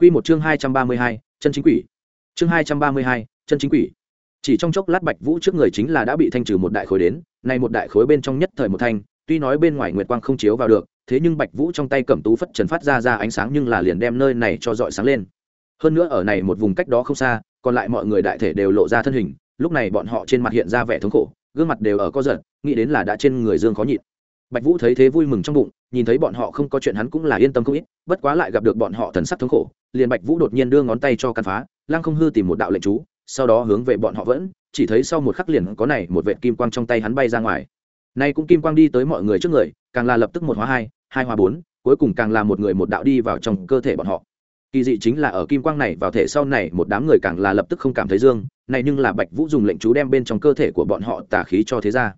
Quy một chương 232, chân chính quỷ. Chương 232, chân chính quỷ. Chỉ trong chốc lát Bạch Vũ trước người chính là đã bị thanh trừ một đại khối đến, này một đại khối bên trong nhất thời một thanh, tuy nói bên ngoài nguyệt quang không chiếu vào được, thế nhưng Bạch Vũ trong tay cầm tú phất trần phát ra ra ánh sáng nhưng là liền đem nơi này cho rọi sáng lên. Hơn nữa ở này một vùng cách đó không xa, còn lại mọi người đại thể đều lộ ra thân hình, lúc này bọn họ trên mặt hiện ra vẻ thống khổ, gương mặt đều ở co giật, nghĩ đến là đã trên người dương khó nhịn. Bạch Vũ thấy thế vui mừng trong bụng, nhìn thấy bọn họ không có chuyện hắn cũng là yên tâm không ít, bất quá lại gặp được bọn họ thần sắc thống khổ, liền Bạch Vũ đột nhiên đưa ngón tay cho căn phá, Lăng Không Hư tìm một đạo lệnh chú, sau đó hướng về bọn họ vẫn, chỉ thấy sau một khắc liền có này một vệt kim quang trong tay hắn bay ra ngoài. Nay cũng kim quang đi tới mọi người trước người, càng là lập tức một hóa hai, hai hóa bốn, cuối cùng càng là một người một đạo đi vào trong cơ thể bọn họ. Kỳ dị chính là ở kim quang này vào thể sau này một đám người càng là lập tức không cảm thấy dương, này nhưng là Bạch Vũ dùng lệnh chú đem bên trong cơ thể của bọn họ tà khí cho thế ra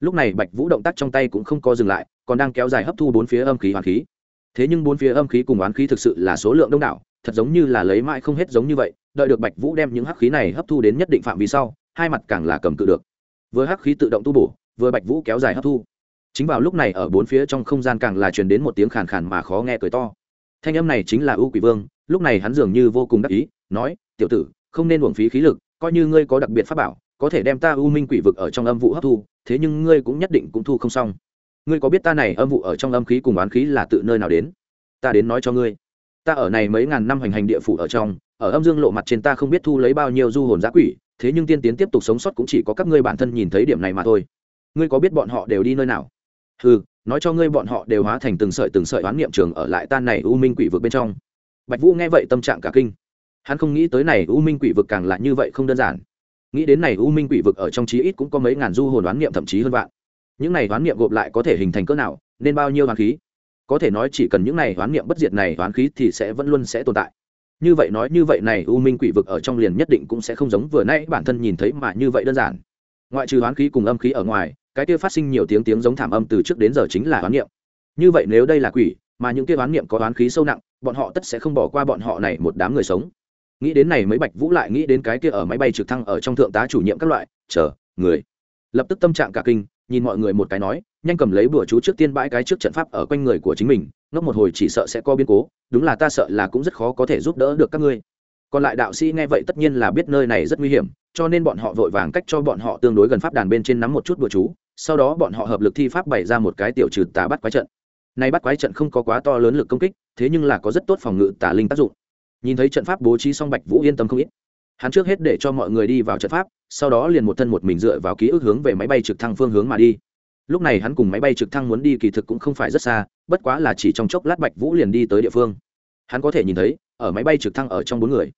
lúc này bạch vũ động tác trong tay cũng không có dừng lại, còn đang kéo dài hấp thu bốn phía âm khí hoàn khí. Thế nhưng bốn phía âm khí cùng oán khí thực sự là số lượng đông đảo, thật giống như là lấy mãi không hết giống như vậy, đợi được bạch vũ đem những hắc khí này hấp thu đến nhất định phạm vi sau, hai mặt càng là cầm cự được. Vừa hắc khí tự động tu bổ, vừa bạch vũ kéo dài hấp thu. Chính vào lúc này ở bốn phía trong không gian càng là truyền đến một tiếng khàn khàn mà khó nghe cười to. Thanh âm này chính là ưu quỷ vương, lúc này hắn dường như vô cùng đắc ý, nói, tiểu tử, không nên uổng phí khí lực, coi như ngươi có đặc biệt pháp bảo có thể đem ta u minh quỷ vực ở trong âm vụ hấp thu, thế nhưng ngươi cũng nhất định cũng thu không xong. Ngươi có biết ta này âm vụ ở trong âm khí cùng oán khí là tự nơi nào đến? Ta đến nói cho ngươi. Ta ở này mấy ngàn năm hành hành địa phủ ở trong, ở âm dương lộ mặt trên ta không biết thu lấy bao nhiêu du hồn giã quỷ, thế nhưng tiên tiến tiếp tục sống sót cũng chỉ có các ngươi bản thân nhìn thấy điểm này mà thôi. Ngươi có biết bọn họ đều đi nơi nào? Ừ nói cho ngươi bọn họ đều hóa thành từng sợi từng sợi oán niệm trường ở lại tan này u minh quỷ vực bên trong. Bạch vũ nghe vậy tâm trạng cả kinh. Hắn không nghĩ tới này u minh quỷ vực càng là như vậy không đơn giản nghĩ đến này u minh quỷ vực ở trong trí ít cũng có mấy ngàn du hồn đoán niệm thậm chí hơn vạn. Những này đoán niệm gộp lại có thể hình thành cỡ nào, nên bao nhiêu đoán khí? Có thể nói chỉ cần những này đoán niệm bất diệt này đoán khí thì sẽ vẫn luôn sẽ tồn tại. Như vậy nói như vậy này u minh quỷ vực ở trong liền nhất định cũng sẽ không giống vừa nãy bản thân nhìn thấy mà như vậy đơn giản. Ngoại trừ đoán khí cùng âm khí ở ngoài, cái kia phát sinh nhiều tiếng tiếng giống thảm âm từ trước đến giờ chính là đoán niệm. Như vậy nếu đây là quỷ, mà những kia đoán niệm có đoán khí sâu nặng, bọn họ tất sẽ không bỏ qua bọn họ này một đám người sống nghĩ đến này mấy bạch vũ lại nghĩ đến cái kia ở máy bay trực thăng ở trong thượng tá chủ nhiệm các loại, chờ, người. Lập tức tâm trạng cả kinh, nhìn mọi người một cái nói, nhanh cầm lấy bữa chú trước tiên bãi cái trước trận pháp ở quanh người của chính mình, ngốc một hồi chỉ sợ sẽ có biến cố, đúng là ta sợ là cũng rất khó có thể giúp đỡ được các ngươi. Còn lại đạo sĩ nghe vậy tất nhiên là biết nơi này rất nguy hiểm, cho nên bọn họ vội vàng cách cho bọn họ tương đối gần pháp đàn bên trên nắm một chút bữa chú, sau đó bọn họ hợp lực thi pháp bày ra một cái tiểu trừ tà bắt quái trận. Nay bắt quái trận không có quá to lớn lực công kích, thế nhưng là có rất tốt phòng ngự tà linh tác dụng nhìn thấy trận pháp bố trí xong bạch vũ yên tâm không ít. Hắn trước hết để cho mọi người đi vào trận pháp, sau đó liền một thân một mình dựa vào ký ức hướng về máy bay trực thăng phương hướng mà đi. Lúc này hắn cùng máy bay trực thăng muốn đi kỳ thực cũng không phải rất xa, bất quá là chỉ trong chốc lát bạch vũ liền đi tới địa phương. Hắn có thể nhìn thấy, ở máy bay trực thăng ở trong bốn người.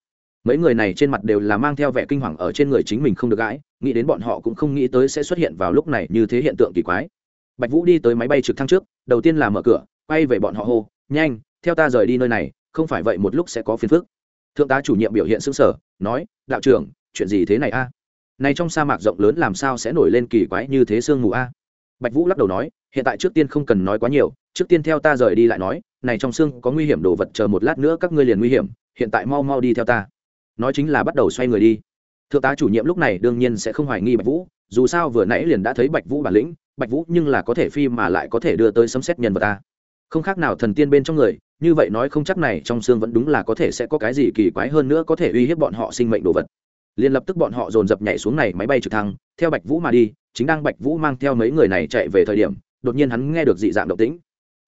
Mấy người này trên mặt đều là mang theo vẻ kinh hoàng ở trên người chính mình không được gãi, nghĩ đến bọn họ cũng không nghĩ tới sẽ xuất hiện vào lúc này như thế hiện tượng kỳ quái. Bạch vũ đi tới máy bay trực thăng trước, đầu tiên là mở cửa, quay về bọn họ hô, nhanh, theo ta rời đi nơi này không phải vậy một lúc sẽ có phiền phức. Thượng tá chủ nhiệm biểu hiện xứng sở nói, đạo trưởng, chuyện gì thế này a? Này trong sa mạc rộng lớn làm sao sẽ nổi lên kỳ quái như thế sương mù a? Bạch vũ lắc đầu nói, hiện tại trước tiên không cần nói quá nhiều, trước tiên theo ta rời đi lại nói, này trong xương có nguy hiểm đồ vật chờ một lát nữa các ngươi liền nguy hiểm, hiện tại mau mau đi theo ta. Nói chính là bắt đầu xoay người đi. Thượng tá chủ nhiệm lúc này đương nhiên sẽ không hoài nghi bạch vũ, dù sao vừa nãy liền đã thấy bạch vũ bản lĩnh, bạch vũ nhưng là có thể phi mà lại có thể đưa tới sấm xét nhân vật ta. Không khác nào thần tiên bên trong người như vậy nói không chắc này trong xương vẫn đúng là có thể sẽ có cái gì kỳ quái hơn nữa có thể uy hiếp bọn họ sinh mệnh đồ vật. Liền lập tức bọn họ dồn dập nhảy xuống này máy bay trực thăng, theo bạch vũ mà đi, chính đang bạch vũ mang theo mấy người này chạy về thời điểm, đột nhiên hắn nghe được dị dạng động tĩnh.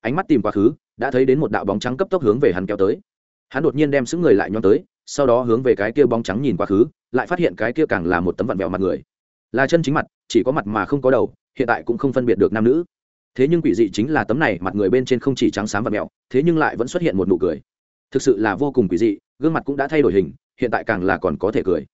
Ánh mắt tìm quá khứ, đã thấy đến một đạo bóng trắng cấp tốc hướng về hắn kéo tới. Hắn đột nhiên đem xứng người lại nhóm tới, sau đó hướng về cái kia bóng trắng nhìn quá khứ, lại phát hiện cái kia càng là một tấm vặn vẹo mặt người. Là chân chính mặt, chỉ có mặt mà không có đầu, hiện tại cũng không phân biệt được nam nữ thế nhưng quỷ dị chính là tấm này mặt người bên trên không chỉ trắng xám và mẹo thế nhưng lại vẫn xuất hiện một nụ cười. Thực sự là vô cùng quỷ dị gương mặt cũng đã thay đổi hình hiện tại càng là còn có thể cười.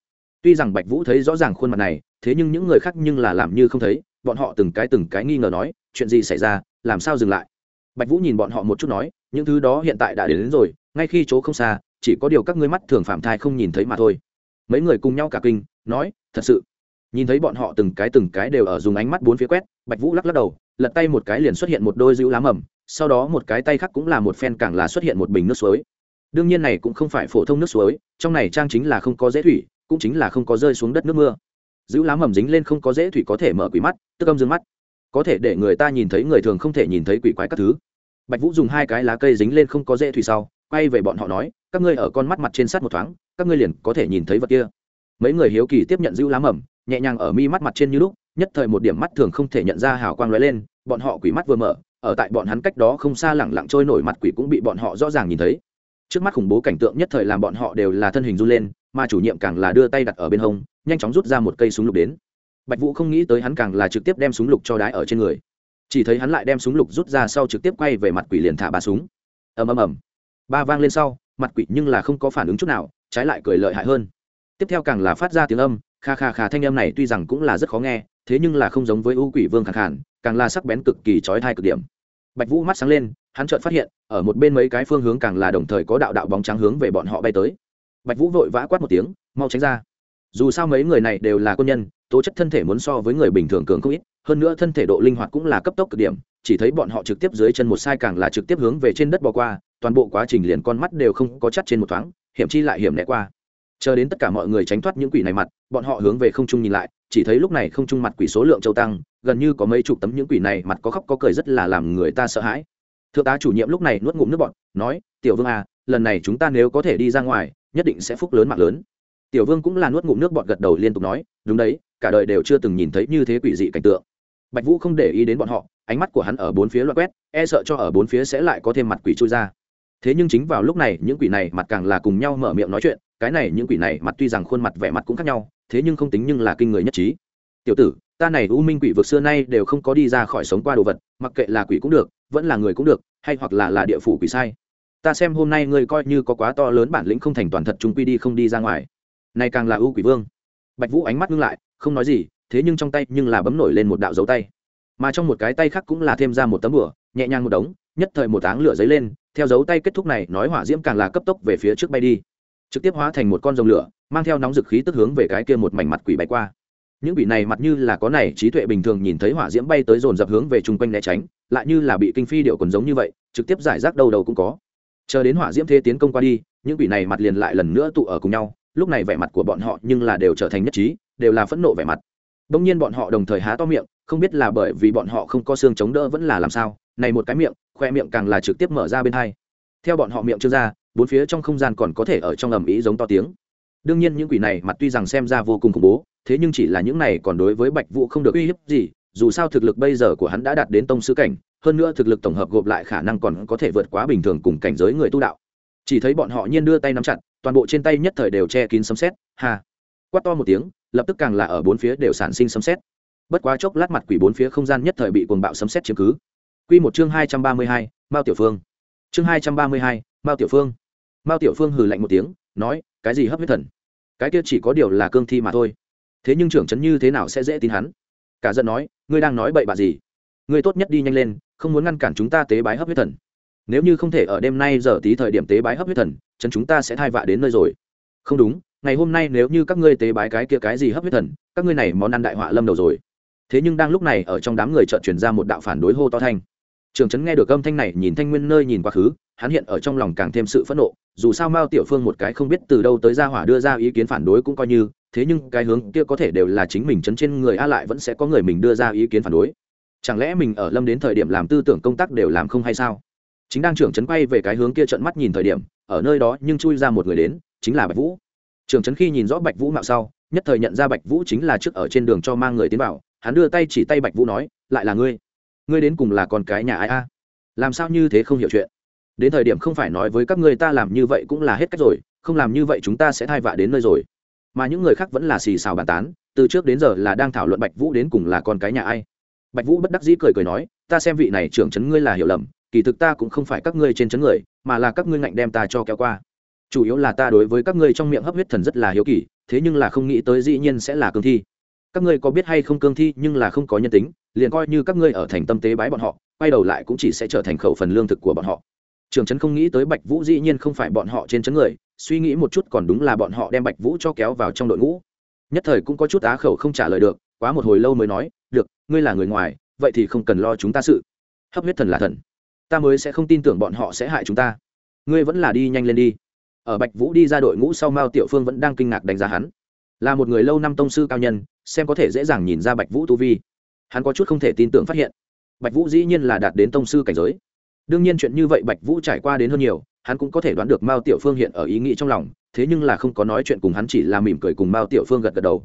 Tuy rằng bạch vũ thấy rõ ràng khuôn mặt này thế nhưng những người khác nhưng là làm như không thấy bọn họ từng cái từng cái nghi ngờ nói chuyện gì xảy ra? Làm sao dừng lại? Bạch vũ nhìn bọn họ một chút nói những thứ đó hiện tại đã đến, đến rồi ngay khi chỗ không xa chỉ có điều các ngươi mắt thường phạm thai không nhìn thấy mà thôi. Mấy người cùng nhau cả kinh nói thật sự. Nhìn thấy bọn họ từng cái từng cái đều ở dùng ánh mắt bốn phía quét bạch vũ lắc lắc đầu lật tay một cái liền xuất hiện một đôi giữ lá mầm, sau đó một cái tay khác cũng là một phen càng là xuất hiện một bình nước suối. Đương nhiên này cũng không phải phổ thông nước suối, trong này trang chính là không có dễ thủy, cũng chính là không có rơi xuống đất nước mưa. Giữ lá mầm dính lên không có dễ thủy có thể mở quỷ mắt, tức âm dương mắt. Có thể để người ta nhìn thấy người thường không thể nhìn thấy quỷ quái các thứ. Bạch vũ dùng hai cái lá cây dính lên không có dễ thủy sau, quay về bọn họ nói, các ngươi ở con mắt mặt trên sát một thoáng, các ngươi liền có thể nhìn thấy vật kia. Mấy người hiếu kỳ tiếp nhận giữ lá mầm, nhẹ nhàng ở mi mắt mặt trên như lúc nhất thời một điểm mắt thường không thể nhận ra hào quang lóe lên, bọn họ quỷ mắt vừa mở, ở tại bọn hắn cách đó không xa lẳng lặng trôi nổi mặt quỷ cũng bị bọn họ rõ ràng nhìn thấy. Trước mắt khủng bố cảnh tượng nhất thời làm bọn họ đều là thân hình run lên, mà chủ nhiệm càng là đưa tay đặt ở bên hông, nhanh chóng rút ra một cây súng lục đến. Bạch vũ không nghĩ tới hắn càng là trực tiếp đem súng lục cho đái ở trên người. Chỉ thấy hắn lại đem súng lục rút ra sau trực tiếp quay về mặt quỷ liền thả ba súng. Ầm ầm ầm. Ba vang lên sau, mặt quỷ nhưng là không có phản ứng chút nào, trái lại cười lợi hại hơn tiếp theo càng là phát ra tiếng âm, kha kha kha thanh âm này tuy rằng cũng là rất khó nghe, thế nhưng là không giống với u quỷ vương khẳng khản càng là sắc bén cực kỳ trói thai cực điểm. Bạch vũ mắt sáng lên, hắn chợt phát hiện, ở một bên mấy cái phương hướng càng là đồng thời có đạo đạo bóng trắng hướng về bọn họ bay tới. Bạch vũ vội vã quát một tiếng, mau tránh ra. Dù sao mấy người này đều là quân nhân, tố chất thân thể muốn so với người bình thường cường không ít, hơn nữa thân thể độ linh hoạt cũng là cấp tốc cực điểm, chỉ thấy bọn họ trực tiếp dưới chân một sai càng là trực tiếp hướng về trên đất bò qua, toàn bộ quá trình liền con mắt đều không có chắt trên một thoáng, hiểm chi lại hiểm né qua chờ đến tất cả mọi người tránh thoát những quỷ này mặt, bọn họ hướng về không trung nhìn lại, chỉ thấy lúc này không trung mặt quỷ số lượng châu tăng, gần như có mấy chục tấm những quỷ này mặt có khóc có cười rất là làm người ta sợ hãi. Thượng tá chủ nhiệm lúc này nuốt ngụm nước bọn nói, tiểu vương à lần này chúng ta nếu có thể đi ra ngoài, nhất định sẽ phúc lớn mạng lớn. Tiểu vương cũng là nuốt ngụm nước bọt gật đầu liên tục nói, đúng đấy, cả đời đều chưa từng nhìn thấy như thế quỷ dị cảnh tượng. Bạch vũ không để ý đến bọn họ, ánh mắt của hắn ở bốn phía loạt quét e sợ cho ở bốn phía sẽ lại có thêm mặt quỷ trôi ra. Thế nhưng chính vào lúc này, những quỷ này mặt càng là cùng nhau mở miệng nói chuyện cái này những quỷ này mặt tuy rằng khuôn mặt vẻ mặt cũng khác nhau, thế nhưng không tính nhưng là kinh người nhất trí. Tiểu tử, ta này u minh quỷ vực xưa nay đều không có đi ra khỏi sống qua đồ vật, mặc kệ là quỷ cũng được, vẫn là người cũng được, hay hoặc là là địa phủ quỷ sai. Ta xem hôm nay ngươi coi như có quá to lớn bản lĩnh không thành toàn thật chúng quy đi không đi ra ngoài. Này càng là ưu quỷ vương. Bạch vũ ánh mắt ngưng lại, không nói gì, thế nhưng trong tay nhưng là bấm nổi lên một đạo dấu tay. Mà trong một cái tay khác cũng là thêm ra một tấm bửa nhẹ nhàng một đống, nhất thời một áng lửa dấy lên, theo dấu tay kết thúc này, nói hỏa diễm càng là cấp tốc về phía trước bay đi trực tiếp hóa thành một con rồng lửa, mang theo nóng dực khí tức hướng về cái kia một mảnh mặt quỷ bay qua. Những quỷ này mặt như là có này, trí tuệ bình thường nhìn thấy hỏa diễm bay tới dồn dập hướng về chung quanh né tránh, lại như là bị kinh phi điệu còn giống như vậy, trực tiếp giải rác đầu đầu cũng có. Chờ đến hỏa diễm thế tiến công qua đi, những quỷ này mặt liền lại lần nữa tụ ở cùng nhau, lúc này vẻ mặt của bọn họ nhưng là đều trở thành nhất trí, đều là phẫn nộ vẻ mặt. Bỗng nhiên bọn họ đồng thời há to miệng, không biết là bởi vì bọn họ không có xương chống đỡ vẫn là làm sao, này một cái miệng, khoe miệng càng là trực tiếp mở ra bên hai. Theo bọn họ miệng chưa ra bốn phía trong không gian còn có thể ở trong ầm ĩ giống to tiếng. Đương nhiên những quỷ này mặt tuy rằng xem ra vô cùng khủng bố, thế nhưng chỉ là những này còn đối với bạch vũ không được uy hiếp gì, dù sao thực lực bây giờ của hắn đã đạt đến tông sư cảnh, hơn nữa thực lực tổng hợp gộp lại khả năng còn có thể vượt quá bình thường cùng cảnh giới người tu đạo. Chỉ thấy bọn họ nhiên đưa tay nắm chặt, toàn bộ trên tay nhất thời đều che kín sấm xét hà quát to một tiếng, lập tức càng là ở bốn phía đều sản sinh sấm xét bất quá chốc lát mặt quỷ bốn phía không gian nhất thời bị cuồng bạo sấm xét chiếm cứ. Quy một chương hai trăm ba mươi hai, mao tiểu phương. Chương hai trăm ba mươi hai, mao tiểu phương mao tiểu phương hừ lạnh một tiếng, nói, cái gì hấp huyết thần? Cái kia chỉ có điều là cương thi mà thôi. Thế nhưng trưởng trấn như thế nào sẽ dễ tin hắn? Cả giận nói, ngươi đang nói bậy bạ gì? Ngươi tốt nhất đi nhanh lên, không muốn ngăn cản chúng ta tế bái hấp huyết thần. Nếu như không thể ở đêm nay giờ tí thời điểm tế bái hấp huyết thần chân chúng ta sẽ thai vạ đến nơi rồi. Không đúng, ngày hôm nay nếu như các ngươi tế bái cái kia cái gì hấp huyết thần, các ngươi này món ăn đại họa lâm đầu rồi. Thế nhưng đang lúc này ở trong đám người chợt truyền ra một đạo phản đối hô to thanh trường trấn nghe được âm thanh này, nhìn thanh nguyên nơi nhìn quá khứ, hắn hiện ở trong lòng càng thêm sự phẫn nộ. Dù sao mao tiểu phương một cái không biết từ đâu tới ra hỏa đưa ra ý kiến phản đối cũng coi như, thế nhưng cái hướng kia có thể đều là chính mình chấn trên người a lại vẫn sẽ có người mình đưa ra ý kiến phản đối. Chẳng lẽ mình ở lâm đến thời điểm làm tư tưởng công tác đều làm không hay sao? Chính đang trưởng trấn quay về cái hướng kia trận mắt nhìn thời điểm, ở nơi đó nhưng chui ra một người đến, chính là bạch vũ. Trưởng trấn khi nhìn rõ bạch vũ mạo sau, nhất thời nhận ra bạch vũ chính là trước ở trên đường cho mang người tiến vào, hắn đưa tay chỉ tay bạch vũ nói, lại là ngươi? Ngươi đến cùng là con cái nhà ai a? Làm sao như thế không hiểu chuyện? Đến thời điểm không phải nói với các ngươi ta làm như vậy cũng là hết cách rồi, không làm như vậy chúng ta sẽ thai vạ đến nơi rồi. Mà những người khác vẫn là xì xào bàn tán, từ trước đến giờ là đang thảo luận bạch vũ đến cùng là con cái nhà ai. Bạch vũ bất đắc dĩ cười cười nói, ta xem vị này trưởng chấn ngươi là hiểu lầm, kỳ thực ta cũng không phải các ngươi trên chấn người, mà là các ngươi ngạnh đem ta cho kéo qua. Chủ yếu là ta đối với các ngươi trong miệng hấp huyết thần rất là hiếu kỳ, thế nhưng là không nghĩ tới dĩ nhiên sẽ là cương thi các ngươi có biết hay không cương thi nhưng là không có nhân tính, liền coi như các ngươi ở thành tâm tế bái bọn họ, quay đầu lại cũng chỉ sẽ trở thành khẩu phần lương thực của bọn họ. Trường trấn không nghĩ tới bạch vũ dĩ nhiên không phải bọn họ trên chấn người, suy nghĩ một chút còn đúng là bọn họ đem bạch vũ cho kéo vào trong đội ngũ. Nhất thời cũng có chút á khẩu không trả lời được, quá một hồi lâu mới nói, được, ngươi là người ngoài, vậy thì không cần lo chúng ta sự. Hấp huyết thần là thần. Ta mới sẽ không tin tưởng bọn họ sẽ hại chúng ta. Ngươi vẫn là đi nhanh lên đi. Ở bạch vũ đi ra đội ngũ sau mao tiểu phương vẫn đang kinh ngạc đánh giá hắn là một người lâu năm tông sư cao nhân, xem có thể dễ dàng nhìn ra bạch vũ tu vi. Hắn có chút không thể tin tưởng phát hiện, bạch vũ dĩ nhiên là đạt đến tông sư cảnh giới. Đương nhiên chuyện như vậy bạch vũ trải qua đến hơn nhiều, hắn cũng có thể đoán được mao tiểu phương hiện ở ý nghĩ trong lòng, thế nhưng là không có nói chuyện cùng hắn chỉ là mỉm cười cùng mao tiểu phương gật gật đầu.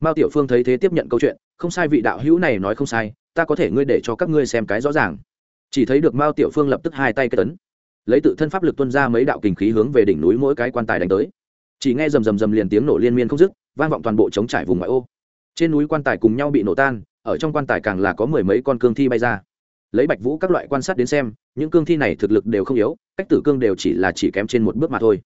Mao tiểu phương thấy thế tiếp nhận câu chuyện, không sai vị đạo hữu này nói không sai, ta có thể ngươi để cho các ngươi xem cái rõ ràng. Chỉ thấy được mao tiểu phương lập tức hai tay cái tấn lấy tự thân pháp lực tuân ra mấy đạo kình khí hướng về đỉnh núi mỗi cái quan tài đánh tới chỉ nghe rầm rầm rầm liền tiếng nổ liên miên không dứt, vang vọng toàn bộ chống trải vùng ngoại ô. Trên núi quan tài cùng nhau bị nổ tan, ở trong quan tài càng là có mười mấy con cương thi bay ra. Lấy bạch vũ các loại quan sát đến xem, những cương thi này thực lực đều không yếu, cách tử cương đều chỉ là chỉ kém trên một bước mà thôi.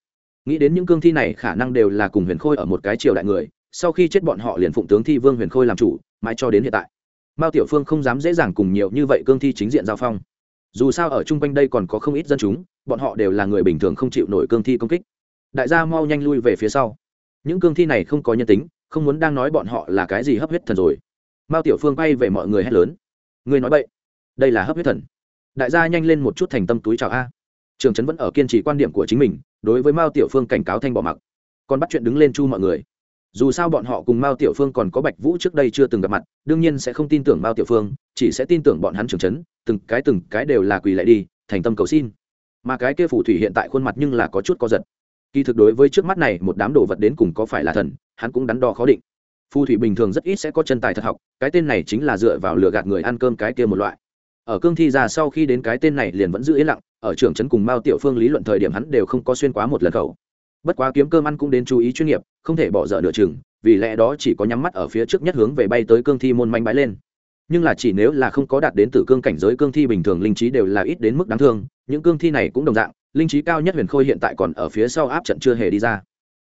Nghĩ đến những cương thi này khả năng đều là cùng huyền khôi ở một cái triều đại người, sau khi chết bọn họ liền phụng tướng thi vương huyền khôi làm chủ, mãi cho đến hiện tại. Mao tiểu phương không dám dễ dàng cùng nhiều như vậy cương thi chính diện giao phong. Dù sao ở chung quanh đây còn có không ít dân chúng, bọn họ đều là người bình thường không chịu nổi cương thi công kích đại gia mau nhanh lui về phía sau. Những cương thi này không có nhân tính, không muốn đang nói bọn họ là cái gì hấp huyết thần rồi. Mao tiểu phương bay về mọi người hét lớn. Người nói vậy đây là hấp huyết thần. Đại gia nhanh lên một chút thành tâm túi chào a. Trường trấn vẫn ở kiên trì quan điểm của chính mình, đối với mao tiểu phương cảnh cáo thanh bỏ mặc. Còn bắt chuyện đứng lên chu mọi người. Dù sao bọn họ cùng mao tiểu phương còn có bạch vũ trước đây chưa từng gặp mặt, đương nhiên sẽ không tin tưởng mao tiểu phương, chỉ sẽ tin tưởng bọn hắn trường trấn từng cái từng cái đều là quỳ lại đi, thành tâm cầu xin. Mà cái kia phù thủy hiện tại khuôn mặt nhưng là có chút co giật kỳ thực đối với trước mắt này, một đám đồ vật đến cùng có phải là thần, hắn cũng đắn đo khó định. Phù thủy bình thường rất ít sẽ có chân tài thật học, cái tên này chính là dựa vào lừa gạt người ăn cơm cái kia một loại. Ở cương thi ra sau khi đến cái tên này liền vẫn giữ yên lặng, ở trường trấn cùng mao tiểu phương lý luận thời điểm hắn đều không có xuyên quá một lần khẩu. Bất quá kiếm cơm ăn cũng đến chú ý chuyên nghiệp, không thể bỏ dở nửa chừng, vì lẽ đó chỉ có nhắm mắt ở phía trước nhất hướng về bay tới cương thi môn manh bái lên. Nhưng là chỉ nếu là không có đạt đến từ cương cảnh giới, cương thi bình thường linh trí đều là ít đến mức đáng thương, những cương thi này cũng đồng dạng linh trí cao nhất huyền khôi hiện tại còn ở phía sau áp trận chưa hề đi ra.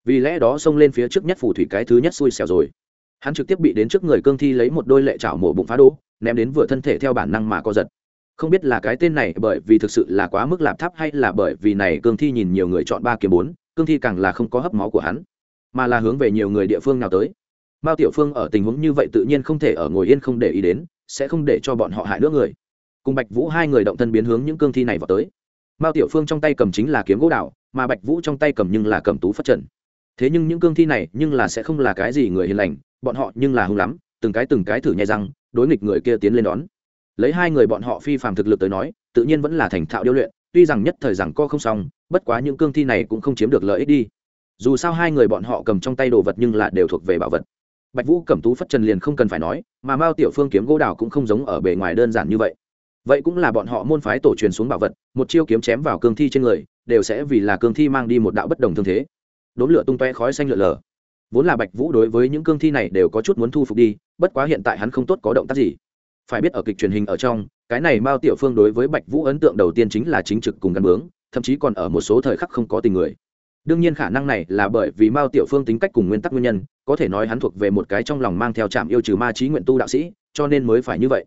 Vì lẽ đó xông lên phía trước nhất phù thủy cái thứ nhất xui xẻo rồi. Hắn trực tiếp bị đến trước người cương thi lấy một đôi lệ chảo mổ bụng phá đỗ ném đến vừa thân thể theo bản năng mà co giật. Không biết là cái tên này bởi vì thực sự là quá mức lạp tháp hay là bởi vì này cương thi nhìn nhiều người chọn ba kiếm bốn, cương thi càng là không có hấp máu của hắn, mà là hướng về nhiều người địa phương nào tới. Mao tiểu phương ở tình huống như vậy tự nhiên không thể ở ngồi yên không để ý đến, sẽ không để cho bọn họ hại nữa người. Cùng bạch vũ hai người động thân biến hướng những cương thi này vào tới mao tiểu phương trong tay cầm chính là kiếm gỗ đào, mà bạch vũ trong tay cầm nhưng là cầm tú phát trần. Thế nhưng những cương thi này nhưng là sẽ không là cái gì người hiền lành, bọn họ nhưng là hung lắm, từng cái từng cái thử nhai răng, đối nghịch người kia tiến lên đón. Lấy hai người bọn họ phi phàm thực lực tới nói, tự nhiên vẫn là thành thạo điêu luyện, tuy rằng nhất thời rằng co không xong, bất quá những cương thi này cũng không chiếm được lợi ích đi. Dù sao hai người bọn họ cầm trong tay đồ vật nhưng là đều thuộc về bảo vật. Bạch vũ cầm tú phất trần liền không cần phải nói, mà mao tiểu phương kiếm gỗ đào cũng không giống ở bề ngoài đơn giản như vậy vậy cũng là bọn họ môn phái tổ truyền xuống bảo vật, một chiêu kiếm chém vào cương thi trên người, đều sẽ vì là cương thi mang đi một đạo bất đồng thương thế. Đốn lửa tung toe khói xanh lượn lờ. Vốn là bạch vũ đối với những cương thi này đều có chút muốn thu phục đi, bất quá hiện tại hắn không tốt có động tác gì. Phải biết ở kịch truyền hình ở trong, cái này mao tiểu phương đối với bạch vũ ấn tượng đầu tiên chính là chính trực cùng gắn bướng, thậm chí còn ở một số thời khắc không có tình người. Đương nhiên khả năng này là bởi vì mao tiểu phương tính cách cùng nguyên tắc nguyên nhân, có thể nói hắn thuộc về một cái trong lòng mang theo trạm yêu trừ ma trí nguyện tu đạo sĩ, cho nên mới phải như vậy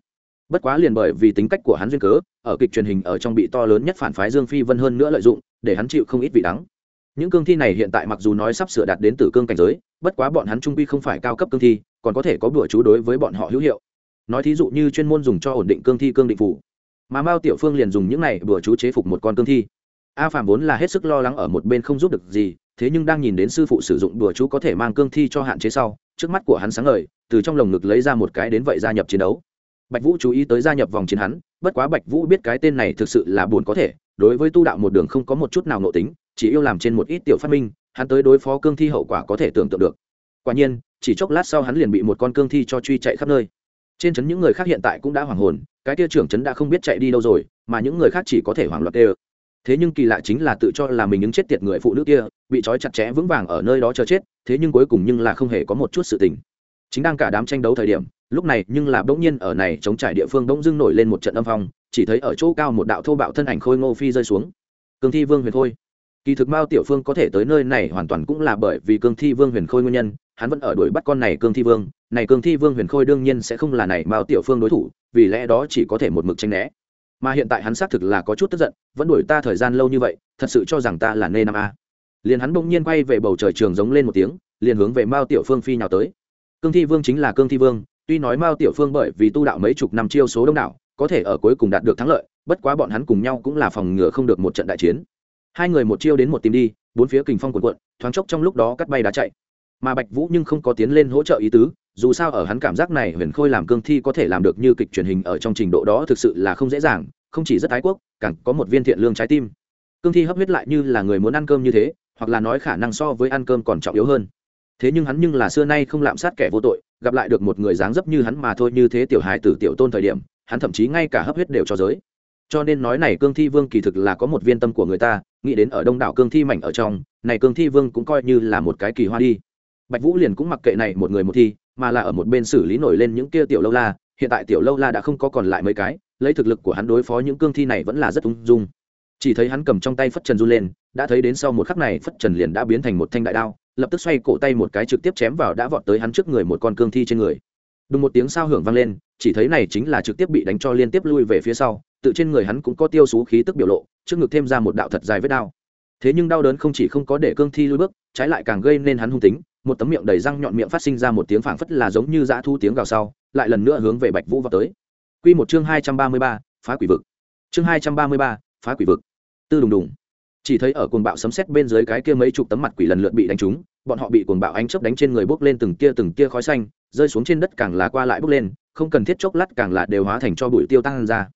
bất quá liền bởi vì tính cách của hắn duyên cớ, ở kịch truyền hình ở trong bị to lớn nhất phản phái dương phi vân hơn nữa lợi dụng, để hắn chịu không ít vị đắng. Những cương thi này hiện tại mặc dù nói sắp sửa đạt đến từ cương cảnh giới, bất quá bọn hắn trung quy không phải cao cấp cương thi, còn có thể có bữa chú đối với bọn họ hữu hiệu. Nói thí dụ như chuyên môn dùng cho ổn định cương thi cương định phủ mà mao tiểu phương liền dùng những này bữa chú chế phục một con cương thi. A phạm vốn là hết sức lo lắng ở một bên không giúp được gì, thế nhưng đang nhìn đến sư phụ sử dụng đùa chú có thể mang cương thi cho hạn chế sau, trước mắt của hắn sáng ngời, từ trong lồng ngực lấy ra một cái đến vậy gia nhập chiến đấu bạch vũ chú ý tới gia nhập vòng chiến hắn, bất quá bạch vũ biết cái tên này thực sự là buồn có thể, đối với tu đạo một đường không có một chút nào nộ tính, chỉ yêu làm trên một ít tiểu phát minh, hắn tới đối phó cương thi hậu quả có thể tưởng tượng được. Quả nhiên, chỉ chốc lát sau hắn liền bị một con cương thi cho truy chạy khắp nơi. Trên trấn những người khác hiện tại cũng đã hoảng hồn, cái kia trưởng trấn đã không biết chạy đi đâu rồi, mà những người khác chỉ có thể hoảng loạn kêu. thế nhưng kỳ lạ chính là tự cho là mình những chết tiệt người phụ nữ kia, bị trói chặt chẽ vững vàng ở nơi đó chờ chết, thế nhưng cuối cùng nhưng là không hề có một chút sự tình. Chính đang cả đám tranh đấu thời điểm lúc này, nhưng là bỗng nhiên ở này chống trải địa phương bỗng dưng nổi lên một trận âm phong, chỉ thấy ở chỗ cao một đạo thô bạo thân ảnh khôi ngô phi rơi xuống. Cương thi vương huyền khôi. Kỳ thực mao tiểu phương có thể tới nơi này hoàn toàn cũng là bởi vì cương thi vương huyền khôi nguyên nhân, hắn vẫn ở đuổi bắt con này cương thi vương. Này cương thi vương huyền khôi đương nhiên sẽ không là này mao tiểu phương đối thủ, vì lẽ đó chỉ có thể một mực tranh né. Mà hiện tại hắn xác thực là có chút tức giận, vẫn đuổi ta thời gian lâu như vậy, thật sự cho rằng ta là nê năm a. Liền hắn bỗng nhiên quay về bầu trời trường giống lên một tiếng, liền hướng về mao tiểu phương phi nhào tới. Cương thi vương chính là cương thi vương tuy nói mao tiểu phương bởi vì tu đạo mấy chục năm chiêu số đông đảo, có thể ở cuối cùng đạt được thắng lợi, bất quá bọn hắn cùng nhau cũng là phòng ngừa không được một trận đại chiến. Hai người một chiêu đến một tìm đi, bốn phía kình phong cuộn cuộn, thoáng chốc trong lúc đó cắt bay đá chạy. Mà bạch vũ nhưng không có tiến lên hỗ trợ ý tứ, dù sao ở hắn cảm giác này huyền khôi làm cương thi có thể làm được như kịch truyền hình ở trong trình độ đó thực sự là không dễ dàng, không chỉ rất thái quốc, càng có một viên thiện lương trái tim. Cương thi hấp huyết lại như là người muốn ăn cơm như thế, hoặc là nói khả năng so với ăn cơm còn trọng yếu hơn. Thế nhưng hắn nhưng là xưa nay không lạm sát kẻ vô tội gặp lại được một người dáng dấp như hắn mà thôi như thế tiểu hài tử tiểu tôn thời điểm, hắn thậm chí ngay cả hấp huyết đều cho giới. Cho nên nói này cương thi vương kỳ thực là có một viên tâm của người ta, nghĩ đến ở đông đảo cương thi mảnh ở trong, này cương thi vương cũng coi như là một cái kỳ hoa đi. Bạch vũ liền cũng mặc kệ này một người một thi, mà là ở một bên xử lý nổi lên những kia tiểu lâu la, hiện tại tiểu lâu la đã không có còn lại mấy cái, lấy thực lực của hắn đối phó những cương thi này vẫn là rất ung dung. Chỉ thấy hắn cầm trong tay phất trần run lên, đã thấy đến sau một khắc này phất trần liền đã biến thành một thanh đại đao lập tức xoay cổ tay một cái trực tiếp chém vào đã vọt tới hắn trước người một con cương thi trên người. Đùng một tiếng sao hưởng vang lên chỉ thấy này chính là trực tiếp bị đánh cho liên tiếp lui về phía sau tự trên người hắn cũng có tiêu xú khí tức biểu lộ trước ngực thêm ra một đạo thật dài vết đao. Thế nhưng đau đớn không chỉ không có để cương thi lui bước trái lại càng gây nên hắn hung tính một tấm miệng đầy răng nhọn miệng phát sinh ra một tiếng phảng phất là giống như dã thu tiếng gào sau lại lần nữa hướng về bạch vũ vào tới. Quy một chương hai trăm ba mươi ba, phá quỷ vực. Chương hai trăm ba mươi ba, phá quỷ vực. Tư đùng đùng chỉ thấy ở cuồng bạo sấm sét bên dưới cái kia mấy chục tấm mặt quỷ lần lượt bị đánh trúng, bọn họ bị cuồng bạo ánh chớp đánh trên người bốc lên từng tia từng tia khói xanh, rơi xuống trên đất càng là qua lại bốc lên, không cần thiết chốc lát càng là đều hóa thành cho bụi tiêu tăng ra.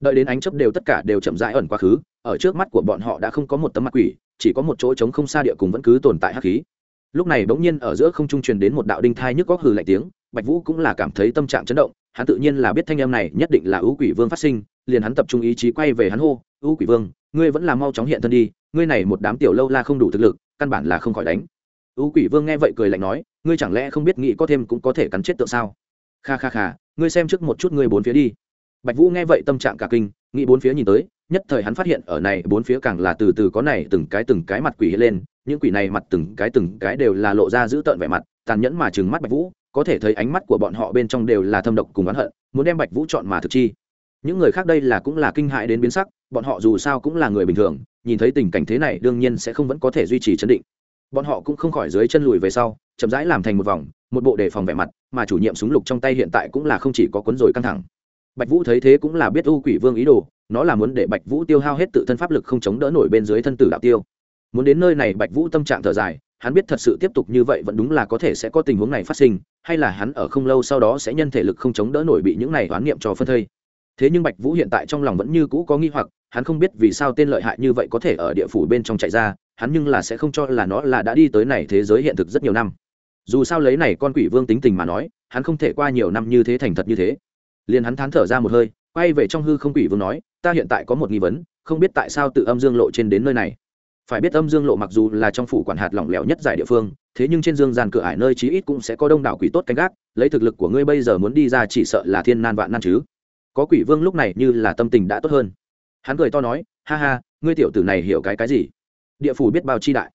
Đợi đến ánh chớp đều tất cả đều chậm rãi ẩn quá khứ, ở trước mắt của bọn họ đã không có một tấm mặt quỷ, chỉ có một chỗ trống không xa địa cùng vẫn cứ tồn tại hắc khí. Lúc này bỗng nhiên ở giữa không trung truyền đến một đạo đinh thai nhức góc hừ lạnh tiếng, bạch vũ cũng là cảm thấy tâm trạng chấn động, hắn tự nhiên là biết thanh em này nhất định là ưu quỷ vương phát sinh, liền hắn tập trung ý chí quay về hắn hô, ưu quỷ vương ngươi vẫn là mau chóng hiện thân đi, ngươi này một đám tiểu lâu la không đủ thực lực, căn bản là không khỏi đánh. Ưu quỷ vương nghe vậy cười lạnh nói, ngươi chẳng lẽ không biết nghĩ có thêm cũng có thể cắn chết tượng sao? Kha kha kha, ngươi xem trước một chút ngươi bốn phía đi. Bạch vũ nghe vậy tâm trạng cả kinh, nghĩ bốn phía nhìn tới, nhất thời hắn phát hiện ở này bốn phía càng là từ từ có này từng cái từng cái mặt quỷ lên, những quỷ này mặt từng cái từng cái đều là lộ ra dữ tợn vẻ mặt, tàn nhẫn mà trừng mắt bạch vũ, có thể thấy ánh mắt của bọn họ bên trong đều là thâm độc cùng oán hận, muốn đem bạch vũ chọn mà thực chi những người khác đây là cũng là kinh hại đến biến sắc, bọn họ dù sao cũng là người bình thường, nhìn thấy tình cảnh thế này đương nhiên sẽ không vẫn có thể duy trì chấn định. Bọn họ cũng không khỏi dưới chân lùi về sau, chậm rãi làm thành một vòng, một bộ đề phòng vẻ mặt, mà chủ nhiệm súng lục trong tay hiện tại cũng là không chỉ có cuốn rồi căng thẳng. Bạch vũ thấy thế cũng là biết u quỷ vương ý đồ, nó là muốn để bạch vũ tiêu hao hết tự thân pháp lực không chống đỡ nổi bên dưới thân tử đạo tiêu. Muốn đến nơi này bạch vũ tâm trạng thở dài, hắn biết thật sự tiếp tục như vậy vẫn đúng là có thể sẽ có tình huống này phát sinh, hay là hắn ở không lâu sau đó sẽ nhân thể lực không chống đỡ nổi bị những này oán niệm cho phân thây thế nhưng bạch vũ hiện tại trong lòng vẫn như cũ có nghi hoặc, hắn không biết vì sao tên lợi hại như vậy có thể ở địa phủ bên trong chạy ra, hắn nhưng là sẽ không cho là nó là đã đi tới này thế giới hiện thực rất nhiều năm. Dù sao lấy này con quỷ vương tính tình mà nói, hắn không thể qua nhiều năm như thế thành thật như thế. Liền hắn thán thở ra một hơi, quay về trong hư không quỷ vương nói, ta hiện tại có một nghi vấn, không biết tại sao tự âm dương lộ trên đến nơi này. Phải biết âm dương lộ mặc dù là trong phủ quản hạt lỏng lẻo nhất giải địa phương, thế nhưng trên dương gian cửa ải nơi chí ít cũng sẽ có đông đảo quỷ tốt canh gác, lấy thực lực của ngươi bây giờ muốn đi ra chỉ sợ là thiên nan vạn nan chứ có quỷ vương lúc này như là tâm tình đã tốt hơn. Hắn cười to nói, ha ha, ngươi tiểu tử này hiểu cái cái gì? Địa phủ biết bao chi đại.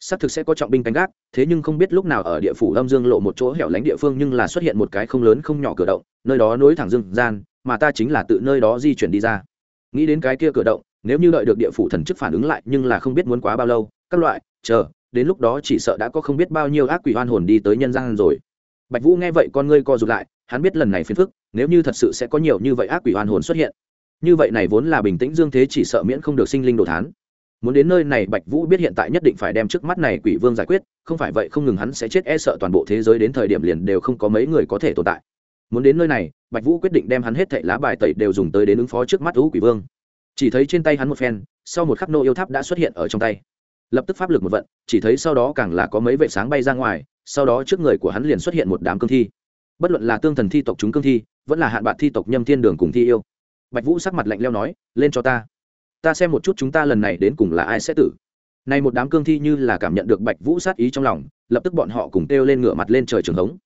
Xác thực sẽ có trọng binh canh gác, thế nhưng không biết lúc nào ở địa phủ âm dương lộ một chỗ hẻo lánh địa phương nhưng là xuất hiện một cái không lớn không nhỏ cửa động, nơi đó nối thẳng dương gian, mà ta chính là tự nơi đó di chuyển đi ra. Nghĩ đến cái kia cửa động, nếu như đợi được địa phủ thần chức phản ứng lại nhưng là không biết muốn quá bao lâu, các loại, chờ, đến lúc đó chỉ sợ đã có không biết bao nhiêu ác quỷ hoan hồn đi tới nhân gian rồi. Bạch vũ nghe vậy con ngươi co rụt lại, hắn biết lần này phiền phức nếu như thật sự sẽ có nhiều như vậy ác quỷ hoàn hồn xuất hiện. Như vậy này vốn là bình tĩnh dương thế chỉ sợ miễn không được sinh linh đồ thán. Muốn đến nơi này bạch vũ biết hiện tại nhất định phải đem trước mắt này quỷ vương giải quyết, không phải vậy không ngừng hắn sẽ chết e sợ toàn bộ thế giới đến thời điểm liền đều không có mấy người có thể tồn tại. Muốn đến nơi này, bạch vũ quyết định đem hắn hết thảy lá bài tẩy đều dùng tới đến ứng phó trước mắt ú quỷ vương. Chỉ thấy trên tay hắn một phen, sau một khắc nô yêu tháp đã xuất hiện ở trong tay. Lập tức pháp lực một vận, chỉ thấy sau đó càng là có mấy vệ sáng bay ra ngoài, sau đó trước người của hắn liền xuất hiện một đám cương thi bất luận là tương thần thi tộc chúng cương thi, vẫn là hạn bạn thi tộc nhâm thiên đường cùng thi yêu. Bạch vũ sắc mặt lạnh leo nói, lên cho ta. Ta xem một chút chúng ta lần này đến cùng là ai sẽ tử. Này một đám cương thi như là cảm nhận được bạch vũ sát ý trong lòng, lập tức bọn họ cùng kêu lên ngửa mặt lên trời trường hống.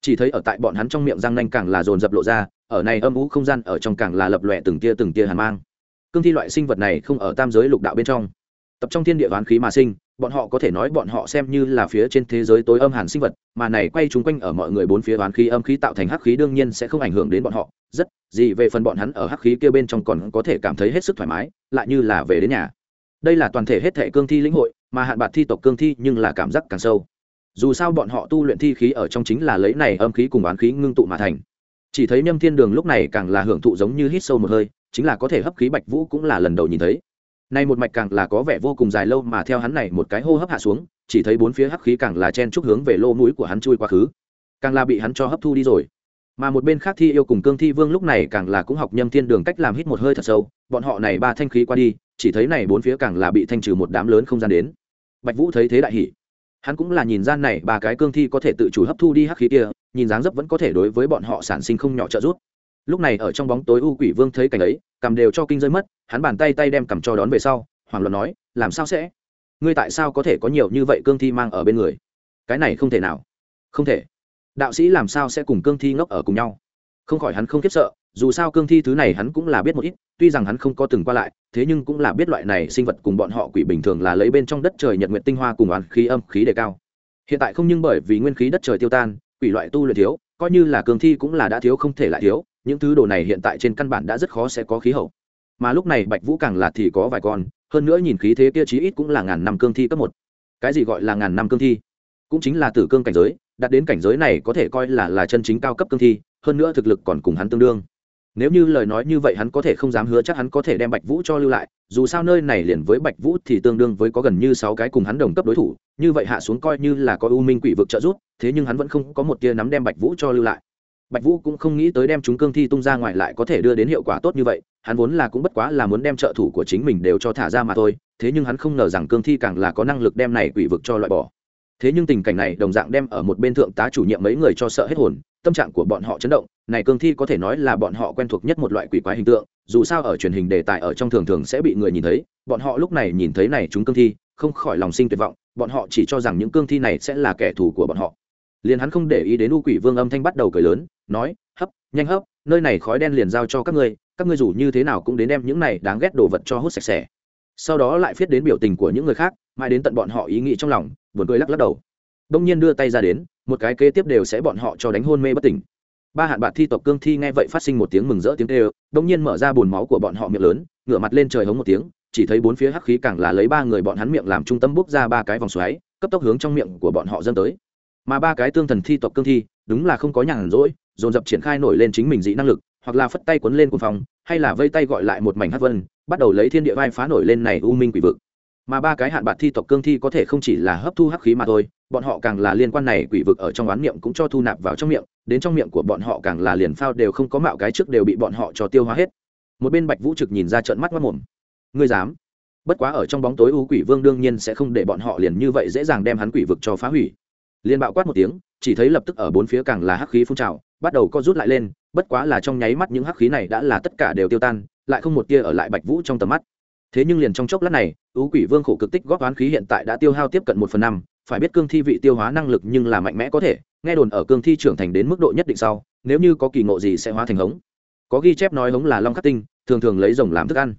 Chỉ thấy ở tại bọn hắn trong miệng răng nanh càng là dồn dập lộ ra, ở này âm ú không gian ở trong càng là lập lòe từng tia từng tia hàn mang. Cương thi loại sinh vật này không ở tam giới lục đạo bên trong tập trong thiên địa đoán khí mà sinh, bọn họ có thể nói bọn họ xem như là phía trên thế giới tối âm hàn sinh vật, mà này quay chung quanh ở mọi người bốn phía đoán khí âm khí tạo thành hắc khí đương nhiên sẽ không ảnh hưởng đến bọn họ. Rất, gì về phần bọn hắn ở hắc khí kia bên trong còn có thể cảm thấy hết sức thoải mái, lại như là về đến nhà. Đây là toàn thể hết thể cương thi lĩnh hội, mà hạn bạc thi tộc cương thi nhưng là cảm giác càng sâu. Dù sao bọn họ tu luyện thi khí ở trong chính là lấy này âm khí cùng oán khí ngưng tụ mà thành. Chỉ thấy nhâm thiên đường lúc này càng là hưởng thụ giống như hít sâu một hơi, chính là có thể hấp khí bạch vũ cũng là lần đầu nhìn thấy nay một mạch càng là có vẻ vô cùng dài lâu mà theo hắn này một cái hô hấp hạ xuống, chỉ thấy bốn phía hắc khí càng là chen chúc hướng về lô mũi của hắn chui quá khứ. Càng là bị hắn cho hấp thu đi rồi. Mà một bên khác thi yêu cùng cương thi vương lúc này càng là cũng học nhâm thiên đường cách làm hít một hơi thật sâu, bọn họ này ba thanh khí qua đi, chỉ thấy này bốn phía càng là bị thanh trừ một đám lớn không gian đến. Bạch vũ thấy thế đại hỉ. Hắn cũng là nhìn gian này ba cái cương thi có thể tự chủ hấp thu đi hắc khí kia, nhìn dáng dấp vẫn có thể đối với bọn họ sản sinh không nhỏ trợ giúp lúc này ở trong bóng tối u quỷ vương thấy cảnh ấy cầm đều cho kinh rơi mất, hắn bàn tay tay đem cầm cho đón về sau hoàng luận nói, làm sao sẽ? Ngươi tại sao có thể có nhiều như vậy cương thi mang ở bên người? Cái này không thể nào. Không thể. Đạo sĩ làm sao sẽ cùng cương thi ngốc ở cùng nhau? Không khỏi hắn không kiếp sợ, dù sao cương thi thứ này hắn cũng là biết một ít, tuy rằng hắn không có từng qua lại, thế nhưng cũng là biết loại này sinh vật cùng bọn họ quỷ bình thường là lấy bên trong đất trời nhật nguyện tinh hoa cùng oán khí âm khí đề cao. Hiện tại không nhưng bởi vì nguyên khí đất trời tiêu tan, quỷ loại tu luyện thiếu, coi như là cương thi cũng là đã thiếu không thể lại thiếu những thứ đồ này hiện tại trên căn bản đã rất khó sẽ có khí hậu. Mà lúc này bạch vũ càng là thì có vài con, hơn nữa nhìn khí thế kia chí ít cũng là ngàn năm cương thi cấp một. Cái gì gọi là ngàn năm cương thi? Cũng chính là tử cương cảnh giới, đạt đến cảnh giới này có thể coi là là chân chính cao cấp cương thi, hơn nữa thực lực còn cùng hắn tương đương. Nếu như lời nói như vậy hắn có thể không dám hứa chắc hắn có thể đem bạch vũ cho lưu lại, dù sao nơi này liền với bạch vũ thì tương đương với có gần như sáu cái cùng hắn đồng cấp đối thủ, như vậy hạ xuống coi như là có u minh quỷ vực trợ giúp, thế nhưng hắn vẫn không có một tia nắm đem bạch vũ cho lưu lại bạch vũ cũng không nghĩ tới đem chúng cương thi tung ra ngoài lại có thể đưa đến hiệu quả tốt như vậy, hắn vốn là cũng bất quá là muốn đem trợ thủ của chính mình đều cho thả ra mà thôi, thế nhưng hắn không ngờ rằng cương thi càng là có năng lực đem này quỷ vực cho loại bỏ. Thế nhưng tình cảnh này đồng dạng đem ở một bên thượng tá chủ nhiệm mấy người cho sợ hết hồn, tâm trạng của bọn họ chấn động, này cương thi có thể nói là bọn họ quen thuộc nhất một loại quỷ quái hình tượng, dù sao ở truyền hình đề tài ở trong thường thường sẽ bị người nhìn thấy, bọn họ lúc này nhìn thấy này chúng cương thi, không khỏi lòng sinh tuyệt vọng, bọn họ chỉ cho rằng những cương thi này sẽ là kẻ thù của bọn họ liền hắn không để ý đến u quỷ vương âm thanh bắt đầu cười lớn, nói, hấp, nhanh hấp, nơi này khói đen liền giao cho các ngươi các ngươi dù như thế nào cũng đến đem những này đáng ghét đồ vật cho hút sạch sẽ. Sau đó lại viết đến biểu tình của những người khác, mãi đến tận bọn họ ý nghĩ trong lòng, buồn cười lắc lắc đầu. Đông nhiên đưa tay ra đến, một cái kế tiếp đều sẽ bọn họ cho đánh hôn mê bất tỉnh. Ba hạn bạc thi tộc cương thi nghe vậy phát sinh một tiếng mừng rỡ tiếng kêu, đông nhiên mở ra bùn máu của bọn họ miệng lớn, ngửa mặt lên trời hống một tiếng, chỉ thấy bốn phía hắc khí càng là lấy ba người bọn hắn miệng làm trung tâm bốc ra ba cái vòng xoáy, cấp tốc hướng trong miệng của bọn họ dâng tới mà ba cái tương thần thi tộc cương thi, đúng là không có nhàn rỗi, dồn dập triển khai nổi lên chính mình dị năng lực, hoặc là phất tay quấn lên cuồng phòng hay là vây tay gọi lại một mảnh hắc vân, bắt đầu lấy thiên địa vai phá nổi lên này u minh quỷ vực. Mà ba cái hạn bạc thi tộc cương thi có thể không chỉ là hấp thu hắc khí mà thôi, bọn họ càng là liên quan này quỷ vực ở trong oán miệng cũng cho thu nạp vào trong miệng, đến trong miệng của bọn họ càng là liền phao đều không có mạo cái trước đều bị bọn họ cho tiêu hóa hết. Một bên bạch vũ trực nhìn ra trận mắt mất mồm ngươi dám? Bất quá ở trong bóng tối u quỷ vương đương nhiên sẽ không để bọn họ liền như vậy dễ dàng đem hắn quỷ vực cho phá hủy liền bạo quát một tiếng, chỉ thấy lập tức ở bốn phía càng là hắc khí phun trào, bắt đầu co rút lại lên, bất quá là trong nháy mắt những hắc khí này đã là tất cả đều tiêu tan, lại không một tia ở lại bạch vũ trong tầm mắt. Thế nhưng liền trong chốc lát này ưu quỷ vương khổ cực tích góp oán khí hiện tại đã tiêu hao tiếp cận một phần năm, phải biết cương thi vị tiêu hóa năng lực nhưng là mạnh mẽ có thể, nghe đồn ở cương thi trưởng thành đến mức độ nhất định sau, nếu như có kỳ ngộ gì sẽ hóa thành hống. Có ghi chép nói hống là long khắc tinh, thường thường lấy rồng làm thức ăn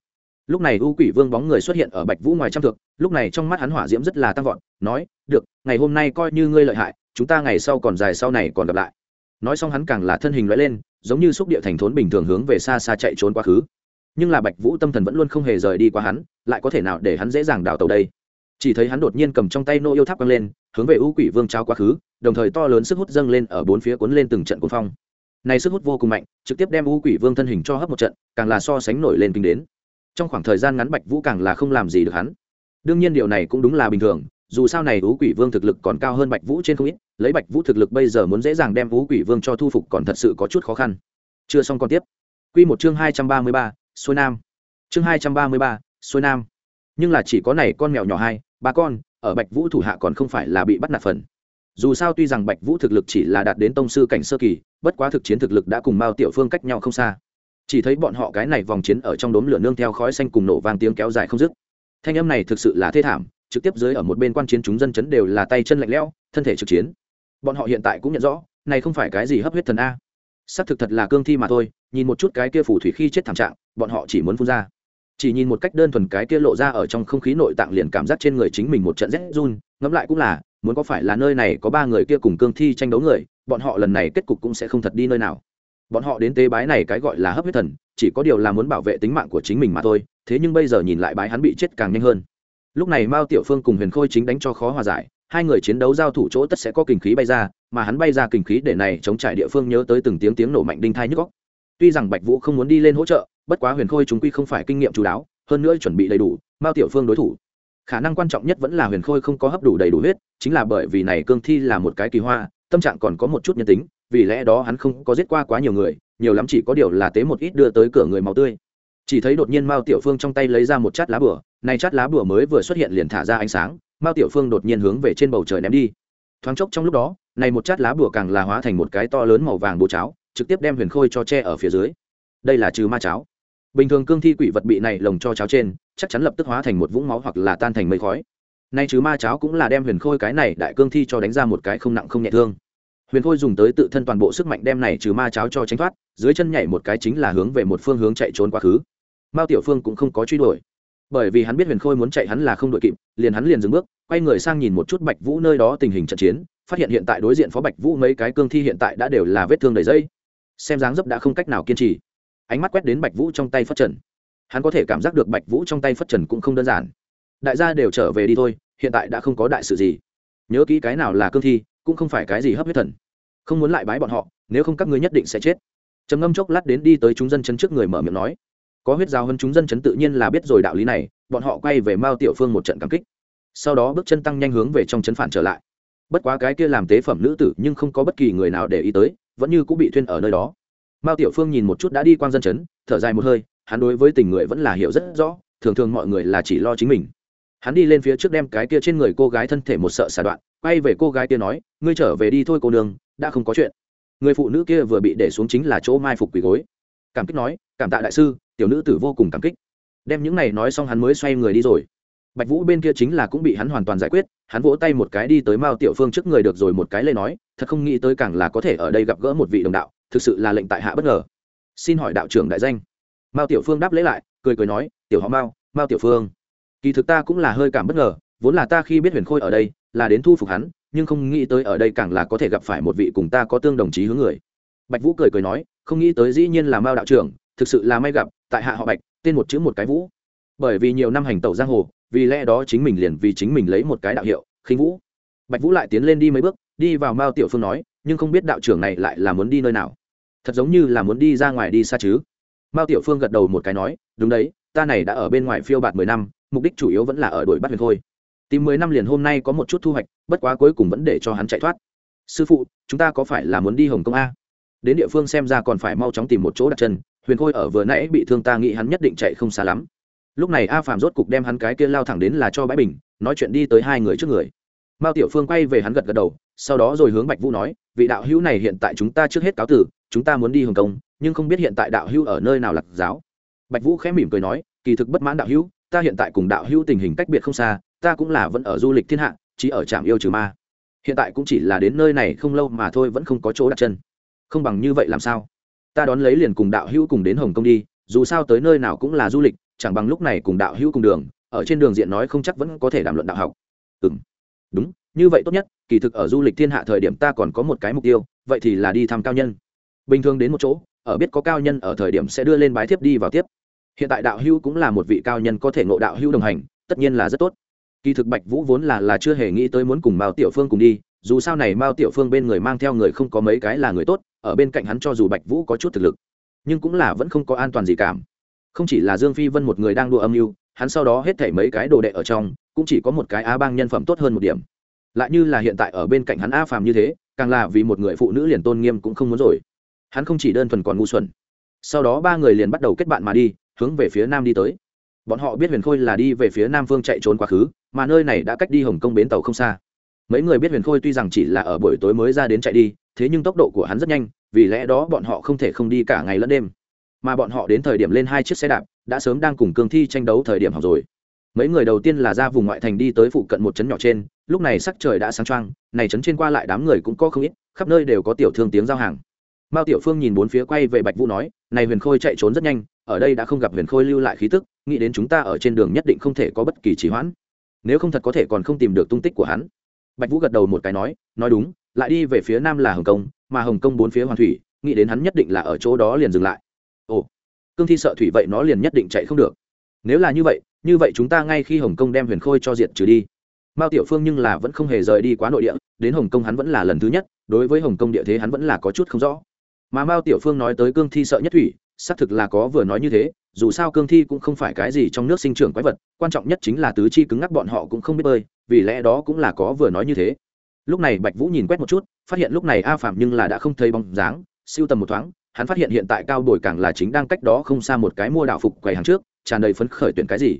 lúc này u quỷ vương bóng người xuất hiện ở bạch vũ ngoài trăm thực lúc này trong mắt hắn hỏa diễm rất là tăng vọt, nói, được, ngày hôm nay coi như ngươi lợi hại, chúng ta ngày sau còn dài sau này còn gặp lại. Nói xong hắn càng là thân hình loại lên, giống như xúc địa thành thốn bình thường hướng về xa xa chạy trốn quá khứ. Nhưng là bạch vũ tâm thần vẫn luôn không hề rời đi qua hắn, lại có thể nào để hắn dễ dàng đào tàu đây? Chỉ thấy hắn đột nhiên cầm trong tay nô yêu tháp quăng lên, hướng về u quỷ vương trao quá khứ, đồng thời to lớn sức hút dâng lên ở bốn phía cuốn lên từng trận cuốn phong. Này sức hút vô cùng mạnh, trực tiếp đem u quỷ vương thân hình cho hấp một trận, càng là so sánh nổi lên kinh đến trong khoảng thời gian ngắn bạch vũ càng là không làm gì được hắn. Đương nhiên điều này cũng đúng là bình thường, dù sao này ú quỷ vương thực lực còn cao hơn bạch vũ trên không ít, lấy bạch vũ thực lực bây giờ muốn dễ dàng đem ú quỷ vương cho thu phục còn thật sự có chút khó khăn. Chưa xong còn tiếp. Quy một chương hai trăm ba mươi ba, xuôi nam. Chương hai trăm ba mươi ba, xuôi nam. Nhưng là chỉ có này con mèo nhỏ hai, ba con, ở bạch vũ thủ hạ còn không phải là bị bắt nạt phần. Dù sao tuy rằng bạch vũ thực lực chỉ là đạt đến tông sư cảnh sơ kỳ, bất quá thực chiến thực lực đã cùng mao tiểu phương cách nhau không xa chỉ thấy bọn họ cái này vòng chiến ở trong đốm lửa nương theo khói xanh cùng nổ vang tiếng kéo dài không dứt. Thanh âm này thực sự là thê thảm, trực tiếp dưới ở một bên quan chiến chúng dân chấn đều là tay chân lạnh lẽo, thân thể trực chiến. Bọn họ hiện tại cũng nhận rõ, này không phải cái gì hấp huyết thần a. Xác thực thật là cương thi mà thôi, nhìn một chút cái kia phủ thủy khi chết thảm trạng, bọn họ chỉ muốn phun ra. Chỉ nhìn một cách đơn thuần cái kia lộ ra ở trong không khí nội tạng liền cảm giác trên người chính mình một trận rét run, ngẫm lại cũng là, muốn có phải là nơi này có ba người kia cùng cương thi tranh đấu người, bọn họ lần này kết cục cũng sẽ không thật đi nơi nào bọn họ đến tế bái này cái gọi là hấp huyết thần, chỉ có điều là muốn bảo vệ tính mạng của chính mình mà thôi, thế nhưng bây giờ nhìn lại bái hắn bị chết càng nhanh hơn. Lúc này mao tiểu phương cùng huyền khôi chính đánh cho khó hòa giải, hai người chiến đấu giao thủ chỗ tất sẽ có kinh khí bay ra, mà hắn bay ra kinh khí để này chống trải địa phương nhớ tới từng tiếng tiếng nổ mạnh đinh thai nhức góc tuy rằng bạch vũ không muốn đi lên hỗ trợ, bất quá huyền khôi chúng quy không phải kinh nghiệm chú đáo, hơn nữa chuẩn bị đầy đủ, mao tiểu phương đối thủ. Khả năng quan trọng nhất vẫn là huyền khôi không có hấp đủ đầy đủ huyết, chính là bởi vì này cương thi là một cái kỳ hoa, tâm trạng còn có một chút nhân tính vì lẽ đó hắn không có giết qua quá nhiều người, nhiều lắm chỉ có điều là tế một ít đưa tới cửa người máu tươi. Chỉ thấy đột nhiên mao tiểu phương trong tay lấy ra một chát lá bửa này chát lá bửa mới vừa xuất hiện liền thả ra ánh sáng, mao tiểu phương đột nhiên hướng về trên bầu trời ném đi. Thoáng chốc trong lúc đó, này một chát lá bửa càng là hóa thành một cái to lớn màu vàng bố cháo, trực tiếp đem huyền khôi cho che ở phía dưới. Đây là trừ ma cháo. Bình thường cương thi quỷ vật bị này lồng cho cháo trên, chắc chắn lập tức hóa thành một vũng máu hoặc là tan thành mây khói. Nay trừ ma cháo cũng là đem huyền khôi cái này đại cương thi cho đánh ra một cái không nặng không nhẹ thương huyền khôi dùng tới tự thân toàn bộ sức mạnh đem này trừ ma cháo cho tránh thoát, dưới chân nhảy một cái chính là hướng về một phương hướng chạy trốn quá khứ. Mao tiểu phương cũng không có truy đuổi. Bởi vì hắn biết huyền khôi muốn chạy hắn là không đội kịp, liền hắn liền dừng bước, quay người sang nhìn một chút bạch vũ nơi đó tình hình trận chiến, phát hiện hiện tại đối diện phó bạch vũ mấy cái cương thi hiện tại đã đều là vết thương đầy dây. Xem dáng dấp đã không cách nào kiên trì. Ánh mắt quét đến bạch vũ trong tay phất trần. Hắn có thể cảm giác được bạch vũ trong tay phất trần cũng không đơn giản. Đại gia đều trở về đi thôi, hiện tại đã không có đại sự gì. Nhớ kỹ cái nào là cương thi cũng không phải cái gì hấp huyết thần. Không muốn lại bái bọn họ, nếu không các ngươi nhất định sẽ chết. Trầm ngâm chốc lát đến đi tới chúng dân chấn trước người mở miệng nói. Có huyết giao hơn chúng dân chấn tự nhiên là biết rồi đạo lý này, bọn họ quay về mao tiểu phương một trận cảm kích. Sau đó bước chân tăng nhanh hướng về trong chấn phản trở lại. Bất quá cái kia làm tế phẩm nữ tử nhưng không có bất kỳ người nào để ý tới, vẫn như cũng bị thuyên ở nơi đó. Mao tiểu phương nhìn một chút đã đi quan dân chấn, thở dài một hơi, hắn đối với tình người vẫn là hiểu rất rõ, thường thường mọi người là chỉ lo chính mình. Hắn đi lên phía trước đem cái kia trên người cô gái thân thể một sợ xà đoạn quay về cô gái kia nói, ngươi trở về đi thôi cô nương, đã không có chuyện. Người phụ nữ kia vừa bị để xuống chính là chỗ mai phục quỳ gối. Cảm kích nói, cảm tạ đại sư, tiểu nữ tử vô cùng cảm kích. Đem những này nói xong hắn mới xoay người đi rồi. Bạch vũ bên kia chính là cũng bị hắn hoàn toàn giải quyết, hắn vỗ tay một cái đi tới mao tiểu phương trước người được rồi một cái lê nói, thật không nghĩ tới càng là có thể ở đây gặp gỡ một vị đồng đạo, thực sự là lệnh tại hạ bất ngờ. Xin hỏi đạo trưởng đại danh. Mao tiểu phương đáp lễ lại, cười cười nói, tiểu họ mao mao tiểu phương. Kỳ thực ta cũng là hơi cảm bất ngờ, vốn là ta khi biết huyền khôi ở đây là đến thu phục hắn, nhưng không nghĩ tới ở đây càng là có thể gặp phải một vị cùng ta có tương đồng chí hướng người. Bạch vũ cười cười nói, không nghĩ tới dĩ nhiên là mao đạo trưởng, thực sự là may gặp, tại hạ họ bạch, tên một chữ một cái vũ. Bởi vì nhiều năm hành tẩu giang hồ, vì lẽ đó chính mình liền vì chính mình lấy một cái đạo hiệu, khinh vũ. Bạch vũ lại tiến lên đi mấy bước, đi vào mao tiểu phương nói, nhưng không biết đạo trưởng này lại là muốn đi nơi nào. Thật giống như là muốn đi ra ngoài đi xa chứ. Mao tiểu phương gật đầu một cái nói, đúng đấy, ta này đã ở bên ngoài phiêu bạt mười năm, mục đích chủ yếu vẫn là ở đuổi bắt huyền thôi tìm mười năm liền hôm nay có một chút thu hoạch, bất quá cuối cùng vẫn để cho hắn chạy thoát. Sư phụ, chúng ta có phải là muốn đi hồng kông a? Đến địa phương xem ra còn phải mau chóng tìm một chỗ đặt chân, huyền khôi ở vừa nãy bị thương ta nghĩ hắn nhất định chạy không xa lắm. Lúc này a phàm rốt cục đem hắn cái kia lao thẳng đến là cho bãi bình, nói chuyện đi tới hai người trước người. Mao tiểu phương quay về hắn gật gật đầu, sau đó rồi hướng bạch vũ nói, vị đạo hữu này hiện tại chúng ta trước hết cáo tử, chúng ta muốn đi hồng kông, nhưng không biết hiện tại đạo hữu ở nơi nào lạc giáo. Bạch vũ khẽ mỉm cười nói, kỳ thực bất mãn đạo hữu, ta hiện tại cùng đạo hữu tình hình cách biệt không xa ta cũng là vẫn ở du lịch thiên hạ, chỉ ở trạm yêu trừ ma. Hiện tại cũng chỉ là đến nơi này không lâu mà thôi vẫn không có chỗ đặt chân. Không bằng như vậy làm sao? Ta đón lấy liền cùng đạo hữu cùng đến hồng kông đi, dù sao tới nơi nào cũng là du lịch, chẳng bằng lúc này cùng đạo hữu cùng đường, ở trên đường diện nói không chắc vẫn có thể đàm luận đạo học. Ừ đúng, như vậy tốt nhất, kỳ thực ở du lịch thiên hạ thời điểm ta còn có một cái mục tiêu, vậy thì là đi thăm cao nhân. Bình thường đến một chỗ, ở biết có cao nhân ở thời điểm sẽ đưa lên bái thiếp đi vào tiếp. Hiện tại đạo hữu cũng là một vị cao nhân có thể ngộ đạo hữu đồng hành, tất nhiên là rất tốt kỳ thực bạch vũ vốn là là chưa hề nghĩ tới muốn cùng mao tiểu phương cùng đi, dù sao này mao tiểu phương bên người mang theo người không có mấy cái là người tốt, ở bên cạnh hắn cho dù bạch vũ có chút thực lực, nhưng cũng là vẫn không có an toàn gì cảm. Không chỉ là dương phi vân một người đang đua âm mưu, hắn sau đó hết thảy mấy cái đồ đệ ở trong, cũng chỉ có một cái a bang nhân phẩm tốt hơn một điểm. Lại như là hiện tại ở bên cạnh hắn a phàm như thế, càng là vì một người phụ nữ liền tôn nghiêm cũng không muốn rồi. Hắn không chỉ đơn thuần còn ngu xuẩn. Sau đó ba người liền bắt đầu kết bạn mà đi, hướng về phía nam đi tới. Bọn họ biết huyền khôi là đi về phía nam phương chạy trốn quá khứ mà nơi này đã cách đi hồng kông bến tàu không xa. Mấy người biết huyền khôi tuy rằng chỉ là ở buổi tối mới ra đến chạy đi, thế nhưng tốc độ của hắn rất nhanh, vì lẽ đó bọn họ không thể không đi cả ngày lẫn đêm. Mà bọn họ đến thời điểm lên hai chiếc xe đạp, đã sớm đang cùng cương thi tranh đấu thời điểm học rồi. Mấy người đầu tiên là ra vùng ngoại thành đi tới phụ cận một trấn nhỏ trên, lúc này sắc trời đã sáng trăng này trấn trên qua lại đám người cũng có không ít, khắp nơi đều có tiểu thương tiếng giao hàng. Mao tiểu phương nhìn bốn phía quay về bạch vũ nói, này huyền khôi chạy trốn rất nhanh, ở đây đã không gặp huyền khôi lưu lại khí tức, nghĩ đến chúng ta ở trên đường nhất định không thể có bất kỳ trì hoãn nếu không thật có thể còn không tìm được tung tích của hắn. Bạch vũ gật đầu một cái nói nói đúng, lại đi về phía nam là hồng kông, mà hồng kông bốn phía hoàng thủy, nghĩ đến hắn nhất định là ở chỗ đó liền dừng lại. Ồ, cương thi sợ thủy vậy nó liền nhất định chạy không được. Nếu là như vậy như vậy chúng ta ngay khi hồng kông đem huyền khôi cho diệt trừ đi. Mao tiểu phương nhưng là vẫn không hề rời đi quá nội địa, đến hồng kông hắn vẫn là lần thứ nhất, đối với hồng kông địa thế hắn vẫn là có chút không rõ. Mà mao tiểu phương nói tới cương thi sợ nhất thủy, xác thực là có vừa nói như thế dù sao cương thi cũng không phải cái gì trong nước sinh trưởng quái vật, quan trọng nhất chính là tứ chi cứng ngắc bọn họ cũng không biết bơi, vì lẽ đó cũng là có vừa nói như thế. Lúc này bạch vũ nhìn quét một chút, phát hiện lúc này a phạm nhưng là đã không thấy bóng dáng, siêu tầm một thoáng, hắn phát hiện hiện tại cao đổi càng là chính đang cách đó không xa một cái mua đạo phục quầy hàng trước, tràn đầy phấn khởi tuyển cái gì.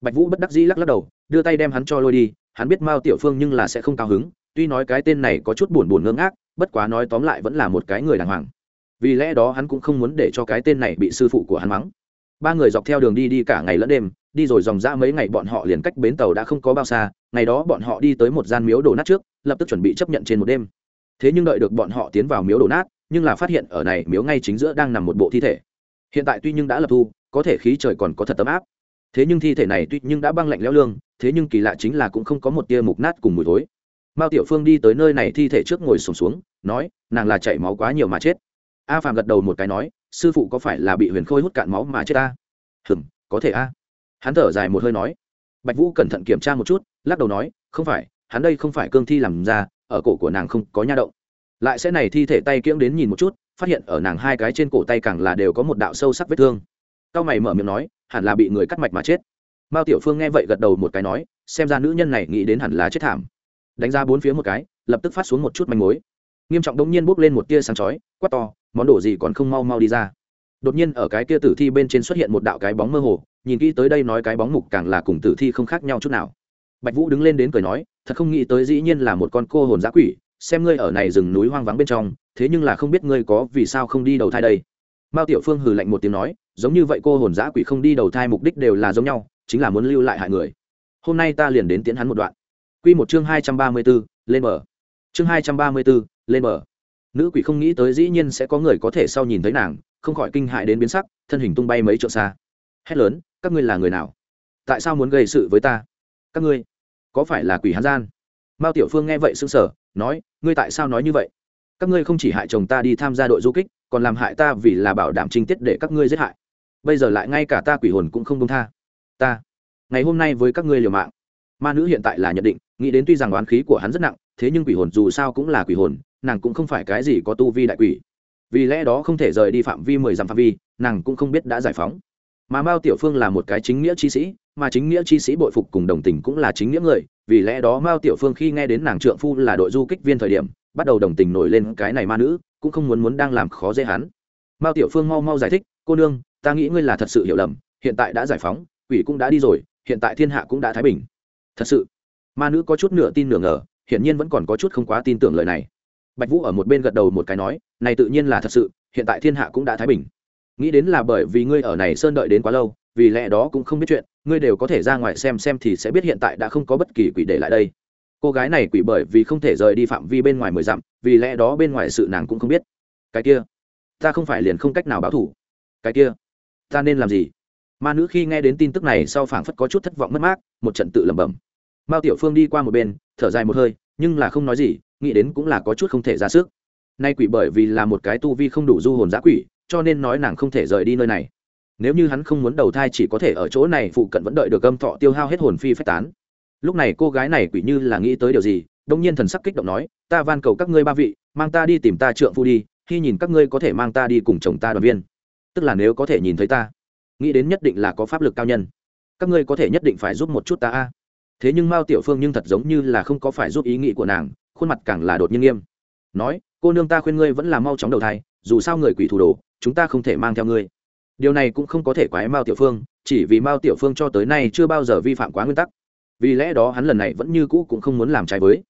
Bạch vũ bất đắc dĩ lắc lắc đầu, đưa tay đem hắn cho lôi đi, hắn biết mao tiểu phương nhưng là sẽ không cao hứng, tuy nói cái tên này có chút buồn buồn ngơ ngác, bất quá nói tóm lại vẫn là một cái người đàng hoàng. Vì lẽ đó hắn cũng không muốn để cho cái tên này bị sư phụ của hắn mắng ba người dọc theo đường đi đi cả ngày lẫn đêm đi rồi dòng ra mấy ngày bọn họ liền cách bến tàu đã không có bao xa ngày đó bọn họ đi tới một gian miếu đổ nát trước lập tức chuẩn bị chấp nhận trên một đêm. Thế nhưng đợi được bọn họ tiến vào miếu đổ nát nhưng là phát hiện ở này miếu ngay chính giữa đang nằm một bộ thi thể. Hiện tại tuy nhưng đã lập thu có thể khí trời còn có thật tấm áp. Thế nhưng thi thể này tuy nhưng đã băng lạnh leo lương thế nhưng kỳ lạ chính là cũng không có một tia mục nát cùng mùi thối. Mao tiểu phương đi tới nơi này thi thể trước ngồi sùng xuống, xuống nói nàng là chảy máu quá nhiều mà chết. A phàm gật đầu một cái nói sư phụ có phải là bị huyền khôi hút cạn máu mà chết ta? Hừng có thể a. Hắn thở dài một hơi nói. Bạch vũ cẩn thận kiểm tra một chút, lắc đầu nói, không phải, hắn đây không phải cương thi làm ra, ở cổ của nàng không có nha động. Lại sẽ này thi thể tay kiễng đến nhìn một chút, phát hiện ở nàng hai cái trên cổ tay càng là đều có một đạo sâu sắc vết thương. Cao mày mở miệng nói, hẳn là bị người cắt mạch mà chết. Mao tiểu phương nghe vậy gật đầu một cái nói, xem ra nữ nhân này nghĩ đến hẳn là chết thảm. Đánh ra bốn phía một cái, lập tức phát xuống một chút manh mối nghiêm trọng đống nhiên bốc lên một tia sáng chói quát to món đồ gì còn không mau mau đi ra. Đột nhiên ở cái kia tử thi bên trên xuất hiện một đạo cái bóng mơ hồ nhìn kỹ tới đây nói cái bóng mục càng là cùng tử thi không khác nhau chút nào. Bạch vũ đứng lên đến cười nói thật không nghĩ tới dĩ nhiên là một con cô hồn giã quỷ xem ngươi ở này rừng núi hoang vắng bên trong thế nhưng là không biết ngươi có vì sao không đi đầu thai đây. Mao tiểu phương hừ lạnh một tiếng nói giống như vậy cô hồn giã quỷ không đi đầu thai mục đích đều là giống nhau chính là muốn lưu lại hại người. Hôm nay ta liền đến tiến hắn một đoạn. Quy một chương hai trăm ba mươi 234, lên mở. Chương hai trăm ba mươi 234, lên mở. Nữ quỷ không nghĩ tới dĩ nhiên sẽ có người có thể sau nhìn thấy nàng, không khỏi kinh hại đến biến sắc, thân hình tung bay mấy trượng xa. Hét lớn, các ngươi là người nào? Tại sao muốn gây sự với ta? Các ngươi, có phải là quỷ hán gian? Mao Tiểu Phương nghe vậy sững sờ, nói, ngươi tại sao nói như vậy? Các ngươi không chỉ hại chồng ta đi tham gia đội du kích, còn làm hại ta vì là bảo đảm trinh tiết để các ngươi giết hại. Bây giờ lại ngay cả ta quỷ hồn cũng không buông tha. Ta, ngày hôm nay với các ngươi liều mạng. Ma nữ hiện tại là nhận định, nghĩ đến tuy rằng oán khí của hắn rất nặng thế nhưng quỷ hồn dù sao cũng là quỷ hồn nàng cũng không phải cái gì có tu vi đại quỷ. Vì lẽ đó không thể rời đi phạm vi mười dặm phạm vi, nàng cũng không biết đã giải phóng. Mà mao tiểu phương là một cái chính nghĩa chi sĩ, mà chính nghĩa chi sĩ bội phục cùng đồng tình cũng là chính nghĩa người. Vì lẽ đó mao tiểu phương khi nghe đến nàng trượng phu là đội du kích viên thời điểm, bắt đầu đồng tình nổi lên cái này ma nữ, cũng không muốn muốn đang làm khó dễ hắn. Mao tiểu phương mau mau giải thích, cô nương, ta nghĩ ngươi là thật sự hiểu lầm, hiện tại đã giải phóng, quỷ cũng đã đi rồi, hiện tại thiên hạ cũng đã thái bình. Thật sự, ma nữ có chút nửa tin nửa ngờ, hiển nhiên vẫn còn có chút không quá tin tưởng lời này bạch vũ ở một bên gật đầu một cái nói, này tự nhiên là thật sự, hiện tại thiên hạ cũng đã thái bình. Nghĩ đến là bởi vì ngươi ở này sơn đợi đến quá lâu, vì lẽ đó cũng không biết chuyện, ngươi đều có thể ra ngoài xem xem thì sẽ biết hiện tại đã không có bất kỳ quỷ để lại đây. Cô gái này quỷ bởi vì không thể rời đi phạm vi bên ngoài mười dặm, vì lẽ đó bên ngoài sự nàng cũng không biết. Cái kia, ta không phải liền không cách nào báo thủ. Cái kia, ta nên làm gì? Ma nữ khi nghe đến tin tức này sau phảng phất có chút thất vọng mất mát, một trận tự lẩm bẩm. Mao tiểu phương đi qua một bên, thở dài một hơi, nhưng là không nói gì nghĩ đến cũng là có chút không thể ra sức. Nay quỷ bởi vì là một cái tu vi không đủ du hồn giã quỷ, cho nên nói nàng không thể rời đi nơi này. Nếu như hắn không muốn đầu thai chỉ có thể ở chỗ này, phụ cận vẫn đợi được âm thọ tiêu hao hết hồn phi phách tán. Lúc này cô gái này quỷ như là nghĩ tới điều gì, đông nhiên thần sắc kích động nói, ta van cầu các ngươi ba vị, mang ta đi tìm ta trượng phu đi, khi nhìn các ngươi có thể mang ta đi cùng chồng ta đoàn viên. Tức là nếu có thể nhìn thấy ta, nghĩ đến nhất định là có pháp lực cao nhân. Các ngươi có thể nhất định phải giúp một chút ta a. Thế nhưng mao tiểu phương nhưng thật giống như là không có phải giúp ý nghĩ của nàng khuôn mặt càng là đột nhiên nghiêm. Nói, cô nương ta khuyên ngươi vẫn là mau chóng đầu thai, dù sao người quỷ thủ đồ, chúng ta không thể mang theo ngươi. Điều này cũng không có thể quái mao tiểu phương, chỉ vì mao tiểu phương cho tới nay chưa bao giờ vi phạm quá nguyên tắc. Vì lẽ đó hắn lần này vẫn như cũ cũng không muốn làm trái với.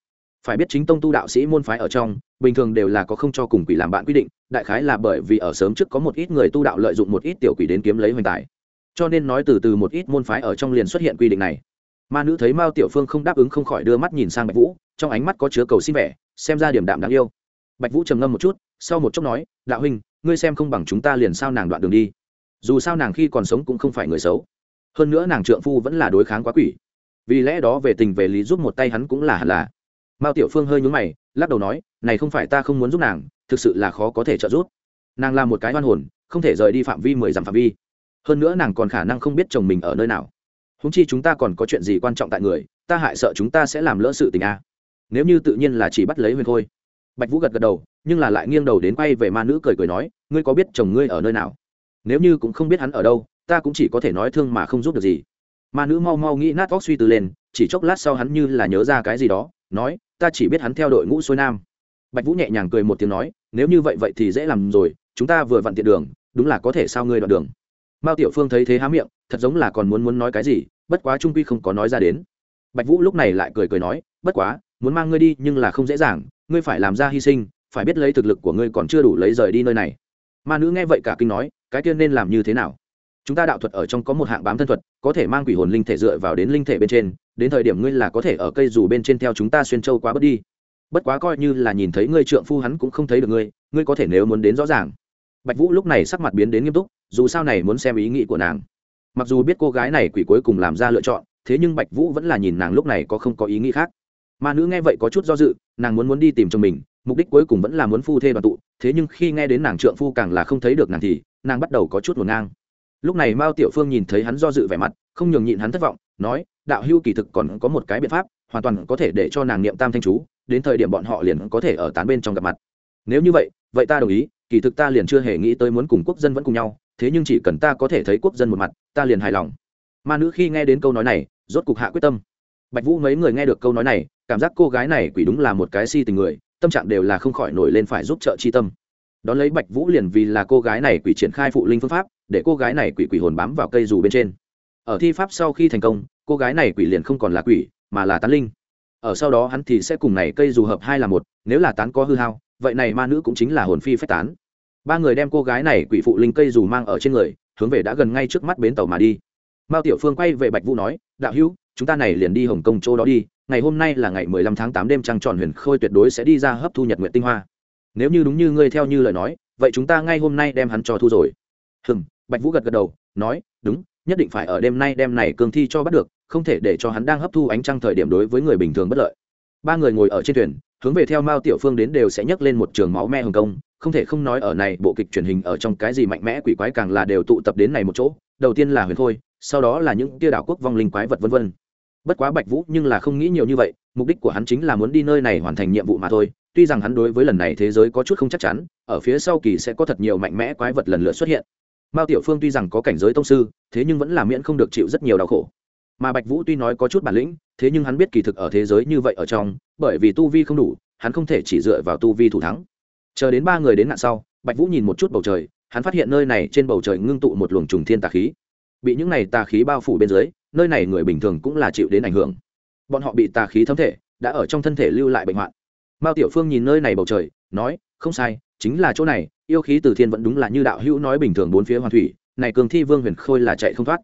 Phải biết chính tông tu đạo sĩ môn phái ở trong, bình thường đều là có không cho cùng quỷ làm bạn quy định, đại khái là bởi vì ở sớm trước có một ít người tu đạo lợi dụng một ít tiểu quỷ đến kiếm lấy hoành tài. Cho nên nói từ từ một ít môn phái ở trong liền xuất hiện quy định này ma nữ thấy mao tiểu phương không đáp ứng không khỏi đưa mắt nhìn sang bạch vũ, trong ánh mắt có chứa cầu xin vẻ, xem ra điểm đạm đáng yêu. Bạch vũ trầm ngâm một chút, sau một chốc nói, đạo huynh, ngươi xem không bằng chúng ta liền sao nàng đoạn đường đi. Dù sao nàng khi còn sống cũng không phải người xấu. Hơn nữa nàng trượng phu vẫn là đối kháng quá quỷ. Vì lẽ đó về tình về lý giúp một tay hắn cũng là hẳn là. Mao tiểu phương hơi nhúng mày, lắc đầu nói, này không phải ta không muốn giúp nàng, thực sự là khó có thể trợ giúp. Nàng là một cái hoan hồn, không thể rời đi phạm vi mười dặm phạm vi. Hơn nữa nàng còn khả năng không biết chồng mình ở nơi nào húng chi chúng ta còn có chuyện gì quan trọng tại người, ta hại sợ chúng ta sẽ làm lỡ sự tình a. À. nếu như tự nhiên là chỉ bắt lấy huyền khôi. Bạch vũ gật gật đầu, nhưng là lại nghiêng đầu đến quay về ma nữ cười cười nói, ngươi có biết chồng ngươi ở nơi nào? Nếu như cũng không biết hắn ở đâu, ta cũng chỉ có thể nói thương mà không giúp được gì. Ma nữ mau mau nghĩ nát óc suy tư lên, chỉ chốc lát sau hắn như là nhớ ra cái gì đó, nói, ta chỉ biết hắn theo đội ngũ xuôi nam. Bạch vũ nhẹ nhàng cười một tiếng nói, nếu như vậy vậy thì dễ làm rồi, chúng ta vừa vặn tiện đường, đúng là có thể sao ngươi đoạn đường. Mao tiểu phương thấy thế há miệng thật giống là còn muốn muốn nói cái gì, bất quá trung quy không có nói ra đến. Bạch vũ lúc này lại cười cười nói, bất quá, muốn mang ngươi đi nhưng là không dễ dàng, ngươi phải làm ra hy sinh, phải biết lấy thực lực của ngươi còn chưa đủ lấy rời đi nơi này. Ma nữ nghe vậy cả kinh nói, cái kia nên làm như thế nào? Chúng ta đạo thuật ở trong có một hạng bám thân thuật, có thể mang quỷ hồn linh thể dựa vào đến linh thể bên trên, đến thời điểm ngươi là có thể ở cây dù bên trên theo chúng ta xuyên châu quá bớt đi. Bất quá coi như là nhìn thấy ngươi trượng phu hắn cũng không thấy được ngươi ngươi có thể nếu muốn đến rõ ràng. Bạch vũ lúc này sắc mặt biến đến nghiêm túc, dù sao này muốn xem ý nghĩ của nàng mặc dù biết cô gái này quỷ cuối cùng làm ra lựa chọn, thế nhưng bạch vũ vẫn là nhìn nàng lúc này có không có ý nghĩ khác. Ma nữ nghe vậy có chút do dự, nàng muốn muốn đi tìm chồng mình, mục đích cuối cùng vẫn là muốn phu thê đoàn tụ, thế nhưng khi nghe đến nàng trượng phu càng là không thấy được nàng thì, nàng bắt đầu có chút ngổn ngang. Lúc này mao tiểu phương nhìn thấy hắn do dự vẻ mặt, không nhường nhịn hắn thất vọng, nói, đạo hưu kỳ thực còn có một cái biện pháp, hoàn toàn có thể để cho nàng niệm tam thanh chú, đến thời điểm bọn họ liền có thể ở tán bên trong gặp mặt. Nếu như vậy vậy ta đồng ý, kỳ thực ta liền chưa hề nghĩ tới muốn cùng quốc dân vẫn cùng nhau thế nhưng chỉ cần ta có thể thấy quốc dân một mặt, ta liền hài lòng. Ma nữ khi nghe đến câu nói này, rốt cục hạ quyết tâm. Bạch vũ mấy người nghe được câu nói này, cảm giác cô gái này quỷ đúng là một cái si tình người, tâm trạng đều là không khỏi nổi lên phải giúp trợ chi tâm. Đón lấy bạch vũ liền vì là cô gái này quỷ triển khai phụ linh phương pháp, để cô gái này quỷ quỷ hồn bám vào cây dù bên trên. Ở thi pháp sau khi thành công, cô gái này quỷ liền không còn là quỷ, mà là tán linh. Ở sau đó hắn thì sẽ cùng này cây dù hợp hai là một, nếu là tán có hư hao, vậy này ma nữ cũng chính là hồn phi phách tán ba người đem cô gái này quỷ phụ linh cây dù mang ở trên người, hướng về đã gần ngay trước mắt bến tàu mà đi. Mao tiểu phương quay về bạch vũ nói, đạo hữu, chúng ta này liền đi hồng kông chỗ đó đi, ngày hôm nay là ngày mười lăm tháng tám đêm trăng tròn huyền khôi tuyệt đối sẽ đi ra hấp thu nhật nguyện tinh hoa. Nếu như đúng như ngươi theo như lời nói, vậy chúng ta ngay hôm nay đem hắn cho thu rồi. Hừm, bạch vũ gật gật đầu, nói, đúng, nhất định phải ở đêm nay đem này cương thi cho bắt được, không thể để cho hắn đang hấp thu ánh trăng thời điểm đối với người bình thường bất lợi. Ba người ngồi ở trên thuyền hướng về theo mao tiểu phương đến đều sẽ nhấc lên một trường máu me hồng công, không thể không nói ở này, bộ kịch truyền hình ở trong cái gì mạnh mẽ quỷ quái càng là đều tụ tập đến này một chỗ, đầu tiên là huyền khôi, sau đó là những tia đảo quốc vong linh quái vật vân vân. Bất quá bạch vũ nhưng là không nghĩ nhiều như vậy, mục đích của hắn chính là muốn đi nơi này hoàn thành nhiệm vụ mà thôi, tuy rằng hắn đối với lần này thế giới có chút không chắc chắn, ở phía sau kỳ sẽ có thật nhiều mạnh mẽ quái vật lần lượt xuất hiện. Mao tiểu phương tuy rằng có cảnh giới tông sư, thế nhưng vẫn là miễn không được chịu rất nhiều đau khổ mà bạch vũ tuy nói có chút bản lĩnh, thế nhưng hắn biết kỳ thực ở thế giới như vậy ở trong, bởi vì tu vi không đủ, hắn không thể chỉ dựa vào tu vi thủ thắng. Chờ đến ba người đến nạn sau, bạch vũ nhìn một chút bầu trời, hắn phát hiện nơi này trên bầu trời ngưng tụ một luồng trùng thiên tà khí. Bị những này tà khí bao phủ bên dưới, nơi này người bình thường cũng là chịu đến ảnh hưởng. Bọn họ bị tà khí thấm thể, đã ở trong thân thể lưu lại bệnh hoạn. Mao tiểu phương nhìn nơi này bầu trời, nói, không sai, chính là chỗ này, yêu khí từ thiên vẫn đúng là như đạo hữu nói bình thường bốn phía hoàn thủy, này cường thi vương huyền khôi là chạy không thoát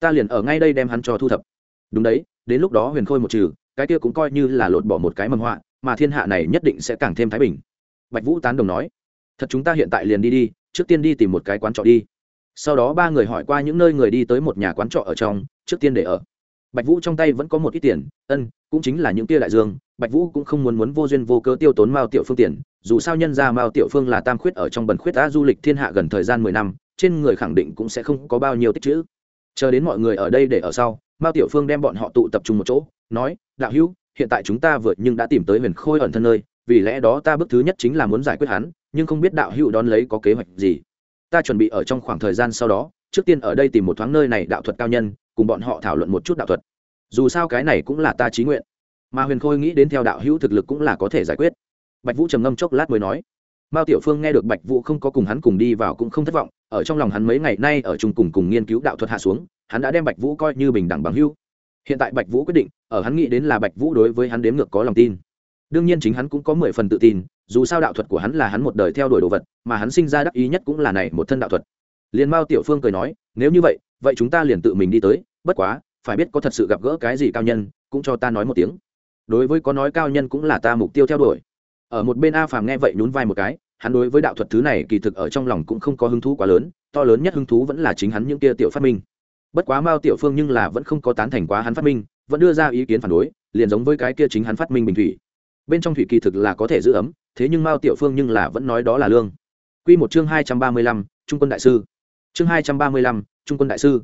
ta liền ở ngay đây đem hắn cho thu thập. Đúng đấy, đến lúc đó huyền khôi một trừ, cái kia cũng coi như là lột bỏ một cái mầm họa, mà thiên hạ này nhất định sẽ càng thêm thái bình. Bạch vũ tán đồng nói, thật chúng ta hiện tại liền đi đi, trước tiên đi tìm một cái quán trọ đi. Sau đó ba người hỏi qua những nơi người đi tới một nhà quán trọ ở trong, trước tiên để ở. Bạch vũ trong tay vẫn có một ít tiền, ân, cũng chính là những tia đại dương, bạch vũ cũng không muốn muốn vô duyên vô cớ tiêu tốn mao tiểu phương tiền, dù sao nhân ra mao tiểu phương là tam khuyết ở trong bần khuyết đã du lịch thiên hạ gần thời gian mười năm, trên người khẳng định cũng sẽ không có bao nhiêu tích chữ chờ đến mọi người ở đây để ở sau, mao tiểu phương đem bọn họ tụ tập trung một chỗ, nói, đạo hữu, hiện tại chúng ta vượt nhưng đã tìm tới huyền khôi ẩn thân nơi, vì lẽ đó ta bước thứ nhất chính là muốn giải quyết hắn, nhưng không biết đạo hữu đón lấy có kế hoạch gì. Ta chuẩn bị ở trong khoảng thời gian sau đó, trước tiên ở đây tìm một thoáng nơi này đạo thuật cao nhân, cùng bọn họ thảo luận một chút đạo thuật. Dù sao cái này cũng là ta trí nguyện. Mà huyền khôi nghĩ đến theo đạo hữu thực lực cũng là có thể giải quyết. Bạch vũ trầm ngâm chốc lát mới nói mao tiểu phương nghe được bạch vũ không có cùng hắn cùng đi vào cũng không thất vọng, ở trong lòng hắn mấy ngày nay ở chung cùng cùng nghiên cứu đạo thuật hạ xuống, hắn đã đem bạch vũ coi như bình đẳng bằng hữu. Hiện tại bạch vũ quyết định, ở hắn nghĩ đến là bạch vũ đối với hắn đếm ngược có lòng tin. Đương nhiên chính hắn cũng có mười phần tự tin, dù sao đạo thuật của hắn là hắn một đời theo đuổi đồ vật, mà hắn sinh ra đắc ý nhất cũng là này một thân đạo thuật. Liền mao tiểu phương cười nói, nếu như vậy vậy chúng ta liền tự mình đi tới, bất quá, phải biết có thật sự gặp gỡ cái gì cao nhân, cũng cho ta nói một tiếng. Đối với có nói cao nhân cũng là ta mục tiêu theo đuổi ở một bên a phàm nghe vậy nhún vai một cái, hắn đối với đạo thuật thứ này kỳ thực ở trong lòng cũng không có hứng thú quá lớn, to lớn nhất hứng thú vẫn là chính hắn những kia tiểu phát minh. Bất quá mao tiểu phương nhưng là vẫn không có tán thành quá hắn phát minh, vẫn đưa ra ý kiến phản đối, liền giống với cái kia chính hắn phát minh bình thủy. Bên trong thủy kỳ thực là có thể giữ ấm, thế nhưng mao tiểu phương nhưng là vẫn nói đó là lương. Quy một chương hai trăm ba mươi lăm, trung quân đại sư. Chương hai trăm ba mươi lăm, trung quân đại sư.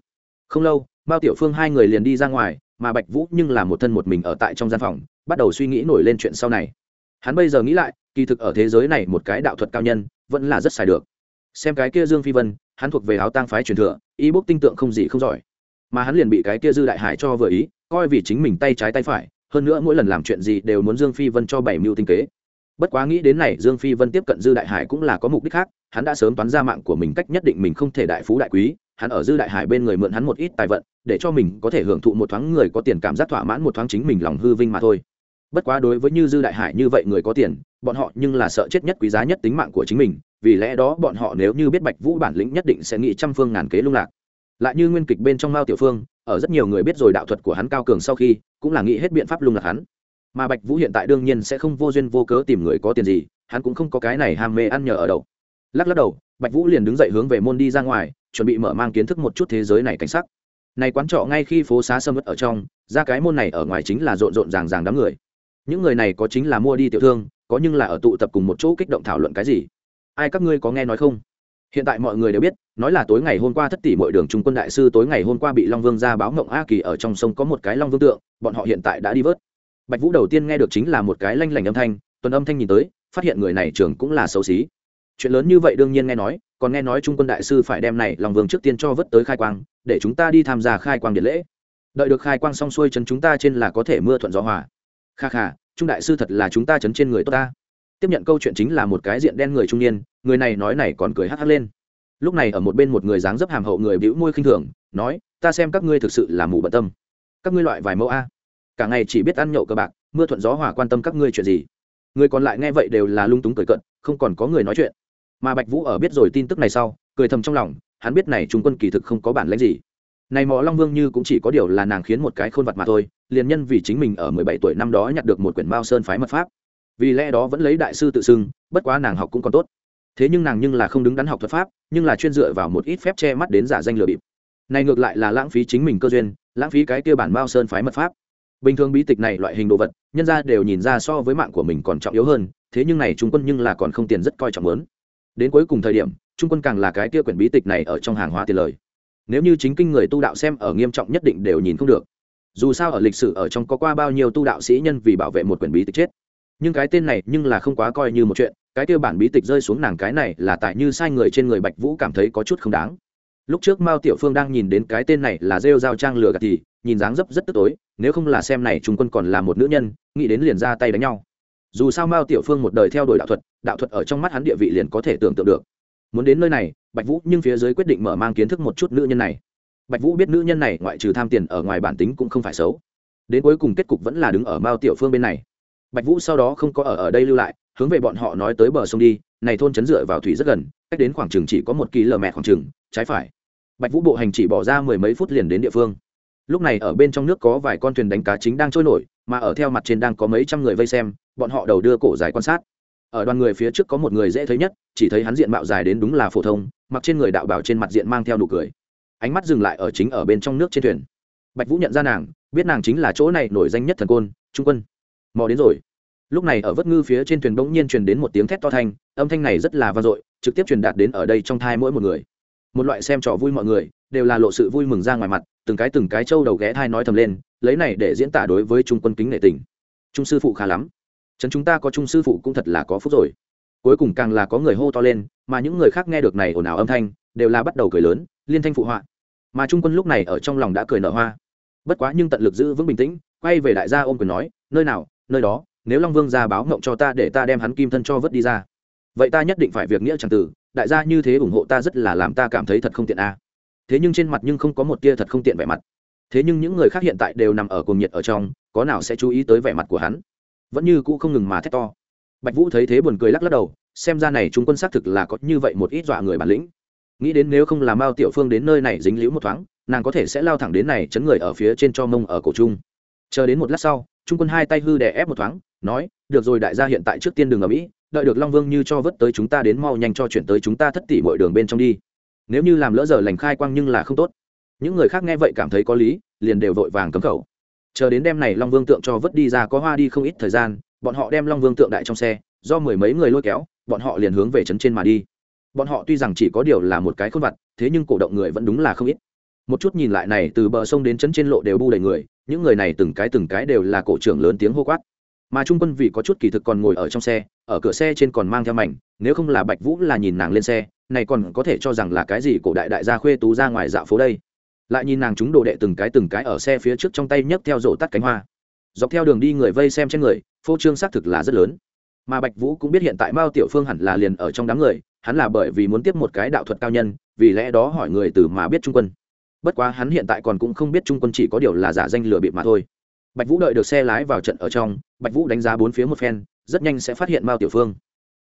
Không lâu, mao tiểu phương hai người liền đi ra ngoài, mà bạch vũ nhưng là một thân một mình ở tại trong gian phòng, bắt đầu suy nghĩ nổi lên chuyện sau này hắn bây giờ nghĩ lại, kỳ thực ở thế giới này một cái đạo thuật cao nhân, vẫn là rất xài được. Xem cái kia dương phi vân, hắn thuộc về áo tang phái truyền thừa ý bốc tinh tượng không gì không giỏi. Mà hắn liền bị cái kia dư đại hải cho vừa ý, coi vì chính mình tay trái tay phải, hơn nữa mỗi lần làm chuyện gì đều muốn dương phi vân cho bảy mưu tinh kế. Bất quá nghĩ đến này, dương phi vân tiếp cận dư đại hải cũng là có mục đích khác, hắn đã sớm toán ra mạng của mình cách nhất định mình không thể đại phú đại quý, hắn ở dư đại hải bên người mượn hắn một ít tài vận, để cho mình có thể hưởng thụ một thoáng người có tiền cảm giác thỏa mãn một thoáng chính mình lòng hư vinh mà thôi bất quá đối với như dư đại hải như vậy người có tiền, bọn họ nhưng là sợ chết nhất quý giá nhất tính mạng của chính mình, vì lẽ đó bọn họ nếu như biết bạch vũ bản lĩnh nhất định sẽ nghĩ trăm phương ngàn kế lung lạc. Lại như nguyên kịch bên trong mao tiểu phương, ở rất nhiều người biết rồi đạo thuật của hắn cao cường sau khi, cũng là nghĩ hết biện pháp lung lạc hắn. Mà bạch vũ hiện tại đương nhiên sẽ không vô duyên vô cớ tìm người có tiền gì, hắn cũng không có cái này ham mê ăn nhờ ở đâu lắc lắc đầu, bạch vũ liền đứng dậy hướng về môn đi ra ngoài, chuẩn bị mở mang kiến thức một chút thế giới này cảnh sắc. Này quán trọ ngay khi phố xá sâm ớt ở trong, ra cái môn này ở ngoài chính là rộn rộn ràng ràng đám người những người này có chính là mua đi tiểu thương, có nhưng là ở tụ tập cùng một chỗ kích động thảo luận cái gì? Ai các ngươi có nghe nói không? Hiện tại mọi người đều biết, nói là tối ngày hôm qua thất tỷ mọi đường trung quân đại sư tối ngày hôm qua bị long vương ra báo mộng a kỳ ở trong sông có một cái long vương tượng, bọn họ hiện tại đã đi vớt. Bạch vũ đầu tiên nghe được chính là một cái lanh lảnh âm thanh, tuần âm thanh nhìn tới, phát hiện người này trường cũng là xấu xí. Chuyện lớn như vậy đương nhiên nghe nói, còn nghe nói trung quân đại sư phải đem này long vương trước tiên cho vớt tới khai quang, để chúng ta đi tham gia khai quang điện lễ. Đợi được khai quang xong xuôi chân chúng ta trên là có thể mưa thuận gió hòa kha kha, trung đại sư thật là chúng ta chấn trên người tốt ta. Tiếp nhận câu chuyện chính là một cái diện đen người trung niên, người này nói này còn cười hắc hắc lên. Lúc này ở một bên một người dáng dấp hàm hậu người bĩu môi khinh thường, nói, ta xem các ngươi thực sự là mù bận tâm. Các ngươi loại vài mẫu a. Cả ngày chỉ biết ăn nhậu cờ bạc, mưa thuận gió hòa quan tâm các ngươi chuyện gì. Người còn lại nghe vậy đều là lung túng cười cận không còn có người nói chuyện. Mà bạch vũ ở biết rồi tin tức này sau, cười thầm trong lòng, hắn biết này trung quân kỳ thực không có bản lãnh gì này mỏ long vương như cũng chỉ có điều là nàng khiến một cái khôn vật mà thôi, liền nhân vì chính mình ở mười bảy tuổi năm đó nhặt được một quyển bao sơn phái mật pháp. Vì lẽ đó vẫn lấy đại sư tự xưng, bất quá nàng học cũng còn tốt. Thế nhưng nàng nhưng là không đứng đắn học thuật pháp, nhưng là chuyên dựa vào một ít phép che mắt đến giả danh lừa bịp. Này ngược lại là lãng phí chính mình cơ duyên, lãng phí cái kia bản bao sơn phái mật pháp. Bình thường bí tịch này loại hình đồ vật, nhân ra đều nhìn ra so với mạng của mình còn trọng yếu hơn, thế nhưng này trung quân nhưng là còn không tiền rất coi trọng lớn. Đến cuối cùng thời điểm, trung quân càng là cái kia quyển bí tịch này ở trong hàng hóa tiền lời nếu như chính kinh người tu đạo xem ở nghiêm trọng nhất định đều nhìn không được. Dù sao ở lịch sử ở trong có qua bao nhiêu tu đạo sĩ nhân vì bảo vệ một quyển bí tịch chết. Nhưng cái tên này nhưng là không quá coi như một chuyện, cái kêu bản bí tịch rơi xuống nàng cái này là tại như sai người trên người bạch vũ cảm thấy có chút không đáng. Lúc trước mao tiểu phương đang nhìn đến cái tên này là rêu giao trang lừa gạt thì, nhìn dáng dấp rất tức tối, nếu không là xem này trung quân còn là một nữ nhân, nghĩ đến liền ra tay đánh nhau. Dù sao mao tiểu phương một đời theo đuổi đạo thuật đạo thuật ở trong mắt hắn địa vị liền có thể tưởng tượng được. Muốn đến nơi này bạch vũ nhưng phía dưới quyết định mở mang kiến thức một chút nữ nhân này. Bạch vũ biết nữ nhân này ngoại trừ tham tiền ở ngoài bản tính cũng không phải xấu. Đến cuối cùng kết cục vẫn là đứng ở mao tiểu phương bên này. Bạch vũ sau đó không có ở ở đây lưu lại, hướng về bọn họ nói tới bờ sông đi, này thôn chấn dựa vào thủy rất gần, cách đến khoảng chừng chỉ có một km khoảng chừng, trái phải. Bạch vũ bộ hành chỉ bỏ ra mười mấy phút liền đến địa phương. Lúc này ở bên trong nước có vài con thuyền đánh cá chính đang trôi nổi, mà ở theo mặt trên đang có mấy trăm người vây xem, bọn họ đầu đưa cổ dài quan sát ở đoàn người phía trước có một người dễ thấy nhất, chỉ thấy hắn diện mạo dài đến đúng là phổ thông, mặc trên người đạo bảo trên mặt diện mang theo nụ cười. Ánh mắt dừng lại ở chính ở bên trong nước trên thuyền. Bạch vũ nhận ra nàng, biết nàng chính là chỗ này nổi danh nhất thần côn, trung quân. Mò đến rồi. Lúc này ở vớt ngư phía trên thuyền bỗng nhiên truyền đến một tiếng thét to thanh, âm thanh này rất là vang dội, trực tiếp truyền đạt đến ở đây trong thai mỗi một người. Một loại xem trò vui mọi người, đều là lộ sự vui mừng ra ngoài mặt, từng cái từng cái trâu đầu ghé thai nói thầm lên, lấy này để diễn tả đối với trung quân kính nệ tình. Trung sư phụ khá lắm trấn chúng ta có trung sư phụ cũng thật là có phúc rồi. Cuối cùng càng là có người hô to lên, mà những người khác nghe được này ồn ào âm thanh, đều là bắt đầu cười lớn, liên thanh phụ họa. Mà trung quân lúc này ở trong lòng đã cười nở hoa. Bất quá nhưng tận lực giữ vững bình tĩnh, quay về đại gia ôm quyền nói, nơi nào, nơi đó, nếu long vương ra báo ngộng cho ta để ta đem hắn kim thân cho vớt đi ra. Vậy ta nhất định phải việc nghĩa c tử, đại gia như thế ủng hộ ta rất là làm ta cảm thấy thật không tiện a. Thế nhưng trên mặt nhưng không có một tia thật không tiện vẻ mặt. Thế nhưng những người khác hiện tại đều nằm ở cùng nhiệt ở trong, có nào sẽ chú ý tới vẻ mặt của hắn? Vẫn như cũ không ngừng mà thét to. Bạch vũ thấy thế buồn cười lắc lắc đầu, xem ra này chúng quân xác thực là có như vậy một ít dọa người bản lĩnh. Nghĩ đến nếu không làm bao tiểu phương đến nơi này dính liễu một thoáng, nàng có thể sẽ lao thẳng đến này chấn người ở phía trên cho mông ở cổ trung. Chờ đến một lát sau, trung quân hai tay hư đè ép một thoáng, nói, được rồi đại gia hiện tại trước tiên đường ở mỹ, đợi được long vương như cho vớt tới chúng ta đến mau nhanh cho chuyển tới chúng ta thất tỷ mọi đường bên trong đi. Nếu như làm lỡ giờ lành khai quang nhưng là không tốt. Những người khác nghe vậy cảm thấy có lý, liền đều vội vàng cấm khẩu chờ đến đêm này long vương tượng cho vớt đi ra có hoa đi không ít thời gian, bọn họ đem long vương tượng đại trong xe, do mười mấy người lôi kéo, bọn họ liền hướng về trấn trên mà đi. Bọn họ tuy rằng chỉ có điều là một cái khôn vặt thế nhưng cổ động người vẫn đúng là không ít. Một chút nhìn lại này, từ bờ sông đến trấn trên lộ đều bu đầy người, những người này từng cái từng cái đều là cổ trưởng lớn tiếng hô quát. Mà trung quân vì có chút kỳ thực còn ngồi ở trong xe, ở cửa xe trên còn mang theo mảnh, nếu không là bạch vũ là nhìn nàng lên xe, này còn có thể cho rằng là cái gì cổ đại đại gia khuê tú ra ngoài dạo phố đây lại nhìn nàng chúng đồ đệ từng cái từng cái ở xe phía trước trong tay nhấc theo rổ tắt cánh hoa. Dọc theo đường đi người vây xem trên người, phô trương xác thực là rất lớn. Mà bạch vũ cũng biết hiện tại mao tiểu phương hẳn là liền ở trong đám người, hắn là bởi vì muốn tiếp một cái đạo thuật cao nhân, vì lẽ đó hỏi người từ mà biết trung quân. Bất quá hắn hiện tại còn cũng không biết trung quân chỉ có điều là giả danh lừa bịp mà thôi. Bạch vũ đợi được xe lái vào trận ở trong, bạch vũ đánh giá bốn phía một phen, rất nhanh sẽ phát hiện mao tiểu phương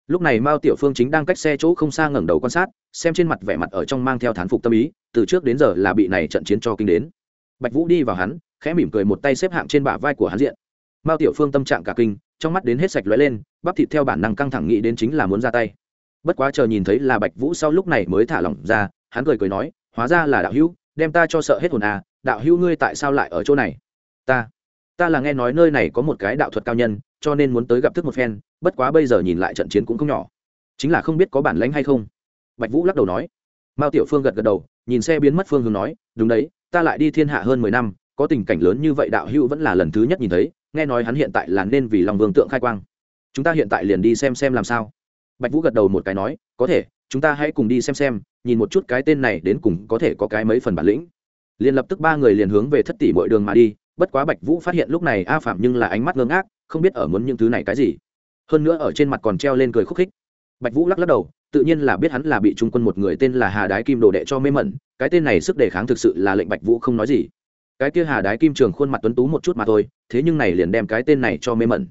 lúc này mao tiểu phương chính đang cách xe chỗ không xa ngẩng đầu quan sát, xem trên mặt vẻ mặt ở trong mang theo thán phục tâm ý, từ trước đến giờ là bị này trận chiến cho kinh đến. Bạch vũ đi vào hắn, khẽ mỉm cười một tay xếp hạng trên bả vai của hắn diện. Mao tiểu phương tâm trạng cả kinh, trong mắt đến hết sạch lóe lên, bắp thịt theo bản năng căng thẳng nghĩ đến chính là muốn ra tay. Bất quá chờ nhìn thấy là bạch vũ sau lúc này mới thả lỏng ra, hắn cười cười nói, hóa ra là đạo hữu, đem ta cho sợ hết hồn à đạo hữu ngươi tại sao lại ở chỗ này? Ta ta là nghe nói nơi này có một cái đạo thuật cao nhân, cho nên muốn tới gặp thức một phen bất quá bây giờ nhìn lại trận chiến cũng không nhỏ. Chính là không biết có bản lãnh hay không. Bạch vũ lắc đầu nói. Mao tiểu phương gật gật đầu, nhìn xe biến mất phương hướng nói, đúng đấy, ta lại đi thiên hạ hơn mười năm, có tình cảnh lớn như vậy đạo hữu vẫn là lần thứ nhất nhìn thấy, nghe nói hắn hiện tại là nên vì lòng vương tượng khai quang. Chúng ta hiện tại liền đi xem xem làm sao. Bạch vũ gật đầu một cái nói, có thể, chúng ta hãy cùng đi xem xem, nhìn một chút cái tên này đến cùng có thể có cái mấy phần bản lĩnh. Liền lập tức ba người liền hướng về thất tỷ mọi đường mà đi, bất quá bạch vũ phát hiện lúc này a phạm nhưng là ánh mắt ngơ ngác, không biết ở muốn những thứ này cái gì hơn nữa ở trên mặt còn treo lên cười khúc khích. Bạch vũ lắc lắc đầu, tự nhiên là biết hắn là bị trung quân một người tên là hà đái kim đồ đệ cho mê mẩn, cái tên này sức đề kháng thực sự là lệnh bạch vũ không nói gì. Cái kia hà đái kim trường khuôn mặt tuấn tú một chút mà thôi, thế nhưng này liền đem cái tên này cho mê mẩn.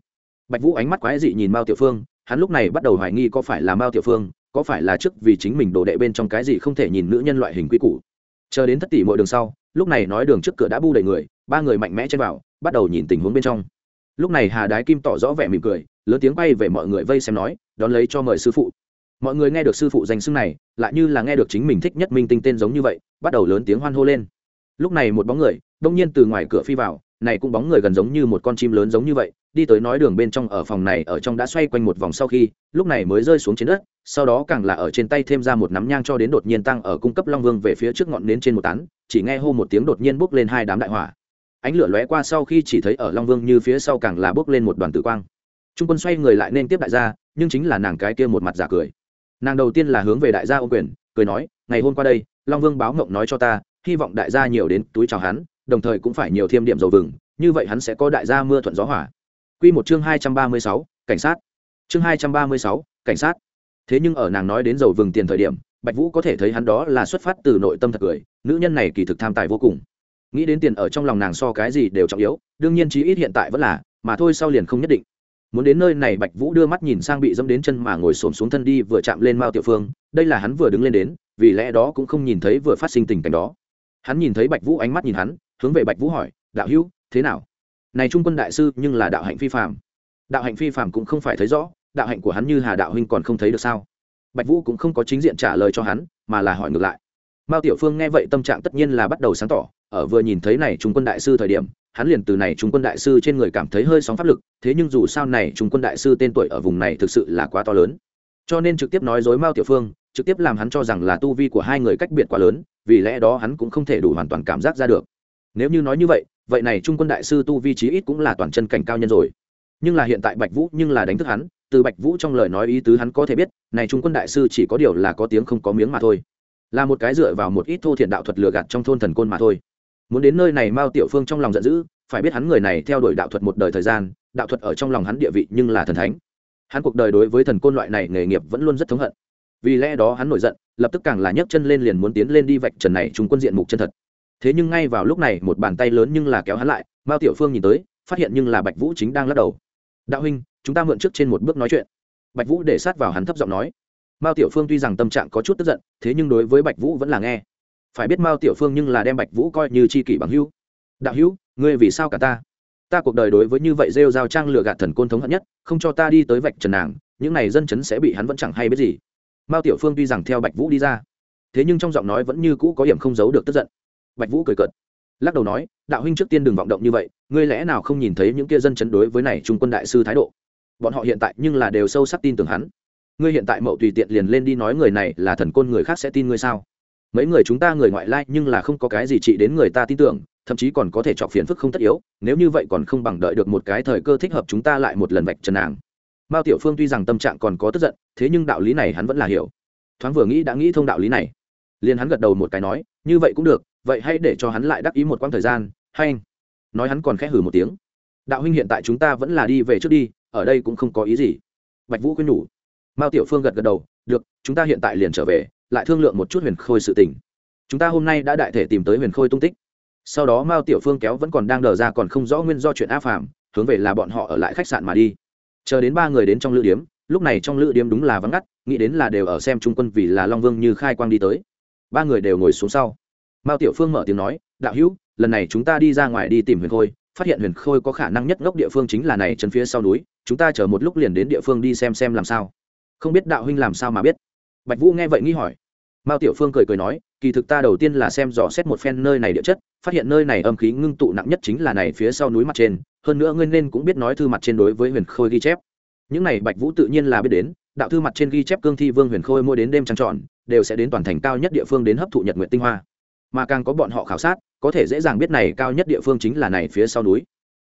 Bạch vũ ánh mắt quái dị nhìn mao tiểu phương, hắn lúc này bắt đầu hoài nghi có phải là mao tiểu phương, có phải là trước vì chính mình đồ đệ bên trong cái gì không thể nhìn nữ nhân loại hình quy củ. Chờ đến thất tỷ mọi đường sau, lúc này nói đường trước cửa đã bu đầy người, ba người mạnh mẽ chen vào, bắt đầu nhìn tình huống bên trong. Lúc này hà đái kim tỏ rõ vẻ mỉm cười lớn tiếng bay về mọi người vây xem nói, đón lấy cho mời sư phụ. Mọi người nghe được sư phụ danh xưng này, lại như là nghe được chính mình thích nhất minh tinh tên giống như vậy, bắt đầu lớn tiếng hoan hô lên. Lúc này một bóng người, đông nhiên từ ngoài cửa phi vào, này cũng bóng người gần giống như một con chim lớn giống như vậy, đi tới nói đường bên trong ở phòng này, ở trong đã xoay quanh một vòng sau khi, lúc này mới rơi xuống trên đất, sau đó càng là ở trên tay thêm ra một nắm nhang cho đến đột nhiên tăng ở cung cấp long vương về phía trước ngọn nến trên một tán, chỉ nghe hô một tiếng đột nhiên bốc lên hai đám đại hỏa. Ánh lửa lóe qua sau khi chỉ thấy ở long vương như phía sau càng là bốc lên một đoàn tử quang trung quân xoay người lại nên tiếp đại gia, nhưng chính là nàng cái kia một mặt giả cười. Nàng đầu tiên là hướng về đại gia ô quyền, cười nói, ngày hôm qua đây, long vương báo mộng nói cho ta, hy vọng đại gia nhiều đến túi chào hắn, đồng thời cũng phải nhiều thêm điểm dầu vừng, như vậy hắn sẽ có đại gia mưa thuận gió hỏa Quy một chương hai trăm ba mươi sáu, cảnh sát. Chương hai trăm ba mươi sáu, cảnh sát. Thế nhưng ở nàng nói đến dầu vừng tiền thời điểm, bạch vũ có thể thấy hắn đó là xuất phát từ nội tâm thật cười, nữ nhân này kỳ thực tham tài vô cùng. Nghĩ đến tiền ở trong lòng nàng so cái gì đều trọng yếu, đương nhiên chí ít hiện tại vẫn là, mà thôi sau liền không nhất định muốn đến nơi này bạch vũ đưa mắt nhìn sang bị dẫm đến chân mà ngồi xổm xuống thân đi vừa chạm lên mao tiểu phương, đây là hắn vừa đứng lên đến, vì lẽ đó cũng không nhìn thấy vừa phát sinh tình cảnh đó. Hắn nhìn thấy bạch vũ ánh mắt nhìn hắn, hướng về bạch vũ hỏi, đạo hữu, thế nào? Này trung quân đại sư, nhưng là đạo hạnh phi phạm đạo hạnh phi phạm cũng không phải thấy rõ, đạo hạnh của hắn như hà đạo huynh còn không thấy được sao? Bạch vũ cũng không có chính diện trả lời cho hắn, mà là hỏi ngược lại. Mao tiểu phương nghe vậy tâm trạng tất nhiên là bắt đầu sáng tỏ, ở vừa nhìn thấy này trung quân đại sư thời điểm hắn liền từ này trung quân đại sư trên người cảm thấy hơi sóng pháp lực, thế nhưng dù sao này trung quân đại sư tên tuổi ở vùng này thực sự là quá to lớn. Cho nên trực tiếp nói dối mao tiểu phương, trực tiếp làm hắn cho rằng là tu vi của hai người cách biệt quá lớn, vì lẽ đó hắn cũng không thể đủ hoàn toàn cảm giác ra được. Nếu như nói như vậy vậy này trung quân đại sư tu vi trí ít cũng là toàn chân cảnh cao nhân rồi. Nhưng là hiện tại bạch vũ nhưng là đánh thức hắn, từ bạch vũ trong lời nói ý tứ hắn có thể biết, này trung quân đại sư chỉ có điều là có tiếng không có miếng mà thôi. Là một cái dựa vào một ít thô thiện đạo thuật lừa gạt trong thôn thần côn mà thôi muốn đến nơi này mao tiểu phương trong lòng giận dữ, phải biết hắn người này theo đuổi đạo thuật một đời thời gian, đạo thuật ở trong lòng hắn địa vị nhưng là thần thánh. Hắn cuộc đời đối với thần côn loại này nghề nghiệp vẫn luôn rất thống hận. Vì lẽ đó hắn nổi giận, lập tức càng là nhấc chân lên liền muốn tiến lên đi vạch trần này chúng quân diện mục chân thật. Thế nhưng ngay vào lúc này, một bàn tay lớn nhưng là kéo hắn lại, mao tiểu phương nhìn tới, phát hiện nhưng là bạch vũ chính đang lắc đầu. Đạo huynh, chúng ta mượn trước trên một bước nói chuyện. Bạch vũ để sát vào hắn thấp giọng nói. Mao tiểu phương tuy rằng tâm trạng có chút tức giận, thế nhưng đối với bạch vũ vẫn là nghe phải biết mao tiểu phương nhưng là đem bạch vũ coi như c h i kỷ bằng hữu. Đạo hữu, ngươi vì sao cả ta? Ta cuộc đời đối với như vậy rêu giao trang lừa gạt thần côn thống hận nhất, không cho ta đi tới vạch trần nàng, những này dân chấn sẽ bị hắn vẫn chẳng hay biết gì. Mao tiểu phương tuy rằng theo bạch vũ đi ra, thế nhưng trong giọng nói vẫn như cũ có điểm không giấu được tức giận. Bạch vũ cười cợt, lắc đầu nói, đạo huynh trước tiên đừng vọng động như vậy, ngươi lẽ nào không nhìn thấy những kia dân chấn đối với này trung quân đại sư thái độ? Bọn họ hiện tại nhưng là đều sâu sắc tin tưởng hắn. Ngươi hiện tại mậu tùy tiện liền lên đi nói người này là thần côn người khác sẽ tin ngươi sao? Mấy người chúng ta người ngoại lai nhưng là không có cái gì trị đến người ta tin tưởng, thậm chí còn có thể chọc phiền phức không tất yếu, nếu như vậy còn không bằng đợi được một cái thời cơ thích hợp chúng ta lại một lần vạch trần nàng. Mao tiểu phương tuy rằng tâm trạng còn có tức giận, thế nhưng đạo lý này hắn vẫn là hiểu. Thoáng vừa nghĩ đã nghĩ thông đạo lý này. Liền hắn gật đầu một cái nói, như vậy cũng được, vậy hãy để cho hắn lại đắc ý một quãng thời gian, hay anh. Nói hắn còn khẽ hử một tiếng. Đạo huynh hiện tại chúng ta vẫn là đi về trước đi, ở đây cũng không có ý gì. Bạch vũ khuyên nhủ. Mao tiểu phương gật gật đầu, được, chúng ta hiện tại liền trở về lại thương lượng một chút huyền khôi sự tình. Chúng ta hôm nay đã đại thể tìm tới huyền khôi tung tích. Sau đó mao tiểu phương kéo vẫn còn đang đờ ra còn không rõ nguyên do chuyện áp phàm, hướng về là bọn họ ở lại khách sạn mà đi. Chờ đến ba người đến trong lữ điếm, lúc này trong lữ điếm đúng là vắng ngắt, nghĩ đến là đều ở xem trung quân vì là long vương như khai quang đi tới. Ba người đều ngồi xuống sau. Mao tiểu phương mở tiếng nói, đạo hữu, lần này chúng ta đi ra ngoài đi tìm huyền khôi, phát hiện huyền khôi có khả năng nhất ngốc địa phương chính là này chân phía sau núi, chúng ta chờ một lúc liền đến địa phương đi xem xem làm sao. Không biết đạo huynh làm sao mà biết bạch vũ nghe vậy nghi hỏi. Mao tiểu phương cười cười nói, kỳ thực ta đầu tiên là xem dò xét một phen nơi này địa chất, phát hiện nơi này âm khí ngưng tụ nặng nhất chính là này phía sau núi mặt trên, hơn nữa ngươi nên cũng biết nói thư mặt trên đối với huyền khôi ghi chép. Những này bạch vũ tự nhiên là biết đến, đạo thư mặt trên ghi chép cương thi vương huyền khôi mỗi đến đêm trăng tròn, đều sẽ đến toàn thành cao nhất địa phương đến hấp thụ nhật nguyện tinh hoa. Mà càng có bọn họ khảo sát, có thể dễ dàng biết này cao nhất địa phương chính là này phía sau núi.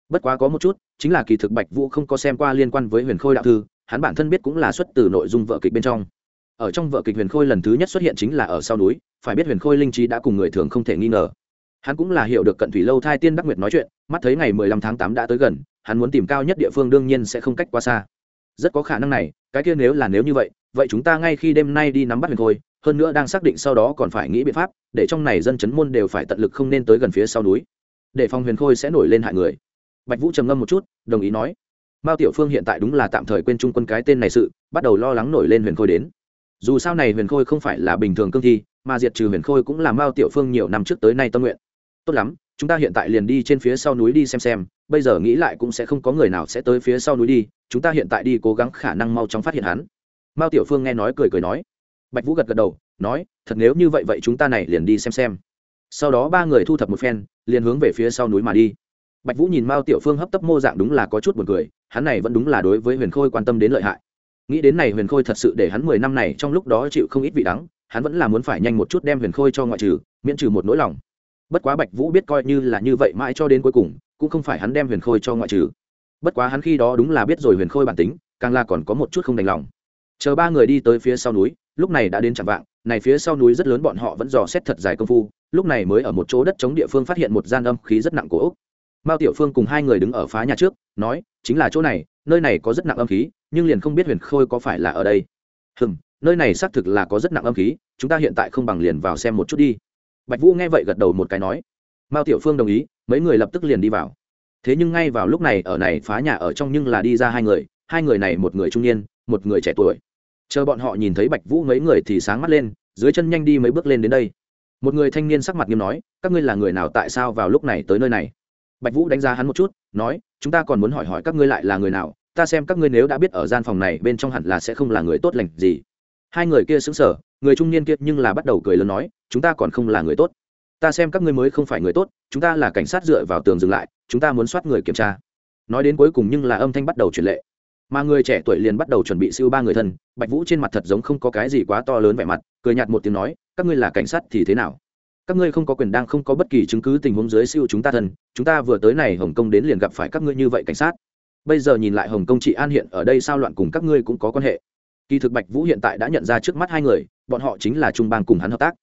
Bất quá có một chút, chính là kỳ thực bạch vũ không có xem qua liên quan với huyền khôi đạo thư, hắn bản thân biết cũng là xuất từ nội dung vợ kịch bên trong ở trong vợ kịch huyền khôi lần thứ nhất xuất hiện chính là ở sau núi, phải biết huyền khôi linh trí đã cùng người thường không thể nghi ngờ. Hắn cũng là hiểu được cận thủy lâu thai tiên đắc nguyệt nói chuyện, mắt thấy ngày mười lăm tháng tám đã tới gần, hắn muốn tìm cao nhất địa phương đương nhiên sẽ không cách quá xa. Rất có khả năng này, cái kia nếu là nếu như vậy vậy chúng ta ngay khi đêm nay đi nắm bắt huyền khôi, hơn nữa đang xác định sau đó còn phải nghĩ biện pháp, để trong này dân chấn môn đều phải tận lực không nên tới gần phía sau núi, để phòng huyền khôi sẽ nổi lên hại người. Bạch vũ trầm ngâm một chút, đồng ý nói, mao tiểu phương hiện tại đúng là tạm thời quên trung quân cái tên này sự, bắt đầu lo lắng nổi lên huyền khôi đến dù sao này huyền khôi không phải là bình thường cương thi, mà diệt trừ huyền khôi cũng là mao tiểu phương nhiều năm trước tới nay tâm nguyện. Tốt lắm, chúng ta hiện tại liền đi trên phía sau núi đi xem xem, bây giờ nghĩ lại cũng sẽ không có người nào sẽ tới phía sau núi đi, chúng ta hiện tại đi cố gắng khả năng mau chóng phát hiện hắn. Mao tiểu phương nghe nói cười cười nói. Bạch vũ gật gật đầu, nói, thật nếu như vậy vậy chúng ta này liền đi xem xem. Sau đó ba người thu thập một phen, liền hướng về phía sau núi mà đi. Bạch vũ nhìn mao tiểu phương hấp tấp mô dạng đúng là có chút buồn cười, hắn này vẫn đúng là đối với huyền khôi quan tâm đến lợi hại nghĩ đến này huyền khôi thật sự để hắn mười năm này trong lúc đó chịu không ít vị đắng, hắn vẫn là muốn phải nhanh một chút đem huyền khôi cho ngoại trừ, miễn trừ một nỗi lòng. Bất quá bạch vũ biết coi như là như vậy mãi cho đến cuối cùng, cũng không phải hắn đem huyền khôi cho ngoại trừ. Bất quá hắn khi đó đúng là biết rồi huyền khôi bản tính, càng là còn có một chút không đành lòng. Chờ ba người đi tới phía sau núi, lúc này đã đến chạm vạng, này phía sau núi rất lớn bọn họ vẫn dò xét thật dài công phu, lúc này mới ở một chỗ đất chống địa phương phát hiện một gian âm khí rất nặng của ốc mao tiểu phương cùng hai người đứng ở phá nhà trước, nói, chính là chỗ này nơi này có rất nặng âm khí, nhưng liền không biết huyền khôi có phải là ở đây. Hừm, nơi này xác thực là có rất nặng âm khí, chúng ta hiện tại không bằng liền vào xem một chút đi. Bạch vũ nghe vậy gật đầu một cái nói. Mao tiểu phương đồng ý, mấy người lập tức liền đi vào. Thế nhưng ngay vào lúc này, ở này phá nhà ở trong nhưng là đi ra hai người hai người này một người trung niên, một người trẻ tuổi. Chờ bọn họ nhìn thấy bạch vũ mấy người thì sáng mắt lên, dưới chân nhanh đi mấy bước lên đến đây. Một người thanh niên sắc mặt nghiêm nói, các ngươi là người nào tại sao vào lúc này tới nơi này? Bạch vũ đánh giá hắn một chút, nói, chúng ta còn muốn hỏi hỏi các ngươi lại là người nào? Ta xem các ngươi nếu đã biết ở gian phòng này bên trong hẳn là sẽ không là người tốt lành gì. Hai người kia xứng sở người trung niên kia nhưng là bắt đầu cười lớn nói, chúng ta còn không là người tốt. Ta xem các ngươi mới không phải người tốt, chúng ta là cảnh sát dựa vào tường dừng lại, chúng ta muốn soát người kiểm tra. Nói đến cuối cùng nhưng là âm thanh bắt đầu truyền lệ. Mà người trẻ tuổi liền bắt đầu chuẩn bị siêu ba người thân, bạch vũ trên mặt thật giống không có cái gì quá to lớn vẻ mặt, cười nhạt một tiếng nói, các ngươi là cảnh sát thì thế nào? Các ngươi không có quyền đang không có bất kỳ chứng cứ tình huống dưới siêu chúng ta thân chúng ta vừa tới này hồng kông đến liền gặp phải các ngươi như vậy cảnh sát. Bây giờ nhìn lại hồng kông chị an hiện ở đây sao loạn cùng các ngươi cũng có quan hệ. Kỳ thực bạch vũ hiện tại đã nhận ra trước mắt hai người, bọn họ chính là trung bang cùng hắn hợp tác.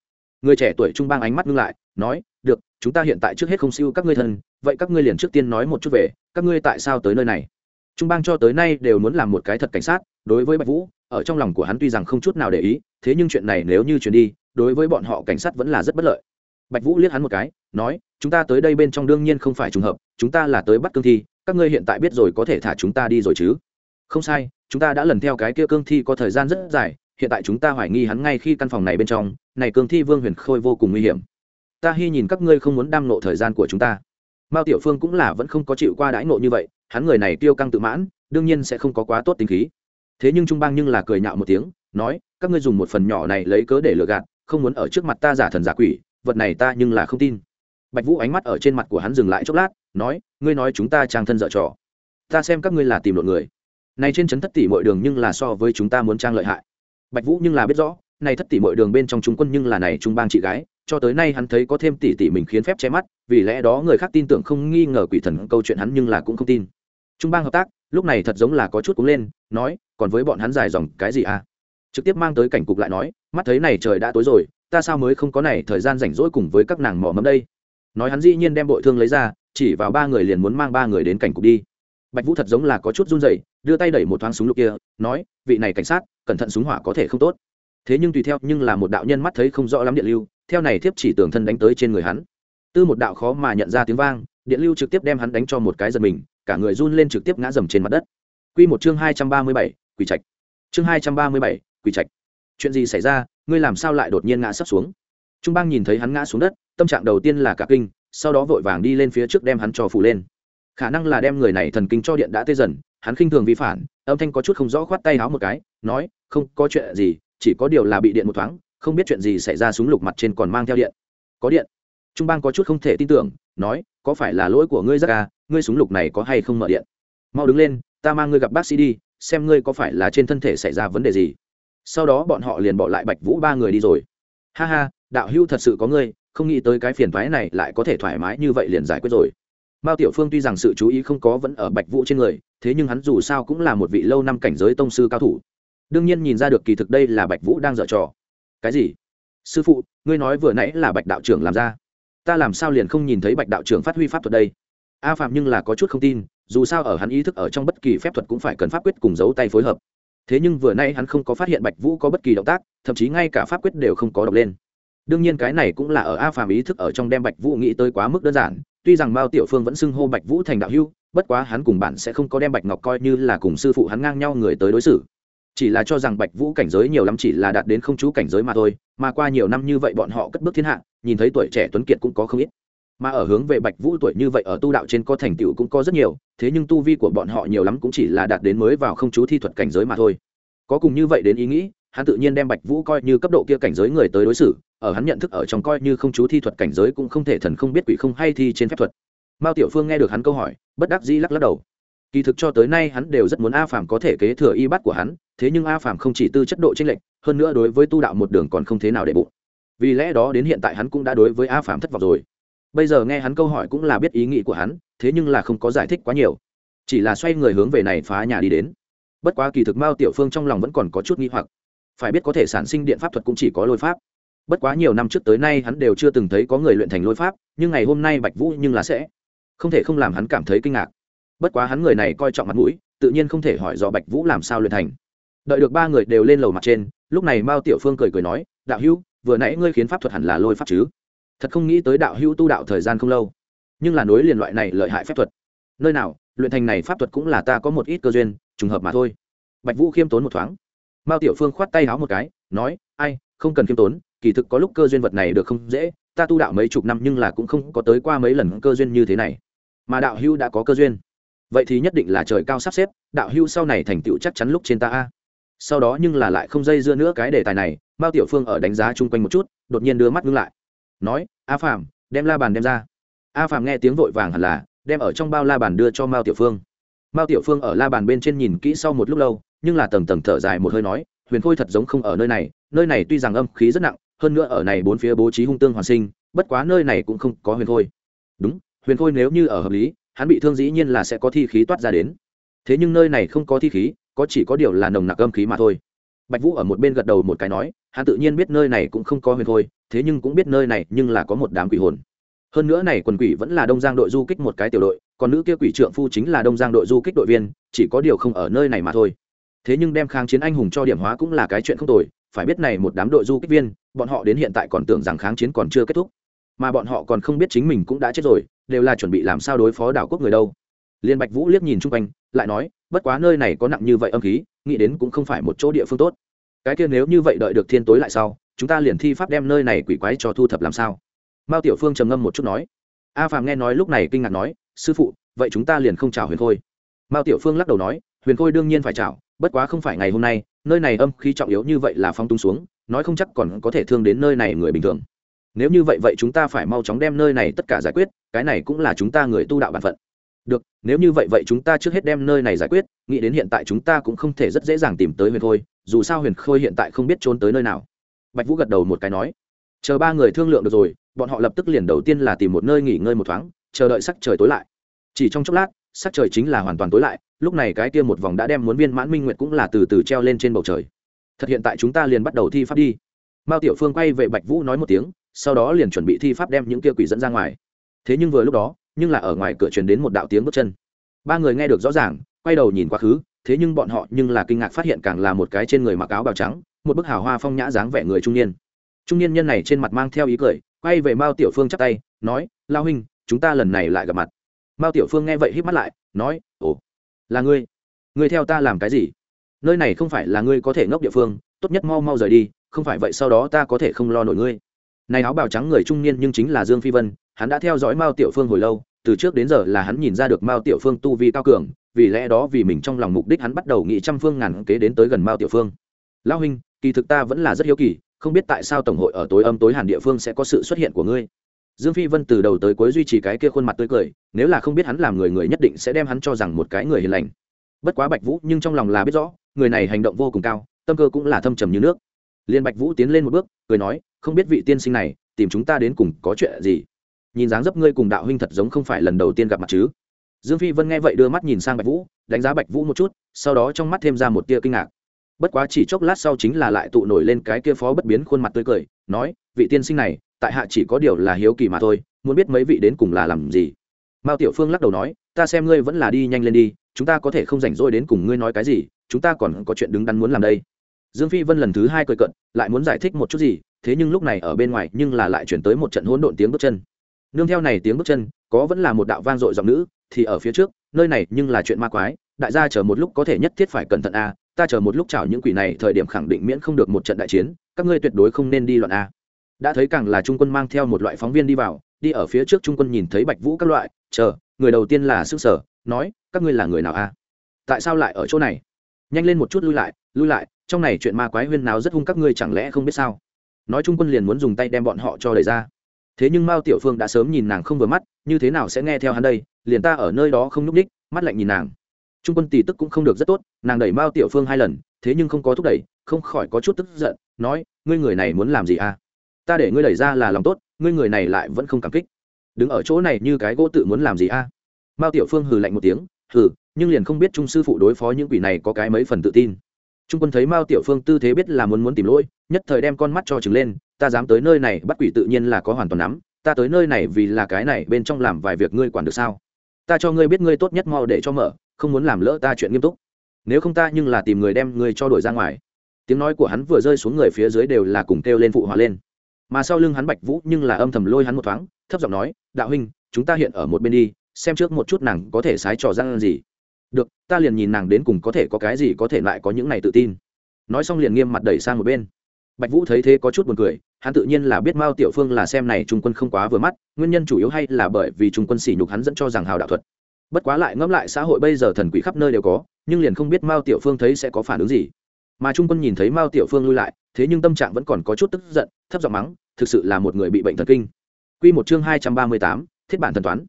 Người trẻ tuổi trung bang ánh mắt ngưng lại, nói, được, chúng ta hiện tại trước hết không siêu các ngươi thân vậy các ngươi liền trước tiên nói một chút về, các ngươi tại sao tới nơi này? Trung bang cho tới nay đều muốn làm một cái thật cảnh sát, đối với bạch vũ, ở trong lòng của hắn tuy rằng không chút nào để ý, thế nhưng chuyện này nếu như chuyển đi, đối với bọn họ cảnh sát vẫn là rất bất lợi bạch vũ liếc hắn một cái, nói, chúng ta tới đây bên trong đương nhiên không phải trùng hợp, chúng ta là tới bắt cương thi, các ngươi hiện tại biết rồi có thể thả chúng ta đi rồi chứ? Không sai, chúng ta đã lần theo cái kia cương thi có thời gian rất dài, hiện tại chúng ta hoài nghi hắn ngay khi căn phòng này bên trong, này cương thi vương huyền khôi vô cùng nguy hiểm. Ta hy nhìn các ngươi không muốn đam nộ thời gian của chúng ta. Mao tiểu phương cũng là vẫn không có chịu qua đãi nộ như vậy, hắn người này tiêu căng tự mãn, đương nhiên sẽ không có quá tốt tính khí. Thế nhưng trung bang nhưng là cười nhạo một tiếng, nói, các ngươi dùng một phần nhỏ này lấy cớ để lừa gạt, không muốn ở trước mặt ta giả thần giả quỷ vật này ta nhưng là không tin. Bạch vũ ánh mắt ở trên mặt của hắn dừng lại chốc lát, nói, ngươi nói chúng ta trang thân dợ trò. Ta xem các ngươi là tìm lộn người. Này trên trấn thất tỷ mọi đường nhưng là so với chúng ta muốn trang lợi hại. Bạch vũ nhưng là biết rõ, này thất tỷ mọi đường bên trong trung quân nhưng là này trung bang chị gái, cho tới nay hắn thấy có thêm tỷ tỷ mình khiến phép che mắt, vì lẽ đó người khác tin tưởng không nghi ngờ quỷ thần câu chuyện hắn nhưng là cũng không tin. Trung bang hợp tác, lúc này thật giống là có chút cũng lên, nói, còn với bọn hắn dài dòng cái gì à? Trực tiếp mang tới cảnh cục lại nói, mắt thấy này trời đã tối rồi ta sao mới không có này thời gian rảnh rỗi cùng với các nàng mỏ mẫm đây? Nói hắn dĩ nhiên đem bội thương lấy ra chỉ vào ba người liền muốn mang ba người đến cảnh cục đi. Bạch vũ thật giống là có chút run rẩy đưa tay đẩy một thoáng súng lục kia nói vị này cảnh sát cẩn thận súng hỏa có thể không tốt. Thế nhưng tùy theo nhưng là một đạo nhân mắt thấy không rõ lắm điện lưu theo này thiếp chỉ tưởng thân đánh tới trên người hắn. Tư một đạo khó mà nhận ra tiếng vang điện lưu trực tiếp đem hắn đánh cho một cái giật mình cả người run lên trực tiếp ngã dầm trên mặt đất. Quy một chương hai trăm ba mươi bảy, quỷ trạch. Chương hai trăm ba mươi bảy, quỷ trạch. Chuyện gì xảy ra, ngươi làm sao lại đột nhiên ngã sắp xuống? Trung Bang nhìn thấy hắn ngã xuống đất, tâm trạng đầu tiên là cả kinh, sau đó vội vàng đi lên phía trước đem hắn cho phủ lên. Khả năng là đem người này thần kinh cho điện đã tê dần, hắn khinh thường vi phản, âm thanh có chút không rõ khoát tay háo một cái, nói, không có chuyện gì, chỉ có điều là bị điện một thoáng, không biết chuyện gì xảy ra súng lục mặt trên còn mang theo điện. Có điện. Trung Bang có chút không thể tin tưởng, nói, có phải là lỗi của ngươi rất à, ngươi súng lục này có hay không mở điện? Mau đứng lên, ta mang ngươi gặp bác sĩ đi xem ngươi có phải là trên thân thể xảy ra vấn đề gì sau đó bọn họ liền bỏ lại bạch vũ ba người đi rồi. Ha ha, đạo hữu thật sự có ngươi, không nghĩ tới cái phiền thoái này lại có thể thoải mái như vậy liền giải quyết rồi. Mao tiểu phương tuy rằng sự chú ý không có vẫn ở bạch vũ trên người, thế nhưng hắn dù sao cũng là một vị lâu năm cảnh giới tông sư cao thủ. Đương nhiên nhìn ra được kỳ thực đây là bạch vũ đang dở trò. Cái gì? Sư phụ, ngươi nói vừa nãy là bạch đạo trưởng làm ra. Ta làm sao liền không nhìn thấy bạch đạo trưởng phát huy pháp thuật đây? A phạm nhưng là có chút không tin, dù sao ở hắn ý thức ở trong bất kỳ phép thuật cũng phải cần pháp quyết cùng giấu tay phối hợp thế nhưng vừa nay hắn không có phát hiện bạch vũ có bất kỳ động tác, thậm chí ngay cả pháp quyết đều không có đọc lên. Đương nhiên cái này cũng là ở a phàm ý thức ở trong đem bạch vũ nghĩ tới quá mức đơn giản, tuy rằng mao tiểu phương vẫn xưng hô bạch vũ thành đạo hưu bất quá hắn cùng bạn sẽ không có đem bạch ngọc coi như là cùng sư phụ hắn ngang nhau người tới đối xử. Chỉ là cho rằng bạch vũ cảnh giới nhiều lắm chỉ là đạt đến không chú cảnh giới mà thôi, mà qua nhiều năm như vậy bọn họ cất bước thiên hạ, nhìn thấy tuổi trẻ tuấn kiệt cũng có không ít mà ở hướng về bạch vũ tuổi như vậy ở tu đạo trên có thành tựu cũng có rất nhiều, thế nhưng tu vi của bọn họ nhiều lắm cũng chỉ là đạt đến mới vào không chú thi thuật cảnh giới mà thôi. Có cùng như vậy đến ý nghĩ, hắn tự nhiên đem bạch vũ coi như cấp độ kia cảnh giới người tới đối xử, ở hắn nhận thức ở trong coi như không chú thi thuật cảnh giới cũng không thể thần không biết quỷ không hay thi trên phép thuật. Mao tiểu phương nghe được hắn câu hỏi, bất đắc dĩ lắc lắc đầu. Kỳ thực cho tới nay hắn đều rất muốn a phàm có thể kế thừa y bắt của hắn, thế nhưng a phàm không chỉ tư chất độ tranh lệch, hơn nữa đối với tu đạo một đường còn không thế nào để bụng. Vì lẽ đó đến hiện tại hắn cũng đã đối với a phàm thất vọng rồi bây giờ nghe hắn câu hỏi cũng là biết ý nghĩ của hắn, thế nhưng là không có giải thích quá nhiều. Chỉ là xoay người hướng về này phá nhà đi đến. Bất quá kỳ thực mao tiểu phương trong lòng vẫn còn có chút nghi hoặc. Phải biết có thể sản sinh điện pháp thuật cũng chỉ có lôi pháp. Bất quá nhiều năm trước tới nay hắn đều chưa từng thấy có người luyện thành lôi pháp, nhưng ngày hôm nay bạch vũ nhưng là sẽ. Không thể không làm hắn cảm thấy kinh ngạc. Bất quá hắn người này coi trọng mặt mũi, tự nhiên không thể hỏi do bạch vũ làm sao luyện thành. Đợi được ba người đều lên lầu mặt trên, lúc này mao tiểu phương cười cười nói, đạo hữu, vừa nãy ngươi khiến pháp thuật hẳn là lôi pháp chứ? Thật không nghĩ tới đạo hữu tu đạo thời gian không lâu. Nhưng là nối liền loại này lợi hại phép thuật. Nơi nào, luyện thành này pháp thuật cũng là ta có một ít cơ duyên, trùng hợp mà thôi. Bạch vũ khiêm tốn một thoáng. Mao tiểu phương khoát tay háo một cái, nói, ai, không cần khiêm tốn, kỳ thực có lúc cơ duyên vật này được không dễ, ta tu đạo mấy chục năm nhưng là cũng không có tới qua mấy lần cơ duyên như thế này. Mà đạo hưu đã có cơ duyên. Vậy thì nhất định là trời cao sắp xếp, đạo hưu sau này thành tựu chắc chắn lúc trên ta a. Sau đó nhưng là lại không dây dưa nữa cái đề tài này, mao tiểu phương ở đánh giá chung quanh một chút, đột nhiên đưa mắt ngưng lại nói, a phạm đem la bàn đem ra. A phạm nghe tiếng vội vàng hẳn là, đem ở trong bao la bàn đưa cho mao tiểu phương. Mao tiểu phương ở la bàn bên trên nhìn kỹ sau một lúc lâu, nhưng là tầng tầng thở dài một hơi nói, huyền khôi thật giống không ở nơi này nơi này tuy rằng âm khí rất nặng, hơn nữa ở này bốn phía bố trí hung tương hoàn sinh, bất quá nơi này cũng không có huyền khôi. Đúng, huyền khôi nếu như ở hợp lý, hắn bị thương dĩ nhiên là sẽ có thi khí toát ra đến. Thế nhưng nơi này không có thi khí, có chỉ có điều là nồng nặc âm khí mà thôi. Bạch vũ ở một bên gật đầu một cái nói hắn tự nhiên biết nơi này cũng không có huyền thôi thế nhưng cũng biết nơi này nhưng là có một đám quỷ hồn. Hơn nữa này quần quỷ vẫn là đông giang đội du kích một cái tiểu đội, còn nữ kia quỷ trượng phu chính là đông giang đội du kích đội viên, chỉ có điều không ở nơi này mà thôi. Thế nhưng đem kháng chiến anh hùng cho điểm hóa cũng là cái chuyện không tồi, phải biết này một đám đội du kích viên, bọn họ đến hiện tại còn tưởng rằng kháng chiến còn chưa kết thúc. Mà bọn họ còn không biết chính mình cũng đã chết rồi, đều là chuẩn bị làm sao đối phó đảo quốc người đâu. Liên bạch vũ liếc nhìn chung quanh, lại nói, bất quá nơi này có nặng như vậy âm khí, nghĩ đến cũng không phải một chỗ địa phương tốt cái kia nếu như vậy đợi được thiên tối lại sau, chúng ta liền thi pháp đem nơi này quỷ quái cho thu thập làm sao? Mao tiểu phương trầm ngâm một chút nói. A phàm nghe nói lúc này kinh ngạc nói, sư phụ, vậy chúng ta liền không chào huyền khôi. Mao tiểu phương lắc đầu nói, huyền khôi đương nhiên phải chào, bất quá không phải ngày hôm nay, nơi này âm khí trọng yếu như vậy là phong tung xuống, nói không chắc còn có thể thương đến nơi này người bình thường. Nếu như vậy vậy chúng ta phải mau chóng đem nơi này tất cả giải quyết, cái này cũng là chúng ta người tu đạo bản phận. Được, nếu như vậy vậy chúng ta trước hết đem nơi này giải quyết, nghĩ đến hiện tại chúng ta cũng không thể rất dễ dàng tìm tới huyền khôi dù sao huyền khôi hiện tại không biết trốn tới nơi nào. Bạch vũ gật đầu một cái nói, chờ ba người thương lượng được rồi, bọn họ lập tức liền đầu tiên là tìm một nơi nghỉ ngơi một thoáng, chờ đợi sắc trời tối lại. Chỉ trong chốc lát, sắc trời chính là hoàn toàn tối lại, lúc này cái kia một vòng đã đem muốn viên mãn minh nguyệt cũng là từ từ treo lên trên bầu trời. Thật hiện tại chúng ta liền bắt đầu thi pháp đi. Mao tiểu phương quay về bạch vũ nói một tiếng, sau đó liền chuẩn bị thi pháp đem những kia quỷ dẫn ra ngoài. Thế nhưng vừa lúc đó, nhưng là ở ngoài cửa truyền đến một đạo tiếng bước chân. Ba người nghe được rõ ràng, quay đầu nhìn quá khứ thế nhưng bọn họ nhưng là kinh ngạc phát hiện càng là một cái trên người mặc áo bào trắng, một bức hào hoa phong nhã dáng vẻ người trung niên. Trung niên nhân này trên mặt mang theo ý cười, quay về mao tiểu phương chắp tay, nói, lao huynh, chúng ta lần này lại gặp mặt. Mao tiểu phương nghe vậy hít mắt lại, nói, ồ, là ngươi. Ngươi theo ta làm cái gì? Nơi này không phải là ngươi có thể ngốc địa phương, tốt nhất mau mau rời đi, không phải vậy sau đó ta có thể không lo nổi ngươi. Này áo bào trắng người trung niên nhưng chính là dương phi vân, hắn đã theo dõi mao tiểu phương hồi lâu, từ trước đến giờ là hắn nhìn ra được mao tiểu phương tu vi cao cường vì lẽ đó vì mình trong lòng mục đích hắn bắt đầu nghĩ trăm phương ngàn kế đến tới gần mao tiểu phương. Lao huynh, kỳ thực ta vẫn là rất hiếu kỳ, không biết tại sao tổng hội ở tối âm tối hàn địa phương sẽ có sự xuất hiện của ngươi. Dương phi vân từ đầu tới cuối duy trì cái kia khuôn mặt tươi cười, nếu là không biết hắn làm người người nhất định sẽ đem hắn cho rằng một cái người hiền lành. Bất quá bạch vũ nhưng trong lòng là biết rõ, người này hành động vô cùng cao, tâm cơ cũng là thâm trầm như nước. Liên bạch vũ tiến lên một bước, cười nói, không biết vị tiên sinh này, tìm chúng ta đến cùng có chuyện gì? Nhìn dáng dấp ngươi cùng đạo huynh thật giống không phải lần đầu tiên gặp mặt chứ? Dương phi vân nghe vậy đưa mắt nhìn sang bạch vũ, đánh giá bạch vũ một chút, sau đó trong mắt thêm ra một tia kinh ngạc. Bất quá chỉ chốc lát sau chính là lại tụ nổi lên cái kia phó bất biến khuôn mặt tươi cười, nói, vị tiên sinh này, tại hạ chỉ có điều là hiếu kỳ mà thôi, muốn biết mấy vị đến cùng là làm gì. Mao tiểu phương lắc đầu nói, ta xem ngươi vẫn là đi nhanh lên đi, chúng ta có thể không rảnh rỗi đến cùng ngươi nói cái gì, chúng ta còn có chuyện đứng đắn muốn làm đây. Dương phi vân lần thứ hai cười cận, lại muốn giải thích một chút gì, thế nhưng lúc này ở bên ngoài nhưng là lại chuyển tới một trận hỗn độn tiếng bước chân. Nương theo này tiếng bước chân, có vẫn là một đạo vang dội giọng nữ thì ở phía trước, nơi này nhưng là chuyện ma quái, đại gia chờ một lúc có thể nhất thiết phải cẩn thận a, ta chờ một lúc chào những quỷ này thời điểm khẳng định miễn không được một trận đại chiến, các ngươi tuyệt đối không nên đi loạn a. Đã thấy càng là trung quân mang theo một loại phóng viên đi vào, đi ở phía trước trung quân nhìn thấy bạch vũ các loại, chờ, người đầu tiên là sức sở, nói, các ngươi là người nào a? Tại sao lại ở chỗ này? Nhanh lên một chút lui lại lui lại, trong này chuyện ma quái huyên nào rất hung các ngươi chẳng lẽ không biết sao? Nói trung quân liền muốn dùng tay đem bọn họ cho đẩy ra thế nhưng mao tiểu phương đã sớm nhìn nàng không vừa mắt, như thế nào sẽ nghe theo hắn đây, liền ta ở nơi đó không n ú c ních mắt lạnh nhìn nàng. Trung quân tỷ tức cũng không được rất tốt, nàng đẩy mao tiểu phương hai lần, thế nhưng không có thúc đẩy, không khỏi có chút tức giận, nói, ngươi người này muốn làm gì à? Ta để ngươi đẩy ra là lòng tốt, ngươi người này lại vẫn không cảm kích. Đứng ở chỗ này như cái gỗ tự muốn làm gì à? Mao tiểu phương hừ lạnh một tiếng, hừ, nhưng liền không biết trung sư phụ đối phó những quỷ này có cái mấy phần tự tin. Trung quân thấy mao tiểu phương tư thế biết là muốn muốn tìm lỗi, nhất thời đem con mắt cho trứng lên ta dám tới nơi này bắt quỷ tự nhiên là có hoàn toàn nắm, ta tới nơi này vì là cái này bên trong làm vài việc ngươi quản được sao? Ta cho ngươi biết ngươi tốt nhất mau để cho mở, không muốn làm lỡ ta chuyện nghiêm túc. Nếu không ta nhưng là tìm người đem ngươi cho đổi ra ngoài. Tiếng nói của hắn vừa rơi xuống người phía dưới đều là cùng kêu lên phụ hòa lên. Mà sau lưng hắn bạch vũ nhưng là âm thầm lôi hắn một thoáng, thấp giọng nói, đạo huynh, chúng ta hiện ở một bên đi, xem trước một chút nàng có thể sái trò răng gì. Được, ta liền nhìn nàng đến cùng có thể có cái gì có thể lại có những này tự tin. Nói xong liền nghiêm mặt đẩy sang một bên bạch vũ thấy thế có chút buồn cười hắn tự nhiên là biết mao tiểu phương là xem này trung quân không quá vừa mắt nguyên nhân chủ yếu hay là bởi vì trung quân sỉ nhục hắn dẫn cho rằng hào đạo thuật. Bất quá lại ngẫm lại xã hội bây giờ thần quỷ khắp nơi đều có nhưng liền không biết mao tiểu phương thấy sẽ có phản ứng gì. Mà trung quân nhìn thấy mao tiểu phương lui lại thế nhưng tâm trạng vẫn còn có chút tức giận thấp giọng mắng thực sự là một người bị bệnh thần kinh. Quy một chương hai trăm ba mươi tám, thiết bản thần toán.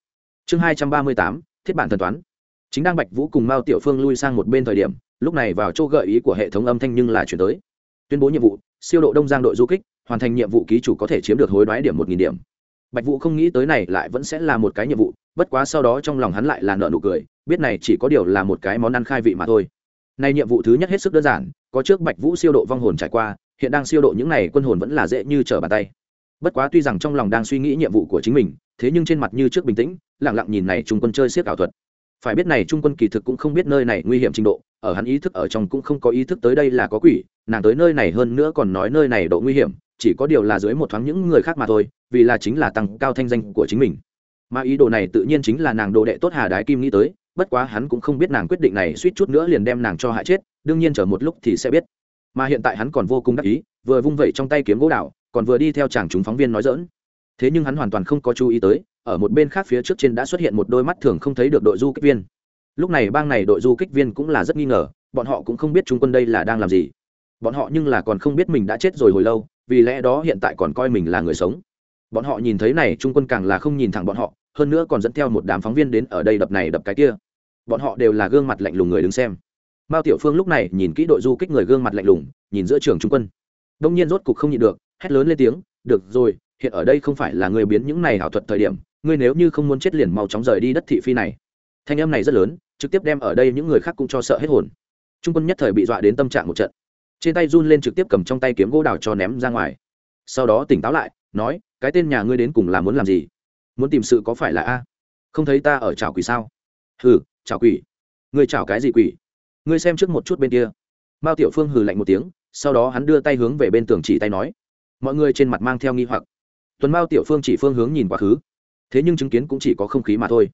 Chương hai trăm ba mươi tám, thiết bản thần toán. Chính đang bạch vũ cùng mao tiểu phương lui sang một bên thời điểm lúc này vào chỗ gợi ý của hệ thống âm thanh nhưng là chuyển tới tuyên bố nhiệm vụ, siêu độ đông giang đội du kích, hoàn thành nhiệm vụ ký chủ có thể chiếm được hối đoái điểm một nghìn điểm. Bạch vũ không nghĩ tới này lại vẫn sẽ là một cái nhiệm vụ, bất quá sau đó trong lòng hắn lại là nợ nụ cười, biết này chỉ có điều là một cái món ăn khai vị mà thôi. Này nhiệm vụ thứ nhất hết sức đơn giản, có trước bạch vũ siêu độ vong hồn trải qua, hiện đang siêu độ những này quân hồn vẫn là dễ như trở bàn tay. Bất quá tuy rằng trong lòng đang suy nghĩ nhiệm vụ của chính mình, thế nhưng trên mặt như trước bình tĩnh lẳng lặng nhìn này trung quân chơi siết ảo thuật. Phải biết này trung quân kỳ thực cũng không biết nơi này nguy hiểm trình độ, ở hắn ý thức ở trong cũng không có ý thức tới đây là có quỷ nàng tới nơi này hơn nữa còn nói nơi này độ nguy hiểm, chỉ có điều là dưới một thoáng những người khác mà thôi, vì là chính là tăng cao thanh danh của chính mình. Mà ý đồ này tự nhiên chính là nàng đồ đệ tốt hà đái kim nghĩ tới, bất quá hắn cũng không biết nàng quyết định này suýt chút nữa liền đem nàng cho hại chết, đương nhiên chờ một lúc thì sẽ biết. Mà hiện tại hắn còn vô cùng đắc ý, vừa vung vẩy trong tay kiếm gỗ đào, còn vừa đi theo chàng chúng phóng viên nói dỡn thế nhưng hắn hoàn toàn không có chú ý tới, ở một bên khác phía trước trên đã xuất hiện một đôi mắt thường không thấy được đội du kích viên. Lúc này bang này đội du kích viên cũng là rất nghi ngờ, bọn họ cũng không biết trung quân đây là đang làm gì bọn họ nhưng là còn không biết mình đã chết rồi hồi lâu, vì lẽ đó hiện tại còn coi mình là người sống. Bọn họ nhìn thấy này, trung quân càng là không nhìn thẳng bọn họ, hơn nữa còn dẫn theo một đám phóng viên đến ở đây đập này đập cái kia. Bọn họ đều là gương mặt lạnh lùng người đứng xem. Mao tiểu phương lúc này nhìn kỹ đội du kích người gương mặt lạnh lùng, nhìn giữa trường trung quân. Đông nhiên rốt cục không nhịn được, hét lớn lên tiếng, được rồi, hiện ở đây không phải là người biến những này ảo thuật thời điểm, ngươi nếu như không muốn chết liền mau chóng rời đi đất thị phi này. Thanh âm này rất lớn, trực tiếp đem ở đây những người khác cũng cho sợ hết hồn. Trung quân nhất thời bị dọa đến tâm trạng một trận trên tay run lên trực tiếp cầm trong tay kiếm gỗ đào cho ném ra ngoài. Sau đó tỉnh táo lại, nói, cái tên nhà ngươi đến cùng là muốn làm gì? Muốn tìm sự có phải là a? Không thấy ta ở chảo quỷ sao? Hừ chào quỷ. Ngươi chào cái gì quỷ? Ngươi xem trước một chút bên kia. Mao tiểu phương hừ lạnh một tiếng, sau đó hắn đưa tay hướng về bên tường chỉ tay nói, mọi người trên mặt mang theo nghi hoặc. Tuần mao tiểu phương chỉ phương hướng nhìn quá khứ. Thế nhưng chứng kiến cũng chỉ có không khí mà thôi.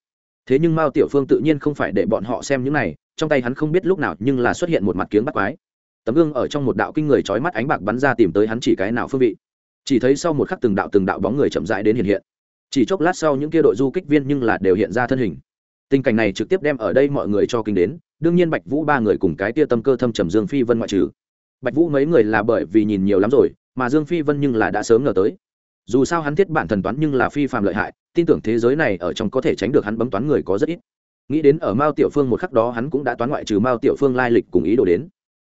Thế nhưng mao tiểu phương tự nhiên không phải để bọn họ xem những này, trong tay hắn không biết lúc nào nhưng là xuất hiện một mặt kiếng bắt quái tấm gương ở trong một đạo kinh người trói mắt ánh bạc bắn ra tìm tới hắn chỉ cái nào phương vị. Chỉ thấy sau một khắc từng đạo từng đạo bóng người chậm rãi đến hiện hiện. Chỉ chốc lát sau những kia đội du kích viên nhưng là đều hiện ra thân hình. Tình cảnh này trực tiếp đem ở đây mọi người cho kinh đến, đương nhiên bạch vũ ba người cùng cái tia tâm cơ thâm trầm dương phi vân ngoại trừ. Bạch vũ mấy người là bởi vì nhìn nhiều lắm rồi, mà dương phi vân nhưng là đã sớm ngờ tới. Dù sao hắn thiết bản thần toán nhưng là phi phàm lợi hại, tin tưởng thế giới này ở trong có thể tránh được hắn bấm toán người có rất ít. Nghĩ đến ở mao tiểu phương một khắc đó hắn cũng đã toán ngoại trừ mao tiểu phương lai lịch cùng ý đồ đến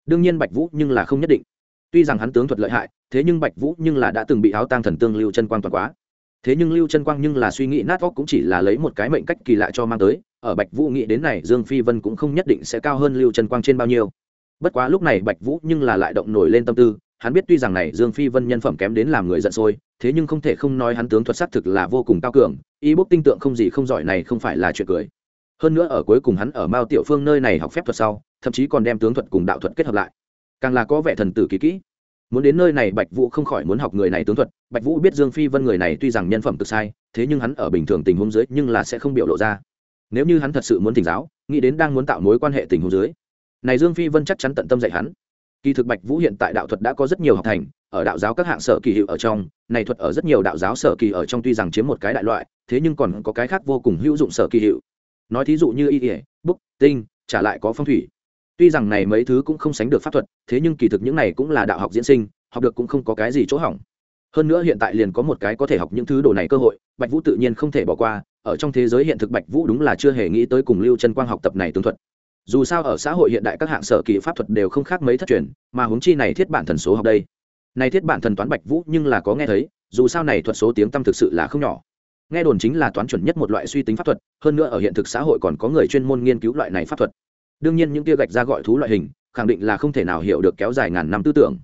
đương nhiên bạch vũ nhưng là không nhất định. Tuy rằng hắn tướng thuật lợi hại, thế nhưng bạch vũ nhưng là đã từng bị áo tang thần tương lưu chân quang toàn quá. Thế nhưng lưu chân quang nhưng là suy nghĩ nát óc cũng chỉ là lấy một cái mệnh cách kỳ lạ cho mang tới, ở bạch vũ nghĩ đến này, dương phi vân cũng không nhất định sẽ cao hơn lưu chân quang trên bao nhiêu. Bất quá lúc này bạch vũ nhưng là lại động nổi lên tâm tư, hắn biết tuy rằng này dương phi vân nhân phẩm kém đến làm người giận sôi, thế nhưng không thể không nói hắn tướng thuật xác thực là vô cùng cao cường, y bốc tinh tượng không gì không giỏi này không phải là chuyện cười. Hơn nữa ở cuối cùng hắn ở mao tiểu phương nơi này học phép thuật sau thậm chí còn đem tướng thuật cùng đạo thuật kết hợp lại. Càng là có vẻ thần tử kỳ kỹ. Muốn đến nơi này, bạch vũ không khỏi muốn học người này tướng thuật. Bạch vũ biết dương phi vân người này tuy rằng nhân phẩm cực sai, thế nhưng hắn ở bình thường tình huống dưới nhưng là sẽ không biểu lộ ra. Nếu như hắn thật sự muốn thỉnh giáo, nghĩ đến đang muốn tạo mối quan hệ tình huống dưới, này dương phi vân chắc chắn tận tâm dạy hắn. Kỳ thực bạch vũ hiện tại đạo thuật đã có rất nhiều học thành, ở đạo giáo các hạng sở kỳ hiệu ở trong, này thuật ở rất nhiều đạo giáo sở kỳ ở trong tuy rằng chiếm một cái đại loại, thế nhưng còn có cái khác vô cùng hữu dụng sở kỳ hiệu nói thí dụ như y ỉa búc tinh, trả lại có phong thủy tuy rằng này mấy thứ cũng không sánh được pháp thuật, thế nhưng kỳ thực những này cũng là đạo học diễn sinh, học được cũng không có cái gì chỗ hỏng. Hơn nữa hiện tại liền có một cái có thể học những thứ đồ này cơ hội, bạch vũ tự nhiên không thể bỏ qua, ở trong thế giới hiện thực bạch vũ đúng là chưa hề nghĩ tới cùng lưu chân quang học tập này tương thuật. Dù sao ở xã hội hiện đại các hạng sở kỳ pháp thuật đều không khác mấy thất truyền, mà huống chi này thiết bản thần số học đây. Này thiết bản thần toán bạch vũ nhưng là có nghe thấy, dù sao này thuật số tiếng tâm thực sự là không nhỏ. Nghe đồn chính là toán chuẩn nhất một loại suy tính pháp thuật, hơn nữa ở hiện thực xã hội còn có người chuyên môn nghiên cứu loại này pháp thuật đương nhiên những tia gạch ra gọi thú loại hình, khẳng định là không thể nào hiểu được kéo dài ngàn năm tư tưởng.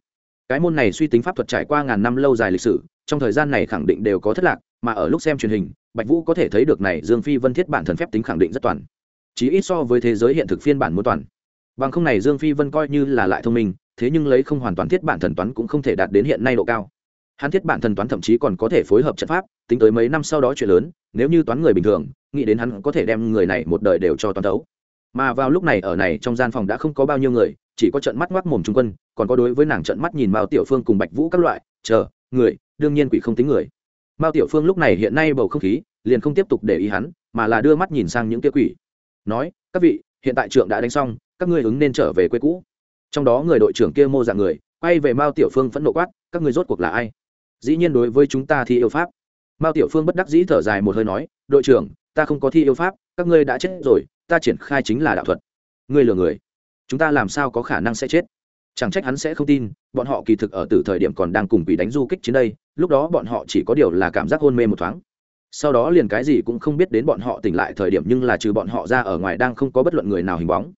Cái môn này suy tính pháp thuật trải qua ngàn năm lâu dài lịch sử, trong thời gian này khẳng định đều có thất lạc, mà ở lúc xem truyền hình, bạch vũ có thể thấy được này dương phi vân thiết bản thần phép tính khẳng định rất toàn. Chỉ ít so với thế giới hiện thực phiên bản muốn toàn. Bằng không này dương phi vân coi như là lại thông minh, thế nhưng lấy không hoàn toàn thiết bản thần toán cũng không thể đạt đến hiện nay độ cao. Hắn thiết bản thần toán thậm chí còn có thể phối hợp trận pháp, tính tới mấy năm sau đó chuyện lớn, nếu như toán người bình thường, nghĩ đến hắn có thể đem người này một đời đều cho toán đấu mà vào lúc này ở này trong gian phòng đã không có bao nhiêu người, chỉ có trận mắt ngoác mồm trung quân, còn có đối với nàng trận mắt nhìn mao tiểu phương cùng bạch vũ các loại, chờ, người, đương nhiên quỷ không tính người. Mao tiểu phương lúc này hiện nay bầu không khí, liền không tiếp tục để ý hắn, mà là đưa mắt nhìn sang những kia quỷ. Nói, các vị, hiện tại trưởng đã đánh xong, các ngươi ứng nên trở về quê cũ. Trong đó người đội trưởng kia mô dạng người, quay về mao tiểu phương phẫn nộ quát, các ngươi rốt cuộc là ai? Dĩ nhiên đối với chúng ta thi yêu pháp. Mao tiểu phương bất đắc dĩ thở dài một hơi nói, đội trưởng, ta không có thi yêu pháp, các ngươi đã chết rồi ta triển khai chính là đạo thuật. Ngươi lừa người. Chúng ta làm sao có khả năng sẽ chết? Chẳng trách hắn sẽ không tin, bọn họ kỳ thực ở từ thời điểm còn đang cùng quỷ đánh du kích trên đây, lúc đó bọn họ chỉ có điều là cảm giác hôn mê một thoáng. Sau đó liền cái gì cũng không biết đến bọn họ tỉnh lại thời điểm nhưng là trừ bọn họ ra ở ngoài đang không có bất luận người nào hình bóng.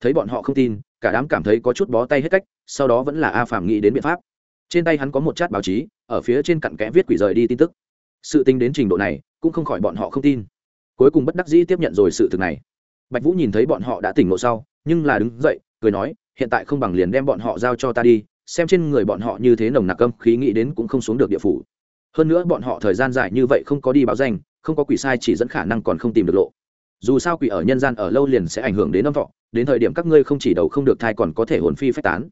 Thấy bọn họ không tin, cả đám cảm thấy có chút bó tay hết cách, sau đó vẫn là a Phàm nghĩ đến biện pháp. Trên tay hắn có một chát báo chí, ở phía trên cặn kẽ viết quỷ rời đi tin tức. Sự tính đến trình độ này, cũng không khỏi bọn họ không tin. Cuối cùng bất đắc dĩ tiếp nhận rồi sự thực này bạch vũ nhìn thấy bọn họ đã tỉnh ngộ sau, nhưng là đứng dậy, cười nói, hiện tại không bằng liền đem bọn họ giao cho ta đi, xem trên người bọn họ như thế nồng nặc âm khí nghĩ đến cũng không xuống được địa phủ. Hơn nữa bọn họ thời gian dài như vậy không có đi báo danh, không có quỷ sai chỉ dẫn khả năng còn không tìm được lộ. Dù sao quỷ ở nhân gian ở lâu liền sẽ ảnh hưởng đến âm thọ, đến thời điểm các ngươi không chỉ đầu không được thai còn có thể hồn phi phách tán.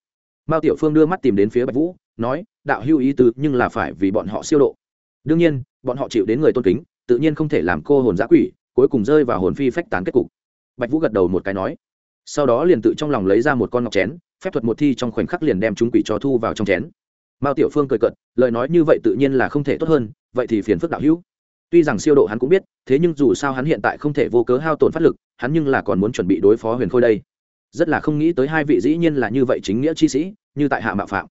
Mao tiểu phương đưa mắt tìm đến phía bạch vũ, nói, đạo hưu ý tứ, nhưng là phải vì bọn họ siêu độ. Đương nhiên, bọn họ chịu đến người tôn kính, tự nhiên không thể làm cô hồn giã quỷ, cuối cùng rơi vào hồn phi phách tán kết cục bạch vũ gật đầu một cái nói. Sau đó liền tự trong lòng lấy ra một con ngọc chén, phép thuật một thi trong khoảnh khắc liền đem chúng quỷ cho thu vào trong chén. Mao tiểu phương cười cận lời nói như vậy tự nhiên là không thể tốt hơn, vậy thì phiền phức đạo hữu. Tuy rằng siêu độ hắn cũng biết, thế nhưng dù sao hắn hiện tại không thể vô cớ hao tổn phát lực, hắn nhưng là còn muốn chuẩn bị đối phó huyền khôi đây. Rất là không nghĩ tới hai vị dĩ nhiên là như vậy chính nghĩa chi sĩ, như tại hạ mạo phạm.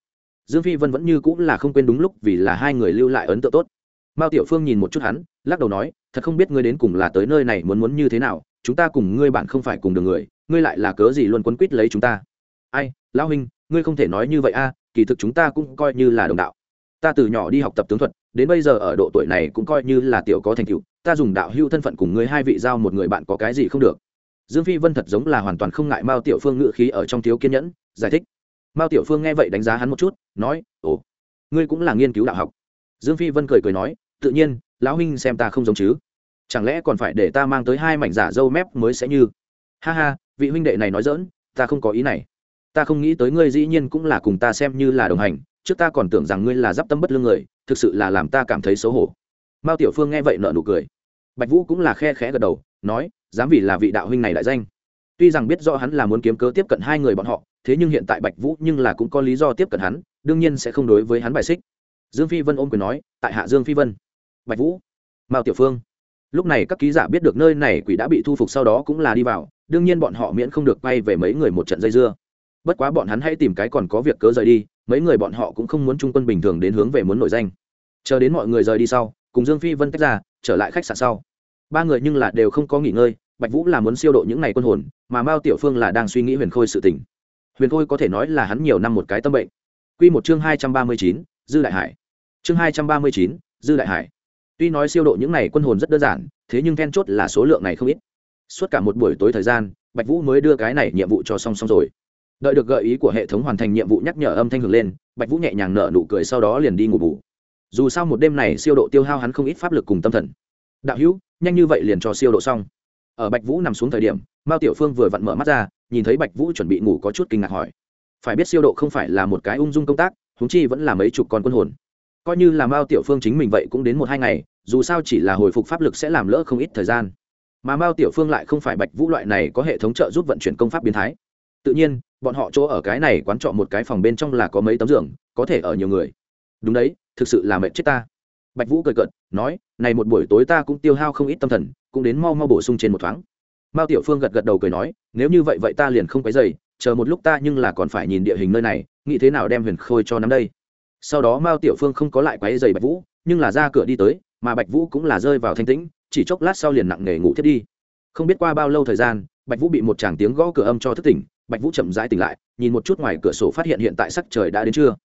Dương phi vân vẫn như cũng là không quên đúng lúc vì là hai người lưu lại ấn tượng tốt. Mao tiểu phương nhìn một chút hắn lắc đầu nói, thật không biết ngươi đến cùng là tới nơi này muốn muốn như thế nào, chúng ta cùng ngươi bạn không phải cùng đường người, ngươi lại là cớ gì luôn quấn quýt lấy chúng ta? Ai, lão huynh, ngươi không thể nói như vậy a, kỳ thực chúng ta cũng coi như là đồng đạo. Ta từ nhỏ đi học tập tướng thuật, đến bây giờ ở độ tuổi này cũng coi như là tiểu có thành tựu, ta dùng đạo hưu thân phận cùng ngươi hai vị giao một người bạn có cái gì không được. Dương phi vân thật giống là hoàn toàn không ngại mao tiểu phương ngự khí ở trong thiếu kiên nhẫn, giải thích. Mao tiểu phương nghe vậy đánh giá hắn một chút, nói, ồ, ngươi cũng là nghiên cứu đạo học. Dương phi vân cười cười nói, tự nhiên lão huynh xem ta không giống chứ? Chẳng lẽ còn phải để ta mang tới hai mảnh giả dâu mép mới sẽ như? Ha ha, vị huynh đệ này nói dỡn ta không có ý này. Ta không nghĩ tới ngươi dĩ nhiên cũng là cùng ta xem như là đồng hành, trước ta còn tưởng rằng ngươi là d i p tâm bất lương người, thực sự là làm ta cảm thấy xấu hổ. Mao tiểu phương nghe vậy nợ nụ cười. Bạch vũ cũng là khe khẽ gật đầu, nói, dám vì là vị đạo huynh này đại danh. Tuy rằng biết rõ hắn là muốn kiếm cớ tiếp cận hai người bọn họ, thế nhưng hiện tại bạch vũ nhưng là cũng có lý do tiếp cận hắn, đương nhiên sẽ không đối với hắn bài xích. Dương phi vân ôm quyền nói, tại hạ dương phi vân bạch vũ, mao tiểu phương. Lúc này các ký giả biết được nơi này quỷ đã bị thu phục sau đó cũng là đi vào, đương nhiên bọn họ miễn không được quay về mấy người một trận dây dưa. Bất quá bọn hắn hãy tìm cái còn có việc cớ rời đi, mấy người bọn họ cũng không muốn trung quân bình thường đến hướng về muốn nổi danh. Chờ đến mọi người rời đi sau, cùng dương phi vân tách ra, trở lại khách sạn sau. Ba người nhưng là đều không có nghỉ ngơi, bạch vũ là muốn siêu độ những ngày quân hồn, mà mao tiểu phương là đang suy nghĩ huyền khôi sự tình. Huyền khôi có thể nói là hắn nhiều năm một cái tâm bệnh. Q một chương hai trăm ba mươi chín, dư đại hải. Chương hai trăm ba mươi chín, dư đại hải tuy nói siêu độ những này quân hồn rất đơn giản, thế nhưng then chốt là số lượng này không ít. Suốt cả một buổi tối thời gian, bạch vũ mới đưa cái này nhiệm vụ cho xong xong rồi. Đợi được gợi ý của hệ thống hoàn thành nhiệm vụ nhắc nhở âm thanh hưởng lên, bạch vũ nhẹ nhàng nở nụ cười sau đó liền đi ngủ bù. Dù sao một đêm này siêu độ tiêu hao hắn không ít pháp lực cùng tâm thần. Đạo hữu, nhanh như vậy liền cho siêu độ xong. Ở bạch vũ nằm xuống thời điểm, mao tiểu phương vừa vặn mở mắt ra, nhìn thấy bạch vũ chuẩn bị ngủ có chút kinh ngạc hỏi. Phải biết siêu độ không phải là một cái ung dung công tác húng chi vẫn là mấy chục con quân hồn. Coi như là mao tiểu phương chính mình vậy cũng đến một hai ngày dù sao chỉ là hồi phục pháp lực sẽ làm lỡ không ít thời gian. Mà mao tiểu phương lại không phải bạch vũ loại này có hệ thống trợ giúp vận chuyển công pháp biến thái. Tự nhiên, bọn họ chỗ ở cái này quán trọ một cái phòng bên trong là có mấy tấm giường, có thể ở nhiều người. Đúng đấy, thực sự là mệt chết ta. Bạch vũ cười cợt, nói, này một buổi tối ta cũng tiêu hao không ít tâm thần, cũng đến mau mau bổ sung trên một thoáng. Mao tiểu phương gật gật đầu cười nói, nếu như vậy vậy ta liền không quấy dày chờ một lúc ta nhưng là còn phải nhìn địa hình nơi này, nghĩ thế nào đem huyền khôi cho năm đây. Sau đó mao tiểu phương không có lại quấy dày bạch vũ, nhưng là ra cửa đi tới mà bạch vũ cũng là rơi vào thanh tĩnh, chỉ chốc lát sau liền nặng nề ngủ thiết đi. Không biết qua bao lâu thời gian, bạch vũ bị một tràng tiếng gõ cửa âm cho thức tỉnh, bạch vũ chậm rãi tỉnh lại, nhìn một chút ngoài cửa sổ phát hiện hiện tại sắc trời đã đến trưa.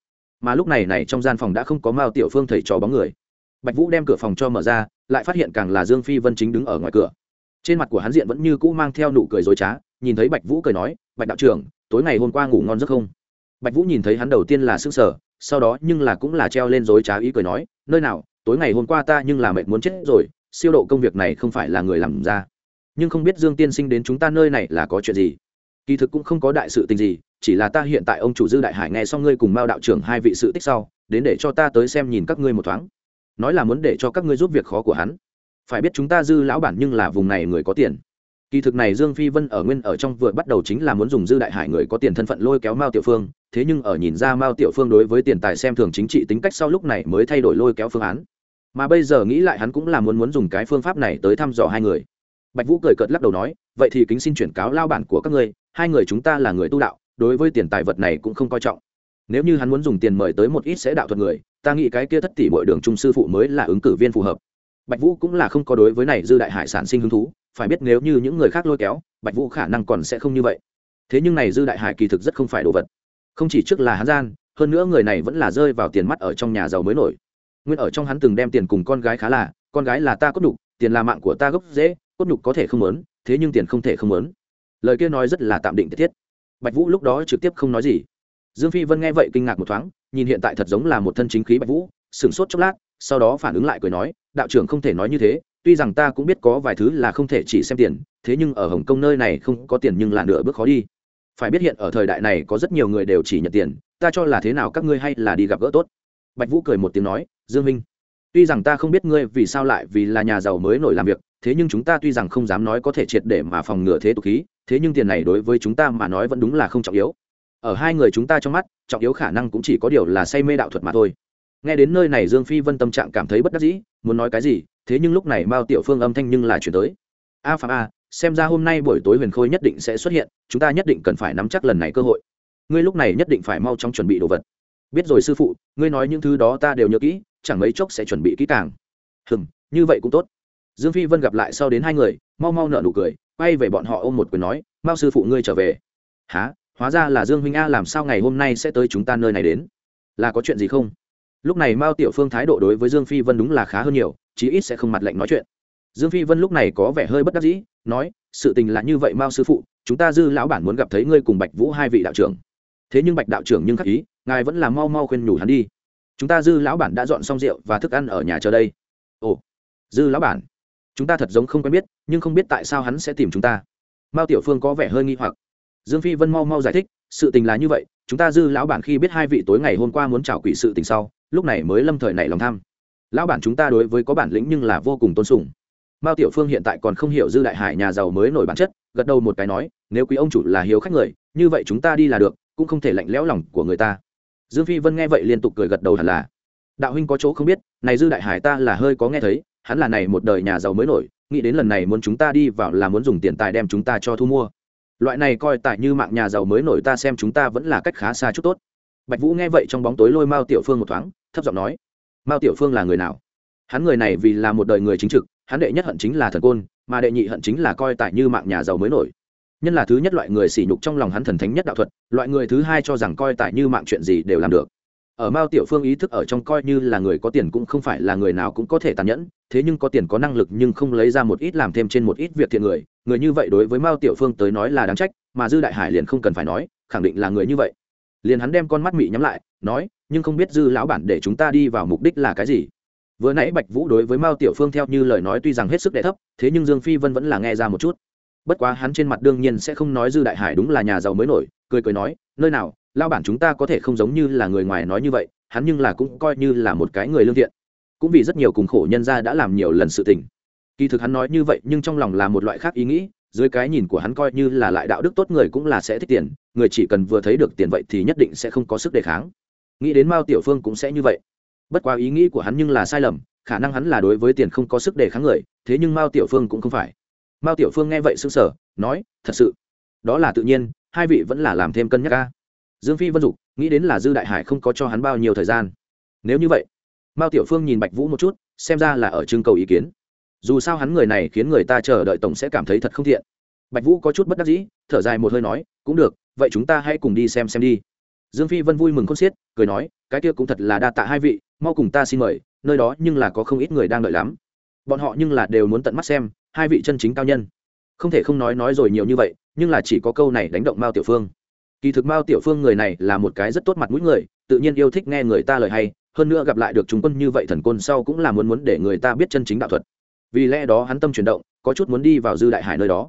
Mà lúc này này trong gian phòng đã không có mao tiểu phương thầy trò bóng người. Bạch vũ đem cửa phòng cho mở ra, lại phát hiện càng là dương phi vân chính đứng ở ngoài cửa. Trên mặt của hắn diện vẫn như cũ mang theo nụ cười dối trá, nhìn thấy bạch vũ cười nói, bạch đạo trưởng, tối ngày hôm qua ngủ ngon giấc không? Bạch vũ nhìn thấy hắn đầu tiên là s ư n g sở sau đó nhưng là cũng là treo lên dối trá ý cười nói, nơi nào tối ngày hôm qua ta nhưng là mệt muốn chết rồi, siêu độ công việc này không phải là người làm ra. Nhưng không biết dương tiên sinh đến chúng ta nơi này là có chuyện gì. Kỳ thực cũng không có đại sự tình gì, chỉ là ta hiện tại ông chủ dư đại hải nghe xong ngươi cùng mao đạo trưởng hai vị sự tích sau, đến để cho ta tới xem nhìn các ngươi một thoáng. Nói là muốn để cho các ngươi giúp việc khó của hắn. Phải biết chúng ta dư lão bản nhưng là vùng này người có tiền. Kỳ thực này dương phi vân ở nguyên ở trong vừa bắt đầu chính là muốn dùng dư đại hải người có tiền thân phận lôi kéo mao tiểu phương, thế nhưng ở nhìn ra mao tiểu phương đối với tiền tài xem thường chính trị tính cách sau lúc này mới thay đổi lôi kéo phương án mà bây giờ nghĩ lại hắn cũng là muốn muốn dùng cái phương pháp này tới thăm dò hai người. Bạch vũ cười cợt lắc đầu nói, vậy thì kính xin chuyển cáo lao bản của các ngươi, hai người chúng ta là người tu đạo, đối với tiền tài vật này cũng không coi trọng. Nếu như hắn muốn dùng tiền mời tới một ít sẽ đạo thuật người, ta nghĩ cái kia thất tỷ mọi đường trung sư phụ mới là ứng cử viên phù hợp. Bạch vũ cũng là không có đối với này dư đại hải sản sinh hứng thú, phải biết nếu như những người khác lôi kéo, bạch vũ khả năng còn sẽ không như vậy. Thế nhưng này dư đại hải kỳ thực rất không phải đồ vật. Không chỉ trước là hắn gian, hơn nữa người này vẫn là rơi vào tiền mắt ở trong nhà giàu mới nổi nguyên ở trong hắn từng đem tiền cùng con gái khá là, con gái là ta cốt nhục, tiền là mạng của ta gốc dễ cốt nhục có thể không lớn thế nhưng tiền không thể không lớn lời kia nói rất là tạm định thiết. Bạch vũ lúc đó trực tiếp không nói gì. Dương phi vân nghe vậy kinh ngạc một thoáng, nhìn hiện tại thật giống là một thân chính khí bạch vũ, sửng sốt chốc lát, sau đó phản ứng lại cười nói, đạo trưởng không thể nói như thế, tuy rằng ta cũng biết có vài thứ là không thể chỉ xem tiền, thế nhưng ở hồng kông nơi này không có tiền nhưng là nửa bước khó đi. Phải biết hiện ở thời đại này có rất nhiều người đều chỉ nhận tiền, ta cho là thế nào các ngươi hay là đi gặp gỡ tốt. Bạch vũ cười một tiếng nói dương minh, tuy rằng ta không biết ngươi vì sao lại vì là nhà giàu mới nổi làm việc, thế nhưng chúng ta tuy rằng không dám nói có thể triệt để mà phòng ngừa thế tục khí, thế nhưng tiền này đối với chúng ta mà nói vẫn đúng là không trọng yếu. Ở hai người chúng ta trong mắt, trọng yếu khả năng cũng chỉ có điều là say mê đạo thuật mà thôi. Nghe đến nơi này dương phi vân tâm trạng cảm thấy bất đắc dĩ, muốn nói cái gì, thế nhưng lúc này mao tiểu phương âm thanh nhưng là chuyển tới. A phạm a, xem ra hôm nay buổi tối huyền khôi nhất định sẽ xuất hiện, chúng ta nhất định cần phải nắm chắc lần này cơ hội. Ngươi lúc này nhất định phải mau trong chuẩn bị đồ vật. Biết rồi sư phụ, ngươi nói những thứ đó ta đều nhớ kỹ chẳng mấy chốc sẽ chuẩn bị kỹ càng. Hừm, như vậy cũng tốt. Dương phi vân gặp lại sau đến hai người, mau mau nợ nụ cười, quay về bọn họ ôm một quyền nói, mao sư phụ ngươi trở về. Há hóa ra là dương huynh a, làm sao ngày hôm nay sẽ tới chúng ta nơi này đến? Là có chuyện gì không? Lúc này mao tiểu phương thái độ đối với dương phi vân đúng là khá hơn nhiều, chí ít sẽ không mặt lệnh nói chuyện. Dương phi vân lúc này có vẻ hơi bất đắc dĩ, nói, sự tình là như vậy mao sư phụ, chúng ta dư lão bản muốn gặp thấy ngươi cùng bạch vũ hai vị đạo trưởng. Thế nhưng bạch đạo trưởng nhưng khắc ý, ngài vẫn là mau mau khuyên nhủ hắn đi chúng ta dư lão bản đã dọn xong rượu và thức ăn ở nhà chờ đây. Ồ, dư lão bản, chúng ta thật giống không quen biết, nhưng không biết tại sao hắn sẽ tìm chúng ta. Mao tiểu phương có vẻ hơi nghi hoặc. Dương phi vân mau mau giải thích, sự tình là như vậy, chúng ta dư lão bản khi biết hai vị tối ngày hôm qua muốn chào quỷ sự tình sau, lúc này mới lâm thời nảy lòng tham. Lão bản chúng ta đối với có bản lĩnh nhưng là vô cùng tôn sùng. Mao tiểu phương hiện tại còn không hiểu dư đại hải nhà giàu mới nổi bản chất, gật đầu một cái nói, nếu quý ông chủ là hiếu khách người, như vậy chúng ta đi là được, cũng không thể lạnh lẽo lòng của người ta dương phi vân nghe vậy liên tục cười gật đầu hẳn là. Đạo huynh có chỗ không biết, này dư đại hải ta là hơi có nghe thấy, hắn là này một đời nhà giàu mới nổi, nghĩ đến lần này muốn chúng ta đi vào là muốn dùng tiền tài đem chúng ta cho thu mua. Loại này coi tại như mạng nhà giàu mới nổi ta xem chúng ta vẫn là cách khá xa chút tốt. Bạch vũ nghe vậy trong bóng tối lôi mao tiểu phương một thoáng, thấp giọng nói, mao tiểu phương là người nào? Hắn người này vì là một đời người chính trực, hắn đệ nhất hận chính là thần côn, mà đệ nhị hận chính là coi tại như mạng nhà giàu mới nổi nhân là thứ nhất loại người sỉ nhục trong lòng hắn thần thánh nhất đạo thuật, loại người thứ hai cho rằng coi tại như mạng chuyện gì đều làm được. Ở mao tiểu phương ý thức ở trong coi như là người có tiền cũng không phải là người nào cũng có thể tàn nhẫn, thế nhưng có tiền có năng lực nhưng không lấy ra một ít làm thêm trên một ít việc thiện người người như vậy đối với mao tiểu phương tới nói là đáng trách, mà dư đại hải liền không cần phải nói, khẳng định là người như vậy. Liền hắn đem con mắt mị nhắm lại, nói, nhưng không biết dư lão bản để chúng ta đi vào mục đích là cái gì? Vừa nãy bạch vũ đối với mao tiểu phương theo như lời nói tuy rằng hết sức đệ thấp, thế nhưng dương phi vân vẫn là nghe ra một chút bất quá hắn trên mặt đương nhiên sẽ không nói dư đại hải đúng là nhà giàu mới nổi, cười cười nói, nơi nào lao bản chúng ta có thể không giống như là người ngoài nói như vậy, hắn nhưng là cũng coi như là một cái người lương thiện. Cũng vì rất nhiều cùng khổ nhân gia đã làm nhiều lần sự tình. Kỳ thực hắn nói như vậy, nhưng trong lòng là một loại khác ý nghĩ, dưới cái nhìn của hắn coi như là lại đạo đức tốt người cũng là sẽ thích tiền, người chỉ cần vừa thấy được tiền vậy thì nhất định sẽ không có sức đề kháng. Nghĩ đến mao tiểu phương cũng sẽ như vậy. Bất quá ý nghĩ của hắn nhưng là sai lầm, khả năng hắn là đối với tiền không có sức đề kháng người, thế nhưng mao tiểu phương cũng không phải mao tiểu phương nghe vậy s ư n g sở nói, thật sự? Đó là tự nhiên, hai vị vẫn là làm thêm cân nhắc ca dương phi vân dục, nghĩ đến là dư đại hải không có cho hắn bao nhiêu thời gian. Nếu như vậy, mao tiểu phương nhìn bạch vũ một chút, xem ra là ở trưng cầu ý kiến. Dù sao hắn người này khiến người ta chờ đợi tổng sẽ cảm thấy thật không thiện bạch vũ có chút bất đắc dĩ, thở dài một hơi nói, cũng được, vậy chúng ta hãy cùng đi xem xem đi. Dương phi vân vui mừng con xiết, cười nói, cái kia cũng thật là đa tạ hai vị, mau cùng ta xin mời, nơi đó nhưng là có không ít người đang đợi lắm. Bọn họ nhưng là đều muốn tận mắt xem hai vị chân chính cao nhân. Không thể không nói nói rồi nhiều như vậy, nhưng là chỉ có câu này đánh động mao tiểu phương. Kỳ thực mao tiểu phương người này là một cái rất tốt mặt mũi người, tự nhiên yêu thích nghe người ta lời hay, hơn nữa gặp lại được chúng quân như vậy thần côn sau cũng là muốn muốn để người ta biết chân chính đạo thuật. Vì lẽ đó hắn tâm chuyển động, có chút muốn đi vào dư đại hải nơi đó.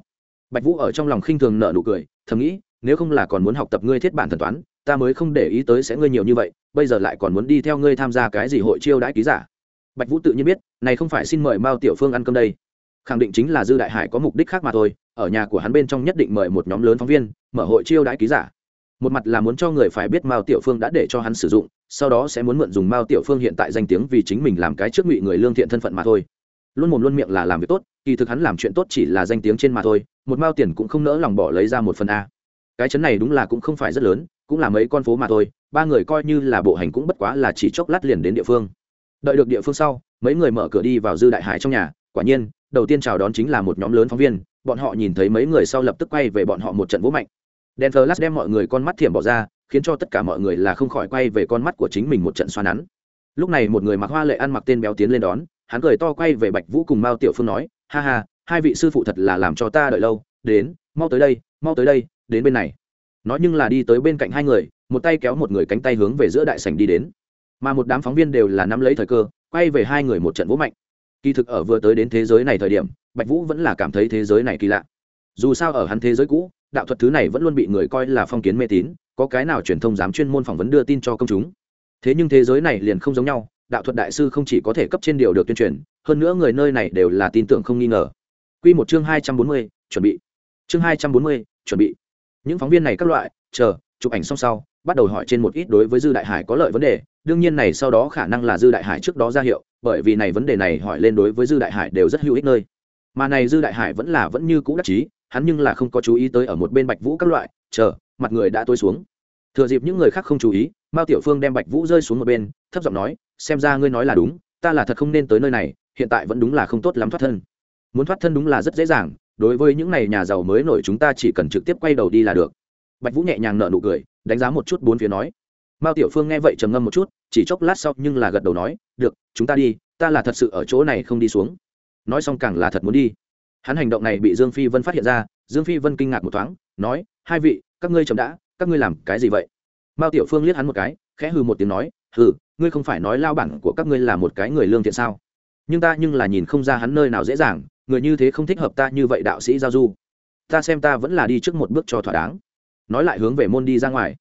Bạch vũ ở trong lòng khinh thường nợ nụ cười, thầm nghĩ, nếu không là còn muốn học tập ngươi thiết bản thần toán, ta mới không để ý tới sẽ ngươi nhiều như vậy, bây giờ lại còn muốn đi theo ngươi tham gia cái gì hội chiêu đãi ký giả. Bạch vũ tự nhiên biết, này không phải xin mời mao tiểu phương ăn cơm đây khẳng định chính là dư đại hải có mục đích khác mà thôi, ở nhà của hắn bên trong nhất định mời một nhóm lớn phóng viên, mở hội chiêu đãi ký giả. Một mặt là muốn cho người phải biết mao tiểu phương đã để cho hắn sử dụng, sau đó sẽ muốn mượn dùng mao tiểu phương hiện tại danh tiếng vì chính mình làm cái trước ngụy người lương thiện thân phận mà thôi. Luôn mồm luôn miệng là làm việc tốt, kỳ thực hắn làm chuyện tốt chỉ là danh tiếng trên mà thôi, một mao tiền cũng không nỡ lòng bỏ lấy ra một phần a. Cái chấn này đúng là cũng không phải rất lớn, cũng là mấy con phố mà thôi, ba người coi như là bộ hành cũng bất quá là chỉ chốc lát liền đến địa phương. Đợi được địa phương sau, mấy người mở cửa đi vào dư đại hải trong nhà, quả nhiên đầu tiên chào đón chính là một nhóm lớn phóng viên, bọn họ nhìn thấy mấy người sau lập tức quay về bọn họ một trận vũ mạnh. Đèn flash đem mọi người con mắt thiểm bỏ ra, khiến cho tất cả mọi người là không khỏi quay về con mắt của chính mình một trận xoa nắn. Lúc này một người mặc hoa lệ ăn mặc tên béo tiến lên đón, hắn cười to quay về bạch vũ cùng mao tiểu phương nói, ha ha, hai vị sư phụ thật là làm cho ta đợi lâu, đến, mau tới đây, mau tới đây, đến bên này. Nói nhưng là đi tới bên cạnh hai người, một tay kéo một người cánh tay hướng về giữa đại sảnh đi đến. Mà một đám phóng viên đều là nắm lấy thời cơ, quay về hai người một trận vũ mạnh kỳ thực ở vừa tới đến thế giới này thời điểm, bạch vũ vẫn là cảm thấy thế giới này kỳ lạ. Dù sao ở hắn thế giới cũ, đạo thuật thứ này vẫn luôn bị người coi là phong kiến mê tín, có cái nào truyền thông dám chuyên môn phỏng vấn đưa tin cho công chúng. Thế nhưng thế giới này liền không giống nhau, đạo thuật đại sư không chỉ có thể cấp trên điều được tuyên truyền, hơn nữa người nơi này đều là tin tưởng không nghi ngờ. Q một chương hai trăm bốn mươi, chuẩn bị. Chương hai trăm bốn mươi, chuẩn bị. Những phóng viên này các loại, chờ, chụp ảnh xong sau, bắt đầu hỏi trên một ít đối với dư đại hải có lợi vấn đề đương nhiên này sau đó khả năng là dư đại hải trước đó ra hiệu, bởi vì này vấn đề này hỏi lên đối với dư đại hải đều rất hữu ích nơi. Mà này dư đại hải vẫn là vẫn như cũ đắc chí, hắn nhưng là không có chú ý tới ở một bên bạch vũ các loại, chờ, mặt người đã tối xuống. Thừa dịp những người khác không chú ý, mao tiểu phương đem bạch vũ rơi xuống một bên, thấp giọng nói, xem ra ngươi nói là đúng, ta là thật không nên tới nơi này, hiện tại vẫn đúng là không tốt lắm thoát thân. Muốn thoát thân đúng là rất dễ dàng, đối với những này nhà giàu mới nổi chúng ta chỉ cần trực tiếp quay đầu đi là được. Bạch vũ nhẹ nhàng nợ nụ cười, đánh giá một chút bốn phía nói mao tiểu phương nghe vậy trầm ngâm một chút, chỉ chốc lát sau nhưng là gật đầu nói, được, chúng ta đi, ta là thật sự ở chỗ này không đi xuống. Nói xong càng là thật muốn đi. Hắn hành động này bị dương phi vân phát hiện ra, dương phi vân kinh ngạc một thoáng, nói, hai vị, các ngươi chậm đã, các ngươi làm cái gì vậy? Mao tiểu phương liếc hắn một cái, khẽ hừ một tiếng nói, hừ, ngươi không phải nói lao bản của các ngươi là một cái người lương thiện sao? Nhưng ta nhưng là nhìn không ra hắn nơi nào dễ dàng, người như thế không thích hợp ta như vậy đạo sĩ giao du. Ta xem ta vẫn là đi trước một bước cho thỏa đáng. Nói lại hướng về môn đi ra ngoài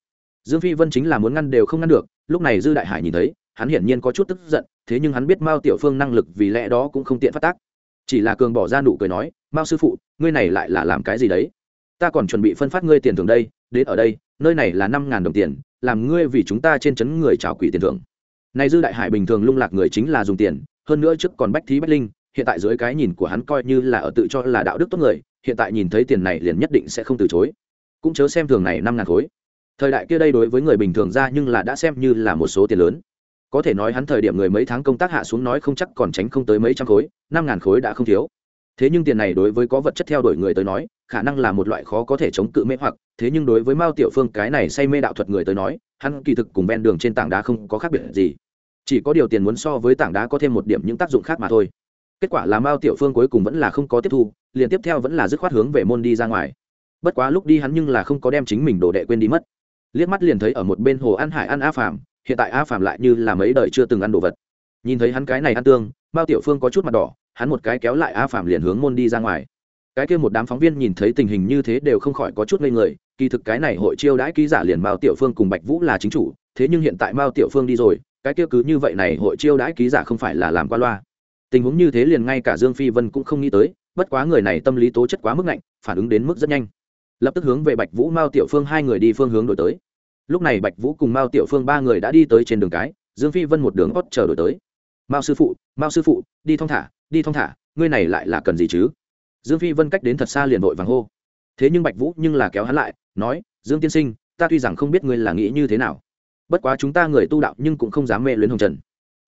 dương phi vân chính là muốn ngăn đều không ngăn được, lúc này dư đại hải nhìn thấy, hắn hiển nhiên có chút tức giận, thế nhưng hắn biết mao tiểu phương năng lực vì lẽ đó cũng không tiện phát tác. Chỉ là cường bỏ ra nụ cười nói, mao sư phụ, ngươi này lại là làm cái gì đấy? Ta còn chuẩn bị phân phát ngươi tiền thưởng đây, đến ở đây, nơi này là năm ngàn đồng tiền, làm ngươi vì chúng ta trên chấn người trào quỷ tiền thưởng. Này dư đại hải bình thường lung lạc người chính là dùng tiền, hơn nữa trước còn bách thí bách linh, hiện tại dưới cái nhìn của hắn coi như là ở tự cho là đạo đức tốt người, hiện tại nhìn thấy tiền này liền nhất định sẽ không từ chối. Cũng chớ xem thường này năm ngàn khối thời đại kia đây đối với người bình thường ra nhưng là đã xem như là một số tiền lớn. Có thể nói hắn thời điểm người mấy tháng công tác hạ xuống nói không chắc còn tránh không tới mấy trăm khối, năm ngàn khối đã không thiếu. Thế nhưng tiền này đối với có vật chất theo đuổi người tới nói, khả năng là một loại khó có thể chống cự mê hoặc, thế nhưng đối với mao tiểu phương cái này say mê đạo thuật người tới nói, hắn kỳ thực cùng ven đường trên tảng đá không có khác biệt gì. Chỉ có điều tiền muốn so với tảng đá có thêm một điểm những tác dụng khác mà thôi. Kết quả là mao tiểu phương cuối cùng vẫn là không có tiếp thu, liền tiếp theo vẫn là dứt khoát hướng về môn đi ra ngoài. Bất quá lúc đi hắn nhưng là không có đem chính mình đồ đệ quên đi mất liếc mắt liền thấy ở một bên hồ an hải ăn a phàm hiện tại a phàm lại như là mấy đời chưa từng ăn đồ vật. Nhìn thấy hắn cái này ăn tương mao tiểu phương có chút mặt đỏ hắn một cái kéo lại a phàm liền hướng môn đi ra ngoài. Cái kia một đám phóng viên nhìn thấy tình hình như thế đều không khỏi có chút ngây người kỳ thực cái này hội chiêu đãi ký giả liền mao tiểu phương cùng bạch vũ là chính chủ thế nhưng hiện tại mao tiểu phương đi rồi cái kia cứ như vậy này hội chiêu đãi ký giả không phải là làm qua loa. Tình huống như thế liền ngay cả dương phi vân cũng không nghĩ tới bất quá người này tâm lý tố chất quá mức lạnh, phản ứng đến mức rất nhanh lập tức hướng về bạch vũ mao tiểu phương hai người đi phương hướng đổi tới. Lúc này bạch vũ cùng mao tiểu phương ba người đã đi tới trên đường cái, dương phi vân một đường hót chờ đổi tới. Mao sư phụ, mao sư phụ, đi thong thả, đi thong thả, ngươi này lại là cần gì chứ? Dương phi vân cách đến thật xa liền vội vàng hô. Thế nhưng bạch vũ nhưng là kéo hắn lại, nói, dương tiên sinh, ta tuy rằng không biết ngươi là nghĩ như thế nào, bất quá chúng ta người tu đạo nhưng cũng không dám mê luyến hồng trần.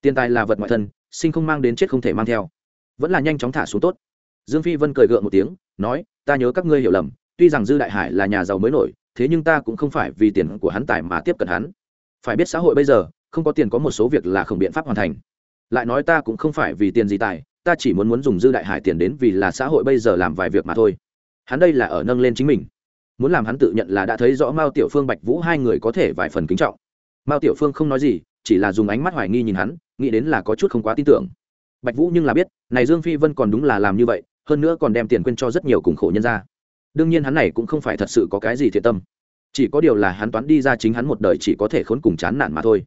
Tiền tài là vật ngoại thân, sinh không mang đến chết không thể mang theo, vẫn là nhanh chóng thả xuống tốt. Dương phi vân cười gượng một tiếng, nói, ta nhớ các ngươi hiểu lầm tuy rằng dư đại hải là nhà giàu mới nổi, thế nhưng ta cũng không phải vì tiền của hắn tài mà tiếp cận hắn. Phải biết xã hội bây giờ, không có tiền có một số việc là không biện pháp hoàn thành. Lại nói ta cũng không phải vì tiền gì tài, ta chỉ muốn muốn dùng dư đại hải tiền đến vì là xã hội bây giờ làm vài việc mà thôi. Hắn đây là ở nâng lên chính mình. Muốn làm hắn tự nhận là đã thấy rõ mao tiểu phương, bạch vũ hai người có thể vài phần kính trọng. Mao tiểu phương không nói gì, chỉ là dùng ánh mắt hoài nghi nhìn hắn, nghĩ đến là có chút không quá tin tưởng. Bạch vũ nhưng là biết, này dương phi vân còn đúng là làm như vậy, hơn nữa còn đem tiền quên cho rất nhiều cùng khổ nhân ra đương nhiên hắn này cũng không phải thật sự có cái gì thiện tâm. Chỉ có điều là hắn toán đi ra chính hắn một đời chỉ có thể khốn cùng chán nản mà thôi.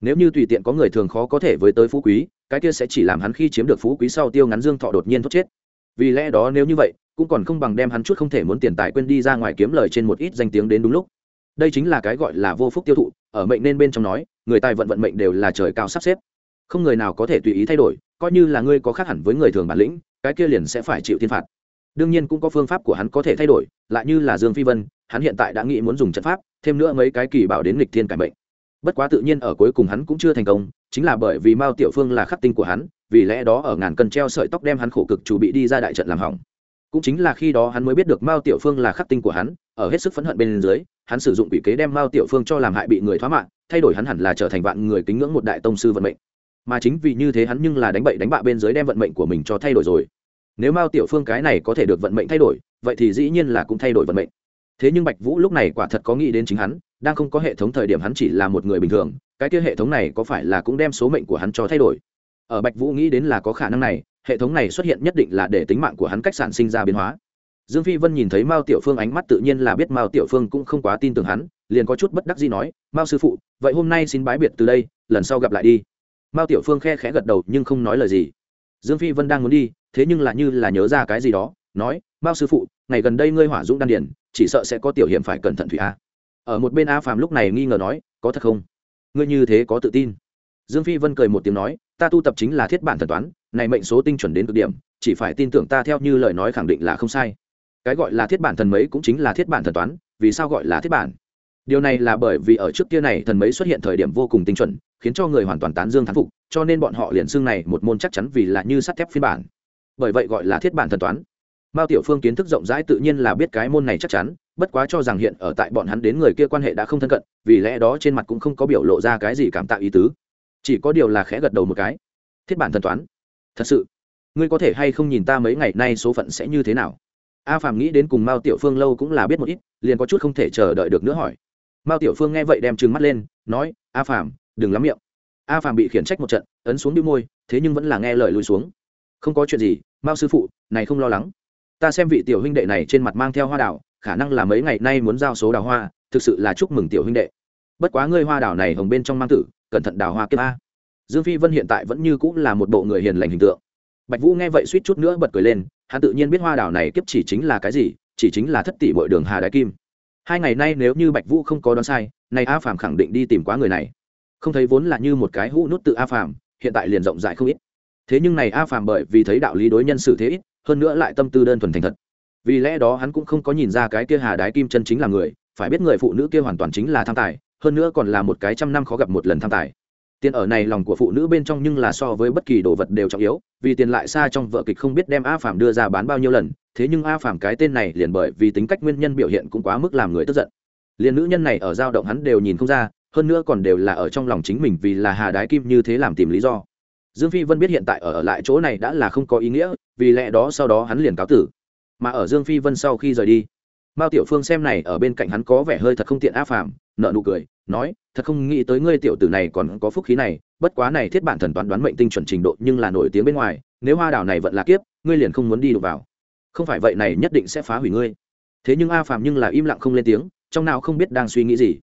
Nếu như tùy tiện có người thường khó có thể với tới phú quý, cái kia sẽ chỉ làm hắn khi chiếm được phú quý sau tiêu ngắn dương thọ đột nhiên thoát chết. Vì lẽ đó nếu như vậy, cũng còn không bằng đem hắn chút không thể muốn tiền tài quên đi ra ngoài kiếm lời trên một ít danh tiếng đến đúng lúc. Đây chính là cái gọi là vô phúc tiêu thụ, ở mệnh nên bên trong nói, người tài vận vận mệnh đều là trời cao sắp xếp. Không người nào có thể tùy ý thay đổi, coi như là ngươi có khác hẳn với người thường bản lĩnh, cái kia liền sẽ phải chịu thiên phạt đương nhiên cũng có phương pháp của hắn có thể thay đổi, lại như là dương phi vân, hắn hiện tại đã nghĩ muốn dùng trận pháp, thêm nữa mấy cái kỳ bảo đến lịch thiên cải mệnh. Bất quá tự nhiên ở cuối cùng hắn cũng chưa thành công, chính là bởi vì mao tiểu phương là khắc tinh của hắn, vì lẽ đó ở ngàn cân treo sợi tóc đem hắn khổ cực chủ bị đi ra đại trận làm hỏng. Cũng chính là khi đó hắn mới biết được mao tiểu phương là khắc tinh của hắn, ở hết sức phẫn hận bên dưới, hắn sử dụng quỷ kế đem mao tiểu phương cho làm hại bị người thoá mạng, thay đổi hắn hẳn là trở thành vạn người kính ngưỡng một đại tông sư vận mệnh. Mà chính vì như thế hắn nhưng là đánh bậy đánh bạ bên dưới đem vận mệnh của mình cho thay đổi rồi nếu mao tiểu phương cái này có thể được vận mệnh thay đổi, vậy thì dĩ nhiên là cũng thay đổi vận mệnh. Thế nhưng bạch vũ lúc này quả thật có nghĩ đến chính hắn, đang không có hệ thống thời điểm hắn chỉ là một người bình thường, cái kia hệ thống này có phải là cũng đem số mệnh của hắn cho thay đổi? Ở bạch vũ nghĩ đến là có khả năng này, hệ thống này xuất hiện nhất định là để tính mạng của hắn cách sản sinh ra biến hóa. Dương phi vân nhìn thấy mao tiểu phương ánh mắt tự nhiên là biết mao tiểu phương cũng không quá tin tưởng hắn, liền có chút bất đắc gì nói, mao sư phụ, vậy hôm nay xin bái biệt từ đây, lần sau gặp lại đi. Mao tiểu phương khe khẽ gật đầu nhưng không nói lời gì. Dương phi vân đang muốn đi thế nhưng là như là nhớ ra cái gì đó, nói, mao sư phụ, ngày gần đây ngươi hỏa dũng đan điển chỉ sợ sẽ có tiểu hiểm phải cẩn thận thủy a. Ở một bên a phàm lúc này nghi ngờ nói, có thật không? Ngươi như thế có tự tin. Dương phi vân cười một tiếng nói, ta tu tập chính là thiết bản thần toán, này mệnh số tinh chuẩn đến cực điểm, chỉ phải tin tưởng ta theo như lời nói khẳng định là không sai. Cái gọi là thiết bản thần mấy cũng chính là thiết bản thần toán, vì sao gọi là thiết bản? Điều này là bởi vì ở trước kia này thần mấy xuất hiện thời điểm vô cùng tinh chuẩn, khiến cho người hoàn toàn tán dương thán phục, cho nên bọn họ liền xưng này một môn chắc chắn vì là như sắt thép phiên bản bởi vậy gọi là thiết bản thần toán. Mao tiểu phương kiến thức rộng rãi tự nhiên là biết cái môn này chắc chắn, bất quá cho rằng hiện ở tại bọn hắn đến người kia quan hệ đã không thân cận, vì lẽ đó trên mặt cũng không có biểu lộ ra cái gì cảm tạo ý tứ. Chỉ có điều là khẽ gật đầu một cái. Thiết bản thần toán? Thật sự? Ngươi có thể hay không nhìn ta mấy ngày nay số phận sẽ như thế nào? A phàm nghĩ đến cùng mao tiểu phương lâu cũng là biết một ít, liền có chút không thể chờ đợi được nữa hỏi. Mao tiểu phương nghe vậy đem trừng mắt lên, nói, a phàm, đừng lắm miệng. A phàm bị khiển trách một trận, ấn xuống đĩu môi, thế nhưng vẫn là nghe lời lùi xuống không có chuyện gì, mao sư phụ, này không lo lắng. Ta xem vị tiểu huynh đệ này trên mặt mang theo hoa đảo khả năng là mấy ngày nay muốn giao số đào hoa, thực sự là chúc mừng tiểu huynh đệ. Bất quá ngươi hoa đảo này hồng bên trong mang tử, cẩn thận đào hoa kiếp a. Dương phi vân hiện tại vẫn như cũng là một bộ người hiền lành hình tượng. Bạch vũ nghe vậy suýt chút nữa bật cười lên, hắn tự nhiên biết hoa đảo này kiếp chỉ chính là cái gì, chỉ chính là thất tỷ bội đường hà đại kim. Hai ngày nay nếu như bạch vũ không có đoán sai, này a phàm khẳng định đi tìm quá người này. Không thấy vốn là như một cái hũ nút tự a phàm, hiện tại liền rộng rãi không ít thế nhưng này a phàm bởi vì thấy đạo lý đối nhân xử thế ít, hơn nữa lại tâm tư đơn thuần thành thật. Vì lẽ đó hắn cũng không có nhìn ra cái kia hà đái kim chân chính là người, phải biết người phụ nữ kia hoàn toàn chính là tham tài, hơn nữa còn là một cái trăm năm khó gặp một lần tham tài. Tiền ở này lòng của phụ nữ bên trong nhưng là so với bất kỳ đồ vật đều trọng yếu, vì tiền lại xa trong vợ kịch không biết đem a phàm đưa ra bán bao nhiêu lần, thế nhưng a phàm cái tên này liền bởi vì tính cách nguyên nhân biểu hiện cũng quá mức làm người tức giận. Liền nữ nhân này ở dao động hắn đều nhìn không ra, hơn nữa còn đều là ở trong lòng chính mình vì là hà đái kim như thế làm tìm lý do dương phi vân biết hiện tại ở, ở lại chỗ này đã là không có ý nghĩa vì lẽ đó sau đó hắn liền cáo tử. Mà ở dương phi vân sau khi rời đi mao tiểu phương xem này ở bên cạnh hắn có vẻ hơi thật không tiện a phàm nợ nụ cười nói thật không nghĩ tới ngươi tiểu tử này còn có phúc khí này bất quá này thiết bản thần toán đoán mệnh tinh chuẩn trình độ nhưng là nổi tiếng bên ngoài nếu hoa đảo này vẫn là kiếp ngươi liền không muốn đi đụng vào. Không phải vậy này nhất định sẽ phá hủy ngươi. Thế nhưng a phàm nhưng là im lặng không lên tiếng trong nào không biết đang suy nghĩ gì.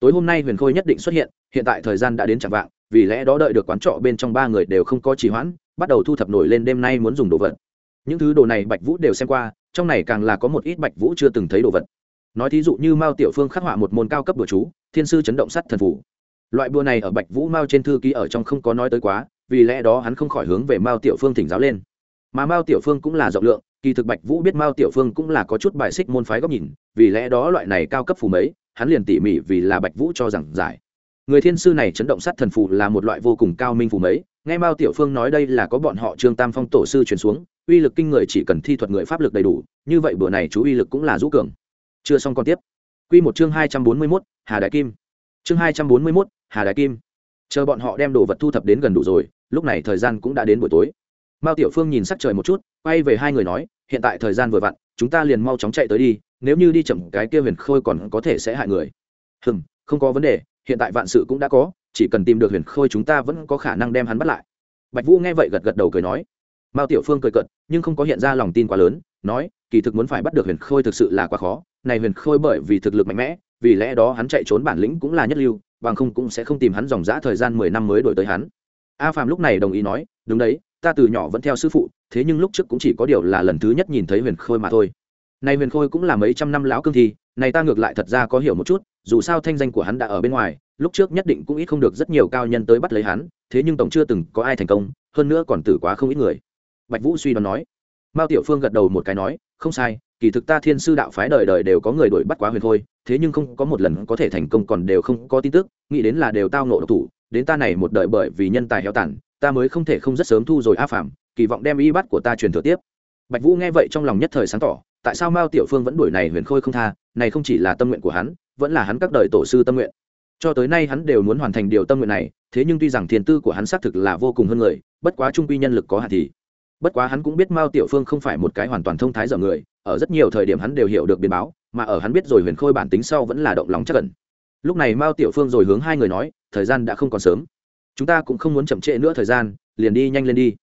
Tối hôm nay huyền khôi nhất định xuất hiện hiện tại thời gian đã đến chẳng vạng vì lẽ đó đợi được quán trọ bên trong ba người đều không có trì hoãn, bắt đầu thu thập nổi lên đêm nay muốn dùng đồ vật. Những thứ đồ này bạch vũ đều xem qua, trong này càng là có một ít bạch vũ chưa từng thấy đồ vật. Nói thí dụ như mao tiểu phương khắc họa một môn cao cấp đồ chú, thiên sư chấn động sắt thần phủ. Loại bùa này ở bạch vũ mao trên thư ký ở trong không có nói tới quá, vì lẽ đó hắn không khỏi hướng về mao tiểu phương thỉnh giáo lên. Mà mao tiểu phương cũng là rộng lượng, kỳ thực bạch vũ biết mao tiểu phương cũng là có chút bài xích môn phái góc nhìn, vì lẽ đó loại này cao cấp phù mấy, hắn liền tỉ mỉ vì là bạch vũ cho rằng giải người thiên sư này chấn động sát thần phù là một loại vô cùng cao minh phù mấy. Nghe mao tiểu phương nói đây là có bọn họ trương tam phong tổ sư truyền xuống, uy lực kinh người chỉ cần thi thuật người pháp lực đầy đủ, như vậy bữa này chú uy lực cũng là rũ cường. Chưa xong còn tiếp. Q một chương hai trăm bốn mươi mốt, hà đại kim. Chương hai trăm bốn mươi mốt, hà đại kim. Chờ bọn họ đem đồ vật thu thập đến gần đủ rồi, lúc này thời gian cũng đã đến buổi tối. Mao tiểu phương nhìn sắc trời một chút, quay về hai người nói, hiện tại thời gian vừa vặn, chúng ta liền mau chóng chạy tới đi, nếu như đi chậm cái kia huyền khôi còn có thể sẽ hại người. Hừm, không có vấn đề hiện tại vạn sự cũng đã có, chỉ cần tìm được huyền khôi chúng ta vẫn có khả năng đem hắn bắt lại. Bạch vũ nghe vậy gật gật đầu cười nói. Mao tiểu phương cười cận nhưng không có hiện ra lòng tin quá lớn, nói, kỳ thực muốn phải bắt được huyền khôi thực sự là quá khó, này huyền khôi bởi vì thực lực mạnh mẽ, vì lẽ đó hắn chạy trốn bản lĩnh cũng là nhất lưu, bằng không cũng sẽ không tìm hắn dòng dã thời gian mười năm mới đổi tới hắn. A phàm lúc này đồng ý nói, đúng đấy, ta từ nhỏ vẫn theo sư phụ, thế nhưng lúc trước cũng chỉ có điều là lần thứ nhất nhìn thấy huyền khôi mà thôi. Này huyền khôi cũng là mấy trăm năm lão cương thi, này ta ngược lại thật ra có hiểu một chút dù sao thanh danh của hắn đã ở bên ngoài, lúc trước nhất định cũng ít không được rất nhiều cao nhân tới bắt lấy hắn, thế nhưng tổng chưa từng có ai thành công, hơn nữa còn tử quá không ít người. Bạch vũ suy đoán nói. Mao tiểu phương gật đầu một cái nói, không sai, kỳ thực ta thiên sư đạo phái đời đời đều có người đuổi bắt quá huyền khôi thế nhưng không có một lần có thể thành công còn đều không có tin tức, nghĩ đến là đều tao nộ độc thủ, đến ta này một đời bởi vì nhân tài heo tản ta mới không thể không rất sớm thu rồi a phạm kỳ vọng đem y bắt của ta truyền thừa tiếp. Bạch vũ nghe vậy trong lòng nhất thời sáng tỏ, tại sao mao tiểu phương vẫn đuổi này huyền khôi không tha, này không chỉ là tâm nguyện của hắn vẫn là hắn các đời tổ sư tâm nguyện. Cho tới nay hắn đều muốn hoàn thành điều tâm nguyện này, thế nhưng tuy rằng thiền tư của hắn xác thực là vô cùng hơn người, bất quá trung quy nhân lực có hạn thì. Bất quá hắn cũng biết mao tiểu phương không phải một cái hoàn toàn thông thái dở người, ở rất nhiều thời điểm hắn đều hiểu được biến báo, mà ở hắn biết rồi huyền khôi bản tính sau vẫn là động lòng chắc cẩn lúc này mao tiểu phương rồi hướng hai người nói, thời gian đã không còn sớm. Chúng ta cũng không muốn chậm trễ nữa thời gian, liền đi nhanh lên đi.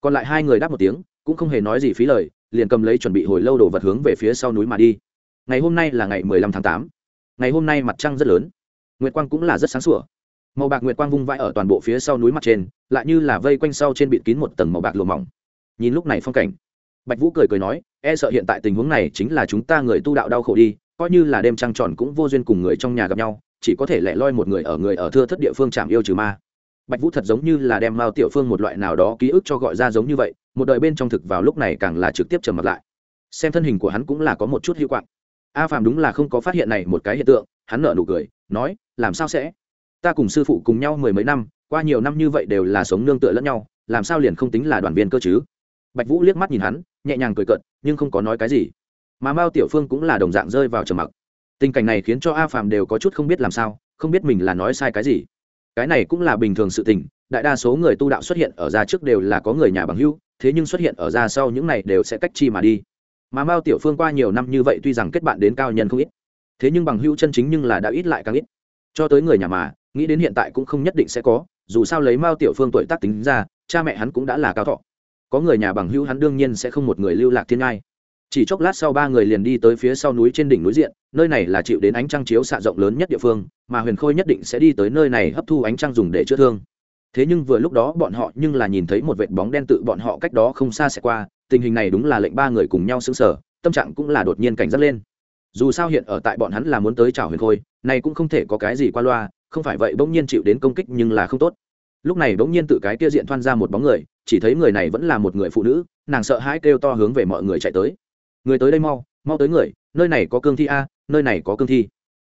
Còn lại hai người đáp một tiếng, cũng không hề nói gì phí lời, liền cầm lấy chuẩn bị hồi lâu đồ vật hướng về phía sau núi mà đi. Ngày hôm nay là ngày mười lăm tháng tám ngày hôm nay mặt trăng rất lớn. Nguyệt quang cũng là rất sáng sủa. Màu bạc nguyệt quang vung vãi ở toàn bộ phía sau núi mặt trên, lại như là vây quanh sau trên bịt kín một tầng màu bạc lùa mỏng. Nhìn lúc này phong cảnh, bạch vũ cười cười nói e sợ hiện tại tình huống này chính là chúng ta người tu đạo đau khổ đi, coi như là đêm trăng tròn cũng vô duyên cùng người trong nhà gặp nhau, chỉ có thể lẻ loi một người ở người ở thưa thất địa phương chạm yêu trừ ma. Bạch vũ thật giống như là đem mao tiểu phương một loại nào đó ký ức cho gọi ra giống như vậy, một đời bên trong thực vào lúc này càng là trực tiếp trầm mặt lại. Xem thân hình của hắn cũng là có một chút hữu quạng a phàm đúng là không có phát hiện này một cái hiện tượng, hắn nở nụ cười, nói, làm sao sẽ? Ta cùng sư phụ cùng nhau mười mấy năm, qua nhiều năm như vậy đều là sống nương tựa lẫn nhau, làm sao liền không tính là đoàn viên cơ chứ? Bạch vũ liếc mắt nhìn hắn, nhẹ nhàng cười cận nhưng không có nói cái gì. Mà mao tiểu phương cũng là đồng dạng rơi vào trầm mặc. Tình cảnh này khiến cho a phàm đều có chút không biết làm sao, không biết mình là nói sai cái gì. Cái này cũng là bình thường sự tình, đại đa số người tu đạo xuất hiện ở ra trước đều là có người nhà bằng hưu thế nhưng xuất hiện ở ra sau những này đều sẽ cách chi mà đi mà mao tiểu phương qua nhiều năm như vậy tuy rằng kết bạn đến cao nhân không ít, thế nhưng bằng hữu chân chính nhưng là đã ít lại càng ít. Cho tới người nhà mà, nghĩ đến hiện tại cũng không nhất định sẽ có, dù sao lấy mao tiểu phương tuổi tác tính ra, cha mẹ hắn cũng đã là cao thọ. Có người nhà bằng hữu hắn đương nhiên sẽ không một người lưu lạc thiên ngai. Chỉ chốc lát sau ba người liền đi tới phía sau núi trên đỉnh núi diện, nơi này là chịu đến ánh trăng chiếu xạ rộng lớn nhất địa phương, mà huyền khôi nhất định sẽ đi tới nơi này hấp thu ánh trăng dùng để chữa thương. Thế nhưng vừa lúc đó bọn họ nhưng là nhìn thấy một vệt bóng đen tự bọn họ cách đó không xa sẽ qua tình hình này đúng là lệnh ba người cùng nhau xứng sở tâm trạng cũng là đột nhiên cảnh giác lên. Dù sao hiện ở tại bọn hắn là muốn tới chào huyền khôi, này cũng không thể có cái gì qua loa, không phải vậy bỗng nhiên chịu đến công kích nhưng là không tốt. Lúc này bỗng nhiên tự cái kia diện thoan ra một bóng người, chỉ thấy người này vẫn là một người phụ nữ, nàng sợ hãi kêu to hướng về mọi người chạy tới. Người tới đây mau mau tới người, nơi này có cương thi a, nơi này có cương thi.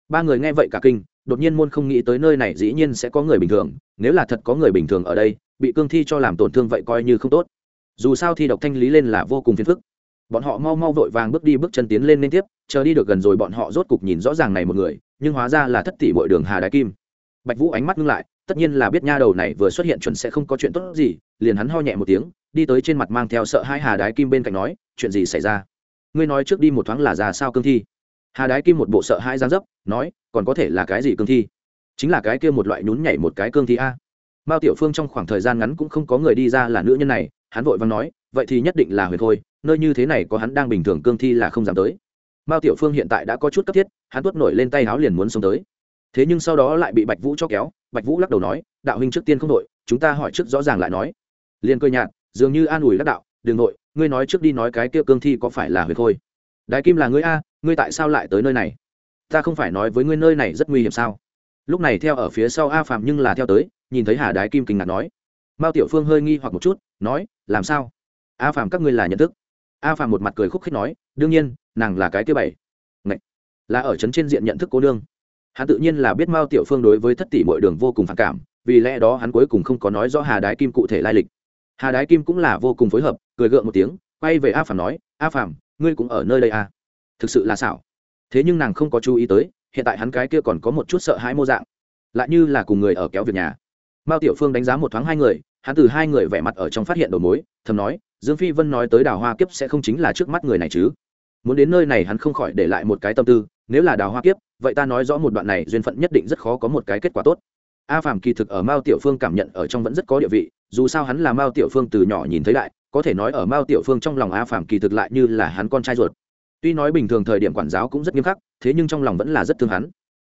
Ba người nghe vậy cả kinh, đột nhiên môn không nghĩ tới nơi này dĩ nhiên sẽ có người bình thường, nếu là thật có người bình thường ở đây, bị cương thi cho làm tổn thương vậy coi như không tốt dù sao thi độc thanh lý lên là vô cùng phiền phức. Bọn họ mau mau vội vàng bước đi bước chân tiến lên liên tiếp, chờ đi được gần rồi bọn họ rốt cục nhìn rõ ràng này một người, nhưng hóa ra là thất tỷ bội đường hà đái kim. Bạch vũ ánh mắt ngưng lại, tất nhiên là biết nha đầu này vừa xuất hiện chuẩn sẽ không có chuyện tốt gì, liền hắn ho nhẹ một tiếng, đi tới trên mặt mang theo sợ hai hà đái kim bên cạnh nói, chuyện gì xảy ra? Ngươi nói trước đi một thoáng là ra sao cương thi? Hà đái kim một bộ sợ hai gián dấp, nói, còn có thể là cái gì cương thi? Chính là cái kia một loại nhún nhảy một cái cương thi a. Mao tiểu phương trong khoảng thời gian ngắn cũng không có người đi ra là nữ nhân này hắn vội vàng nói, vậy thì nhất định là huyền khôi, nơi như thế này có hắn đang bình thường cương thi là không dám tới. Mao tiểu phương hiện tại đã có chút cấp thiết, hắn tuốt nổi lên tay áo liền muốn xông tới. Thế nhưng sau đó lại bị bạch vũ cho kéo, bạch vũ lắc đầu nói, đạo huynh trước tiên không đội, chúng ta hỏi trước rõ ràng lại nói. Liền cười nhạt, dường như an ủi lắc đạo đường nội ngươi nói trước đi nói cái kia cương thi có phải là huyền khôi? Đại kim là ngươi a, ngươi tại sao lại tới nơi này? Ta không phải nói với ngươi nơi này rất nguy hiểm sao? Lúc này theo ở phía sau a phạm nhưng là theo tới, nhìn thấy hà đái kim kinh ngạc nói mao tiểu phương hơi nghi hoặc một chút nói làm sao? A Phàm các ngươi là nhận thức. A Phàm một mặt cười khúc khích nói đương nhiên nàng là cái thứ bảy. Ngậy! là ở trấn trên diện nhận thức cô nương. Hắn tự nhiên là biết mao tiểu phương đối với thất tỷ mọi đường vô cùng phản cảm vì lẽ đó hắn cuối cùng không có nói rõ hà đái kim cụ thể lai lịch. Hà đái kim cũng là vô cùng phối hợp cười gượng một tiếng quay về a Phàm nói a Phàm, ngươi cũng ở nơi đây à? Thực sự là xảo. Thế nhưng nàng không có chú ý tới hiện tại hắn cái kia còn có một chút sợ hãi mô dạng. Lại như là cùng người ở kéo việc nhà. Mao tiểu phương đánh giá một thoáng hai người hắn từ hai người vẻ mặt ở trong phát hiện đầu mối, thầm nói, dương phi vân nói tới đào hoa kiếp sẽ không chính là trước mắt người này chứ. Muốn đến nơi này hắn không khỏi để lại một cái tâm tư, nếu là đào hoa kiếp, vậy ta nói rõ một đoạn này duyên phận nhất định rất khó có một cái kết quả tốt. A phàm kỳ thực ở mao tiểu phương cảm nhận ở trong vẫn rất có địa vị, dù sao hắn là mao tiểu phương từ nhỏ nhìn thấy đại có thể nói ở mao tiểu phương trong lòng a phàm kỳ thực lại như là hắn con trai ruột. Tuy nói bình thường thời điểm quản giáo cũng rất nghiêm khắc, thế nhưng trong lòng vẫn là rất thương hắn.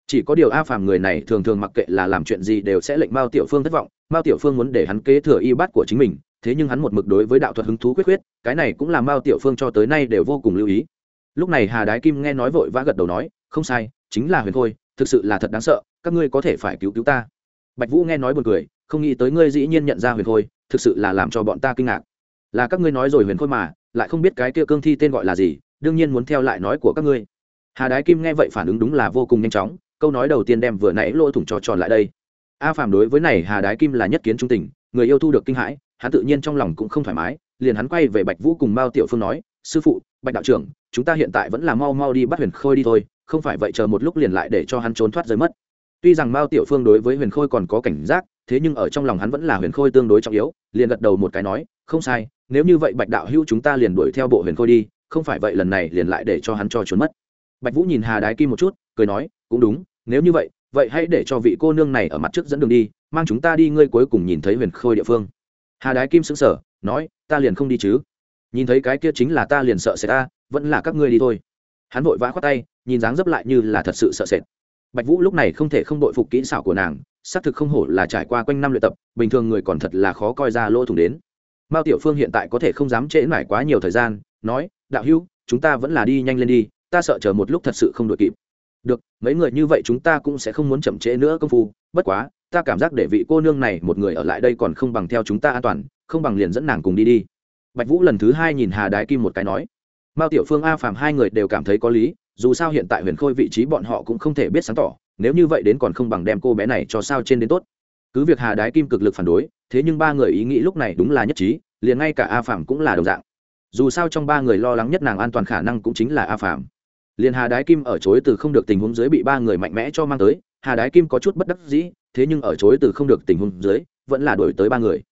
Chỉ có điều a phàm người này thường thường mặc kệ là làm chuyện gì đều sẽ lệnh mao tiểu phương thất vọng mao tiểu phương muốn để hắn kế thừa y bát của chính mình, thế nhưng hắn một mực đối với đạo thuật hứng thú quyết quyết, cái này cũng là mao tiểu phương cho tới nay đều vô cùng lưu ý. Lúc này hà đái kim nghe nói vội vã gật đầu nói, không sai, chính là huyền khôi, thực sự là thật đáng sợ, các ngươi có thể phải cứu cứu ta. Bạch vũ nghe nói buồn cười, không nghĩ tới ngươi dĩ nhiên nhận ra huyền khôi, thực sự là làm cho bọn ta kinh ngạc. Là các ngươi nói rồi huyền khôi mà, lại không biết cái kia cương thi tên gọi là gì, đương nhiên muốn theo lại nói của các ngươi. Hà đái kim nghe vậy phản ứng đúng là vô cùng nhanh chóng, câu nói đầu tiên đem vừa nãy lỗ thủng trò tròn lại đây a phàm đối với này hà đái kim là nhất kiến trung tình, người yêu thu được kinh hãi, hắn tự nhiên trong lòng cũng không thoải mái, liền hắn quay về bạch vũ cùng mao tiểu phương nói, sư phụ, bạch đạo trưởng, chúng ta hiện tại vẫn là mau mau đi bắt huyền khôi đi thôi, không phải vậy chờ một lúc liền lại để cho hắn trốn thoát rơi mất. Tuy rằng mao tiểu phương đối với huyền khôi còn có cảnh giác, thế nhưng ở trong lòng hắn vẫn là huyền khôi tương đối trọng yếu, liền gật đầu một cái nói, không sai, nếu như vậy bạch đạo hữu chúng ta liền đuổi theo bộ huyền khôi đi, không phải vậy lần này liền lại để cho hắn cho trốn mất. Bạch vũ nhìn hà đái kim một chút, cười nói, cũng đúng, nếu như vậy vậy hãy để cho vị cô nương này ở mặt trước dẫn đường đi, mang chúng ta đi, ngươi cuối cùng nhìn thấy huyền khôi địa phương. Hà đái kim sững sờ, nói, ta liền không đi chứ. Nhìn thấy cái kia chính là ta liền sợ sệt ta, vẫn là các ngươi đi thôi. Hắn vội vã khoát tay, nhìn dáng dấp lại như là thật sự sợ sệt. Bạch vũ lúc này không thể không đội phục kỹ xảo của nàng, xác thực không hổ là trải qua quanh năm luyện tập, bình thường người còn thật là khó coi ra lỗ thủng đến. Mao tiểu phương hiện tại có thể không dám trễ mải quá nhiều thời gian, nói, đạo hữu, chúng ta vẫn là đi nhanh lên đi, ta sợ chờ một lúc thật sự không đội kịp được, mấy người như vậy chúng ta cũng sẽ không muốn chậm trễ nữa công phu. Bất quá, ta cảm giác để vị cô nương này một người ở lại đây còn không bằng theo chúng ta an toàn, không bằng liền dẫn nàng cùng đi đi. Bạch vũ lần thứ hai nhìn hà đái kim một cái nói. Mao tiểu phương, a phàm hai người đều cảm thấy có lý, dù sao hiện tại huyền khôi vị trí bọn họ cũng không thể biết sáng tỏ, nếu như vậy đến còn không bằng đem cô bé này cho sao trên đến tốt. Cứ việc hà đái kim cực lực phản đối, thế nhưng ba người ý nghĩ lúc này đúng là nhất trí, liền ngay cả a phàm cũng là đồng dạng. Dù sao trong ba người lo lắng nhất nàng an toàn khả năng cũng chính là a phàm liền hà đái kim ở chối từ không được tình huống dưới bị ba người mạnh mẽ cho mang tới hà đái kim có chút bất đắc dĩ thế nhưng ở chối từ không được tình huống dưới vẫn là đổi tới ba người.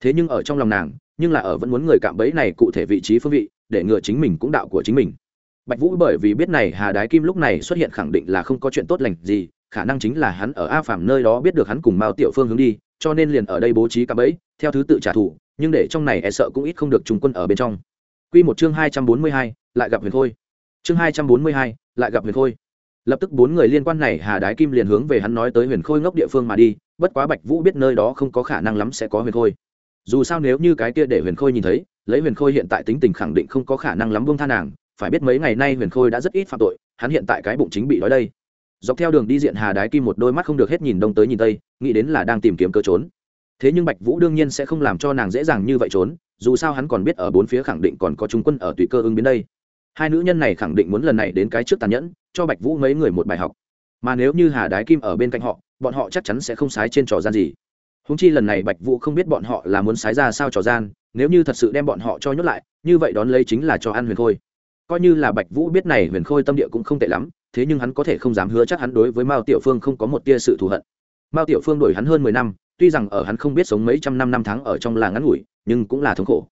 Thế nhưng ở trong lòng nàng nhưng là ở vẫn muốn người cạm bẫy này cụ thể vị trí phương vị để ngừa chính mình cũng đạo của chính mình. Bạch vũ bởi vì biết này hà đái kim lúc này xuất hiện khẳng định là không có chuyện tốt lành gì khả năng chính là hắn ở a phàm nơi đó biết được hắn cùng mao tiểu phương hướng đi cho nên liền ở đây bố trí cạm bẫy theo thứ tự trả thù nhưng để trong này e sợ cũng ít không được trung quân ở bên trong. Quy một chương hai trăm bốn mươi hai, lại gặp Huyền Khôi. Chương hai trăm bốn mươi hai, lại gặp Huyền Khôi. Lập tức bốn người liên quan này Hà Đái Kim liền hướng về hắn nói tới Huyền Khôi ngốc địa phương mà đi, bất quá Bạch Vũ biết nơi đó không có khả năng lắm sẽ có Huyền Khôi. Dù sao nếu như cái kia để Huyền Khôi nhìn thấy, lấy Huyền Khôi hiện tại tính tình khẳng định không có khả năng lắm buông tha nàng, phải biết mấy ngày nay Huyền Khôi đã rất ít phạm tội, hắn hiện tại cái bụng chính bị đói đây. Dọc theo đường đi diện Hà Đái Kim một đôi mắt không được hết nhìn đông tới nhìn tây, nghĩ đến là đang tìm kiếm cơ trốn thế nhưng bạch vũ đương nhiên sẽ không làm cho nàng dễ dàng như vậy trốn dù sao hắn còn biết ở bốn phía khẳng định còn có trung quân ở tùy cơ ứng biến đây hai nữ nhân này khẳng định muốn lần này đến cái trước tàn nhẫn, cho bạch vũ mấy người một bài học. Mà nếu như hà đái kim ở bên cạnh họ, bọn họ chắc chắn sẽ không sái trên trò gian gì. Húng chi lần này bạch vũ không biết bọn họ là muốn sái ra sao trò gian, nếu như thật sự đem bọn họ cho nhốt lại, như vậy đón lấy chính là cho ăn huyền khôi. Coi như là bạch vũ biết này huyền khôi tâm địa cũng không tệ lắm, thế nhưng hắn có thể không dám hứa chắc hắn đối với mao tiểu phương không có một tia sự thù hận. Mao tiểu phương đổi hắn hơn mười năm, tuy rằng ở hắn không biết sống mấy trăm năm năm tháng ở trong làng ngắn ngủi, nhưng cũng là thống khổ.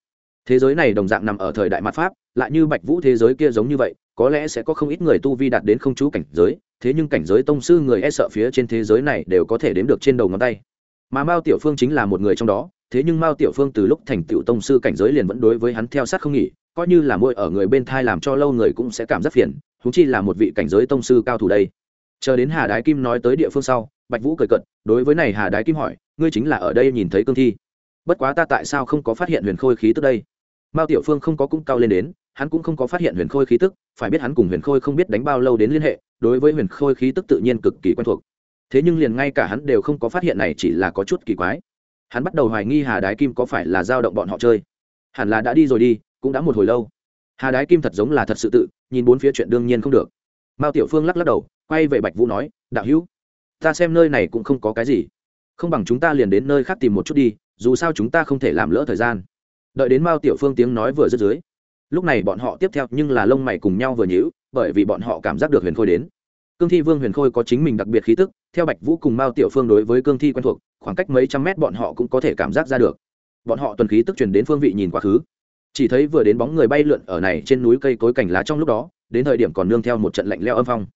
Thế giới này đồng dạng nằm ở thời đại mặt pháp lại như bạch vũ thế giới kia giống như vậy, có lẽ sẽ có không ít người tu vi đạt đến không chú cảnh giới, thế nhưng cảnh giới tông sư người e sợ phía trên thế giới này đều có thể đếm được trên đầu ngón tay. Mà mao tiểu phương chính là một người trong đó, thế nhưng mao tiểu phương từ lúc thành tựu tông sư cảnh giới liền vẫn đối với hắn theo sát không nghỉ, coi như là môi ở người bên thai làm cho lâu người cũng sẽ cảm giác phiền húng chi là một vị cảnh giới tông sư cao thủ đây. Chờ đến hà đái kim nói tới địa phương sau, bạch vũ cười cận đối với này hà đái kim hỏi, ngươi chính là ở đây nhìn thấy cương thi? Bất quá ta tại sao không có phát hiện huyền khôi khí tức đây? Mao tiểu phương không có cũng cao lên đến hắn cũng không có phát hiện huyền khôi khí tức, phải biết hắn cùng huyền khôi không biết đánh bao lâu đến liên hệ, đối với huyền khôi khí tức tự nhiên cực kỳ quen thuộc. Thế nhưng liền ngay cả hắn đều không có phát hiện này chỉ là có chút kỳ quái. Hắn bắt đầu hoài nghi hà đái kim có phải là dao động bọn họ chơi. Hẳn là đã đi rồi đi, cũng đã một hồi lâu. Hà đái kim thật giống là thật sự tự, nhìn bốn phía chuyện đương nhiên không được. Mao tiểu phương lắc lắc đầu, quay về bạch vũ nói, đạo hữu, ta xem nơi này cũng không có cái gì. Không bằng chúng ta liền đến nơi khác tìm một chút đi, dù sao chúng ta không thể làm lỡ thời gian. Đợi đến mao tiểu phương tiếng nói vừa dứt dưới lúc này bọn họ tiếp theo nhưng là lông mày cùng nhau vừa nhíu, bởi vì bọn họ cảm giác được huyền khôi đến. Cương thi vương huyền khôi có chính mình đặc biệt khí tức, theo bạch vũ cùng mao tiểu phương đối với cương thi quen thuộc, khoảng cách mấy trăm mét bọn họ cũng có thể cảm giác ra được. Bọn họ tuần khí tức truyền đến phương vị nhìn quá khứ. Chỉ thấy vừa đến bóng người bay lượn ở này trên núi cây cối cảnh lá trong lúc đó, đến thời điểm còn nương theo một trận lạnh leo âm phong.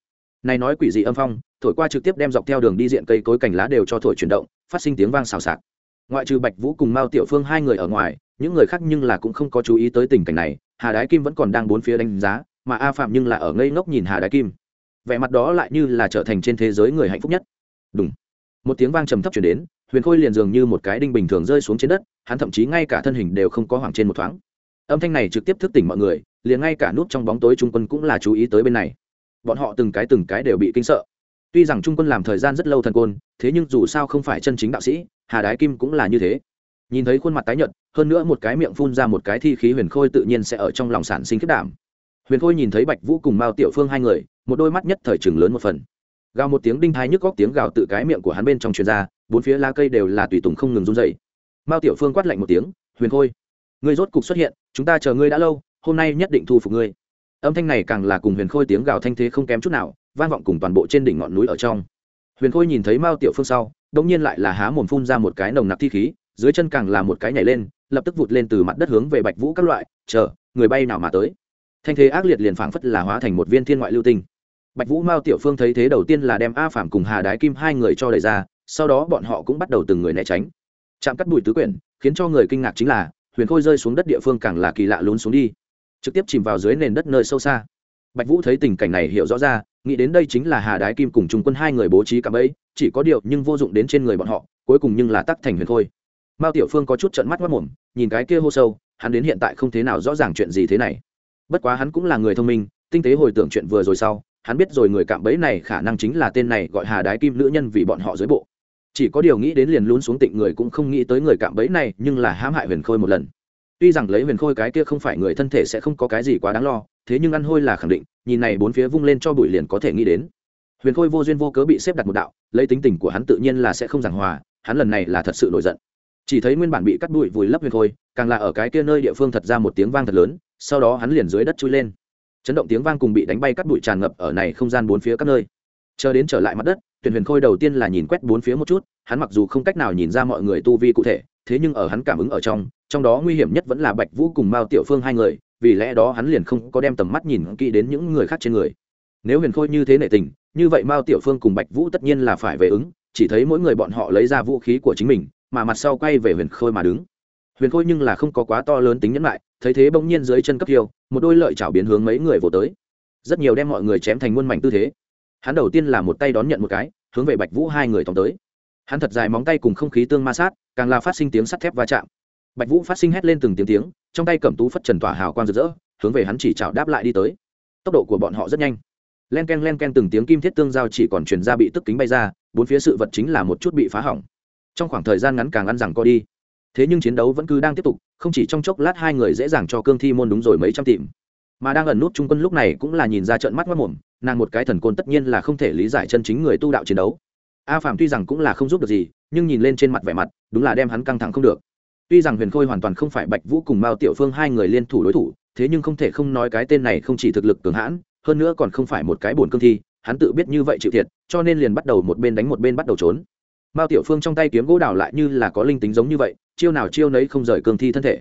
Này nói quỷ dị âm phong, thổi qua trực tiếp đem dọc theo đường đi diện cây cối cành lá đều cho thổi chuyển động, phát sinh tiếng vang xào xạc. Ngoại trừ bạch vũ cùng mao tiểu phương hai người ở ngoài, những người khác nhưng là cũng không có chú ý tới tình cảnh này hà đái kim vẫn còn đang bốn phía đánh giá, mà a phạm nhưng là ở ngây ngốc nhìn hà đái kim. Vẻ mặt đó lại như là trở thành trên thế giới người hạnh phúc nhất. Đúng một tiếng vang trầm thấp chuyển đến, huyền khôi liền dường như một cái đinh bình thường rơi xuống trên đất, hắn thậm chí ngay cả thân hình đều không có hoảng trên một thoáng. Âm thanh này trực tiếp thức tỉnh mọi người, liền ngay cả nút trong bóng tối trung quân cũng là chú ý tới bên này. Bọn họ từng cái từng cái đều bị kinh sợ. Tuy rằng trung quân làm thời gian rất lâu thần côn, thế nhưng dù sao không phải chân chính đạo sĩ, hà đái kim cũng là như thế nhìn thấy khuôn mặt tái nhợt, hơn nữa một cái miệng phun ra một cái thi khí huyền khôi tự nhiên sẽ ở trong lòng sản sinh kết đảm. Huyền khôi nhìn thấy bạch vũ cùng mao tiểu phương hai người, một đôi mắt nhất thời chừng lớn một phần. Gào một tiếng đinh thái nhức góc tiếng gào tự cái miệng của hắn bên trong truyền ra, bốn phía lá cây đều là tùy tùng không ngừng run dày mao tiểu phương quát lạnh một tiếng, huyền khôi, ngươi rốt cục xuất hiện, chúng ta chờ ngươi đã lâu, hôm nay nhất định thu phục ngươi. Âm thanh này càng là cùng huyền khôi tiếng gào thanh thế không kém chút nào, vang vọng cùng toàn bộ trên đỉnh ngọn núi ở trong. Huyền khôi nhìn thấy mao tiểu phương sau đông nhiên lại là há mồm phun ra một cái nồng nặc thi khí dưới chân càng là một cái nhảy lên, lập tức vụt lên từ mặt đất hướng về bạch vũ các loại, chờ, người bay nào mà tới? Thanh thế ác liệt liền phảng phất là hóa thành một viên thiên ngoại lưu tinh. Bạch vũ mao tiểu phương thấy thế đầu tiên là đem a phạm cùng hà đái kim hai người cho đẩy ra, sau đó bọn họ cũng bắt đầu từng người né tránh. Chạm cắt bụi tứ quyển, khiến cho người kinh ngạc chính là, huyền khôi rơi xuống đất địa phương càng là kỳ lạ lún xuống đi. Trực tiếp chìm vào dưới nền đất nơi sâu xa. Bạch vũ thấy tình cảnh này hiểu rõ ra, nghĩ đến đây chính là hà đái kim cùng trung quân hai người bố trí cạm ấy chỉ có điều nhưng vô dụng đến trên người bọn họ, cuối cùng nhưng là tắc thành huyền khôi mao tiểu phương có chút trận mắt mất mồm, nhìn cái kia hô sâu, hắn đến hiện tại không thế nào rõ ràng chuyện gì thế này. Bất quá hắn cũng là người thông minh, tinh tế hồi tưởng chuyện vừa rồi sau, hắn biết rồi người cạm bẫy này khả năng chính là tên này gọi hà đái kim nữ nhân vì bọn họ dưới bộ. Chỉ có điều nghĩ đến liền lún xuống tịnh người cũng không nghĩ tới người cạm bẫy này, nhưng là hãm hại huyền khôi một lần. Tuy rằng lấy huyền khôi cái kia không phải người thân thể sẽ không có cái gì quá đáng lo, thế nhưng ăn hôi là khẳng định, nhìn này bốn phía vung lên cho bụi liền có thể nghĩ đến. Huyền khôi vô duyên vô cớ bị xếp đặt một đạo, lấy tính tình của hắn tự nhiên là sẽ không giảng hòa, hắn lần này là thật sự nổi giận chỉ thấy nguyên bản bị cắt bụi vùi lấp huyền khôi, càng là ở cái kia nơi địa phương thật ra một tiếng vang thật lớn, sau đó hắn liền dưới đất chui lên. Chấn động tiếng vang cùng bị đánh bay cắt bụi tràn ngập ở này không gian bốn phía các nơi. Chờ đến trở lại mặt đất, tuyển huyền khôi đầu tiên là nhìn quét bốn phía một chút, hắn mặc dù không cách nào nhìn ra mọi người tu vi cụ thể, thế nhưng ở hắn cảm ứng ở trong trong đó nguy hiểm nhất vẫn là bạch vũ cùng mao tiểu phương hai người, vì lẽ đó hắn liền không có đem tầm mắt nhìn kỹ đến những người khác trên người. Nếu huyền khôi như thế nệ tình, như vậy mao tiểu phương cùng bạch vũ tất nhiên là phải về ứng, chỉ thấy mỗi người bọn họ lấy ra vũ khí của chính mình mà mặt sau quay về huyền khôi mà đứng. Huyền khôi nhưng là không có quá to lớn tính nhẫn lại, thấy thế bỗng nhiên dưới chân cấp kiêu một đôi lợi chảo biến hướng mấy người vỗ tới. Rất nhiều đem mọi người chém thành muôn mảnh tư thế. Hắn đầu tiên là một tay đón nhận một cái, hướng về bạch vũ hai người tóm tới. Hắn thật dài móng tay cùng không khí tương ma sát, càng là phát sinh tiếng sắt thép va chạm. Bạch vũ phát sinh hét lên từng tiếng tiếng, trong tay cầm tú phất trần tỏa hào quang rực rỡ, hướng về hắn chỉ chảo đáp lại đi tới. Tốc độ của bọn họ rất nhanh. Len k e n len k e n từng tiếng kim thiết tương giao chỉ còn truyền ra bị tức kính bay ra, bốn phía sự vật chính là một chút bị phá hỏng trong khoảng thời gian ngắn càng ăn rằng co đi. Thế nhưng chiến đấu vẫn cứ đang tiếp tục, không chỉ trong chốc lát hai người dễ dàng cho cương thi môn đúng rồi mấy trăm tìm. Mà đang ẩn nút trung quân lúc này cũng là nhìn ra trận mắt mất mồm, nàng một cái thần côn tất nhiên là không thể lý giải chân chính người tu đạo chiến đấu. A phạm tuy rằng cũng là không giúp được gì, nhưng nhìn lên trên mặt vẻ mặt, đúng là đem hắn căng thẳng không được. Tuy rằng huyền khôi hoàn toàn không phải bạch vũ cùng mao tiểu phương hai người liên thủ đối thủ, thế nhưng không thể không nói cái tên này không chỉ thực lực cường hãn, hơn nữa còn không phải một cái bổn cương thi, hắn tự biết như vậy chịu thiệt, cho nên liền bắt đầu một bên đánh một bên bắt đầu trốn mao tiểu phương trong tay kiếm gỗ đào lại như là có linh tính giống như vậy, chiêu nào chiêu nấy không rời cương thi thân thể.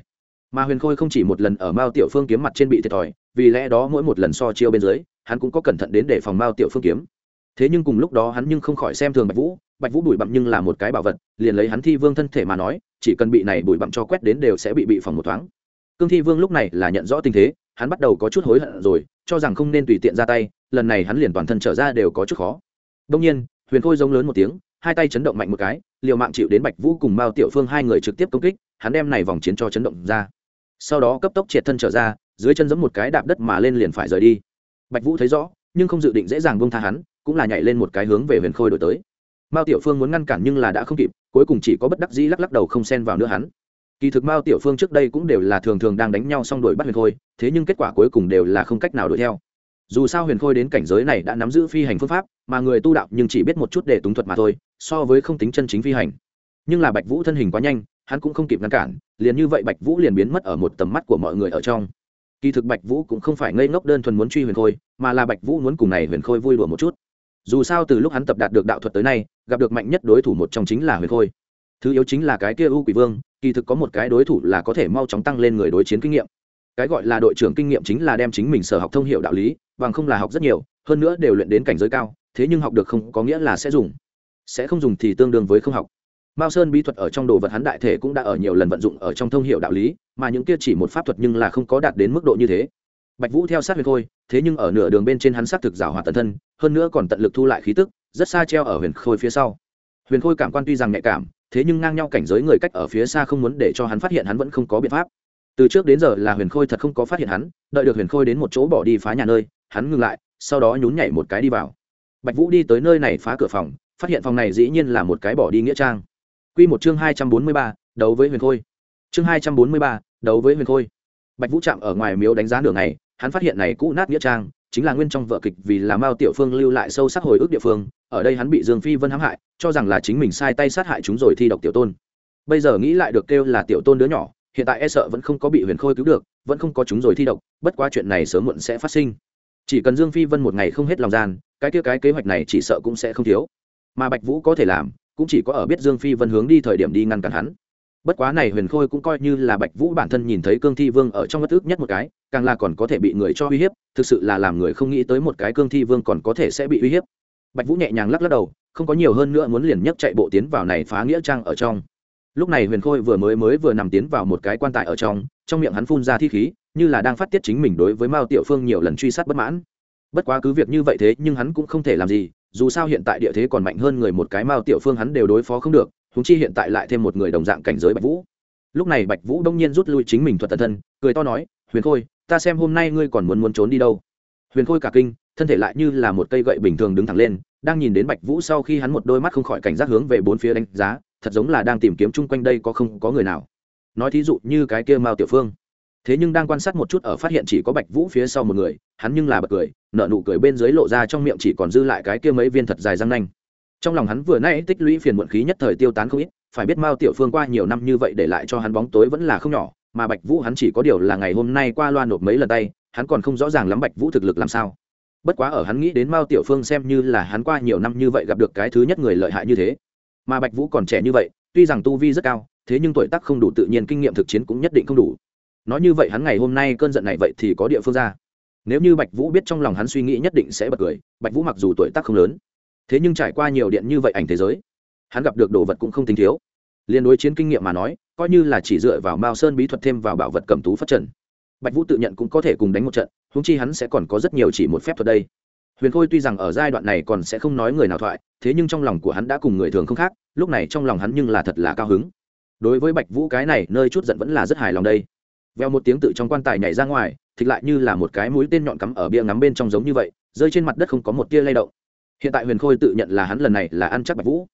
Mà huyền khôi không chỉ một lần ở mao tiểu phương kiếm mặt trên bị thiệt thòi, vì lẽ đó mỗi một lần so chiêu bên dưới, hắn cũng có cẩn thận đến để phòng mao tiểu phương kiếm. Thế nhưng cùng lúc đó hắn nhưng không khỏi xem thường bạch vũ bạch vũ bụi bặm nhưng là một cái bảo vật, liền lấy hắn thi vương thân thể mà nói, chỉ cần bị này bụi bặm cho quét đến đều sẽ bị bị phòng một thoáng. Cương thi vương lúc này là nhận rõ tình thế, hắn bắt đầu có chút hối hận rồi, cho rằng không nên tùy tiện ra tay, lần này hắn liền toàn thân trở ra đều có chút khó. Đông nhiên, huyền khôi giống lớn một tiếng hai tay chấn động mạnh một cái, liều mạng chịu đến bạch vũ cùng mao tiểu phương hai người trực tiếp công kích, hắn đem này vòng chiến cho chấn động ra. Sau đó cấp tốc triệt thân trở ra, dưới chân giẫm một cái đạp đất mà lên liền phải rời đi. Bạch vũ thấy rõ, nhưng không dự định dễ dàng buông tha hắn, cũng là nhảy lên một cái hướng về huyền khôi đổi tới. Mao tiểu phương muốn ngăn cản nhưng là đã không kịp, cuối cùng chỉ có bất đắc dĩ lắc lắc đầu không xen vào nữa hắn. Kỳ thực mao tiểu phương trước đây cũng đều là thường thường đang đánh nhau xong đuổi bắt huyền khôi, thế nhưng kết quả cuối cùng đều là không cách nào đuổi theo dù sao huyền khôi đến cảnh giới này đã nắm giữ phi hành phương pháp, mà người tu đạo nhưng chỉ biết một chút để túng thuật mà thôi, so với không tính chân chính phi hành. Nhưng là bạch vũ thân hình quá nhanh, hắn cũng không kịp ngăn cản, liền như vậy bạch vũ liền biến mất ở một tầm mắt của mọi người ở trong. Kỳ thực bạch vũ cũng không phải ngây ngốc đơn thuần muốn truy huyền khôi, mà là bạch vũ muốn cùng này huyền khôi vui đùa một chút. Dù sao từ lúc hắn tập đạt được đạo thuật tới nay, gặp được mạnh nhất đối thủ một trong chính là huyền khôi. Thứ yếu chính là cái kia u quỷ vương, kỳ thực có một cái đối thủ là có thể mau chóng tăng lên người đối chiến kinh nghiệm. Cái gọi là đội trưởng kinh nghiệm chính là đem chính mình sở học thông hiệu đạo lý bằng không là học rất nhiều, hơn nữa đều luyện đến cảnh giới cao, thế nhưng học được không có nghĩa là sẽ dùng. Sẽ không dùng thì tương đương với không học. Mao sơn bí thuật ở trong đồ vật hắn đại thể cũng đã ở nhiều lần vận dụng ở trong thông hiệu đạo lý, mà những kia chỉ một pháp thuật nhưng là không có đạt đến mức độ như thế. Bạch vũ theo sát huyền khôi, thế nhưng ở nửa đường bên trên hắn xác thực rào hòa tận thân, hơn nữa còn tận lực thu lại khí tức, rất xa treo ở huyền khôi phía sau. Huyền khôi cảm quan tuy rằng nhạy cảm, thế nhưng ngang nhau cảnh giới người cách ở phía xa không muốn để cho hắn phát hiện hắn vẫn không có biện pháp. Từ trước đến giờ là huyền khôi thật không có phát hiện hắn, đợi được huyền khôi đến một chỗ bỏ đi phá nhà nơi hắn ngừng lại, sau đó nhún nhảy một cái đi vào. Bạch vũ đi tới nơi này phá cửa phòng, phát hiện phòng này dĩ nhiên là một cái bỏ đi nghĩa trang. Q một chương hai trăm bốn mươi ba, đấu với huyền khôi. Chương hai trăm bốn mươi ba, đấu với huyền khôi. Bạch vũ chạm ở ngoài miếu đánh giá đường này hắn phát hiện này cũ nát nghĩa trang, chính là nguyên trong vợ kịch vì là mao tiểu phương lưu lại sâu sắc hồi ức địa phương, ở đây hắn bị dương phi vân hãm hại, cho rằng là chính mình sai tay sát hại chúng rồi thi độc tiểu tôn. Bây giờ nghĩ lại được kêu là tiểu tôn đứa nhỏ, hiện tại e sợ vẫn không có bị huyền khôi cứu được, vẫn không có chúng rồi thi độc, bất quá chuyện này sớm muộn sẽ phát sinh chỉ cần dương phi vân một ngày không hết lòng gian, cái kia cái kế hoạch này chỉ sợ cũng sẽ không thiếu. Mà bạch vũ có thể làm, cũng chỉ có ở biết dương phi vân hướng đi thời điểm đi ngăn cản hắn. Bất quá này huyền khôi cũng coi như là bạch vũ bản thân nhìn thấy cương thi vương ở trong bất ước nhất một cái, càng là còn có thể bị người cho uy hiếp, thực sự là làm người không nghĩ tới một cái cương thi vương còn có thể sẽ bị uy hiếp. Bạch vũ nhẹ nhàng lắc lắc đầu, không có nhiều hơn nữa muốn liền nhấc chạy bộ tiến vào này phá nghĩa trang ở trong. Lúc này huyền khôi vừa mới mới vừa nằm tiến vào một cái quan tài ở trong trong miệng hắn phun ra thi khí như là đang phát tiết chính mình đối với mao tiểu phương nhiều lần truy sát bất mãn. Bất quá cứ việc như vậy thế, nhưng hắn cũng không thể làm gì, dù sao hiện tại địa thế còn mạnh hơn người một cái mao tiểu phương hắn đều đối phó không được húng chi hiện tại lại thêm một người đồng dạng cảnh giới bạch vũ. Lúc này bạch vũ đông nhiên rút lui chính mình thuật tận thân, cười to nói, huyền khôi, ta xem hôm nay ngươi còn muốn muốn trốn đi đâu? Huyền khôi cả kinh, thân thể lại như là một cây gậy bình thường đứng thẳng lên, đang nhìn đến bạch vũ sau khi hắn một đôi mắt không khỏi cảnh giác hướng về bốn phía đánh giá, thật giống là đang tìm kiếm chung quanh đây có không có người nào. Nói thí dụ như cái kia mao tiểu phương thế nhưng đang quan sát một chút ở phát hiện chỉ có bạch vũ phía sau một người, hắn nhưng là bật cười nợ nụ cười bên dưới lộ ra trong miệng chỉ còn dư lại cái kia mấy viên thật dài răng nanh. Trong lòng hắn vừa nãy tích lũy phiền muộn khí nhất thời tiêu tán không ít, phải biết mao tiểu phương qua nhiều năm như vậy để lại cho hắn bóng tối vẫn là không nhỏ, mà bạch vũ hắn chỉ có điều là ngày hôm nay qua loa nộp mấy lần tay, hắn còn không rõ ràng lắm bạch vũ thực lực làm sao. Bất quá ở hắn nghĩ đến mao tiểu phương xem như là hắn qua nhiều năm như vậy gặp được cái thứ nhất người lợi hại như thế. Mà bạch vũ còn trẻ như vậy, tuy rằng tu vi rất cao, thế nhưng tuổi tác không đủ tự nhiên kinh nghiệm thực chiến cũng nhất định không đủ nói như vậy hắn ngày hôm nay cơn giận này vậy thì có địa phương ra. Nếu như bạch vũ biết trong lòng hắn suy nghĩ nhất định sẽ bật cười, bạch vũ mặc dù tuổi tác không lớn, thế nhưng trải qua nhiều điện như vậy ảnh thế giới, hắn gặp được đồ vật cũng không tính thiếu. Liên đối chiến kinh nghiệm mà nói, coi như là chỉ dựa vào mao sơn bí thuật thêm vào bảo vật cầm tú phát trần bạch vũ tự nhận cũng có thể cùng đánh một trận húng chi hắn sẽ còn có rất nhiều chỉ một phép thuật đây. Huyền khôi tuy rằng ở giai đoạn này còn sẽ không nói người nào thoại, thế nhưng trong lòng của hắn đã cùng người thường không khác, lúc này trong lòng hắn nhưng là thật là cao hứng. Đối với bạch vũ cái này, nơi chút giận vẫn là rất hài lòng đây veo một tiếng tự trong quan tài nhảy ra ngoài, thịt lại như là một cái mũi tên nhọn cắm ở bia ngắm bên trong giống như vậy, rơi trên mặt đất không có một tia lay động. Hiện tại huyền khôi tự nhận là hắn lần này là ăn chắc bạch vũ.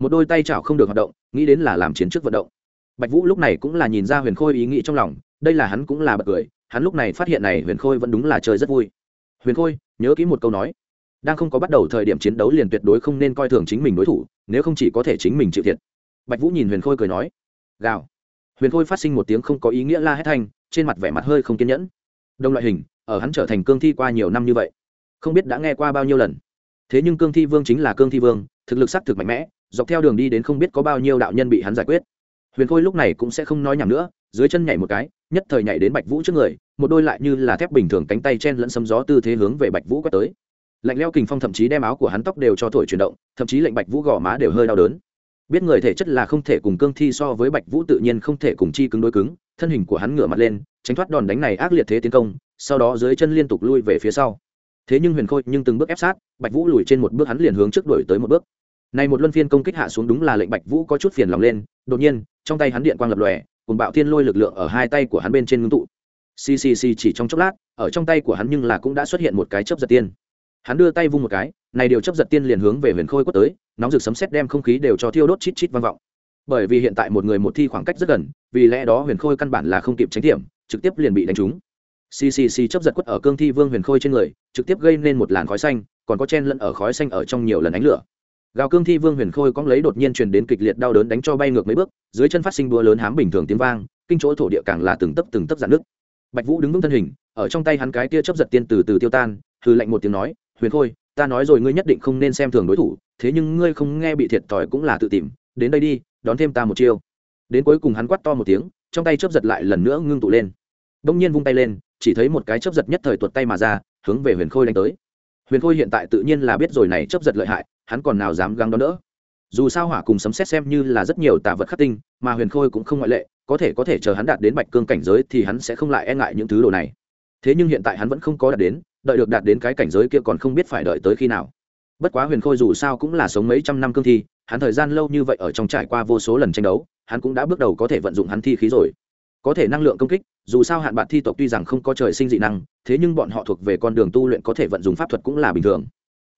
Một đôi tay chảo không được hoạt động, nghĩ đến là làm chiến trước vận động. Bạch vũ lúc này cũng là nhìn ra huyền khôi ý nghĩ trong lòng, đây là hắn cũng là bật cười, hắn lúc này phát hiện này huyền khôi vẫn đúng là chơi rất vui. Huyền khôi, nhớ kỹ một câu nói, đang không có bắt đầu thời điểm chiến đấu liền tuyệt đối không nên coi thường chính mình đối thủ, nếu không chỉ có thể chính mình chịu thiệt. Bạch vũ nhìn huyền khôi cười nói, gào huyền khôi phát sinh một tiếng không có ý nghĩa la hét thanh, trên mặt vẻ mặt hơi không kiên nhẫn. Đồng loại hình, ở hắn trở thành cương thi qua nhiều năm như vậy, không biết đã nghe qua bao nhiêu lần. Thế nhưng cương thi vương chính là cương thi vương, thực lực s ắ c thực mạnh mẽ, dọc theo đường đi đến không biết có bao nhiêu đạo nhân bị hắn giải quyết. Huyền khôi lúc này cũng sẽ không nói nhầm nữa, dưới chân nhảy một cái, nhất thời nhảy đến bạch vũ trước người, một đôi lại như là thép bình thường cánh tay chen lẫn sấm gió tư thế hướng về bạch vũ quét tới. Lạnh leo kình phong thậm chí đem áo của hắn tóc đều cho thổi chuyển động, thậm chí lệnh bạch vũ gò má đều hơi đau đớn biết người thể chất là không thể cùng cương thi so với bạch vũ tự nhiên không thể cùng chi cứng đối cứng, thân hình của hắn ngửa mặt lên, tránh thoát đòn đánh này ác liệt thế tiến công, sau đó dưới chân liên tục lui về phía sau. Thế nhưng huyền khôi nhưng từng bước ép sát, bạch vũ lùi trên một bước hắn liền hướng trước đuổi tới một bước. Này một luân phiên công kích hạ xuống đúng là lệnh bạch vũ có chút phiền lòng lên, đột nhiên, trong tay hắn điện quang lập lòe cùng bạo thiên lôi lực lượng ở hai tay của hắn bên trên ngưng tụ. Ccc chỉ trong chốc lát, ở trong tay của hắn nhưng là cũng đã xuất hiện một cái chớp giật tiên. Hắn đưa tay vung một cái này điều chấp giật tiên liền hướng về huyền khôi quất tới, nóng rực sấm sét đem không khí đều cho thiêu đốt chít chít vang vọng. Bởi vì hiện tại một người một thi khoảng cách rất gần, vì lẽ đó huyền khôi căn bản là không kịp tránh điểm, trực tiếp liền bị đánh trúng. Ccc chấp giật quất ở cương thi vương huyền khôi trên người, trực tiếp gây nên một làn khói xanh, còn có chen lẫn ở khói xanh ở trong nhiều lần ánh lửa. Gào cương thi vương huyền khôi cóng lấy đột nhiên truyền đến kịch liệt đau đớn đánh cho bay ngược mấy bước, dưới chân phát sinh đua lớn hám bình thường tiếng vang, kinh chỗ thổ địa càng là từng tấp từng tấp dạn nước bạch vũ đứng vững thân hình, ở trong tay hắn cái tia chấp giật tiên từ từ tiêu tan hư lạnh một tiếng nói, huyền khôi ta nói rồi ngươi nhất định không nên xem thường đối thủ, thế nhưng ngươi không nghe bị thiệt thòi cũng là tự tìm, đến đây đi, đón thêm ta một chiêu. Đến cuối cùng hắn quát to một tiếng, trong tay chớp giật lại lần nữa ngưng tụ lên. Đông nhiên vung tay lên, chỉ thấy một cái chớp giật nhất thời tuột tay mà ra, hướng về huyền khôi đánh tới. Huyền khôi hiện tại tự nhiên là biết rồi này chớp giật lợi hại, hắn còn nào dám găng đón đỡ. Dù sao hỏa cùng sấm xét xem như là rất nhiều tà vật khắc tinh, mà huyền khôi cũng không ngoại lệ, có thể có thể chờ hắn đạt đến bạch cương cảnh giới thì hắn sẽ không lại e ngại những thứ đồ này thế nhưng hiện tại hắn vẫn không có đạt đến, đợi được đạt đến cái cảnh giới kia còn không biết phải đợi tới khi nào. Bất quá huyền khôi dù sao cũng là sống mấy trăm năm cương thi, hắn thời gian lâu như vậy ở trong trải qua vô số lần tranh đấu, hắn cũng đã bước đầu có thể vận dụng hắn thi khí rồi. Có thể năng lượng công kích, dù sao hạn bạn thi tộc tuy rằng không có trời sinh dị năng, thế nhưng bọn họ thuộc về con đường tu luyện có thể vận dụng pháp thuật cũng là bình thường.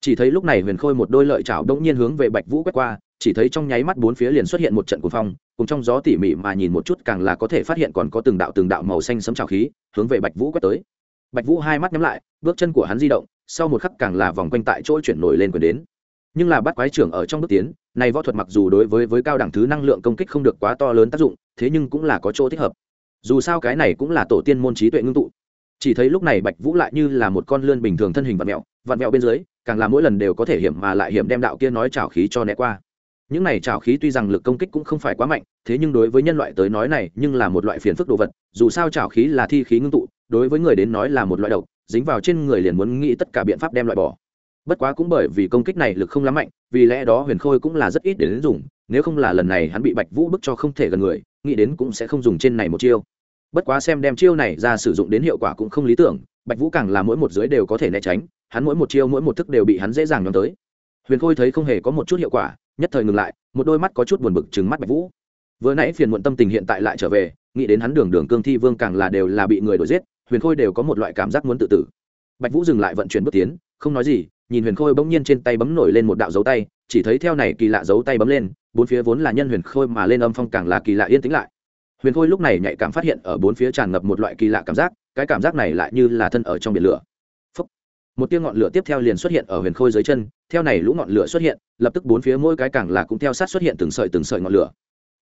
Chỉ thấy lúc này huyền khôi một đôi lợi chảo đông nhiên hướng về bạch vũ quét qua, chỉ thấy trong nháy mắt bốn phía liền xuất hiện một trận cuồng phong cùng trong gió tỉ mỉ mà nhìn một chút càng là có thể phát hiện còn có từng đạo từng đạo màu xanh sấm trào khí hướng về bạch vũ quét tới. Bạch vũ hai mắt nhắm lại, bước chân của hắn di động, sau một khắc càng là vòng quanh tại chỗ chuyển nổi lên quyền đến. Nhưng là bắt quái trưởng ở trong bước tiến, này võ thuật mặc dù đối với với cao đẳng thứ năng lượng công kích không được quá to lớn tác dụng, thế nhưng cũng là có chỗ thích hợp. Dù sao cái này cũng là tổ tiên môn trí tuệ ngưng tụ. Chỉ thấy lúc này bạch vũ lại như là một con lươn bình thường thân hình vặn mẹo vặn mẹo bên dưới, càng là mỗi lần đều có thể hiểm mà lại hiểm đem đạo kia nói trào khí cho né qua những này trào khí tuy rằng lực công kích cũng không phải quá mạnh, thế nhưng đối với nhân loại tới nói này nhưng là một loại phiền phức đồ vật, dù sao trào khí là thi khí ngưng tụ, đối với người đến nói là một loại độc, dính vào trên người liền muốn nghĩ tất cả biện pháp đem loại bỏ. Bất quá cũng bởi vì công kích này lực không lắm mạnh, vì lẽ đó huyền khôi cũng là rất ít để đến dùng, nếu không là lần này hắn bị bạch vũ bức cho không thể gần người, nghĩ đến cũng sẽ không dùng trên này một chiêu. Bất quá xem đem chiêu này ra sử dụng đến hiệu quả cũng không lý tưởng, bạch vũ càng là mỗi một dưới đều có thể né tránh, hắn mỗi một chiêu mỗi một thức đều bị hắn dễ dàng nhóm tới. Huyền khôi thấy không hề có một chút hiệu quả nhất thời ngừng lại, một đôi mắt có chút buồn bực trừng mắt bạch vũ. Vừa nãy phiền muộn tâm tình hiện tại lại trở về, nghĩ đến hắn đường đường cương thi vương càng là đều là bị người đuổi giết, huyền khôi đều có một loại cảm giác muốn tự tử. Bạch vũ dừng lại vận chuyển bước tiến, không nói gì, nhìn huyền khôi bỗng nhiên trên tay bấm nổi lên một đạo dấu tay, chỉ thấy theo này kỳ lạ dấu tay bấm lên, bốn phía vốn là nhân huyền khôi mà lên âm phong càng là kỳ lạ yên tĩnh lại. Huyền khôi lúc này nhạy cảm phát hiện ở bốn phía tràn ngập một loại kỳ lạ cảm giác, cái cảm giác này lại như là thân ở trong biển lửa một tia ngọn lửa tiếp theo liền xuất hiện ở huyền khôi dưới chân, theo này lũ ngọn lửa xuất hiện, lập tức bốn phía mỗi cái càng là cũng theo sát xuất hiện từng sợi từng sợi ngọn lửa.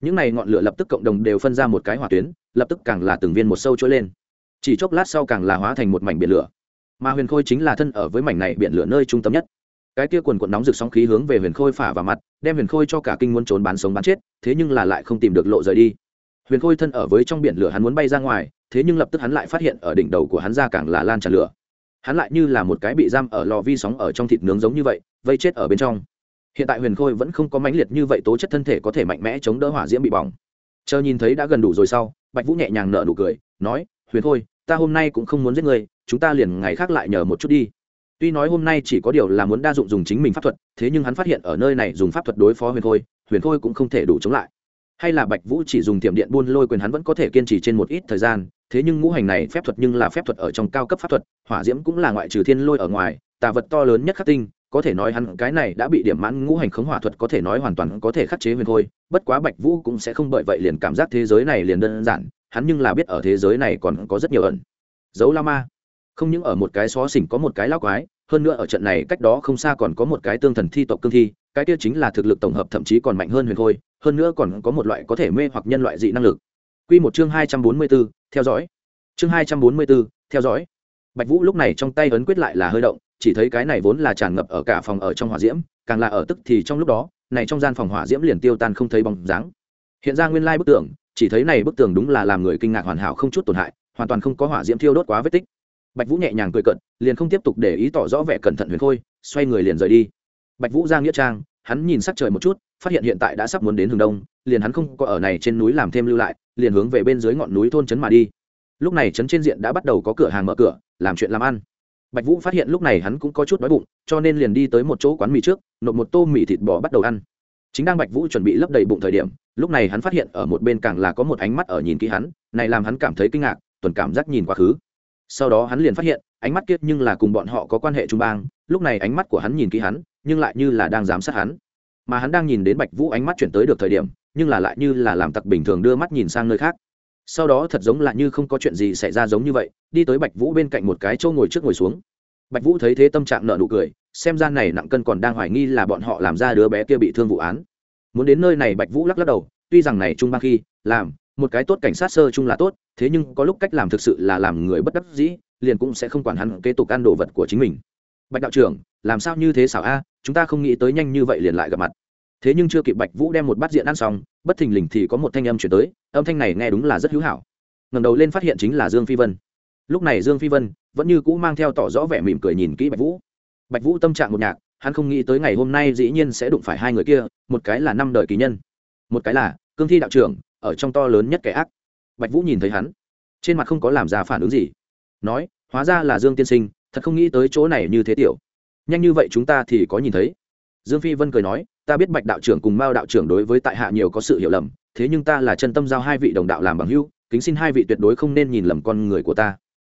Những này ngọn lửa lập tức cộng đồng đều phân ra một cái hỏa tuyến, lập tức càng là từng viên một sâu trôi lên. Chỉ chốc lát sau càng là hóa thành một mảnh biển lửa. Mà huyền khôi chính là thân ở với mảnh này biển lửa nơi trung tâm nhất. Cái tia quần quần nóng rực sóng khí hướng về huyền khôi phả vào mặt, đem huyền khôi cho cả kinh muốn trốn bán sống bán chết, thế nhưng là lại không tìm được lộ rời đi. Huyền khôi thân ở với trong biển lửa hắn muốn bay ra ngoài, thế nhưng lập tức hắn lại phát hiện ở đỉnh đầu của hắn ra càng là lan tràn lửa hắn lại như là một cái bị giam ở lò vi sóng ở trong thịt nướng giống như vậy, vây chết ở bên trong. Hiện tại huyền khôi vẫn không có mãnh liệt như vậy tố chất thân thể có thể mạnh mẽ chống đỡ hỏa diễm bị bỏng. Chờ nhìn thấy đã gần đủ rồi sau, bạch vũ nhẹ nhàng nở nụ cười, nói, huyền khôi, ta hôm nay cũng không muốn giết người chúng ta liền ngày khác lại nhờ một chút đi. Tuy nói hôm nay chỉ có điều là muốn đa dụng dùng chính mình pháp thuật, thế nhưng hắn phát hiện ở nơi này dùng pháp thuật đối phó huyền khôi huyền khôi cũng không thể đủ chống lại. Hay là bạch vũ chỉ dùng tiệm điện buôn lôi quyền hắn vẫn có thể kiên trì trên một ít thời gian thế nhưng ngũ hành này phép thuật nhưng là phép thuật ở trong cao cấp pháp thuật, hỏa diễm cũng là ngoại trừ thiên lôi ở ngoài, tà vật to lớn nhất khắc tinh, có thể nói hắn cái này đã bị điểm mãn ngũ hành khống hỏa thuật có thể nói hoàn toàn có thể khắc chế huyền khôi, bất quá bạch vũ cũng sẽ không bởi vậy liền cảm giác thế giới này liền đơn giản, hắn nhưng là biết ở thế giới này còn có rất nhiều ẩn. Dấu la ma. Không những ở một cái xó xỉnh có một cái lao quái, hơn nữa ở trận này cách đó không xa còn có một cái tương thần thi tộc cương thi, cái kia chính là thực lực tổng hợp thậm chí còn mạnh hơn huyền khôi, hơn nữa còn có một loại có thể mê hoặc nhân loại dị năng lực. Quy một chương hai trăm bốn mươi 244, theo dõi. Chương hai trăm bốn mươi 244, theo dõi. Bạch Vũ lúc này trong tay ấn quyết lại là hơi động, chỉ thấy cái này vốn là tràn ngập ở cả phòng ở trong hỏa diễm, càng là ở tức thì trong lúc đó, này trong gian phòng hỏa diễm liền tiêu tan không thấy bóng dáng. Hiện ra nguyên lai bức tường, chỉ thấy này bức tường đúng là làm người kinh ngạc hoàn hảo không chút tổn hại, hoàn toàn không có hỏa diễm thiêu đốt quá vết tích bạch vũ nhẹ nhàng cười cận liền không tiếp tục để ý tỏ rõ vẻ cẩn thận huyền khôi xoay người liền rời đi bạch vũ ra nghĩa trang hắn nhìn sắc trời một chút phát hiện hiện tại đã sắp muốn đến hướng đông liền hắn không có ở này trên núi làm thêm lưu lại liền hướng về bên dưới ngọn núi thôn trấn mà đi. Lúc này trấn trên diện đã bắt đầu có cửa hàng mở cửa, làm chuyện làm ăn. Bạch vũ phát hiện lúc này hắn cũng có chút đói bụng, cho nên liền đi tới một chỗ quán mì trước, nộp một tô mì thịt bò bắt đầu ăn. Chính đang bạch vũ chuẩn bị lấp đầy bụng thời điểm, lúc này hắn phát hiện ở một bên càng là có một ánh mắt ở nhìn kỹ hắn, này làm hắn cảm thấy kinh ngạc, tuần cảm giác nhìn quá khứ. Sau đó hắn liền phát hiện, ánh mắt kia nhưng là cùng bọn họ có quan hệ trung bang, lúc này ánh mắt của hắn nhìn kỹ hắn, nhưng lại như là đang giám sát hắn. Mà hắn đang nhìn đến bạch vũ ánh mắt chuyển tới được thời điểm nhưng là lại như là làm tặc bình thường đưa mắt nhìn sang nơi khác. Sau đó thật giống là như không có chuyện gì xảy ra giống như vậy, đi tới bạch vũ bên cạnh một cái châu ngồi trước ngồi xuống. Bạch vũ thấy thế tâm trạng nợ nụ cười, xem ra này nặng cân còn đang hoài nghi là bọn họ làm ra đứa bé kia bị thương vụ án. Muốn đến nơi này bạch vũ lắc lắc đầu, tuy rằng này trung ba khi, làm, một cái tốt cảnh sát sơ chung là tốt, thế nhưng có lúc cách làm thực sự là làm người bất đắc dĩ, liền cũng sẽ không quản hắn kế tục ăn đồ vật của chính mình. Bạch đạo trưởng, làm sao như thế xảo a, chúng ta không nghĩ tới nhanh như vậy liền lại gặp mặt thế nhưng chưa kịp bạch vũ đem một bát diện ăn xong, bất thình lình thì có một thanh âm chuyển tới, âm thanh này nghe đúng là rất hữu hảo. Ngầm đầu lên phát hiện chính là dương phi vân. Lúc này dương phi vân vẫn như cũ mang theo tỏ rõ vẻ mỉm cười nhìn kỹ bạch vũ. Bạch vũ tâm trạng một nhạc, hắn không nghĩ tới ngày hôm nay dĩ nhiên sẽ đụng phải hai người kia, một cái là năm đời kỳ nhân, một cái là cương thi đạo trưởng, ở trong to lớn nhất kẻ ác. Bạch vũ nhìn thấy hắn, trên mặt không có làm ra phản ứng gì. Nói, hóa ra là dương tiên sinh, thật không nghĩ tới chỗ này như thế tiểu. Nhanh như vậy chúng ta thì có nhìn thấy. Dương phi vân cười nói ta biết bạch đạo trưởng cùng mao đạo trưởng đối với tại hạ nhiều có sự hiểu lầm, thế nhưng ta là chân tâm giao hai vị đồng đạo làm bằng hữu, kính xin hai vị tuyệt đối không nên nhìn lầm con người của ta.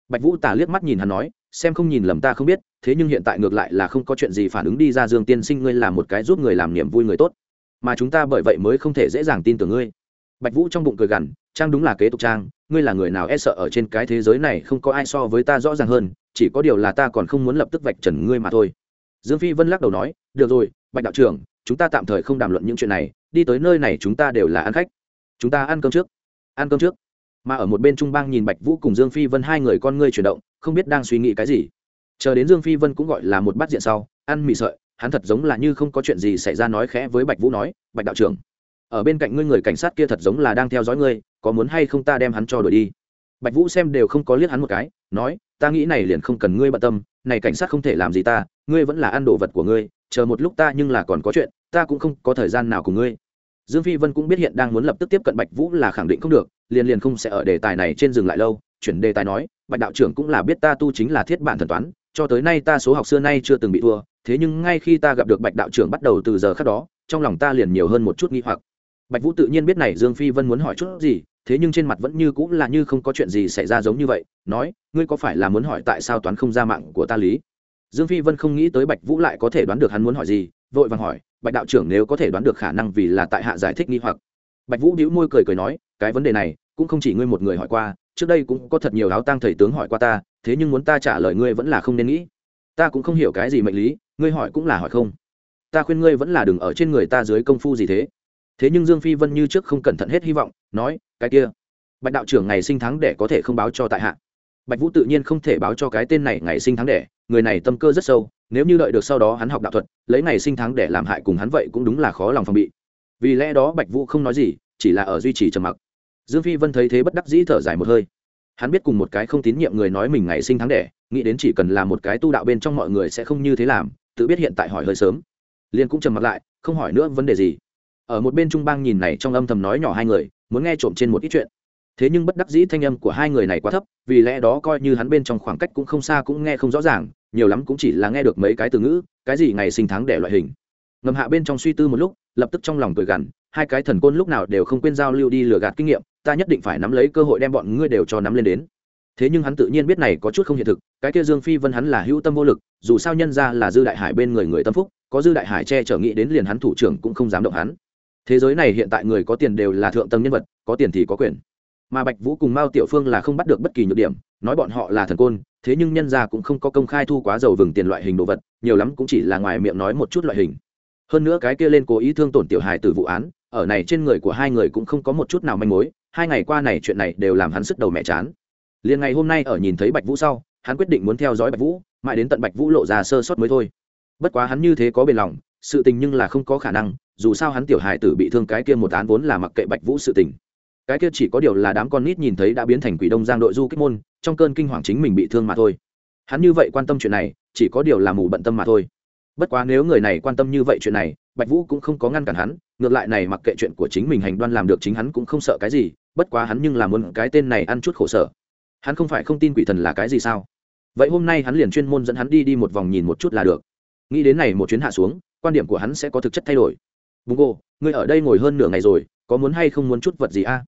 Bạch vũ tả liếc mắt nhìn hắn nói, xem không nhìn lầm ta không biết, thế nhưng hiện tại ngược lại là không có chuyện gì phản ứng đi ra dương tiên sinh ngươi là một cái giúp người làm niềm vui người tốt. Mà chúng ta bởi vậy mới không thể dễ dàng tin tưởng ngươi. Bạch vũ trong bụng cười gằn, trang đúng là kế tục trang, ngươi là người nào e sợ ở trên cái thế giới này không có ai so với ta rõ ràng hơn, chỉ có điều là ta còn không muốn lập tức vạch trần ngươi mà thôi. Dương phi vân lắc đầu nói, được rồi, bạch đạo trưởng chúng ta tạm thời không đàm luận những chuyện này, đi tới nơi này chúng ta đều là ăn khách. Chúng ta ăn cơm trước, ăn cơm trước. Mà ở một bên trung bang nhìn bạch vũ cùng dương phi vân hai người con ngươi chuyển động, không biết đang suy nghĩ cái gì. Chờ đến dương phi vân cũng gọi là một bát diện sau, ăn mì sợi, hắn thật giống là như không có chuyện gì xảy ra nói khẽ với bạch vũ nói, bạch đạo trưởng, ở bên cạnh ngươi người cảnh sát kia thật giống là đang theo dõi ngươi, có muốn hay không ta đem hắn cho đuổi đi? Bạch vũ xem đều không có liếc hắn một cái, nói, ta nghĩ này liền không cần ngươi bận tâm, này cảnh sát không thể làm gì ta, ngươi vẫn là ăn đồ vật của ngươi chờ một lúc ta nhưng là còn có chuyện, ta cũng không có thời gian nào cùng ngươi. Dương phi vân cũng biết hiện đang muốn lập tức tiếp cận bạch vũ là khẳng định không được, liền liền không sẽ ở đề tài này trên dừng lại lâu, chuyển đề tài nói, bạch đạo trưởng cũng là biết ta tu chính là thiết bản thần toán, cho tới nay ta số học xưa nay chưa từng bị thua, thế nhưng ngay khi ta gặp được bạch đạo trưởng bắt đầu từ giờ khác đó, trong lòng ta liền nhiều hơn một chút nghi hoặc. Bạch vũ tự nhiên biết này, dương phi vân muốn hỏi chút gì, thế nhưng trên mặt vẫn như cũng là như không có chuyện gì xảy ra giống như vậy, nói, ngươi có phải là muốn hỏi tại sao toán không ra mạng của ta lý? Dương phi vân không nghĩ tới bạch vũ lại có thể đoán được hắn muốn hỏi gì, vội vàng hỏi, bạch đạo trưởng nếu có thể đoán được khả năng vì là tại hạ giải thích nghi hoặc? Bạch vũ đĩu môi cười cười nói, cái vấn đề này, cũng không chỉ ngươi một người hỏi qua, trước đây cũng có thật nhiều áo tang thầy tướng hỏi qua ta, thế nhưng muốn ta trả lời ngươi vẫn là không nên nghĩ. Ta cũng không hiểu cái gì mệnh lý, ngươi hỏi cũng là hỏi không. Ta khuyên ngươi vẫn là đừng ở trên người ta dưới công phu gì thế. Thế nhưng dương phi vân như trước không cẩn thận hết hy vọng, nói, cái kia, bạch đạo trưởng ngày sinh tháng để có thể không báo cho tại hạ. Bạch vũ tự nhiên không thể báo cho cái tên này ngày sinh tháng đẻ người này tâm cơ rất sâu, nếu như đợi được sau đó hắn học đạo thuật, lấy ngày sinh tháng để làm hại cùng hắn vậy cũng đúng là khó lòng phòng bị. Vì lẽ đó bạch vũ không nói gì, chỉ là ở duy trì trầm mặc. Dương phi vân thấy thế bất đắc dĩ thở dài một hơi. Hắn biết cùng một cái không tín nhiệm người nói mình ngày sinh tháng đẻ, nghĩ đến chỉ cần là một cái tu đạo bên trong mọi người sẽ không như thế làm, tự biết hiện tại hỏi hơi sớm. Liên cũng trầm mặc lại, không hỏi nữa vấn đề gì. Ở một bên trung bang nhìn này trong âm thầm nói nhỏ hai người, muốn nghe trộm trên một ít chuyện thế nhưng bất đắc dĩ thanh âm của hai người này quá thấp, vì lẽ đó coi như hắn bên trong khoảng cách cũng không xa cũng nghe không rõ ràng, nhiều lắm cũng chỉ là nghe được mấy cái từ ngữ, cái gì ngày sinh tháng đẻ loại hình. Ngầm hạ bên trong suy tư một lúc, lập tức trong lòng cười gằn, hai cái thần côn lúc nào đều không quên giao lưu đi lừa gạt kinh nghiệm, ta nhất định phải nắm lấy cơ hội đem bọn ngươi đều cho nắm lên đến. Thế nhưng hắn tự nhiên biết này có chút không hiện thực, cái kia dương phi vân hắn là hữu tâm vô lực, dù sao nhân ra là dư đại hải bên người người tâm phúc, có dư đại hải che chở nghĩ đến liền hắn thủ trưởng cũng không dám động hắn. Thế giới này hiện tại người có tiền đều là thượng tầng nhân vật, có tiền thì có quyền mà bạch vũ cùng mao tiểu phương là không bắt được bất kỳ nhược điểm, nói bọn họ là thần côn, thế nhưng nhân gia cũng không có công khai thu quá giàu vừng tiền loại hình đồ vật, nhiều lắm cũng chỉ là ngoài miệng nói một chút loại hình. Hơn nữa cái kia lên cố ý thương tổn tiểu hài từ vụ án, ở này trên người của hai người cũng không có một chút nào manh mối, hai ngày qua này chuyện này đều làm hắn sức đầu mẹ chán. Liền ngày hôm nay ở nhìn thấy bạch vũ sau, hắn quyết định muốn theo dõi bạch vũ, mãi đến tận bạch vũ lộ ra sơ sót mới thôi. Bất quá hắn như thế có bền lòng, sự tình nhưng là không có khả năng, dù sao hắn tiểu hài tử bị thương cái kia một án vốn là mặc kệ bạch vũ sự tình cái kia chỉ có điều là đám con nít nhìn thấy đã biến thành quỷ đông giang đội du kích môn, trong cơn kinh hoàng chính mình bị thương mà thôi. Hắn như vậy quan tâm chuyện này, chỉ có điều là mù bận tâm mà thôi. Bất quá nếu người này quan tâm như vậy chuyện này, bạch vũ cũng không có ngăn cản hắn, ngược lại này mặc kệ chuyện của chính mình hành đoan làm được chính hắn cũng không sợ cái gì, bất quá hắn nhưng làm muốn cái tên này ăn chút khổ sở. Hắn không phải không tin quỷ thần là cái gì sao? Vậy hôm nay hắn liền chuyên môn dẫn hắn đi đi một vòng nhìn một chút là được. Nghĩ đến này một chuyến hạ xuống, quan điểm của hắn sẽ có thực chất thay đổi. Bùng cô ngươi ở đây ngồi hơn nửa ngày rồi, có muốn hay không muốn chút vật gì a?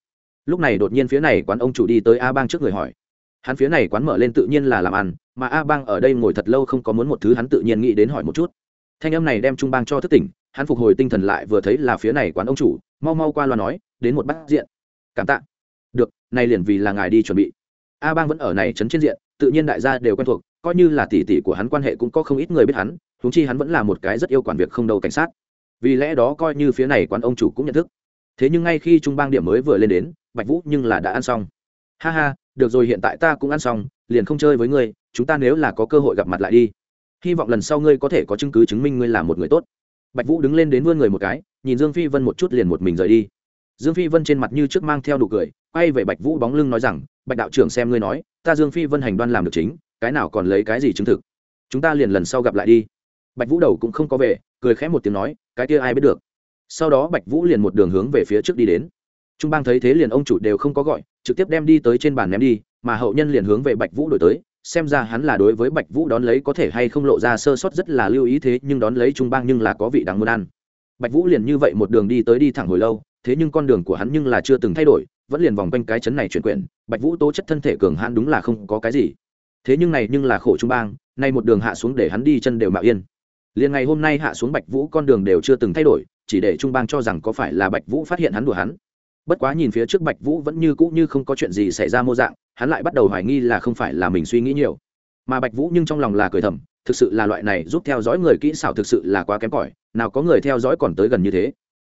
Lúc này đột nhiên phía này quán ông chủ đi tới a bang trước người hỏi. Hắn phía này quán mở lên tự nhiên là làm ăn, mà a bang ở đây ngồi thật lâu không có muốn một thứ hắn tự nhiên nghĩ đến hỏi một chút. Thanh âm này đem trung bang cho thức tỉnh, hắn phục hồi tinh thần lại vừa thấy là phía này quán ông chủ, mau mau qua loa nói, đến một bát diện. Cảm tạ. Được, nay liền vì là ngài đi chuẩn bị. A bang vẫn ở này trấn trên diện, tự nhiên đại gia đều quen thuộc, coi như là tỷ tỷ của hắn quan hệ cũng có không ít người biết hắn húng chi hắn vẫn là một cái rất yêu quản việc không đâu cảnh sát. Vì lẽ đó coi như phía này quán ông chủ cũng nhận thức thế nhưng ngay khi trung bang điểm mới vừa lên đến, bạch vũ nhưng là đã ăn xong. Ha ha, được rồi, hiện tại ta cũng ăn xong, liền không chơi với ngươi, chúng ta nếu là có cơ hội gặp mặt lại đi. Hy vọng lần sau ngươi có thể có chứng cứ chứng minh ngươi là một người tốt. Bạch vũ đứng lên đến vươn người một cái, nhìn dương phi vân một chút liền một mình rời đi. Dương phi vân trên mặt như trước mang theo đủ cười, quay về bạch vũ bóng lưng nói rằng, bạch đạo trưởng xem ngươi nói, ta dương phi vân hành đoan làm được chính, cái nào còn lấy cái gì chứng thực? Chúng ta liền lần sau gặp lại đi. Bạch vũ đầu cũng không có về, cười khẽ một tiếng nói, cái kia ai biết được? Sau đó bạch vũ liền một đường hướng về phía trước đi đến. Trung bang thấy thế liền ông chủ đều không có gọi, trực tiếp đem đi tới trên bàn ném đi, mà hậu nhân liền hướng về bạch vũ đổi tới, xem ra hắn là đối với bạch vũ đón lấy có thể hay không lộ ra sơ sót rất là lưu ý thế, nhưng đón lấy trung bang nhưng là có vị đáng muốn ăn. Bạch vũ liền như vậy một đường đi tới đi thẳng hồi lâu, thế nhưng con đường của hắn nhưng là chưa từng thay đổi, vẫn liền vòng quanh cái chấn này chuyển quyển, bạch vũ tố chất thân thể cường hãn đúng là không có cái gì. Thế nhưng này nhưng là khổ trung bang, nay một đường hạ xuống để hắn đi chân đều mạo yên. Liền ngày hôm nay hạ xuống bạch vũ con đường đều chưa từng thay đổi chỉ để trung bang cho rằng có phải là bạch vũ phát hiện hắn đùa hắn. Bất quá nhìn phía trước bạch vũ vẫn như cũ như không có chuyện gì xảy ra mô dạng, hắn lại bắt đầu hoài nghi là không phải là mình suy nghĩ nhiều. Mà bạch vũ nhưng trong lòng là cười thầm, thực sự là loại này giúp theo dõi người kỹ xảo thực sự là quá kém cỏi, nào có người theo dõi còn tới gần như thế.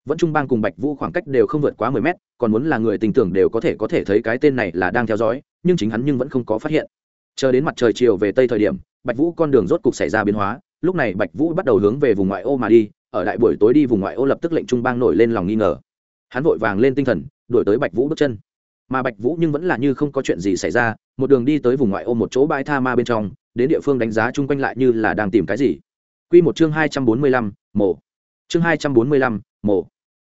Vẫn trung bang cùng bạch vũ khoảng cách đều không vượt quá mười mét, còn muốn là người tình tưởng đều có thể có thể thấy cái tên này là đang theo dõi, nhưng chính hắn nhưng vẫn không có phát hiện. Chờ đến mặt trời chiều về tây thời điểm, bạch vũ con đường rốt cục xảy ra biến hóa, lúc này bạch vũ bắt đầu hướng về vùng ngoại ô mà đi ở đại buổi tối đi vùng ngoại ô lập tức lệnh trung bang nổi lên lòng nghi ngờ hắn vội vàng lên tinh thần đuổi tới bạch vũ bước chân mà bạch vũ nhưng vẫn là như không có chuyện gì xảy ra một đường đi tới vùng ngoại ô một chỗ bãi tha ma bên trong đến địa phương đánh giá chung quanh lại như là đang tìm cái gì Quy một chương hai trăm bốn mươi lăm, mổ. Chương hai trăm bốn mươi lăm, mổ.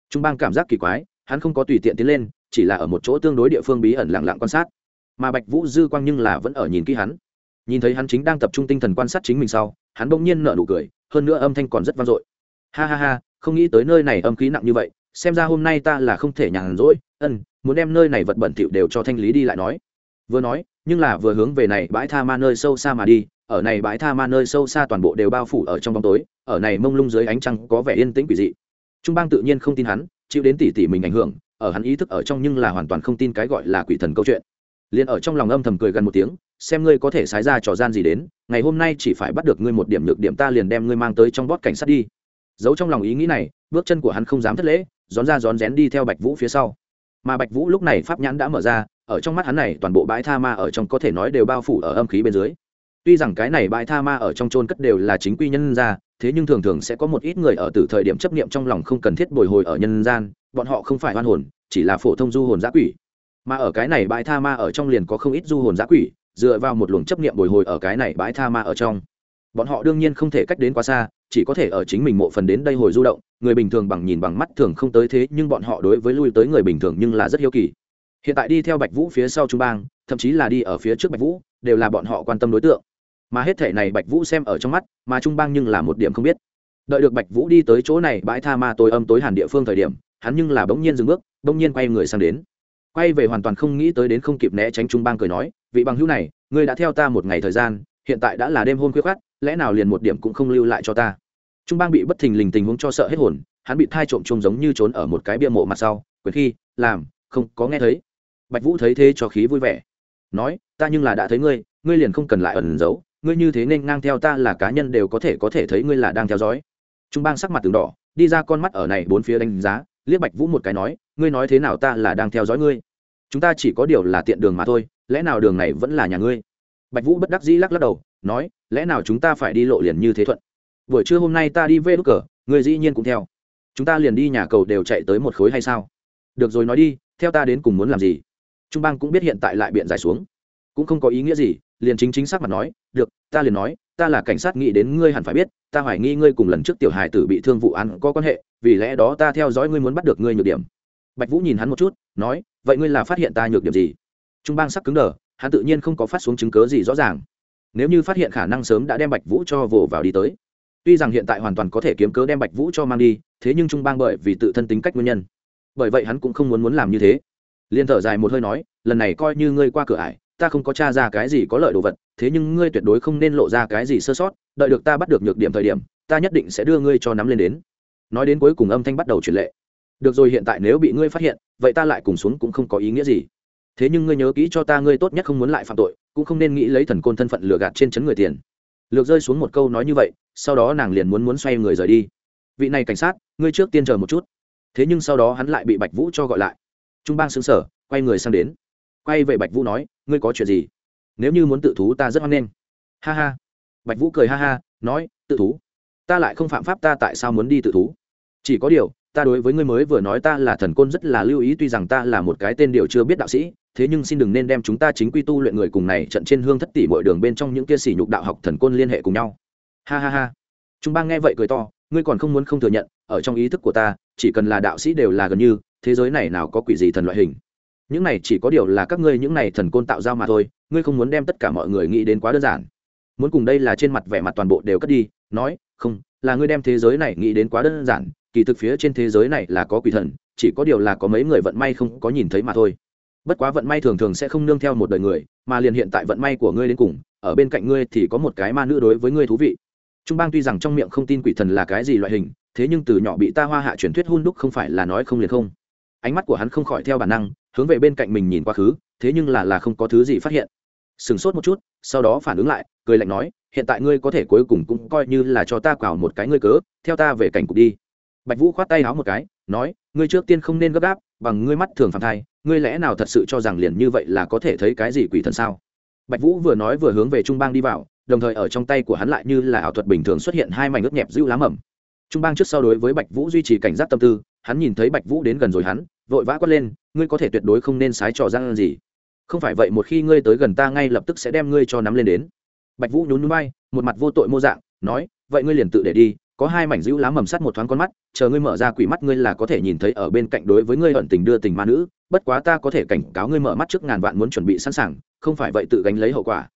Trung bang cảm giác kỳ quái, hắn không có tùy tiện tiến lên, chỉ là ở một chỗ tương đối địa phương bí ẩn lặng lặng quan sát. Mà Bạch Vũ dư quang nhưng là vẫn ở nhìn kỹ hắn. Nhìn thấy hắn chính đang tập trung tinh thần quan sát chính mình sau, hắn bỗng nhiên nở nụ cười, hơn nữa âm thanh còn rất vang dội. Ha ha ha, không nghĩ tới nơi này âm khí nặng như vậy, xem ra hôm nay ta là không thể nhàn rỗi. Ân muốn đem nơi này vật bẩn thỉu đều cho thanh lý đi lại nói. Vừa nói nhưng là vừa hướng về này bãi tha ma nơi sâu xa mà đi. Ở này bãi tha ma nơi sâu xa toàn bộ đều bao phủ ở trong bóng tối. Ở này mông lung dưới ánh trăng có vẻ yên tĩnh quỷ dị. Trung bang tự nhiên không tin hắn chịu đến tỉ tỉ mình ảnh hưởng. Ở hắn ý thức ở trong nhưng là hoàn toàn không tin cái gọi là quỷ thần câu chuyện. Liền ở trong lòng âm thầm cười gần một tiếng xem ngươi có thể sái ra trò gian gì đến. Ngày hôm nay chỉ phải bắt được ngươi một điểm nhược điểm ta liền đem ngươi mang tới trong bót cảnh sát đi giấu trong lòng ý nghĩ này, bước chân của hắn không dám thất lễ rón ra rón rén đi theo bạch vũ phía sau. Mà bạch vũ lúc này pháp nhãn đã mở ra, ở trong mắt hắn này, toàn bộ bãi tha ma ở trong có thể nói đều bao phủ ở âm khí bên dưới. Tuy rằng cái này bãi tha ma ở trong trôn cất đều là chính quy nhân ra thế nhưng thường thường sẽ có một ít người ở từ thời điểm chấp niệm trong lòng không cần thiết bồi hồi ở nhân gian, bọn họ không phải hoan hồn, chỉ là phổ thông du hồn giã quỷ. Mà ở cái này bãi tha ma ở trong liền có không ít du hồn giã quỷ, dựa vào một luồng chấp niệm bồi hồi ở cái này bãi tha ma ở trong bọn họ đương nhiên không thể cách đến quá xa, chỉ có thể ở chính mình mộ phần đến đây hồi du động. Người bình thường bằng nhìn bằng mắt thường không tới thế, nhưng bọn họ đối với lui tới người bình thường nhưng là rất hiếu kỳ. Hiện tại đi theo bạch vũ phía sau trung bang, thậm chí là đi ở phía trước bạch vũ, đều là bọn họ quan tâm đối tượng. Mà hết thể này bạch vũ xem ở trong mắt, mà trung bang nhưng là một điểm không biết. Đợi được bạch vũ đi tới chỗ này, bãi tha ma tối âm tối hàn địa phương thời điểm, hắn nhưng là bỗng nhiên dừng bước, bỗng nhiên quay người sang đến. Quay về hoàn toàn không nghĩ tới đến không kịp né tránh trung bang cười nói, vị bằng hữu này, ngươi đã theo ta một ngày thời gian hiện tại đã là đêm hôm khuya khát lẽ nào liền một điểm cũng không lưu lại cho ta? Trung bang bị bất thình lình tình huống cho sợ hết hồn, hắn bị thai trộm trông giống như trốn ở một cái bia mộ mặt sau, quyền khi, làm, không, có nghe thấy. Bạch vũ thấy thế cho khí vui vẻ. Nói, ta nhưng là đã thấy ngươi ngươi liền không cần lại ẩn giấu, ngươi như thế nên ngang theo ta là cá nhân đều có thể có thể thấy ngươi là đang theo dõi. Trung bang sắc mặt từng đỏ, đi ra con mắt ở này bốn phía đánh giá, liếc bạch vũ một cái nói, ngươi nói thế nào ta là đang theo dõi ngươi? Chúng ta chỉ có điều là tiện đường mà thôi, lẽ nào đường này vẫn là nhà ngươi? Bạch vũ bất đắc dĩ lắc lắc đầu, nói, lẽ nào chúng ta phải đi lộ liền như thế thuận? Buổi trưa hôm nay ta đi về đúc cờ người dĩ nhiên cũng theo. Chúng ta liền đi nhà cầu đều chạy tới một khối hay sao? Được rồi nói đi, theo ta đến cùng muốn làm gì? Trung bang cũng biết hiện tại lại biện giải xuống. Cũng không có ý nghĩa gì, liền chính chính xác mặt nói, được, ta liền nói, ta là cảnh sát nghĩ đến ngươi hẳn phải biết, ta hoài nghi ngươi cùng lần trước tiểu hài tử bị thương vụ án có quan hệ, vì lẽ đó ta theo dõi ngươi muốn bắt được ngươi nhược điểm. Bạch vũ nhìn hắn một chút, nói, vậy ngươi là phát hiện ta nhược điểm gì? Trung bang sắc cứng đờ hắn tự nhiên không có phát xuống chứng cớ gì rõ ràng. Nếu như phát hiện khả năng sớm đã đem bạch vũ cho vồ vào đi tới. Tuy rằng hiện tại hoàn toàn có thể kiếm cớ đem bạch vũ cho mang đi, thế nhưng trung bang bởi vì tự thân tính cách nguyên nhân. Bởi vậy hắn cũng không muốn muốn làm như thế. Liên thở dài một hơi nói, lần này coi như ngươi qua cửa ải, ta không có t r a ra cái gì có lợi đồ vật, thế nhưng ngươi tuyệt đối không nên lộ ra cái gì sơ sót, đợi được ta bắt được nhược điểm thời điểm, ta nhất định sẽ đưa ngươi cho nắm lên đến. Nói đến cuối cùng âm thanh bắt đầu truyền lệ. Được rồi, hiện tại nếu bị ngươi phát hiện, vậy ta lại cùng xuống cũng không có ý nghĩa gì thế nhưng ngươi nhớ kỹ cho ta ngươi tốt nhất không muốn lại phạm tội, cũng không nên nghĩ lấy thần côn thân phận lừa gạt trên chấn người tiền. Lược rơi xuống một câu nói như vậy, sau đó nàng liền muốn muốn xoay người rời đi. Vị này cảnh sát, ngươi trước tiên chờ một chút. Thế nhưng sau đó hắn lại bị bạch vũ cho gọi lại. Trung bang xứng sở quay người sang đến. Quay về bạch vũ nói, ngươi có chuyện gì? Nếu như muốn tự thú ta rất hoan nghênh. Ha ha. Bạch vũ cười ha ha, nói, tự thú? Ta lại không phạm pháp ta tại sao muốn đi tự thú? Chỉ có điều ta đối với ngươi mới vừa nói ta là thần côn rất là lưu ý, tuy rằng ta là một cái tên điều chưa biết đạo sĩ, thế nhưng xin đừng nên đem chúng ta chính quy tu luyện người cùng này trận trên hương thất tỷ mọi đường bên trong những kia sỉ nhục đạo học thần côn liên hệ cùng nhau. Ha ha ha. Chúng bang nghe vậy cười to, ngươi còn không muốn không thừa nhận, ở trong ý thức của ta, chỉ cần là đạo sĩ đều là gần như, thế giới này nào có quỷ gì thần loại hình. Những này chỉ có điều là các ngươi những này thần côn tạo ra mà thôi, ngươi không muốn đem tất cả mọi người nghĩ đến quá đơn giản. Muốn cùng đây là trên mặt vẻ mặt toàn bộ đều cất đi, nói, không, là ngươi đem thế giới này nghĩ đến quá đơn giản kỳ thực phía trên thế giới này là có quỷ thần, chỉ có điều là có mấy người vận may không có nhìn thấy mà thôi. Bất quá vận may thường thường sẽ không nương theo một đời người, mà liền hiện tại vận may của ngươi đến cùng, ở bên cạnh ngươi thì có một cái ma nữ đối với ngươi thú vị. Trung bang tuy rằng trong miệng không tin quỷ thần là cái gì loại hình, thế nhưng từ nhỏ bị ta hoa hạ truyền thuyết hun đúc không phải là nói không liền không. Ánh mắt của hắn không khỏi theo bản năng, hướng về bên cạnh mình nhìn quá khứ, thế nhưng là là không có thứ gì phát hiện. Sửng sốt một chút, sau đó phản ứng lại, cười lạnh nói, hiện tại ngươi có thể cuối cùng cũng coi như là cho ta quào một cái ngươi cớ, theo ta về cảnh cục đi bạch vũ khoát tay háo một cái, nói, ngươi trước tiên không nên gấp gáp, bằng ngươi mắt thường phàm thai, ngươi lẽ nào thật sự cho rằng liền như vậy là có thể thấy cái gì quỷ thần sao? Bạch vũ vừa nói vừa hướng về trung bang đi vào, đồng thời ở trong tay của hắn lại như là ảo thuật bình thường xuất hiện hai mảnh ướt nhẹp giữ lá mầm. Trung bang trước sau đối với bạch vũ duy trì cảnh giác tâm tư, hắn nhìn thấy bạch vũ đến gần rồi hắn, vội vã quát lên, ngươi có thể tuyệt đối không nên sái trò răng gì. Không phải vậy một khi ngươi tới gần ta ngay lập tức sẽ đem ngươi cho nắm lên đến. Bạch vũ nhún nhún bay một mặt vô tội mô dạng, nói, vậy ngươi liền tự để đi có hai mảnh dữ lá mầm sắt một thoáng con mắt, chờ ngươi mở ra quỷ mắt ngươi là có thể nhìn thấy ở bên cạnh đối với ngươi ẩn tình đưa tình ma nữ, bất quá ta có thể cảnh cáo ngươi mở mắt trước ngàn vạn muốn chuẩn bị sẵn sàng, không phải vậy tự gánh lấy hậu quả.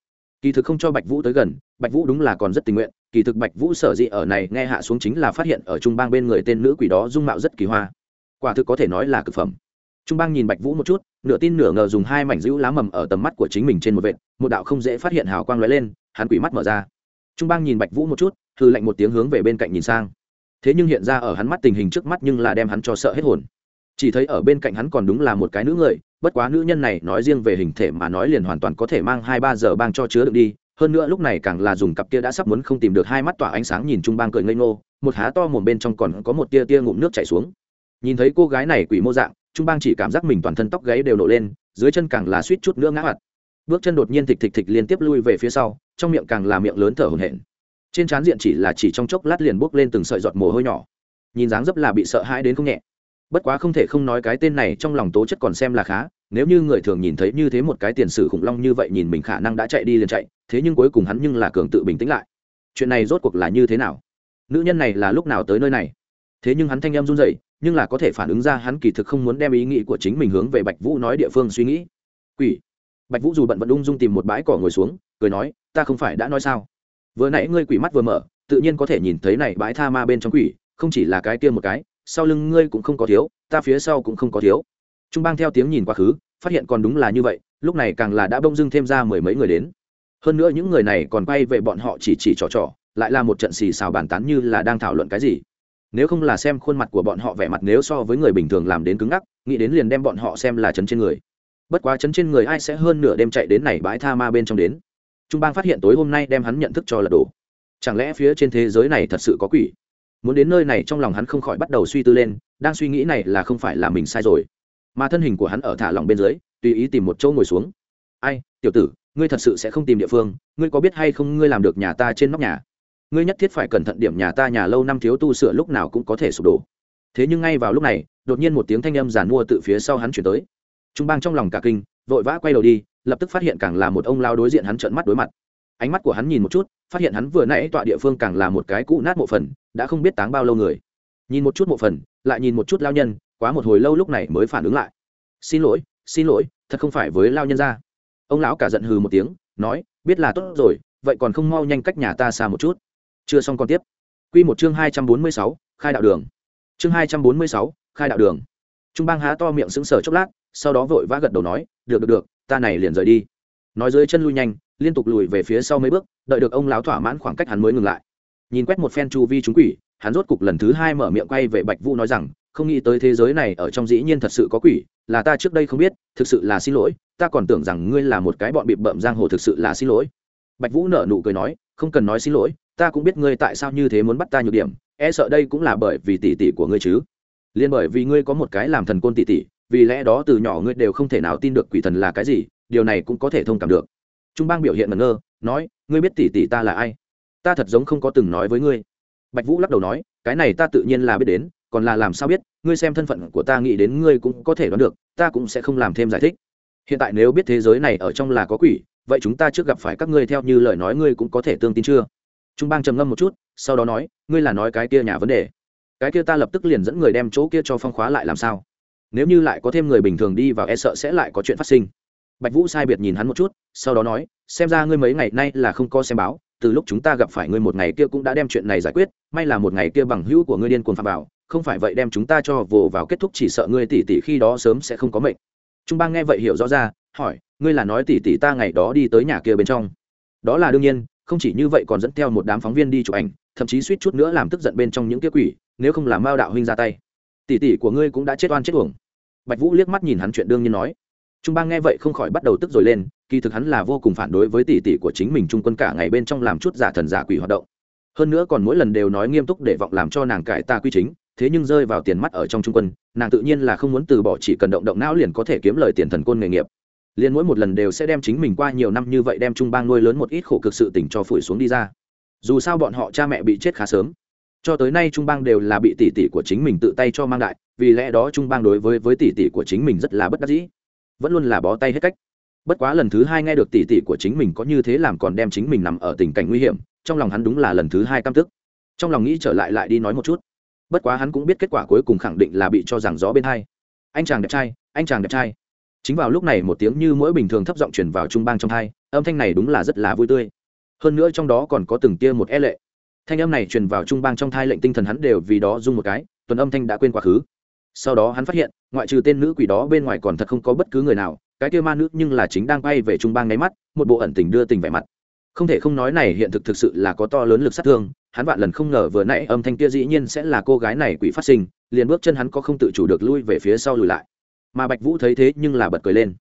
Kỳ thực không cho bạch vũ tới gần, bạch vũ đúng là còn rất tình nguyện, kỳ thực bạch vũ sở dĩ ở này nghe hạ xuống chính là phát hiện ở trung bang bên người tên nữ quỷ đó dung mạo rất kỳ hoa. Quả thực có thể nói là cực phẩm. Trung bang nhìn bạch vũ một chút, nửa tin nửa ngờ dùng hai mảnh dữ lá mầm ở tầm mắt của chính mình trên một vệt, một đạo không dễ phát hiện hào quang lóe lên, hắn quỷ mắt mở ra trung bang nhìn bạch vũ một chút hư lạnh một tiếng hướng về bên cạnh nhìn sang. Thế nhưng hiện ra ở hắn mắt tình hình trước mắt nhưng là đem hắn cho sợ hết hồn. Chỉ thấy ở bên cạnh hắn còn đúng là một cái nữ người, bất quá nữ nhân này nói riêng về hình thể mà nói liền hoàn toàn có thể mang hai ba giờ bang cho chứa được đi, hơn nữa lúc này càng là dùng cặp kia đã sắp muốn không tìm được hai mắt tỏa ánh sáng nhìn trung bang cười ngây ngô, một há to mồm bên trong còn có một tia tia ngụm nước chảy xuống. Nhìn thấy cô gái này quỷ mô dạng, trung bang chỉ cảm giác mình toàn thân tóc gáy đều nổ lên, dưới chân càng là suýt chút nữa ngã mặt. Bước chân đột nhiên thịch thịch thịch liên tiếp lui về phía sau trong miệng càng là miệng lớn thở hổn hển. Trên trán diện chỉ là chỉ trong chốc lát liền bốc lên từng sợi giọt mồ hôi nhỏ. Nhìn dáng dấp là bị sợ hãi đến không nhẹ. Bất quá không thể không nói cái tên này trong lòng tố chất còn xem là khá, nếu như người thường nhìn thấy như thế một cái tiền sử khủng long như vậy nhìn mình khả năng đã chạy đi liền chạy, thế nhưng cuối cùng hắn nhưng là cường tự bình tĩnh lại. Chuyện này rốt cuộc là như thế nào? Nữ nhân này là lúc nào tới nơi này? Thế nhưng hắn thanh em run rẩy, nhưng là có thể phản ứng ra hắn kỳ thực không muốn đem ý nghĩ của chính mình hướng về bạch vũ nói địa phương suy nghĩ. Quỷ! Bạch vũ dù bận vẫn ung dung tìm một bãi cỏ ngồi xuống, cười nói ta không phải đã nói sao? Vừa nãy ngươi quỷ mắt vừa mở, tự nhiên có thể nhìn thấy này bãi tha ma bên trong quỷ, không chỉ là cái kia một cái, sau lưng ngươi cũng không có thiếu, ta phía sau cũng không có thiếu. Trung bang theo tiếng nhìn quá khứ, phát hiện còn đúng là như vậy, lúc này càng là đã bông dưng thêm ra mười mấy người đến. Hơn nữa những người này còn quay về bọn họ chỉ chỉ trò trò, lại là một trận xì xào bàn tán như là đang thảo luận cái gì. Nếu không là xem khuôn mặt của bọn họ vẻ mặt nếu so với người bình thường làm đến cứng ngắc, nghĩ đến liền đem bọn họ xem là chấn trên người. Bất quá chấn trên người ai sẽ hơn nửa đêm chạy đến này bãi tha ma bên trong đến? Trung bang phát hiện tối hôm nay đem hắn nhận thức cho là đổ chẳng lẽ phía trên thế giới này thật sự có quỷ? Muốn đến nơi này trong lòng hắn không khỏi bắt đầu suy tư lên, đang suy nghĩ này là không phải là mình sai rồi. Mà thân hình của hắn ở thả lỏng bên dưới, tùy ý tìm một chỗ ngồi xuống. Ai, tiểu tử, ngươi thật sự sẽ không tìm địa phương, ngươi có biết hay không ngươi làm được nhà ta trên nóc nhà? Ngươi nhất thiết phải cẩn thận điểm nhà ta nhà lâu năm thiếu tu sửa lúc nào cũng có thể sụp đổ. Thế nhưng ngay vào lúc này, đột nhiên một tiếng thanh âm giàn mua từ phía sau hắn chuyển tới. Trung bang trong lòng cả kinh, vội vã quay đầu đi lập tức phát hiện càng là một ông lao đối diện hắn trợn mắt đối mặt. Ánh mắt của hắn nhìn một chút, phát hiện hắn vừa nãy tọa địa phương càng là một cái cũ nát mộ phần, đã không biết táng bao lâu người. Nhìn một chút mộ phần, lại nhìn một chút lao nhân, quá một hồi lâu lúc này mới phản ứng lại. Xin lỗi xin lỗi, thật không phải với lao nhân ra. Ông lão cả giận hừ một tiếng, nói, biết là tốt rồi, vậy còn không mau nhanh cách nhà ta xa một chút. Chưa xong còn tiếp. Q một chương hai trăm bốn mươi sáu, khai đạo đường. Chương hai trăm bốn mươi sáu, khai đạo đường. Trung bang há to miệng sững sờ chốc lát, sau đó vội vã gật đầu nói, được được được ta này liền rời đi. Nói dưới chân lui nhanh, liên tục lùi về phía sau mấy bước, đợi được ông lão thỏa mãn khoảng cách hắn mới ngừng lại. Nhìn quét một phen chu vi chúng quỷ, hắn rốt cục lần thứ hai mở miệng quay về bạch vũ nói rằng, không nghĩ tới thế giới này ở trong dĩ nhiên thật sự có quỷ, là ta trước đây không biết, thực sự là xin lỗi, ta còn tưởng rằng ngươi là một cái bọn bị bậm giang hồ thực sự là xin lỗi. Bạch vũ nở nụ cười nói, không cần nói xin lỗi, ta cũng biết ngươi tại sao như thế muốn bắt ta nhược điểm e sợ đây cũng là bởi vì tỷ tỷ của ngươi chứ. Liên bởi vì ngươi có một cái làm thần côn tỷ tỷ vì lẽ đó từ nhỏ ngươi đều không thể nào tin được quỷ thần là cái gì, điều này cũng có thể thông cảm được. Trung bang biểu hiện ngẩn ngơ, nói, ngươi biết tỷ tỷ ta là ai? Ta thật giống không có từng nói với ngươi. Bạch vũ lắc đầu nói, cái này ta tự nhiên là biết đến, còn là làm sao biết, ngươi xem thân phận của ta nghĩ đến ngươi cũng có thể đoán được, ta cũng sẽ không làm thêm giải thích. Hiện tại nếu biết thế giới này ở trong là có quỷ, vậy chúng ta trước gặp phải các ngươi theo như lời nói ngươi cũng có thể tương tin chưa? Trung bang trầm ngâm một chút, sau đó nói, ngươi là nói cái kia nhà vấn đề. Cái kia ta lập tức liền dẫn người đem chỗ kia cho phong khóa lại làm sao? Nếu như lại có thêm người bình thường đi vào e sợ sẽ lại có chuyện phát sinh. Bạch vũ sai biệt nhìn hắn một chút, sau đó nói, xem ra ngươi mấy ngày nay là không có xem báo, từ lúc chúng ta gặp phải ngươi một ngày kia cũng đã đem chuyện này giải quyết, may là một ngày kia bằng hữu của ngươi điên cuồng phạm bảo không phải vậy đem chúng ta cho vồ vào kết thúc chỉ sợ ngươi tỷ tỷ khi đó sớm sẽ không có mệnh. Trung bang nghe vậy hiểu rõ ra, hỏi, ngươi là nói tỷ tỷ ta ngày đó đi tới nhà kia bên trong? Đó là đương nhiên, không chỉ như vậy còn dẫn theo một đám phóng viên đi chụp ảnh, thậm chí suýt chút nữa làm tức giận bên trong những kia quỷ, nếu không làm mao đạo huynh ra tay tỷ tỷ của ngươi cũng đã chết oan chết uổng. Bạch vũ liếc mắt nhìn hắn chuyện đương nhiên nói. Trung bang nghe vậy không khỏi bắt đầu tức rồi lên, kỳ thực hắn là vô cùng phản đối với tỷ tỷ của chính mình trung quân cả ngày bên trong làm chút giả thần giả quỷ hoạt động. Hơn nữa còn mỗi lần đều nói nghiêm túc để vọng làm cho nàng cải ta quy chính, thế nhưng rơi vào tiền mắt ở trong trung quân, nàng tự nhiên là không muốn từ bỏ chỉ cần động động não liền có thể kiếm lời tiền thần côn nghề nghiệp. Liền mỗi một lần đều sẽ đem chính mình qua nhiều năm như vậy đem trung bang nuôi lớn một ít khổ cực sự tình cho phủi xuống đi ra. Dù sao bọn họ cha mẹ bị chết khá sớm cho tới nay trung bang đều là bị tỷ tỷ của chính mình tự tay cho mang đại, vì lẽ đó trung bang đối với với tỷ tỷ của chính mình rất là bất đắc dĩ. Vẫn luôn là bó tay hết cách. Bất quá lần thứ hai nghe được tỷ tỷ của chính mình có như thế làm còn đem chính mình nằm ở tình cảnh nguy hiểm, trong lòng hắn đúng là lần thứ hai căm tức. Trong lòng nghĩ trở lại lại đi nói một chút. Bất quá hắn cũng biết kết quả cuối cùng khẳng định là bị cho rằng gió bên hai. Anh chàng đẹp trai, anh chàng đẹp trai. Chính vào lúc này một tiếng như mỗi bình thường thấp giọng truyền vào trung bang trong hai âm thanh này đúng là rất là vui tươi. Hơn nữa trong đó còn có từng tia một e lệ thanh âm này truyền vào trung bang trong thai lệnh tinh thần hắn đều vì đó dung một cái, tuần âm thanh đã quên quá khứ. Sau đó hắn phát hiện, ngoại trừ tên nữ quỷ đó bên ngoài còn thật không có bất cứ người nào, cái kia ma nữ nhưng là chính đang bay về trung bang nháy mắt, một bộ ẩn tình đưa tình vẻ mặt. Không thể không nói này hiện thực thực sự là có to lớn lực sát thương, hắn vạn lần không ngờ vừa nãy âm thanh kia dĩ nhiên sẽ là cô gái này quỷ phát sinh, liền bước chân hắn có không tự chủ được lui về phía sau lùi lại. Mà bạch vũ thấy thế nhưng là bật cười lên.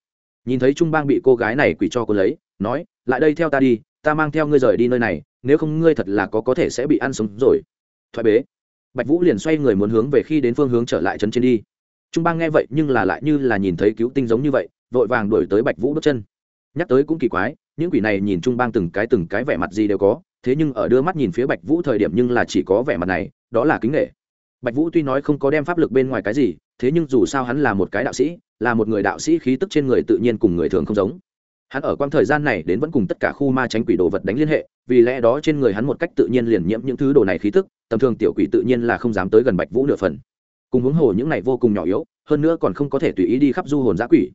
Nhìn thấy trung bang bị cô gái này quỷ cho cô lấy, nói, lại đây theo ta đi, ta mang theo ngươi rời đi nơi này nếu không ngươi thật là có có thể sẽ bị ăn sống rồi. Thoại bế. Bạch vũ liền xoay người muốn hướng về khi đến phương hướng trở lại chân trên đi. Trung bang nghe vậy nhưng là lại như là nhìn thấy cứu tinh giống như vậy, vội vàng đuổi tới bạch vũ bước chân. Nhắc tới cũng kỳ quái, những quỷ này nhìn trung bang từng cái từng cái vẻ mặt gì đều có, thế nhưng ở đưa mắt nhìn phía bạch vũ thời điểm nhưng là chỉ có vẻ mặt này, đó là kính nghệ bạch vũ tuy nói không có đem pháp lực bên ngoài cái gì, thế nhưng dù sao hắn là một cái đạo sĩ, là một người đạo sĩ khí tức trên người tự nhiên cùng người thường không giống. Hắn ở quang thời gian này đến vẫn cùng tất cả khu ma tránh quỷ đồ vật đánh liên hệ vì lẽ đó trên người hắn một cách tự nhiên liền nhiễm những thứ đồ này khí tức, tầm thường tiểu quỷ tự nhiên là không dám tới gần bạch vũ nửa phần. Cùng hướng hồ những này vô cùng nhỏ yếu, hơn nữa còn không có thể tùy ý đi khắp du hồn giã quỷ.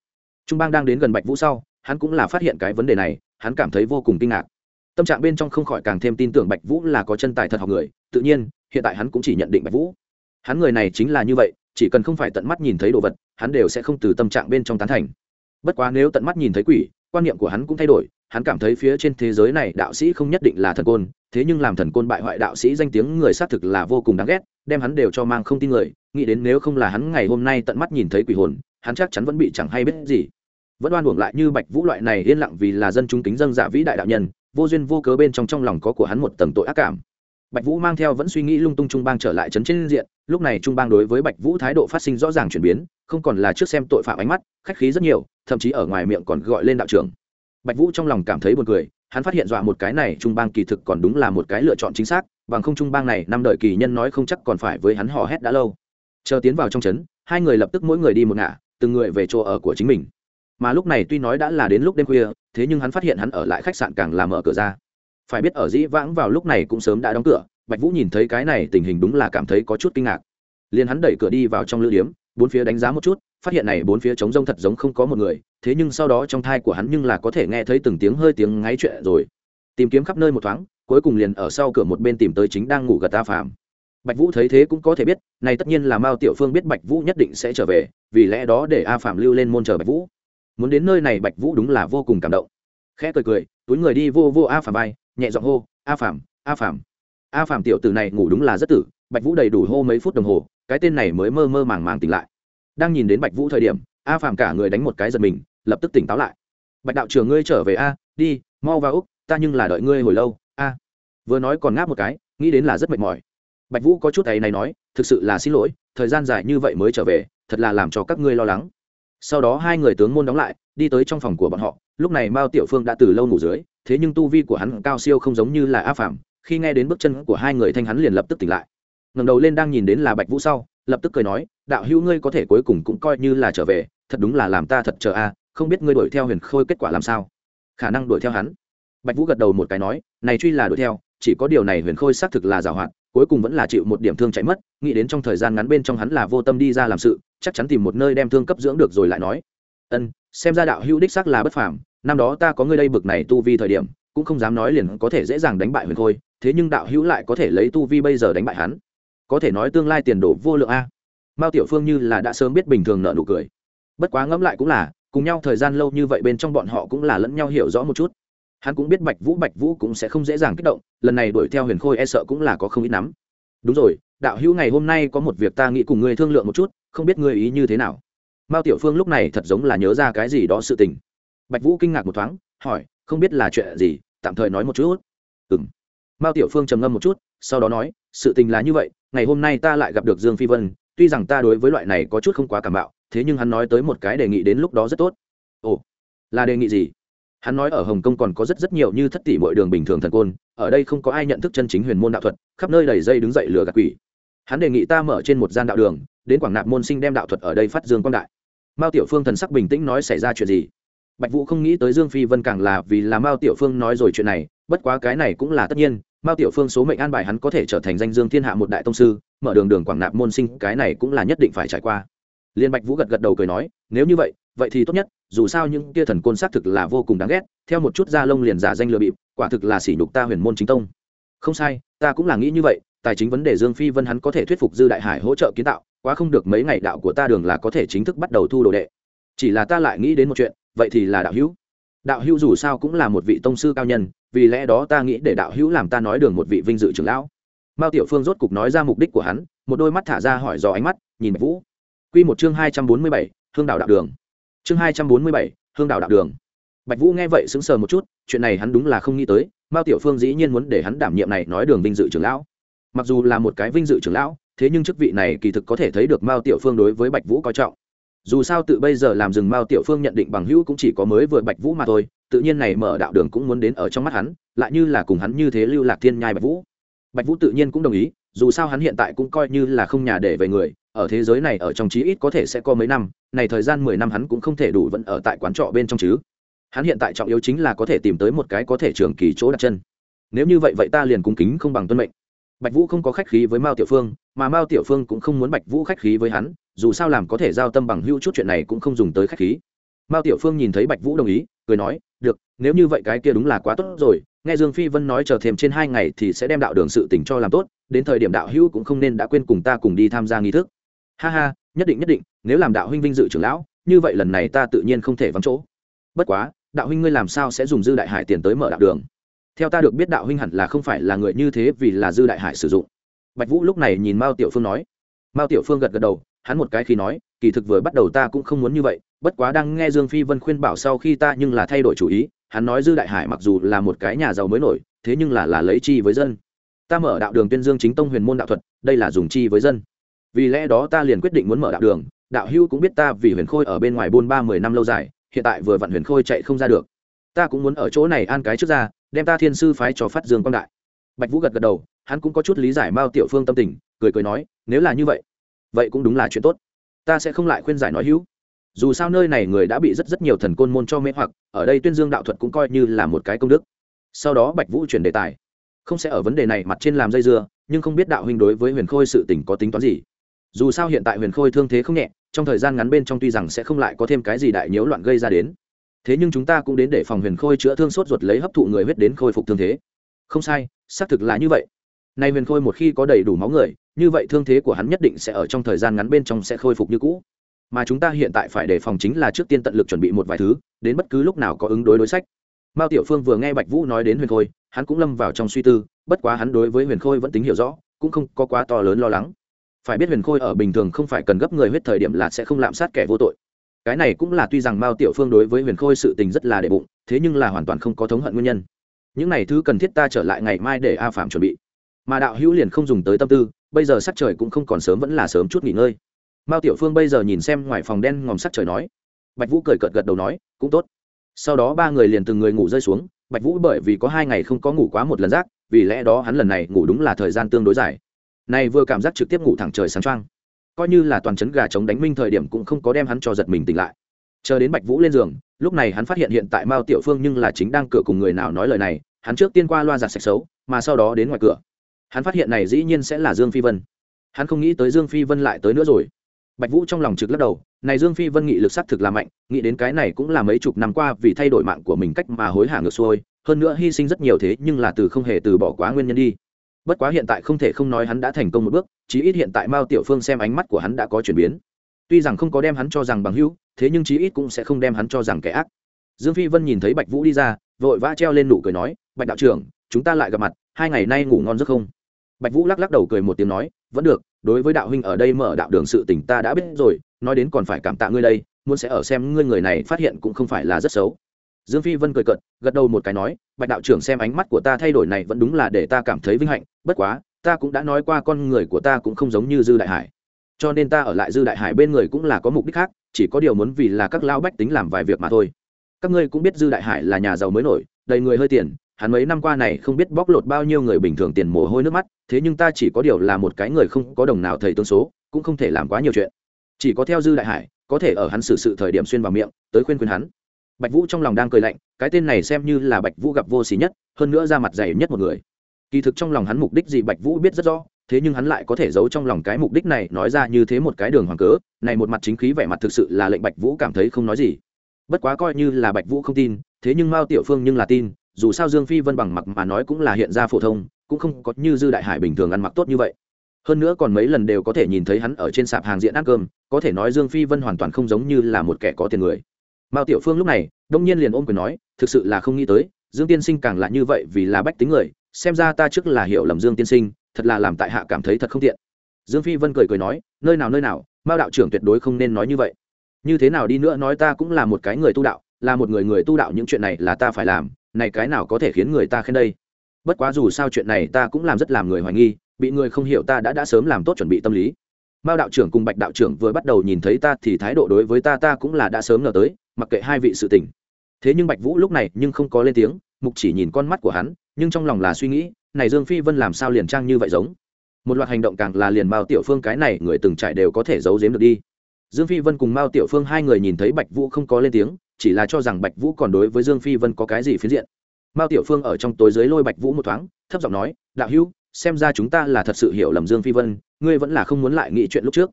Trung bang đang đến gần bạch vũ sau, hắn cũng là phát hiện cái vấn đề này, hắn cảm thấy vô cùng kinh ngạc. Tâm trạng bên trong không khỏi càng thêm tin tưởng bạch vũ là có chân tài thật học người, tự nhiên, hiện tại hắn cũng chỉ nhận định bạch vũ. Hắn người này chính là như vậy, chỉ cần không phải tận mắt nhìn thấy đồ vật, hắn đều sẽ không từ tâm trạng bên trong tán thành. Bất quá nếu tận mắt nhìn thấy quỷ, quan niệm của hắn cũng thay đổi hắn cảm thấy phía trên thế giới này đạo sĩ không nhất định là thần côn, thế nhưng làm thần côn bại hoại đạo sĩ danh tiếng người xác thực là vô cùng đáng ghét, đem hắn đều cho mang không tin người, nghĩ đến nếu không là hắn ngày hôm nay tận mắt nhìn thấy quỷ hồn, hắn chắc chắn vẫn bị chẳng hay biết gì. Vẫn oan uổng lại như bạch vũ loại này yên lặng vì là dân chúng kính dân giả vĩ đại đạo nhân, vô duyên vô cớ bên trong trong lòng có của hắn một tầng tội ác cảm. Bạch vũ mang theo vẫn suy nghĩ lung tung trung bang trở lại trấn trên diện, lúc này trung bang đối với bạch vũ thái độ phát sinh rõ ràng chuyển biến, không còn là trước xem tội phạm ánh mắt, khách khí rất nhiều, thậm chí ở ngoài miệng còn gọi lên đạo trưởng bạch vũ trong lòng cảm thấy buồn cười, hắn phát hiện dọa một cái này trung bang kỳ thực còn đúng là một cái lựa chọn chính xác, bằng không trung bang này năm đời kỳ nhân nói không chắc còn phải với hắn hò hét đã lâu. Chờ tiến vào trong trấn, hai người lập tức mỗi người đi một ngả, từng người về chỗ ở của chính mình. Mà lúc này tuy nói đã là đến lúc đêm khuya, thế nhưng hắn phát hiện hắn ở lại khách sạn càng làm mở cửa ra. Phải biết ở dĩ vãng vào lúc này cũng sớm đã đóng cửa, bạch vũ nhìn thấy cái này tình hình đúng là cảm thấy có chút kinh ngạc. Liền hắn đẩy cửa đi vào trong lữ điếm, bốn phía đánh giá một chút phát hiện này bốn phía trống rông thật giống không có một người, thế nhưng sau đó trong thai của hắn nhưng là có thể nghe thấy từng tiếng hơi tiếng ngáy chuyện rồi. Tìm kiếm khắp nơi một thoáng, cuối cùng liền ở sau cửa một bên tìm tới chính đang ngủ gật ta phàm. Bạch vũ thấy thế cũng có thể biết, này tất nhiên là mao tiểu phương biết bạch vũ nhất định sẽ trở về, vì lẽ đó để a phạm lưu lên môn chờ bạch vũ. Muốn đến nơi này bạch vũ đúng là vô cùng cảm động. Khẽ cười cười, túi người đi vô vô a phạm bay nhẹ giọng hô, a phạm a phạm a phạm tiểu tử này ngủ đúng là rất tử, bạch vũ đầy đủ hô mấy phút đồng hồ, cái tên này mới mơ mơ màng màng tỉnh lại đang nhìn đến bạch vũ thời điểm, a phạm cả người đánh một cái giật mình, lập tức tỉnh táo lại. Bạch đạo trưởng ngươi trở về a, đi, mau vào úc, ta nhưng là đợi ngươi hồi lâu, a. Vừa nói còn ngáp một cái, nghĩ đến là rất mệt mỏi. Bạch vũ có chút ấy này nói, thực sự là xin lỗi, thời gian dài như vậy mới trở về, thật là làm cho các ngươi lo lắng. Sau đó hai người tướng môn đóng lại, đi tới trong phòng của bọn họ, lúc này mao tiểu phương đã từ lâu ngủ dưới, thế nhưng tu vi của hắn cao siêu không giống như là a phạm khi nghe đến bước chân của hai người thanh hắn liền lập tức tỉnh lại. Ngẩng đầu lên đang nhìn đến là bạch vũ sau lập tức cười nói, đạo hữu ngươi có thể cuối cùng cũng coi như là trở về, thật đúng là làm ta thật chờ a à, không biết ngươi đuổi theo huyền khôi kết quả làm sao? Khả năng đuổi theo hắn. Bạch vũ gật đầu một cái nói, này truy là đuổi theo, chỉ có điều này huyền khôi xác thực là giảo hoạt, cuối cùng vẫn là chịu một điểm thương chạy mất, nghĩ đến trong thời gian ngắn bên trong hắn là vô tâm đi ra làm sự, chắc chắn tìm một nơi đem thương cấp dưỡng được rồi lại nói. Ân, xem ra đạo hữu đích xác là bất phàm, năm đó ta có ngươi đây bực này tu vi thời điểm, cũng không dám nói liền có thể dễ dàng đánh bại huyền khôi, thế nhưng đạo hữu lại có thể lấy tu vi bây giờ đánh bại hắn có thể nói tương lai tiền đồ vô lượng a. Mao tiểu phương như là đã sớm biết bình thường nợ nụ cười. Bất quá ngẫm lại cũng là, cùng nhau thời gian lâu như vậy bên trong bọn họ cũng là lẫn nhau hiểu rõ một chút. Hắn cũng biết bạch vũ bạch vũ cũng sẽ không dễ dàng kích động, lần này đuổi theo huyền khôi e sợ cũng là có không ít nắm đúng rồi, đạo hữu ngày hôm nay có một việc ta nghĩ cùng ngươi thương lượng một chút, không biết ngươi ý như thế nào. Mao tiểu phương lúc này thật giống là nhớ ra cái gì đó sự tình. Bạch vũ kinh ngạc một thoáng, hỏi, không biết là chuyện gì, tạm thời nói một chút. Ừ m mao tiểu phương trầm ngâm một chút sau đó nói, sự tình là như vậy, ngày hôm nay ta lại gặp được dương phi vân, tuy rằng ta đối với loại này có chút không quá cảm bạo, thế nhưng hắn nói tới một cái đề nghị đến lúc đó rất tốt. Ồ, là đề nghị gì? Hắn nói ở hồng kông còn có rất rất nhiều như thất tỷ mọi đường bình thường thần côn, ở đây không có ai nhận thức chân chính huyền môn đạo thuật, khắp nơi đầy dây đứng dậy lừa gạt quỷ. Hắn đề nghị ta mở trên một gian đạo đường, đến quảng nạp môn sinh đem đạo thuật ở đây phát dương quang đại. Mao tiểu phương thần sắc bình tĩnh nói xảy ra chuyện gì? Bạch vũ không nghĩ tới dương phi vân càng là vì là mao tiểu phương nói rồi chuyện này, bất quá cái này cũng là tất nhiên mao tiểu phương số mệnh an bài hắn có thể trở thành danh dương thiên hạ một đại tông sư, mở đường đường quảng nạp môn sinh, cái này cũng là nhất định phải trải qua. Liên bạch vũ gật gật đầu cười nói, nếu như vậy vậy thì tốt nhất, dù sao những kia thần côn xác thực là vô cùng đáng ghét, theo một chút da lông liền giả danh lừa bịp, quả thực là sỉ nhục ta huyền môn chính tông. Không sai, ta cũng là nghĩ như vậy, tài chính vấn đề dương phi vân hắn có thể thuyết phục dư đại hải hỗ trợ kiến tạo, quá không được mấy ngày đạo của ta đường là có thể chính thức bắt đầu thu đồ đệ. Chỉ là ta lại nghĩ đến một chuyện, vậy thì là đạo hữu đạo hữu dù sao cũng là một vị tông sư cao nhân, vì lẽ đó ta nghĩ để đạo hữu làm ta nói đường một vị vinh dự trưởng lão. Mao tiểu phương rốt cục nói ra mục đích của hắn, một đôi mắt thả ra hỏi dò ánh mắt, nhìn bạch vũ. Quy một chương hai trăm bốn mươi bảy, hương đạo đạo đường. Chương hai trăm bốn mươi bảy, hương đạo đạo đường. Bạch vũ nghe vậy sững sờ một chút, chuyện này hắn đúng là không nghĩ tới, mao tiểu phương dĩ nhiên muốn để hắn đảm nhiệm này nói đường vinh dự trưởng lão. Mặc dù là một cái vinh dự trưởng lão, thế nhưng chức vị này kỳ thực có thể thấy được mao tiểu phương đối với bạch vũ coi trọng dù sao tự bây giờ làm rừng mao tiểu phương nhận định bằng hữu cũng chỉ có mới vừa bạch vũ mà thôi, tự nhiên này mở đạo đường cũng muốn đến ở trong mắt hắn, lại như là cùng hắn như thế lưu lạc thiên nhai bạch vũ. Bạch vũ tự nhiên cũng đồng ý, dù sao hắn hiện tại cũng coi như là không nhà để về người, ở thế giới này ở trong chí ít có thể sẽ có mấy năm, này thời gian mười năm hắn cũng không thể đủ vẫn ở tại quán trọ bên trong chứ. Hắn hiện tại trọng yếu chính là có thể tìm tới một cái có thể trường kỳ chỗ đặt chân. Nếu như vậy vậy ta liền cung kính không bằng tuân mệnh. Bạch vũ không có khách khí với mao tiểu phương, mà mao tiểu phương cũng không muốn bạch vũ khách khí với hắn dù sao làm có thể giao tâm bằng hữu chút chuyện này cũng không dùng tới khách khí. Mao tiểu phương nhìn thấy bạch vũ đồng ý, cười nói, được, nếu như vậy cái kia đúng là quá tốt rồi, nghe dương phi vân nói chờ thêm trên hai ngày thì sẽ đem đạo đường sự tình cho làm tốt, đến thời điểm đạo hữu cũng không nên đã quên cùng ta cùng đi tham gia nghi thức. Ha ha, nhất định nhất định, nếu làm đạo huynh vinh dự trưởng lão, như vậy lần này ta tự nhiên không thể vắng chỗ. Bất quá, đạo huynh ngươi làm sao sẽ dùng dư đại hải tiền tới mở đạo đường? Theo ta được biết đạo huynh hẳn là không phải là người như thế vì là dư đại hải sử dụng. Bạch vũ lúc này nhìn mao tiểu phương nói. Mao tiểu phương gật gật đầu hắn một cái khi nói, kỳ thực vừa bắt đầu ta cũng không muốn như vậy, bất quá đang nghe dương phi vân khuyên bảo sau khi ta nhưng là thay đổi chủ ý, hắn nói dư đại hải mặc dù là một cái nhà giàu mới nổi, thế nhưng là là lấy chi với dân. Ta mở đạo đường tuyên dương chính tông huyền môn đạo thuật, đây là dùng chi với dân. Vì lẽ đó ta liền quyết định muốn mở đạo đường, đạo hưu cũng biết ta vì huyền khôi ở bên ngoài buôn ba mười năm lâu dài, hiện tại vừa vặn huyền khôi chạy không ra được. Ta cũng muốn ở chỗ này an cái trước ra, đem ta thiên sư phái cho phát dương quang đại. Bạch vũ gật gật đầu, hắn cũng có chút lý giải mao tiểu phương tâm tình, cười cười nói, nếu là như vậy vậy cũng đúng là chuyện tốt. Ta sẽ không lại khuyên giải nói hữu. Dù sao nơi này người đã bị rất rất nhiều thần côn môn cho mê hoặc, ở đây tuyên dương đạo thuật cũng coi như là một cái công đức. Sau đó bạch vũ chuyển đề tài. Không sẽ ở vấn đề này mặt trên làm dây dưa, nhưng không biết đạo huynh đối với huyền khôi sự tình có tính toán gì. Dù sao hiện tại huyền khôi thương thế không nhẹ, trong thời gian ngắn bên trong tuy rằng sẽ không lại có thêm cái gì đại nhiễu loạn gây ra đến, thế nhưng chúng ta cũng đến để phòng huyền khôi chữa thương sốt ruột lấy hấp thụ người huyết đến khôi phục thương thế. Không sai, xác thực là như vậy. Nay huyền khôi một khi có đầy đủ máu người như vậy thương thế của hắn nhất định sẽ ở trong thời gian ngắn bên trong sẽ khôi phục như cũ. Mà chúng ta hiện tại phải đề phòng chính là trước tiên tận lực chuẩn bị một vài thứ, đến bất cứ lúc nào có ứng đối đối sách. Mao tiểu phương vừa nghe bạch vũ nói đến huyền khôi, hắn cũng lâm vào trong suy tư, bất quá hắn đối với huyền khôi vẫn tính hiểu rõ, cũng không có quá to lớn lo lắng. Phải biết huyền khôi ở bình thường không phải cần gấp người huyết thời điểm là sẽ không lạm sát kẻ vô tội. Cái này cũng là tuy rằng mao tiểu phương đối với huyền khôi sự tình rất là đệ bụng, thế nhưng là hoàn toàn không có thống hận nguyên nhân. Những này thứ cần thiết ta trở lại ngày mai để a phạm chuẩn bị. Mà đạo hữu liền không dùng tới tâm tư bây giờ sắc trời cũng không còn sớm vẫn là sớm chút nghỉ ngơi. Mao tiểu phương bây giờ nhìn xem ngoài phòng đen ngòm sắc trời nói. Bạch vũ cười cợt gật đầu nói, cũng tốt. Sau đó ba người liền từng người ngủ rơi xuống, bạch vũ bởi vì có hai ngày không có ngủ quá một lần rác, vì lẽ đó hắn lần này ngủ đúng là thời gian tương đối dài. Này vừa cảm giác trực tiếp ngủ thẳng trời sáng trăng coi như là toàn chấn gà chống đánh minh thời điểm cũng không có đem hắn cho giật mình tỉnh lại. Chờ đến bạch vũ lên giường, lúc này hắn phát hiện hiện tại mao tiểu phương nhưng là chính đang cửa cùng người nào nói lời này, hắn trước tiên qua loa giặt sạch xấu, mà sau đó đến ngoài cửa hắn phát hiện này dĩ nhiên sẽ là dương phi vân. Hắn không nghĩ tới dương phi vân lại tới nữa rồi. Bạch vũ trong lòng trực lắc đầu, này dương phi vân nghị lực s á c thực là mạnh, nghĩ đến cái này cũng là mấy chục năm qua vì thay đổi mạng của mình cách mà hối hả ngược xuôi, hơn nữa hy sinh rất nhiều thế nhưng là từ không hề từ bỏ quá nguyên nhân đi. Bất quá hiện tại không thể không nói hắn đã thành công một bước, chí ít hiện tại mao tiểu phương xem ánh mắt của hắn đã có chuyển biến. Tuy rằng không có đem hắn cho rằng bằng hữu, thế nhưng chí ít cũng sẽ không đem hắn cho rằng kẻ ác. Dương phi vân nhìn thấy bạch vũ đi ra, vội vã treo lên nụ cười nói, bạch đạo trưởng, chúng ta lại gặp mặt hai ngày nay ngủ ngon giấc không? Bạch vũ lắc lắc đầu cười một tiếng nói, vẫn được, đối với đạo huynh ở đây mở đạo đường sự tỉnh ta đã biết rồi, nói đến còn phải cảm tạ ngươi đây, muốn sẽ ở xem ngươi người này phát hiện cũng không phải là rất xấu. Dương phi vân cười cận gật đầu một cái nói, bạch đạo trưởng xem ánh mắt của ta thay đổi này vẫn đúng là để ta cảm thấy vinh hạnh, bất quá, ta cũng đã nói qua con người của ta cũng không giống như dư đại hải. Cho nên ta ở lại dư đại hải bên người cũng là có mục đích khác, chỉ có điều muốn vì là các lao bách tính làm vài việc mà thôi. Các ngươi cũng biết dư đại hải là nhà giàu mới nổi, đầy người hơi tiền hắn mấy năm qua này không biết bóc lột bao nhiêu người bình thường tiền mồ hôi nước mắt, thế nhưng ta chỉ có điều là một cái người không có đồng nào thầy tương số, cũng không thể làm quá nhiều chuyện. Chỉ có theo dư đại hải, có thể ở hắn xử sự thời điểm xuyên vào miệng, tới khuyên khuyên hắn. Bạch vũ trong lòng đang cười lạnh, cái tên này xem như là bạch vũ gặp vô xỉ nhất, hơn nữa ra mặt dày nhất một người. Kỳ thực trong lòng hắn mục đích gì bạch vũ biết rất rõ, thế nhưng hắn lại có thể giấu trong lòng cái mục đích này, nói ra như thế một cái đường hoàng cớ, này một mặt chính khí vẻ mặt thực sự là lệnh bạch vũ cảm thấy không nói gì. Bất quá coi như là bạch vũ không tin, thế nhưng mao tiểu phương nhưng là tin dù sao dương phi vân bằng mặc mà nói cũng là hiện ra phổ thông, cũng không có như dư đại hải bình thường ăn mặc tốt như vậy. Hơn nữa còn mấy lần đều có thể nhìn thấy hắn ở trên sạp hàng diện ăn cơm, có thể nói dương phi vân hoàn toàn không giống như là một kẻ có tiền người. Mao tiểu phương lúc này, đông nhiên liền ôm quyền nói, thực sự là không nghĩ tới, dương tiên sinh càng là như vậy vì là bách tính người, xem ra ta trước là hiểu lầm dương tiên sinh, thật là làm tại hạ cảm thấy thật không tiện. Dương phi vân cười cười nói, nơi nào nơi nào, mao đạo trưởng tuyệt đối không nên nói như vậy. Như thế nào đi nữa nói ta cũng là một cái người tu đạo, là một người người tu đạo những chuyện này là ta phải làm này cái nào có thể khiến người ta khen đây? Bất quá dù sao chuyện này ta cũng làm rất làm người hoài nghi, bị người không hiểu ta đã đã sớm làm tốt chuẩn bị tâm lý. Mao đạo trưởng cùng bạch đạo trưởng vừa bắt đầu nhìn thấy ta thì thái độ đối với ta ta cũng là đã sớm ngờ tới, mặc kệ hai vị sự tình. Thế nhưng bạch vũ lúc này nhưng không có lên tiếng, mục chỉ nhìn con mắt của hắn, nhưng trong lòng là suy nghĩ, này dương phi vân làm sao liền trang như vậy giống? Một loạt hành động càng là liền mao tiểu phương cái này người từng trải đều có thể giấu giếm được đi. Dương phi vân cùng mao tiểu phương hai người nhìn thấy bạch vũ không có lên tiếng chỉ là cho rằng bạch vũ còn đối với dương phi vân có cái gì phiến diện. Mao tiểu phương ở trong tối dưới lôi bạch vũ một thoáng, thấp giọng nói, đạo hữu, xem ra chúng ta là thật sự hiểu lầm dương phi vân, ngươi vẫn là không muốn lại nghĩ chuyện lúc trước.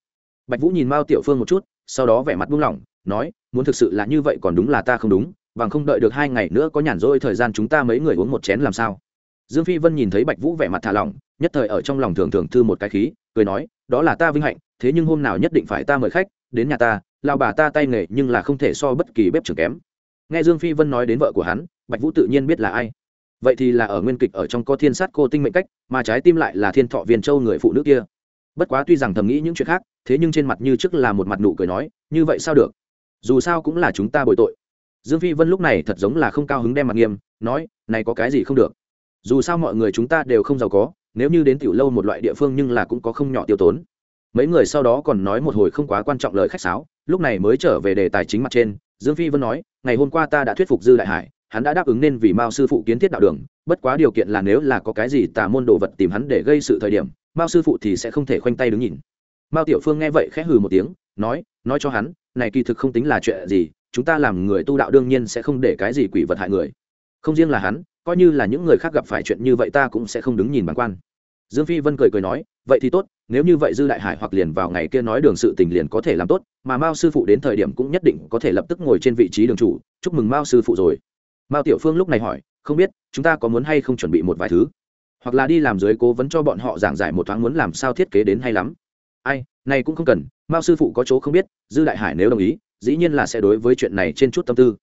Bạch vũ nhìn mao tiểu phương một chút, sau đó vẻ mặt buông lỏng, nói, muốn thực sự là như vậy còn đúng là ta không đúng, bằng không đợi được hai ngày nữa có nhàn rỗi thời gian chúng ta mấy người uống một chén làm sao? Dương phi vân nhìn thấy bạch vũ vẻ mặt thả lỏng, nhất thời ở trong lòng thường thường thư một cái khí, cười nói, đó là ta vinh hạnh, thế nhưng hôm nào nhất định phải ta mời khách, đến nhà ta lao bà ta tay nghề nhưng là không thể so bất kỳ bếp trưởng kém. Nghe dương phi vân nói đến vợ của hắn, bạch vũ tự nhiên biết là ai. Vậy thì là ở nguyên kịch ở trong có thiên sát cô tinh mệnh cách, mà trái tim lại là thiên thọ viên châu người phụ nữ kia. Bất quá tuy rằng thầm nghĩ những chuyện khác, thế nhưng trên mặt như trước là một mặt nụ cười nói, như vậy sao được? Dù sao cũng là chúng ta bồi tội. Dương phi vân lúc này thật giống là không cao hứng đem mặt nghiêm, nói, này có cái gì không được? Dù sao mọi người chúng ta đều không giàu có, nếu như đến tiểu lâu một loại địa phương nhưng là cũng có không nhỏ tiêu tốn mấy người sau đó còn nói một hồi không quá quan trọng lời khách sáo, lúc này mới trở về đề tài chính mặt trên, dương phi vân nói, ngày hôm qua ta đã thuyết phục dư đại hải, hắn đã đáp ứng nên vì mao sư phụ kiến thiết đạo đường, bất quá điều kiện là nếu là có cái gì tà môn đồ vật tìm hắn để gây sự thời điểm, mao sư phụ thì sẽ không thể khoanh tay đứng nhìn. Mao tiểu phương nghe vậy khẽ hừ một tiếng, nói nói cho hắn, này kỳ thực không tính là chuyện gì, chúng ta làm người tu đạo đương nhiên sẽ không để cái gì quỷ vật hại người. Không riêng là hắn, coi như là những người khác gặp phải chuyện như vậy ta cũng sẽ không đứng nhìn bằng quan dương phi vân cười cười nói, vậy thì tốt, nếu như vậy dư đại hải hoặc liền vào ngày kia nói đường sự tình liền có thể làm tốt, mà mao sư phụ đến thời điểm cũng nhất định có thể lập tức ngồi trên vị trí đường chủ, chúc mừng mao sư phụ rồi. Mao tiểu phương lúc này hỏi, không biết, chúng ta có muốn hay không chuẩn bị một vài thứ? Hoặc là đi làm dưới cố vấn cho bọn họ giảng giải một thoáng muốn làm sao thiết kế đến hay lắm? Ai, này cũng không cần, mao sư phụ có chỗ không biết, dư đại hải nếu đồng ý, dĩ nhiên là sẽ đối với chuyện này trên chút tâm tư.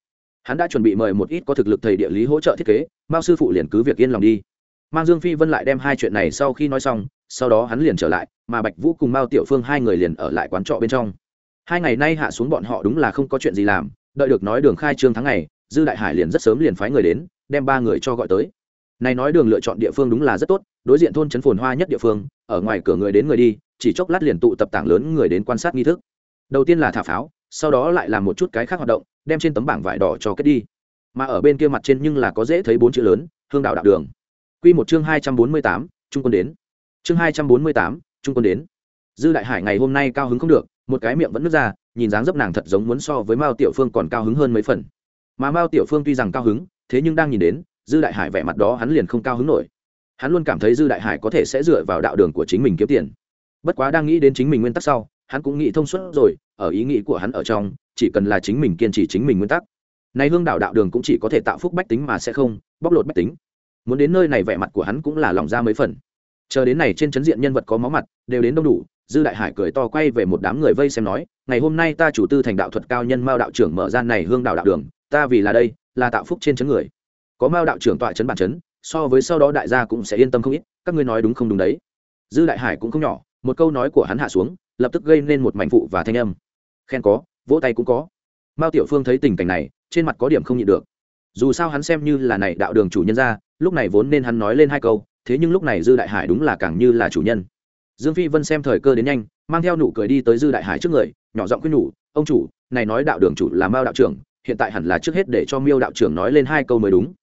Hắn đã chuẩn bị mời một ít có thực lực thầy địa lý hỗ trợ thiết kế, mao sư phụ liền cứ việc yên lòng đi mang dương phi vân lại đem hai chuyện này sau khi nói xong, sau đó hắn liền trở lại, mà bạch vũ cùng mao tiểu phương hai người liền ở lại quán trọ bên trong. Hai ngày nay hạ xuống bọn họ đúng là không có chuyện gì làm, đợi được nói đường khai trương tháng ngày, dư đại hải liền rất sớm liền phái người đến, đem ba người cho gọi tới. Này nói đường lựa chọn địa phương đúng là rất tốt, đối diện thôn trấn phồn hoa nhất địa phương, ở ngoài cửa người đến người đi, chỉ chốc lát liền tụ tập tảng lớn người đến quan sát nghi thức. Đầu tiên là thả pháo, sau đó lại làm một chút cái khác hoạt động, đem trên tấm bảng vải đỏ cho kết đi. Mà ở bên kia mặt trên nhưng là có dễ thấy bốn chữ lớn, hương đạo đạo đường. Quy một chương hai trăm bốn mươi tám, trung quân đến. Chương hai trăm bốn mươi tám, trung quân đến. Dư đại hải ngày hôm nay cao hứng không được, một cái miệng vẫn nứt ra, nhìn dáng dấp nàng thật giống muốn so với mao tiểu phương còn cao hứng hơn mấy phần. Mà mao tiểu phương tuy rằng cao hứng, thế nhưng đang nhìn đến, dư đại hải vẻ mặt đó hắn liền không cao hứng nổi. Hắn luôn cảm thấy dư đại hải có thể sẽ dựa vào đạo đường của chính mình kiếm tiền. Bất quá đang nghĩ đến chính mình nguyên tắc sau, hắn cũng nghĩ thông suốt rồi, ở ý nghĩ của hắn ở trong, chỉ cần là chính mình kiên trì chính mình nguyên tắc. Này hương đạo đạo đường cũng chỉ có thể tạo phúc bách tính mà sẽ không, bóc lột bách tính muốn đến nơi này vẻ mặt của hắn cũng là lòng ra mấy phần. Chờ đến này trên chấn diện nhân vật có máu mặt, đều đến đông đủ, dư đại hải cười to quay về một đám người vây xem nói, ngày hôm nay ta chủ tư thành đạo thuật cao nhân mao đạo trưởng mở ra này hương đạo đạo đường, ta vì là đây, là tạo phúc trên chấn người. Có mao đạo trưởng tọa chấn bản chấn so với sau đó đại gia cũng sẽ yên tâm không ít, các ngươi nói đúng không đúng đấy. Dư đại hải cũng không nhỏ, một câu nói của hắn hạ xuống, lập tức gây nên một mảnh phụ và thanh âm. Khen có, vỗ tay cũng có. Mao tiểu phương thấy tình cảnh này, trên mặt có điểm không nhịn được. Dù sao hắn xem như là này đạo đường chủ nhân ra lúc này vốn nên hắn nói lên hai câu, thế nhưng lúc này dư đại hải đúng là càng như là chủ nhân. Dương phi vân xem thời cơ đến nhanh, mang theo nụ cười đi tới dư đại hải trước người, nhỏ giọng khuyên nhủ, ông chủ, này nói đạo đường chủ là mao đạo trưởng, hiện tại hẳn là trước hết để cho miêu đạo trưởng nói lên hai câu mới đúng.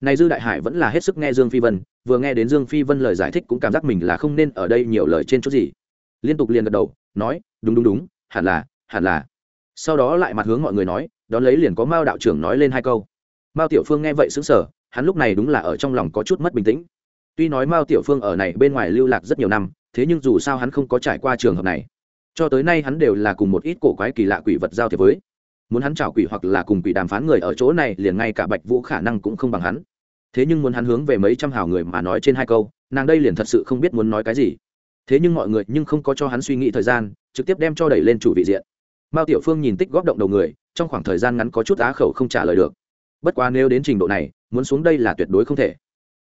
Này dư đại hải vẫn là hết sức nghe dương phi vân, vừa nghe đến dương phi vân lời giải thích cũng cảm giác mình là không nên ở đây nhiều lời trên chút gì. Liên tục liền gật đầu, nói, đúng đúng đúng, hẳn là hẳn là. Sau đó lại mặt hướng mọi người nói, đón lấy liền có mao đạo trưởng nói lên hai câu. Mao tiểu phương nghe vậy xứng sở hắn lúc này đúng là ở trong lòng có chút mất bình tĩnh. Tuy nói mao tiểu phương ở này bên ngoài lưu lạc rất nhiều năm, thế nhưng dù sao hắn không có trải qua trường hợp này. Cho tới nay hắn đều là cùng một ít cổ quái kỳ lạ quỷ vật giao thiệp với. Muốn hắn chào quỷ hoặc là cùng quỷ đàm phán người ở chỗ này liền ngay cả bạch vũ khả năng cũng không bằng hắn. Thế nhưng muốn hắn hướng về mấy trăm hào người mà nói trên hai câu, nàng đây liền thật sự không biết muốn nói cái gì. Thế nhưng mọi người nhưng không có cho hắn suy nghĩ thời gian, trực tiếp đem cho đẩy lên chủ vị diện. Mao tiểu phương nhìn tích góp động đầu người, trong khoảng thời gian ngắn có chút á khẩu không trả lời được bất quá nếu đến trình độ này, muốn xuống đây là tuyệt đối không thể.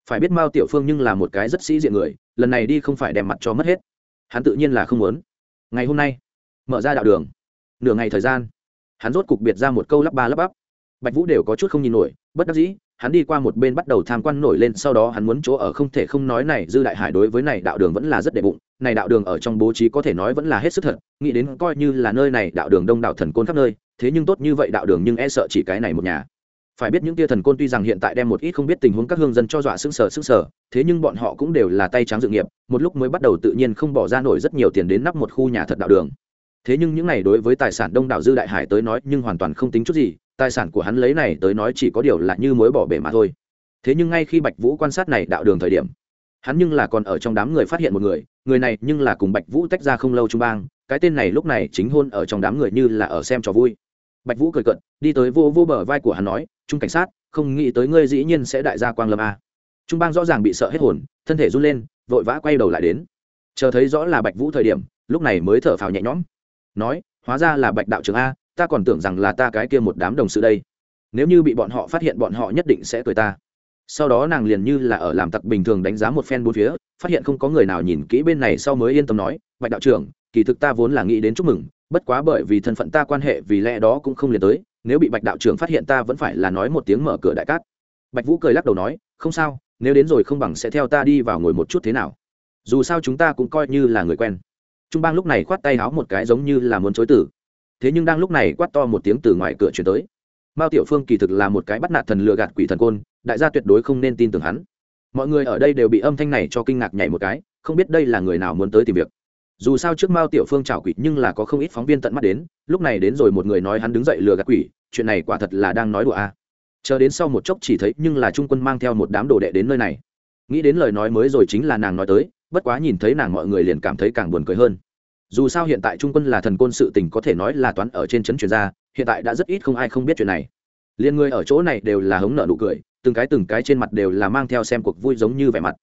Phải biết mao tiểu phương nhưng là một cái rất sĩ diện người, lần này đi không phải đem mặt cho mất hết. Hắn tự nhiên là không muốn. Ngày hôm nay, mở ra đạo đường. Nửa ngày thời gian, hắn rốt cục biệt ra một câu lắp ba lắp bắp. Bạch vũ đều có chút không nhìn nổi, bất đắc dĩ, hắn đi qua một bên bắt đầu tham quan nổi lên, sau đó hắn muốn chỗ ở không thể không nói này, dư đại hải đối với này đạo đường vẫn là rất đệ bụng, này đạo đường ở trong bố trí có thể nói vẫn là hết sức thật, nghĩ đến coi như là nơi này đạo đường đông đảo thần côn khắp nơi, thế nhưng tốt như vậy đạo đường nhưng e sợ chỉ cái này một nhà phải biết những tia thần côn tuy rằng hiện tại đem một ít không biết tình huống các hương dân cho dọa sững sờ sững sờ, thế nhưng bọn họ cũng đều là tay trắng dự nghiệp, một lúc mới bắt đầu tự nhiên không bỏ ra nổi rất nhiều tiền đến nắp một khu nhà thật đạo đường. Thế nhưng những này đối với tài sản đông đảo dư đại hải tới nói nhưng hoàn toàn không tính chút gì, tài sản của hắn lấy này tới nói chỉ có điều là như mới bỏ bể mà thôi. Thế nhưng ngay khi bạch vũ quan sát này đạo đường thời điểm, hắn nhưng là còn ở trong đám người phát hiện một người người này nhưng là cùng bạch vũ tách ra không lâu trung bang, cái tên này lúc này chính hôn ở trong đám người như là ở xem trò vui. Bạch vũ cười cận đi tới vô vô bờ vai của hắn nói trung cảnh sát, không nghĩ tới ngươi dĩ nhiên sẽ đại gia quang lâm a. Trung bang rõ ràng bị sợ hết hồn, thân thể run lên, vội vã quay đầu lại đến. Chờ thấy rõ là bạch vũ thời điểm, lúc này mới thở phào nhẹ nhõm. Nói, hóa ra là bạch đạo trưởng a, ta còn tưởng rằng là ta cái kia một đám đồng sự đây. Nếu như bị bọn họ phát hiện, bọn họ nhất định sẽ cười ta. Sau đó nàng liền như là ở làm tặc bình thường đánh giá một phen bốn phía, phát hiện không có người nào nhìn kỹ bên này sau mới yên tâm nói, bạch đạo trưởng, kỳ thực ta vốn là nghĩ đến chúc mừng, bất quá bởi vì thân phận ta quan hệ vì lẽ đó cũng không liền tới nếu bị bạch đạo trưởng phát hiện ta vẫn phải là nói một tiếng mở cửa đại cát. Bạch vũ cười lắc đầu nói, không sao, nếu đến rồi không bằng sẽ theo ta đi vào ngồi một chút thế nào. Dù sao chúng ta cũng coi như là người quen. Trung bang lúc này khoát tay háo một cái giống như là muốn chối tử thế nhưng đang lúc này quát to một tiếng từ ngoài cửa chuyển tới. Mao tiểu phương kỳ thực là một cái bắt nạt thần lừa gạt quỷ thần côn, đại gia tuyệt đối không nên tin tưởng hắn. Mọi người ở đây đều bị âm thanh này cho kinh ngạc nhảy một cái, không biết đây là người nào muốn tới tìm việc dù sao trước mao tiểu phương chảo quỷ nhưng là có không ít phóng viên tận mắt đến, lúc này đến rồi một người nói hắn đứng dậy lừa gạt quỷ, chuyện này quả thật là đang nói đùa a. À. chờ đến sau một chốc chỉ thấy nhưng là trung quân mang theo một đám đồ đệ đến nơi này. Nghĩ đến lời nói mới rồi chính là nàng nói tới, bất quá nhìn thấy nàng mọi người liền cảm thấy càng buồn cười hơn. Dù sao hiện tại trung quân là thần côn sự tình có thể nói là toán ở trên trấn truyền ra, hiện tại đã rất ít không ai không biết chuyện này. Liên người ở chỗ này đều là hống nợ nụ cười, từng cái từng cái trên mặt đều là mang theo xem cuộc vui giống như vẻ mặt.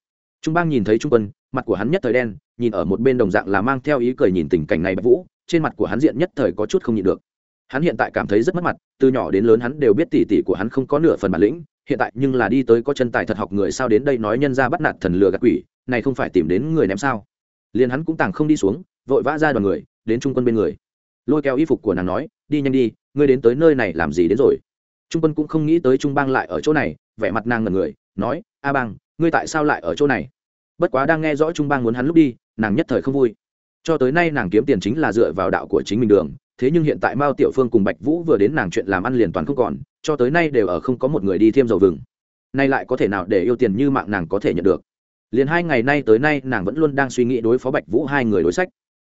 Trung bang nhìn thấy trung quân, mặt của hắn nhất thời đen nhìn ở một bên đồng dạng là mang theo ý cười nhìn tình cảnh này bạch vũ, trên mặt của hắn diện nhất thời có chút không nhịn được. Hắn hiện tại cảm thấy rất mất mặt, từ nhỏ đến lớn hắn đều biết tỉ tỉ của hắn không có nửa phần bản lĩnh, hiện tại nhưng là đi tới có chân tài thật học người sao đến đây nói nhân ra bắt nạt thần lừa gạt quỷ, này không phải tìm đến người ném sao? Liền hắn cũng tàng không đi xuống, vội vã ra đoàn người, đến trung quân bên người. Lôi kéo y phục của nàng nói, đi nhanh đi, ngươi đến tới nơi này làm gì đến rồi? Trung quân cũng không nghĩ tới trung bang lại ở chỗ này, vẻ mặt nàng ngần người, nói, a bang, ngươi tại sao lại ở chỗ này? Bất quá đang nghe rõ trung bang muốn hắn lúc đi nàng nhất thời không vui. Cho tới nay nàng kiếm tiền chính là dựa vào đạo của chính mình đường, thế nhưng hiện tại mao tiểu phương cùng bạch vũ vừa đến nàng chuyện làm ăn liền toàn không còn, cho tới nay đều ở không có một người đi thêm dầu vừng. Nay lại có thể nào để yêu tiền như mạng nàng có thể nhận được? Liền hai ngày nay tới nay nàng vẫn luôn đang suy nghĩ đối phó bạch vũ hai người đối sách.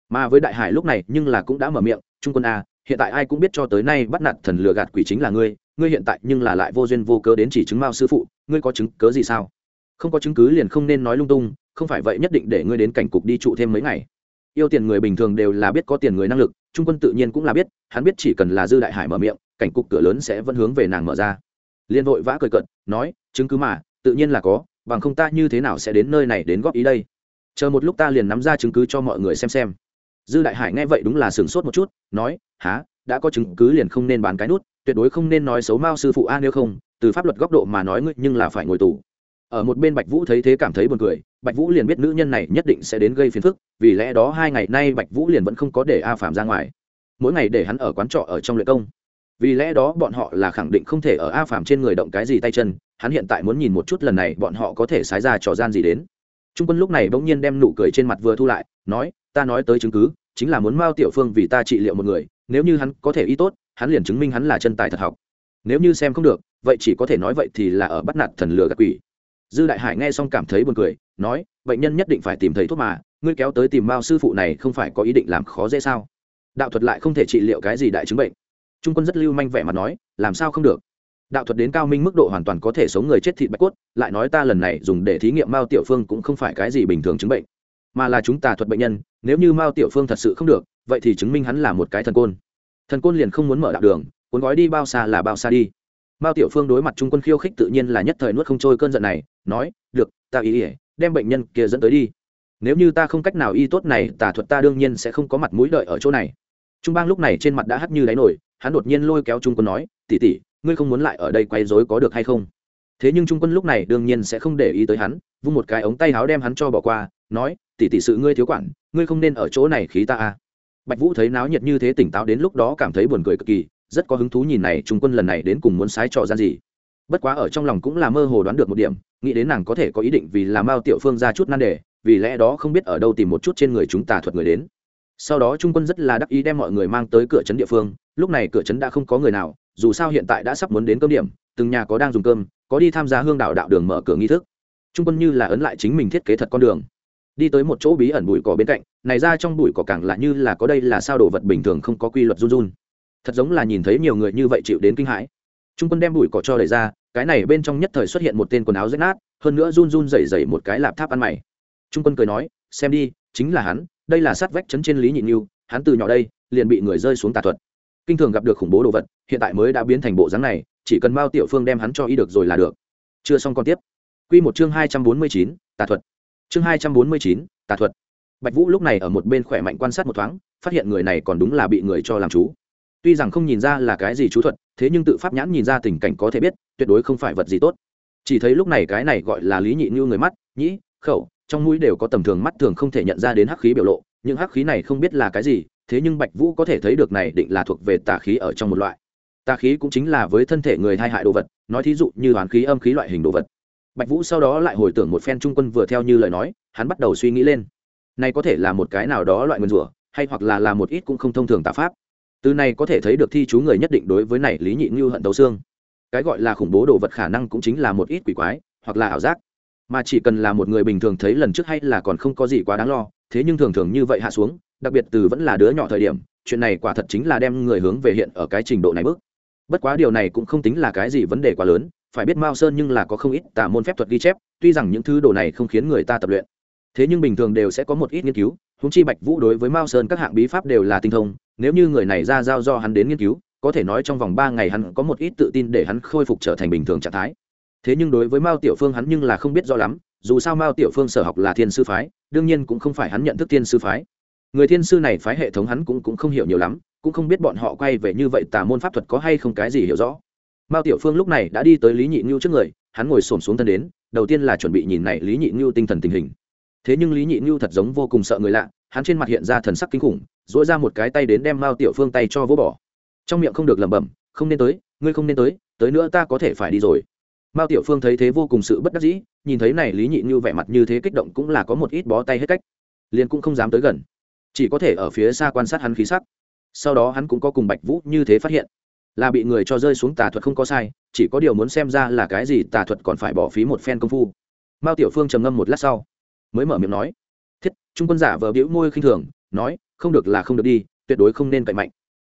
Mà với đại hải lúc này nhưng là cũng đã mở miệng, trung quân a, hiện tại ai cũng biết cho tới nay bắt nạt thần lừa gạt quỷ chính là ngươi ngươi hiện tại nhưng là lại vô duyên vô cớ đến chỉ chứng mao sư phụ, ngươi có chứng cớ gì sao? Không có chứng cứ liền không nên nói lung tung không phải vậy nhất định để ngươi đến cảnh cục đi trụ thêm mấy ngày. Yêu tiền người bình thường đều là biết có tiền người năng lực, trung quân tự nhiên cũng là biết, hắn biết chỉ cần là dư đại hải mở miệng, cảnh cục cửa lớn sẽ vẫn hướng về nàng mở ra. Liên vội vã cười cận nói, chứng cứ mà, tự nhiên là có, bằng không ta như thế nào sẽ đến nơi này đến góp ý đây? Chờ một lúc ta liền nắm ra chứng cứ cho mọi người xem xem. Dư đại hải nghe vậy đúng là sửng sốt một chút, nói, há, đã có chứng cứ liền không nên bán cái nút, tuyệt đối không nên nói xấu mao sư phụ a nếu không, từ pháp luật góc độ mà nói ngươi nhưng là phải ngồi tù ở một bên bạch vũ thấy thế cảm thấy buồn cười, bạch vũ liền biết nữ nhân này nhất định sẽ đến gây phiền phức, vì lẽ đó hai ngày nay bạch vũ liền vẫn không có để a phạm ra ngoài. Mỗi ngày để hắn ở quán trọ ở trong luyện công. Vì lẽ đó bọn họ là khẳng định không thể ở a phạm trên người động cái gì tay chân, hắn hiện tại muốn nhìn một chút lần này bọn họ có thể sái ra trò gian gì đến. Trung quân lúc này bỗng nhiên đem nụ cười trên mặt vừa thu lại, nói, ta nói tới chứng cứ, chính là muốn mao tiểu phương vì ta trị liệu một người, nếu như hắn có thể y tốt, hắn liền chứng minh hắn là chân tài thật học. Nếu như xem không được, vậy chỉ có thể nói vậy thì là ở bắt nạt thần lừa gạt quỷ dư đại hải nghe xong cảm thấy buồn cười, nói, bệnh nhân nhất định phải tìm thấy thuốc mà, ngươi kéo tới tìm bao sư phụ này không phải có ý định làm khó dễ sao? Đạo thuật lại không thể trị liệu cái gì đại chứng bệnh. Trung quân rất lưu manh vẻ mặt nói, làm sao không được? Đạo thuật đến cao minh mức độ hoàn toàn có thể sống người chết thịt bạch cốt, lại nói ta lần này dùng để thí nghiệm mao tiểu phương cũng không phải cái gì bình thường chứng bệnh. Mà là chúng ta thuật bệnh nhân, nếu như mao tiểu phương thật sự không được, vậy thì chứng minh hắn là một cái thần côn. Thần côn liền không muốn mở đạo đường, cuốn gói đi bao xa là bao xa đi mao tiểu phương đối mặt trung quân khiêu khích tự nhiên là nhất thời nuốt không trôi cơn giận này, nói, được, ta ý ỉa đem bệnh nhân kia dẫn tới đi. Nếu như ta không cách nào y tốt này, tà thuật ta đương nhiên sẽ không có mặt mũi đợi ở chỗ này. Trung bang lúc này trên mặt đã hắt như đáy nổi, hắn đột nhiên lôi kéo trung quân nói tỉ tỉ ngươi không muốn lại ở đây quay dối có được hay không? Thế nhưng trung quân lúc này đương nhiên sẽ không để ý tới hắn, vung một cái ống tay áo đem hắn cho bỏ qua, nói tỉ tỉ sự ngươi thiếu quản, ngươi không nên ở chỗ này khí ta a. Bạch vũ thấy náo nhiệt như thế tỉnh táo đến lúc đó cảm thấy buồn cười cực kỳ rất có hứng thú nhìn này, trung quân lần này đến cùng muốn sái trò ra gì. Bất quá ở trong lòng cũng là mơ hồ đoán được một điểm, nghĩ đến nàng có thể có ý định vì làm mao tiểu phương ra chút nan đề, vì lẽ đó không biết ở đâu tìm một chút trên người chúng ta thuật người đến. Sau đó trung quân rất là đắc ý đem mọi người mang tới cửa trấn địa phương, lúc này cửa trấn đã không có người nào, dù sao hiện tại đã sắp muốn đến cơm điểm, từng nhà có đang dùng cơm, có đi tham gia hương đạo đạo đường mở cửa nghi thức. Trung quân như là ấn lại chính mình thiết kế thật con đường. Đi tới một chỗ bí ẩn bụi cỏ bên cạnh, này ra trong bụi cỏ càng lạ như là có đây là sao đồ vật bình thường không có quy luật run run thật giống là nhìn thấy nhiều người như vậy chịu đến kinh hãi. Trung quân đem bụi cỏ cho đẩy ra, cái này bên trong nhất thời xuất hiện một tên quần áo rách nát, hơn nữa run run rẩy rẩy một cái lạp tháp ăn mày. Trung quân cười nói, xem đi, chính là hắn, đây là sát vách chấn trên lý nhị như hắn từ nhỏ đây, liền bị người rơi xuống tà thuật. Kinh thường gặp được khủng bố đồ vật, hiện tại mới đã biến thành bộ dáng này, chỉ cần mao tiểu phương đem hắn cho y được rồi là được. Chưa xong còn tiếp. Quy một chương hai trăm bốn mươi chín, tà thuật. Chương hai trăm bốn mươi chín, tà thuật. Bạch vũ lúc này ở một bên khỏe mạnh quan sát một thoáng, phát hiện người này còn đúng là bị người cho làm chú tuy rằng không nhìn ra là cái gì chú thuật, thế nhưng tự pháp nhãn nhìn ra tình cảnh có thể biết, tuyệt đối không phải vật gì tốt. Chỉ thấy lúc này cái này gọi là lý nhị như người mắt, nhĩ, khẩu, trong mũi đều có tầm thường mắt thường không thể nhận ra đến hắc khí biểu lộ, những hắc khí này không biết là cái gì, thế nhưng bạch vũ có thể thấy được này định là thuộc về tà khí ở trong một loại. Tà khí cũng chính là với thân thể người hai hại đồ vật, nói thí dụ như hoàn khí âm khí loại hình đồ vật. Bạch vũ sau đó lại hồi tưởng một phen trung quân vừa theo như lời nói, hắn bắt đầu suy nghĩ lên. Nay có thể là một cái nào đó loại nguyên rủa, hay hoặc là là một ít cũng không thông thường tà pháp từ này có thể thấy được thi chú người nhất định đối với này lý nhị như hận tấu xương. Cái gọi là khủng bố đồ vật khả năng cũng chính là một ít quỷ quái, hoặc là ảo giác. Mà chỉ cần là một người bình thường thấy lần trước hay là còn không có gì quá đáng lo, thế nhưng thường thường như vậy hạ xuống, đặc biệt từ vẫn là đứa nhỏ thời điểm, chuyện này quả thật chính là đem người hướng về hiện ở cái trình độ này bước. Bất quá điều này cũng không tính là cái gì vấn đề quá lớn, phải biết mao sơn nhưng là có không ít tà môn phép thuật ghi chép, tuy rằng những thứ đồ này không khiến người ta tập luyện thế nhưng bình thường đều sẽ có một ít nghiên cứu húng chi bạch vũ đối với mao sơn các hạng bí pháp đều là tinh thông nếu như người này ra giao do hắn đến nghiên cứu có thể nói trong vòng ba ngày hắn có một ít tự tin để hắn khôi phục trở thành bình thường trạng thái. Thế nhưng đối với mao tiểu phương hắn nhưng là không biết rõ lắm dù sao mao tiểu phương sở học là thiên sư phái đương nhiên cũng không phải hắn nhận thức thiên sư phái. Người thiên sư này phái hệ thống hắn cũng, cũng không hiểu nhiều lắm cũng không biết bọn họ quay về như vậy tà môn pháp thuật có hay không cái gì hiểu rõ. Mao tiểu phương lúc này đã đi tới lý nhị ngưu trước người hắn ngồi xổm xuống thân đến đầu tiên là chuẩn bị nhìn này lý nhị ngưu tinh thần tình hình thế nhưng lý nhị ngưu thật giống vô cùng sợ người lạ, hắn trên mặt hiện ra thần sắc kinh khủng dỗi ra một cái tay đến đem mao tiểu phương tay cho vỗ bỏ. Trong miệng không được lẩm bẩm, không nên tới, ngươi không nên tới tới nữa ta có thể phải đi rồi. Mao tiểu phương thấy thế vô cùng sự bất đắc dĩ, nhìn thấy này lý nhị như vẻ mặt như thế kích động cũng là có một ít bó tay hết cách. Liền cũng không dám tới gần. Chỉ có thể ở phía xa quan sát hắn khí sắc. Sau đó hắn cũng có cùng bạch vũ như thế phát hiện. Là bị người cho rơi xuống tà thuật không có sai, chỉ có điều muốn xem ra là cái gì tà thuật còn phải bỏ phí một phen công phu. Mao tiểu phương trầm ngâm một lát sau mới mở miệng nói. Thiết, trung quân giả vờ biểu môi khinh thường, nói, không được là không được đi, tuyệt đối không nên cậy mạnh.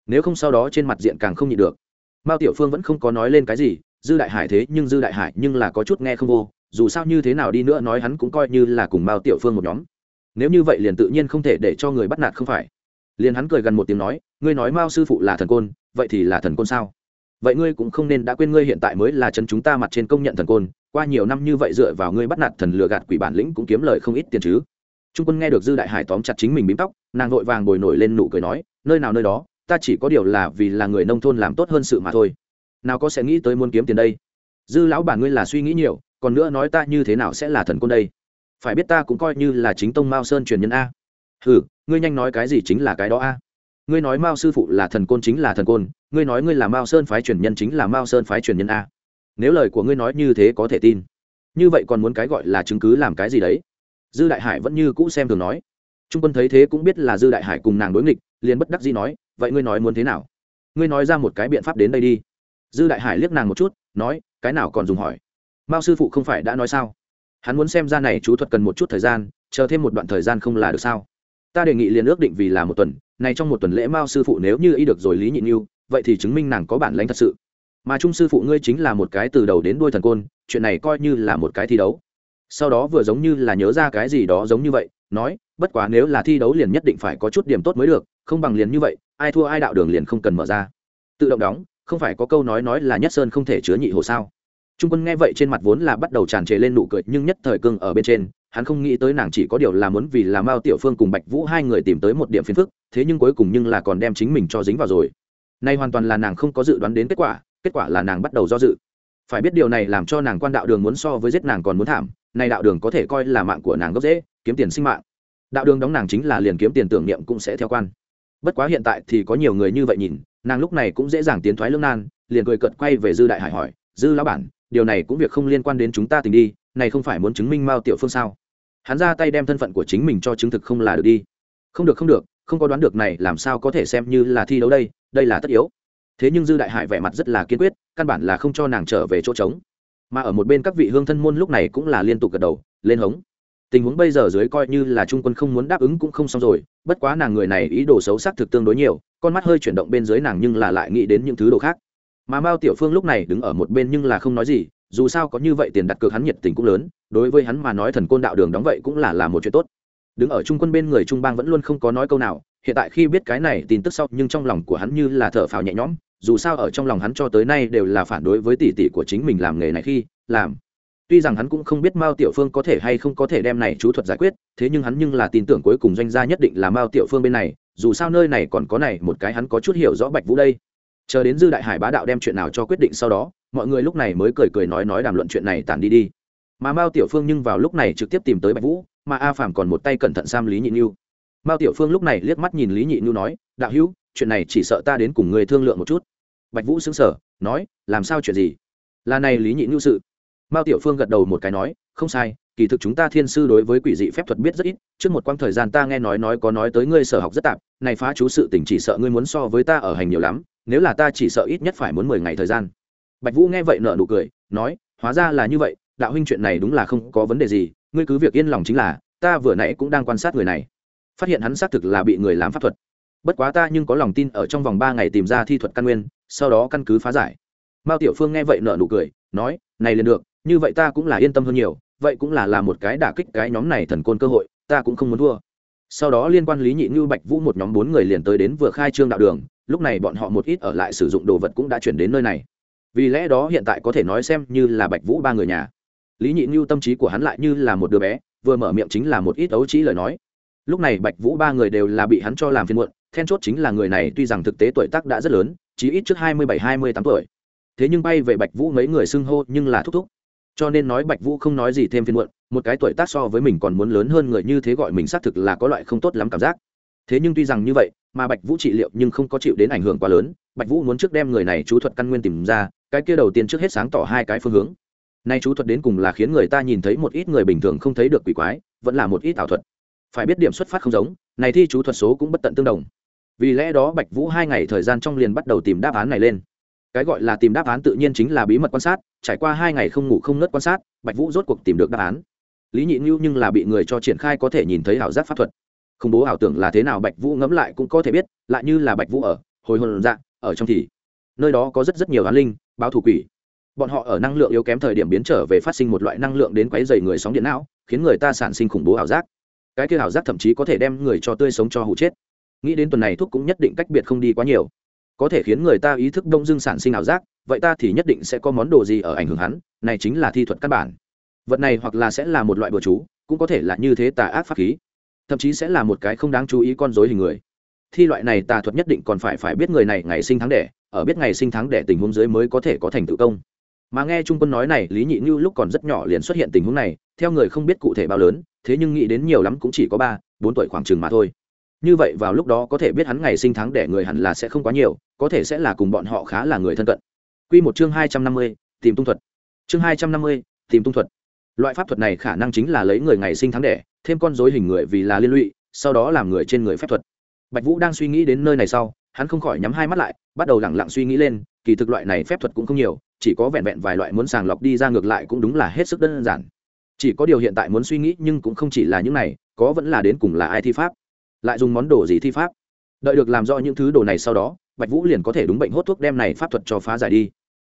Nếu không sau đó trên mặt diện càng không nhịn được. Mao tiểu phương vẫn không có nói lên cái gì, dư đại hải thế nhưng dư đại hải nhưng là có chút nghe không vô, dù sao như thế nào đi nữa nói hắn cũng coi như là cùng mao tiểu phương một nhóm. Nếu như vậy liền tự nhiên không thể để cho người bắt nạt không phải. Liền hắn cười gần một tiếng nói, ngươi nói mao sư phụ là thần côn, vậy thì là thần côn sao? Vậy ngươi cũng không nên đã quên ngươi hiện tại mới là chân chúng ta mặt trên công nhận thần côn qua nhiều năm như vậy dựa vào ngươi bắt nạt thần lừa gạt quỷ bản lĩnh cũng kiếm lời không ít tiền chứ. Trung quân nghe được dư đại hải tóm chặt chính mình bím tóc, nàng vội vàng bồi nổi lên nụ cười nói, nơi nào nơi đó, ta chỉ có điều là vì là người nông thôn làm tốt hơn sự mà thôi. Nào có sẽ nghĩ tới muốn kiếm tiền đây? Dư lão bản ngươi là suy nghĩ nhiều, còn nữa nói ta như thế nào sẽ là thần côn đây? Phải biết ta cũng coi như là chính tông mao sơn truyền nhân a. Ừ ngươi nhanh nói cái gì chính là cái đó a? Ngươi nói mao sư phụ là thần côn chính là thần côn, ngươi nói ngươi là mao sơn phái truyền nhân chính là mao sơn phái truyền nhân a nếu lời của ngươi nói như thế có thể tin. Như vậy còn muốn cái gọi là chứng cứ làm cái gì đấy? Dư đại hải vẫn như cũ xem thường nói. Trung quân thấy thế cũng biết là dư đại hải cùng nàng đối nghịch, liền bất đắc dĩ nói, vậy ngươi nói muốn thế nào? Ngươi nói ra một cái biện pháp đến đây đi. Dư đại hải liếc nàng một chút, nói, cái nào còn dùng hỏi? Mao sư phụ không phải đã nói sao? Hắn muốn xem ra này chú thuật cần một chút thời gian, chờ thêm một đoạn thời gian không là được sao? Ta đề nghị liền ước định vì là một tuần, này trong một tuần lễ mao sư phụ nếu như y được rồi lý nhịn yêu vậy thì chứng minh nàng có bản lãnh thật sự mà trung sư phụ ngươi chính là một cái từ đầu đến đuôi thần côn, chuyện này coi như là một cái thi đấu. Sau đó vừa giống như là nhớ ra cái gì đó giống như vậy, nói, bất quá nếu là thi đấu liền nhất định phải có chút điểm tốt mới được, không bằng liền như vậy, ai thua ai đạo đường liền không cần mở ra. Tự động đóng, không phải có câu nói nói là nhất sơn không thể chứa nhị hồ sao? Trung quân nghe vậy trên mặt vốn là bắt đầu tràn trề lên nụ cười, nhưng nhất thời cương ở bên trên, hắn không nghĩ tới nàng chỉ có điều là muốn vì là mao tiểu phương cùng bạch vũ hai người tìm tới một điểm phiền phức, thế nhưng cuối cùng nhưng là còn đem chính mình cho dính vào rồi. Nay hoàn toàn là nàng không có dự đoán đến kết quả kết quả là nàng bắt đầu do dự. Phải biết điều này làm cho nàng quan đạo đường muốn so với giết nàng còn muốn thảm, nay đạo đường có thể coi là mạng của nàng gốc dễ, kiếm tiền sinh mạng. Đạo đường đóng nàng chính là liền kiếm tiền tưởng niệm cũng sẽ theo quan. Bất quá hiện tại thì có nhiều người như vậy nhìn, nàng lúc này cũng dễ dàng tiến thoái lương nan, liền cười cợt quay về dư đại hải hỏi, dư lão bản, điều này cũng việc không liên quan đến chúng ta tình đi, này không phải muốn chứng minh mao tiểu phương sao? Hắn ra tay đem thân phận của chính mình cho chứng thực không là được đi. Không được không được, không có đoán được này làm sao có thể xem như là thi đấu đây đây là tất yếu thế nhưng dư đại hải vẻ mặt rất là kiên quyết, căn bản là không cho nàng trở về chỗ trống. Mà ở một bên các vị hương thân môn lúc này cũng là liên tục gật đầu, lên hống. Tình huống bây giờ dưới coi như là trung quân không muốn đáp ứng cũng không xong rồi, bất quá nàng người này ý đồ xấu xác thực tương đối nhiều, con mắt hơi chuyển động bên dưới nàng nhưng là lại nghĩ đến những thứ đồ khác. Mà mao tiểu phương lúc này đứng ở một bên nhưng là không nói gì, dù sao có như vậy tiền đặt cược hắn nhiệt tình cũng lớn, đối với hắn mà nói thần côn đạo đường đóng vậy cũng là là một chuyện tốt. Đứng ở trung quân bên người trung bang vẫn luôn không có nói câu nào, hiện tại khi biết cái này tin tức sau nhưng trong lòng của hắn như là thở phào nhẹ nhõm dù sao ở trong lòng hắn cho tới nay đều là phản đối với tỷ tỷ của chính mình làm nghề này khi, làm. Tuy rằng hắn cũng không biết mao tiểu phương có thể hay không có thể đem này chú thuật giải quyết, thế nhưng hắn nhưng là tin tưởng cuối cùng doanh gia nhất định là mao tiểu phương bên này, dù sao nơi này còn có này, một cái hắn có chút hiểu rõ bạch vũ đây. Chờ đến dư đại hải bá đạo đem chuyện nào cho quyết định sau đó, mọi người lúc này mới cười cười nói nói đàm luận chuyện này tản đi đi. Mà mao tiểu phương nhưng vào lúc này trực tiếp tìm tới bạch vũ, mà a phàm còn một tay cẩn thận sam lý nhị nhu. Mao tiểu phương lúc này liếc mắt nhìn lý nhị nhu nói, đạo hữu chuyện này chỉ sợ ta đến cùng người thương lượng một chút. Bạch vũ xứng sở nói, làm sao chuyện gì? Là này lý nhị nhu sự. Mao tiểu phương gật đầu một cái nói, không sai, kỳ thực chúng ta thiên sư đối với quỷ dị phép thuật biết rất ít, trước một quãng thời gian ta nghe nói nói có nói tới ngươi sở học rất tạp, này phá chú sự tình chỉ sợ ngươi muốn so với ta ở hành nhiều lắm, nếu là ta chỉ sợ ít nhất phải muốn mười ngày thời gian. Bạch vũ nghe vậy nở nụ cười, nói, hóa ra là như vậy, đạo huynh chuyện này đúng là không có vấn đề gì, ngươi cứ việc yên lòng chính là, ta vừa nãy cũng đang quan sát người này. Phát hiện hắn xác thực là bị người làm pháp thuật bất quá ta nhưng có lòng tin ở trong vòng ba ngày tìm ra thi thuật căn nguyên, sau đó căn cứ phá giải. Mao tiểu phương nghe vậy nở nụ cười, nói, này liền được, như vậy ta cũng là yên tâm hơn nhiều, vậy cũng là làm một cái đả kích cái nhóm này thần côn cơ hội, ta cũng không muốn thua. Sau đó liên quan lý nhị như bạch vũ một nhóm bốn người liền tới đến vừa khai trương đạo đường, lúc này bọn họ một ít ở lại sử dụng đồ vật cũng đã chuyển đến nơi này. Vì lẽ đó hiện tại có thể nói xem như là bạch vũ ba người nhà. Lý nhị như tâm trí của hắn lại như là một đứa bé, vừa mở miệng chính là một ít ấu trí lời nói. Lúc này bạch vũ ba người đều là bị hắn cho làm phiên muộn then chốt chính là người này tuy rằng thực tế tuổi tác đã rất lớn chỉ ít trước hai mươi bảy, hai mươi tám tuổi. Thế nhưng bay về bạch vũ mấy người xưng hô nhưng là thúc thúc. Cho nên nói bạch vũ không nói gì thêm phiên muộn, một cái tuổi tác so với mình còn muốn lớn hơn người như thế gọi mình xác thực là có loại không tốt lắm cảm giác. Thế nhưng tuy rằng như vậy, mà bạch vũ trị liệu nhưng không có chịu đến ảnh hưởng quá lớn, bạch vũ muốn trước đem người này chú thuật căn nguyên tìm ra, cái kia đầu tiên trước hết sáng tỏ hai cái phương hướng. Nay chú thuật đến cùng là khiến người ta nhìn thấy một ít người bình thường không thấy được quỷ quái, vẫn là một ít ảo thuật. Phải biết điểm xuất phát không giống, này thi chú thuật số cũng bất tận tương đồng vì lẽ đó bạch vũ hai ngày thời gian trong liền bắt đầu tìm đáp án này lên. Cái gọi là tìm đáp án tự nhiên chính là bí mật quan sát, trải qua hai ngày không ngủ không nớt quan sát, bạch vũ rốt cuộc tìm được đáp án. Lý nhị ngưu nhưng là bị người cho triển khai có thể nhìn thấy ảo giác pháp thuật. Không bố ảo tưởng là thế nào bạch vũ ngẫm lại cũng có thể biết, lại như là bạch vũ ở, hồi hồn dạ ở trong thì. Nơi đó có rất rất nhiều án linh, báo thủ quỷ. Bọn họ ở năng lượng yếu kém thời điểm biến trở về phát sinh một loại năng lượng đến quấy dày người sóng điện não, khiến người ta sản sinh khủng bố ảo giác. Cái kia ảo giác thậm chí có thể đem người cho tươi sống cho hụ chết nghĩ đến tuần này thuốc cũng nhất định cách biệt không đi quá nhiều. Có thể khiến người ta ý thức đông dưng sản sinh ảo giác, vậy ta thì nhất định sẽ có món đồ gì ở ảnh hưởng hắn, này chính là thi thuật căn bản. Vật này hoặc là sẽ là một loại bừa chú, cũng có thể là như thế tà ác pháp khí. Thậm chí sẽ là một cái không đáng chú ý con dối hình người. Thi loại này tà thuật nhất định còn phải phải biết người này ngày sinh tháng đẻ, ở biết ngày sinh tháng đẻ tình huống dưới mới có thể có thành tựu công. Mà nghe trung quân nói này, lý nhị như lúc còn rất nhỏ liền xuất hiện tình huống này, theo người không biết cụ thể bao lớn, thế nhưng nghĩ đến nhiều lắm cũng chỉ có ba, bốn tuổi khoảng chừng mà thôi như vậy vào lúc đó có thể biết hắn ngày sinh tháng đẻ người hẳn là sẽ không quá nhiều, có thể sẽ là cùng bọn họ khá là người thân cận. Q một chương hai trăm năm mươi, tìm tung thuật. Chương hai trăm năm mươi, tìm tung thuật. Loại pháp thuật này khả năng chính là lấy người ngày sinh tháng đẻ, thêm con dối hình người vì là liên lụy, sau đó làm người trên người phép thuật. Bạch vũ đang suy nghĩ đến nơi này sau, hắn không khỏi nhắm hai mắt lại, bắt đầu lẳng lặng suy nghĩ lên, kỳ thực loại này phép thuật cũng không nhiều, chỉ có vẹn vẹn vài loại muốn sàng lọc đi ra ngược lại cũng đúng là hết sức đơn giản. Chỉ có điều hiện tại muốn suy nghĩ nhưng cũng không chỉ là những này, có vẫn là đến cùng là ai thi pháp lại dùng món đồ gì thi pháp? Đợi được làm rõ những thứ đồ này sau đó, bạch vũ liền có thể đúng bệnh hốt thuốc đem này pháp thuật cho phá giải đi.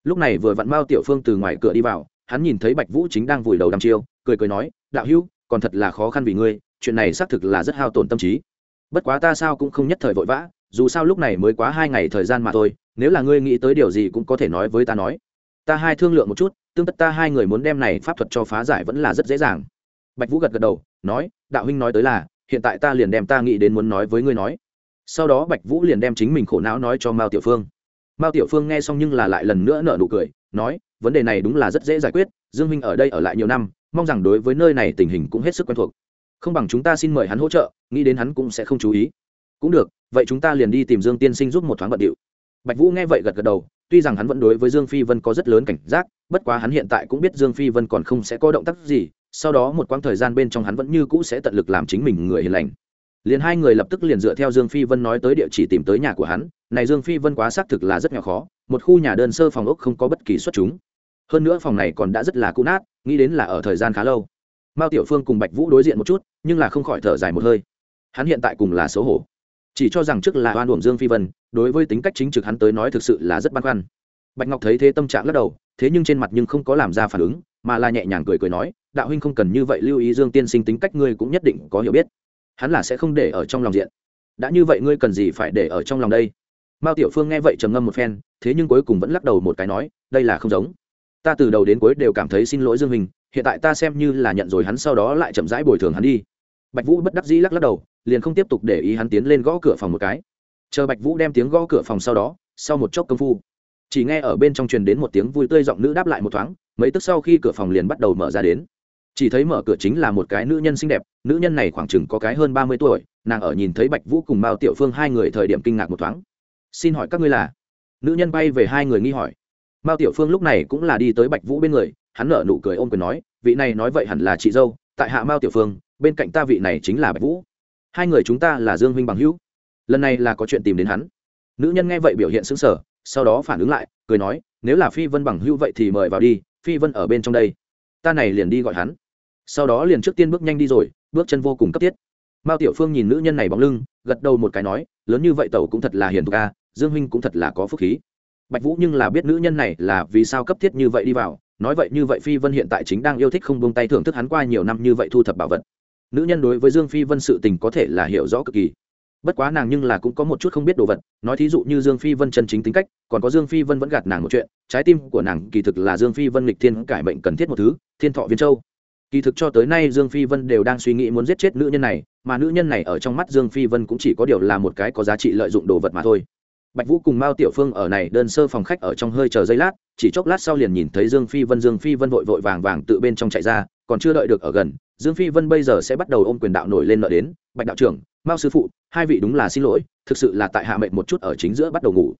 Lúc này vừa vặn mao tiểu phương từ ngoài cửa đi vào, hắn nhìn thấy bạch vũ chính đang vùi đầu đăm chiêu, cười cười nói, đạo hữu, còn thật là khó khăn vì ngươi, chuyện này xác thực là rất hao tổn tâm trí. Bất quá ta sao cũng không nhất thời vội vã, dù sao lúc này mới quá hai ngày thời gian mà thôi, nếu là ngươi nghĩ tới điều gì cũng có thể nói với ta nói. Ta hai thương lượng một chút, tương tất ta hai người muốn đem này pháp thuật cho phá giải vẫn là rất dễ dàng. Bạch vũ gật gật đầu, nói, đạo huynh nói tới là hiện tại ta liền đem ta nghĩ đến muốn nói với ngươi nói. Sau đó bạch vũ liền đem chính mình khổ não nói cho mao tiểu phương. Mao tiểu phương nghe xong nhưng là lại lần nữa nở nụ cười, nói, vấn đề này đúng là rất dễ giải quyết, dương Minh ở đây ở lại nhiều năm, mong rằng đối với nơi này tình hình cũng hết sức quen thuộc. Không bằng chúng ta xin mời hắn hỗ trợ, nghĩ đến hắn cũng sẽ không chú ý. Cũng được, vậy chúng ta liền đi tìm dương tiên sinh giúp một thoáng bận điệu. Bạch vũ nghe vậy gật gật đầu, tuy rằng hắn vẫn đối với dương phi vân có rất lớn cảnh giác, bất quá hắn hiện tại cũng biết dương phi vân còn không sẽ có động tác gì sau đó một quãng thời gian bên trong hắn vẫn như cũ sẽ tận lực làm chính mình người hiền lành. Liền hai người lập tức liền dựa theo dương phi vân nói tới địa chỉ tìm tới nhà của hắn, này dương phi vân quá xác thực là rất nhỏ khó, một khu nhà đơn sơ phòng ốc không có bất kỳ xuất chúng. Hơn nữa phòng này còn đã rất là cũ nát, nghĩ đến là ở thời gian khá lâu. Mao tiểu phương cùng bạch vũ đối diện một chút, nhưng là không khỏi thở dài một hơi. Hắn hiện tại cùng là xấu hổ. Chỉ cho rằng trước là oan uổng dương phi vân, đối với tính cách chính trực hắn tới nói thực sự là rất băn khoăn. Bạch ngọc thấy thế tâm trạng lắc đầu, thế nhưng trên mặt nhưng không có làm ra phản ứng mà là nhẹ nhàng cười cười nói, đạo huynh không cần như vậy, lưu ý dương tiên sinh tính cách ngươi cũng nhất định có hiểu biết. Hắn là sẽ không để ở trong lòng diện. Đã như vậy ngươi cần gì phải để ở trong lòng đây? Mao tiểu phương nghe vậy trầm ngâm một phen, thế nhưng cuối cùng vẫn lắc đầu một cái nói, đây là không giống. Ta từ đầu đến cuối đều cảm thấy xin lỗi dương minh hiện tại ta xem như là nhận rồi hắn sau đó lại chậm rãi bồi thường hắn đi. Bạch vũ bất đắc dĩ lắc lắc đầu, liền không tiếp tục để ý hắn tiến lên gõ cửa phòng một cái. Chờ bạch vũ đem tiếng gõ cửa phòng sau đó, sau một chốc công phu, chỉ nghe ở bên trong truyền đến một tiếng vui tươi giọng nữ đáp lại một thoáng mấy tức sau khi cửa phòng liền bắt đầu mở ra đến. Chỉ thấy mở cửa chính là một cái nữ nhân xinh đẹp, nữ nhân này khoảng chừng có cái hơn ba mươi tuổi, nàng ở nhìn thấy bạch vũ cùng mao tiểu phương hai người thời điểm kinh ngạc một thoáng. Xin hỏi các ngươi là? Nữ nhân bay về hai người nghi hỏi. Mao tiểu phương lúc này cũng là đi tới bạch vũ bên người, hắn nở nụ cười ôm quyền nói, vị này nói vậy hẳn là chị dâu, tại hạ mao tiểu phương, bên cạnh ta vị này chính là bạch vũ. Hai người chúng ta là dương huynh bằng hữu. Lần này là có chuyện tìm đến hắn. Nữ nhân nghe vậy biểu hiện xứng sở sau đó phản ứng lại, cười nói, nếu là phi vân bằng hữu vậy thì mời vào đi phi vân ở bên trong đây. Ta này liền đi gọi hắn. Sau đó liền trước tiên bước nhanh đi rồi, bước chân vô cùng cấp thiết. Mao tiểu phương nhìn nữ nhân này bóng lưng, gật đầu một cái nói, lớn như vậy tẩu cũng thật là hiền thục a, dương huynh cũng thật là có phúc khí. Bạch vũ nhưng là biết nữ nhân này là vì sao cấp thiết như vậy đi vào, nói vậy như vậy phi vân hiện tại chính đang yêu thích không buông tay thưởng thức hắn qua nhiều năm như vậy thu thập bảo vật. Nữ nhân đối với dương phi vân sự tình có thể là hiểu rõ cực kỳ bất quá nàng nhưng là cũng có một chút không biết đồ vật, nói thí dụ như dương phi vân chân chính tính cách, còn có dương phi vân vẫn gạt nàng một chuyện, trái tim của nàng kỳ thực là dương phi vân lịch thiên cải bệnh cần thiết một thứ, thiên thọ viên châu. Kỳ thực cho tới nay dương phi vân đều đang suy nghĩ muốn giết chết nữ nhân này, mà nữ nhân này ở trong mắt dương phi vân cũng chỉ có điều là một cái có giá trị lợi dụng đồ vật mà thôi. Bạch vũ cùng mao tiểu phương ở này đơn sơ phòng khách ở trong hơi chờ giây lát, chỉ chốc lát sau liền nhìn thấy dương phi vân, dương phi vân vội vội vàng vàng tự bên trong chạy ra còn chưa đợi được ở gần, dương phi vân bây giờ sẽ bắt đầu ôm quyền đạo nổi lên nợ đến, bạch đạo trưởng, mao sư phụ, hai vị đúng là xin lỗi, thực sự là tại hạ mệnh một chút ở chính giữa bắt đầu ngủ.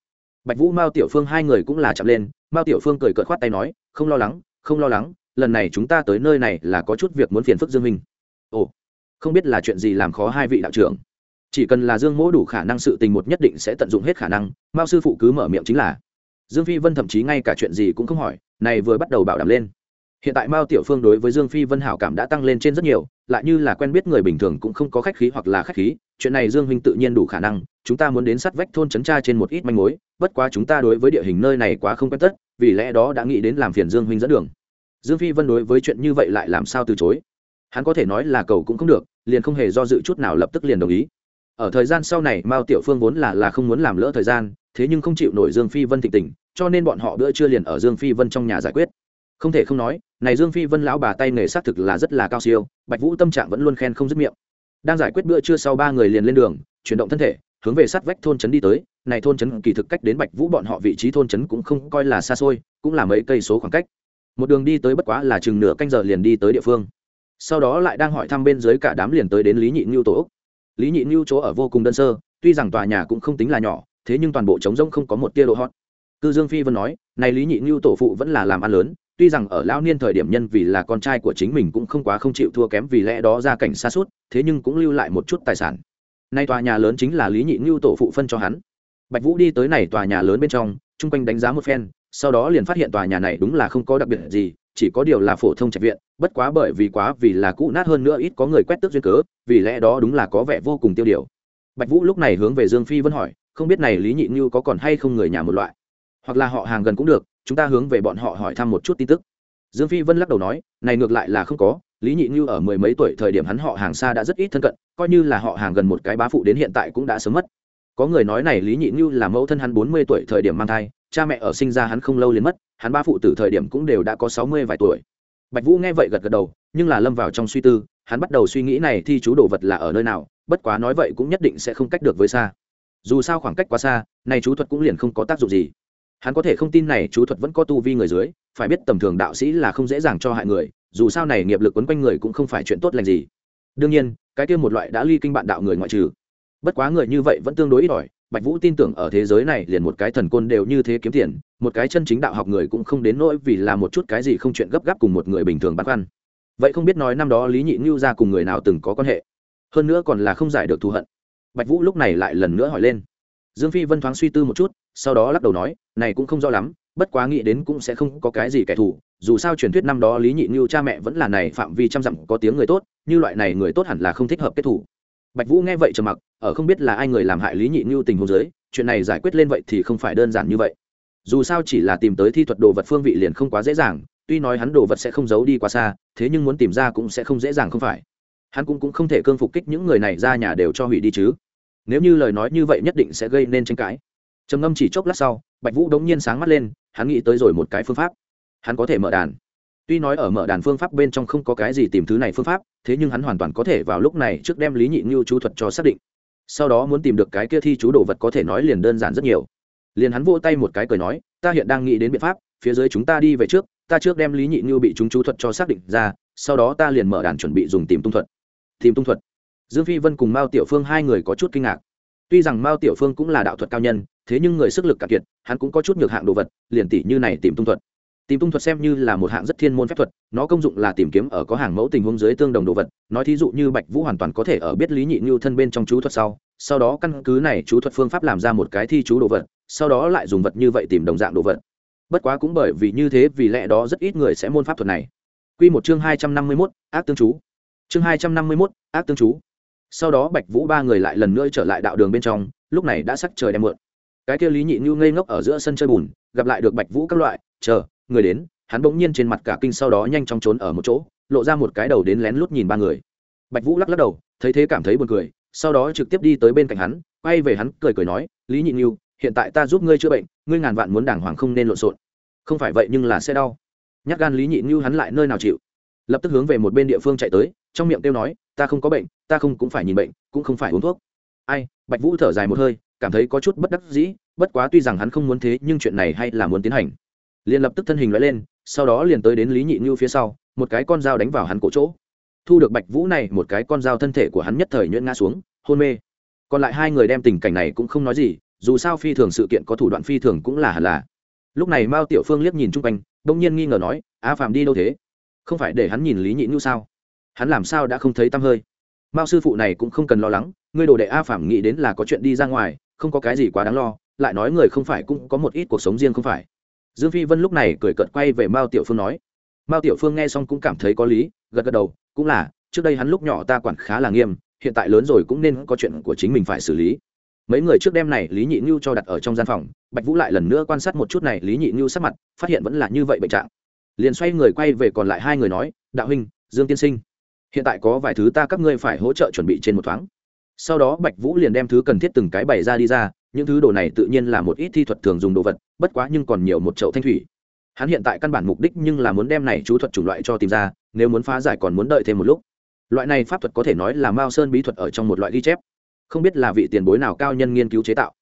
Bạch vũ, mao tiểu phương hai người cũng là chậm lên, mao tiểu phương cười cợt khoát tay nói, không lo lắng, không lo lắng, lần này chúng ta tới nơi này là có chút việc muốn phiền phức dương minh. Ồ, không biết là chuyện gì làm khó hai vị đạo trưởng. Chỉ cần là dương mỗ đủ khả năng sự tình một nhất định sẽ tận dụng hết khả năng, mao sư phụ cứ mở miệng chính là. Dương phi vân thậm chí ngay cả chuyện gì cũng không hỏi, này vừa bắt đầu bảo đảm lên hiện tại mao tiểu phương đối với dương phi vân hảo cảm đã tăng lên trên rất nhiều, lại như là quen biết người bình thường cũng không có khách khí hoặc là khách khí, chuyện này dương huynh tự nhiên đủ khả năng, chúng ta muốn đến sát vách thôn trấn tra trên một ít manh mối, bất quá chúng ta đối với địa hình nơi này quá không quen tất, vì lẽ đó đã nghĩ đến làm phiền dương huynh dẫn đường. Dương phi vân đối với chuyện như vậy lại làm sao từ chối? Hắn có thể nói là cầu cũng không được, liền không hề do dự chút nào lập tức liền đồng ý. Ở thời gian sau này, mao tiểu phương vốn là là không muốn làm lỡ thời gian, thế nhưng không chịu nổi dương phi vân thịnh tình, cho nên bọn họ bữa trưa liền ở dương phi vân trong nhà giải quyết. Không thể không nói này dương phi vân lão bà tay nghề xác thực là rất là cao siêu, bạch vũ tâm trạng vẫn luôn khen không dứt miệng. Đang giải quyết bữa trưa sau ba người liền lên đường, chuyển động thân thể, hướng về sát vách thôn trấn đi tới. Này thôn trấn kỳ thực cách đến bạch vũ bọn họ vị trí thôn trấn cũng không coi là xa xôi, cũng là mấy cây số khoảng cách. Một đường đi tới bất quá là chừng nửa canh giờ liền đi tới địa phương. Sau đó lại đang hỏi thăm bên dưới cả đám liền tới đến lý nhị ngưu tổ lý nhị ngưu chỗ ở vô cùng đơn sơ, tuy rằng tòa nhà cũng không tính là nhỏ, thế nhưng toàn bộ trống rỗng không có một tia độ hot. Cư dương phi vân nói, này lý nhị ngưu tổ phụ vẫn là làm ăn lớn tuy rằng ở lão niên thời điểm nhân vì là con trai của chính mình cũng không quá không chịu thua kém vì lẽ đó ra cảnh xa suốt, thế nhưng cũng lưu lại một chút tài sản. Nay tòa nhà lớn chính là lý nhị ngưu tổ phụ phân cho hắn. Bạch vũ đi tới này tòa nhà lớn bên trong, chung quanh đánh giá một phen, sau đó liền phát hiện tòa nhà này đúng là không có đặc biệt gì, chỉ có điều là phổ thông trạch viện, bất quá bởi vì quá vì là cũ nát hơn nữa ít có người quét tước duyên cớ, vì lẽ đó đúng là có vẻ vô cùng tiêu điều. Bạch vũ lúc này hướng về dương phi vân hỏi, không biết này lý nhị như có còn hay không người nhà một loại? Hoặc là họ hàng gần cũng được chúng ta hướng về bọn họ hỏi thăm một chút tin tức. Dương phi vân lắc đầu nói, này ngược lại là không có, lý nhị như ở mười mấy tuổi thời điểm hắn họ hàng xa đã rất ít thân cận, coi như là họ hàng gần một cái bá phụ đến hiện tại cũng đã sớm mất. Có người nói này lý nhị như là mẫu thân hắn bốn mươi tuổi thời điểm mang thai, cha mẹ ở sinh ra hắn không lâu liền mất, hắn ba phụ từ thời điểm cũng đều đã có sáu mươi vài tuổi. Bạch vũ nghe vậy gật gật đầu, nhưng là lâm vào trong suy tư, hắn bắt đầu suy nghĩ này thi chú đồ vật là ở nơi nào, bất quá nói vậy cũng nhất định sẽ không cách được với xa. Dù sao khoảng cách quá xa, này chú thuật cũng liền không có tác dụng gì hắn có thể không tin này chú thuật vẫn có tu vi người dưới, phải biết tầm thường đạo sĩ là không dễ dàng cho hại người, dù sao này nghiệp lực quấn quanh người cũng không phải chuyện tốt lành gì. Đương nhiên, cái kia một loại đã ly kinh bạn đạo người ngoại trừ. Bất quá người như vậy vẫn tương đối ít ỏi, bạch vũ tin tưởng ở thế giới này liền một cái thần côn đều như thế kiếm tiền, một cái chân chính đạo học người cũng không đến nỗi vì là một chút cái gì không chuyện gấp gáp cùng một người bình thường băn khoăn. Vậy không biết nói năm đó lý nhị ngưu ra cùng người nào từng có quan hệ? Hơn nữa còn là không giải được thù hận. Bạch vũ lúc này lại lần nữa hỏi lên dương phi vân thoáng suy tư một chút sau đó lắc đầu nói này cũng không rõ lắm bất quá nghĩ đến cũng sẽ không có cái gì kẻ thù dù sao truyền thuyết năm đó lý nhị như cha mẹ vẫn là này phạm vi trăm dặm có tiếng người tốt như loại này người tốt hẳn là không thích hợp kết thủ bạch vũ nghe vậy trầm mặc ở không biết là ai người làm hại lý nhị như tình huống dưới, chuyện này giải quyết lên vậy thì không phải đơn giản như vậy. Dù sao chỉ là tìm tới thi thuật đồ vật phương vị liền không quá dễ dàng tuy nói hắn đồ vật sẽ không giấu đi quá xa thế nhưng muốn tìm ra cũng sẽ không dễ dàng không phải. Hắn cũng, cũng không thể cương phục kích những người này ra nhà đều cho hủy đi chứ nếu như lời nói như vậy nhất định sẽ gây nên tranh cãi. Trầm ngâm chỉ chốc lát sau, bạch vũ đống nhiên sáng mắt lên, hắn nghĩ tới rồi một cái phương pháp. Hắn có thể mở đàn. Tuy nói ở mở đàn phương pháp bên trong không có cái gì tìm thứ này phương pháp, thế nhưng hắn hoàn toàn có thể vào lúc này trước đem lý nhị ngưu chú thuật cho xác định. Sau đó muốn tìm được cái kia thi chú đồ vật có thể nói liền đơn giản rất nhiều. Liền hắn vỗ tay một cái cười nói, ta hiện đang nghĩ đến biện pháp, phía dưới chúng ta đi về trước, ta trước đem lý nhị ngưu bị chúng chú thuật cho xác định ra, sau đó ta liền mở đàn chuẩn bị dùng tìm tung thuật. Tìm tung thuật dương phi vân cùng mao tiểu phương hai người có chút kinh ngạc tuy rằng mao tiểu phương cũng là đạo thuật cao nhân thế nhưng người sức lực cạn kiệt hắn cũng có chút nhược hạng đồ vật liền tỷ như này tìm tung thuật tìm tung thuật xem như là một hạng rất thiên môn phép thuật nó công dụng là tìm kiếm ở có hàng mẫu tình huống dưới tương đồng đồ vật nói thí dụ như bạch vũ hoàn toàn có thể ở biết lý nhị như thân bên trong chú thuật sau sau đó căn cứ này chú thuật phương pháp làm ra một cái thi chú đồ vật sau đó lại dùng vật như vậy tìm đồng dạng đồ vật bất quá cũng bởi vì như thế vì lẽ đó rất ít người sẽ môn pháp thuật này Quy một chương hai trăm năm mươi 251, ác tương chú. Chương hai trăm năm mươi 251, ác tương chú. Sau đó Bạch Vũ ba người lại lần nữa trở lại đạo đường bên trong, lúc này đã sắc trời đem mượn. Cái kia Lý Nhị như ngây ngốc ở giữa sân chơi bùn, gặp lại được Bạch Vũ các loại, chờ, người đến, hắn bỗng nhiên trên mặt cả kinh sau đó nhanh chóng trốn ở một chỗ lộ ra một cái đầu đến lén lút nhìn ba người. Bạch vũ lắc lắc đầu thấy thế cảm thấy buồn cười sau đó trực tiếp đi tới bên cạnh hắn quay về hắn cười cười nói lý nhị như hiện tại ta giúp ngươi chữa bệnh ngươi ngàn vạn muốn đàng hoàng không nên lộn xộn. Không phải vậy nhưng là sẽ đau. Nhát gan lý nhị như hắn lại nơi nào chịu? Lập tức hướng về một bên địa phương chạy tới trong miệng kêu nói, ta không có bệnh, ta không cũng phải nhìn bệnh, cũng không phải uống thuốc. Ai, bạch vũ thở dài một hơi, cảm thấy có chút bất đắc dĩ, bất quá tuy rằng hắn không muốn thế, nhưng chuyện này hay là muốn tiến hành. Liền lập tức thân hình loại lên, sau đó liền tới đến lý nhị như phía sau, một cái con dao đánh vào hắn cổ chỗ. Thu được bạch vũ này, một cái con dao thân thể của hắn nhất thời nhuyễn ngã xuống, hôn mê. Còn lại hai người đem tình cảnh này cũng không nói gì, dù sao phi thường sự kiện có thủ đoạn phi thường cũng là hẳn là. Lúc này mao tiểu phương liếc nhìn chung quanh đông nhiên nghi ngờ nói a phạm đi đâu thế? Không phải để hắn nhìn lý nhị như sao? Hắn làm sao đã không thấy tăm hơi? Mao sư phụ này cũng không cần lo lắng, ngươi đồ đệ a phảm nghĩ đến là có chuyện đi ra ngoài, không có cái gì quá đáng lo, lại nói người không phải cũng có một ít cuộc sống riêng không phải. Dương phi vân lúc này cười cợt quay về mao tiểu phương nói. Mao tiểu phương nghe xong cũng cảm thấy có lý, gật gật đầu, cũng là, trước đây hắn lúc nhỏ ta quản khá là nghiêm, hiện tại lớn rồi cũng nên có chuyện của chính mình phải xử lý. Mấy người trước đêm này lý nhị ngưu cho đặt ở trong gian phòng, bạch vũ lại lần nữa quan sát một chút này, lý nhị ngưu sắc mặt, phát hiện vẫn là như vậy bệnh trạng. Liền xoay người quay về còn lại hai người nói, đạo huynh, dương tiên sinh hiện tại có vài thứ ta các ngươi phải hỗ trợ chuẩn bị trên một thoáng. Sau đó bạch vũ liền đem thứ cần thiết từng cái bày ra đi ra, những thứ đồ này tự nhiên là một ít thi thuật thường dùng đồ vật, bất quá nhưng còn nhiều một chậu thanh thủy. Hắn hiện tại căn bản mục đích nhưng là muốn đem này chú thuật chủng loại cho tìm ra, nếu muốn phá giải còn muốn đợi thêm một lúc. Loại này pháp thuật có thể nói là mao sơn bí thuật ở trong một loại ghi chép. Không biết là vị tiền bối nào cao nhân nghiên cứu chế tạo,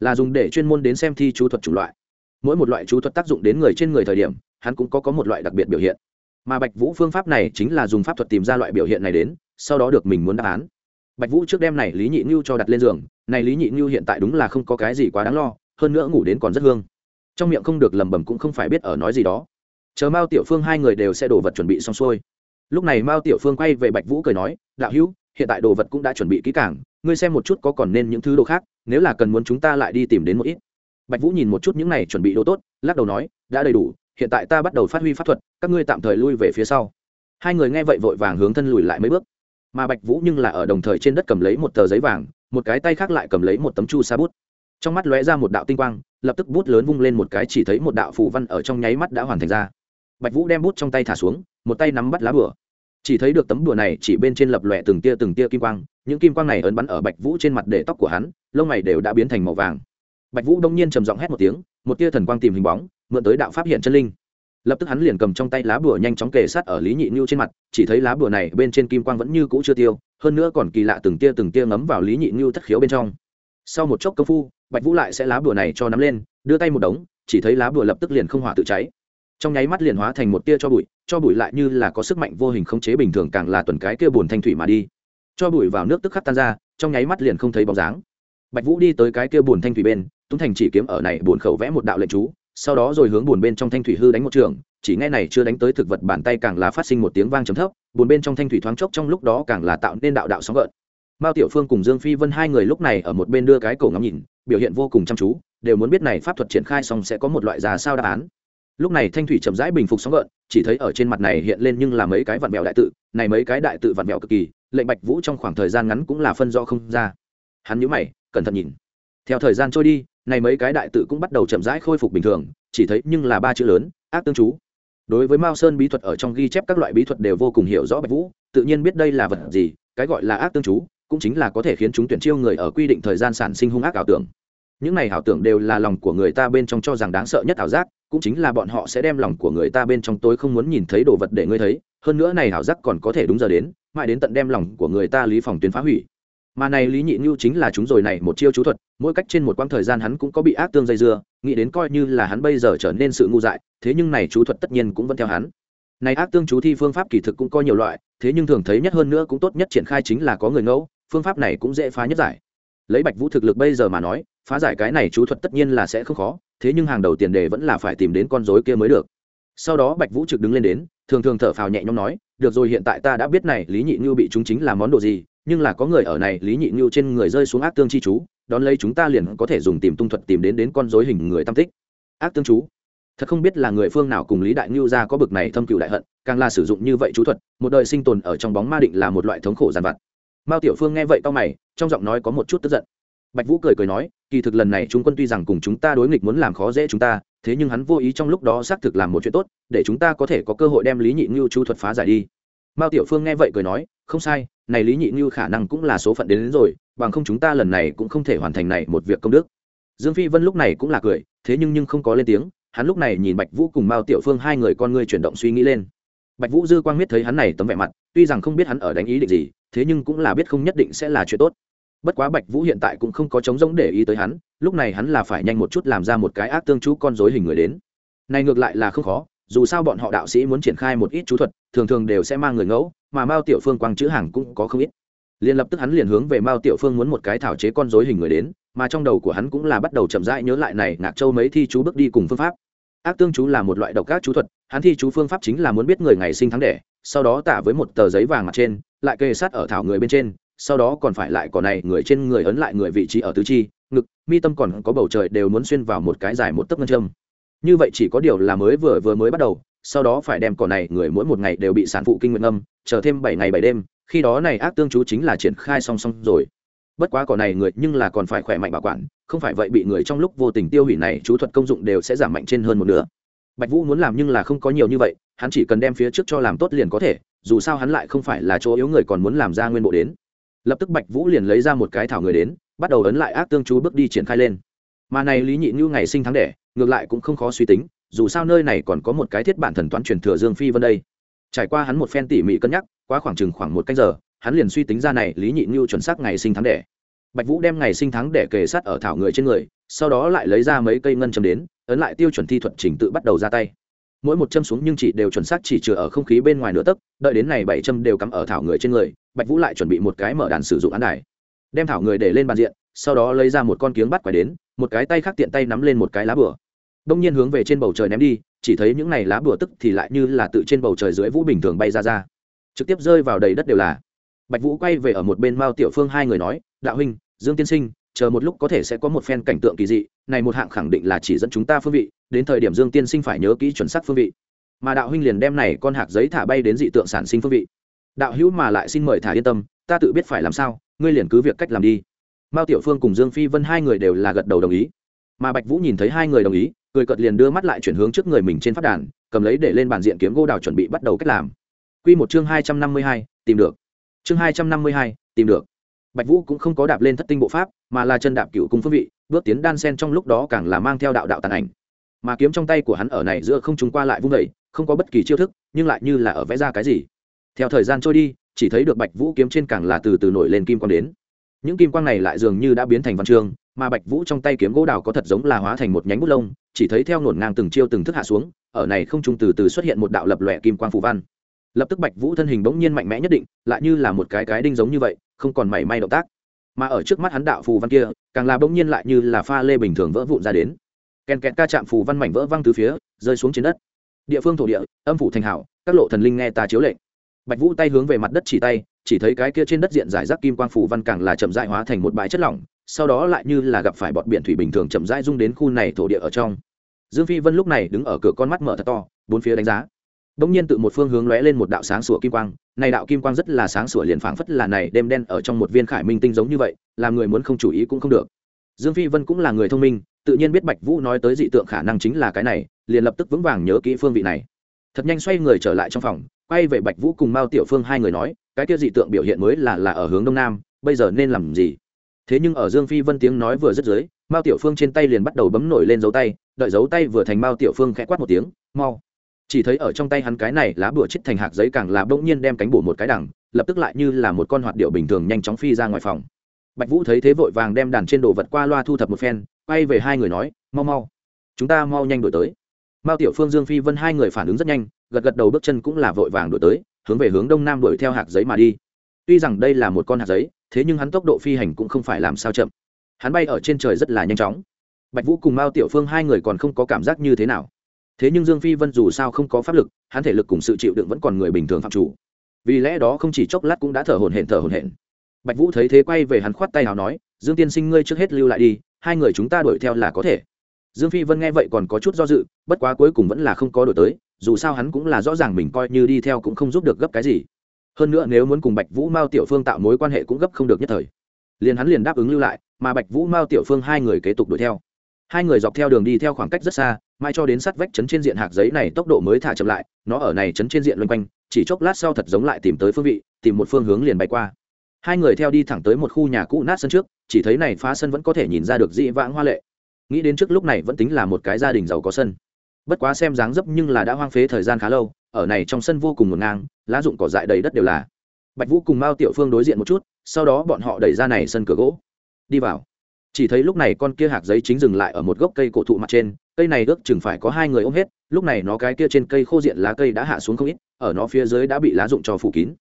là dùng để chuyên môn đến xem thi chú thuật chủng loại. Mỗi một loại chú thuật tác dụng đến người trên người thời điểm, hắn cũng có có một loại đặc biệt biểu hiện mà bạch vũ phương pháp này chính là dùng pháp thuật tìm ra loại biểu hiện này đến, sau đó được mình muốn đáp án. Bạch vũ trước đêm này lý nhị ngưu cho đặt lên giường, này lý nhị ngưu hiện tại đúng là không có cái gì quá đáng lo, hơn nữa ngủ đến còn rất hương. Trong miệng không được lẩm bẩm cũng không phải biết ở nói gì đó. Chờ mao tiểu phương hai người đều sẽ đồ vật chuẩn bị xong xuôi. Lúc này mao tiểu phương quay về bạch vũ cười nói, đạo hữu, hiện tại đồ vật cũng đã chuẩn bị kỹ càng, ngươi xem một chút có còn nên những thứ đồ khác, nếu là cần muốn chúng ta lại đi tìm đến một ít. Bạch vũ nhìn một chút những này chuẩn bị đồ tốt, lắc đầu nói, đã đầy đủ hiện tại ta bắt đầu phát huy pháp thuật, các ngươi tạm thời lui về phía sau. Hai người nghe vậy vội vàng hướng thân lùi lại mấy bước. Mà bạch vũ nhưng là ở đồng thời trên đất cầm lấy một tờ giấy vàng, một cái tay khác lại cầm lấy một tấm chu sa bút. Trong mắt lóe ra một đạo tinh quang, lập tức bút lớn vung lên một cái chỉ thấy một đạo phù văn ở trong nháy mắt đã hoàn thành ra. Bạch vũ đem bút trong tay thả xuống, một tay nắm bắt lá bửa chỉ thấy được tấm bửa này chỉ bên trên lập lòe từng tia từng tia kim quang, những kim quang này ấn bắn ở bạch vũ trên mặt để tóc của hắn, lông mày đều đã biến thành màu vàng bạch vũ đông nhiên trầm giọng hét một tiếng, một tia thần quang tìm hình bóng, mượn tới đạo pháp hiện chân linh. Lập tức hắn liền cầm trong tay lá bùa nhanh chóng kề sát ở lý nhị nhu trên mặt, chỉ thấy lá bùa này bên trên kim quang vẫn như cũ chưa tiêu, hơn nữa còn kỳ lạ từng tia từng tia ngấm vào lý nhị nhu thất khiếu bên trong. Sau một chốc công phu, bạch vũ lại sẽ lá bùa này cho nắm lên, đưa tay một đống, chỉ thấy lá bùa lập tức liền không hỏa tự cháy. Trong nháy mắt liền hóa thành một tia cho bụi cho bụi lại như là có sức mạnh vô hình khống chế bình thường càng là tuần cái kia bùn thanh thủy mà đi. Cho bụi vào nước tức khắc tan ra, trong nháy mắt liền không thấy bóng dáng. Bạch vũ đi tới cái kia bùn thanh thủy bên tuấn thành chỉ kiếm ở này buồn khẩu vẽ một đạo lệnh chú, sau đó rồi hướng buồn bên trong thanh thủy hư đánh một trường, chỉ nghe này chưa đánh tới thực vật bàn tay càng là phát sinh một tiếng vang trầm thấp, buồn bên trong thanh thủy thoáng chốc trong lúc đó càng là tạo nên đạo đạo sóng gợn. Mao tiểu phương cùng dương phi vân hai người lúc này ở một bên đưa cái cổ ngắm nhìn, biểu hiện vô cùng chăm chú, đều muốn biết này pháp thuật triển khai xong sẽ có một loại già sao đáp án. Lúc này thanh thủy chậm rãi bình phục sóng gợn, chỉ thấy ở trên mặt này hiện lên nhưng là mấy cái vặn vẹo đại tự, này mấy cái đại tự vặn vẹo cực kỳ, lệnh bạch vũ trong khoảng thời gian ngắn cũng là phân do không ra. Hắn nhíu mày, cẩn thận nhìn. Theo thời gian trôi đi này mấy cái đại tự cũng bắt đầu chậm rãi khôi phục bình thường, chỉ thấy nhưng là ba chữ lớn, ác tương chú. Đối với mao sơn bí thuật ở trong ghi chép các loại bí thuật đều vô cùng hiểu rõ bạch vũ, tự nhiên biết đây là vật gì, cái gọi là ác tương chú, cũng chính là có thể khiến chúng tuyển chiêu người ở quy định thời gian sản sinh hung ác ảo tưởng. Những này ảo tưởng đều là lòng của người ta bên trong cho rằng đáng sợ nhất ảo giác, cũng chính là bọn họ sẽ đem lòng của người ta bên trong tối không muốn nhìn thấy đồ vật để ngươi thấy, hơn nữa này ảo giác còn có thể đúng giờ đến, mãi đến tận đem lòng của người ta lý phòng tuyến phá hủy. Mà này lý nhị nhu chính là chúng rồi này một chiêu chú thuật mỗi cách trên một quãng thời gian hắn cũng có bị ác tương dây dưa, nghĩ đến coi như là hắn bây giờ trở nên sự ngu dại, thế nhưng này chú thuật tất nhiên cũng vẫn theo hắn. Này ác tương chú thi phương pháp kỳ thực cũng có nhiều loại, thế nhưng thường thấy nhất hơn nữa cũng tốt nhất triển khai chính là có người ngẫu, phương pháp này cũng dễ phá nhất giải. Lấy bạch vũ thực lực bây giờ mà nói, phá giải cái này chú thuật tất nhiên là sẽ không khó, thế nhưng hàng đầu tiền đề vẫn là phải tìm đến con rối kia mới được. Sau đó bạch vũ trực đứng lên đến, thường thường thở phào nhẹ nhõm nói, được rồi, hiện tại ta đã biết này, lý nhị như bị chúng chính là món đồ gì nhưng là có người ở này, lý nhị ngưu trên người rơi xuống ác tương chi chú, đón lấy chúng ta liền có thể dùng tìm tung thuật tìm đến đến con rối hình người tam tích. Ác tương chú. Thật không biết là người phương nào cùng lý đại ngưu ra có bực này thâm cựu đại hận, càng là sử dụng như vậy chú thuật, một đời sinh tồn ở trong bóng ma định là một loại thống khổ giàn vặt. Mao tiểu phương nghe vậy tao mày, trong giọng nói có một chút tức giận. Bạch vũ cười cười nói, kỳ thực lần này chúng quân tuy rằng cùng chúng ta đối nghịch muốn làm khó dễ chúng ta, thế nhưng hắn vô ý trong lúc đó xác thực làm một chuyện tốt, để chúng ta có thể có cơ hội đem lý nhị ngưu chú thuật phá giải đi. Mao tiểu phương nghe vậy cười nói, không sai này lý nhị như khả năng cũng là số phận đến, đến rồi bằng không chúng ta lần này cũng không thể hoàn thành này một việc công đức. Dương phi vân lúc này cũng là cười thế nhưng nhưng không có lên tiếng hắn lúc này nhìn bạch vũ cùng mao tiểu phương hai người con ngươi chuyển động suy nghĩ lên. Bạch vũ dư quang biết thấy hắn này tấm vẻ mặt tuy rằng không biết hắn ở đánh ý định gì thế nhưng cũng là biết không nhất định sẽ là chuyện tốt. Bất quá bạch vũ hiện tại cũng không có chống rỗng để ý tới hắn lúc này hắn là phải nhanh một chút làm ra một cái ác tương chú con dối hình người đến. Này ngược lại là không khó dù sao bọn họ đạo sĩ muốn triển khai một ít chú thuật thường thường đều sẽ mang người ngẫu mà mao tiểu phương quang chữ hàng cũng có không ít. Liền lập tức hắn liền hướng về mao tiểu phương muốn một cái thảo chế con dối hình người đến, mà trong đầu của hắn cũng là bắt đầu chậm rãi nhớ lại này ngạc châu mấy thi chú bước đi cùng phương pháp. Ác tương chú là một loại độc ác chú thuật, hắn thi chú phương pháp chính là muốn biết người ngày sinh tháng đẻ, sau đó tả với một tờ giấy vàng mặt trên, lại kê sát ở thảo người bên trên, sau đó còn phải lại cỏ này người trên người ấn lại người vị trí ở tứ chi, ngực, mi tâm còn có bầu trời đều muốn xuyên vào một cái dài một tấc ngân châm. Như vậy chỉ có điều là mới vừa vừa mới bắt đầu sau đó phải đem cỏ này người mỗi một ngày đều bị sản phụ kinh nguyện âm chờ thêm bảy ngày bảy đêm, khi đó này ác tương chú chính là triển khai song song rồi. Bất quá cỏ này người nhưng là còn phải khỏe mạnh bảo quản, không phải vậy bị người trong lúc vô tình tiêu hủy này chú thuật công dụng đều sẽ giảm mạnh trên hơn một nửa. Bạch vũ muốn làm nhưng là không có nhiều như vậy, hắn chỉ cần đem phía trước cho làm tốt liền có thể, dù sao hắn lại không phải là chỗ yếu người còn muốn làm ra nguyên bộ đến. Lập tức bạch vũ liền lấy ra một cái thảo người đến, bắt đầu ấn lại ác tương chú bước đi triển khai lên. Mà này lý nhị như ngày sinh tháng đẻ, ngược lại cũng không khó suy tính dù sao nơi này còn có một cái thiết bản thần toán truyền thừa dương phi vân đây. Trải qua hắn một phen tỉ mỉ cân nhắc qua khoảng chừng khoảng một canh giờ, hắn liền suy tính ra này lý nhị như chuẩn xác ngày sinh tháng đẻ. Bạch vũ đem ngày sinh tháng đẻ kề sát ở thảo người trên người, sau đó lại lấy ra mấy cây ngân châm đến, ấn lại tiêu chuẩn thi thuật trình tự bắt đầu ra tay. Mỗi một châm xuống nhưng chỉ đều chuẩn xác chỉ chừa ở không khí bên ngoài nửa tấc, đợi đến này bảy châm đều cắm ở thảo người trên người, bạch vũ lại chuẩn bị một cái mở đàn sử dụng án đài. Đem thảo người để lên bàn diện, sau đó lấy ra một con kiếng bắt quải đến, một cái tay khác tiện tay nắm lên một cái lá bửa đông nhiên hướng về trên bầu trời ném đi, chỉ thấy những này lá bùa tức thì lại như là tự trên bầu trời dưới vũ bình thường bay ra ra. Trực tiếp rơi vào đầy đất đều là. Bạch vũ quay về ở một bên mao tiểu phương hai người nói, đạo huynh, dương tiên sinh, chờ một lúc có thể sẽ có một phen cảnh tượng kỳ dị, này một hạng khẳng định là chỉ dẫn chúng ta phương vị, đến thời điểm dương tiên sinh phải nhớ kỹ chuẩn xác phương vị. Mà đạo huynh liền đem này con hạc giấy thả bay đến dị tượng sản sinh phương vị. Đạo hữu mà lại xin mời thả yên tâm, ta tự biết phải làm sao, ngươi liền cứ việc cách làm đi. Mao tiểu phương cùng dương phi vân hai người đều là gật đầu đồng ý mà bạch vũ nhìn thấy hai người đồng ý, cười cợt liền đưa mắt lại chuyển hướng trước người mình trên phát đàn, cầm lấy để lên bàn diện kiếm gỗ đào chuẩn bị bắt đầu cách làm. Quy một chương hai trăm năm mươi hai, tìm được. Chương hai trăm năm mươi hai, tìm được. Bạch vũ cũng không có đạp lên thất tinh bộ pháp, mà là chân đạp cựu cung phương vị, bước tiến đan sen trong lúc đó càng là mang theo đạo đạo tàn ảnh. Mà kiếm trong tay của hắn ở này giữa không chúng qua lại vung vẩy không có bất kỳ chiêu thức, nhưng lại như là ở vẽ ra cái gì. Theo thời gian trôi đi, chỉ thấy được bạch vũ kiếm trên càng là từ từ nổi lên kim quang đến. Những kim quang này lại dường như đã biến thành văn chương mà bạch vũ trong tay kiếm gỗ đào có thật giống là hóa thành một nhánh bút lông, chỉ thấy theo nổn ngang từng chiêu từng thức hạ xuống, ở này không trung từ từ xuất hiện một đạo lập lòe kim quang phù văn. Lập tức bạch vũ thân hình bỗng nhiên mạnh mẽ nhất định, lại như là một cái cái đinh giống như vậy, không còn mảy may động tác. Mà ở trước mắt hắn đạo phù văn kia, càng là bỗng nhiên lại như là pha lê bình thường vỡ vụn ra đến. Kèn kẹt ca chạm phù văn mảnh vỡ văng từ phía, rơi xuống trên đất. Địa phương thổ địa, âm phủ thành hảo, các lộ thần linh nghe ta chiếu lệnh. Bạch vũ tay hướng về mặt đất chỉ tay, chỉ thấy cái kia trên đất diện giải rác kim quang phủ văn càng là chậm rãi hóa thành một bãi chất lỏng sau đó lại như là gặp phải bọt biển thủy bình thường chậm rãi rung đến khu này thổ địa ở trong. Dương phi vân lúc này đứng ở cửa con mắt mở thật to, bốn phía đánh giá. Bỗng nhiên tự một phương hướng lóe lên một đạo sáng sủa kim quang. Này đạo kim quang rất là sáng sủa liền phảng phất là này đêm đen ở trong một viên khải minh tinh giống như vậy, làm người muốn không chủ ý cũng không được. Dương phi vân cũng là người thông minh, tự nhiên biết bạch vũ nói tới dị tượng khả năng chính là cái này, liền lập tức vững vàng nhớ kỹ phương vị này. Thật nhanh xoay người trở lại trong phòng, quay về bạch vũ cùng mao tiểu phương hai người nói, cái kia dị tượng biểu hiện mới là là ở hướng đông nam, bây giờ nên làm gì? Thế nhưng ở dương phi vân tiếng nói vừa dứt dưới, mao tiểu phương trên tay liền bắt đầu bấm nổi lên dấu tay, đợi dấu tay vừa thành mao tiểu phương khẽ quát một tiếng, mau. Chỉ thấy ở trong tay hắn cái này lá bửa chích thành hạt giấy càng là bỗng nhiên đem cánh bổ một cái đằng, lập tức lại như là một con hoạt điệu bình thường nhanh chóng phi ra ngoài phòng. Bạch vũ thấy thế vội vàng đem đàn trên đồ vật qua loa thu thập một phen, quay về hai người nói, mau mau, chúng ta mau nhanh đổi tới. Mao tiểu phương, dương phi vân hai người phản ứng rất nhanh, gật gật đầu bước chân cũng là vội vàng đổi tới, hướng về hướng đông nam đuổi theo hạt giấy mà đi. Tuy rằng đây là một con hạt giấy thế nhưng hắn tốc độ phi hành cũng không phải làm sao chậm. Hắn bay ở trên trời rất là nhanh chóng. Bạch vũ cùng mao tiểu phương hai người còn không có cảm giác như thế nào. Thế nhưng dương phi vân dù sao không có pháp lực, hắn thể lực cùng sự chịu đựng vẫn còn người bình thường phạm chủ. Vì lẽ đó không chỉ chốc lát cũng đã thở hổn hển thở hổn hển. Bạch vũ thấy thế quay về hắn khoát tay nào nói, dương tiên sinh ngươi trước hết lưu lại đi, hai người chúng ta đuổi theo là có thể. Dương phi vân nghe vậy còn có chút do dự, bất quá cuối cùng vẫn là không có đổi tới, dù sao hắn cũng là rõ ràng mình coi như đi theo cũng không giúp được gấp cái gì hơn nữa nếu muốn cùng bạch vũ mao tiểu phương tạo mối quan hệ cũng gấp không được nhất thời. Liền hắn liền đáp ứng lưu lại, mà bạch vũ mao tiểu phương hai người kế tục đuổi theo. Hai người dọc theo đường đi theo khoảng cách rất xa mai cho đến sắt vách chấn trên diện hạt giấy này tốc độ mới thả chậm lại, nó ở này chấn trên diện loanh quanh, chỉ chốc lát sau thật giống lại tìm tới phương vị, tìm một phương hướng liền bay qua. Hai người theo đi thẳng tới một khu nhà cũ nát sân trước, chỉ thấy này phá sân vẫn có thể nhìn ra được dị vãng hoa lệ. Nghĩ đến trước lúc này vẫn tính là một cái gia đình giàu có sân. Bất quá xem dáng dấp nhưng là đã hoang phế thời gian khá lâu ở này trong sân vô cùng ngổn ngang, lá dụng cỏ dại đầy đất đều là. Bạch vũ cùng mao tiểu phương đối diện một chút, sau đó bọn họ đẩy ra này sân cửa gỗ. Đi vào. Chỉ thấy lúc này con kia hạt giấy chính dừng lại ở một gốc cây cổ thụ mặt trên, cây này ước chừng phải có hai người ôm hết, lúc này nó cái kia trên cây khô diện lá cây đã hạ xuống không ít, ở nó phía dưới đã bị lá rụng cho phủ kín.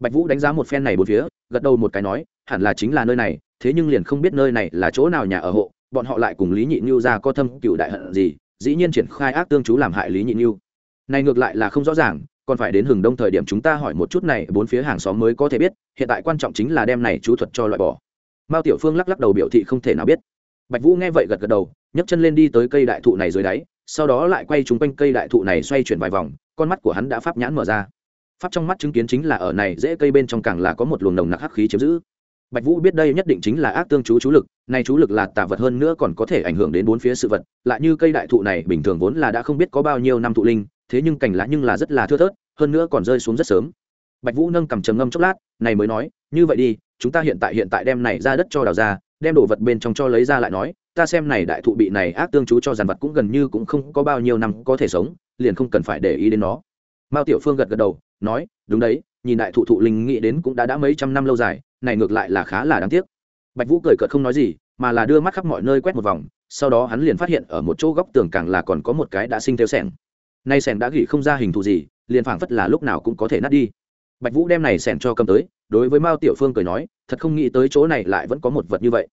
Bạch vũ đánh giá một phen này bốn phía, gật đầu một cái nói, hẳn là chính là nơi này, thế nhưng liền không biết nơi này là chỗ nào nhà ở hộ, bọn họ lại cùng lý nhị như ra có thâm cựu đại hận gì, dĩ nhiên triển khai ác tương chú làm hại lý nhị như này ngược lại là không rõ ràng, còn phải đến hừng đông thời điểm chúng ta hỏi một chút này, bốn phía hàng xóm mới có thể biết, hiện tại quan trọng chính là đem này chú thuật cho loại bỏ. Mao tiểu phương lắc lắc đầu biểu thị không thể nào biết. Bạch vũ nghe vậy gật gật đầu, nhấc chân lên đi tới cây đại thụ này dưới đáy, sau đó lại quay trúng quanh cây đại thụ này xoay chuyển vài vòng, con mắt của hắn đã pháp nhãn mở ra. Pháp trong mắt chứng kiến chính là ở này dễ cây bên trong càng là có một luồng nồng nặc hắc khí chiếm giữ. Bạch vũ biết đây nhất định chính là ác tương chú chú lực, này chú lực là tà vật hơn nữa còn có thể ảnh hưởng đến bốn phía sự vật, lại như cây đại thụ này bình thường vốn là đã không biết có bao nhiêu năm thụ linh thế nhưng cành lá nhưng là rất là thưa thớt, hơn nữa còn rơi xuống rất sớm. Bạch vũ nâng cầm trầm ngâm chốc lát, này mới nói, như vậy đi, chúng ta hiện tại hiện tại đem này ra đất cho đào ra, đem đồ vật bên trong cho lấy ra lại nói, ta xem này đại thụ bị này ác tương chú cho dàn vật cũng gần như cũng không có bao nhiêu năm có thể sống, liền không cần phải để ý đến nó. Mao tiểu phương gật gật đầu, nói, đúng đấy, nhìn đại thụ thụ linh nghĩ đến cũng đã đã mấy trăm năm lâu dài, này ngược lại là khá là đáng tiếc. Bạch vũ cười cợt không nói gì, mà là đưa mắt khắp mọi nơi quét một vòng, sau đó hắn liền phát hiện ở một chỗ góc tường càng là còn có một cái đã sinh theo sẻng nay sẻn đã gỉ không ra hình thù gì, liền phảng phất là lúc nào cũng có thể nát đi. Bạch vũ đem này sẻn cho cầm tới, đối với mao tiểu phương cười nói, thật không nghĩ tới chỗ này lại vẫn có một vật như vậy.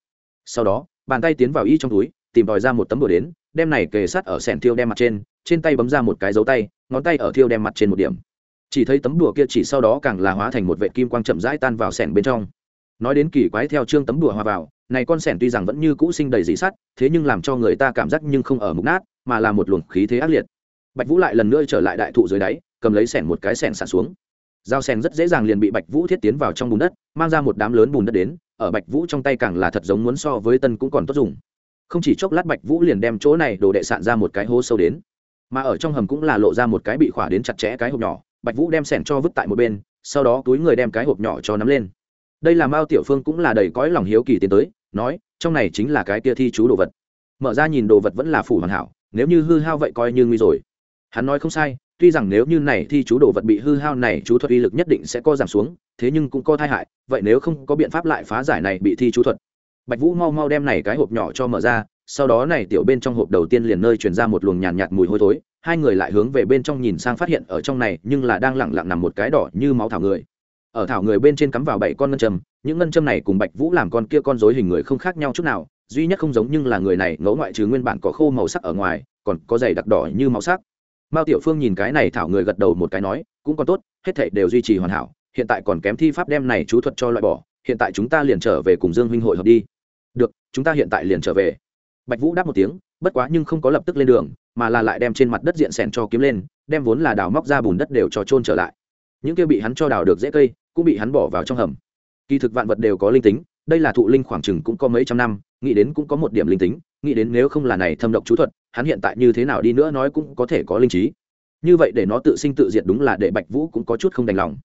Sau đó, bàn tay tiến vào y trong túi, tìm tòi ra một tấm đồ đến, đem này kề sát ở sẻn thiêu đem mặt trên trên tay bấm ra một cái dấu tay, ngón tay ở thiêu đem mặt trên một điểm. Chỉ thấy tấm đùa kia chỉ sau đó càng là hóa thành một vệ kim quang chậm rãi tan vào sẻn bên trong. Nói đến kỳ quái theo trương tấm đùa hòa vào, này con sẻn tuy rằng vẫn như cũ sinh đầy dị sắt, thế nhưng làm cho người ta cảm giác nhưng không ở mục nát, mà là một luồng khí thế ác liệt bạch vũ lại lần nữa trở lại đại thụ dưới đáy, cầm lấy sẻn một cái sẻn xả xuống. Dao sẻn rất dễ dàng liền bị bạch vũ thiết tiến vào trong bùn đất, mang ra một đám lớn bùn đất đến, ở bạch vũ trong tay càng là thật giống muốn so với tân cũng còn tốt dùng. Không chỉ chốc lát bạch vũ liền đem chỗ này đồ đệ sạn ra một cái hố sâu đến, mà ở trong hầm cũng là lộ ra một cái bị khỏa đến chặt chẽ cái hộp nhỏ. Bạch vũ đem sẻn cho vứt tại một bên, sau đó túi người đem cái hộp nhỏ cho nắm lên. Đây là mao tiểu phương cũng là đầy cõi lòng hiếu kỳ tiến tới, nói, trong này chính là cái tia thi chú đồ vật. Mở ra nhìn đồ vật vẫn là phủ hoàn hảo, nếu như hư hao vậy coi như nguy rồi hắn nói không sai tuy rằng nếu như này thi chú đồ vật bị hư hao này chú thuật uy lực nhất định sẽ co giảm xuống thế nhưng cũng có thai hại vậy nếu không có biện pháp lại phá giải này bị thi chú thuật. Bạch vũ mau mau đem này cái hộp nhỏ cho mở ra sau đó này tiểu bên trong hộp đầu tiên liền nơi truyền ra một luồng nhàn nhạt, nhạt mùi hôi thối hai người lại hướng về bên trong nhìn sang phát hiện ở trong này nhưng là đang lặng lặng nằm một cái đỏ như máu thảo người. Ở thảo người bên trên cắm vào bảy con ngân châm những ngân châm này cùng bạch vũ làm con kia con rối hình người không khác nhau chút nào duy nhất không giống nhưng là người này ngẫu ngoại trừ nguyên bản có khô màu sắc ở ngoài còn có dày đặc đỏ như máu sắc mao tiểu phương nhìn cái này thảo người gật đầu một cái nói, cũng còn tốt, hết thảy đều duy trì hoàn hảo, hiện tại còn kém thi pháp đem này chú thuật cho loại bỏ, hiện tại chúng ta liền trở về cùng dương huynh hội hợp đi. Được, chúng ta hiện tại liền trở về. Bạch vũ đáp một tiếng, bất quá nhưng không có lập tức lên đường, mà là lại đem trên mặt đất diện sèn cho kiếm lên, đem vốn là đào móc ra bùn đất đều cho trôn trở lại. Những kia bị hắn cho đào được dễ cây, cũng bị hắn bỏ vào trong hầm. Kỳ thực vạn vật đều có linh tính, đây là thụ linh khoảng chừng cũng có mấy trăm năm nghĩ đến cũng có một điểm linh tính, nghĩ đến nếu không là này thâm độc chú thuật, hắn hiện tại như thế nào đi nữa nói cũng có thể có linh trí. Như vậy để nó tự sinh tự diệt đúng là để bạch vũ cũng có chút không đành lòng.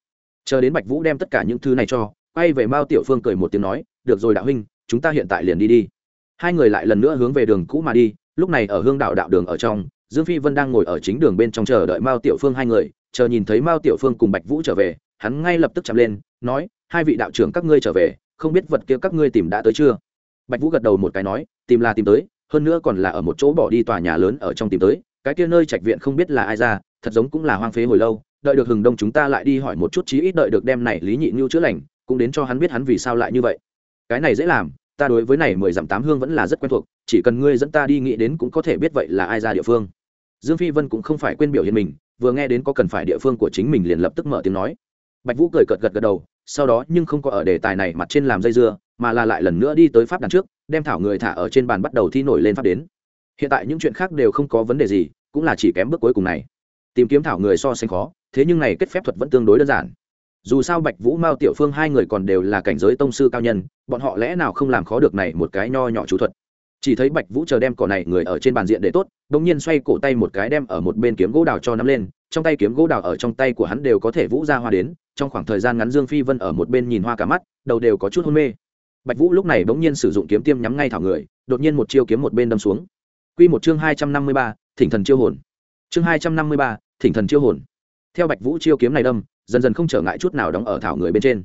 Chờ đến bạch vũ đem tất cả những thứ này cho, quay về mao tiểu phương cười một tiếng nói, được rồi đạo huynh, chúng ta hiện tại liền đi đi. Hai người lại lần nữa hướng về đường cũ mà đi, lúc này ở hương đạo đạo đường ở trong, dương phi vân đang ngồi ở chính đường bên trong chờ đợi mao tiểu phương hai người, chờ nhìn thấy mao tiểu phương cùng bạch vũ trở về, hắn ngay lập tức chạm lên, nói, hai vị đạo trưởng các ngươi trở về, không biết vật kia các ngươi tìm đã tới chưa? Bạch vũ gật đầu một cái nói, tìm là tìm tới, hơn nữa còn là ở một chỗ bỏ đi tòa nhà lớn ở trong tìm tới, cái kia nơi trạch viện không biết là ai ra, thật giống cũng là hoang phế hồi lâu, đợi được hừng đông chúng ta lại đi hỏi một chút chí ít đợi được đem này lý nhị nhu chữa lành, cũng đến cho hắn biết hắn vì sao lại như vậy. Cái này dễ làm, ta đối với này mười dặm tám hương vẫn là rất quen thuộc, chỉ cần ngươi dẫn ta đi nghĩ đến cũng có thể biết vậy là ai ra địa phương. Dương phi vân cũng không phải quên biểu hiện mình, vừa nghe đến có cần phải địa phương của chính mình liền lập tức mở tiếng nói. Bạch vũ cười cợt gật gật đầu sau đó nhưng không có ở đề tài này mặt trên làm dây dưa, mà là lại lần nữa đi tới pháp đàn trước, đem thảo người thả ở trên bàn bắt đầu thi nổi lên pháp đến. Hiện tại những chuyện khác đều không có vấn đề gì, cũng là chỉ kém bước cuối cùng này. Tìm kiếm thảo người so sánh khó, thế nhưng này kết phép thuật vẫn tương đối đơn giản. Dù sao bạch vũ, mao tiểu phương hai người còn đều là cảnh giới tông sư cao nhân, bọn họ lẽ nào không làm khó được này một cái nho nhỏ chú thuật? Chỉ thấy bạch vũ chờ đem cỏ này người ở trên bàn diện để tốt đ ỗ n g nhiên xoay cổ tay một cái đem ở một bên kiếm gỗ đào cho nắm lên, trong tay kiếm gỗ đào ở trong tay của hắn đều có thể vũ ra hoa đến trong khoảng thời gian ngắn dương phi vân ở một bên nhìn hoa cả mắt, đầu đều có chút hôn mê. Bạch vũ lúc này bỗng nhiên sử dụng kiếm tiêm nhắm ngay thảo người, đột nhiên một chiêu kiếm một bên đâm xuống. Q một chương hai trăm năm mươi ba, thỉnh thần chiêu hồn. Chương hai trăm năm mươi ba, thỉnh thần chiêu hồn. Theo bạch vũ chiêu kiếm này đâm, dần dần không trở ngại chút nào đóng ở thảo người bên trên.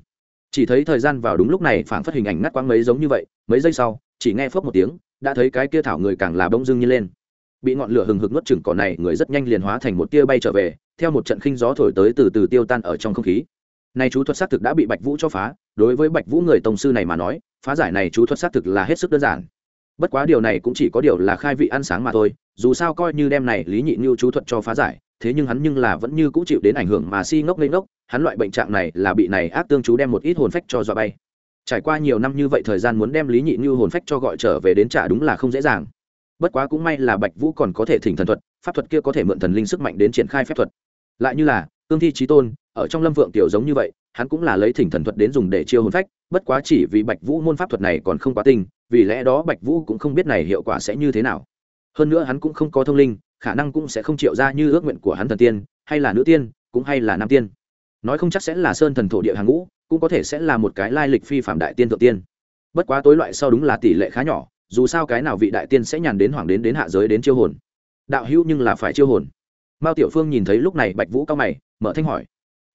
Chỉ thấy thời gian vào đúng lúc này, phảng phất hình ảnh ngắt quãng mấy giống như vậy, mấy giây sau, chỉ nghe phớp một tiếng, đã thấy cái kia thảo người càng là bỗng dưng như lên. Bị ngọn lửa hừng hực nuốt chừng cỏ này, người rất nhanh liền hóa thành một tia bay trở về, theo một trận khinh gió thổi tới từ từ tiêu tan ở trong không khí nay chú thuật xác thực đã bị bạch vũ cho phá, đối với bạch vũ người tổng sư này mà nói, phá giải này chú thuật xác thực là hết sức đơn giản. Bất quá điều này cũng chỉ có điều là khai vị ăn sáng mà thôi, dù sao coi như đem này lý nhị như chú thuật cho phá giải, thế nhưng hắn nhưng là vẫn như cũ chịu đến ảnh hưởng mà si ngốc lên ngốc, hắn loại bệnh trạng này là bị này ác tương chú đem một ít hồn phách cho dọa bay. Trải qua nhiều năm như vậy thời gian muốn đem lý nhị như hồn phách cho gọi trở về đến trả đúng là không dễ dàng. Bất quá cũng may là bạch vũ còn có thể thỉnh thần thuật, pháp thuật kia có thể mượn thần linh sức mạnh đến triển khai phép thuật. Lại như là, cương thi trí tôn ở trong lâm vượng tiểu giống như vậy, hắn cũng là lấy thỉnh thần thuật đến dùng để chiêu hồn phách, bất quá chỉ vì bạch vũ môn pháp thuật này còn không quá tinh, vì lẽ đó bạch vũ cũng không biết này hiệu quả sẽ như thế nào. Hơn nữa hắn cũng không có thông linh, khả năng cũng sẽ không triệu ra như ước nguyện của hắn thần tiên, hay là nữ tiên, cũng hay là nam tiên. Nói không chắc sẽ là sơn thần thổ địa hàng ngũ, cũng có thể sẽ là một cái lai lịch phi phạm đại tiên thượng tiên. Bất quá tối loại sau đúng là tỷ lệ khá nhỏ, dù sao cái nào vị đại tiên sẽ nhàn đến hoàng đến đến hạ giới đến chiêu hồn. Đạo hữu nhưng là phải chiêu hồn. Mao tiểu phương nhìn thấy lúc này bạch vũ cao mày, mở thanh hỏi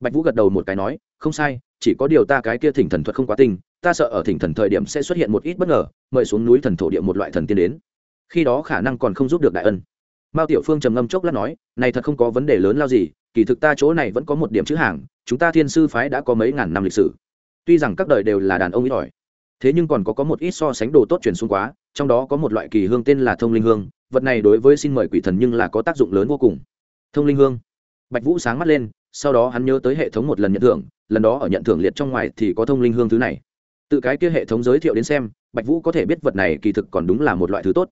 bạch vũ gật đầu một cái nói, không sai, chỉ có điều ta cái kia thỉnh thần thuật không quá tinh, ta sợ ở thỉnh thần thời điểm sẽ xuất hiện một ít bất ngờ, mời xuống núi thần thổ địa một loại thần tiên đến. Khi đó khả năng còn không giúp được đại ân. Mao tiểu phương trầm ngâm chốc lát nói, này thật không có vấn đề lớn lao gì, kỳ thực ta chỗ này vẫn có một điểm chữ hàng, chúng ta thiên sư phái đã có mấy ngàn năm lịch sử. Tuy rằng các đời đều là đàn ông ít ỏi, thế nhưng còn có có một ít so sánh đồ tốt truyền xuống quá, trong đó có một loại kỳ hương tên là thông linh hương, vật này đối với xin mời quỷ thần nhưng là có tác dụng lớn vô cùng. Thông linh hương. Bạch vũ sáng mắt lên sau đó hắn nhớ tới hệ thống một lần nhận thưởng, lần đó ở nhận thưởng liệt trong ngoài thì có thông linh hương thứ này. Tự cái kia hệ thống giới thiệu đến xem, bạch vũ có thể biết vật này kỳ thực còn đúng là một loại thứ tốt.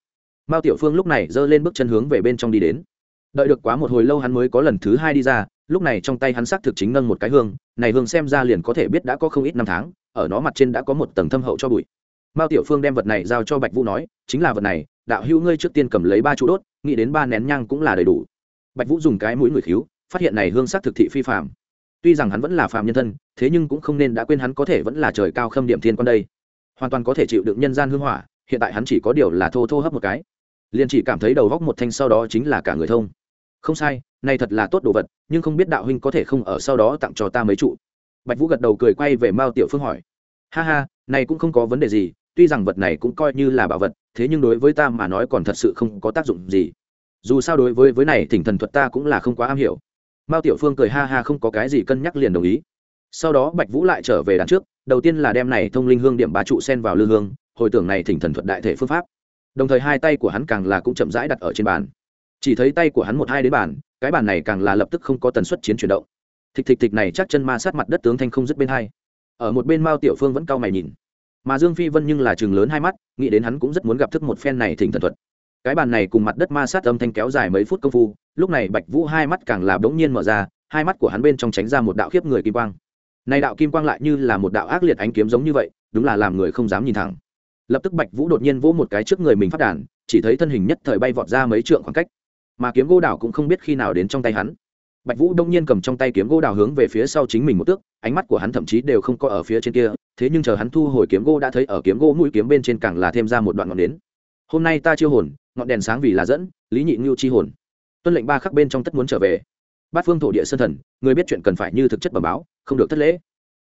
Mao tiểu phương lúc này giơ lên bước chân hướng về bên trong đi đến. Đợi được quá một hồi lâu hắn mới có lần thứ hai đi ra, lúc này trong tay hắn xác thực chính nâng một cái hương, này hương xem ra liền có thể biết đã có không ít năm tháng, ở nó mặt trên đã có một tầng thâm hậu cho bụi. Mao tiểu phương đem vật này giao cho bạch vũ nói, chính là vật này, đạo hữu ngươi trước tiên cầm lấy ba trụ đốt, nghĩ đến ba nén nhang cũng là đầy đủ. Bạch vũ dùng cái mũi người khiếu phát hiện này hương sắc thực thị phi phạm tuy rằng hắn vẫn là phàm nhân thân, thế nhưng cũng không nên đã quên hắn có thể vẫn là trời cao khâm điểm thiên quan đây. Hoàn toàn có thể chịu đựng nhân gian hương hỏa, hiện tại hắn chỉ có điều là thô thô hấp một cái. Liền chỉ cảm thấy đầu góc một thanh sau đó chính là cả người thông. Không sai, này thật là tốt đồ vật, nhưng không biết đạo huynh có thể không ở sau đó tặng cho ta mấy trụ. Bạch vũ gật đầu cười quay về mao tiểu phương hỏi. Ha ha, này cũng không có vấn đề gì, tuy rằng vật này cũng coi như là bảo vật, thế nhưng đối với ta mà nói còn thật sự không có tác dụng gì. Dù sao đối với với này thỉnh thần thuật ta cũng là không quá am hiểu mao tiểu phương cười ha ha không có cái gì cân nhắc liền đồng ý sau đó bạch vũ lại trở về đằng trước đầu tiên là đem này thông linh hương điểm ba trụ sen vào lư hương hồi tưởng này thỉnh thần thuật đại thể phương pháp đồng thời hai tay của hắn càng là cũng chậm rãi đặt ở trên bàn chỉ thấy tay của hắn một hai đến bàn cái bàn này càng là lập tức không có tần suất chiến chuyển động thịch thịch thịch này chắc chân ma sát mặt đất tướng thanh không dứt bên hai ở một bên mao tiểu phương vẫn cau mày nhìn mà dương phi vân nhưng là chừng lớn hai mắt nghĩ đến hắn cũng rất muốn gặp thức một phen này thỉnh thần thuật cái bàn này cùng mặt đất ma sát âm thanh kéo dài mấy phút công phu, lúc này bạch vũ hai mắt càng là bỗng nhiên mở ra, hai mắt của hắn bên trong tránh ra một đạo khiếp người kim quang. Này đạo kim quang lại như là một đạo ác liệt ánh kiếm giống như vậy, đúng là làm người không dám nhìn thẳng. Lập tức bạch vũ đột nhiên vỗ một cái trước người mình phát đàn, chỉ thấy thân hình nhất thời bay vọt ra mấy trượng khoảng cách. Mà kiếm gỗ đào cũng không biết khi nào đến trong tay hắn. Bạch vũ đông nhiên cầm trong tay kiếm gỗ đào hướng về phía sau chính mình một tước, ánh mắt của hắn thậm chí đều không có ở phía trên kia, thế nhưng chờ hắn thu hồi kiếm gỗ đã thấy ở kiếm gỗ mũi kiếm bên trên càng là thêm ra một đoạn ngọn đến hôm nay ta chiêu hồn ngọn đèn sáng vì là dẫn, lý nhị ngưu chi hồn. Tuân lệnh ba khắc bên trong tất muốn trở về. Bát phương thổ địa sơn thần, người biết chuyện cần phải như thực chất bẩm báo, không được thất lễ.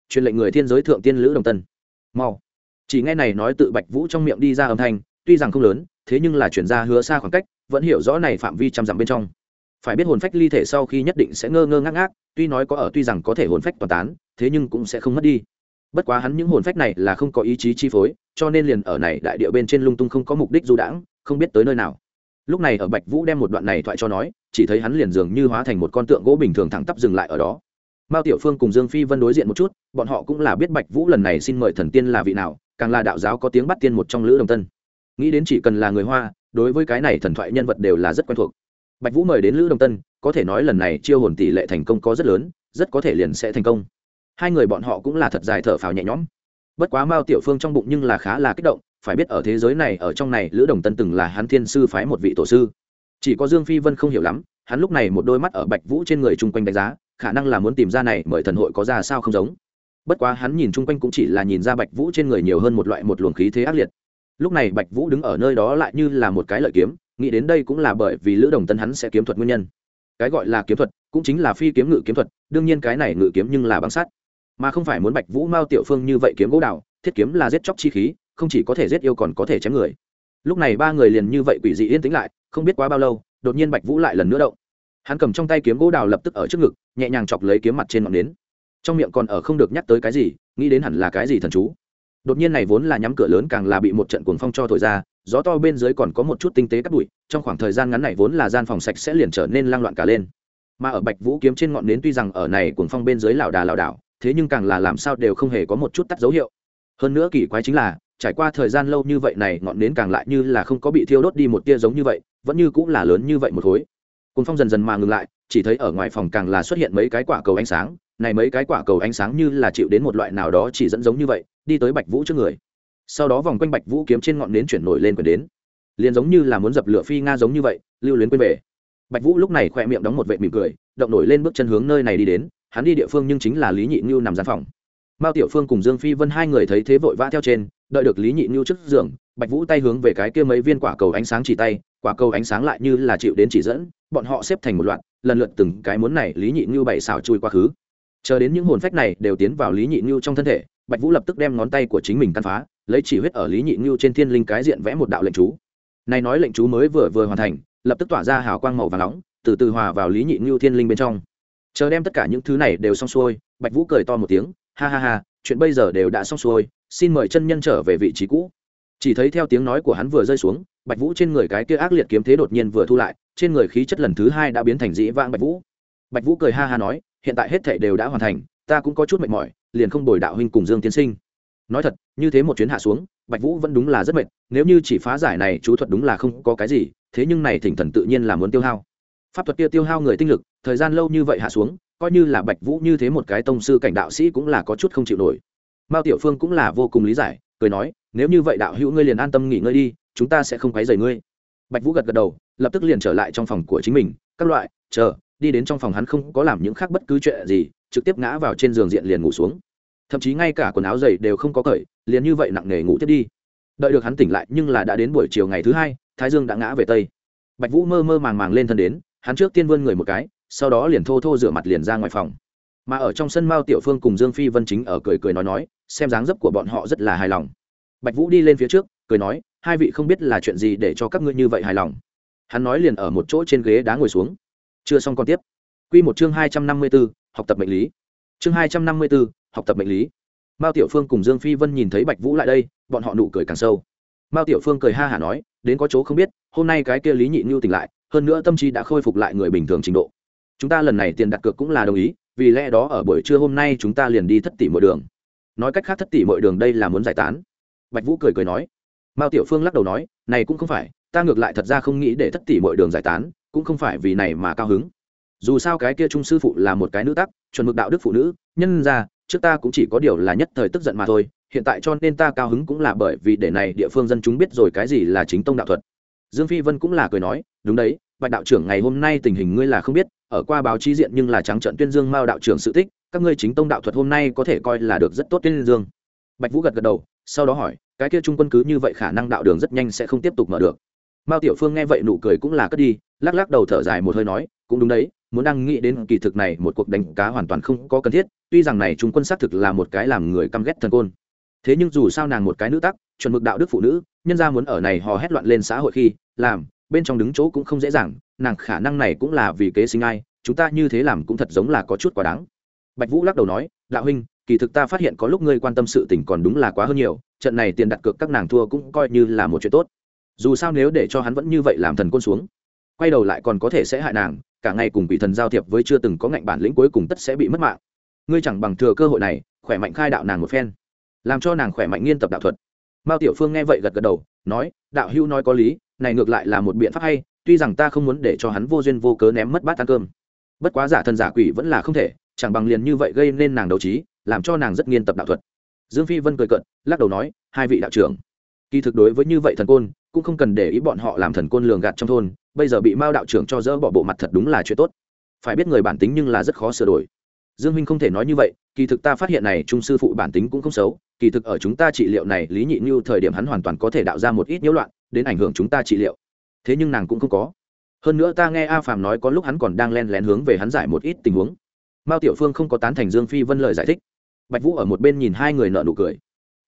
Truyền lệnh người thiên giới thượng tiên lữ đồng tân. Mau. Chỉ nghe này nói tự bạch vũ trong miệng đi ra âm thanh, tuy rằng không lớn, thế nhưng là chuyển ra hứa xa khoảng cách, vẫn hiểu rõ này phạm vi trăm dặm bên trong. Phải biết hồn phách ly thể sau khi nhất định sẽ ngơ ngơ ngác ngác, tuy nói có ở tuy rằng có thể hồn phách toàn tán, thế nhưng cũng sẽ không mất đi. Bất quá hắn những hồn phách này là không có ý chí chi phối, cho nên liền ở này đại địa bên trên lung tung không có mục đích du đãng không biết tới nơi nào. Lúc này ở bạch vũ đem một đoạn này thoại cho nói, chỉ thấy hắn liền dường như hóa thành một con tượng gỗ bình thường thẳng tắp dừng lại ở đó. Mao tiểu phương cùng dương phi vân đối diện một chút, bọn họ cũng là biết bạch vũ lần này xin mời thần tiên là vị nào, càng là đạo giáo có tiếng bắt tiên một trong lữ đồng tân. Nghĩ đến chỉ cần là người hoa, đối với cái này thần thoại nhân vật đều là rất quen thuộc. Bạch vũ mời đến lữ đồng tân, có thể nói lần này chiêu hồn tỷ lệ thành công có rất lớn, rất có thể liền sẽ thành công. Hai người bọn họ cũng là thật dài thở phào nhẹ nhõm. Bất quá mao tiểu phương trong bụng nhưng là khá là kích động phải biết ở thế giới này, ở trong này, lữ đồng tân từng là hắn thiên sư phái một vị tổ sư. Chỉ có dương phi vân không hiểu lắm, hắn lúc này một đôi mắt ở bạch vũ trên người chung quanh đánh giá, khả năng là muốn tìm ra này mời thần hội có ra sao không giống. Bất quá hắn nhìn chung quanh cũng chỉ là nhìn ra bạch vũ trên người nhiều hơn một loại một luồng khí thế ác liệt. Lúc này bạch vũ đứng ở nơi đó lại như là một cái lợi kiếm, nghĩ đến đây cũng là bởi vì lữ đồng tân hắn sẽ kiếm thuật nguyên nhân. Cái gọi là kiếm thuật cũng chính là phi kiếm ngự kiếm thuật, đương nhiên cái này ngự kiếm nhưng là băng sắt. Mà không phải muốn bạch vũ mao tiểu phương như vậy kiếm gỗ đào, thiết kiếm là giết chóc chi khí không chỉ có thể giết yêu còn có thể chém người. Lúc này ba người liền như vậy quỷ dị yên tĩnh lại, không biết quá bao lâu, đột nhiên bạch vũ lại lần nữa động. Hắn cầm trong tay kiếm gỗ đào lập tức ở trước ngực, nhẹ nhàng chọc lấy kiếm mặt trên ngọn nến. Trong miệng còn ở không được nhắc tới cái gì, nghĩ đến hẳn là cái gì thần chú. Đột nhiên này vốn là nhắm cửa lớn càng là bị một trận cuồng phong cho thổi ra, gió to bên dưới còn có một chút tinh tế cắt bụi, trong khoảng thời gian ngắn này vốn là gian phòng sạch sẽ liền trở nên lang loạn cả lên. Mà ở bạch vũ kiếm trên ngọn nến tuy rằng ở này cuồng phong bên dưới lảo đà lảo đảo, thế nhưng càng là làm sao đều không hề có một chút tắt dấu hiệu. Hơn nữa kỳ quái chính là trải qua thời gian lâu như vậy này ngọn nến càng lại như là không có bị thiêu đốt đi một tia giống như vậy, vẫn như cũng là lớn như vậy một khối. Cồn phong dần dần mà ngừng lại, chỉ thấy ở ngoài phòng càng là xuất hiện mấy cái quả cầu ánh sáng, này mấy cái quả cầu ánh sáng như là chịu đến một loại nào đó chỉ dẫn giống như vậy, đi tới bạch vũ trước người. Sau đó vòng quanh bạch vũ kiếm trên ngọn nến chuyển nổi lên quyền đến. Liền giống như là muốn dập lửa phi nga giống như vậy, lưu luyến quên về. Bạch vũ lúc này khoe miệng đóng một vệ mỉm cười, động nổi lên bước chân hướng nơi này đi đến, hắn đi địa phương nhưng chính là lý nhị ngưu nằm gian phòng mao tiểu phương cùng dương phi vân hai người thấy thế vội vã theo trên, đợi được lý nhị ngưu trước giường, bạch vũ tay hướng về cái kia mấy viên quả cầu ánh sáng chỉ tay, quả cầu ánh sáng lại như là chịu đến chỉ dẫn, bọn họ xếp thành một loạt, lần lượt từng cái muốn này lý nhị ngưu bảy xào chui quá khứ. Chờ đến những hồn phách này đều tiến vào lý nhị ngưu trong thân thể, bạch vũ lập tức đem ngón tay của chính mình căn phá, lấy chỉ huyết ở lý nhị ngưu trên thiên linh cái diện vẽ một đạo lệnh chú. Này nói lệnh chú mới vừa vừa hoàn thành, lập tức tỏa ra hào quang màu và nóng, từ từ hòa vào lý nhị ngưu thiên linh bên trong. Chờ đem tất cả những thứ này đều xong xuôi, bạch vũ cười to một tiếng ha ha ha, chuyện bây giờ đều đã xong xuôi, xin mời chân nhân trở về vị trí cũ. Chỉ thấy theo tiếng nói của hắn vừa rơi xuống, bạch vũ trên người cái kia ác liệt kiếm thế đột nhiên vừa thu lại, trên người khí chất lần thứ hai đã biến thành dĩ vãng bạch vũ. Bạch vũ cười ha ha nói, hiện tại hết thể đều đã hoàn thành, ta cũng có chút mệt mỏi, liền không đổi đạo huynh cùng dương tiến sinh. Nói thật, như thế một chuyến hạ xuống, bạch vũ vẫn đúng là rất mệt, nếu như chỉ phá giải này, chú thuật đúng là không có cái gì, thế nhưng này thỉnh thần tự nhiên là muốn tiêu hao. Pháp thuật kia tiêu hao người tinh lực, thời gian lâu như vậy hạ xuống coi như là bạch vũ như thế một cái tông sư cảnh đạo sĩ cũng là có chút không chịu nổi. Mao tiểu phương cũng là vô cùng lý giải, cười nói, nếu như vậy đạo hữu ngươi liền an tâm nghỉ ngơi đi, chúng ta sẽ không quấy rầy ngươi. Bạch vũ gật gật đầu, lập tức liền trở lại trong phòng của chính mình, các loại, chờ, đi đến trong phòng hắn không có làm những khác bất cứ chuyện gì, trực tiếp ngã vào trên giường diện liền ngủ xuống. Thậm chí ngay cả quần áo dày đều không có cởi, liền như vậy nặng nề ngủ tiếp đi. Đợi được hắn tỉnh lại nhưng là đã đến buổi chiều ngày thứ hai, thái dương đã ngã về tây. Bạch vũ mơ mơ màng màng lên thân đến, hắn trước tiên vươn người một cái sau đó liền thô thô rửa mặt liền ra ngoài phòng mà ở trong sân mao tiểu phương cùng dương phi vân chính ở cười cười nói nói xem dáng dấp của bọn họ rất là hài lòng bạch vũ đi lên phía trước cười nói hai vị không biết là chuyện gì để cho các ngươi như vậy hài lòng hắn nói liền ở một chỗ trên ghế đá ngồi xuống chưa xong còn tiếp Quy một chương hai trăm năm mươi 254, học tập mệnh lý. Chương hai trăm năm mươi 254, học tập mệnh lý. Mao Tiểu Phương cùng Dương Phi Vân nhìn thấy Bạch Vũ lại đây, bọn họ nụ cười càng sâu. Mao Tiểu Phương cười ha hả nói, đến có chỗ không biết, hôm nay cái kia Lý Nhị Nưu tỉnh lại, hơn nữa tâm trí đã khôi phục lại người bình thường trình độ. Chúng ta lần này tiền đặt cược cũng là đồng ý, vì lẽ đó ở buổi trưa hôm nay chúng ta liền đi thất tỷ mọi đường. Nói cách khác thất tỷ mọi đường đây là muốn giải tán. Bạch vũ cười cười nói. Mao tiểu phương lắc đầu nói này cũng không phải ta ngược lại thật ra không nghĩ để thất tỷ mọi đường giải tán cũng không phải vì này mà cao hứng. Dù sao cái kia trung sư phụ là một cái nữ tắc chuẩn mực đạo đức phụ nữ nhân ra trước ta cũng chỉ có điều là nhất thời tức giận mà thôi hiện tại cho nên ta cao hứng cũng là bởi vì để này địa phương dân chúng biết rồi cái gì là chính tông đạo thuật. Dương phi vân cũng là cười nói đúng đấy bạch đạo trưởng, ngày hôm nay tình hình ngươi là không biết, ở qua báo chí diện nhưng là trắng trận tuyên dương mao đạo trưởng sự tích, các ngươi chính tông đạo thuật hôm nay có thể coi là được rất tốt tuyên dương. Bạch vũ gật gật đầu, sau đó hỏi, cái kia trung quân cứ như vậy khả năng đạo đường rất nhanh sẽ không tiếp tục mở được. Mao tiểu phương nghe vậy nụ cười cũng là cất đi, lắc lắc đầu thở dài một hơi nói, cũng đúng đấy, muốn đang nghĩ đến kỳ thực này một cuộc đánh cá hoàn toàn không có cần thiết, tuy rằng này trung quân xác thực là một cái làm người căm ghét thần côn. Thế nhưng dù sao nàng một cái nữ tắc, chuẩn mực đạo đức phụ nữ, nhân ra muốn ở này hò hét loạn lên xã hội khi, làm bên trong đứng chỗ cũng không dễ dàng, nàng khả năng này cũng là vì kế sinh ai, chúng ta như thế làm cũng thật giống là có chút quá đáng. Bạch vũ lắc đầu nói, đạo huynh, kỳ thực ta phát hiện có lúc ngươi quan tâm sự tình còn đúng là quá hơn nhiều, trận này tiền đặt cược các nàng thua cũng coi như là một chuyện tốt. Dù sao nếu để cho hắn vẫn như vậy làm thần côn xuống, quay đầu lại còn có thể sẽ hại nàng, cả ngày cùng bị thần giao thiệp với chưa từng có ngạnh bản lĩnh cuối cùng tất sẽ bị mất mạng. Ngươi chẳng bằng thừa cơ hội này, khỏe mạnh khai đạo nàng một phen, làm cho nàng khỏe mạnh nghiên tập đạo thuật. Mao tiểu phương nghe vậy gật gật đầu, nói, đạo hưu nói có lý này ngược lại là một biện pháp hay, tuy rằng ta không muốn để cho hắn vô duyên vô cớ ném mất bát ăn cơm. Bất quá giả thần giả quỷ vẫn là không thể, chẳng bằng liền như vậy gây nên nàng đấu trí, làm cho nàng rất nghiên tập đạo thuật. Dương phi vân cười cận lắc đầu nói, hai vị đạo trưởng, kỳ thực đối với như vậy thần côn, cũng không cần để ý bọn họ làm thần côn lường gạt trong thôn, bây giờ bị mao đạo trưởng cho dỡ bỏ bộ mặt thật đúng là chuyện tốt. Phải biết người bản tính nhưng là rất khó sửa đổi. Dương minh không thể nói như vậy, kỳ thực ta phát hiện này trung sư phụ bản tính cũng không xấu, kỳ thực ở chúng ta trị liệu này, lý nhị như thời điểm hắn hoàn toàn có thể đạo ra một ít nhiễu loạn đến ảnh hưởng chúng ta trị liệu. Thế nhưng nàng cũng không có. Hơn nữa ta nghe a phàm nói có lúc hắn còn đang len lén hướng về hắn giải một ít tình huống. Mao tiểu phương không có tán thành dương phi vân lời giải thích. Bạch vũ ở một bên nhìn hai người nợ nụ cười.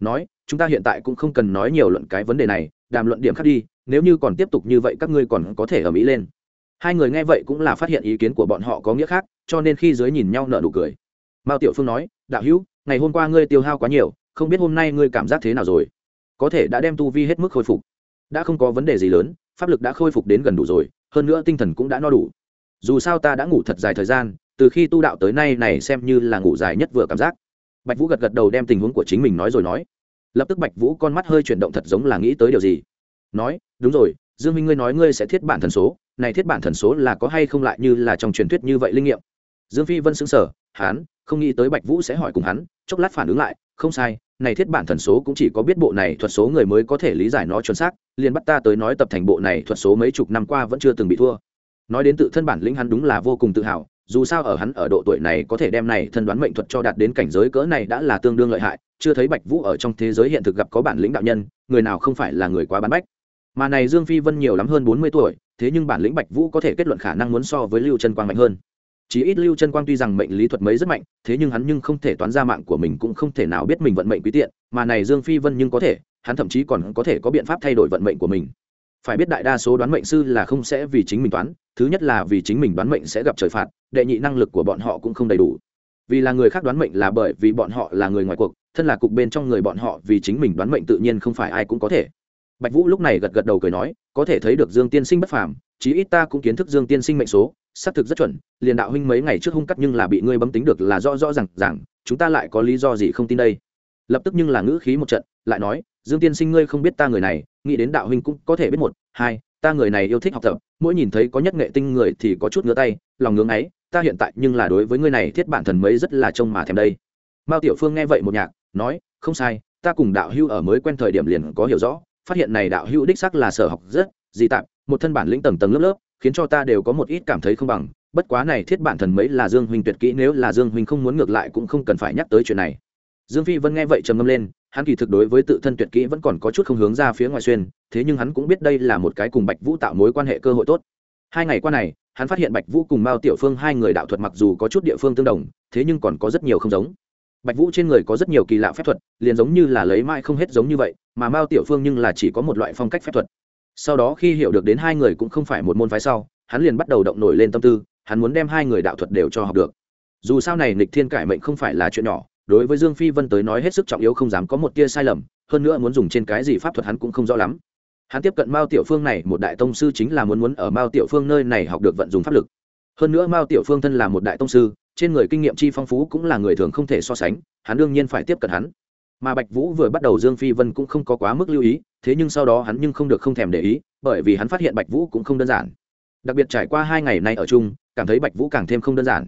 Nói, chúng ta hiện tại cũng không cần nói nhiều luận cái vấn đề này, đàm luận điểm khác đi, nếu như còn tiếp tục như vậy các ngươi còn có thể ở mỹ lên. Hai người nghe vậy cũng là phát hiện ý kiến của bọn họ có nghĩa khác, cho nên khi dưới nhìn nhau nợ nụ cười. Mao tiểu phương nói, đạo hữu, ngày hôm qua ngươi tiêu hao quá nhiều, không biết hôm nay ngươi cảm giác thế nào rồi? Có thể đã đem tu vi hết mức khôi phục đã không có vấn đề gì lớn, pháp lực đã khôi phục đến gần đủ rồi, hơn nữa tinh thần cũng đã no đủ. Dù sao ta đã ngủ thật dài thời gian, từ khi tu đạo tới nay này xem như là ngủ dài nhất vừa cảm giác. Bạch vũ gật gật đầu đem tình huống của chính mình nói rồi nói. Lập tức bạch vũ con mắt hơi chuyển động thật giống là nghĩ tới điều gì. Nói, đúng rồi, dương minh ngươi nói ngươi sẽ thiết bản thần số, này thiết bản thần số là có hay không lại như là trong truyền thuyết như vậy linh nghiệm? Dương phi vân xứng sở hán không nghĩ tới bạch vũ sẽ hỏi cùng hắn, chốc lát phản ứng lại, không sai, này thiết bản thần số cũng chỉ có biết bộ này thuật số người mới có thể lý giải nó chuẩn xác, liền bắt ta tới nói tập thành bộ này thuật số mấy chục năm qua vẫn chưa từng bị thua. Nói đến tự thân bản lĩnh hắn đúng là vô cùng tự hào, dù sao ở hắn ở độ tuổi này có thể đem này thân đoán mệnh thuật cho đạt đến cảnh giới cỡ này đã là tương đương lợi hại, chưa thấy bạch vũ ở trong thế giới hiện thực gặp có bản lĩnh đạo nhân, người nào không phải là người quá bán bách. Mà này dương phi vân nhiều lắm hơn bốn mươi tuổi, thế nhưng bản lĩnh bạch vũ có thể kết luận khả năng muốn so với lưu chân quang mạnh hơn chỉ ít lưu chân quang tuy rằng mệnh lý thuật mấy rất mạnh, thế nhưng hắn nhưng không thể toán ra mạng của mình cũng không thể nào biết mình vận mệnh quý tiện, mà này dương phi vân nhưng có thể, hắn thậm chí còn có thể có biện pháp thay đổi vận mệnh của mình. Phải biết đại đa số đoán mệnh sư là không sẽ vì chính mình toán, thứ nhất là vì chính mình đoán mệnh sẽ gặp trời phạt, đệ nhị năng lực của bọn họ cũng không đầy đủ. Vì là người khác đoán mệnh là bởi vì bọn họ là người ngoài cuộc, thân là cục bên trong người bọn họ vì chính mình đoán mệnh tự nhiên không phải ai cũng có thể. Bạch vũ lúc này gật gật đầu cười nói, có thể thấy được dương tiên sinh bất phàm, chí ít ta cũng kiến thức dương tiên sinh mệnh số xác thực rất chuẩn, liền đạo huynh mấy ngày trước hung cắt nhưng là bị ngươi bấm tính được là rõ rõ rằng rằng chúng ta lại có lý do gì không tin đây? Lập tức nhưng là ngữ khí một trận, lại nói, dương tiên sinh ngươi không biết ta người này, nghĩ đến đạo huynh cũng có thể biết một, hai, ta người này yêu thích học tập, mỗi nhìn thấy có nhất nghệ tinh người thì có chút ngứa tay, lòng ngưỡng ấy ta hiện tại nhưng là đối với ngươi này thiết bản thần mấy rất là trông mà thèm đây. Mao tiểu phương nghe vậy một nhạc, nói, không sai, ta cùng đạo hưu ở mới quen thời điểm liền có hiểu rõ, phát hiện này đạo hưu đích sắc là sở học rất dị tạp, một thân bản lĩnh tầng tầng lớp lớp khiến cho ta đều có một ít cảm thấy không bằng, bất quá này thiết bản thần mấy là dương huynh tuyệt kỹ, nếu là dương huynh không muốn ngược lại cũng không cần phải nhắc tới chuyện này. Dương phi vân nghe vậy trầm ngâm lên, hắn kỳ thực đối với tự thân tuyệt kỹ vẫn còn có chút không hướng ra phía ngoài xuyên, thế nhưng hắn cũng biết đây là một cái cùng bạch vũ tạo mối quan hệ cơ hội tốt. Hai ngày qua này, hắn phát hiện bạch vũ cùng mao tiểu phương hai người đạo thuật mặc dù có chút địa phương tương đồng, thế nhưng còn có rất nhiều không giống. Bạch vũ trên người có rất nhiều kỳ lạ phép thuật, liền giống như là lấy mãi không hết giống như vậy, mà mao tiểu phương nhưng là chỉ có một loại phong cách phép thuật sau đó khi hiểu được đến hai người cũng không phải một môn phái sau, hắn liền bắt đầu động nổi lên tâm tư, hắn muốn đem hai người đạo thuật đều cho học được. Dù sao này nịch thiên cải mệnh không phải là chuyện nhỏ, đối với dương phi vân tới nói hết sức trọng yếu không dám có một tia sai lầm, hơn nữa muốn dùng trên cái gì pháp thuật hắn cũng không rõ lắm. Hắn tiếp cận mao tiểu phương này, một đại tông sư chính là muốn muốn ở mao tiểu phương nơi này học được vận dụng pháp lực. Hơn nữa mao tiểu phương thân là một đại tông sư, trên người kinh nghiệm chi phong phú cũng là người thường không thể so sánh, hắn đương nhiên phải tiếp cận hắn mà bạch vũ vừa bắt đầu dương phi vân cũng không có quá mức lưu ý, thế nhưng sau đó hắn nhưng không được không thèm để ý, bởi vì hắn phát hiện bạch vũ cũng không đơn giản. Đặc biệt trải qua hai ngày nay ở chung, cảm thấy bạch vũ càng thêm không đơn giản.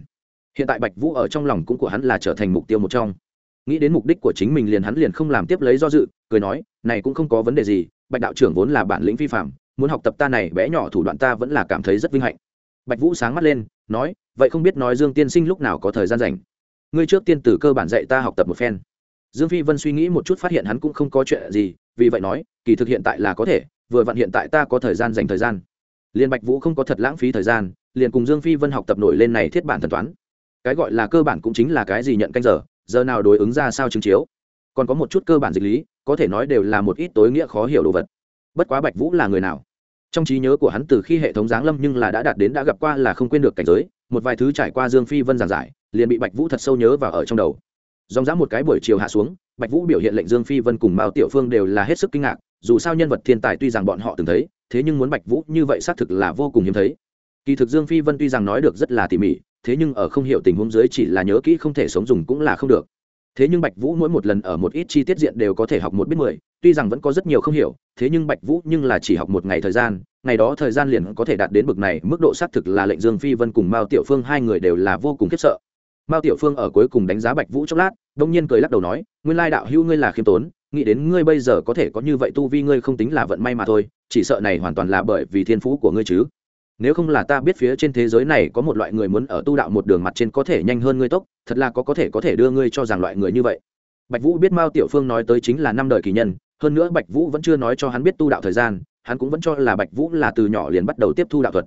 Hiện tại bạch vũ ở trong lòng cũng của hắn là trở thành mục tiêu một trong. Nghĩ đến mục đích của chính mình liền hắn liền không làm tiếp lấy do dự, cười nói, này cũng không có vấn đề gì, bạch đạo trưởng vốn là bản lĩnh vi phạm muốn học tập ta này bé nhỏ thủ đoạn ta vẫn là cảm thấy rất vinh hạnh. Bạch vũ sáng mắt lên, nói, vậy không biết nói dương tiên sinh lúc nào có thời gian rảnh? Ngươi trước tiên từ cơ bản dạy ta học tập một phen dương phi vân suy nghĩ một chút phát hiện hắn cũng không có chuyện gì, vì vậy nói, kỳ thực hiện tại là có thể, vừa vặn hiện tại ta có thời gian dành thời gian. Liền bạch vũ không có thật lãng phí thời gian, liền cùng dương phi vân học tập nổi lên này thiết bản thần toán. Cái gọi là cơ bản cũng chính là cái gì nhận canh giờ giờ nào đối ứng ra sao chứng chiếu. Còn có một chút cơ bản dịch lý, có thể nói đều là một ít tối nghĩa khó hiểu đồ vật. Bất quá bạch vũ là người nào? Trong trí nhớ của hắn từ khi hệ thống giáng lâm nhưng là đã đạt đến đã gặp qua là không quên được cảnh giới, một vài thứ trải qua dương phi vân giảng giải, liền bị bạch vũ thật sâu nhớ và ở trong đầu dòng dã một cái buổi chiều hạ xuống, bạch vũ biểu hiện lệnh dương phi vân cùng mao tiểu phương đều là hết sức kinh ngạc, dù sao nhân vật thiên tài tuy rằng bọn họ từng thấy, thế nhưng muốn bạch vũ như vậy xác thực là vô cùng hiếm thấy. Kỳ thực dương phi vân tuy rằng nói được rất là tỉ mỉ, thế nhưng ở không hiểu tình huống dưới chỉ là nhớ kỹ không thể sống dùng cũng là không được. Thế nhưng bạch vũ mỗi một lần ở một ít chi tiết diện đều có thể học một biết mười, tuy rằng vẫn có rất nhiều không hiểu, thế nhưng bạch vũ nhưng là chỉ học một ngày thời gian, ngày đó thời gian liền có thể đạt đến bực này, mức độ xác thực là lệnh dương phi vân cùng mao tiểu phương hai người đều là vô cùng khiếp sợ mao tiểu phương ở cuối cùng đánh giá bạch vũ chốc lát, đông nhiên cười lắc đầu nói, nguyên lai đạo hữu ngươi là khiêm tốn, nghĩ đến ngươi bây giờ có thể có như vậy tu vi ngươi không tính là vận may mà thôi, chỉ sợ này hoàn toàn là bởi vì thiên phú của ngươi chứ. Nếu không là ta biết phía trên thế giới này có một loại người muốn ở tu đạo một đường mặt trên có thể nhanh hơn ngươi tốc, thật là có có thể có thể đưa ngươi cho rằng loại người như vậy. Bạch vũ biết mao tiểu phương nói tới chính là năm đời kỳ nhân, hơn nữa bạch vũ vẫn chưa nói cho hắn biết tu đạo thời gian, hắn cũng vẫn cho là bạch vũ là từ nhỏ liền bắt đầu tiếp thu đạo thuật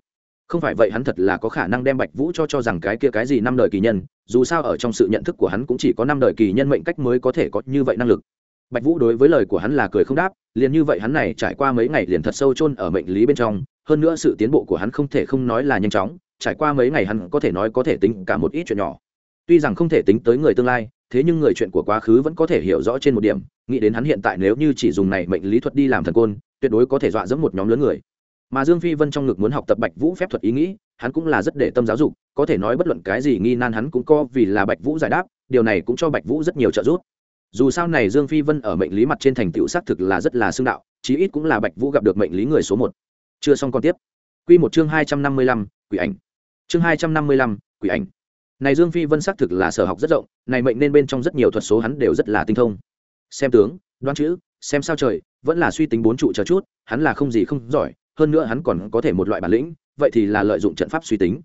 không phải vậy hắn thật là có khả năng đem bạch vũ cho cho rằng cái kia cái gì năm đời kỳ nhân, dù sao ở trong sự nhận thức của hắn cũng chỉ có năm đời kỳ nhân mệnh cách mới có thể có như vậy năng lực. Bạch vũ đối với lời của hắn là cười không đáp, liền như vậy hắn này trải qua mấy ngày liền thật sâu chôn ở mệnh lý bên trong, hơn nữa sự tiến bộ của hắn không thể không nói là nhanh chóng, trải qua mấy ngày hắn có thể nói có thể tính cả một ít chuyện nhỏ. Tuy rằng không thể tính tới người tương lai, thế nhưng người chuyện của quá khứ vẫn có thể hiểu rõ trên một điểm, nghĩ đến hắn hiện tại nếu như chỉ dùng này mệnh lý thuật đi làm thần côn, tuyệt đối có thể dọa dẫm một nhóm lớn người mà dương phi vân trong ngực muốn học tập bạch vũ phép thuật ý nghĩ, hắn cũng là rất để tâm giáo dục, có thể nói bất luận cái gì nghi nan hắn cũng co vì là bạch vũ giải đáp, điều này cũng cho bạch vũ rất nhiều trợ giúp. Dù sao này dương phi vân ở mệnh lý mặt trên thành tựu xác thực là rất là xương đạo, chí ít cũng là bạch vũ gặp được mệnh lý người số một. Chưa xong còn tiếp. Q một chương hai trăm năm mươi lăm, quỷ ảnh. Chương hai trăm năm mươi lăm, quỷ ảnh. Này dương phi vân xác thực là sở học rất rộng, này mệnh nên bên trong rất nhiều thuật số hắn đều rất là tinh thông. Xem tướng, đoán chữ, xem sao trời, vẫn là suy tính bốn trụ chờ chút, hắn là không gì không giỏi hơn nữa hắn còn có thể một loại bản lĩnh, vậy thì là lợi dụng trận pháp suy tính.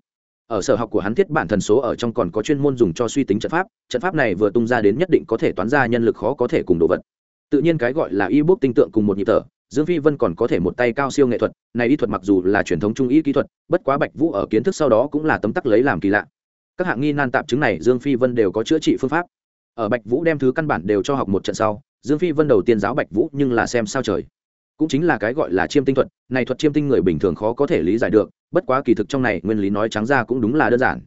Ở sở học của hắn thiết bản thần số ở trong còn có chuyên môn dùng cho suy tính trận pháp trận pháp này vừa tung ra đến nhất định có thể toán ra nhân lực khó có thể cùng đồ vật. Tự nhiên cái gọi là y bút tinh tượng cùng một nhịp thở, dương phi vân còn có thể một tay cao siêu nghệ thuật, này y thuật mặc dù là truyền thống trung y kỹ thuật, bất quá bạch vũ ở kiến thức sau đó cũng là tấm tắc lấy làm kỳ lạ. Các hạng nghi nan tạp chứng này dương phi vân đều có chữa trị phương pháp. Ở bạch vũ đem thứ căn bản đều cho học một trận sau, dương phi vân đầu tiên giáo bạch vũ nhưng là xem sao trời cũng chính là cái gọi là chiêm tinh thuật, này thuật chiêm tinh người bình thường khó có thể lý giải được, bất quá kỳ thực trong này nguyên lý nói trắng ra cũng đúng là đơn giản.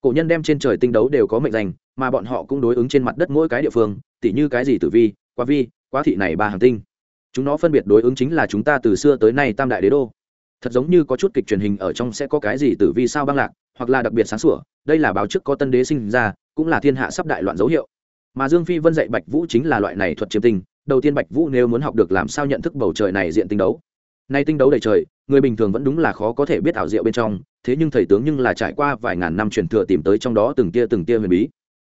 Cổ nhân đem trên trời tinh đấu đều có mệnh danh, mà bọn họ cũng đối ứng trên mặt đất mỗi cái địa phương, tỉ như cái gì tử vi quá vi, quá thị này ba hàng tinh. Chúng nó phân biệt đối ứng chính là chúng ta từ xưa tới nay tam đại đế đô. Thật giống như có chút kịch truyền hình ở trong sẽ có cái gì tử vi sao băng lạc, hoặc là đặc biệt sáng sủa, đây là báo trước có tân đế sinh ra, cũng là thiên hạ sắp đại loạn dấu hiệu. Mà dương phi vân dạy bạch vũ chính là loại này thuật chiêm tinh đầu tiên bạch vũ nếu muốn học được làm sao nhận thức bầu trời này diện tinh đấu. Nay tinh đấu đầy trời, người bình thường vẫn đúng là khó có thể biết ảo diệu bên trong, thế nhưng thầy tướng nhưng là trải qua vài ngàn năm truyền thừa tìm tới trong đó từng tia từng tia huyền bí.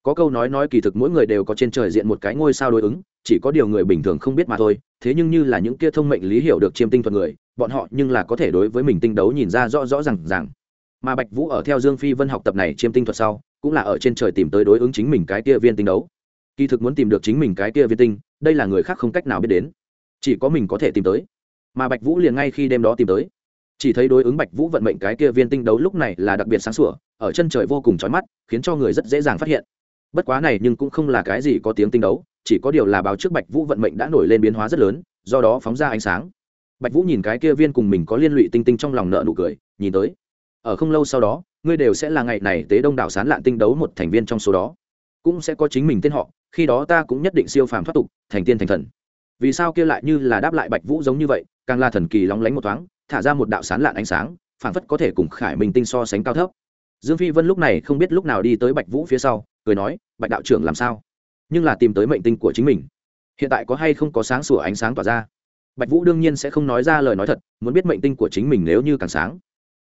Có câu nói nói kỳ thực mỗi người đều có trên trời diện một cái ngôi sao đối ứng, chỉ có điều người bình thường không biết mà thôi, thế nhưng như là những kia thông mệnh lý hiểu được chiêm tinh thuật người, bọn họ nhưng là có thể đối với mình tinh đấu nhìn ra rõ rõ r à n g rằng mà bạch vũ ở theo dương phi vân học tập này chiêm tinh thuật sau, cũng là ở trên trời tìm tới đối ứng chính mình cái kia viên tinh đấu. Kỳ thực muốn tìm được chính mình cái kia viên tinh đây là người khác không cách nào biết đến. Chỉ có mình có thể tìm tới. Mà bạch vũ liền ngay khi đêm đó tìm tới. Chỉ thấy đối ứng bạch vũ vận mệnh cái kia viên tinh đấu lúc này là đặc biệt sáng sủa, ở chân trời vô cùng trói mắt, khiến cho người rất dễ dàng phát hiện. Bất quá này nhưng cũng không là cái gì có tiếng tinh đấu, chỉ có điều là báo trước bạch vũ vận mệnh đã nổi lên biến hóa rất lớn, do đó phóng ra ánh sáng. Bạch vũ nhìn cái kia viên cùng mình có liên lụy tinh tinh trong lòng nợ nụ cười, nhìn tới. Ở không lâu sau đó, ngươi đều sẽ là ngày này tế đông đảo sán lạn tinh đấu một thành viên trong số đó cũng sẽ có chính mình tên họ, khi đó ta cũng nhất định siêu phàm thoát tục, thành tiên thành thần. Vì sao kia lại như là đáp lại bạch vũ giống như vậy, càng là thần kỳ lóng lánh một thoáng, thả ra một đạo sán lạn ánh sáng, phảng phất có thể cùng khải minh tinh so sánh cao thấp. Dương phi vân lúc này không biết lúc nào đi tới bạch vũ phía sau, cười nói, bạch đạo trưởng làm sao? Nhưng là tìm tới mệnh tinh của chính mình. Hiện tại có hay không có sáng sủa ánh sáng tỏa ra? Bạch vũ đương nhiên sẽ không nói ra lời nói thật, muốn biết mệnh tinh của chính mình nếu như càng sáng.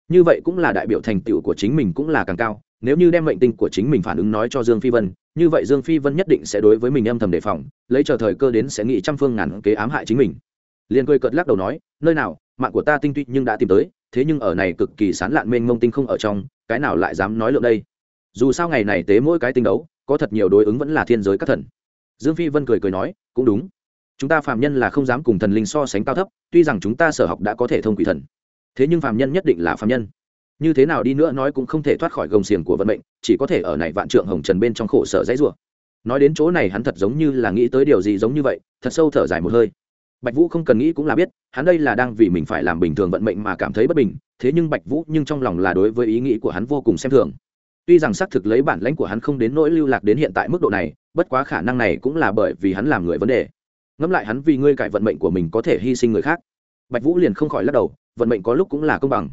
Như vậy cũng là đại biểu thành tựu của chính mình cũng là càng cao. Nếu như đem mệnh tinh của chính mình phản ứng nói cho dương phi vân như vậy dương phi vân nhất định sẽ đối với mình âm thầm đề phòng, lấy chờ thời cơ đến sẽ nghĩ trăm phương ngàn kế ám hại chính mình. Liền cười cợt lắc đầu nói, nơi nào, mạng của ta tinh tuy nhưng đã tìm tới, thế nhưng ở này cực kỳ sán lạn mênh mông tinh không ở trong, cái nào lại dám nói lượng đây? Dù sao ngày này tế mỗi cái tinh đấu, có thật nhiều đối ứng vẫn là thiên giới các thần. Dương phi vân cười cười nói, cũng đúng. Chúng ta phạm nhân là không dám cùng thần linh so sánh cao thấp, tuy rằng chúng ta sở học đã có thể thông quỷ thần. Thế nhưng phạm nhân nhất định là phạm nhân như thế nào đi nữa nói cũng không thể thoát khỏi gồng xiềng của vận mệnh, chỉ có thể ở này vạn trượng hồng trần bên trong khổ sở dãy rủa. Nói đến chỗ này hắn thật giống như là nghĩ tới điều gì giống như vậy, thật sâu thở dài một hơi. Bạch vũ không cần nghĩ cũng là biết, hắn đây là đang vì mình phải làm bình thường vận mệnh mà cảm thấy bất bình, thế nhưng bạch vũ nhưng trong lòng là đối với ý nghĩ của hắn vô cùng xem thường. Tuy rằng xác thực lấy bản lãnh của hắn không đến nỗi lưu lạc đến hiện tại mức độ này, bất quá khả năng này cũng là bởi vì hắn làm người vấn đề. Ngẫm lại hắn vì ngươi cải vận mệnh của mình có thể hy sinh người khác. Bạch vũ liền không khỏi lắc đầu, vận mệnh có lúc cũng là công bằng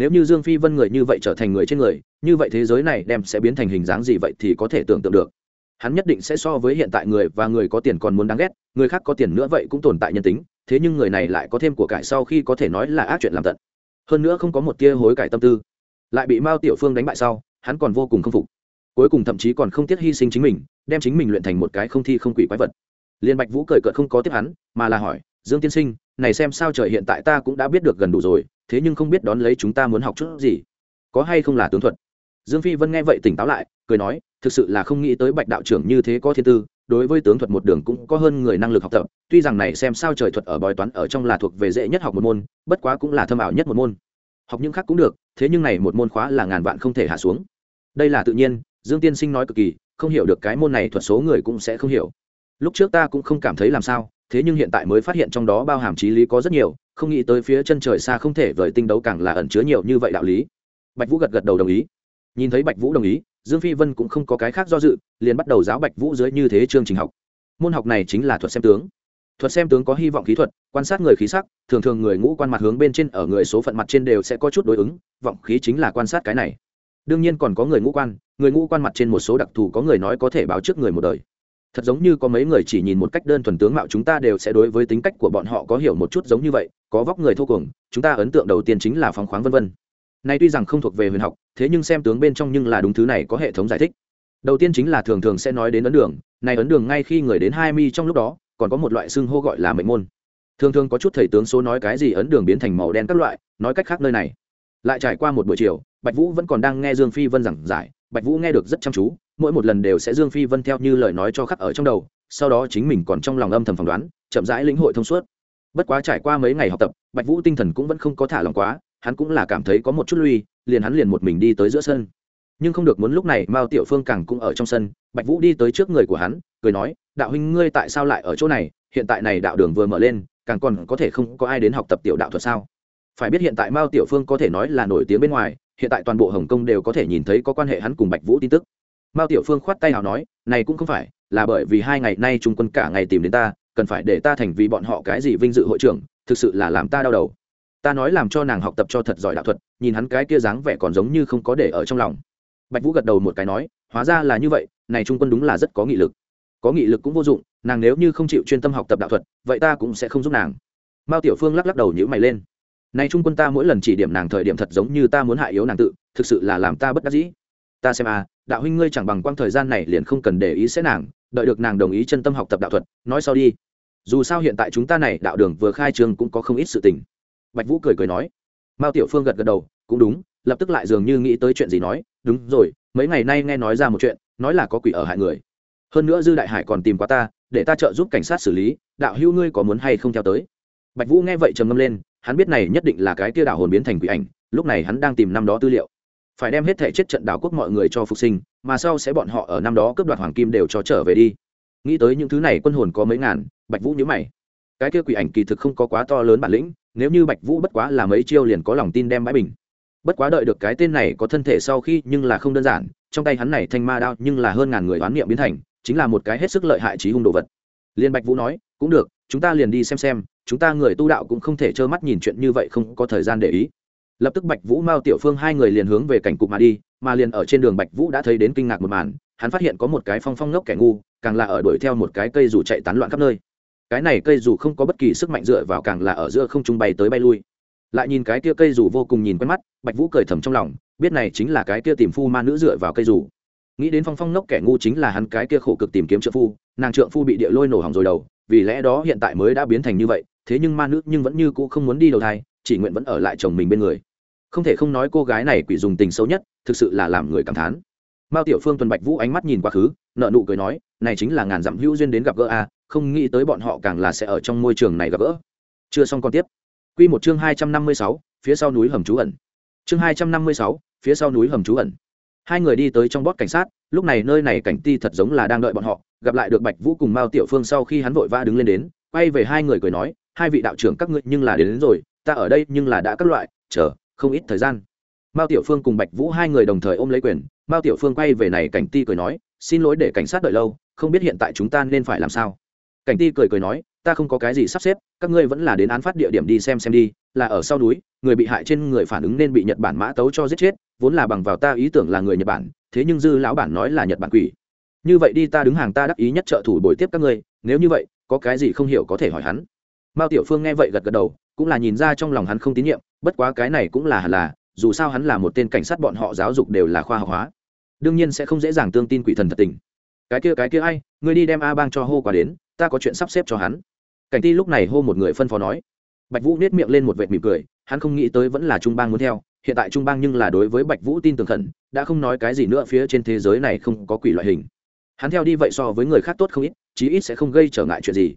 nếu như dương phi vân người như vậy trở thành người trên người, như vậy thế giới này đem sẽ biến thành hình dáng gì vậy thì có thể tưởng tượng được. Hắn nhất định sẽ so với hiện tại người và người có tiền còn muốn đáng ghét, người khác có tiền nữa vậy cũng tồn tại nhân tính, thế nhưng người này lại có thêm của cải sau khi có thể nói là ác chuyện làm tận. Hơn nữa không có một tia hối cải tâm tư. Lại bị mao tiểu phương đánh bại sau, hắn còn vô cùng k phục. Cuối cùng thậm chí còn không tiếc hy sinh chính mình, đem chính mình luyện thành một cái không thi không quỷ quái vật. Liên bạch vũ cười cợt không có tiếp hắn, mà là hỏi, dương tiên sinh, này xem sao trời hiện tại ta cũng đã biết được gần đủ rồi thế nhưng không biết đón lấy chúng ta muốn học chút gì. Có hay không là tướng thuật? Dương phi vân nghe vậy tỉnh táo lại, cười nói, thực sự là không nghĩ tới bạch đạo trưởng như thế có thiên tư, đối với tướng thuật một đường cũng có hơn người năng lực học tập, tuy rằng này xem sao trời thuật ở bói toán ở trong là thuộc về dễ nhất học một môn, bất quá cũng là thâm ảo nhất một môn. Học những khác cũng được, thế nhưng này một môn khóa là ngàn vạn không thể hạ xuống. Đây là tự nhiên, dương tiên sinh nói cực kỳ, không hiểu được cái môn này thuật số người cũng sẽ không hiểu. Lúc trước ta cũng không cảm thấy làm sao thế nhưng hiện tại mới phát hiện trong đó bao hàm trí lý có rất nhiều, không nghĩ tới phía chân trời xa không thể vời tinh đấu càng là ẩn chứa nhiều như vậy đạo lý. Bạch vũ gật gật đầu đồng ý. Nhìn thấy bạch vũ đồng ý, dương phi vân cũng không có cái khác do dự, liền bắt đầu giáo bạch vũ dưới như thế chương trình học. Môn học này chính là thuật xem tướng. Thuật xem tướng có hy vọng khí thuật, quan sát người khí sắc, thường thường người ngũ quan mặt hướng bên trên ở người số phận mặt trên đều sẽ có chút đối ứng, vọng khí chính là quan sát cái này. Đương nhiên còn có người ngũ quan, người ngũ quan mặt trên một số đặc thù có người nói có thể báo trước người một đời thật giống như có mấy người chỉ nhìn một cách đơn thuần tướng mạo chúng ta đều sẽ đối với tính cách của bọn họ có hiểu một chút giống như vậy, có vóc người thô cuồng, chúng ta ấn tượng đầu tiên chính là phóng khoáng vân vân. Nay tuy rằng không thuộc về huyền học, thế nhưng xem tướng bên trong nhưng là đúng thứ này có hệ thống giải thích. Đầu tiên chính là thường thường sẽ nói đến ấn đường, này ấn đường ngay khi người đến hai mi trong lúc đó, còn có một loại xưng hô gọi là mệnh môn. Thường thường có chút thầy tướng số nói cái gì ấn đường biến thành màu đen các loại, nói cách khác nơi này lại trải qua một buổi chiều, bạch vũ vẫn còn đang nghe dương phi vân giảng giải. Bạch vũ nghe được rất chăm chú, mỗi một lần đều sẽ dương phi vân theo như lời nói cho khắc ở trong đầu, sau đó chính mình còn trong lòng âm thầm phỏng đoán, chậm rãi lĩnh hội thông suốt. Bất quá trải qua mấy ngày học tập, bạch vũ tinh thần cũng vẫn không có thả lòng quá, hắn cũng là cảm thấy có một chút lui, liền hắn liền một mình đi tới giữa sân. Nhưng không được muốn lúc này mao tiểu phương càng cũng ở trong sân, bạch vũ đi tới trước người của hắn, cười nói, đạo huynh ngươi tại sao lại ở chỗ này? Hiện tại này đạo đường vừa mở lên, càng còn có thể không có ai đến học tập tiểu đạo thuật sao? Phải biết hiện tại mao tiểu phương có thể nói là nổi tiếng bên ngoài, hiện tại toàn bộ hồng kông đều có thể nhìn thấy có quan hệ hắn cùng bạch vũ tin tức. Mao tiểu phương khoát tay nào nói, này cũng không phải, là bởi vì hai ngày nay trung quân cả ngày tìm đến ta, cần phải để ta thành vì bọn họ cái gì vinh dự hội trưởng, thực sự là làm ta đau đầu. Ta nói làm cho nàng học tập cho thật giỏi đạo thuật, nhìn hắn cái kia dáng vẻ còn giống như không có để ở trong lòng. Bạch vũ gật đầu một cái nói, hóa ra là như vậy, này trung quân đúng là rất có nghị lực. Có nghị lực cũng vô dụng, nàng nếu như không chịu chuyên tâm học tập đạo thuật, vậy ta cũng sẽ không giúp nàng. Mao tiểu phương lắc lắc đầu nhữ mày lên này trung quân ta mỗi lần chỉ điểm nàng thời điểm thật giống như ta muốn hại yếu nàng tự, thực sự là làm ta bất đắc dĩ. Ta xem à đạo huynh ngươi chẳng bằng quang thời gian này liền không cần để ý sẽ nàng, đợi được nàng đồng ý chân tâm học tập đạo thuật, nói sau đi. Dù sao hiện tại chúng ta này, đạo đường vừa khai trường cũng có không ít sự tình. Bạch vũ cười cười nói. Mao tiểu phương gật gật đầu, cũng đúng, lập tức lại dường như nghĩ tới chuyện gì nói, đúng rồi, mấy ngày nay nghe nói ra một chuyện, nói là có quỷ ở hại người. Hơn nữa dư đại hải còn tìm qua ta, để ta trợ giúp cảnh sát xử lý, đạo hữu ngươi có muốn hay không theo tới? Bạch vũ nghe vậy trầm ngâm lên hắn biết này nhất định là cái kia đảo hồn biến thành quỷ ảnh, lúc này hắn đang tìm năm đó tư liệu. Phải đem hết thể chết trận đảo quốc mọi người cho phục sinh, mà sau sẽ bọn họ ở năm đó cướp đoạt hoàng kim đều cho trở về đi. Nghĩ tới những thứ này quân hồn có mấy ngàn, bạch vũ nhớ mày. Cái kia quỷ ảnh kỳ thực không có quá to lớn bản lĩnh, nếu như bạch vũ bất quá là mấy chiêu liền có lòng tin đem bãi bình. Bất quá đợi được cái tên này có thân thể sau khi nhưng là không đơn giản, trong tay hắn này thanh ma đao nhưng là hơn ngàn người oán niệm biến thành, chính là một cái hết sức lợi hại trí hung đồ vật. Liên bạch vũ nói, cũng được chúng ta liền đi xem xem, chúng ta người tu đạo cũng không thể trơ mắt nhìn chuyện như vậy không có thời gian để ý. Lập tức bạch vũ mao tiểu phương hai người liền hướng về cảnh cục mà đi, mà liền ở trên đường bạch vũ đã thấy đến kinh ngạc một màn, hắn phát hiện có một cái phong phong ngốc kẻ ngu, càng là ở đuổi theo một cái cây dù chạy tán loạn khắp nơi. Cái này cây dù không có bất kỳ sức mạnh dựa vào, càng là ở giữa không trung bay tới bay lui. Lại nhìn cái kia cây dù vô cùng nhìn quen mắt, bạch vũ cười thầm trong lòng, biết này chính là cái kia tìm phu ma nữ dựa vào cây dù. Nghĩ đến phong phong ngốc kẻ ngu chính là hắn cái kia khổ cực tìm kiếm trợ phu, nàng trượng phu bị địa lôi nổ hỏng rồi đầu vì lẽ đó hiện tại mới đã biến thành như vậy, thế nhưng ma nữ nhưng vẫn như cũ không muốn đi đầu thai, chỉ nguyện vẫn ở lại chồng mình bên người. Không thể không nói cô gái này quỷ dùng tình xấu nhất, thực sự là làm người cảm thán. Mao tiểu phương, tuần bạch vũ ánh mắt nhìn quá khứ nợ nụ cười nói, này chính là ngàn dặm hữu duyên đến gặp gỡ a, không nghĩ tới bọn họ càng là sẽ ở trong môi trường này gặp gỡ. Chưa xong còn tiếp. Quy một chương hai trăm năm mươi sáu, phía sau núi hầm trú ẩn. Chương hai trăm năm mươi sáu, phía sau núi hầm trú ẩn. Hai người đi tới trong bót cảnh sát, lúc này nơi này cảnh ti thật giống là đang đợi bọn họ gặp lại được bạch vũ cùng mao tiểu phương sau khi hắn vội vã đứng lên đến quay về hai người cười nói hai vị đạo trưởng các ngươi nhưng là đến, đến rồi ta ở đây nhưng là đã các loại chờ không ít thời gian. Mao tiểu phương cùng bạch vũ hai người đồng thời ôm lấy quyền mao tiểu phương quay về này cảnh ti cười nói xin lỗi để cảnh sát đợi lâu không biết hiện tại chúng ta nên phải làm sao. Cảnh ti cười cười nói ta không có cái gì sắp xếp các ngươi vẫn là đến án phát địa điểm đi xem xem đi là ở sau núi người bị hại trên người phản ứng nên bị nhật bản mã tấu cho giết chết vốn là bằng vào ta ý tưởng là người nhật bản thế nhưng dư lão bản nói là nhật bản quỷ như vậy đi ta đứng hàng ta đắc ý nhất trợ thủ bồi tiếp các ngươi, nếu như vậy, có cái gì không hiểu có thể hỏi hắn. Mao tiểu phương nghe vậy gật gật đầu, cũng là nhìn ra trong lòng hắn không tín nhiệm, bất quá cái này cũng là hẳn là, dù sao hắn là một tên cảnh sát bọn họ giáo dục đều là khoa học hóa. Đương nhiên sẽ không dễ dàng tương tin quỷ thần thật tình. Cái kia cái kia ai, ngươi đi đem a bang cho hô qua đến, ta có chuyện sắp xếp cho hắn. Cảnh ti lúc này hô một người phân phó nói. Bạch vũ nết miệng lên một vệt mỉm cười, hắn không nghĩ tới vẫn là trung bang muốn theo, hiện tại trung bang nhưng là đối với bạch vũ tin tưởng khẩn, đã không nói cái gì nữa phía trên thế giới này không có quỷ loại hình hắn theo đi vậy so với người khác tốt không ít, chí ít sẽ không gây trở ngại chuyện gì.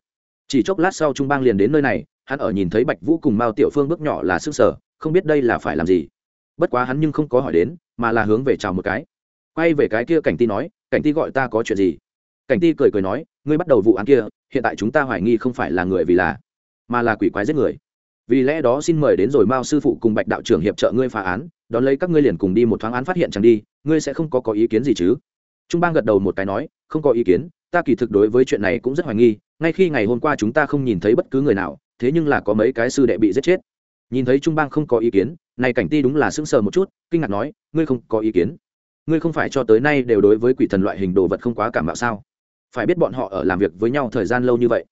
Chỉ chốc lát sau trung bang liền đến nơi này, hắn ở nhìn thấy bạch vũ cùng mao tiểu phương bước nhỏ là sức sở không biết đây là phải làm gì. Bất quá hắn nhưng không có hỏi đến, mà là hướng về chào một cái. Quay về cái kia cảnh ti nói, cảnh ti gọi ta có chuyện gì? Cảnh ti cười cười nói, ngươi bắt đầu vụ án kia, hiện tại chúng ta hoài nghi không phải là người vì là, mà là quỷ quái giết người. Vì lẽ đó xin mời đến rồi mao sư phụ cùng bạch đạo trưởng hiệp trợ ngươi phá án, đón lấy các ngươi liền cùng đi một thoáng án phát hiện chẳng đi, ngươi sẽ không có có ý kiến gì chứ? Trung bang gật đầu một cái nói, không có ý kiến, ta kỳ thực đối với chuyện này cũng rất hoài nghi, ngay khi ngày hôm qua chúng ta không nhìn thấy bất cứ người nào, thế nhưng là có mấy cái sư đệ bị giết chết. Nhìn thấy trung bang không có ý kiến, này cảnh ti đúng là sững sờ một chút, kinh ngạc nói, ngươi không có ý kiến? Ngươi không phải cho tới nay đều đối với quỷ thần loại hình đồ vật không quá cảm mạo sao? Phải biết bọn họ ở làm việc với nhau thời gian lâu như vậy.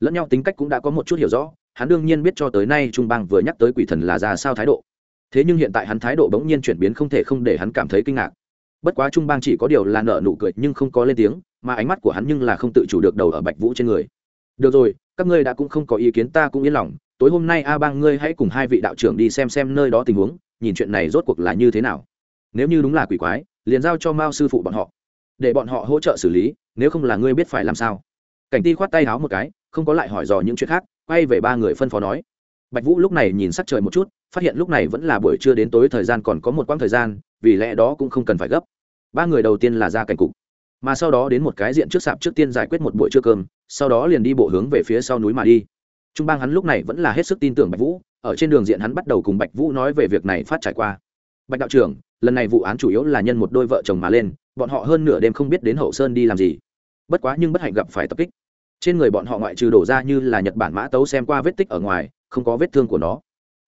Lẫn nhau tính cách cũng đã có một chút hiểu rõ, hắn đương nhiên biết cho tới nay trung bang vừa nhắc tới quỷ thần là ra sao thái độ. Thế nhưng hiện tại hắn thái độ bỗng nhiên chuyển biến không thể không để hắn cảm thấy kinh ngạc bất quá trung bang chỉ có điều là nở nụ cười nhưng không có lên tiếng, mà ánh mắt của hắn nhưng là không tự chủ được đầu ở bạch vũ trên người. Được rồi, các ngươi đã cũng không có ý kiến, ta cũng yên lòng. Tối hôm nay a bang ngươi hãy cùng hai vị đạo trưởng đi xem xem nơi đó tình huống, nhìn chuyện này rốt cuộc là như thế nào. Nếu như đúng là quỷ quái, liền giao cho mao sư phụ bọn họ, để bọn họ hỗ trợ xử lý, nếu không là ngươi biết phải làm sao. Cảnh ti khoát tay háo một cái, không có lại hỏi dò những chuyện khác, quay về ba người phân phó nói. Bạch vũ lúc này nhìn sắc trời một chút phát hiện lúc này vẫn là buổi trưa đến tối thời gian còn có một quãng thời gian, vì lẽ đó cũng không cần phải gấp. Ba người đầu tiên là ra cảnh cục. Mà sau đó đến một cái diện trước sạp trước tiên giải quyết một buổi trưa cơm, sau đó liền đi bộ hướng về phía sau núi mà đi. Trung bang hắn lúc này vẫn là hết sức tin tưởng bạch vũ, ở trên đường diện hắn bắt đầu cùng bạch vũ nói về việc này phát trải qua. Bạch đạo trưởng, lần này vụ án chủ yếu là nhân một đôi vợ chồng mà lên, bọn họ hơn nửa đêm không biết đến hậu sơn đi làm gì. Bất quá nhưng bất hạnh gặp phải tập kích. Trên người bọn họ ngoại trừ đổ ra như là nhật bản mã tấu xem qua vết tích ở ngoài, không có vết thương của nó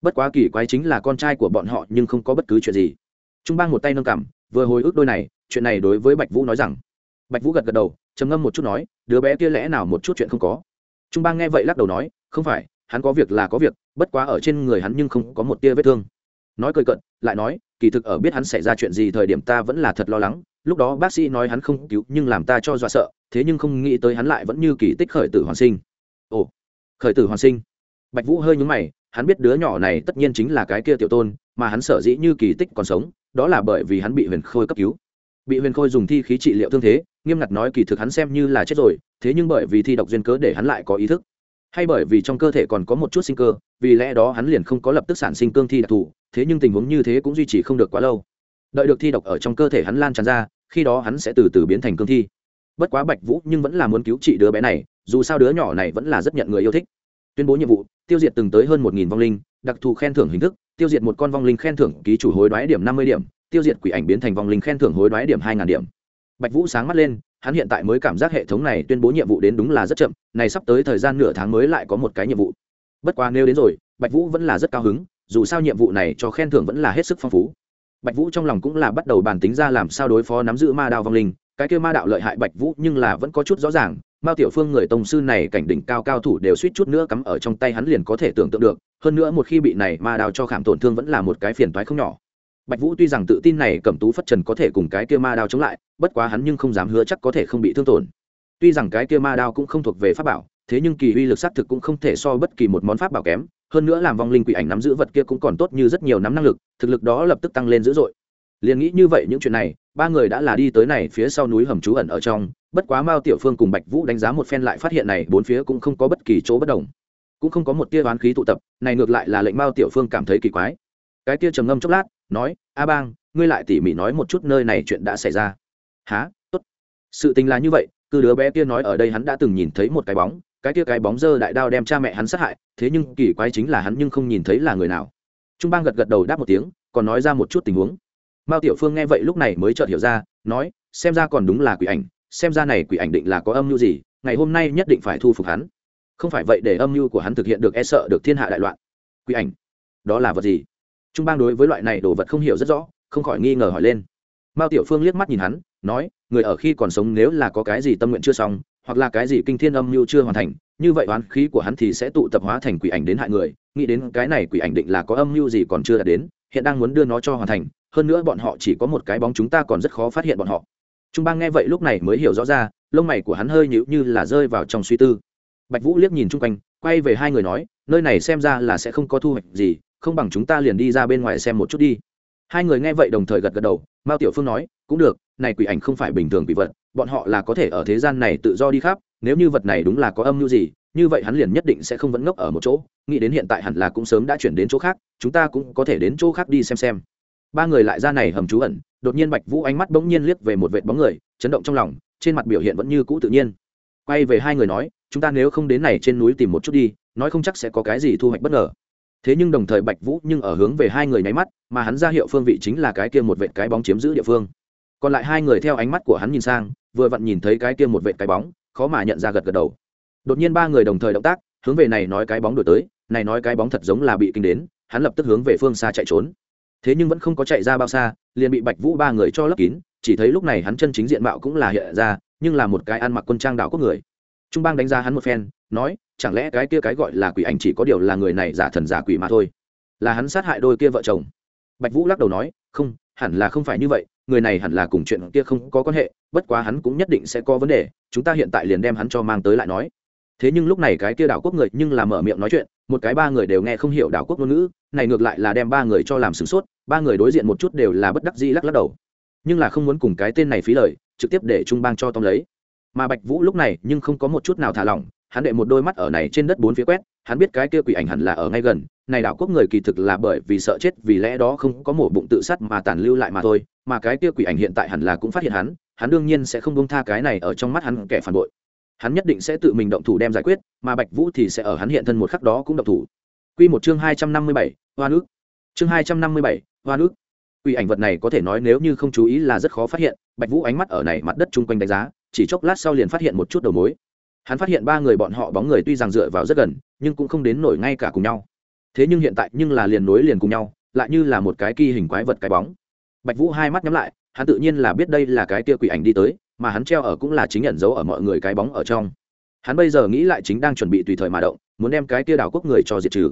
bất quá kỳ quái chính là con trai của bọn họ nhưng không có bất cứ chuyện gì. Trung bang một tay nâng cảm vừa hồi ức đôi này, chuyện này đối với bạch vũ nói rằng. Bạch vũ gật gật đầu, trầm ngâm một chút nói, đứa bé kia lẽ nào một chút chuyện không có? Trung bang nghe vậy lắc đầu nói, không phải, hắn có việc là có việc, bất quá ở trên người hắn nhưng không có một tia vết thương. Nói cười cận lại nói, kỳ thực ở biết hắn xảy ra chuyện gì thời điểm ta vẫn là thật lo lắng, lúc đó bác sĩ nói hắn không cứu nhưng làm ta cho dọa sợ, thế nhưng không nghĩ tới hắn lại vẫn như kỳ tích khởi tử hoàn sinh. Ồ, khởi tử hoàn sinh. Bạch vũ hơi nhúng mày hắn biết đứa nhỏ này tất nhiên chính là cái kia tiểu tôn, mà hắn sở dĩ như kỳ tích còn sống, đó là bởi vì hắn bị huyền khôi cấp cứu. Bị huyền khôi dùng thi khí trị liệu thương thế, nghiêm ngặt nói kỳ thực hắn xem như là chết rồi, thế nhưng bởi vì thi độc duyên cớ để hắn lại có ý thức. Hay bởi vì trong cơ thể còn có một chút sinh cơ, vì lẽ đó hắn liền không có lập tức sản sinh cương thi đặc thù, thế nhưng tình huống như thế cũng duy trì không được quá lâu. Đợi được thi độc ở trong cơ thể hắn lan tràn ra, khi đó hắn sẽ từ từ biến thành cương thi. Bất quá bạch vũ nhưng vẫn là muốn cứu trị đứa bé này, dù sao đứa nhỏ này vẫn là rất nhận người yêu thích tuyên bố nhiệm vụ, tiêu diệt từng tới hơn một nghìn vong linh, đặc thù khen thưởng hình thức, tiêu diệt một con vong linh khen thưởng ký chủ hối đoái điểm năm mươi điểm, tiêu diệt quỷ ảnh biến thành vong linh khen thưởng hối đoái điểm hai điểm. Bạch vũ sáng mắt lên, hắn hiện tại mới cảm giác hệ thống này tuyên bố nhiệm vụ đến đúng là rất chậm, này sắp tới thời gian nửa tháng mới lại có một cái nhiệm vụ. Bất quá nếu đến rồi, bạch vũ vẫn là rất cao hứng, dù sao nhiệm vụ này cho khen thưởng vẫn là hết sức phong phú. Bạch vũ trong lòng cũng là bắt đầu bàn tính ra làm sao đối phó nắm giữ ma đao vong linh, cái kia ma đạo lợi hại bạch vũ nhưng là vẫn có chút rõ ràng mao tiểu phương người tông sư này cảnh đỉnh cao cao thủ đều suýt chút nữa cắm ở trong tay hắn liền có thể tưởng tượng được, hơn nữa một khi bị này ma đao cho khảm tổn thương vẫn là một cái phiền toái không nhỏ. Bạch vũ tuy rằng tự tin này cẩm tú phất trần có thể cùng cái kia ma đao chống lại, bất quá hắn nhưng không dám hứa chắc có thể không bị thương tổn. Tuy rằng cái kia ma đao cũng không thuộc về pháp bảo, thế nhưng kỳ uy lực xác thực cũng không thể so bất kỳ một món pháp bảo kém, hơn nữa làm vong linh quỷ ảnh nắm giữ vật kia cũng còn tốt như rất nhiều nắm năng lực, thực lực đó lập tức tăng lên dữ dội. Liền nghĩ như vậy những chuyện này, ba người đã là đi tới này phía sau núi hầm trú ẩn ở trong bất quá mao tiểu phương cùng bạch vũ đánh giá một phen lại phát hiện này bốn phía cũng không có bất kỳ chỗ bất đồng. Cũng không có một tia oán khí tụ tập, này ngược lại là lệnh mao tiểu phương cảm thấy kỳ quái. Cái tia trầm ngâm chốc lát, nói, a bang, ngươi lại tỉ mỉ nói một chút nơi này chuyện đã xảy ra. Há tốt. Sự tình là như vậy, cứ đứa bé kia nói ở đây hắn đã từng nhìn thấy một cái bóng, cái kia cái bóng dơ đại đao đem cha mẹ hắn sát hại, thế nhưng kỳ quái chính là hắn nhưng không nhìn thấy là người nào. Trung bang gật gật đầu đáp một tiếng, còn nói ra một chút tình huống. Mao tiểu phương nghe vậy lúc này mới chợt hiểu ra, nói, xem ra còn đúng là quỷ ảnh xem ra này quỷ ảnh định là có âm mưu gì, ngày hôm nay nhất định phải thu phục hắn. Không phải vậy để âm mưu của hắn thực hiện được e sợ được thiên hạ đại loạn. Quỷ ảnh, đó là vật gì? Trung bang đối với loại này đồ vật không hiểu rất rõ, không khỏi nghi ngờ hỏi lên. Mao tiểu phương liếc mắt nhìn hắn, nói, người ở khi còn sống nếu là có cái gì tâm nguyện chưa xong, hoặc là cái gì kinh thiên âm mưu chưa hoàn thành, như vậy oán khí của hắn thì sẽ tụ tập hóa thành quỷ ảnh đến hại người. Nghĩ đến cái này quỷ ảnh định là có âm mưu gì còn chưa đạt đến, hiện đang muốn đưa nó cho hoàn thành, hơn nữa bọn họ chỉ có một cái bóng chúng ta còn rất khó phát hiện bọn họ trung bang nghe vậy lúc này mới hiểu rõ ra, lông mày của hắn hơi nhịu như là rơi vào trong suy tư. Bạch vũ liếc nhìn chung quanh, quay về hai người nói, nơi này xem ra là sẽ không có thu hoạch gì, không bằng chúng ta liền đi ra bên ngoài xem một chút đi. Hai người nghe vậy đồng thời gật gật đầu, mao tiểu phương nói, cũng được, này quỷ ảnh không phải bình thường quỷ vật, bọn họ là có thể ở thế gian này tự do đi khắp, nếu như vật này đúng là có âm mưu gì, như vậy hắn liền nhất định sẽ không vẫn ngốc ở một chỗ, nghĩ đến hiện tại hẳn là cũng sớm đã chuyển đến chỗ khác, chúng ta cũng có thể đến chỗ khác đi xem xem. Ba người lại ra này hầm trú ẩn đột nhiên bạch vũ ánh mắt bỗng nhiên liếc về một vệt bóng người, chấn động trong lòng, trên mặt biểu hiện vẫn như cũ tự nhiên. Quay về hai người nói, chúng ta nếu không đến này trên núi tìm một chút đi, nói không chắc sẽ có cái gì thu hoạch bất ngờ. Thế nhưng đồng thời bạch vũ nhưng ở hướng về hai người nháy mắt, mà hắn ra hiệu phương vị chính là cái kia một vệt cái bóng chiếm giữ địa phương. Còn lại hai người theo ánh mắt của hắn nhìn sang, vừa vặn nhìn thấy cái kia một vệt cái bóng, khó mà nhận ra gật gật đầu. Đột nhiên ba người đồng thời động tác, hướng về này nói cái bóng đổi tới, này nói cái bóng thật giống là bị kinh đến, hắn lập tức hướng về phương xa chạy trốn thế nhưng vẫn không có chạy ra bao xa, liền bị bạch vũ ba người cho lấp kín, chỉ thấy lúc này hắn chân chính diện mạo cũng là hiện ra, nhưng là một cái ăn mặc quân trang đạo quốc người. Trung bang đánh giá hắn một phen, nói, chẳng lẽ cái kia cái gọi là quỷ ảnh chỉ có điều là người này giả thần giả quỷ mà thôi? Là hắn sát hại đôi kia vợ chồng? Bạch vũ lắc đầu nói, không, hẳn là không phải như vậy, người này hẳn là cùng chuyện kia không có quan hệ, bất quá hắn cũng nhất định sẽ có vấn đề, chúng ta hiện tại liền đem hắn cho mang tới lại nói thế nhưng lúc này cái kia đảo quốc người nhưng là mở miệng nói chuyện, một cái ba người đều nghe không hiểu đảo quốc ngôn ngữ, này ngược lại là đem ba người cho làm sửng sốt, ba người đối diện một chút đều là bất đắc dĩ lắc lắc đầu. Nhưng là không muốn cùng cái tên này phí lời, trực tiếp để trung bang cho tông lấy. Mà bạch vũ lúc này nhưng không có một chút nào thả lỏng, hắn đệ một đôi mắt ở này trên đất bốn phía quét, hắn biết cái kia quỷ ảnh hẳn là ở ngay gần, này đảo quốc người kỳ thực là bởi vì sợ chết, vì lẽ đó không có mổ bụng tự sát mà tàn lưu lại mà thôi, mà cái kia quỷ ảnh hiện tại hẳn là cũng phát hiện hắn hắn đương nhiên sẽ không bông tha cái này ở trong mắt hắn kẻ phản bội hắn nhất định sẽ tự mình động thủ đem giải quyết mà bạch vũ thì sẽ ở hắn hiện thân một khắc đó cũng động thủ Quy một chương hai trăm năm mươi bảy, hoa nước. Chương hai trăm năm mươi bảy, hoa nước. Quỷ ảnh vật này có thể nói nếu như không chú ý là rất khó phát hiện, Bạch Vũ ánh mắt ở này mặt đất chung quanh đánh giá, chỉ chốc lát sau liền phát hiện một chút đầu mối. Hắn phát hiện ba người bọn họ bóng người tuy rằng dựa vào rất gần, nhưng cũng không đến nổi ngay cả cùng nhau. Thế nhưng hiện tại nhưng là liền nối liền cùng nhau, lại như là một cái kỳ hình quái vật cái bóng. Bạch Vũ hai mắt nhắm lại, hắn tự nhiên là biết đây là cái kia quỷ ảnh đi tới, mà hắn treo ở cũng là chính nhận dấu ở mọi người cái bóng ở trong. Hắn bây giờ nghĩ lại chính đang chuẩn bị tùy thời mà động, muốn đem cái kia đảo quốc người cho diệt trừ.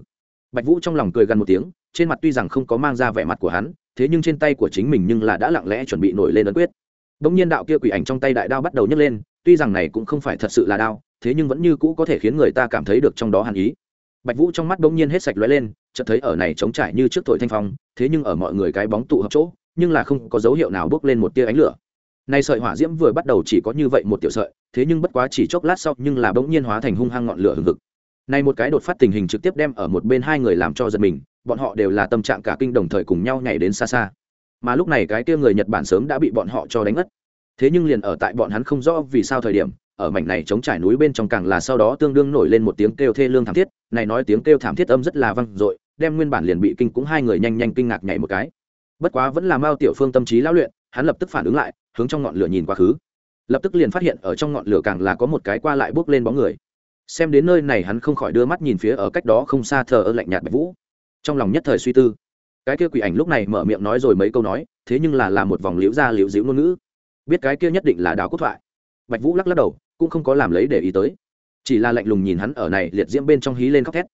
Bạch vũ trong lòng cười gần một tiếng, trên mặt tuy rằng không có mang ra vẻ mặt của hắn, thế nhưng trên tay của chính mình nhưng là đã lặng lẽ chuẩn bị nổi lên ấn quyết. Bỗng nhiên đạo kia quỷ ảnh trong tay đại đao bắt đầu nhấc lên, tuy rằng này cũng không phải thật sự là đao, thế nhưng vẫn như cũ có thể khiến người ta cảm thấy được trong đó hàn ý. Bạch vũ trong mắt bỗng nhiên hết sạch lóe lên, chợt thấy ở này trống trải như trước thổi thanh phong, thế nhưng ở mọi người cái bóng tụ hợp chỗ, nhưng là không có dấu hiệu nào bước lên một tia ánh lửa nay sợi hỏa diễm vừa bắt đầu chỉ có như vậy một tiểu sợi, thế nhưng bất quá chỉ chốc lát sau nhưng là bỗng nhiên hóa thành hung hăng ngọn lửa hừng hực. Nay một cái đột phát tình hình trực tiếp đem ở một bên hai người làm cho giật mình, bọn họ đều là tâm trạng cả kinh đồng thời cùng nhau nhảy đến xa xa. Mà lúc này cái kia người nhật bản sớm đã bị bọn họ cho đánh ngất. Thế nhưng liền ở tại bọn hắn không rõ vì sao thời điểm, ở mảnh này chống trải núi bên trong càng là sau đó tương đương nổi lên một tiếng kêu thê lương thảm thiết, này nói tiếng kêu thảm thiết âm rất là vang dội, đem nguyên bản liền bị kinh cũng hai người nhanh nhanh kinh ngạc nhảy một cái. Bất quá vẫn là mao tiểu phương tâm trí lão luyện, hắn lập tức phản ứng lại hướng trong ngọn lửa nhìn quá khứ. Lập tức liền phát hiện ở trong ngọn lửa càng là có một cái qua lại bước lên bóng người. Xem đến nơi này hắn không khỏi đưa mắt nhìn phía ở cách đó không xa thờ ơ lạnh nhạt bạch vũ. Trong lòng nhất thời suy tư. Cái kia quỷ ảnh lúc này mở miệng nói rồi mấy câu nói, thế nhưng là làm một vòng liễu ra liễu dĩu ngôn ngữ. Biết cái kia nhất định là đào quốc thoại. Bạch vũ lắc lắc đầu, cũng không có làm lấy để ý tới. Chỉ là lạnh lùng nhìn hắn ở này liệt diễm bên trong hí lên khóc thét.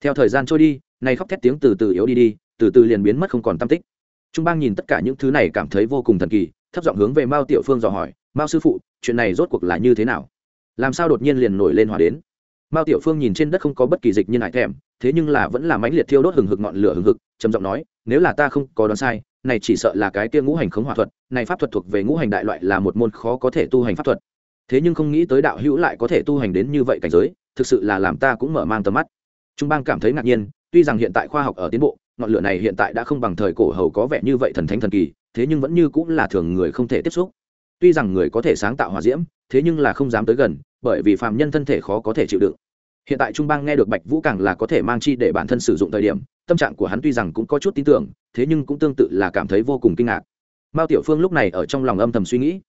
Theo thời gian trôi đi nay khóc thét tiếng từ từ yếu đi đi, từ từ liền biến mất không còn tâm tích. Trung bang nhìn tất cả những thứ này cảm thấy vô cùng thần kỳ thấp giọng hướng về mao tiểu phương dò hỏi, mao sư phụ, chuyện này rốt cuộc là như thế nào? Làm sao đột nhiên liền nổi lên hỏa đến? Mao tiểu phương nhìn trên đất không có bất kỳ dịch nhân hải thèm, thế nhưng là vẫn là mãnh liệt thiêu đốt hừng hực ngọn lửa hừng hực, trầm giọng nói, nếu là ta không có đoán sai, này chỉ sợ là cái kia ngũ hành khống hỏa thuật, này pháp thuật thuộc về ngũ hành đại loại là một môn khó có thể tu hành pháp thuật. Thế nhưng không nghĩ tới đạo hữu lại có thể tu hành đến như vậy cảnh giới, thực sự là làm ta cũng mở mang tầm mắt. Trung bang cảm thấy ngạc nhiên, tuy rằng hiện tại khoa học ở tiến bộ, ngọn lửa này hiện tại đã không bằng thời cổ hầu có vẻ như vậy thần thánh thần kỳ thế nhưng vẫn như cũng là thường người không thể tiếp xúc. Tuy rằng người có thể sáng tạo hòa diễm, thế nhưng là không dám tới gần, bởi vì phàm nhân thân thể khó có thể chịu đựng. Hiện tại trung bang nghe được bạch vũ càng là có thể mang chi để bản thân sử dụng thời điểm, tâm trạng của hắn tuy rằng cũng có chút tin tưởng, thế nhưng cũng tương tự là cảm thấy vô cùng kinh ngạc. Mao tiểu phương lúc này ở trong lòng âm thầm suy nghĩ.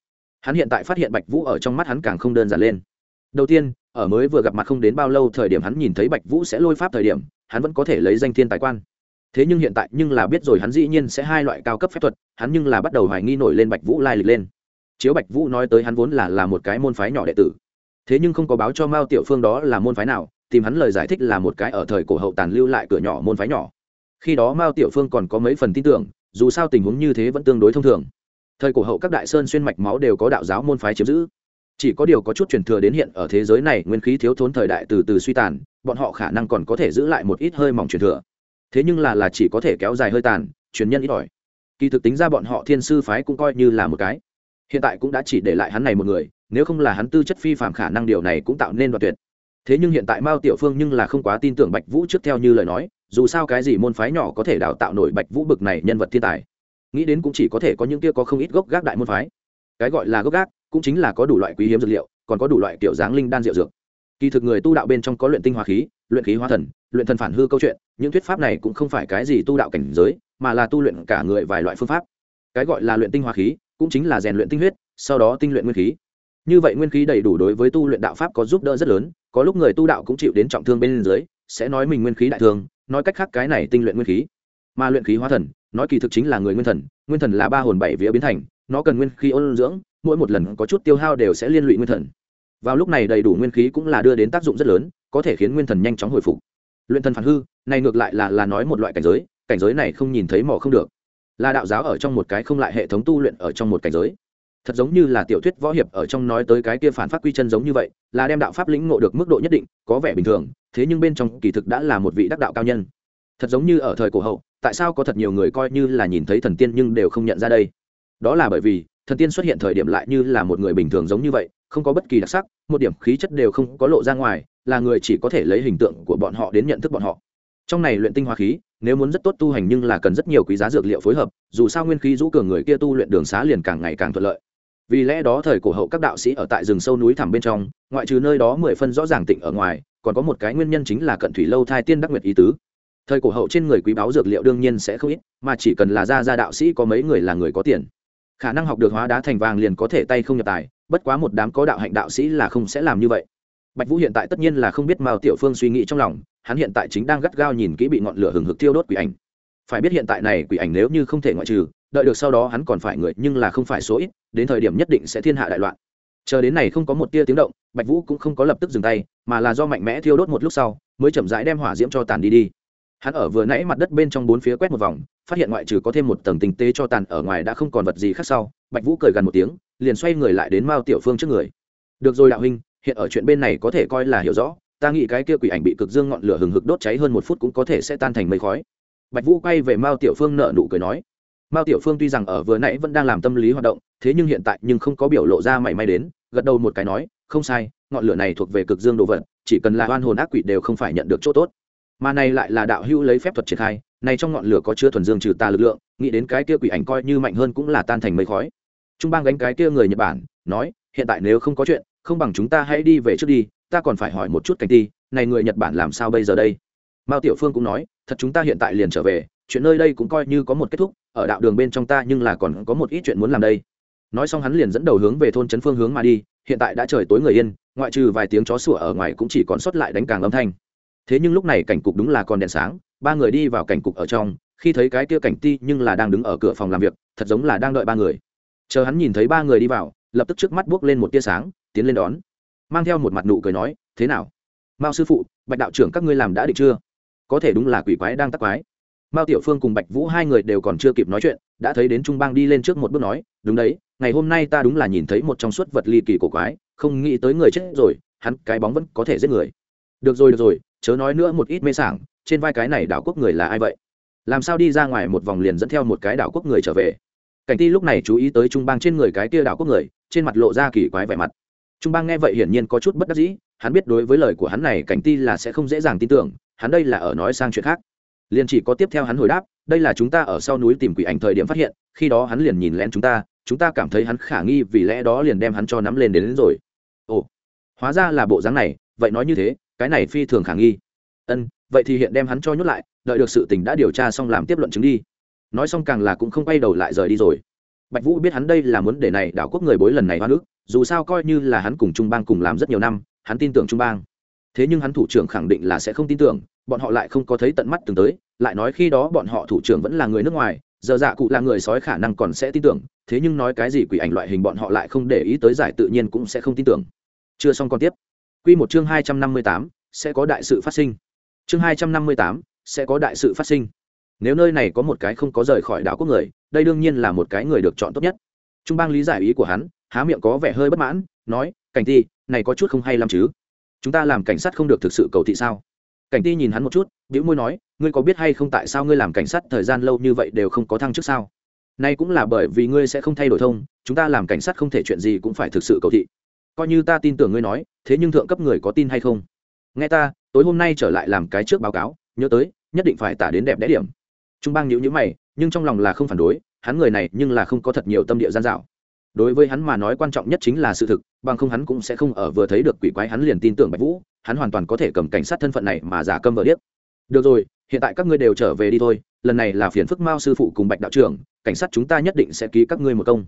Hắn hiện tại phát hiện bạch vũ ở trong mắt hắn càng không đơn giản lên. Đầu tiên, ở mới vừa gặp mặt không đến bao lâu thời điểm hắn nhìn thấy bạch vũ sẽ lôi pháp thời điểm, hắn vẫn có thể lấy danh thiên tài quan thế nhưng hiện tại nhưng là biết rồi hắn dĩ nhiên sẽ hai loại cao cấp phép thuật, hắn nhưng là bắt đầu hoài nghi nổi lên bạch vũ lai lịch lên. Chiếu bạch vũ nói tới hắn vốn là là một cái môn phái nhỏ đệ tử. Thế nhưng không có báo cho mao tiểu phương đó là môn phái nào, tìm hắn lời giải thích là một cái ở thời cổ hậu tàn lưu lại cửa nhỏ môn phái nhỏ. Khi đó mao tiểu phương còn có mấy phần tin tưởng, dù sao tình huống như thế vẫn tương đối thông thường. Thời cổ hậu các đại sơn xuyên mạch máu đều có đạo giáo môn phái chiếm giữ. Chỉ có điều có chút truyền thừa đến hiện ở thế giới này, nguyên khí thiếu thốn thời đại từ từ suy tàn, bọn họ khả năng còn có thể giữ lại một ít hơi mỏng truyền thừa thế nhưng là là chỉ có thể kéo dài hơi tàn, truyền nhân ít ỏi. Kỳ thực tính ra bọn họ thiên sư phái cũng coi như là một cái. Hiện tại cũng đã chỉ để lại hắn này một người, nếu không là hắn tư chất phi phạm khả năng điều này cũng tạo nên đoạt tuyệt. Thế nhưng hiện tại mao tiểu phương nhưng là không quá tin tưởng bạch vũ trước theo như lời nói, dù sao cái gì môn phái nhỏ có thể đào tạo nổi bạch vũ bực này nhân vật thiên tài. Nghĩ đến cũng chỉ có thể có những kia có không ít gốc gác đại môn phái. Cái gọi là gốc gác, cũng chính là có đủ loại quý hiếm dược liệu, còn có đủ loại kiểu dáng linh đan rượu dược kỳ thực người tu đạo bên trong có luyện tinh hoa khí, luyện khí hóa thần, luyện thần phản hư câu chuyện, những thuyết pháp này cũng không phải cái gì tu đạo cảnh giới, mà là tu luyện cả người vài loại phương pháp. Cái gọi là luyện tinh hoa khí, cũng chính là rèn luyện tinh huyết, sau đó tinh luyện nguyên khí. Như vậy nguyên khí đầy đủ đối với tu luyện đạo pháp có giúp đỡ rất lớn, có lúc người tu đạo cũng chịu đến trọng thương bên dưới, sẽ nói mình nguyên khí đại thương, nói cách khác cái này tinh luyện nguyên khí. Mà luyện khí hóa thần, nói kỳ thực chính là người nguyên thần nguyên thần là ba hồn bảy vía biến thành, nó cần nguyên khí ôn dưỡng, mỗi một lần có chút tiêu hao đều sẽ liên lụy nguyên thần vào lúc này đầy đủ nguyên khí cũng là đưa đến tác dụng rất lớn, có thể khiến nguyên thần nhanh chóng hồi phục. Luyện thần phản hư, này ngược lại là là nói một loại cảnh giới cảnh giới này không nhìn thấy mỏ không được. Là đạo giáo ở trong một cái không lại hệ thống tu luyện ở trong một cảnh giới. Thật giống như là tiểu thuyết võ hiệp ở trong nói tới cái kia phản phát quy chân giống như vậy, là đem đạo pháp lĩnh ngộ được mức độ nhất định, có vẻ bình thường, thế nhưng bên trong kỳ thực đã là một vị đắc đạo cao nhân. Thật giống như ở thời cổ hậu, tại sao có thật nhiều người coi như là nhìn thấy thần tiên nhưng đều không nhận ra đây? Đó là bởi vì, thần tiên xuất hiện thời điểm lại như là một người bình thường giống như vậy không có bất kỳ đặc sắc, một điểm khí chất đều không có lộ ra ngoài, là người chỉ có thể lấy hình tượng của bọn họ đến nhận thức bọn họ. Trong này luyện tinh hoa khí, nếu muốn rất tốt tu hành nhưng là cần rất nhiều quý giá dược liệu phối hợp, dù sao nguyên khí rũ cường người kia tu luyện đường xá liền càng ngày càng thuận lợi. Vì lẽ đó thời cổ hậu các đạo sĩ ở tại rừng sâu núi thẳm bên trong, ngoại trừ nơi đó mười phân rõ ràng tịnh ở ngoài, còn có một cái nguyên nhân chính là cận thủy lâu thai tiên đắc nguyệt ý tứ. Thời cổ hậu trên người quý báu dược liệu đương nhiên sẽ không ít, mà chỉ cần là gia gia đạo sĩ có mấy người là người có tiền khả năng học được hóa đá thành vàng liền có thể tay không nhập tài, bất quá một đám có đạo hạnh đạo sĩ là không sẽ làm như vậy. Bạch vũ hiện tại tất nhiên là không biết mao tiểu phương suy nghĩ trong lòng, hắn hiện tại chính đang gắt gao nhìn kỹ bị ngọn lửa hừng hực thiêu đốt quỷ ảnh. Phải biết hiện tại này quỷ ảnh nếu như không thể ngoại trừ, đợi được sau đó hắn còn phải người, nhưng là không phải số ít, đến thời điểm nhất định sẽ thiên hạ đại loạn. Chờ đến này không có một tia tiếng động, bạch vũ cũng không có lập tức dừng tay, mà là do mạnh mẽ thiêu đốt một lúc sau, mới chậm rãi đem hỏa diễm cho tàn đi đi hắn ở vừa nãy mặt đất bên trong bốn phía quét một vòng, phát hiện ngoại trừ có thêm một tầng tinh tế cho tàn ở ngoài đã không còn vật gì khác sau, bạch vũ cười gần một tiếng, liền xoay người lại đến mao tiểu phương trước người. Được rồi đạo huynh, hiện ở chuyện bên này có thể coi là hiểu rõ, ta nghĩ cái kia quỷ ảnh bị cực dương ngọn lửa hừng hực đốt cháy hơn một phút cũng có thể sẽ tan thành mây khói. Bạch vũ quay về mao tiểu phương nợ nụ cười nói. Mao tiểu phương tuy rằng ở vừa nãy vẫn đang làm tâm lý hoạt động, thế nhưng hiện tại nhưng không có biểu lộ ra mảy may đến, gật đầu một cái nói, không sai, ngọn lửa này thuộc về cực dương đồ vật, chỉ cần là oan hồn ác quỷ đều không phải nhận được chỗ tốt mà này lại là đạo hữu lấy phép thuật triển khai, này trong ngọn lửa có chứa thuần dương trừ tà lực lượng, nghĩ đến cái kia quỷ ảnh coi như mạnh hơn cũng là tan thành mây khói. Trung bang gánh cái kia người nhật bản, nói, hiện tại nếu không có chuyện, không bằng chúng ta hãy đi về trước đi, ta còn phải hỏi một chút cảnh ti, này người nhật bản làm sao bây giờ đây? Mao tiểu phương cũng nói, thật chúng ta hiện tại liền trở về, chuyện nơi đây cũng coi như có một kết thúc, ở đạo đường bên trong ta nhưng là còn có một ít chuyện muốn làm đây. Nói xong hắn liền dẫn đầu hướng về thôn trấn phương hướng mà đi, hiện tại đã trời tối người yên, ngoại trừ vài tiếng chó sủa ở ngoài cũng chỉ còn sót lại đánh càng âm thanh thế nhưng lúc này cảnh cục đúng là còn đèn sáng, ba người đi vào cảnh cục ở trong, khi thấy cái kia cảnh ti nhưng là đang đứng ở cửa phòng làm việc, thật giống là đang đợi ba người. Chờ hắn nhìn thấy ba người đi vào, lập tức trước mắt buốc lên một tia sáng, tiến lên đón. Mang theo một mặt nụ cười nói, thế nào? Mao sư phụ, bạch đạo trưởng các ngươi làm đã định chưa? Có thể đúng là quỷ quái đang tắc quái. Mao tiểu phương cùng bạch vũ hai người đều còn chưa kịp nói chuyện, đã thấy đến trung bang đi lên trước một bước nói, đúng đấy, ngày hôm nay ta đúng là nhìn thấy một trong suốt vật ly kỳ cổ quái, không nghĩ tới người chết rồi, hắn cái bóng vẫn có thể giết người. Được rồi được rồi chớ nói nữa một ít mê sảng trên vai cái này đảo quốc người là ai vậy? Làm sao đi ra ngoài một vòng liền dẫn theo một cái đảo quốc người trở về? Cảnh ti lúc này chú ý tới trung bang trên người cái kia đảo quốc người trên mặt lộ ra kỳ quái vẻ mặt. Trung bang nghe vậy hiển nhiên có chút bất đắc dĩ hắn biết đối với lời của hắn này cảnh ti là sẽ không dễ dàng tin tưởng hắn đây là ở nói sang chuyện khác. Liền chỉ có tiếp theo hắn hồi đáp đây là chúng ta ở sau núi tìm quỷ ảnh thời điểm phát hiện khi đó hắn liền nhìn lén chúng ta chúng ta cảm thấy hắn khả nghi vì lẽ đó liền đem hắn cho nắm lên đến, đến rồi. Ồ hóa ra là bộ dáng này vậy nói như thế cái này phi thường khả nghi. Ân, vậy thì hiện đem hắn cho nhốt lại, đợi được sự tình đã điều tra xong làm tiếp luận chứng đi. Nói xong càng là cũng không quay đầu lại rời đi rồi. Bạch vũ biết hắn đây là muốn để này đảo quốc người bối lần này hoa nước, dù sao coi như là hắn cùng trung bang cùng làm rất nhiều năm, hắn tin tưởng trung bang. Thế nhưng hắn thủ trưởng khẳng định là sẽ không tin tưởng, bọn họ lại không có thấy tận mắt từng tới, lại nói khi đó bọn họ thủ trưởng vẫn là người nước ngoài, giờ dạ cụ là người sói khả năng còn sẽ tin tưởng, thế nhưng nói cái gì quỷ ảnh loại hình bọn họ lại không để ý tới giải tự nhiên cũng sẽ không tin tưởng. Chưa xong còn tiếp. Quy một chương hai trăm năm mươi tám, sẽ có đại sự phát sinh. Chương hai trăm năm mươi tám, sẽ có đại sự phát sinh. Nếu nơi này có một cái không có rời khỏi đảo quốc người, đây đương nhiên là một cái người được chọn tốt nhất. Trung bang lý giải ý của hắn, há miệng có vẻ hơi bất mãn, nói, cảnh ti, này có chút không hay lắm chứ? Chúng ta làm cảnh sát không được thực sự cầu thị sao? Cảnh ti nhìn hắn một chút, bĩu môi nói, ngươi có biết hay không tại sao ngươi làm cảnh sát thời gian lâu như vậy đều không có thăng chức sao? Nay cũng là bởi vì ngươi sẽ không thay đổi thông, chúng ta làm cảnh sát không thể chuyện gì cũng phải thực sự cầu thị coi như ta tin tưởng ngươi nói, thế nhưng thượng cấp người có tin hay không? Nghe ta, tối hôm nay trở lại làm cái trước báo cáo, nhớ tới, nhất định phải tả đến đẹp đẽ điểm. Trung bang nhữ nhữ mày, nhưng trong lòng là không phản đối, hắn người này nhưng là không có thật nhiều tâm địa gian dạo đối với hắn mà nói quan trọng nhất chính là sự thực, bằng không hắn cũng sẽ không ở vừa thấy được quỷ quái hắn liền tin tưởng bạch vũ, hắn hoàn toàn có thể cầm cảnh sát thân phận này mà giả câm vợ điếc. Được rồi, hiện tại các ngươi đều trở về đi thôi, lần này là phiền phức mao sư phụ cùng bạch đạo trưởng, cảnh sát chúng ta nhất định sẽ ký các ngươi một công.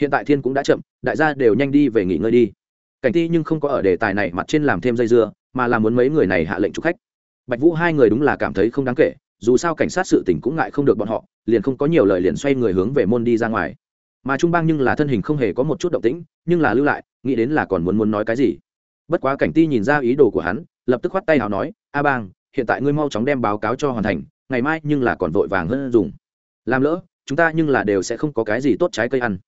Hiện tại thiên cũng đã chậm, đại gia đều nhanh đi về nghỉ ngơi đi cảnh ti nhưng không có ở đề tài này mặt trên làm thêm dây dưa, mà là muốn mấy người này hạ lệnh chụp khách. Bạch vũ hai người đúng là cảm thấy không đáng kể, dù sao cảnh sát sự tình cũng ngại không được bọn họ, liền không có nhiều lời liền xoay người hướng về môn đi ra ngoài. Mà trung bang nhưng là thân hình không hề có một chút động tĩnh, nhưng là lưu lại, nghĩ đến là còn muốn muốn nói cái gì. Bất quá cảnh ti nhìn ra ý đồ của hắn, lập tức khoát tay nào nói, a bang, hiện tại ngươi mau chóng đem báo cáo cho hoàn thành, ngày mai nhưng là còn vội vàng hơn dùng. Làm lỡ, chúng ta nhưng là đều sẽ không có cái gì tốt trái cây ăn.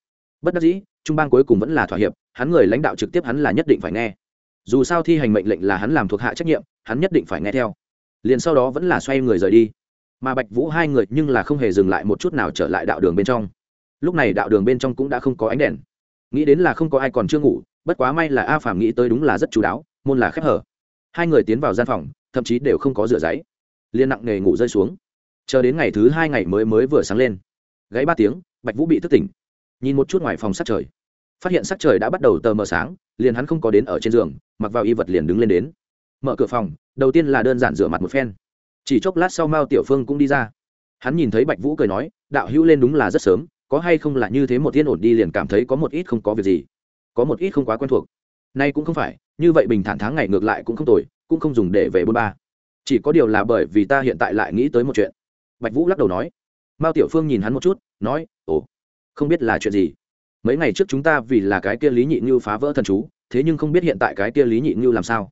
Bất đắc dĩ trung bang cuối cùng vẫn là thỏa hiệp, hắn người lãnh đạo trực tiếp hắn là nhất định phải nghe. Dù sao thi hành mệnh lệnh là hắn làm thuộc hạ trách nhiệm, hắn nhất định phải nghe theo. Liền sau đó vẫn là xoay người rời đi. Mà bạch vũ hai người nhưng là không hề dừng lại một chút nào trở lại đạo đường bên trong. Lúc này đạo đường bên trong cũng đã không có ánh đèn. Nghĩ đến là không có ai còn chưa ngủ, bất quá may là a phàm nghĩ tới đúng là rất chú đáo, môn là khép hở. Hai người tiến vào gian phòng, thậm chí đều không có rửa giấy. Liền nặng nề ngủ rơi xuống. Chờ đến ngày thứ hai ngày mới mới vừa sáng lên. Gáy ba tiếng, bạch vũ bị thức tỉnh nhìn một chút ngoài phòng sắc trời. Phát hiện sắc trời đã bắt đầu tờ mờ sáng, liền hắn không có đến ở trên giường, mặc vào y vật liền đứng lên đến. Mở cửa phòng, đầu tiên là đơn giản rửa mặt một phen. Chỉ chốc lát sau mao tiểu phương cũng đi ra. Hắn nhìn thấy bạch vũ cười nói, đạo hữu lên đúng là rất sớm, có hay không là như thế một tiên ổn đi liền cảm thấy có một ít không có việc gì. Có một ít không quá quen thuộc. Nay cũng không phải, như vậy bình thản tháng ngày ngược lại cũng không tồi, cũng không dùng để về bôn ba. Chỉ có điều là bởi vì ta hiện tại lại nghĩ tới một chuyện. Bạch vũ lắc đầu nói. Mao tiểu phương nhìn hắn một chút, nói, ồ không biết là chuyện gì. Mấy ngày trước chúng ta vì là cái kia lý nhị như phá vỡ thần chú, thế nhưng không biết hiện tại cái kia lý nhị như làm sao.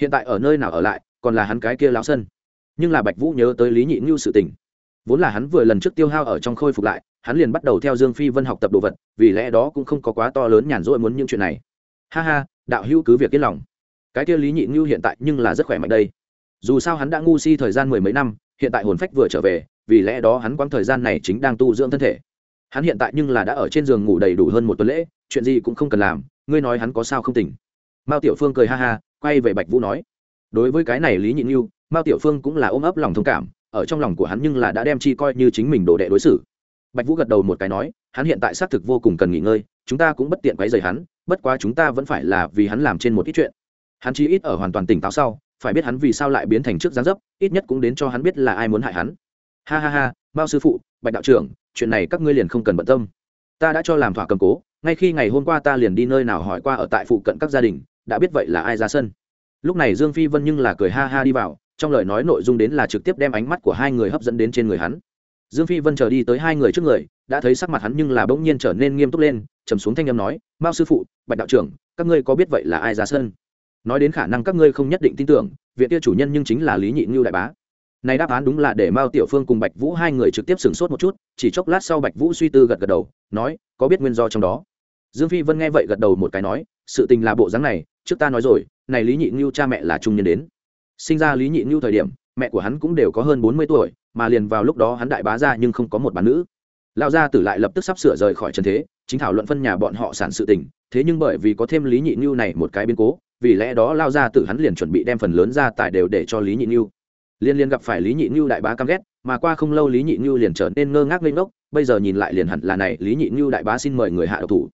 Hiện tại ở nơi nào ở lại, còn là hắn cái kia lão sân. Nhưng là bạch vũ nhớ tới lý nhị như sự tình. Vốn là hắn vừa lần trước tiêu hao ở trong khôi phục lại, hắn liền bắt đầu theo dương phi vân học tập đồ vật, vì lẽ đó cũng không có quá to lớn nhàn rỗi muốn những chuyện này. Ha ha, đạo hữu cứ việc yên lòng. Cái kia lý nhị như hiện tại nhưng là rất khỏe mạnh đây. Dù sao hắn đã ngu si thời gian mười mấy năm, hiện tại hồn phách vừa trở về, vì lẽ đó hắn quãng thời gian này chính đang tu dưỡng thân thể hắn hiện tại nhưng là đã ở trên giường ngủ đầy đủ hơn một tuần lễ, chuyện gì cũng không cần làm, ngươi nói hắn có sao không tỉnh. Mao tiểu phương cười ha ha, quay về bạch vũ nói, đối với cái này lý nhị như mao tiểu phương cũng là ôm ấp lòng thông cảm, ở trong lòng của hắn nhưng là đã đem chi coi như chính mình đồ đệ đối xử. Bạch vũ gật đầu một cái nói, hắn hiện tại xác thực vô cùng cần nghỉ ngơi, chúng ta cũng bất tiện quấy rầy hắn, bất quá chúng ta vẫn phải là vì hắn làm trên một ít chuyện. Hắn chí ít ở hoàn toàn tỉnh táo sau, phải biết hắn vì sao lại biến thành trước gián dấp, ít nhất cũng đến cho hắn biết là ai muốn hại hắn. Ha ha ha, mao sư phụ, bạch đạo trưởng chuyện này các ngươi liền không cần bận tâm. Ta đã cho làm thỏa cầm cố, ngay khi ngày hôm qua ta liền đi nơi nào hỏi qua ở tại phụ cận các gia đình, đã biết vậy là ai ra sân. Lúc này dương phi vân nhưng là cười ha ha đi vào, trong lời nói nội dung đến là trực tiếp đem ánh mắt của hai người hấp dẫn đến trên người hắn. Dương phi vân chờ đi tới hai người trước người, đã thấy sắc mặt hắn nhưng là bỗng nhiên trở nên nghiêm túc lên, trầm xuống thanh âm nói, mao sư phụ, bạch đạo trưởng, các ngươi có biết vậy là ai ra sân? Nói đến khả năng các ngươi không nhất định tin tưởng viện kia chủ nhân nhưng chính là lý nhị ngưu đại bá này đáp án đúng là để mao tiểu phương cùng bạch vũ hai người trực tiếp sửng sốt một chút, chỉ chốc lát sau bạch vũ suy tư gật gật đầu, nói, có biết nguyên do trong đó? Dương phi vân nghe vậy gật đầu một cái nói, sự tình là bộ dáng này, trước ta nói rồi, này lý nhị ngưu cha mẹ là trung nhân đến. Sinh ra lý nhị ngưu thời điểm, mẹ của hắn cũng đều có hơn bốn mươi tuổi, mà liền vào lúc đó hắn đại bá ra nhưng không có một bà nữ. Lão gia tử lại lập tức sắp sửa rời khỏi trần thế, chính thảo luận phân nhà bọn họ sản sự tình, thế nhưng bởi vì có thêm lý nhị ngưu này một cái biến cố, vì lẽ đó lao gia tử hắn liền chuẩn bị đem phần lớn ra tài đều để cho lý nhị ngưu liên liên gặp phải lý nhị như đại bá căm ghét, mà qua không lâu lý nhị như liền trở nên ngơ ngác lên ngốc, bây giờ nhìn lại liền hẳn là này, lý nhị như đại bá xin mời người hạ độc thủ.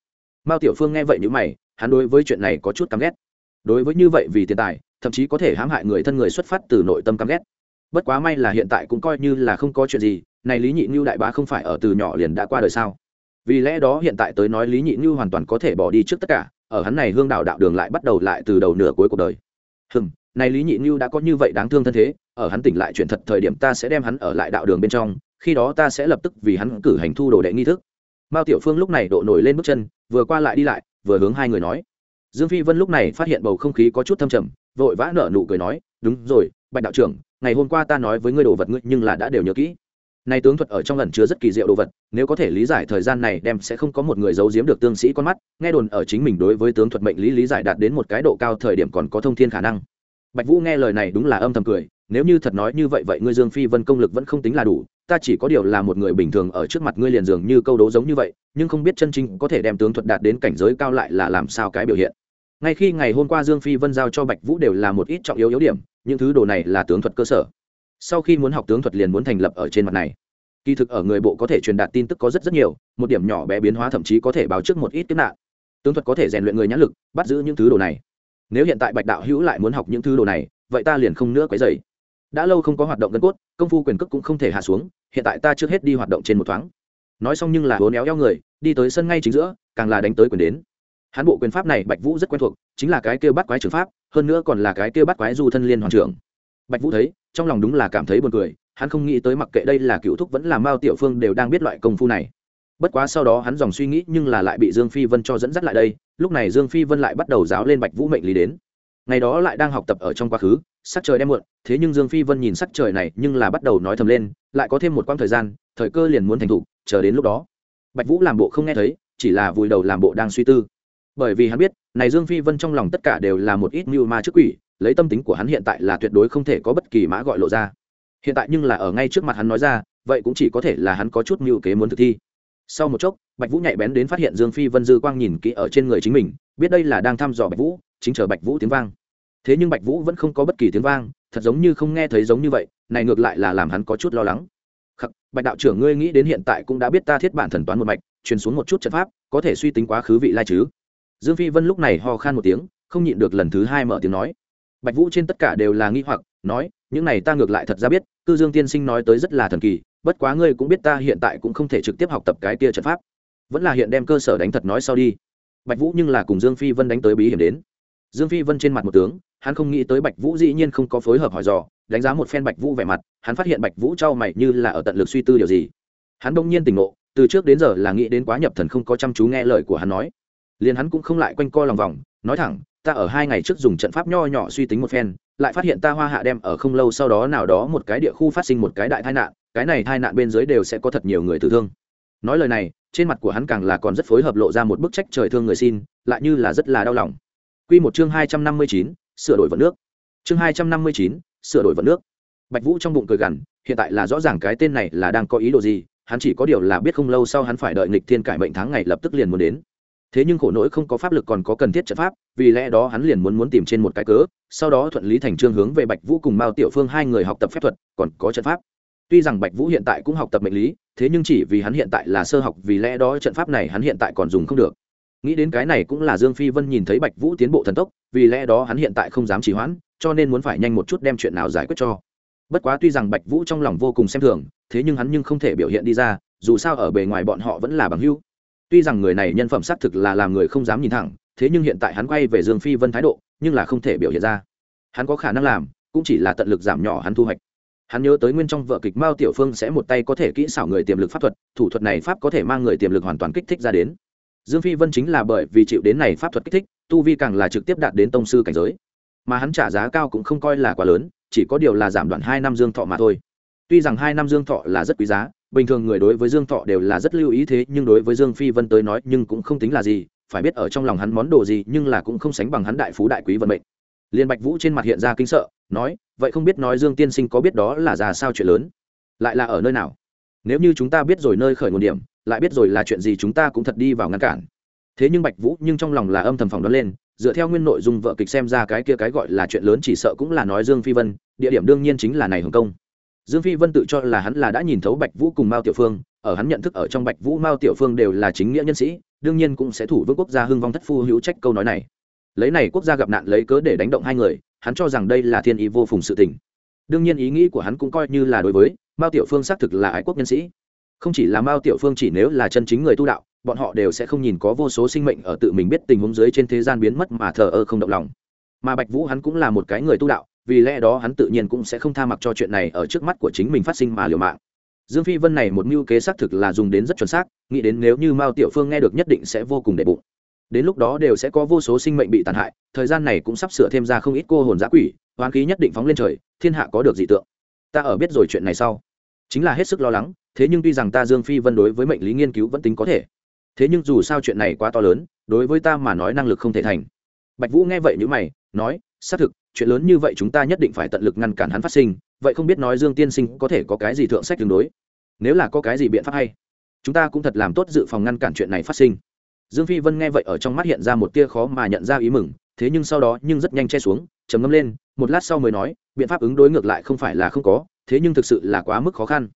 Mao tiểu phương nghe vậy như mày, hắn đối với chuyện này có chút căm ghét. Đối với như vậy vì tiền tài, thậm chí có thể hãm hại người thân người xuất phát từ nội tâm căm ghét. Bất quá may là hiện tại cũng coi như là không có chuyện gì, này lý nhị như đại bá không phải ở từ nhỏ liền đã qua đời sao? Vì lẽ đó hiện tại tới nói lý nhị như hoàn toàn có thể bỏ đi trước tất cả, ở hắn này hương đạo đạo đường lại bắt đầu lại từ đầu nửa cuối cuộc đời. Hừm này lý nhị như đã có như vậy đáng thương thân thế, ở hắn tỉnh lại chuyện thật thời điểm ta sẽ đem hắn ở lại đạo đường bên trong, khi đó ta sẽ lập tức vì hắn cử hành thu đồ đệ nghi thức. Mao tiểu phương lúc này độ nổi lên bước chân, vừa qua lại đi lại, vừa hướng hai người nói. Dương phi vân lúc này phát hiện bầu không khí có chút thâm trầm, vội vã nở nụ cười nói, đúng rồi, bạch đạo trưởng, ngày hôm qua ta nói với ngươi đồ vật ngươi nhưng là đã đều nhớ kỹ. Nay tướng thuật ở trong lần chứa rất kỳ diệu đồ vật, nếu có thể lý giải thời gian này đem sẽ không có một người giấu giếm được tương sĩ con mắt, nghe đồn ở chính mình đối với tướng thuật mệnh lý lý giải đạt đến một cái độ cao thời điểm còn có thông thiên khả năng bạch vũ nghe lời này đúng là âm thầm cười, nếu như thật nói như vậy vậy ngươi dương phi vân công lực vẫn không tính là đủ, ta chỉ có điều là một người bình thường ở trước mặt ngươi liền dường như câu đố giống như vậy, nhưng không biết chân chính có thể đem tướng thuật đạt đến cảnh giới cao lại là làm sao cái biểu hiện. Ngay khi ngày hôm qua dương phi vân giao cho bạch vũ đều là một ít trọng yếu yếu điểm, những thứ đồ này là tướng thuật cơ sở. Sau khi muốn học tướng thuật liền muốn thành lập ở trên mặt này. Kỳ thực ở người bộ có thể truyền đạt tin tức có rất rất nhiều, một điểm nhỏ bé biến hóa thậm chí có thể báo trước một ít kiếp nạn. Tướng thuật có thể rèn luyện người nhãn lực, bắt giữ những thứ đồ này nếu hiện tại bạch đạo hữu lại muốn học những thứ đồ này, vậy ta liền không nữa quấy dày đã lâu không có hoạt động gân cốt, công phu quyền cước cũng không thể hạ xuống, hiện tại ta trước hết đi hoạt động trên một thoáng. Nói xong nhưng là hố néo eo người, đi tới sân ngay chính giữa, càng là đánh tới quyền đến. Hắn bộ quyền pháp này bạch vũ rất quen thuộc, chính là cái kêu bắt quái trường pháp, hơn nữa còn là cái kêu bắt quái du thân liên hoàn trưởng bạch vũ thấy, trong lòng đúng là cảm thấy buồn cười, hắn không nghĩ tới mặc kệ đây là cựu thúc vẫn là mao tiểu phương đều đang biết loại công phu này bất quá sau đó hắn dòng suy nghĩ nhưng là lại bị dương phi vân cho dẫn dắt lại đây, lúc này dương phi vân lại bắt đầu giáo lên bạch vũ mệnh lý đến. Ngày đó lại đang học tập ở trong quá khứ, sắc trời đem muộn, thế nhưng dương phi vân nhìn sắc trời này nhưng là bắt đầu nói thầm lên, lại có thêm một quãng thời gian, thời cơ liền muốn thành thục, chờ đến lúc đó. Bạch vũ làm bộ không nghe thấy, chỉ là vùi đầu làm bộ đang suy tư. Bởi vì hắn biết, này dương phi vân trong lòng tất cả đều là một ít mưu ma trước quỷ, lấy tâm tính của hắn hiện tại là tuyệt đối không thể có bất kỳ mã gọi lộ ra. Hiện tại nhưng là ở ngay trước mặt hắn nói ra, vậy cũng chỉ có thể là hắn có chút mưu kế muốn thực thi sau một chốc bạch vũ nhạy bén đến phát hiện dương phi vân dư quang nhìn kỹ ở trên người chính mình biết đây là đang thăm dò bạch vũ chính chờ bạch vũ tiếng vang. Thế nhưng bạch vũ vẫn không có bất kỳ tiếng vang thật giống như không nghe thấy giống như vậy này ngược lại là làm hắn có chút lo lắng. Khắc, bạch đạo trưởng ngươi nghĩ đến hiện tại cũng đã biết ta thiết bản thần toán một mạch truyền xuống một chút trận pháp có thể suy tính quá khứ vị lai chứ? Dương phi vân lúc này ho khan một tiếng không nhịn được lần thứ hai mở tiếng nói. Bạch vũ trên tất cả đều là nghi hoặc nói những này ta ngược lại thật ra biết, cư dương tiên sinh nói tới rất là thần kỳ, bất quá ngươi cũng biết ta hiện tại cũng không thể trực tiếp học tập cái kia trận pháp. Vẫn là hiện đem cơ sở đánh thật nói sau đi. Bạch vũ nhưng là cùng dương phi vân đánh tới bí hiểm đến. Dương phi vân trên mặt một tướng, hắn không nghĩ tới bạch vũ dĩ nhiên không có phối hợp hỏi dò, đánh giá một phen bạch vũ vẻ mặt, hắn phát hiện bạch vũ trao mày như là ở tận lực suy tư điều gì. Hắn đông nhiên tỉnh ngộ, từ trước đến giờ là nghĩ đến quá nhập thần không có chăm chú nghe lời của hắn nói. Liền hắn cũng không lại quanh co lòng vòng, nói thẳng ta ở hai ngày trước dùng trận pháp nho nhỏ suy tính một phen, lại phát hiện ta hoa hạ đem ở không lâu sau đó nào đó một cái địa khu phát sinh một cái đại tai nạn, cái này tai nạn bên dưới đều sẽ có thật nhiều người tử thương. Nói lời này, trên mặt của hắn càng là còn rất phối hợp lộ ra một bức trách trời thương người xin, lại như là rất là đau lòng. Quy một chương hai trăm năm mươi chín, sửa đổi vận nước. Chương hai trăm năm mươi chín, sửa đổi vận nước. Bạch vũ trong bụng cười gằn, hiện tại là rõ ràng cái tên này là đang có ý đồ gì, hắn chỉ có điều là biết không lâu sau hắn phải đợi nghịch thiên cải mệnh tháng ngày lập tức liền muốn đến thế nhưng khổ nỗi không có pháp lực còn có cần thiết trận pháp, vì lẽ đó hắn liền muốn muốn tìm trên một cái cớ, sau đó thuận lý thành trương hướng về bạch vũ cùng mao tiểu phương hai người học tập phép thuật, còn có trận pháp. Tuy rằng bạch vũ hiện tại cũng học tập mệnh lý, thế nhưng chỉ vì hắn hiện tại là sơ học, vì lẽ đó trận pháp này hắn hiện tại còn dùng không được. Nghĩ đến cái này cũng là dương phi vân nhìn thấy bạch vũ tiến bộ thần tốc, vì lẽ đó hắn hiện tại không dám trì hoãn, cho nên muốn phải nhanh một chút đem chuyện nào giải quyết cho. Bất quá tuy rằng bạch vũ trong lòng vô cùng xem thường, thế nhưng hắn nhưng không thể biểu hiện đi ra, dù sao ở bề ngoài bọn họ vẫn là bằng hữu tuy rằng người này nhân phẩm xác thực là làm người không dám nhìn thẳng, thế nhưng hiện tại hắn quay về dương phi vân thái độ, nhưng là không thể biểu hiện ra. Hắn có khả năng làm, cũng chỉ là tận lực giảm nhỏ hắn thu hoạch. Hắn nhớ tới nguyên trong vợ kịch mao tiểu phương sẽ một tay có thể kỹ xảo người tiềm lực pháp thuật, thủ thuật này pháp có thể mang người tiềm lực hoàn toàn kích thích ra đến. Dương phi vân chính là bởi vì chịu đến này pháp thuật kích thích, tu vi càng là trực tiếp đạt đến tông sư cảnh giới. Mà hắn trả giá cao cũng không coi là quá lớn, chỉ có điều là giảm đoạn hai năm dương thọ mà thôi. Tuy rằng hai năm dương thọ là rất quý giá bình thường người đối với dương thọ đều là rất lưu ý thế, nhưng đối với dương phi vân tới nói nhưng cũng không tính là gì, phải biết ở trong lòng hắn món đồ gì nhưng là cũng không sánh bằng hắn đại phú đại quý vận mệnh. Liên bạch vũ trên mặt hiện ra kinh sợ, nói, vậy không biết nói dương tiên sinh có biết đó là ra sao chuyện lớn? Lại là ở nơi nào? Nếu như chúng ta biết rồi nơi khởi nguồn điểm, lại biết rồi là chuyện gì chúng ta cũng thật đi vào ngăn cản. Thế nhưng bạch vũ nhưng trong lòng là âm thầm phòng đoán lên, dựa theo nguyên nội dung vợ kịch xem ra cái kia cái gọi là chuyện lớn chỉ sợ cũng là nói dương phi vân, địa điểm đương nhiên chính là này hồng kông dương phi vân tự cho là hắn là đã nhìn thấu bạch vũ cùng mao tiểu phương, ở hắn nhận thức ở trong bạch vũ, mao tiểu phương đều là chính nghĩa nhân sĩ, đương nhiên cũng sẽ thủ vững quốc gia hưng vong thất phu hữu trách câu nói này. Lấy này quốc gia gặp nạn lấy cớ để đánh động hai người, hắn cho rằng đây là thiên ý vô phùng sự tình. Đương nhiên ý nghĩ của hắn cũng coi như là đối với, mao tiểu phương xác thực là ái quốc nhân sĩ. Không chỉ là mao tiểu phương chỉ nếu là chân chính người tu đạo, bọn họ đều sẽ không nhìn có vô số sinh mệnh ở tự mình biết tình huống dưới trên thế gian biến mất mà thờ ơ không động lòng. Mà bạch vũ hắn cũng là một cái người tu đạo vì lẽ đó hắn tự nhiên cũng sẽ không tha mặc cho chuyện này ở trước mắt của chính mình phát sinh mà liều mạng. Dương phi vân này một mưu kế xác thực là dùng đến rất chuẩn xác, nghĩ đến nếu như mao tiểu phương nghe được nhất định sẽ vô cùng đệ bụng. Đến lúc đó đều sẽ có vô số sinh mệnh bị tàn hại, thời gian này cũng sắp sửa thêm ra không ít cô hồn giã quỷ hoán khí nhất định phóng lên trời, thiên hạ có được dị tượng. Ta ở biết rồi chuyện này sau. Chính là hết sức lo lắng, thế nhưng tuy rằng ta dương phi vân đối với mệnh lý nghiên cứu vẫn tính có thể. Thế nhưng dù sao chuyện này quá to lớn, đối với ta mà nói năng lực không thể thành. Bạch vũ nghe vậy như mày, nói, xác thực chuyện lớn như vậy chúng ta nhất định phải tận lực ngăn cản hắn phát sinh, vậy không biết nói dương tiên sinh có thể có cái gì thượng sách tương đối. Nếu là có cái gì biện pháp hay, chúng ta cũng thật làm tốt dự phòng ngăn cản chuyện này phát sinh. Dương phi vân nghe vậy ở trong mắt hiện ra một tia khó mà nhận ra ý mừng, thế nhưng sau đó nhưng rất nhanh che xuống, trầm ngâm lên, một lát sau mới nói, biện pháp ứng đối ngược lại không phải là không có, thế nhưng thực sự là quá mức khó khăn.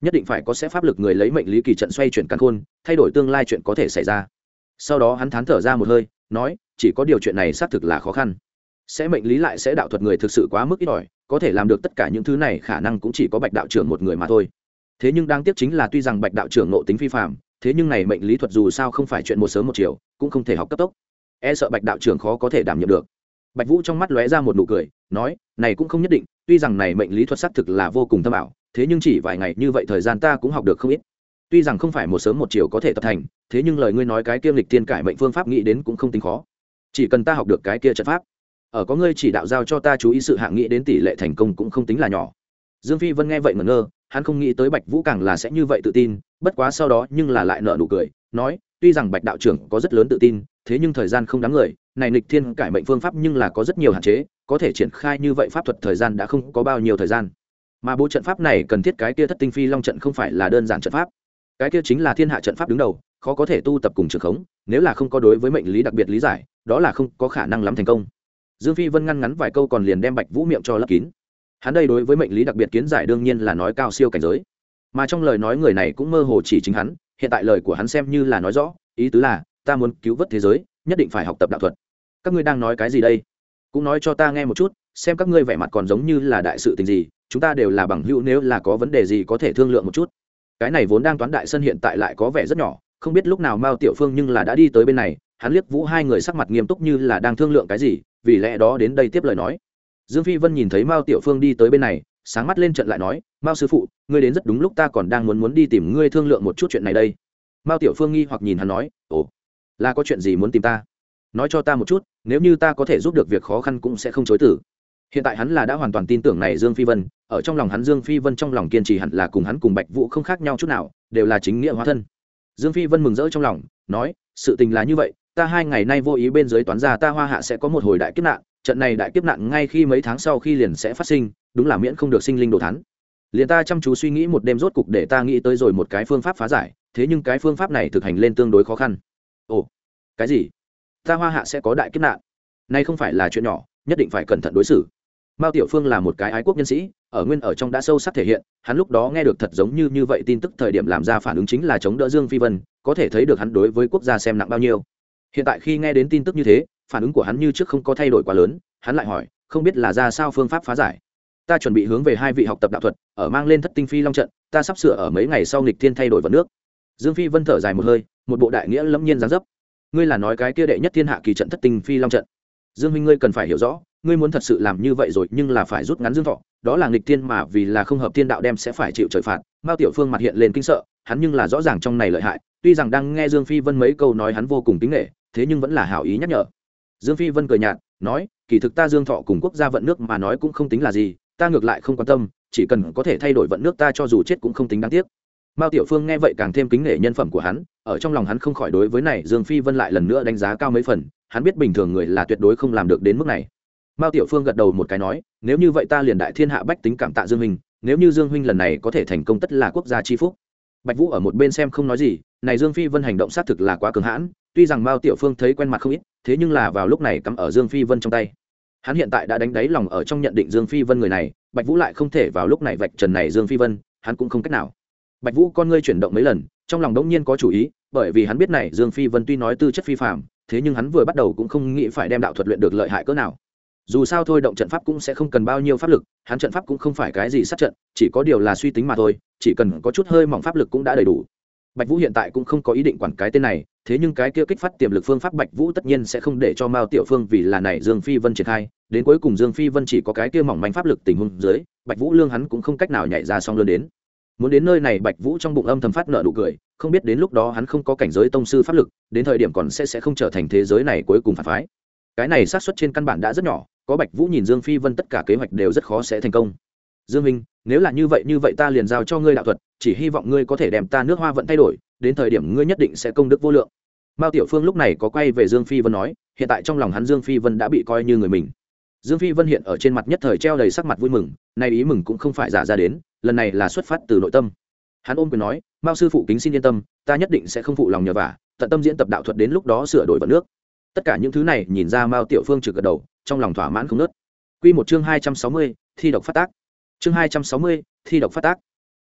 Nhất định phải có sẽ pháp lực người lấy mệnh lý kỳ trận xoay chuyển căn khôn, thay đổi tương lai chuyện có thể xảy ra. Sau đó hắn thán thở ra một hơi, nói, chỉ có điều chuyện này xác thực là khó khăn sẽ mệnh lý lại sẽ đạo thuật người thực sự quá mức ít ỏi, có thể làm được tất cả những thứ này khả năng cũng chỉ có bạch đạo trưởng một người mà thôi. Thế nhưng đáng tiếc chính là tuy rằng bạch đạo trưởng nộ tính phi phạm thế nhưng này mệnh lý thuật dù sao không phải chuyện một sớm một chiều, cũng không thể học cấp tốc. E sợ bạch đạo trưởng khó có thể đảm nhiệm được. Bạch vũ trong mắt lóe ra một nụ cười, nói, này cũng không nhất định, tuy rằng này mệnh lý thuật xác thực là vô cùng thâm ảo, thế nhưng chỉ vài ngày như vậy thời gian ta cũng học được không ít. Tuy rằng không phải một sớm một chiều có thể tập thành, thế nhưng lời ngươi nói cái kiêm lịch tiên cải mệnh phương pháp nghĩ đến cũng không tính khó. Chỉ cần ta học được cái kia trận pháp ở có ngươi chỉ đạo giao cho ta chú ý sự hạng nghĩ đến tỷ lệ thành công cũng không tính là nhỏ. Dương phi vân nghe vậy ngẩn ngơ, hắn không nghĩ tới bạch vũ càng là sẽ như vậy tự tin, bất quá sau đó nhưng là lại nợ nụ cười, nói, tuy rằng bạch đạo trưởng có rất lớn tự tin, thế nhưng thời gian không đáng người này Nịch thiên cải mệnh phương pháp nhưng là có rất nhiều hạn chế, có thể triển khai như vậy pháp thuật thời gian đã không có bao nhiêu thời gian. Mà bố trận pháp này cần thiết cái kia thất tinh phi long trận không phải là đơn giản trận pháp. Cái kia chính là thiên hạ trận pháp đứng đầu, khó có thể tu tập cùng trường khống, nếu là không có đối với mệnh lý đặc biệt lý giải, đó là không có khả năng lắm thành công dương phi vân ngăn ngắn vài câu còn liền đem bạch vũ miệng cho lấp kín. Hắn đây đối với mệnh lý đặc biệt kiến giải đương nhiên là nói cao siêu cảnh giới. Mà trong lời nói người này cũng mơ hồ chỉ chính hắn, hiện tại lời của hắn xem như là nói rõ, ý tứ là, ta muốn cứu vớt thế giới, nhất định phải học tập đạo thuật. Các ngươi đang nói cái gì đây? Cũng nói cho ta nghe một chút, xem các ngươi vẻ mặt còn giống như là đại sự tình gì, chúng ta đều là bằng hữu nếu là có vấn đề gì có thể thương lượng một chút. Cái này vốn đang toán đại sân hiện tại lại có vẻ rất nhỏ, không biết lúc nào mao tiểu phương nhưng là đã đi tới bên này hắn liếc vũ hai người sắc mặt nghiêm túc như là đang thương lượng cái gì, vì lẽ đó đến đây tiếp lời nói. Dương phi vân nhìn thấy mao tiểu phương đi tới bên này, sáng mắt lên trận lại nói, mao sư phụ, ngươi đến rất đúng lúc ta còn đang muốn muốn đi tìm ngươi thương lượng một chút chuyện này đây. Mao tiểu phương nghi hoặc nhìn hắn nói, ồ, là có chuyện gì muốn tìm ta? Nói cho ta một chút, nếu như ta có thể giúp được việc khó khăn cũng sẽ không chối tử hiện tại hắn là đã hoàn toàn tin tưởng này dương phi vân, ở trong lòng hắn dương phi vân trong lòng kiên trì hẳn là cùng hắn cùng bạch vũ không khác nhau chút nào, đều là chính nghĩa hóa thân. Dương phi vân mừng rỡ trong lòng, nói, sự tình là như vậy ta hai ngày nay vô ý bên dưới toán ra ta hoa hạ sẽ có một hồi đại kiếp nạn, trận này đại kiếp nạn ngay khi mấy tháng sau khi liền sẽ phát sinh, đúng là miễn không được sinh linh đồ thắn liền ta chăm chú suy nghĩ một đêm rốt cục để ta nghĩ tới rồi một cái phương pháp phá giải, thế nhưng cái phương pháp này thực hành lên tương đối khó khăn. Ồ, cái gì? Ta hoa hạ sẽ có đại kiếp nạn? Nay không phải là chuyện nhỏ, nhất định phải cẩn thận đối xử. Mao tiểu phương là một cái ái quốc nhân sĩ, ở nguyên ở trong đã sâu sắc thể hiện, hắn lúc đó nghe được thật giống như như vậy tin tức thời điểm làm ra phản ứng chính là chống đỡ dương phi vân, có thể thấy được hắn đối với quốc gia xem nặng bao nhiêu hiện tại khi nghe đến tin tức như thế, phản ứng của hắn như trước không có thay đổi quá lớn, hắn lại hỏi, không biết là ra sao phương pháp phá giải? Ta chuẩn bị hướng về hai vị học tập đạo thuật, ở mang lên thất tinh phi long trận, ta sắp sửa ở mấy ngày sau nghịch thiên thay đổi vận nước. Dương phi vân thở dài một hơi, một bộ đại nghĩa lẫm nhiên gián dấp. Ngươi là nói cái kia đệ nhất thiên hạ kỳ trận thất tinh phi long trận. Dương minh, ngươi cần phải hiểu rõ, ngươi muốn thật sự làm như vậy rồi nhưng là phải rút ngắn dương thọ, đó là nghịch thiên mà vì là không hợp thiên đạo đem sẽ phải chịu trời phạt. Mao tiểu phương mặt hiện lên kinh sợ, hắn nhưng là rõ ràng trong này lợi hại, tuy rằng đang nghe dương phi vân mấy câu nói hắn vô cùng kính nghệ thế nhưng vẫn là hảo ý nhắc nhở. Dương phi vân cười nhạt, nói, kỳ thực ta dương thọ cùng quốc gia vận nước mà nói cũng không tính là gì, ta ngược lại không quan tâm, chỉ cần có thể thay đổi vận nước ta cho dù chết cũng không tính đáng tiếc. Mao tiểu phương nghe vậy càng thêm kính nể nhân phẩm của hắn, ở trong lòng hắn không khỏi đối với này dương phi vân lại lần nữa đánh giá cao mấy phần, hắn biết bình thường người là tuyệt đối không làm được đến mức này. Mao tiểu phương gật đầu một cái nói, nếu như vậy ta liền đại thiên hạ bách tính cảm tạ dương huynh, nếu như dương huynh lần này có thể thành công tất là quốc gia chi phúc bạch vũ ở một bên xem không nói gì, này dương phi vân hành động xác thực là quá cường hãn, tuy rằng mao tiểu phương thấy quen mặt không ít, thế nhưng là vào lúc này cắm ở dương phi vân trong tay. Hắn hiện tại đã đánh đáy lòng ở trong nhận định dương phi vân người này, bạch vũ lại không thể vào lúc này vạch trần này dương phi vân, hắn cũng không cách nào. Bạch vũ con ngươi chuyển động mấy lần, trong lòng đống nhiên có chủ ý, bởi vì hắn biết này dương phi vân tuy nói tư chất phi phạm thế nhưng hắn vừa bắt đầu cũng không nghĩ phải đem đạo thuật luyện được lợi hại cỡ nào dù sao thôi động trận pháp cũng sẽ không cần bao nhiêu pháp lực, hắn trận pháp cũng không phải cái gì sát trận, chỉ có điều là suy tính mà thôi, chỉ cần có chút hơi mỏng pháp lực cũng đã đầy đủ. Bạch vũ hiện tại cũng không có ý định quản cái tên này, thế nhưng cái kia kích phát tiềm lực phương pháp bạch vũ tất nhiên sẽ không để cho mao tiểu phương vì là này dương phi vân triển khai, đến cuối cùng dương phi vân chỉ có cái kia mỏng manh pháp lực tình huống dưới, bạch vũ lương hắn cũng không cách nào nhảy ra song lươn đến. Muốn đến nơi này, bạch vũ trong bụng âm thầm phát nợ nụ cười, không biết đến lúc đó hắn không có cảnh giới tông sư pháp lực, đến thời điểm còn sẽ sẽ không trở thành thế giới này cuối cùng phản phái. Cái này xác suất trên căn bản đã rất nhỏ có bạch vũ nhìn dương phi vân tất cả kế hoạch đều rất khó sẽ thành công. Dương minh, nếu là như vậy như vậy ta liền giao cho ngươi đạo thuật, chỉ hy vọng ngươi có thể đem ta nước hoa vận thay đổi, đến thời điểm ngươi nhất định sẽ công đức vô lượng. Mao tiểu phương lúc này có quay về dương phi vân nói, hiện tại trong lòng hắn dương phi vân đã bị coi như người mình. Dương phi vân hiện ở trên mặt nhất thời treo đầy sắc mặt vui mừng, nay ý mừng cũng không phải giả ra đến, lần này là xuất phát từ nội tâm. Hắn ôm quyền nói, mao sư phụ kính xin yên tâm, ta nhất định sẽ không phụ lòng nhờ vả, tận tâm diễn tập đạo thuật đến lúc đó sửa đổi vận nước. Tất cả những thứ này nhìn ra mao tiểu phương trực gật đầu trong lòng thỏa mãn không nớt. Q một chương hai trăm sáu mươi, thi độc phát tác. Chương hai trăm sáu mươi, thi độc phát tác.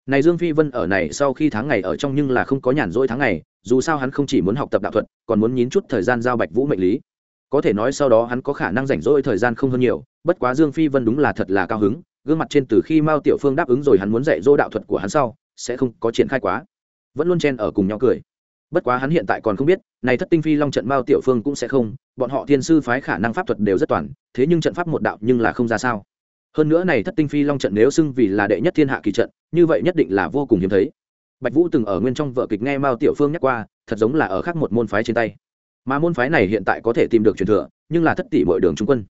Này dương phi vân ở này sau khi tháng ngày ở trong nhưng là không có nhàn rỗi tháng ngày, dù sao hắn không chỉ muốn học tập đạo thuật, còn muốn nhín chút thời gian giao bạch vũ mệnh lý. Có thể nói sau đó hắn có khả năng rảnh rỗi thời gian không hơn nhiều, bất quá dương phi vân đúng là thật là cao hứng, gương mặt trên từ khi mao tiểu phương đáp ứng rồi hắn muốn dạy dỗ đạo thuật của hắn sau, sẽ không có triển khai quá. Vẫn luôn chen ở cùng nhau cười bất quá hắn hiện tại còn không biết, này thất tinh phi long trận mao tiểu phương cũng sẽ không, bọn họ thiên sư phái khả năng pháp thuật đều rất toàn, thế nhưng trận pháp một đạo nhưng là không ra sao. Hơn nữa này thất tinh phi long trận nếu xưng vì là đệ nhất thiên hạ kỳ trận, như vậy nhất định là vô cùng hiếm thấy. Bạch vũ từng ở nguyên trong vợ kịch nghe mao tiểu phương nhắc qua, thật giống là ở khác một môn phái trên tay. Mà môn phái này hiện tại có thể tìm được truyền thừa, nhưng là thất tỷ mọi đường trung quân.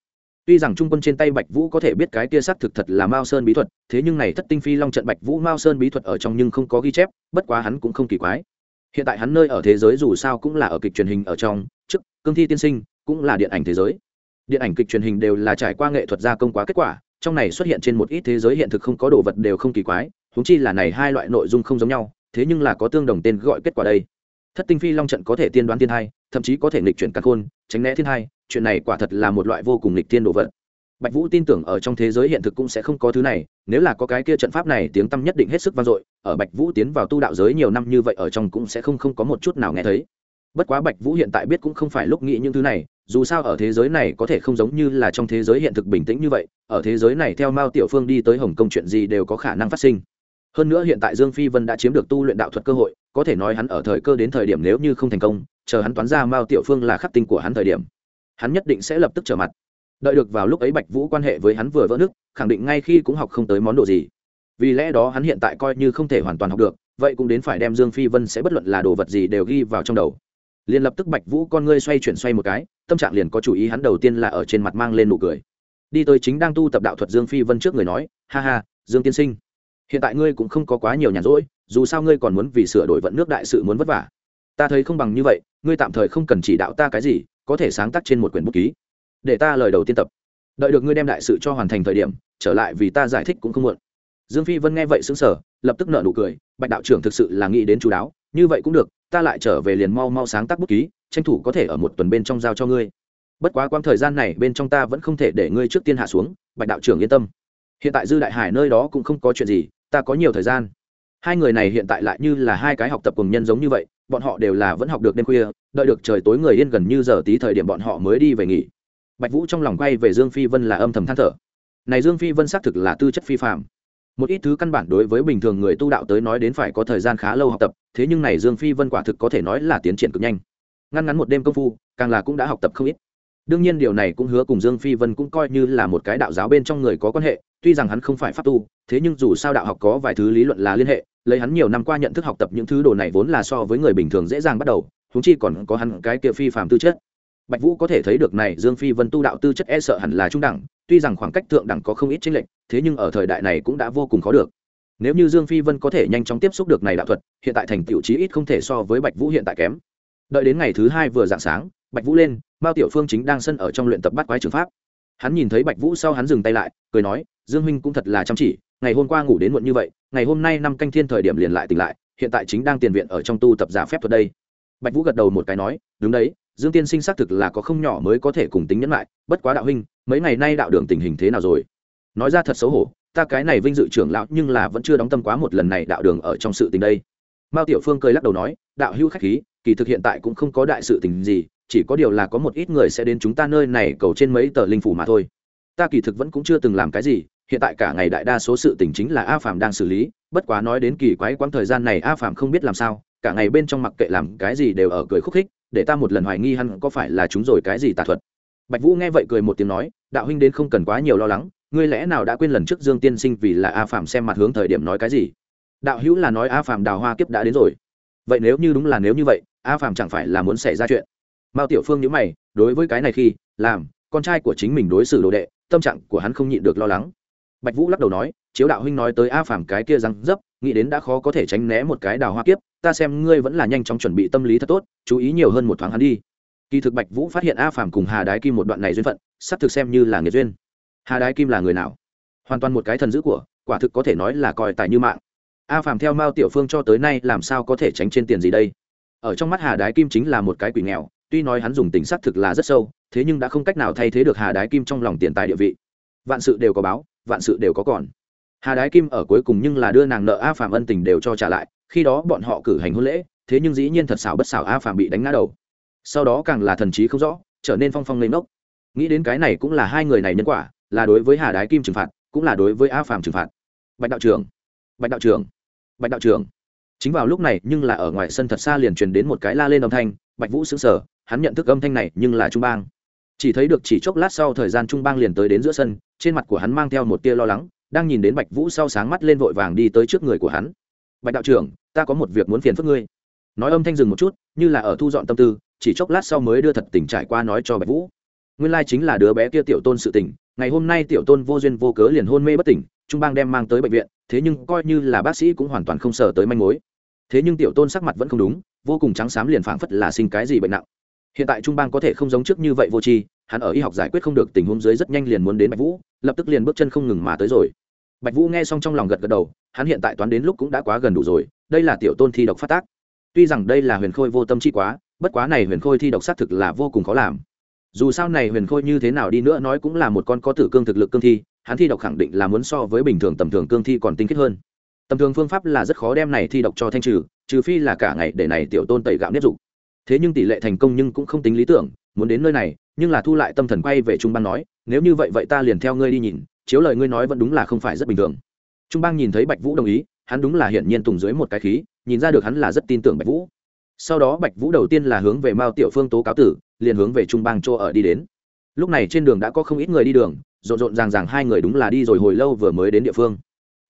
Tuy rằng trung quân trên tay bạch vũ có thể biết cái kia xác thực thật là mao sơn bí thuật, thế nhưng này thất tinh phi long trận bạch vũ mao sơn bí thuật ở trong nhưng không có ghi chép, bất quá hắn cũng không kỳ quái hiện tại hắn nơi ở thế giới dù sao cũng là ở kịch truyền hình ở trong, trước, cương thi tiên sinh, cũng là điện ảnh thế giới. Điện ảnh kịch truyền hình đều là trải qua nghệ thuật gia công quá kết quả, trong này xuất hiện trên một ít thế giới hiện thực không có đồ vật đều không kỳ quái húng chi là này hai loại nội dung không giống nhau, thế nhưng là có tương đồng tên gọi kết quả đây. Thất tinh phi long trận có thể tiên đoán thiên hai, thậm chí có thể nghịch chuyển cả khôn, tránh né thiên hai, chuyện này quả thật là một loại vô cùng nghịch tiên đồ vật bạch vũ tin tưởng ở trong thế giới hiện thực cũng sẽ không có thứ này, nếu là có cái kia trận pháp này tiếng tâm nhất định hết sức vang dội, ở bạch vũ tiến vào tu đạo giới nhiều năm như vậy ở trong cũng sẽ không không có một chút nào nghe thấy. Bất quá bạch vũ hiện tại biết cũng không phải lúc nghĩ những thứ này, dù sao ở thế giới này có thể không giống như là trong thế giới hiện thực bình tĩnh như vậy, ở thế giới này theo mao tiểu phương đi tới hồng kông chuyện gì đều có khả năng phát sinh. Hơn nữa hiện tại dương phi vân đã chiếm được tu luyện đạo thuật cơ hội, có thể nói hắn ở thời cơ đến thời điểm nếu như không thành công, chờ hắn toán ra mao tiểu phương là khắc tinh của hắn thời điểm, hắn nhất định sẽ lập tức trở mặt đợi được vào lúc ấy bạch vũ quan hệ với hắn vừa vỡ nước khẳng định ngay khi cũng học không tới món đồ gì. Vì lẽ đó hắn hiện tại coi như không thể hoàn toàn học được, vậy cũng đến phải đem dương phi vân sẽ bất luận là đồ vật gì đều ghi vào trong đầu. Liền lập tức bạch vũ con ngươi xoay chuyển xoay một cái, tâm trạng liền có chủ ý hắn đầu tiên là ở trên mặt mang lên nụ cười. Đi tới chính đang tu tập đạo thuật dương phi vân trước người nói, ha ha, dương tiên sinh, hiện tại ngươi cũng không có quá nhiều nhàn rỗi, dù sao ngươi còn muốn vì sửa đổi vận nước đại sự muốn vất vả. Ta thấy không bằng như vậy, ngươi tạm thời không cần chỉ đạo ta cái gì, có thể sáng tác trên một quyển bút ký để ta lời đầu tiên tập. Đợi được ngươi đem đại sự cho hoàn thành thời điểm, trở lại vì ta giải thích cũng không muộn. Dương phi vân nghe vậy xứng sở lập tức nợ nụ cười, bạch đạo trưởng thực sự là nghĩ đến chú đáo, như vậy cũng được, ta lại trở về liền mau mau sáng tác bút ký, tranh thủ có thể ở một tuần bên trong giao cho ngươi. Bất quá quãng thời gian này bên trong ta vẫn không thể để ngươi trước tiên hạ xuống, bạch đạo trưởng yên tâm. Hiện tại dư đại hải nơi đó cũng không có chuyện gì, ta có nhiều thời gian. Hai người này hiện tại lại như là hai cái học tập cùng nhân giống như vậy, bọn họ đều là vẫn học được đêm khuya, đợi được trời tối người yên gần như giờ tí thời điểm bọn họ mới đi về nghỉ bạch vũ trong lòng quay về dương phi vân là âm thầm than thở. Này dương phi vân xác thực là tư chất phi phạm một ít thứ căn bản đối với bình thường người tu đạo tới nói đến phải có thời gian khá lâu học tập, thế nhưng này dương phi vân quả thực có thể nói là tiến triển cực nhanh. Ngăn ngắn một đêm công phu, càng là cũng đã học tập không ít. Đương nhiên điều này cũng hứa cùng dương phi vân cũng coi như là một cái đạo giáo bên trong người có quan hệ, tuy rằng hắn không phải pháp tu, thế nhưng dù sao đạo học có vài thứ lý luận là liên hệ, lấy hắn nhiều năm qua nhận thức học tập những thứ đồ này vốn là so với người bình thường dễ dàng bắt đầu húng chi còn có hắn cái kia phi phàm tư chất bạch vũ có thể thấy được này, dương phi vân tu đạo tư chất e sợ hẳn là trung đẳng, tuy rằng khoảng cách thượng đẳng có không ít chênh lệch, thế nhưng ở thời đại này cũng đã vô cùng khó được. Nếu như dương phi vân có thể nhanh chóng tiếp xúc được này đạo thuật, hiện tại thành tựu chí ít không thể so với bạch vũ hiện tại kém. Đợi đến ngày thứ hai vừa dạng sáng, bạch vũ lên, mao tiểu phương chính đang sân ở trong luyện tập bắt quái trường pháp. Hắn nhìn thấy bạch vũ sau hắn dừng tay lại, cười nói, dương huynh cũng thật là chăm chỉ, ngày hôm qua ngủ đến muộn như vậy, ngày hôm nay năm canh thiên thời điểm liền lại tỉnh lại, hiện tại chính đang tiền viện ở trong tu tập giả phép thuật đây bạch vũ gật đầu một cái nói, đúng đấy, dương tiên sinh xác thực là có không nhỏ mới có thể cùng tính nhẫn lại, bất quá đạo huynh, mấy ngày nay đạo đường tình hình thế nào rồi? Nói ra thật xấu hổ, ta cái này vinh dự trưởng lão nhưng là vẫn chưa đóng tâm quá một lần này đạo đường ở trong sự tình đây. Mao tiểu phương cười lắc đầu nói, đạo hữu khách khí, kỳ thực hiện tại cũng không có đại sự tình gì, chỉ có điều là có một ít người sẽ đến chúng ta nơi này cầu trên mấy tờ linh phủ mà thôi. Ta kỳ thực vẫn cũng chưa từng làm cái gì, hiện tại cả ngày đại đa số sự tình chính là a phàm đang xử lý, bất quá nói đến kỳ quái quãng thời gian này a phàm không biết làm sao cả ngày bên trong mặc kệ làm cái gì đều ở cười khúc khích, để ta một lần hoài nghi hắn có phải là chúng rồi cái gì tà thuật. Bạch vũ nghe vậy cười một tiếng nói, đạo huynh đến không cần quá nhiều lo lắng, ngươi lẽ nào đã quên lần trước dương tiên sinh vì là a Phạm xem mặt hướng thời điểm nói cái gì? Đạo hữu là nói a Phạm đào hoa kiếp đã đến rồi. Vậy nếu như đúng là nếu như vậy, a Phạm chẳng phải là muốn xảy ra chuyện? Mao tiểu phương nhớ mày, đối với cái này khi, làm, con trai của chính mình đối xử đồ đệ, tâm trạng của hắn không nhịn được lo lắng. Bạch vũ lắc đầu nói chiếu đạo huynh nói tới a phàm cái kia răng dấp, nghĩ đến đã khó có thể tránh né một cái đào hoa kiếp, ta xem ngươi vẫn là nhanh chóng chuẩn bị tâm lý thật tốt, chú ý nhiều hơn một thoáng hắn đi. Kỳ thực bạch vũ phát hiện a phàm cùng hà đái kim một đoạn này duyên phận, sắp thực xem như là nghiệt duyên. Hà đái kim là người nào? Hoàn toàn một cái thần dữ của, quả thực có thể nói là coi tài như mạng. A phàm theo mao tiểu phương cho tới nay làm sao có thể tránh trên tiền gì đây? Ở trong mắt hà đái kim chính là một cái quỷ nghèo, tuy nói hắn dùng tính xác thực là rất sâu, thế nhưng đã không cách nào thay thế được hà đái kim trong lòng tiền tài địa vị. Vạn sự đều có báo, vạn sự đều có còn hà đái kim ở cuối cùng nhưng là đưa nàng nợ a phạm ân tình đều cho trả lại, khi đó bọn họ cử hành hôn lễ, thế nhưng dĩ nhiên thật xảo bất xảo a phạm bị đánh ngã đầu. Sau đó càng là thần trí không rõ, trở nên phong phong lên ngốc. Nghĩ đến cái này cũng là hai người này nhân quả, là đối với hà đái kim trừng phạt, cũng là đối với a phạm trừng phạt. Bạch đạo trưởng, bạch đạo trưởng, bạch đạo trưởng. Chính vào lúc này nhưng là ở ngoài sân thật xa liền truyền đến một cái la lên âm thanh, bạch vũ xứng sở hắn nhận thức âm thanh này nhưng là trung bang. Chỉ thấy được chỉ chốc lát sau thời gian trung bang liền tới đến giữa sân, trên mặt của hắn mang theo một tia lo lắng đang nhìn đến bạch vũ sau sáng mắt lên vội vàng đi tới trước người của hắn. Bạch đạo trưởng, ta có một việc muốn phiền phức ngươi. Nói âm thanh dừng một chút, như là ở thu dọn tâm tư, chỉ chốc lát sau mới đưa thật tình trải qua nói cho bạch vũ. Nguyên lai chính là đứa bé kia tiểu tôn sự tình, ngày hôm nay tiểu tôn vô duyên vô cớ liền hôn mê bất tỉnh, trung bang đem mang tới bệnh viện, thế nhưng coi như là bác sĩ cũng hoàn toàn không sờ tới manh mối. Thế nhưng tiểu tôn sắc mặt vẫn không đúng, vô cùng trắng xám liền phảng phất là sinh cái gì bệnh nặng. Hiện tại trung bang có thể không giống trước như vậy vô tri hắn ở y học giải quyết không được tình huống dưới rất nhanh liền muốn đến bạch vũ, lập tức liền bước chân không ngừng mà tới rồi. Bạch vũ nghe xong trong lòng gật gật đầu, hắn hiện tại toán đến lúc cũng đã quá gần đủ rồi, đây là tiểu tôn thi độc phát tác. Tuy rằng đây là huyền khôi vô tâm chi quá, bất quá này huyền khôi thi độc xác thực là vô cùng khó làm. Dù sao này huyền khôi như thế nào đi nữa nói cũng là một con có tử cương thực lực cương thi, hắn thi độc khẳng định là muốn so với bình thường tầm thường cương thi còn tinh khiết hơn. Tầm thường phương pháp là rất khó đem này thi độc cho thanh trừ trừ phi là cả ngày để này tiểu tôn tẩy gạo nếp dục. Thế nhưng tỷ lệ thành công nhưng cũng không tính lý tưởng muốn đến nơi này, nhưng là thu lại tâm thần quay về trung bang nói, nếu như vậy vậy ta liền theo ngươi đi nhìn, chiếu lời ngươi nói vẫn đúng là không phải rất bình thường. Trung bang nhìn thấy bạch vũ đồng ý, hắn đúng là hiển nhiên tùng dưới một cái khí, nhìn ra được hắn là rất tin tưởng bạch vũ. Sau đó bạch vũ đầu tiên là hướng về mao tiểu phương tố cáo tử, liền hướng về trung bang chỗ ở đi đến. Lúc này trên đường đã có không ít người đi đường, rộn rộn ràng ràng hai người đúng là đi rồi hồi lâu vừa mới đến địa phương.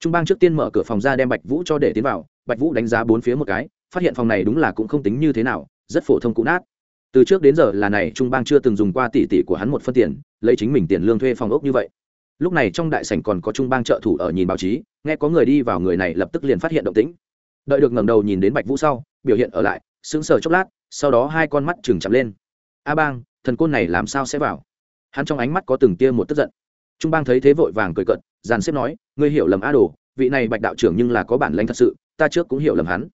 Trung bang trước tiên mở cửa phòng ra đem bạch vũ cho để tiến vào, bạch vũ đánh giá bốn phía một cái, phát hiện phòng này đúng là cũng không tính như thế nào, rất phổ thông cũ nát từ trước đến giờ là này trung bang chưa từng dùng qua tỷ tỷ của hắn một phân tiền, lấy chính mình tiền lương thuê phòng ốc như vậy. Lúc này trong đại sảnh còn có trung bang trợ thủ ở nhìn báo chí, nghe có người đi vào người này lập tức liền phát hiện động tĩnh. Đợi được ngẩng đầu nhìn đến bạch vũ sau, biểu hiện ở lại, sững sờ chốc lát, sau đó hai con mắt trừng chậm lên. A bang, thần côn này làm sao sẽ vào? Hắn trong ánh mắt có từng tia một tức giận. Trung bang thấy thế vội vàng cười cận dàn xếp nói, ngươi hiểu lầm a đồ, vị này bạch đạo trưởng nhưng là có bản lãnh thật sự, ta trước cũng hiểu lầm hắn.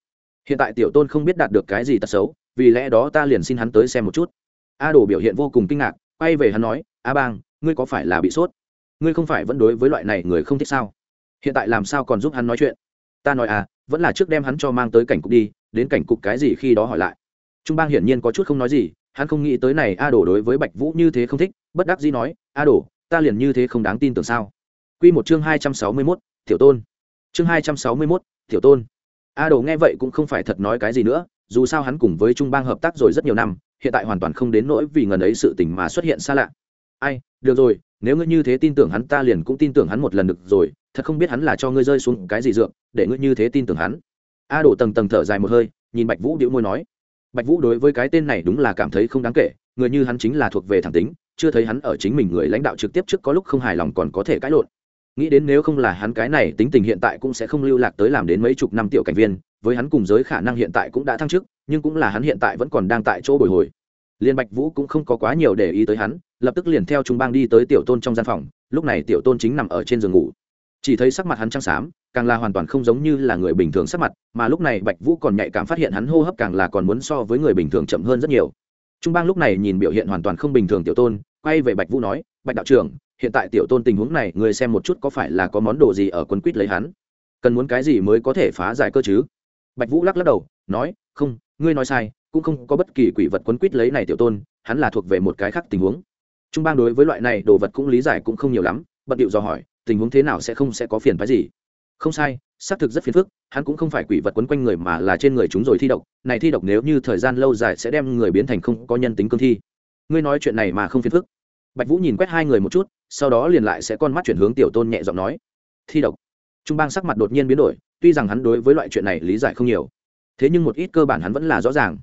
Hiện tại tiểu tôn không biết đạt được cái gì tật xấu vì lẽ đó ta liền xin hắn tới xem một chút. A đồ biểu hiện vô cùng kinh ngạc quay về hắn nói a bang ngươi có phải là bị sốt? Ngươi không phải vẫn đối với loại này người không thích sao? Hiện tại làm sao còn giúp hắn nói chuyện? Ta nói à vẫn là trước đem hắn cho mang tới cảnh cục đi đến cảnh cục cái gì khi đó hỏi lại. Trung bang hiển nhiên có chút không nói gì hắn không nghĩ tới này a đồ đối với bạch vũ như thế không thích bất đắc dĩ nói a đồ ta liền như thế không đáng tin tưởng sao? Quy một chương hai trăm sáu mươi 261, Tiểu Tôn. Chương hai trăm sáu mươi 261, Tiểu Tôn. A Đồ nghe vậy cũng không phải thật nói cái gì nữa, dù sao hắn cùng với Trung Bang hợp tác rồi rất nhiều năm, hiện tại hoàn toàn không đến nỗi vì ngần ấy sự tình mà xuất hiện xa lạ. Ai được rồi nếu ngươi như thế tin tưởng hắn ta liền cũng tin tưởng hắn một lần được rồi thật không biết hắn là cho ngươi rơi xuống cái gì dượng để ngươi như thế tin tưởng hắn. A đổ tầng tầng thở dài một hơi nhìn bạch vũ đĩu môi nói. Bạch vũ đối với cái tên này đúng là cảm thấy không đáng kể người như hắn chính là thuộc về thẳng tính chưa thấy hắn ở chính mình người lãnh đạo trực tiếp trước có lúc không hài lòng còn có thể cãi lộn nghĩ đến nếu không là hắn cái này, tính tình hiện tại cũng sẽ không lưu lạc tới làm đến mấy chục năm tiểu cảnh viên, với hắn cùng giới khả năng hiện tại cũng đã thăng chức, nhưng cũng là hắn hiện tại vẫn còn đang tại chỗ bồi hồi. Liên bạch vũ cũng không có quá nhiều để ý tới hắn, lập tức liền theo trung bang đi tới tiểu tôn trong gian phòng, lúc này tiểu tôn chính nằm ở trên giường ngủ. Chỉ thấy sắc mặt hắn trắng xám, càng là hoàn toàn không giống như là người bình thường sắc mặt, mà lúc này bạch vũ còn nhạy cảm phát hiện hắn hô hấp càng là còn muốn so với người bình thường chậm hơn rất nhiều. Trung bang lúc này nhìn biểu hiện hoàn toàn không bình thường tiểu tôn, quay về bạch vũ nói, bạch đạo trưởng hiện tại tiểu tôn tình huống này người xem một chút có phải là có món đồ gì ở quân quýt lấy hắn? Cần muốn cái gì mới có thể phá giải cơ chứ? Bạch vũ lắc lắc đầu, nói, không, ngươi nói sai, cũng không có bất kỳ quỷ vật quấn quýt lấy này tiểu tôn, hắn là thuộc về một cái khác tình huống. Trung bang đối với loại này đồ vật cũng lý giải cũng không nhiều lắm, bận điệu dò hỏi, tình huống thế nào sẽ không sẽ có phiền phái gì? Không sai, xác thực rất phiền phức, hắn cũng không phải quỷ vật quấn quanh người mà là trên người chúng rồi thi độc, này thi độc nếu như thời gian lâu dài sẽ đem người biến thành không có nhân tính cương thi. Ngươi nói chuyện này mà không phiền phức bạch vũ nhìn quét hai người một chút, sau đó liền lại sẽ con mắt chuyển hướng tiểu tôn nhẹ giọng nói, thi độc. Trung bang sắc mặt đột nhiên biến đổi, tuy rằng hắn đối với loại chuyện này lý giải không nhiều, thế nhưng một ít cơ bản hắn vẫn là rõ ràng.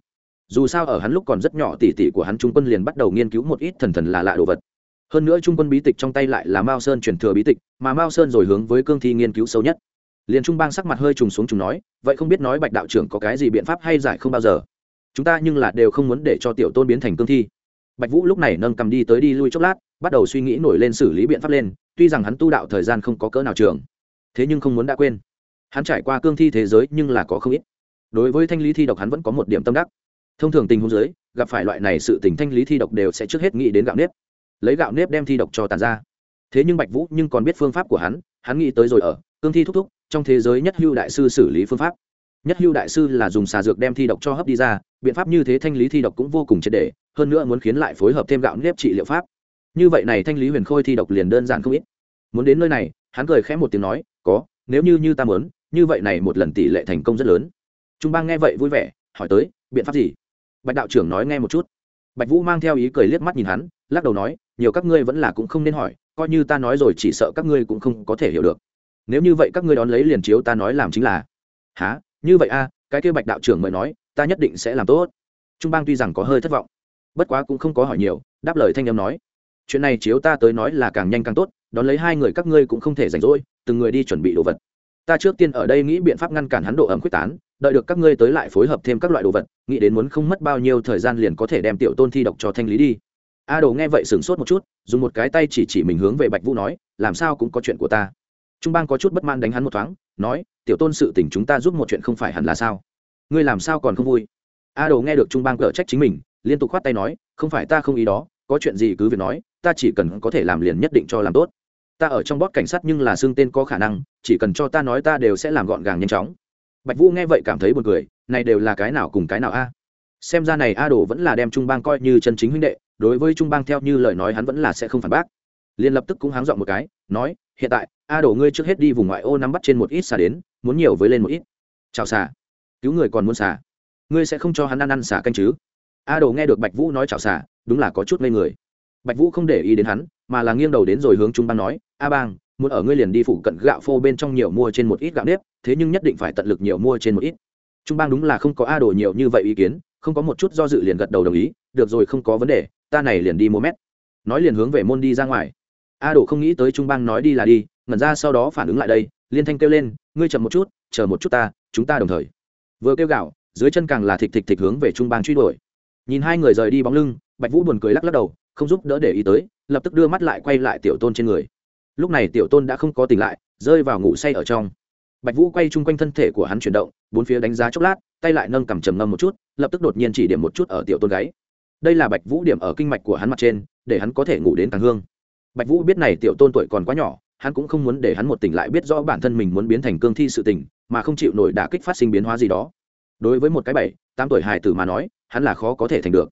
Dù sao ở hắn lúc còn rất nhỏ tỷ tỷ của hắn trung quân liền bắt đầu nghiên cứu một ít thần thần là lạ đồ vật. Hơn nữa trung quân bí tịch trong tay lại là mao sơn truyền thừa bí tịch, mà mao sơn rồi hướng với cương thi nghiên cứu sâu nhất. Liền trung bang sắc mặt hơi trùng xuống trùng nói, vậy không biết nói bạch đạo trưởng có cái gì biện pháp hay giải không bao giờ? Chúng ta nhưng là đều không muốn để cho tiểu tôn biến thành cương thi bạch vũ lúc này nâng cầm đi tới đi lui chốc lát, bắt đầu suy nghĩ nổi lên xử lý biện pháp lên, tuy rằng hắn tu đạo thời gian không có cỡ nào trường, thế nhưng không muốn đã quên. Hắn trải qua cương thi thế giới nhưng là có không ít. Đối với thanh lý thi độc hắn vẫn có một điểm tâm đắc. Thông thường tình huống giới gặp phải loại này sự tình thanh lý thi độc đều sẽ trước hết nghĩ đến gạo nếp. Lấy gạo nếp đem thi độc cho tàn ra. Thế nhưng bạch vũ nhưng còn biết phương pháp của hắn hắn nghĩ tới rồi ở, cương thi thúc thúc, trong thế giới nhất hưu đại sư xử lý phương pháp nhất hưu đại sư là dùng xà dược đem thi độc cho hấp đi ra, biện pháp như thế thanh lý thi độc cũng vô cùng triệt đề hơn nữa muốn khiến lại phối hợp thêm gạo nếp trị liệu pháp. Như vậy này thanh lý huyền khôi thi độc liền đơn giản không ít. Muốn đến nơi này, hắn cười khẽ một tiếng nói, có, nếu như như ta muốn, như vậy này một lần tỷ lệ thành công rất lớn. Trung bang nghe vậy vui vẻ, hỏi tới, biện pháp gì? Bạch đạo trưởng nói nghe một chút. Bạch vũ mang theo ý cười liếc mắt nhìn hắn, lắc đầu nói, nhiều các ngươi vẫn là cũng không nên hỏi, coi như ta nói rồi chỉ sợ các ngươi cũng không có thể hiểu được. Nếu như vậy các ngươi đón lấy liền chiếu ta nói làm chính là. Há như vậy a, cái kia bạch đạo trưởng mới nói, ta nhất định sẽ làm tốt. Trung bang tuy rằng có hơi thất vọng, bất quá cũng không có hỏi nhiều, đáp lời thanh âm nói. Chuyện này chiếu ta tới nói là càng nhanh càng tốt, đón lấy hai người các ngươi cũng không thể rảnh rỗi, từng người đi chuẩn bị đồ vật. Ta trước tiên ở đây nghĩ biện pháp ngăn cản hắn độ ẩm quyết tán, đợi được các ngươi tới lại phối hợp thêm các loại đồ vật, nghĩ đến muốn không mất bao nhiêu thời gian liền có thể đem tiểu tôn thi độc cho thanh lý đi. A đồ nghe vậy sửng sốt một chút, dùng một cái tay chỉ chỉ mình hướng về bạch vũ nói, làm sao cũng có chuyện của ta trung bang có chút bất mãn đánh hắn một thoáng, nói, tiểu tôn sự tình chúng ta giúp một chuyện không phải hẳn là sao? Ngươi làm sao còn không vui? A đồ nghe được trung bang cở trách chính mình, liên tục khoát tay nói, không phải ta không ý đó, có chuyện gì cứ việc nói, ta chỉ cần có thể làm liền nhất định cho làm tốt. Ta ở trong bót cảnh sát nhưng là xương tên có khả năng, chỉ cần cho ta nói ta đều sẽ làm gọn gàng nhanh chóng. Bạch vũ nghe vậy cảm thấy buồn cười, này đều là cái nào cùng cái nào a? Xem ra này a đồ vẫn là đem trung bang coi như chân chính huynh đệ, đối với trung bang theo như lời nói hắn vẫn là sẽ không phản bác liền lập tức cũng háng dọn một cái, nói, hiện tại, a đồ ngươi trước hết đi vùng ngoại ô nắm bắt trên một ít xà đến, muốn nhiều với lên một ít. Chào xà, cứu người còn muốn xà? Ngươi sẽ không cho hắn ăn ăn xà canh chứ? A đồ nghe được bạch vũ nói chào xà đúng là có chút ngây người. Bạch vũ không để ý đến hắn, mà là nghiêng đầu đến rồi hướng trung bang nói, a bang, muốn ở ngươi liền đi phụ cận gạo phô bên trong nhiều mua trên một ít gạo nếp, thế nhưng nhất định phải tận lực nhiều mua trên một ít. Trung bang đúng là không có a đồ nhiều như vậy ý kiến, không có một chút do dự liền gật đầu đồng ý, được rồi, không có vấn đề, ta này liền đi mua mét. Nói liền hướng về môn đi ra ngoài a Đổ không nghĩ tới trung bang nói đi là đi, ngẩn ra sau đó phản ứng lại đây, liên thanh kêu lên, ngươi chậm một chút, chờ một chút ta, chúng ta đồng thời. Vừa kêu gạo dưới chân càng là thịt thịt thịt hướng về trung bang truy đuổi. Nhìn hai người rời đi bóng lưng, bạch vũ buồn cười lắc lắc đầu, không giúp đỡ để ý tới, lập tức đưa mắt lại quay lại tiểu tôn trên người. Lúc này tiểu tôn đã không có tỉnh lại, rơi vào ngủ say ở trong. Bạch vũ quay chung quanh thân thể của hắn chuyển động, bốn phía đánh giá chốc lát, tay lại nâng cầm trầm ngâm một chút, lập tức đột nhiên chỉ điểm một chút ở tiểu tôn gáy. Đây là bạch vũ điểm ở kinh mạch của hắn mặt trên, để hắn có thể ngủ đến càng hương bạch vũ biết này tiểu tôn tuổi còn quá nhỏ, hắn cũng không muốn để hắn một tỉnh lại biết rõ bản thân mình muốn biến thành cương thi sự tình, mà không chịu nổi đả kích phát sinh biến hóa gì đó. Đối với một cái bảy, tám tuổi hài tử mà nói, hắn là khó có thể thành được.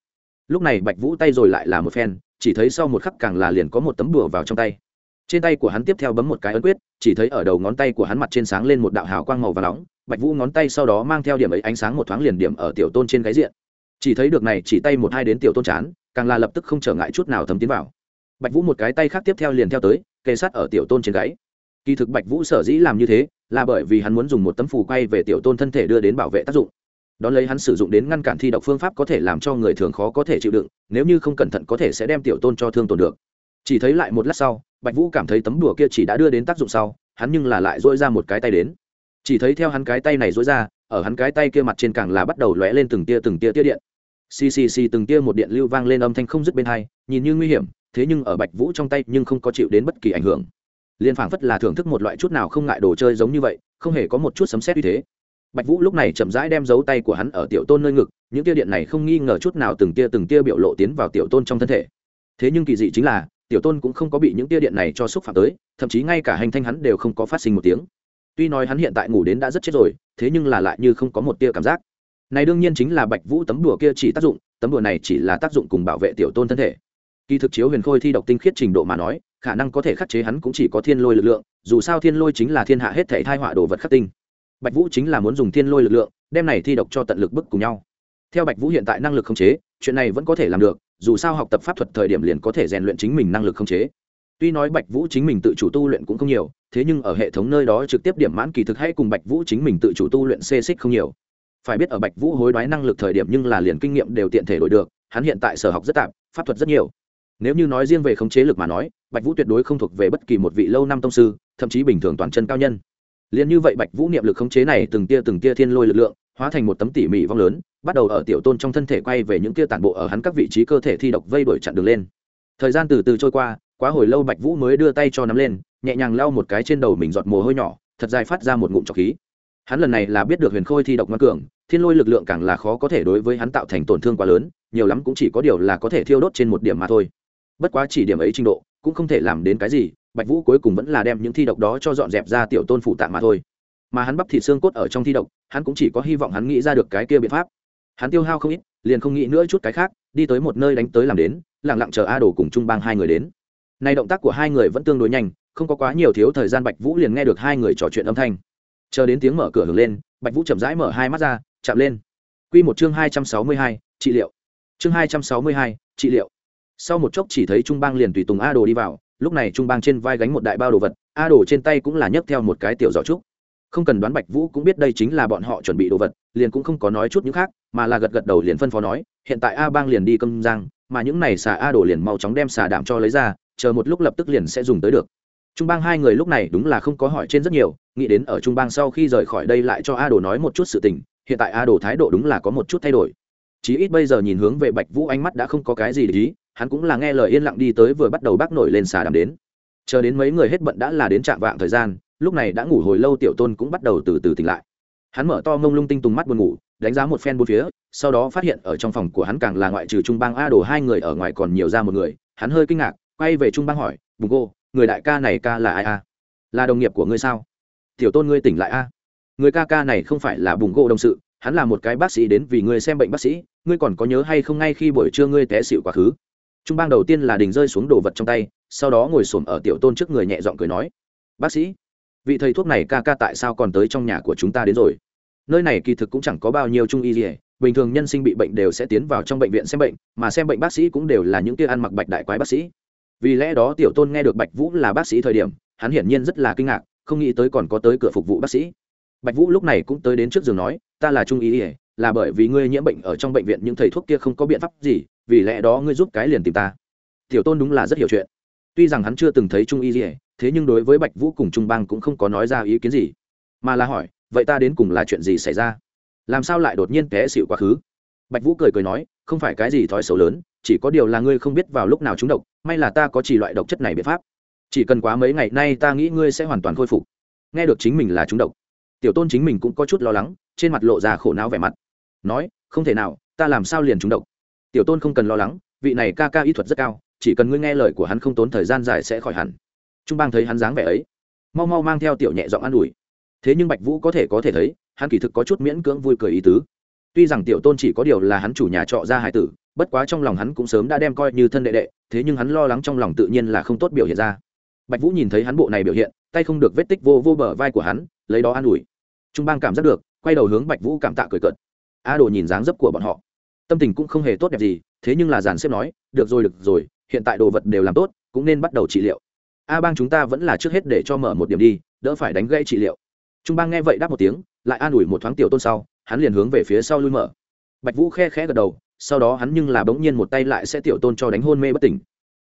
Lúc này bạch vũ tay rồi lại là một phen, chỉ thấy sau một khắc càng là liền có một tấm bùa vào trong tay. Trên tay của hắn tiếp theo bấm một cái ấn quyết, chỉ thấy ở đầu ngón tay của hắn mặt trên sáng lên một đạo hào quang màu và nóng, bạch vũ ngón tay sau đó mang theo điểm ấy ánh sáng một thoáng liền điểm ở tiểu tôn trên gáy diện. Chỉ thấy được này chỉ tay một hai đến tiểu tôn chán, càng là lập tức không trở ngại chút nào thấm tiến vào bạch vũ một cái tay khác tiếp theo liền theo tới, kề sát ở tiểu tôn trên gáy. Kỳ thực bạch vũ sở dĩ làm như thế, là bởi vì hắn muốn dùng một tấm phù quay về tiểu tôn thân thể đưa đến bảo vệ tác dụng. Đón lấy hắn sử dụng đến ngăn cản thi độc phương pháp có thể làm cho người thường khó có thể chịu đựng, nếu như không cẩn thận có thể sẽ đem tiểu tôn cho thương tổn được. Chỉ thấy lại một lát sau, bạch vũ cảm thấy tấm đùa kia chỉ đã đưa đến tác dụng sau, hắn nhưng là lại dỗi ra một cái tay đến. Chỉ thấy theo hắn cái tay này dỗi ra, ở hắn cái tay kia mặt trên càng là bắt đầu lóe lên từng tia từng tia tia điện. Ccc từng tia một điện lưu vang lên âm thanh không dứt bên hai, nhìn như nguy hiểm thế nhưng ở bạch vũ trong tay nhưng không có chịu đến bất kỳ ảnh hưởng. Liên phảng phất là thưởng thức một loại chút nào không ngại đồ chơi giống như vậy, không hề có một chút sấm xét như thế. Bạch vũ lúc này chậm rãi đem dấu tay của hắn ở tiểu tôn nơi ngực, những tia điện này không nghi ngờ chút nào từng tia từng tia biểu lộ tiến vào tiểu tôn trong thân thể. Thế nhưng kỳ dị chính là, tiểu tôn cũng không có bị những tia điện này cho xúc phạm tới, thậm chí ngay cả hành thanh hắn đều không có phát sinh một tiếng. Tuy nói hắn hiện tại ngủ đến đã rất chết rồi, thế nhưng là lại như không có một tia cảm giác. Này đương nhiên chính là bạch vũ tấm đùa kia chỉ tác dụng, tấm đùa này chỉ là tác dụng cùng bảo vệ tiểu tôn thân thể kỳ thực chiếu huyền khôi thi độc tinh khiết trình độ mà nói, khả năng có thể khắc chế hắn cũng chỉ có thiên lôi lực lượng, dù sao thiên lôi chính là thiên hạ hết thể thai họa đồ vật khắc tinh. Bạch vũ chính là muốn dùng thiên lôi lực lượng, đem này thi độc cho tận lực bức cùng nhau. Theo bạch vũ hiện tại năng lực khống chế, chuyện này vẫn có thể làm được, dù sao học tập pháp thuật thời điểm liền có thể rèn luyện chính mình năng lực khống chế. Tuy nói bạch vũ chính mình tự chủ tu luyện cũng không nhiều, thế nhưng ở hệ thống nơi đó trực tiếp điểm mãn kỳ thực hay cùng bạch vũ chính mình tự chủ tu luyện xê xích không nhiều. Phải biết ở bạch vũ hối đoái năng lực thời điểm nhưng là liền kinh nghiệm đều tiện thể đổi được, hắn hiện tại sở học rất tạp, pháp thuật rất nhiều nếu như nói riêng về khống chế lực mà nói, bạch vũ tuyệt đối không thuộc về bất kỳ một vị lâu năm tông sư, thậm chí bình thường toàn chân cao nhân. Liền như vậy bạch vũ niệm lực khống chế này từng tia từng tia thiên lôi lực lượng, hóa thành một tấm tỉ mỉ vong lớn, bắt đầu ở tiểu tôn trong thân thể quay về những tia tản bộ ở hắn các vị trí cơ thể thi độc vây đuổi chặn đường lên. Thời gian từ từ trôi qua, quá hồi lâu bạch vũ mới đưa tay cho nắm lên, nhẹ nhàng lau một cái trên đầu mình giọt mồ hôi nhỏ, thật dài phát ra một ngụm trọc khí. Hắn lần này là biết được huyền khôi thi độc ngoan cường, thiên lôi lực lượng càng là khó có thể đối với hắn tạo thành tổn thương quá lớn, nhiều lắm cũng chỉ có điều là có thể thiêu đốt trên một điểm mà thôi bất quá chỉ điểm ấy trình độ, cũng không thể làm đến cái gì, bạch vũ cuối cùng vẫn là đem những thi độc đó cho dọn dẹp ra tiểu tôn phụ tạng mà thôi. Mà hắn bắp thịt xương cốt ở trong thi độc, hắn cũng chỉ có hy vọng hắn nghĩ ra được cái kia biện pháp. Hắn tiêu hao không ít, liền không nghĩ nữa chút cái khác, đi tới một nơi đánh tới làm đến lẳng lặng chờ a đồ cùng trung bang hai người đến. Nay động tác của hai người vẫn tương đối nhanh, không có quá nhiều thiếu thời gian bạch vũ liền nghe được hai người trò chuyện âm thanh. Chờ đến tiếng mở cửa hưởng lên, bạch vũ chậm rãi mở hai mắt ra, chạm lên. Q một chương hai trăm sáu mươi hai, trị liệu. Chương hai trăm sáu mươi hai, trị liệu sau một chốc chỉ thấy trung bang liền tùy tùng a đồ đi vào, lúc này trung bang trên vai gánh một đại bao đồ vật, a đồ trên tay cũng là nhấc theo một cái tiểu giỏ trúc. Không cần đoán bạch vũ cũng biết đây chính là bọn họ chuẩn bị đồ vật, liền cũng không có nói chút những khác, mà là gật gật đầu liền phân phó nói, hiện tại a bang liền đi câm giang mà những này xà a đồ liền mau chóng đem xà đảm cho lấy ra, chờ một lúc lập tức liền sẽ dùng tới được. Trung bang hai người lúc này đúng là không có hỏi trên rất nhiều, nghĩ đến ở trung bang sau khi rời khỏi đây lại cho a đồ nói một chút sự tình, hiện tại a đồ thái độ đúng là có một chút thay đổi. Chí ít bây giờ nhìn hướng về bạch vũ ánh mắt đã không có cái gì để ý hắn cũng là nghe lời yên lặng đi tới vừa bắt đầu bác nổi lên xà đàm đến. Chờ đến mấy người hết bận đã là đến trạm vạng thời gian, lúc này đã ngủ hồi lâu tiểu tôn cũng bắt đầu từ từ tỉnh lại. Hắn mở to mông lung tinh tùng mắt buồn ngủ, đánh giá một phen bốn phía, sau đó phát hiện ở trong phòng của hắn càng là ngoại trừ trung bang a đồ hai người ở ngoài còn nhiều ra một người, hắn hơi kinh ngạc, quay về trung bang hỏi, bùng cô, người đại ca này ca là ai a? Là đồng nghiệp của ngươi sao? Tiểu tôn ngươi tỉnh lại a. Người ca ca này không phải là bùng gỗ đồng sự, hắn là một cái bác sĩ đến vì ngươi xem bệnh bác sĩ, ngươi còn có nhớ hay không ngay khi buổi trưa ngươi té xịu quá khứ? Trung bang đầu tiên là đình rơi xuống đồ vật trong tay, sau đó ngồi xổm ở tiểu tôn trước người nhẹ giọng cười nói, bác sĩ, vị thầy thuốc này ca ca tại sao còn tới trong nhà của chúng ta đến rồi? Nơi này kỳ thực cũng chẳng có bao nhiêu trung y gì bình thường nhân sinh bị bệnh đều sẽ tiến vào trong bệnh viện xem bệnh, mà xem bệnh bác sĩ cũng đều là những tia ăn mặc bạch đại quái bác sĩ. Vì lẽ đó tiểu tôn nghe được bạch vũ là bác sĩ thời điểm, hắn hiển nhiên rất là kinh ngạc, không nghĩ tới còn có tới cửa phục vụ bác sĩ. Bạch vũ lúc này cũng tới đến trước giường nói, ta là trung y ỉa là bởi vì ngươi nhiễm bệnh ở trong bệnh viện, những thầy thuốc kia không có biện pháp gì vì lẽ đó ngươi giúp cái liền tìm ta. Tiểu tôn đúng là rất hiểu chuyện. Tuy rằng hắn chưa từng thấy trung y gì thế nhưng đối với bạch vũ cùng trung bang cũng không có nói ra ý kiến gì, mà là hỏi, vậy ta đến cùng là chuyện gì xảy ra? Làm sao lại đột nhiên té xịu quá khứ? Bạch vũ cười cười nói, không phải cái gì thói xấu lớn, chỉ có điều là ngươi không biết vào lúc nào trúng độc, may là ta có chỉ loại độc chất này biện pháp. Chỉ cần quá mấy ngày nay ta nghĩ ngươi sẽ hoàn toàn khôi phục. Nghe được chính mình là trúng độc, tiểu tôn chính mình cũng có chút lo lắng, trên mặt lộ ra khổ não vẻ mặt, nói, không thể nào, ta làm sao liền trúng độc? Tiểu tôn không cần lo lắng, vị này ca ca y thuật rất cao, chỉ cần ngươi nghe lời của hắn không tốn thời gian dài sẽ khỏi hẳn. Trung bang thấy hắn dáng vẻ ấy, mau mau mang theo tiểu nhẹ giọng an ủi. Thế nhưng bạch vũ có thể có thể thấy, hắn kỳ thực có chút miễn cưỡng vui cười ý tứ. Tuy rằng tiểu tôn chỉ có điều là hắn chủ nhà trọ ra hải tử, bất quá trong lòng hắn cũng sớm đã đem coi như thân đệ đệ, thế nhưng hắn lo lắng trong lòng tự nhiên là không tốt biểu hiện ra. Bạch vũ nhìn thấy hắn bộ này biểu hiện, tay không được vết tích vô vô bờ vai của hắn, lấy đó an ủi. Trung bang cảm giác được, quay đầu hướng bạch vũ cảm tạ cười cợt. A đồ nhìn dáng dấp của bọn họ tâm tình cũng không hề tốt đẹp gì, thế nhưng là giàn xếp nói, được rồi được rồi, hiện tại đồ vật đều làm tốt, cũng nên bắt đầu trị liệu. A bang chúng ta vẫn là trước hết để cho mở một điểm đi, đỡ phải đánh gãy trị liệu. Trung bang nghe vậy đáp một tiếng, lại an ủi một thoáng tiểu tôn sau, hắn liền hướng về phía sau lui mở. Bạch vũ khe khẽ gật đầu, sau đó hắn nhưng là bỗng nhiên một tay lại sẽ tiểu tôn cho đánh hôn mê bất tỉnh.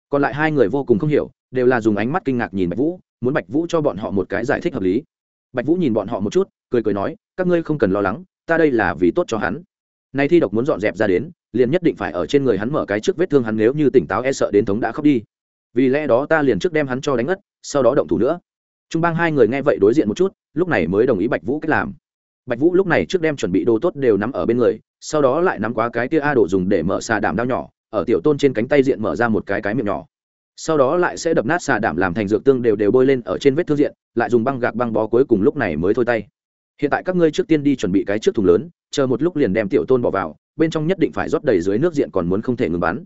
Còn lại hai người vô cùng không hiểu, đều là dùng ánh mắt kinh ngạc nhìn bạch vũ, muốn bạch vũ cho bọn họ một cái giải thích hợp lý. Bạch vũ nhìn bọn họ một chút, cười cười nói, các ngươi không cần lo lắng, ta đây là vì tốt cho hắn nay thi độc muốn dọn dẹp ra đến, liền nhất định phải ở trên người hắn mở cái trước vết thương hắn nếu như tỉnh táo e sợ đến thống đã khóc đi. Vì lẽ đó ta liền trước đem hắn cho đánh ngất, sau đó động thủ nữa. Trung bang hai người nghe vậy đối diện một chút, lúc này mới đồng ý bạch vũ cách làm. Bạch vũ lúc này trước đem chuẩn bị đồ tốt đều nắm ở bên người, sau đó lại nắm quá cái tia a đổ dùng để mở xà đảm đao nhỏ, ở tiểu tôn trên cánh tay diện mở ra một cái cái miệng nhỏ. Sau đó lại sẽ đập nát xà đảm làm thành dược tương đều đều bôi lên ở trên vết thương diện, lại dùng băng gạc băng bó cuối cùng lúc này mới thôi tay. Hiện tại các ngươi trước tiên đi chuẩn bị cái trước thùng lớn chờ một lúc liền đem tiểu tôn bỏ vào, bên trong nhất định phải rót đầy dưới nước diện còn muốn không thể ngừng bắn.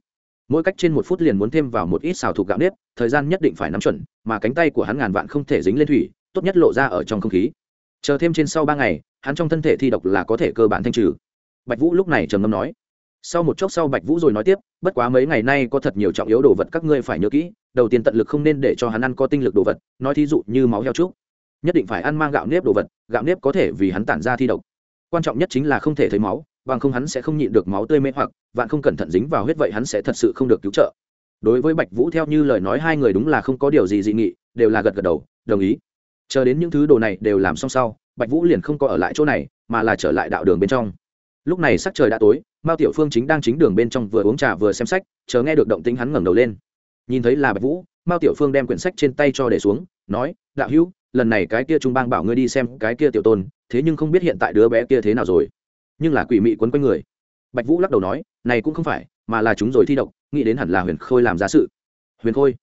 Mỗi cách trên một phút liền muốn thêm vào một ít xào thuộc gạo nếp, thời gian nhất định phải nắm chuẩn, mà cánh tay của hắn ngàn vạn không thể dính lên thủy, tốt nhất lộ ra ở trong không khí. Chờ thêm trên sau ba ngày, hắn trong thân thể thi độc là có thể cơ bản thanh trừ. Bạch vũ lúc này trầm ngâm nói, sau một chốc sau bạch vũ rồi nói tiếp, bất quá mấy ngày nay có thật nhiều trọng yếu đồ vật các ngươi phải nhớ kỹ, đầu tiên tận lực không nên để cho hắn ăn có tinh lực đồ vật, nói thí dụ như máu heo trúc. Nhất định phải ăn mang gạo nếp đồ vật, gạo nếp có thể vì hắn tản ra thi độc quan trọng nhất chính là không thể thấy máu, bằng không hắn sẽ không nhịn được máu tươi mê hoặc, vạn không cẩn thận dính vào huyết vậy hắn sẽ thật sự không được cứu trợ. Đối với bạch vũ theo như lời nói hai người đúng là không có điều gì dị nghị, đều là gật gật đầu, đồng ý. Chờ đến những thứ đồ này đều làm xong sau, bạch vũ liền không có ở lại chỗ này, mà là trở lại đạo đường bên trong. Lúc này sắc trời đã tối, mao tiểu phương chính đang chính đường bên trong vừa uống trà vừa xem sách, chờ nghe được động tính hắn ngẩng đầu lên. Nhìn thấy là bạch vũ, mao tiểu phương đem quyển sách trên tay cho để xuống, nói, đạo hữu lần này cái kia trung bang bảo ngươi đi xem cái kia tiểu tôn, thế nhưng không biết hiện tại đứa bé kia thế nào rồi. Nhưng là quỷ mị quấn quanh người. Bạch vũ lắc đầu nói, này cũng không phải, mà là chúng rồi thi độc, nghĩ đến hẳn là huyền khôi làm ra sự. Huyền khôi?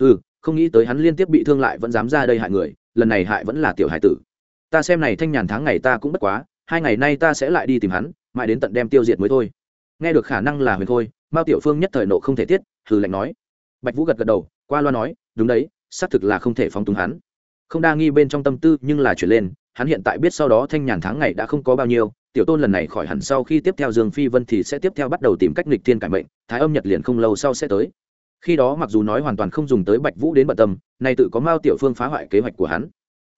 Ừ không nghĩ tới hắn liên tiếp bị thương lại vẫn dám ra đây hại người, lần này hại vẫn là tiểu hải tử. Ta xem này thanh nhàn tháng ngày ta cũng bất quá, hai ngày nay ta sẽ lại đi tìm hắn, mãi đến tận đem tiêu diệt mới thôi. Nghe được khả năng là huyền khôi, mao tiểu phương nhất thời nộ không thể tiết, hừ lạnh nói. Bạch vũ gật gật đầu, qua loa nói, đúng đấy, xác thực là không thể phóng túng hắn không đa nghi bên trong tâm tư nhưng là chuyển lên, hắn hiện tại biết sau đó thanh nhàn tháng ngày đã không có bao nhiêu, tiểu tôn lần này khỏi hẳn sau khi tiếp theo dương phi vân thì sẽ tiếp theo bắt đầu tìm cách nghịch thiên cải mệnh, thái âm nhật liền không lâu sau sẽ tới. Khi đó mặc dù nói hoàn toàn không dùng tới bạch vũ đến bận tâm, nay tự có mao tiểu phương phá hoại kế hoạch của hắn.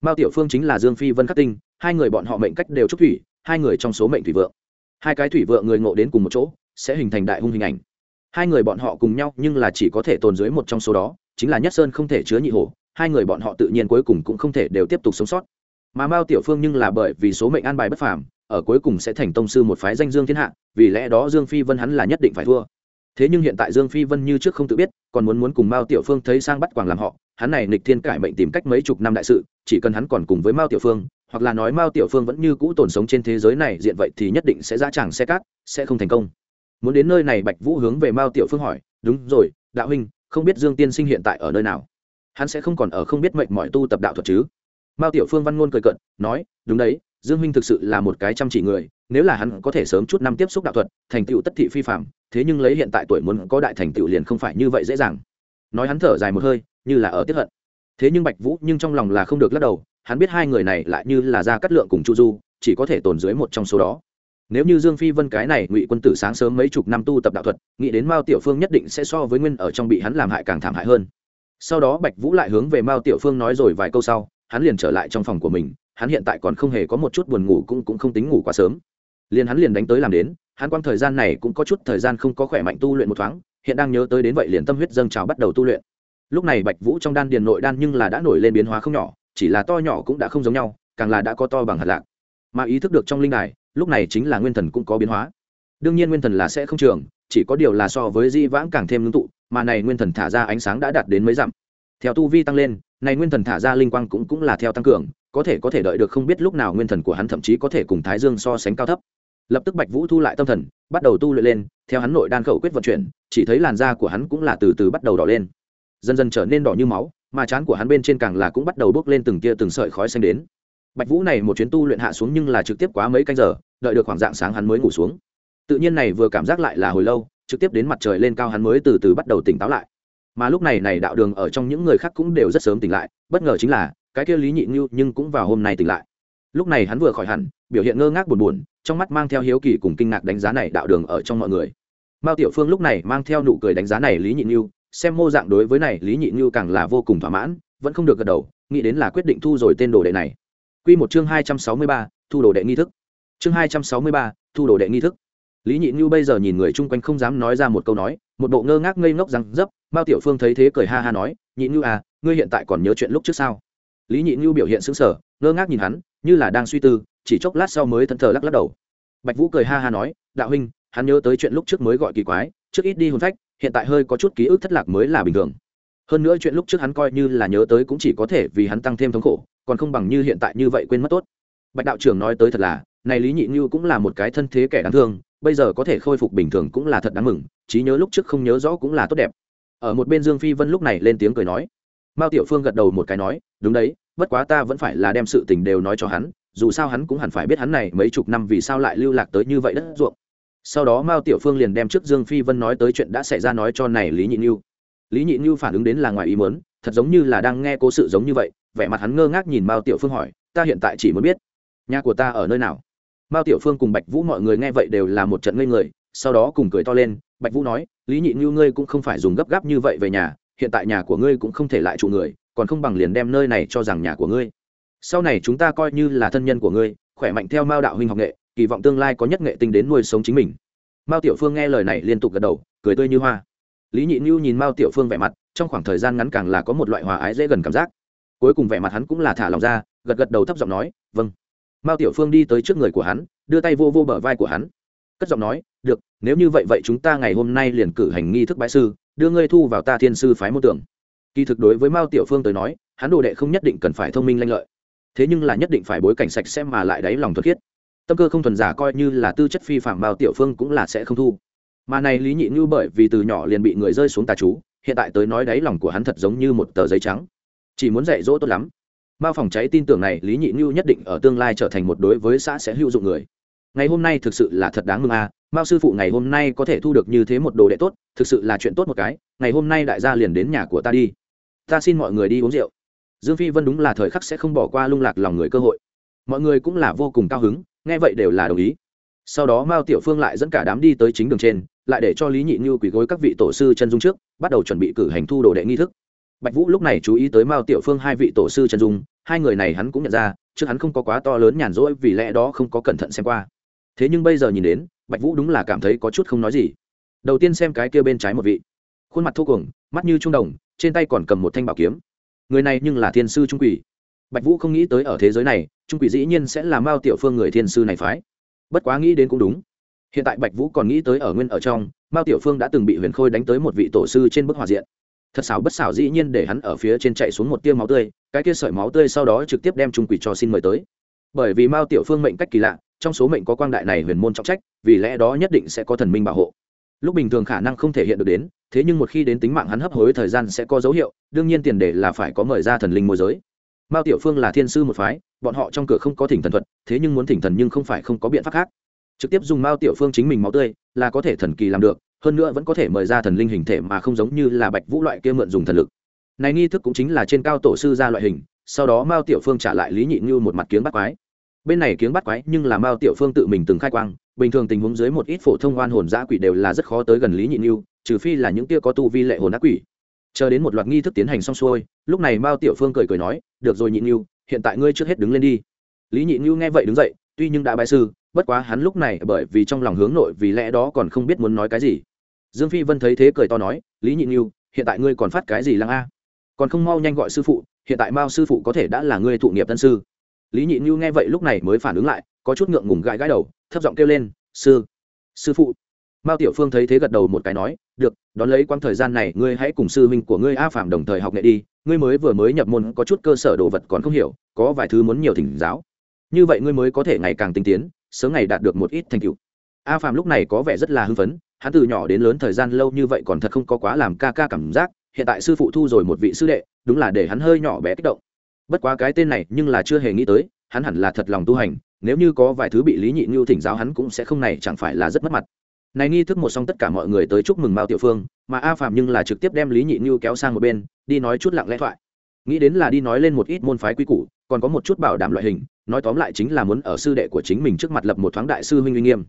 Mao tiểu phương chính là dương phi vân khắc tinh, hai người bọn họ mệnh cách đều trúc thủy, hai người trong số mệnh thủy vượng. Hai cái thủy vượng người ngộ đến cùng một chỗ, sẽ hình thành đại hung hình ảnh. Hai người bọn họ cùng nhau nhưng là chỉ có thể tồn dưới một trong số đó, chính là nhất sơn không thể chứa nhị hổ hai người bọn họ tự nhiên cuối cùng cũng không thể đều tiếp tục sống sót. Mà mao tiểu phương nhưng là bởi vì số mệnh an bài bất phàm, ở cuối cùng sẽ thành tông sư một phái danh dương thiên hạ, vì lẽ đó dương phi vân hắn là nhất định phải thua. Thế nhưng hiện tại dương phi vân như trước không tự biết, còn muốn muốn cùng mao tiểu phương thấy sang bắt quàng làm họ, hắn này nịch thiên cải mệnh tìm cách mấy chục năm đại sự, chỉ cần hắn còn cùng với mao tiểu phương, hoặc là nói mao tiểu phương vẫn như cũ tồn sống trên thế giới này, diện vậy thì nhất định sẽ ra chẳng xe cát, sẽ không thành công. Muốn đến nơi này, bạch vũ hướng về mao tiểu phương hỏi, đúng rồi, đạo huynh, không biết dương tiên sinh hiện tại ở nơi nào? Hắn sẽ không còn ở không biết mệnh mọi tu tập đạo thuật chứ. Mao tiểu phương văn ngôn cười cận nói, đúng đấy, dương huynh thực sự là một cái chăm chỉ người, nếu là hắn có thể sớm chút năm tiếp xúc đạo thuật, thành tựu tất thị phi phạm thế nhưng lấy hiện tại tuổi muốn có đại thành tựu liền không phải như vậy dễ dàng. Nói hắn thở dài một hơi, như là ở tiếp hận. Thế nhưng bạch vũ nhưng trong lòng là không được lắc đầu, hắn biết hai người này lại như là ra cắt lượng cùng chu du, chỉ có thể tồn dưới một trong số đó. Nếu như dương phi vân cái này ngụy quân tử sáng sớm mấy chục năm tu tập đạo thuật, nghĩ đến mao tiểu phương nhất định sẽ so với nguyên ở trong bị hắn làm hại càng thảm hại hơn sau đó bạch vũ lại hướng về mao tiểu phương nói rồi vài câu sau, hắn liền trở lại trong phòng của mình, hắn hiện tại còn không hề có một chút buồn ngủ cũng cũng không tính ngủ quá sớm. Liền hắn liền đánh tới làm đến, hắn quang thời gian này cũng có chút thời gian không có khỏe mạnh tu luyện một thoáng, hiện đang nhớ tới đến vậy liền tâm huyết dâng trào bắt đầu tu luyện. Lúc này bạch vũ trong đan điền nội đan nhưng là đã nổi lên biến hóa không nhỏ, chỉ là to nhỏ cũng đã không giống nhau, càng là đã có to bằng hạt lạc. Mà ý thức được trong linh đài, lúc này chính là nguyên thần cũng có biến hóa. Đương nhiên nguyên thần là sẽ không trường chỉ có điều là so với di vãng càng thêm ngưng tụ, mà này nguyên thần thả ra ánh sáng đã đạt đến mấy dặm. Theo tu vi tăng lên, này nguyên thần thả ra linh quang cũng cũng là theo tăng cường, có thể có thể đợi được không biết lúc nào nguyên thần của hắn thậm chí có thể cùng thái dương so sánh cao thấp. Lập tức bạch vũ thu lại tâm thần, bắt đầu tu luyện lên, theo hắn nội đan khẩu quyết vận chuyển, chỉ thấy làn da của hắn cũng là từ từ bắt đầu đỏ lên. Dần dần trở nên đỏ như máu, mà trán của hắn bên trên càng là cũng bắt đầu bốc lên từng tia từng sợi khói xanh đến. Bạch vũ này một chuyến tu luyện hạ xuống nhưng là trực tiếp quá mấy canh giờ, đợi được khoảng dạng sáng hắn mới ngủ xuống tự nhiên này vừa cảm giác lại là hồi lâu trực tiếp đến mặt trời lên cao hắn mới từ từ bắt đầu tỉnh táo lại mà lúc này này đạo đường ở trong những người khác cũng đều rất sớm tỉnh lại bất ngờ chính là cái kia lý nhị như nhưng cũng vào hôm nay tỉnh lại lúc này hắn vừa khỏi hẳn biểu hiện ngơ ngác buồn buồn trong mắt mang theo hiếu kỳ cùng kinh ngạc đánh giá này đạo đường ở trong mọi người mao tiểu phương lúc này mang theo nụ cười đánh giá này lý nhị như xem mô dạng đối với này lý nhị như càng là vô cùng thỏa mãn vẫn không được gật đầu nghĩ đến là quyết định thu rồi tên đồ đệ này Quy một chương hai trăm sáu mươi ba, thu đồ đệ nghi thức. Chương hai trăm sáu mươi ba, thu đồ đệ nghi thức. Lý Nhị Nhu bây giờ nhìn người chung quanh không dám nói ra một câu nói, một bộ ngơ ngác ngây ngốc răng dấp, Mao Tiểu Phương thấy thế cười ha ha nói, "Nhị Nhu à, ngươi hiện tại còn nhớ chuyện lúc trước sao?" Lý Nhị Nhu biểu hiện sững sờ, ngơ ngác nhìn hắn, như là đang suy tư, chỉ chốc lát sau mới thẫn thờ lắc lắc đầu. Bạch Vũ cười ha ha nói, "Đạo huynh, hắn nhớ tới chuyện lúc trước mới gọi kỳ quái, trước ít đi hồn phách, hiện tại hơi có chút ký ức thất lạc mới là bình thường." hơn nữa chuyện lúc trước hắn coi như là nhớ tới cũng chỉ có thể vì hắn tăng thêm thống khổ còn không bằng như hiện tại như vậy quên mất tốt bạch đạo trưởng nói tới thật là này lý nhị như cũng là một cái thân thế kẻ đáng thương bây giờ có thể khôi phục bình thường cũng là thật đáng mừng, trí nhớ lúc trước không nhớ rõ cũng là tốt đẹp. Ở một bên dương phi vân lúc này lên tiếng cười nói. Mao tiểu phương gật đầu một cái nói, đúng đấy, bất quá ta vẫn phải là đem sự tình đều nói cho hắn, dù sao hắn cũng hẳn phải biết hắn này mấy chục năm vì sao lại lưu lạc tới như vậy đất ruộng. Sau đó mao tiểu phương liền đem trước dương phi vân nói tới chuyện đã xảy ra nói cho này lý nhị như lý nhị như phản ứng đến là ngoài ý muốn, thật giống như là đang nghe cố sự giống như vậy, vẻ mặt hắn ngơ ngác nhìn mao tiểu phương hỏi, ta hiện tại chỉ muốn biết, nhà của ta ở nơi nào? Mao tiểu phương cùng bạch vũ mọi người nghe vậy đều là một trận ngây người, sau đó cùng cười to lên, bạch vũ nói, lý nhị như ngươi cũng không phải dùng gấp gáp như vậy về nhà, hiện tại nhà của ngươi cũng không thể lại trụ người, còn không bằng liền đem nơi này cho rằng nhà của ngươi. Sau này chúng ta coi như là thân nhân của ngươi, khỏe mạnh theo mao đạo huynh học nghệ, kỳ vọng tương lai có nhất nghệ tinh đến nuôi sống chính mình. Mao tiểu phương nghe lời này liên tục gật đầu, cười tươi như hoa. Lý nhị như nhìn mao tiểu phương vẻ mặt, trong khoảng thời gian ngắn càng là có một loại hòa ái dễ gần cảm giác. Cuối cùng vẻ mặt hắn cũng là thả lòng ra, gật gật đầu thấp giọng nói vâng mao tiểu phương đi tới trước người của hắn, đưa tay vô vô bờ vai của hắn. Cất giọng nói, được, nếu như vậy vậy chúng ta ngày hôm nay liền cử hành nghi thức bãi sư, đưa ngươi thu vào ta thiên sư phái môn tưởng. Kỳ thực đối với mao tiểu phương tới nói, hắn đồ đệ không nhất định cần phải thông minh lanh lợi. Thế nhưng là nhất định phải bối cảnh sạch sẽ mà lại đáy lòng thuật khiết. Tâm cơ không thuần giả coi như là tư chất phi phạm mao tiểu phương cũng là sẽ không thu. Mà này lý nhị như bởi vì từ nhỏ liền bị người rơi xuống tà chú, hiện tại tới nói đáy lòng của hắn thật giống như một tờ giấy trắng. Chỉ muốn dạy dỗ tốt lắm mao phòng cháy tin tưởng này, lý nhị như nhất định ở tương lai trở thành một đối với xã sẽ hữu dụng người. Ngày hôm nay thực sự là thật đáng mừng a à. mao sư phụ ngày hôm nay có thể thu được như thế một đồ đệ tốt, thực sự là chuyện tốt một cái, ngày hôm nay đại gia liền đến nhà của ta đi. Ta xin mọi người đi uống rượu. Dương phi vân đúng là thời khắc sẽ không bỏ qua lung lạc lòng người cơ hội. Mọi người cũng là vô cùng cao hứng, nghe vậy đều là đồng ý. Sau đó mao tiểu phương lại dẫn cả đám đi tới chính đường trên, lại để cho lý nhị như quỳ gối các vị tổ sư chân dung trước, bắt đầu chuẩn bị cử hành thu đồ đệ nghi thức bạch vũ lúc này chú ý tới mao tiểu phương hai vị tổ sư chân dung, hai người này hắn cũng nhận ra, trước hắn không có quá to lớn nhàn rỗi vì lẽ đó không có cẩn thận xem qua. Thế nhưng bây giờ nhìn đến, bạch vũ đúng là cảm thấy có chút không nói gì. Đầu tiên xem cái kia bên trái một vị. Khuôn mặt thô cuồng, mắt như trung đồng, trên tay còn cầm một thanh bảo kiếm. Người này nhưng là thiên sư trung quỷ. Bạch vũ không nghĩ tới ở thế giới này, trung quỷ dĩ nhiên sẽ là mao tiểu phương người thiên sư này phái. Bất quá nghĩ đến cũng đúng. Hiện tại bạch vũ còn nghĩ tới ở nguyên ở trong, mao tiểu phương đã từng bị huyền khôi đánh tới một vị tổ sư trên bức hòa diện thật xảo bất xảo dĩ nhiên để hắn ở phía trên chạy xuống một tiêu máu tươi, cái kia sợi máu tươi sau đó trực tiếp đem trung quỷ cho xin mời tới. Bởi vì mao tiểu phương mệnh cách kỳ lạ, trong số mệnh có quang đại này huyền môn trọng trách, vì lẽ đó nhất định sẽ có thần minh bảo hộ. Lúc bình thường khả năng không thể hiện được đến, thế nhưng một khi đến tính mạng hắn hấp hối thời gian sẽ có dấu hiệu, đương nhiên tiền đề là phải có mời ra thần linh môi giới. Mao tiểu phương là thiên sư một phái, bọn họ trong cửa không có thỉnh thần thuật, thế nhưng muốn thỉnh thần nhưng không phải không có biện pháp khác. Trực tiếp dùng mao tiểu phương chính mình máu tươi là có thể thần kỳ làm được hơn nữa vẫn có thể mời ra thần linh hình thể mà không giống như là bạch vũ loại kia mượn dùng thần lực. Này nghi thức cũng chính là trên cao tổ sư ra loại hình, sau đó mao tiểu phương trả lại lý nhị như một mặt kiếng bắt quái. Bên này kiếng bắt quái nhưng là mao tiểu phương tự mình từng khai quang, bình thường tình huống dưới một ít phổ thông oan hồn giã quỷ đều là rất khó tới gần lý nhị như trừ phi là những kia có tu vi lệ hồn ác quỷ. Chờ đến một loạt nghi thức tiến hành xong xuôi, lúc này mao tiểu phương cười cười nói, được rồi nhị như hiện tại ngươi trước hết đứng lên đi. Lý nhị như nghe vậy đứng dậy, tuy nhưng đã bại sư, bất quá hắn lúc này bởi vì trong lòng hướng nội vì lẽ đó còn không biết muốn nói cái gì dương phi vân thấy thế cười to nói, lý nhị nghiêu hiện tại ngươi còn phát cái gì lăng a? Còn không mau nhanh gọi sư phụ, hiện tại mao sư phụ có thể đã là ngươi thụ nghiệp tân sư. Lý nhị nghiêu nghe vậy lúc này mới phản ứng lại, có chút ngượng ngùng gãi gãi đầu, thấp giọng kêu lên, sư sư phụ. Mao tiểu phương thấy thế gật đầu một cái nói, được, đón lấy quãng thời gian này, ngươi hãy cùng sư huynh của ngươi a phạm đồng thời học nghệ đi, ngươi mới vừa mới nhập môn có chút cơ sở đồ vật còn không hiểu, có vài thứ muốn nhiều thỉnh giáo. Như vậy ngươi mới có thể ngày càng tinh tiến, sớm ngày đạt được một ít thành tựu. A phạm lúc này có vẻ rất là hưng phấn hắn từ nhỏ đến lớn thời gian lâu như vậy còn thật không có quá làm ca ca cảm giác, hiện tại sư phụ thu rồi một vị sư đệ, đúng là để hắn hơi nhỏ bé kích động. Bất quá cái tên này nhưng là chưa hề nghĩ tới, hắn hẳn là thật lòng tu hành, nếu như có vài thứ bị lý nhị ngưu thỉnh giáo hắn cũng sẽ không này chẳng phải là rất mất mặt. Này nghi thức một xong tất cả mọi người tới chúc mừng mao tiểu phương, mà a phạm nhưng là trực tiếp đem lý nhị ngưu kéo sang một bên, đi nói chút lặng lẽ thoại. Nghĩ đến là đi nói lên một ít môn phái quy củ, còn có một chút bảo đảm loại hình, nói tóm lại chính là muốn ở sư đệ của chính mình trước mặt lập một thoáng đại sư huynh uy nghiêm.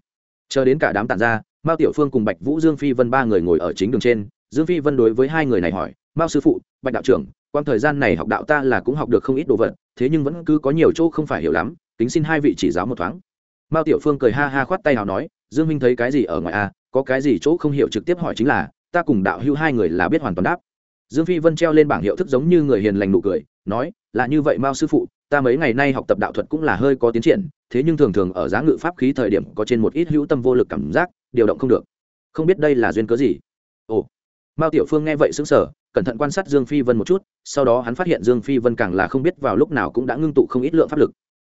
Chờ đến cả đám tản ra mao tiểu phương cùng bạch vũ dương phi vân ba người ngồi ở chính đường trên. Dương phi vân đối với hai người này hỏi, mao sư phụ, bạch đạo trưởng quang thời gian này học đạo ta là cũng học được không ít đồ vật, thế nhưng vẫn cứ có nhiều chỗ không phải hiểu lắm tính xin hai vị chỉ giáo một thoáng. Mao tiểu phương cười ha ha khoát tay nào nói, dương minh thấy cái gì ở ngoài a có cái gì chỗ không hiểu trực tiếp hỏi chính là, ta cùng đạo hưu hai người là biết hoàn toàn đáp. Dương phi vân treo lên bảng hiệu thức giống như người hiền lành nụ cười nói, là như vậy mao sư phụ, ta mấy ngày nay học tập đạo thuật cũng là hơi có tiến triển, thế nhưng thường thường ở giá ngự pháp khí thời điểm có trên một ít hữu tâm vô lực cảm giác, điều động không được. Không biết đây là duyên cớ gì? Ồ. Mao tiểu phương nghe vậy xứng sở cẩn thận quan sát dương phi vân một chút, sau đó hắn phát hiện dương phi vân càng là không biết vào lúc nào cũng đã ngưng tụ không ít lượng pháp lực.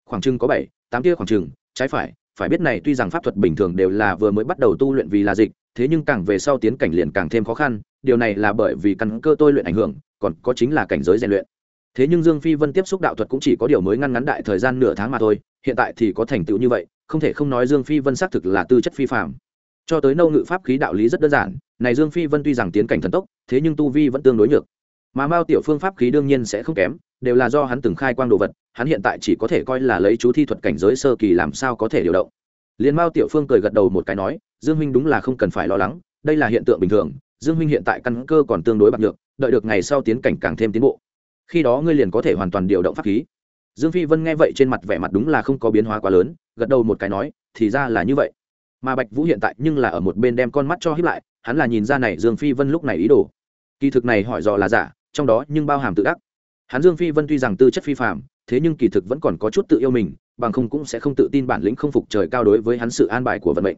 Khoảng chừng có bảy, tám tia khoảng chừng, trái phải phải biết này tuy rằng pháp thuật bình thường đều là vừa mới bắt đầu tu luyện vì là dịch, thế nhưng càng về sau tiến cảnh liền càng thêm khó khăn, điều này là bởi vì căn cơ tôi luyện ảnh hưởng, còn có chính là cảnh giới rèn luyện thế nhưng dương phi vân tiếp xúc đạo thuật cũng chỉ có điều mới ngăn ngắn đại thời gian nửa tháng mà thôi, hiện tại thì có thành tựu như vậy, không thể không nói dương phi vân xác thực là tư chất phi phạm cho tới nâu ngự pháp khí đạo lý rất đơn giản, này dương phi vân tuy rằng tiến cảnh thần tốc, thế nhưng tu vi vẫn tương đối nhược. Mà mao tiểu phương pháp khí đương nhiên sẽ không kém, đều là do hắn từng khai quang đồ vật, hắn hiện tại chỉ có thể coi là lấy chú thi thuật cảnh giới sơ kỳ làm sao có thể điều động. Liền mao tiểu phương cười gật đầu một cái nói, dương minh đúng là không cần phải lo lắng, đây là hiện tượng bình thường, dương minh hiện tại căn cơ còn tương đối bạc được đợi được ngày sau tiến cảnh càng thêm tiến bộ khi đó ngươi liền có thể hoàn toàn điều động pháp khí. Dương phi vân nghe vậy trên mặt vẻ mặt đúng là không có biến hóa quá lớn, gật đầu một cái nói, thì ra là như vậy. Mà bạch vũ hiện tại nhưng là ở một bên đem con mắt cho hiếp lại, hắn là nhìn ra này dương phi vân lúc này ý đồ. Kỳ thực này hỏi dò là giả, trong đó nhưng bao hàm tự ác. Hắn dương phi vân tuy rằng tư chất phi phạm thế nhưng kỳ thực vẫn còn có chút tự yêu mình, bằng không cũng sẽ không tự tin bản lĩnh không phục trời cao đối với hắn sự an bài của vận mệnh.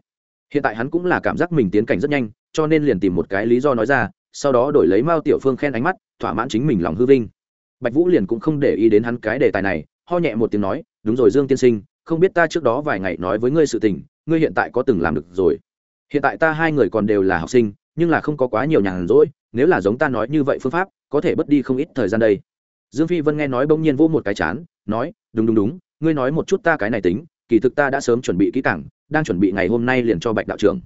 Hiện tại hắn cũng là cảm giác mình tiến cảnh rất nhanh, cho nên liền tìm một cái lý do nói ra, sau đó đổi lấy mao tiểu phương khen ánh mắt, thỏa mãn chính mình lòng hư vinh bạch vũ liền cũng không để ý đến hắn cái đề tài này, ho nhẹ một tiếng nói, đúng rồi dương tiên sinh, không biết ta trước đó vài ngày nói với ngươi sự tình, ngươi hiện tại có từng làm được rồi. Hiện tại ta hai người còn đều là học sinh, nhưng là không có quá nhiều nhàn rỗi, nếu là giống ta nói như vậy phương pháp, có thể bớt đi không ít thời gian đây. Dương phi vân nghe nói bỗng nhiên vô một cái chán, nói, đúng đúng đúng, ngươi nói một chút ta cái này tính, kỳ thực ta đã sớm chuẩn bị kỹ càng, đang chuẩn bị ngày hôm nay liền cho bạch đạo trưởng.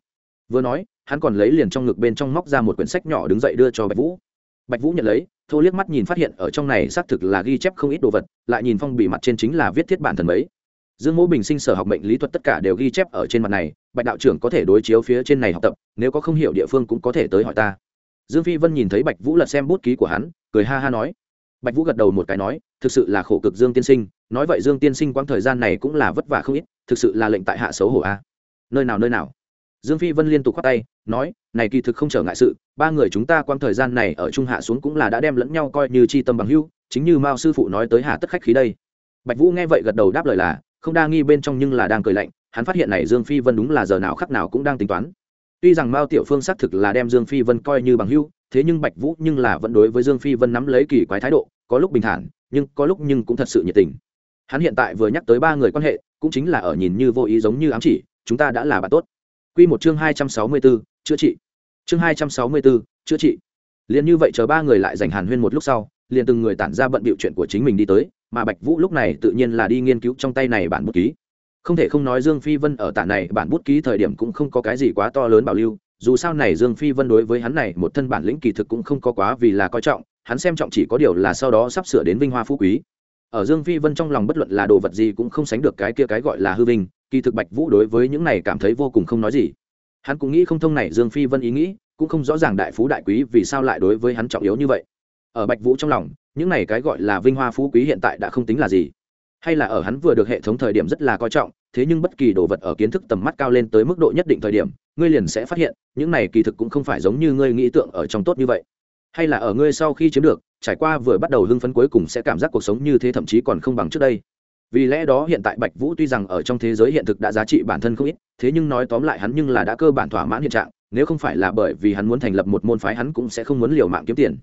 Vừa nói, hắn còn lấy liền trong ngực bên trong móc ra một quyển sách nhỏ đứng dậy đưa cho bạch vũ bạch vũ nhận lấy, thô liếc mắt nhìn phát hiện ở trong này xác thực là ghi chép không ít đồ vật, lại nhìn phong bì mặt trên chính là viết thiết bản thần mấy. Dương mỗ bình sinh sở học mệnh lý thuật tất cả đều ghi chép ở trên mặt này, bạch đạo trưởng có thể đối chiếu phía trên này học tập, nếu có không hiểu địa phương cũng có thể tới hỏi ta. Dương phi vân nhìn thấy bạch vũ lật xem bút ký của hắn, cười ha ha nói. Bạch vũ gật đầu một cái nói, thực sự là khổ cực dương tiên sinh, nói vậy dương tiên sinh quãng thời gian này cũng là vất vả không ít, thực sự là lệnh tại hạ xấu hổ a. Nơi nào nơi nào? Dương phi vân liên tục khoát tay, nói, này kỳ thực không trở ngại sự, ba người chúng ta quang thời gian này ở trung hạ xuống cũng là đã đem lẫn nhau coi như chi tâm bằng hưu chính như mao sư phụ nói tới hạ tất khách khí đây. Bạch vũ nghe vậy gật đầu đáp lời là, không đa nghi bên trong nhưng là đang cười lạnh, hắn phát hiện này dương phi vân đúng là giờ nào khắc nào cũng đang tính toán. Tuy rằng mao tiểu phương xác thực là đem dương phi vân coi như bằng hưu thế nhưng bạch vũ nhưng là vẫn đối với dương phi vân nắm lấy kỳ quái thái độ, có lúc bình thản, nhưng có lúc nhưng cũng thật sự nhiệt tình. Hắn hiện tại vừa nhắc tới ba người quan hệ, cũng chính là ở nhìn như vô ý giống như ám chỉ, chúng ta đã là bạn tốt. Quy một chương hai trăm sáu mươi 264, chữa trị. Chương hai trăm sáu mươi 264, chữa trị. Liên như vậy chờ ba người lại rảnh Hàn Huyên một lúc sau, liền từng người tản ra bận bịu chuyện của chính mình đi tới, mà Bạch Vũ lúc này tự nhiên là đi nghiên cứu trong tay này bản bút ký. Không thể không nói Dương Phi Vân ở tản này bản bút ký thời điểm cũng không có cái gì quá to lớn bảo lưu, dù sao này Dương Phi Vân đối với hắn này một thân bản lĩnh kỳ thực cũng không có quá vì là coi trọng, hắn xem trọng chỉ có điều là sau đó sắp sửa đến vinh hoa phú quý ở dương phi vân trong lòng bất luận là đồ vật gì cũng không sánh được cái kia cái gọi là hư vinh kỳ thực bạch vũ đối với những này cảm thấy vô cùng không nói gì. Hắn cũng nghĩ không thông này dương phi vân ý nghĩ, cũng không rõ ràng đại phú đại quý vì sao lại đối với hắn trọng yếu như vậy. Ở bạch vũ trong lòng, những này cái gọi là vinh hoa phú quý hiện tại đã không tính là gì. Hay là ở hắn vừa được hệ thống thời điểm rất là coi trọng, thế nhưng bất kỳ đồ vật ở kiến thức tầm mắt cao lên tới mức độ nhất định thời điểm, ngươi liền sẽ phát hiện, những này kỳ thực cũng không phải giống như ngươi nghĩ tượng ở trong tốt như vậy. Hay là ở ngươi sau khi chiếm được, trải qua vừa bắt đầu hưng phấn cuối cùng sẽ cảm giác cuộc sống như thế thậm chí còn không bằng trước đây vì lẽ đó hiện tại bạch vũ tuy rằng ở trong thế giới hiện thực đã giá trị bản thân không ít, thế nhưng nói tóm lại hắn nhưng là đã cơ bản thỏa mãn hiện trạng, nếu không phải là bởi vì hắn muốn thành lập một môn phái hắn cũng sẽ không muốn liều mạng kiếm tiền.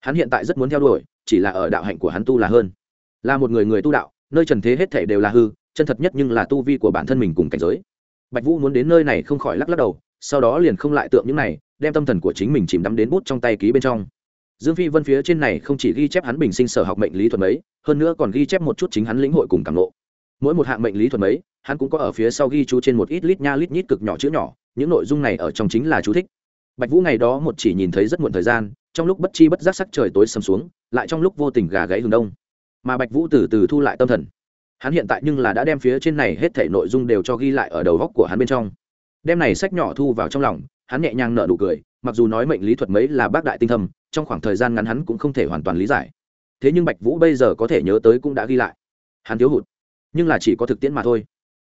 Hắn hiện tại rất muốn theo đuổi, chỉ là ở đạo hạnh của hắn tu là hơn. Là một người người tu đạo, nơi trần thế hết thể đều là hư, chân thật nhất nhưng là tu vi của bản thân mình cùng cảnh giới. Bạch vũ muốn đến nơi này không khỏi lắc lắc đầu, sau đó liền không lại tượng những này, đem tâm thần của chính mình chìm đắm đến bút trong tay ký bên trong. Dương phi vân phía trên này không chỉ ghi chép hắn bình sinh sở học mệnh lý thuật mấy hơn nữa còn ghi chép một chút chính hắn lĩnh hội cùng cảm lộ mỗi một hạng mệnh lý thuật mấy, hắn cũng có ở phía sau ghi chú trên một ít lít nha lít nhít cực nhỏ chữ nhỏ, những nội dung này ở trong chính là chú thích. Bạch vũ ngày đó một chỉ nhìn thấy rất muộn thời gian, trong lúc bất chi bất giác sắc trời tối sầm xuống, lại trong lúc vô tình gà gáy hướng đông. Mà bạch vũ từ từ thu lại tâm thần. Hắn hiện tại nhưng là đã đem phía trên này hết thể nội dung đều cho ghi lại ở đầu góc của hắn bên trong. Đem này sách nhỏ thu vào trong lòng, hắn nhẹ nhàng nở nụ cười, mặc dù nói mệnh lý thuật mấy là bác đại tinh thâm, trong khoảng thời gian ngắn hắn cũng không thể hoàn toàn lý giải thế nhưng bạch vũ bây giờ có thể nhớ tới cũng đã ghi lại. Hắn thiếu hụt, nhưng là chỉ có thực tiễn mà thôi.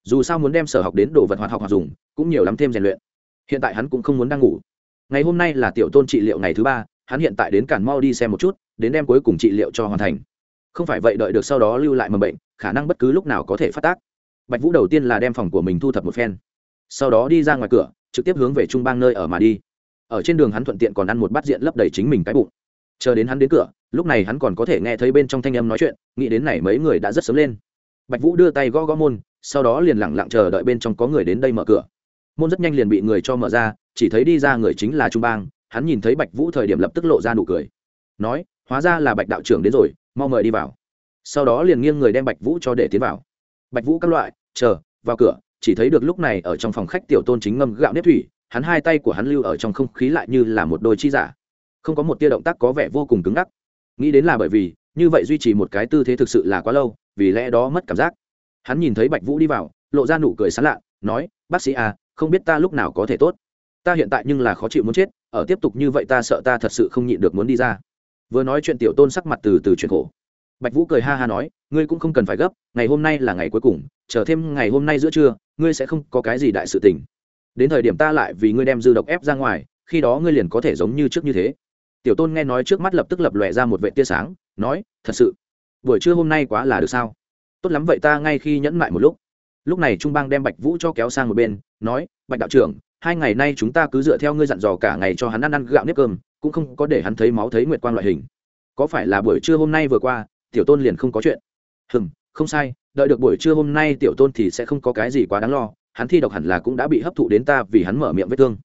Dù sao muốn đem sở học đến đồ vật hoạt học hoặc dùng, cũng nhiều lắm thêm rèn luyện. Hiện tại hắn cũng không muốn đang ngủ. Ngày hôm nay là tiểu tôn trị liệu ngày thứ ba, hắn hiện tại đến cản mau đi xem một chút, đến đem cuối cùng trị liệu cho hoàn thành. Không phải vậy đợi được sau đó lưu lại mầm bệnh, khả năng bất cứ lúc nào có thể phát tác. Bạch vũ đầu tiên là đem phòng của mình thu thập một phen. Sau đó đi ra ngoài cửa, trực tiếp hướng về trung bang nơi ở mà đi. Ở trên đường hắn thuận tiện còn ăn một bát diện lấp đầy chính mình cái bụng chờ đến hắn đến cửa, lúc này hắn còn có thể nghe thấy bên trong thanh âm nói chuyện, nghĩ đến này mấy người đã rất sớm lên. Bạch vũ đưa tay gõ gõ môn, sau đó liền lẳng lặng chờ đợi bên trong có người đến đây mở cửa. Môn rất nhanh liền bị người cho mở ra, chỉ thấy đi ra người chính là trung bang, hắn nhìn thấy bạch vũ thời điểm lập tức lộ ra nụ cười. Nói, hóa ra là bạch đạo trưởng đến rồi, mau mời đi vào. Sau đó liền nghiêng người đem bạch vũ cho để tiến vào. Bạch vũ các loại, chờ, vào cửa, chỉ thấy được lúc này ở trong phòng khách tiểu tôn chính ngâm gạo nếp thủy, hắn hai tay của hắn lưu ở trong không khí lại như là một đôi chi giả không có một tia động tác có vẻ vô cùng cứng ngắc. Nghĩ đến là bởi vì, như vậy duy trì một cái tư thế thực sự là quá lâu, vì lẽ đó mất cảm giác. Hắn nhìn thấy bạch vũ đi vào, lộ ra nụ cười sán lạ, nói, bác sĩ à không biết ta lúc nào có thể tốt. Ta hiện tại nhưng là khó chịu muốn chết, ở tiếp tục như vậy ta sợ ta thật sự không nhịn được muốn đi ra. Vừa nói chuyện tiểu tôn sắc mặt từ từ chuyện khổ. Bạch vũ cười ha ha nói, ngươi cũng không cần phải gấp, ngày hôm nay là ngày cuối cùng, chờ thêm ngày hôm nay giữa trưa, ngươi sẽ không có cái gì đại sự tình. Đến thời điểm ta lại vì ngươi đem dư độc ép ra ngoài, khi đó ngươi liền có thể giống như trước như thế tiểu tôn nghe nói trước mắt lập tức lập lòe ra một vệ tia sáng, nói, thật sự, buổi trưa hôm nay quá là được sao? Tốt lắm vậy ta ngay khi nhẫn mại một lúc. Lúc này trung bang đem bạch vũ cho kéo sang một bên, nói, bạch đạo trưởng, hai ngày nay chúng ta cứ dựa theo ngươi dặn dò cả ngày cho hắn ăn ăn gạo nếp cơm, cũng không có để hắn thấy máu thấy nguyệt quang loại hình. Có phải là buổi trưa hôm nay vừa qua, tiểu tôn liền không có chuyện? Hừm, không sai, đợi được buổi trưa hôm nay tiểu tôn thì sẽ không có cái gì quá đáng lo, hắn thi độc hẳn là cũng đã bị hấp thụ đến ta vì hắn mở miệng vết thương.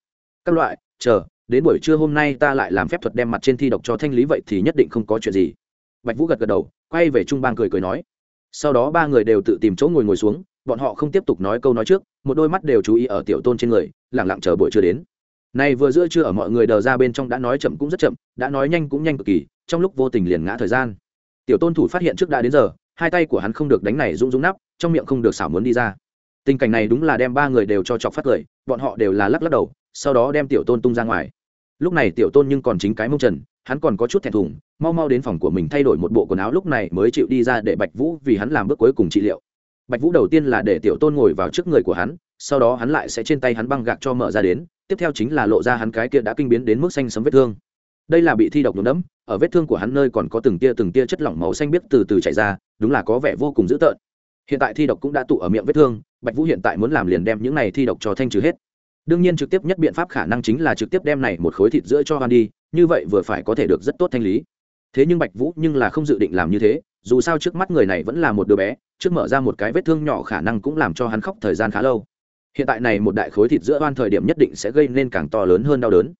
Các loại, chờ đến buổi trưa hôm nay ta lại làm phép thuật đem mặt trên thi độc cho thanh lý vậy thì nhất định không có chuyện gì. Bạch vũ gật gật đầu, quay về trung bang cười cười nói. Sau đó ba người đều tự tìm chỗ ngồi ngồi xuống, bọn họ không tiếp tục nói câu nói trước, một đôi mắt đều chú ý ở tiểu tôn trên người, lẳng lặng chờ buổi trưa đến. Này vừa giữa trưa ở mọi người đờ ra bên trong đã nói chậm cũng rất chậm, đã nói nhanh cũng nhanh cực kỳ, trong lúc vô tình liền ngã thời gian. Tiểu tôn thủ phát hiện trước đã đến giờ, hai tay của hắn không được đánh này rung rung nắp, trong miệng không được xảo muốn đi ra. Tình cảnh này đúng là đem ba người đều cho chọc phát cười, bọn họ đều là lắc lắc đầu, sau đó đem tiểu tôn tung ra ngoài lúc này tiểu tôn nhưng còn chính cái mông trần, hắn còn có chút thẹn thùng, mau mau đến phòng của mình thay đổi một bộ quần áo lúc này mới chịu đi ra để bạch vũ vì hắn làm bước cuối cùng trị liệu. Bạch vũ đầu tiên là để tiểu tôn ngồi vào trước người của hắn, sau đó hắn lại sẽ trên tay hắn băng gạc cho mở ra đến, tiếp theo chính là lộ ra hắn cái kia đã kinh biến đến mức xanh sấm vết thương. Đây là bị thi độc nhuộm đẫm, ở vết thương của hắn nơi còn có từng tia từng tia chất lỏng màu xanh biếc từ từ chảy ra, đúng là có vẻ vô cùng dữ tợn. Hiện tại thi độc cũng đã tụ ở miệng vết thương, bạch vũ hiện tại muốn làm liền đem những này thi độc cho thanh trừ hết đương nhiên trực tiếp nhất biện pháp khả năng chính là trực tiếp đem này một khối thịt giữa cho hoan đi, như vậy vừa phải có thể được rất tốt thanh lý. Thế nhưng bạch vũ nhưng là không dự định làm như thế, dù sao trước mắt người này vẫn là một đứa bé, trước mở ra một cái vết thương nhỏ khả năng cũng làm cho hắn khóc thời gian khá lâu. Hiện tại này một đại khối thịt giữa oan thời điểm nhất định sẽ gây nên càng to lớn hơn đau đớn.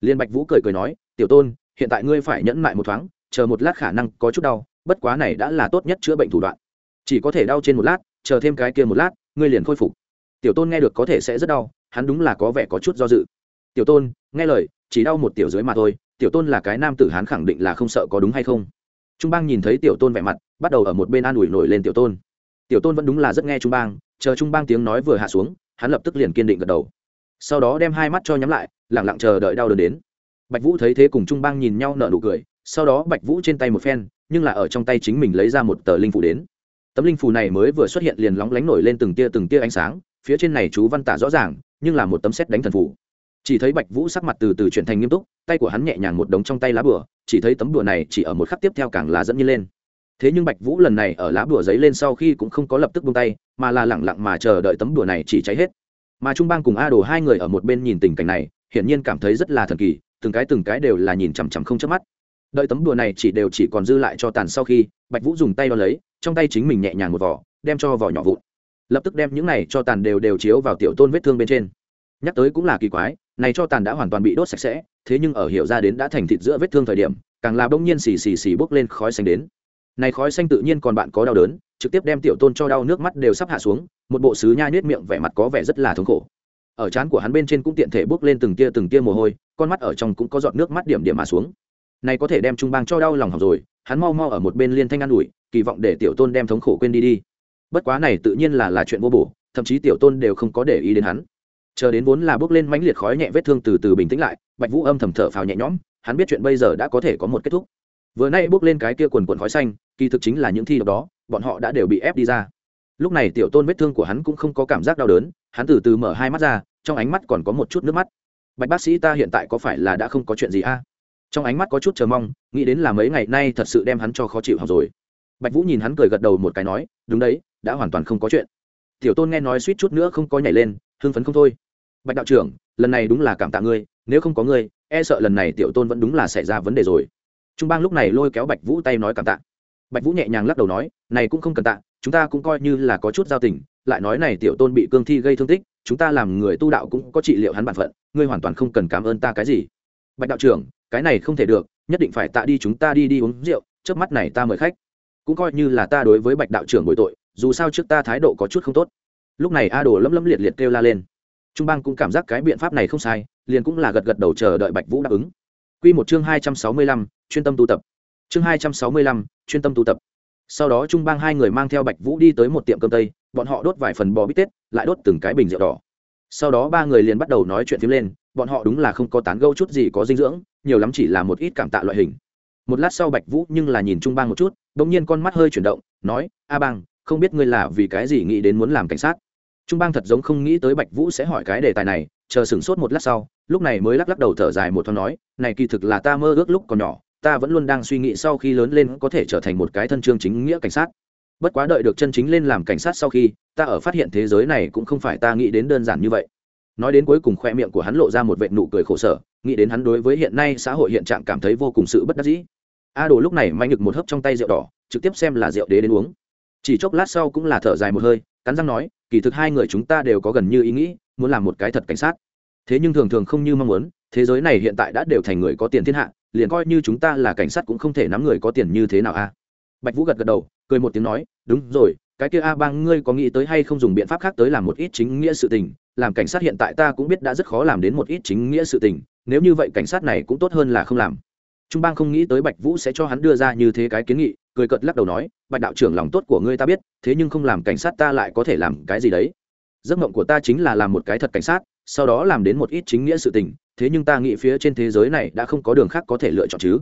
Liên bạch vũ cười cười nói, tiểu tôn, hiện tại ngươi phải nhẫn mại một thoáng, chờ một lát khả năng có chút đau, bất quá này đã là tốt nhất chữa bệnh thủ đoạn. Chỉ có thể đau trên một lát, chờ thêm cái kia một lát, ngươi liền khôi phục. Tiểu tôn nghe được có thể sẽ rất đau hắn đúng là có vẻ có chút do dự. Tiểu tôn, nghe lời, chỉ đau một tiểu dưới mà thôi, tiểu tôn là cái nam tử hắn khẳng định là không sợ có đúng hay không? Trung bang nhìn thấy tiểu tôn vẻ mặt, bắt đầu ở một bên an ủi nổi lên tiểu tôn. Tiểu tôn vẫn đúng là rất nghe trung bang, chờ trung bang tiếng nói vừa hạ xuống, hắn lập tức liền kiên định gật đầu. Sau đó đem hai mắt cho nhắm lại lẳng lặng chờ đợi đau đớn đến. Bạch vũ thấy thế cùng trung bang nhìn nhau nở nụ cười, sau đó bạch vũ trên tay một phen, nhưng là ở trong tay chính mình lấy ra một tờ linh phủ đến. Tấm linh phù này mới vừa xuất hiện liền lóng lánh nổi lên từng tia từng tia ánh sáng, phía trên này chú văn tả rõ ràng nhưng là một tấm xét đánh thần phủ. Chỉ thấy bạch vũ sắc mặt từ từ chuyển thành nghiêm túc, tay của hắn nhẹ nhàng một đống trong tay lá bửa chỉ thấy tấm đùa này chỉ ở một khắc tiếp theo càng là dẫn nhiên lên. Thế nhưng bạch vũ lần này ở lá bùa giấy lên sau khi cũng không có lập tức buông tay, mà là lẳng lặng mà chờ đợi tấm đùa này chỉ cháy hết. Mà trung bang cùng a đồ hai người ở một bên nhìn tình cảnh này, hiển nhiên cảm thấy rất là thần kỳ, từng cái từng cái đều là nhìn chằm chằm không chớp mắt. Đợi tấm đùa này chỉ đều chỉ còn dư lại cho tàn sau khi, bạch vũ dùng tay đo lấy, trong tay chính mình nhẹ nhàng một vỏ, đem cho vỏ nhỏ vụn lập tức đem những này cho tàn đều đều chiếu vào tiểu tôn vết thương bên trên. Nhắc tới cũng là kỳ quái, này cho tàn đã hoàn toàn bị đốt sạch sẽ, thế nhưng ở hiểu ra đến đã thành thịt giữa vết thương thời điểm, càng là bỗng nhiên xì xì xì bốc lên khói xanh đến. Này khói xanh tự nhiên còn bạn có đau đớn, trực tiếp đem tiểu tôn cho đau nước mắt đều sắp hạ xuống, một bộ sứ nha nhếch miệng vẻ mặt có vẻ rất là thống khổ. Ở trán của hắn bên trên cũng tiện thể bước lên từng tia từng tia mồ hôi, con mắt ở trong cũng có giọt nước mắt điểm điểm mà xuống. Này có thể đem trung bang cho đau lòng hỏng rồi, hắn mau mau ở một bên liên thanh an ủi, kỳ vọng để tiểu tôn đem thống khổ quên đi đi bất quá này tự nhiên là là chuyện vô bổ, thậm chí tiểu tôn đều không có để ý đến hắn. Chờ đến vốn là bước lên mãnh liệt khói nhẹ vết thương từ từ bình tĩnh lại, bạch vũ âm thầm thở phào nhẹ nhõm, hắn biết chuyện bây giờ đã có thể có một kết thúc. Vừa nay bước lên cái kia quần quần khói xanh, kỳ thực chính là những thi độc đó, bọn họ đã đều bị ép đi ra. Lúc này tiểu tôn vết thương của hắn cũng không có cảm giác đau đớn, hắn từ từ mở hai mắt ra, trong ánh mắt còn có một chút nước mắt. Bạch bác sĩ ta hiện tại có phải là đã không có chuyện gì a? Trong ánh mắt có chút chờ mong, nghĩ đến là mấy ngày nay thật sự đem hắn cho khó chịu học rồi. Bạch vũ nhìn hắn cười gật đầu một cái nói, đúng đấy đã hoàn toàn không có chuyện. Tiểu tôn nghe nói suýt chút nữa không có nhảy lên, hưng phấn không thôi. Bạch đạo trưởng, lần này đúng là cảm tạ ngươi, nếu không có ngươi e sợ lần này tiểu tôn vẫn đúng là xảy ra vấn đề rồi. Trung bang lúc này lôi kéo bạch vũ tay nói cảm tạ. Bạch vũ nhẹ nhàng lắc đầu nói, này cũng không cần tạ, chúng ta cũng coi như là có chút giao tình, lại nói này tiểu tôn bị cương thi gây thương tích, chúng ta làm người tu đạo cũng có trị liệu hắn bản phận, ngươi hoàn toàn không cần cảm ơn ta cái gì. Bạch đạo trưởng, cái này không thể được, nhất định phải tạ đi chúng ta đi đi uống rượu, trước mắt này ta mời khách. Cũng coi như là ta đối với bạch đạo trưởng bội tội dù sao trước ta thái độ có chút không tốt. Lúc này a đồ lấm lấm liệt liệt kêu la lên. Trung bang cũng cảm giác cái biện pháp này không sai, liền cũng là gật gật đầu chờ đợi bạch vũ đáp ứng. Q một chương hai trăm sáu mươi lăm, chuyên tâm tu tập. Chương hai trăm sáu mươi lăm, chuyên tâm tu tập. Sau đó trung bang hai người mang theo bạch vũ đi tới một tiệm cơm tây, bọn họ đốt vài phần bò bít tết, lại đốt từng cái bình rượu đỏ. Sau đó ba người liền bắt đầu nói chuyện phím lên, bọn họ đúng là không có tán gâu chút gì có dinh dưỡng, nhiều lắm chỉ là một ít cảm tạ loại hình. Một lát sau bạch vũ nhưng là nhìn trung bang một chút đ ỗ n g nhiên con mắt hơi chuyển động, nói, a bang không biết ngươi là vì cái gì nghĩ đến muốn làm cảnh sát. Trung bang thật giống không nghĩ tới bạch vũ sẽ hỏi cái đề tài này, chờ sửng sốt một lát sau, lúc này mới lắc lắc đầu thở dài một thoáng nói, này kỳ thực là ta mơ ước lúc còn nhỏ, ta vẫn luôn đang suy nghĩ sau khi lớn lên có thể trở thành một cái thân chương chính nghĩa cảnh sát. Bất quá đợi được chân chính lên làm cảnh sát sau khi, ta ở phát hiện thế giới này cũng không phải ta nghĩ đến đơn giản như vậy. Nói đến cuối cùng khoe miệng của hắn lộ ra một vệ nụ cười khổ sở, nghĩ đến hắn đối với hiện nay xã hội hiện trạng cảm thấy vô cùng sự bất đắc dĩ. A đồ lúc này manh ngực một hớp trong tay rượu đỏ, trực tiếp xem là rượu đế đến uống chỉ chốc lát sau cũng là thở dài một hơi, cắn răng nói, kỳ thực hai người chúng ta đều có gần như ý nghĩ, muốn làm một cái thật cảnh sát. Thế nhưng thường thường không như mong muốn, thế giới này hiện tại đã đều thành người có tiền thiên hạ, liền coi như chúng ta là cảnh sát cũng không thể nắm người có tiền như thế nào a bạch vũ gật gật đầu, cười một tiếng nói, đúng rồi, cái kia a bang, ngươi có nghĩ tới hay không dùng biện pháp khác tới làm một ít chính nghĩa sự tình? Làm cảnh sát hiện tại ta cũng biết đã rất khó làm đến một ít chính nghĩa sự tình, nếu như vậy cảnh sát này cũng tốt hơn là không làm. Trung bang không nghĩ tới bạch vũ sẽ cho hắn đưa ra như thế cái kiến nghị cười cợt lắc đầu nói, bạch đạo trưởng lòng tốt của ngươi ta biết, thế nhưng không làm cảnh sát ta lại có thể làm cái gì đấy? Giấc mộng của ta chính là làm một cái thật cảnh sát, sau đó làm đến một ít chính nghĩa sự tình, thế nhưng ta nghĩ phía trên thế giới này đã không có đường khác có thể lựa chọn chứ.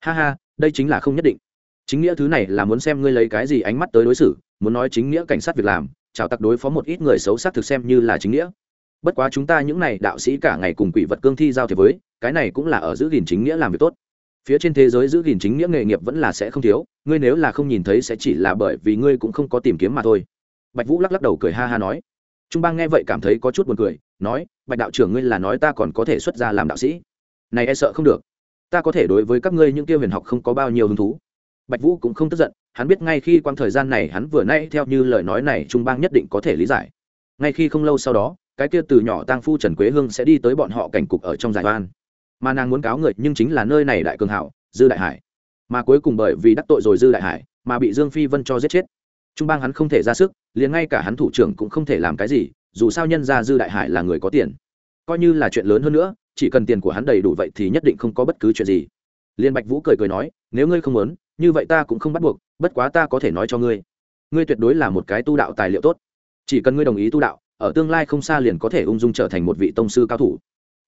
Ha ha, đây chính là không nhất định. Chính nghĩa thứ này là muốn xem ngươi lấy cái gì ánh mắt tới đối xử, muốn nói chính nghĩa cảnh sát việc làm, chào tặc đối phó một ít người xấu xác thực xem như là chính nghĩa. Bất quá chúng ta những này đạo sĩ cả ngày cùng quỷ vật cương thi giao thiệp với, cái này cũng là ở giữ gìn chính nghĩa làm việc tốt. Phía trên thế giới giữ gìn chính nghĩa nghề nghiệp vẫn là sẽ không thiếu ngươi nếu là không nhìn thấy sẽ chỉ là bởi vì ngươi cũng không có tìm kiếm mà thôi. Bạch vũ lắc lắc đầu cười ha ha nói. Trung bang nghe vậy cảm thấy có chút buồn cười, nói, bạch đạo trưởng ngươi là nói ta còn có thể xuất ra làm đạo sĩ. Này e sợ không được. Ta có thể đối với các ngươi những kia huyền học không có bao nhiêu hứng thú. Bạch vũ cũng không tức giận, hắn biết ngay khi quang thời gian này hắn vừa nay theo như lời nói này trung bang nhất định có thể lý giải. Ngay khi không lâu sau đó, cái kia từ nhỏ tang phu trần quế hương sẽ đi tới bọn họ cảnh cục ở trong giải oan. Mà nàng muốn cáo người nhưng chính là nơi này đại cường hảo, dư đại hải mà cuối cùng bởi vì đắc tội rồi dư đại hải mà bị dương phi vân cho giết chết. Trung bang hắn không thể ra sức, liền ngay cả hắn thủ trưởng cũng không thể làm cái gì, dù sao nhân ra dư đại hải là người có tiền. Coi như là chuyện lớn hơn nữa, chỉ cần tiền của hắn đầy đủ vậy thì nhất định không có bất cứ chuyện gì. Liên bạch vũ cười cười nói, nếu ngươi không muốn, như vậy ta cũng không bắt buộc, bất quá ta có thể nói cho ngươi. Ngươi tuyệt đối là một cái tu đạo tài liệu tốt. Chỉ cần ngươi đồng ý tu đạo, ở tương lai không xa liền có thể ung dung trở thành một vị tông sư cao thủ.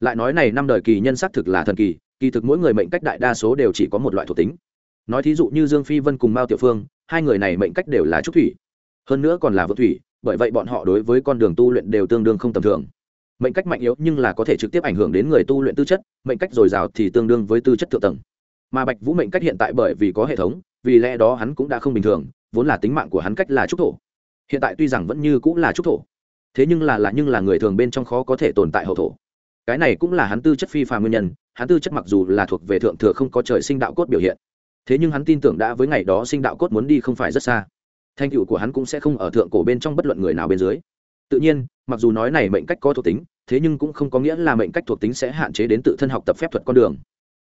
Lại nói này năm đời kỳ nhân xác thực là thần kỳ kỳ thực mỗi người mệnh cách đại đa số đều chỉ có một loại thuộc tính. Nói thí dụ như dương phi vân cùng mao tiểu phương, hai người này mệnh cách đều là trúc thủy. Hơn nữa còn là vượt thủy, bởi vậy bọn họ đối với con đường tu luyện đều tương đương không tầm thường. Mệnh cách mạnh yếu nhưng là có thể trực tiếp ảnh hưởng đến người tu luyện tư chất, mệnh cách dồi dào thì tương đương với tư chất thượng tầng. Mà bạch vũ mệnh cách hiện tại bởi vì có hệ thống, vì lẽ đó hắn cũng đã không bình thường, vốn là tính mạng của hắn cách là trúc thổ. Hiện tại tuy rằng vẫn như cũng là trúc thổ, thế nhưng là là nhưng là người thường bên trong khó có thể tồn tại hậu thổ cái này cũng là hắn tư chất phi phàm nguyên nhân, hắn tư chất mặc dù là thuộc về thượng thừa không có trời sinh đạo cốt biểu hiện, thế nhưng hắn tin tưởng đã với ngày đó sinh đạo cốt muốn đi không phải rất xa. Thanh cựu của hắn cũng sẽ không ở thượng cổ bên trong bất luận người nào bên dưới. Tự nhiên, mặc dù nói này mệnh cách có thuộc tính, thế nhưng cũng không có nghĩa là mệnh cách thuộc tính sẽ hạn chế đến tự thân học tập phép thuật con đường.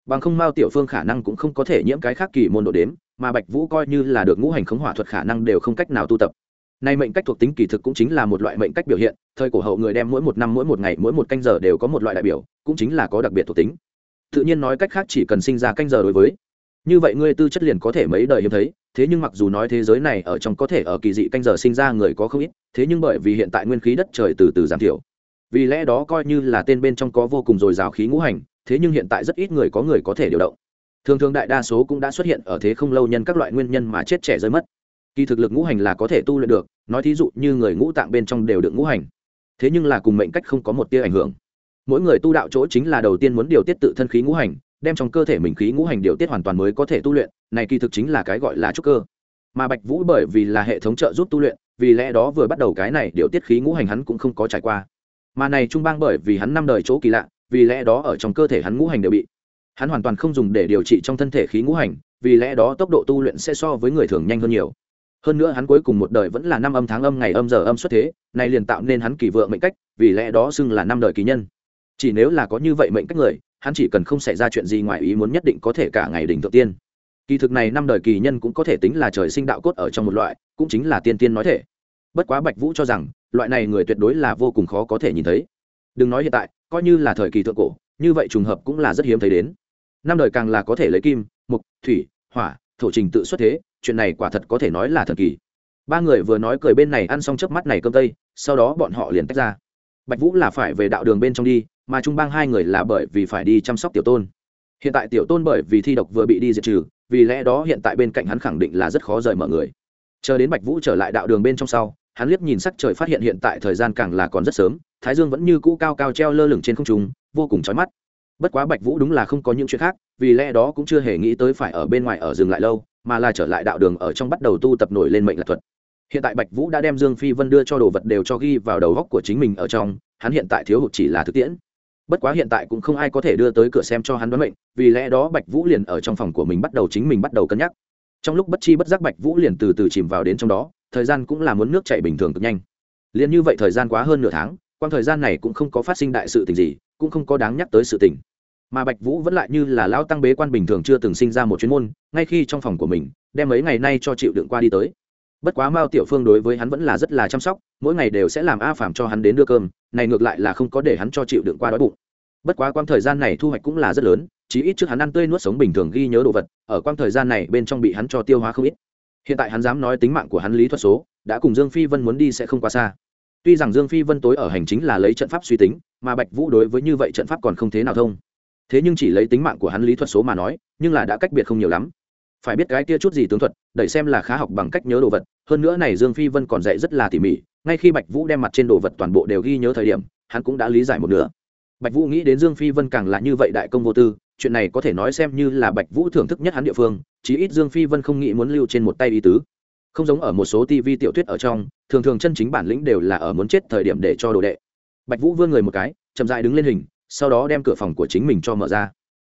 Bằng không mao tiểu phương khả năng cũng không có thể nhiễm cái khác kỳ môn độ đếm, mà bạch vũ coi như là được ngũ hành khống hỏa thuật khả năng đều không cách nào tu tập. Nay mệnh cách thuộc tính kỳ thực cũng chính là một loại mệnh cách biểu hiện, thời cổ hậu người đem mỗi một năm mỗi một ngày mỗi một canh giờ đều có một loại đại biểu, cũng chính là có đặc biệt thuộc tính. Tự nhiên nói cách khác chỉ cần sinh ra canh giờ đối với. Như vậy ngươi tư chất liền có thể mấy đời hiếm thấy, thế nhưng mặc dù nói thế giới này ở trong có thể ở kỳ dị canh giờ sinh ra người có không ít thế nhưng bởi vì hiện tại nguyên khí đất trời từ từ giảm thiểu vì lẽ đó coi như là tên bên trong có vô cùng dồi dào khí ngũ hành thế nhưng hiện tại rất ít người có người có thể điều động thường thường đại đa số cũng đã xuất hiện ở thế không lâu nhân các loại nguyên nhân mà chết trẻ rơi mất kỳ thực lực ngũ hành là có thể tu luyện được, nói thí dụ như người ngũ tạng bên trong đều được ngũ hành. Thế nhưng là cùng mệnh cách không có một tia ảnh hưởng. Mỗi người tu đạo chỗ chính là đầu tiên muốn điều tiết tự thân khí ngũ hành, đem trong cơ thể mình khí ngũ hành điều tiết hoàn toàn mới có thể tu luyện, này kỳ thực chính là cái gọi là trúc cơ. Mà bạch vũ bởi vì là hệ thống trợ giúp tu luyện, vì lẽ đó vừa bắt đầu cái này điều tiết khí ngũ hành hắn cũng không có trải qua. Mà này trung bang bởi vì hắn năm đời chỗ kỳ lạ, vì lẽ đó ở trong cơ thể hắn ngũ hành đều bị. Hắn hoàn toàn không dùng để điều trị trong thân thể khí ngũ hành, vì lẽ đó tốc độ tu luyện sẽ so với người thường nhanh hơn nhiều hơn nữa hắn cuối cùng một đời vẫn là năm âm tháng âm ngày âm giờ âm xuất thế này liền tạo nên hắn kỳ vượng mệnh cách, vì lẽ đó xưng là năm đời kỳ nhân. Chỉ nếu là có như vậy mệnh cách người, hắn chỉ cần không xảy ra chuyện gì ngoài ý muốn nhất định có thể cả ngày đỉnh thượng tiên. Kỳ thực này năm đời kỳ nhân cũng có thể tính là trời sinh đạo cốt ở trong một loại, cũng chính là tiên tiên nói thể. Bất quá bạch vũ cho rằng, loại này người tuyệt đối là vô cùng khó có thể nhìn thấy. Đừng nói hiện tại, coi như là thời kỳ thượng cổ, như vậy trùng hợp cũng là rất hiếm thấy đến. Năm đời càng là có thể lấy kim, mục, thủy, hỏa, thổ trình tự xuất thế chuyện này quả thật có thể nói là thần kỳ. Ba người vừa nói cười bên này ăn xong chớp mắt này cơm tây, sau đó bọn họ liền tách ra. Bạch vũ là phải về đạo đường bên trong đi, mà trung bang hai người là bởi vì phải đi chăm sóc tiểu tôn. Hiện tại tiểu tôn bởi vì thi độc vừa bị đi diệt trừ, vì lẽ đó hiện tại bên cạnh hắn khẳng định là rất khó rời mở người. Chờ đến bạch vũ trở lại đạo đường bên trong sau, hắn liếc nhìn sắc trời phát hiện hiện tại thời gian càng là còn rất sớm, thái dương vẫn như cũ cao cao treo lơ lửng trên không trung, vô cùng chói mắt. Bất quá bạch vũ đúng là không có những chuyện khác, vì lẽ đó cũng chưa hề nghĩ tới phải ở bên ngoài ở dừng lại lâu mà là trở lại đạo đường ở trong bắt đầu tu tập nổi lên mệnh lạc thuật. Hiện tại bạch vũ đã đem dương phi vân đưa cho đồ vật đều cho ghi vào đầu góc của chính mình ở trong, hắn hiện tại thiếu hụt chỉ là thực tiễn. Bất quá hiện tại cũng không ai có thể đưa tới cửa xem cho hắn đoán mệnh, vì lẽ đó bạch vũ liền ở trong phòng của mình bắt đầu chính mình bắt đầu cân nhắc. Trong lúc bất chi bất giác bạch vũ liền từ từ chìm vào đến trong đó, thời gian cũng là muốn nước chảy bình thường cực nhanh. Liền như vậy thời gian quá hơn nửa tháng quan thời gian này cũng không có phát sinh đại sự tình gì, cũng không có đáng nhắc tới sự tình mà bạch vũ vẫn lại như là lao tăng bế quan bình thường chưa từng sinh ra một chuyên môn, ngay khi trong phòng của mình, đem mấy ngày nay cho chịu đựng qua đi tới. Bất quá mao tiểu phương đối với hắn vẫn là rất là chăm sóc, mỗi ngày đều sẽ làm a phàm cho hắn đến đưa cơm, này ngược lại là không có để hắn cho chịu đựng qua đói bụng. Bất quá quang thời gian này thu hoạch cũng là rất lớn, chí ít trước hắn ăn tươi nuốt sống bình thường ghi nhớ đồ vật, ở quang thời gian này bên trong bị hắn cho tiêu hóa không ít. Hiện tại hắn dám nói tính mạng của hắn lý thuật số, đã cùng dương phi vân muốn đi sẽ không quá xa. Tuy rằng dương phi vân tối ở hành chính là lấy trận pháp suy tính, mà bạch vũ đối với như vậy trận pháp còn không thế nào thông thế nhưng chỉ lấy tính mạng của hắn lý thuật số mà nói, nhưng là đã cách biệt không nhiều lắm. Phải biết cái kia chút gì tướng thuật, đẩy xem là khá học bằng cách nhớ đồ vật, hơn nữa này dương phi vân còn dạy rất là tỉ mỉ, ngay khi bạch vũ đem mặt trên đồ vật toàn bộ đều ghi nhớ thời điểm, hắn cũng đã lý giải một nửa. Bạch vũ nghĩ đến dương phi vân càng là như vậy đại công vô tư, chuyện này có thể nói xem như là bạch vũ thưởng thức nhất hắn địa phương, chí ít dương phi vân không nghĩ muốn lưu trên một tay ý tứ. Không giống ở một số tv tiểu thuyết ở trong, thường thường chân chính bản lĩnh đều là ở muốn chết thời điểm để cho đồ đệ. Bạch vũ vươn người một cái, chậm dại đứng lên hình sau đó đem cửa phòng của chính mình cho mở ra.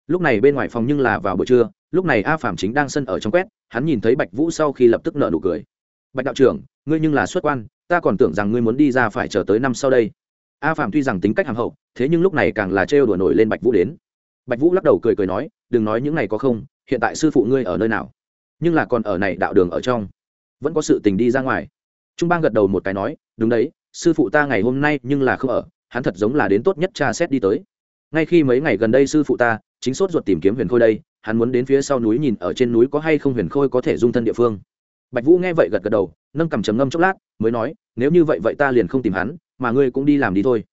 Lúc này bên ngoài phòng nhưng là vào buổi trưa, lúc này a phạm chính đang sân ở trong quét, hắn nhìn thấy bạch vũ sau khi lập tức nợ nụ cười. Bạch đạo trưởng, ngươi nhưng là xuất quan, ta còn tưởng rằng ngươi muốn đi ra phải chờ tới năm sau đây. A phạm tuy rằng tính cách hàng hậu, thế nhưng lúc này càng là trêu đùa nổi lên bạch vũ đến. Bạch vũ lắc đầu cười cười nói, đừng nói những này có không, hiện tại sư phụ ngươi ở nơi nào? Nhưng là còn ở này đạo đường ở trong. Vẫn có sự tình đi ra ngoài. Trung bang gật đầu một cái nói, đúng đấy, sư phụ ta ngày hôm nay nhưng là không ở hắn thật giống là đến tốt nhất cha xét đi tới. Ngay khi mấy ngày gần đây sư phụ ta, chính sốt ruột tìm kiếm huyền khôi đây, hắn muốn đến phía sau núi nhìn ở trên núi có hay không huyền khôi có thể dung thân địa phương. Bạch vũ nghe vậy gật gật đầu, nâng cầm trầm ngâm chốc lát, mới nói, nếu như vậy vậy ta liền không tìm hắn, mà ngươi cũng đi làm đi thôi.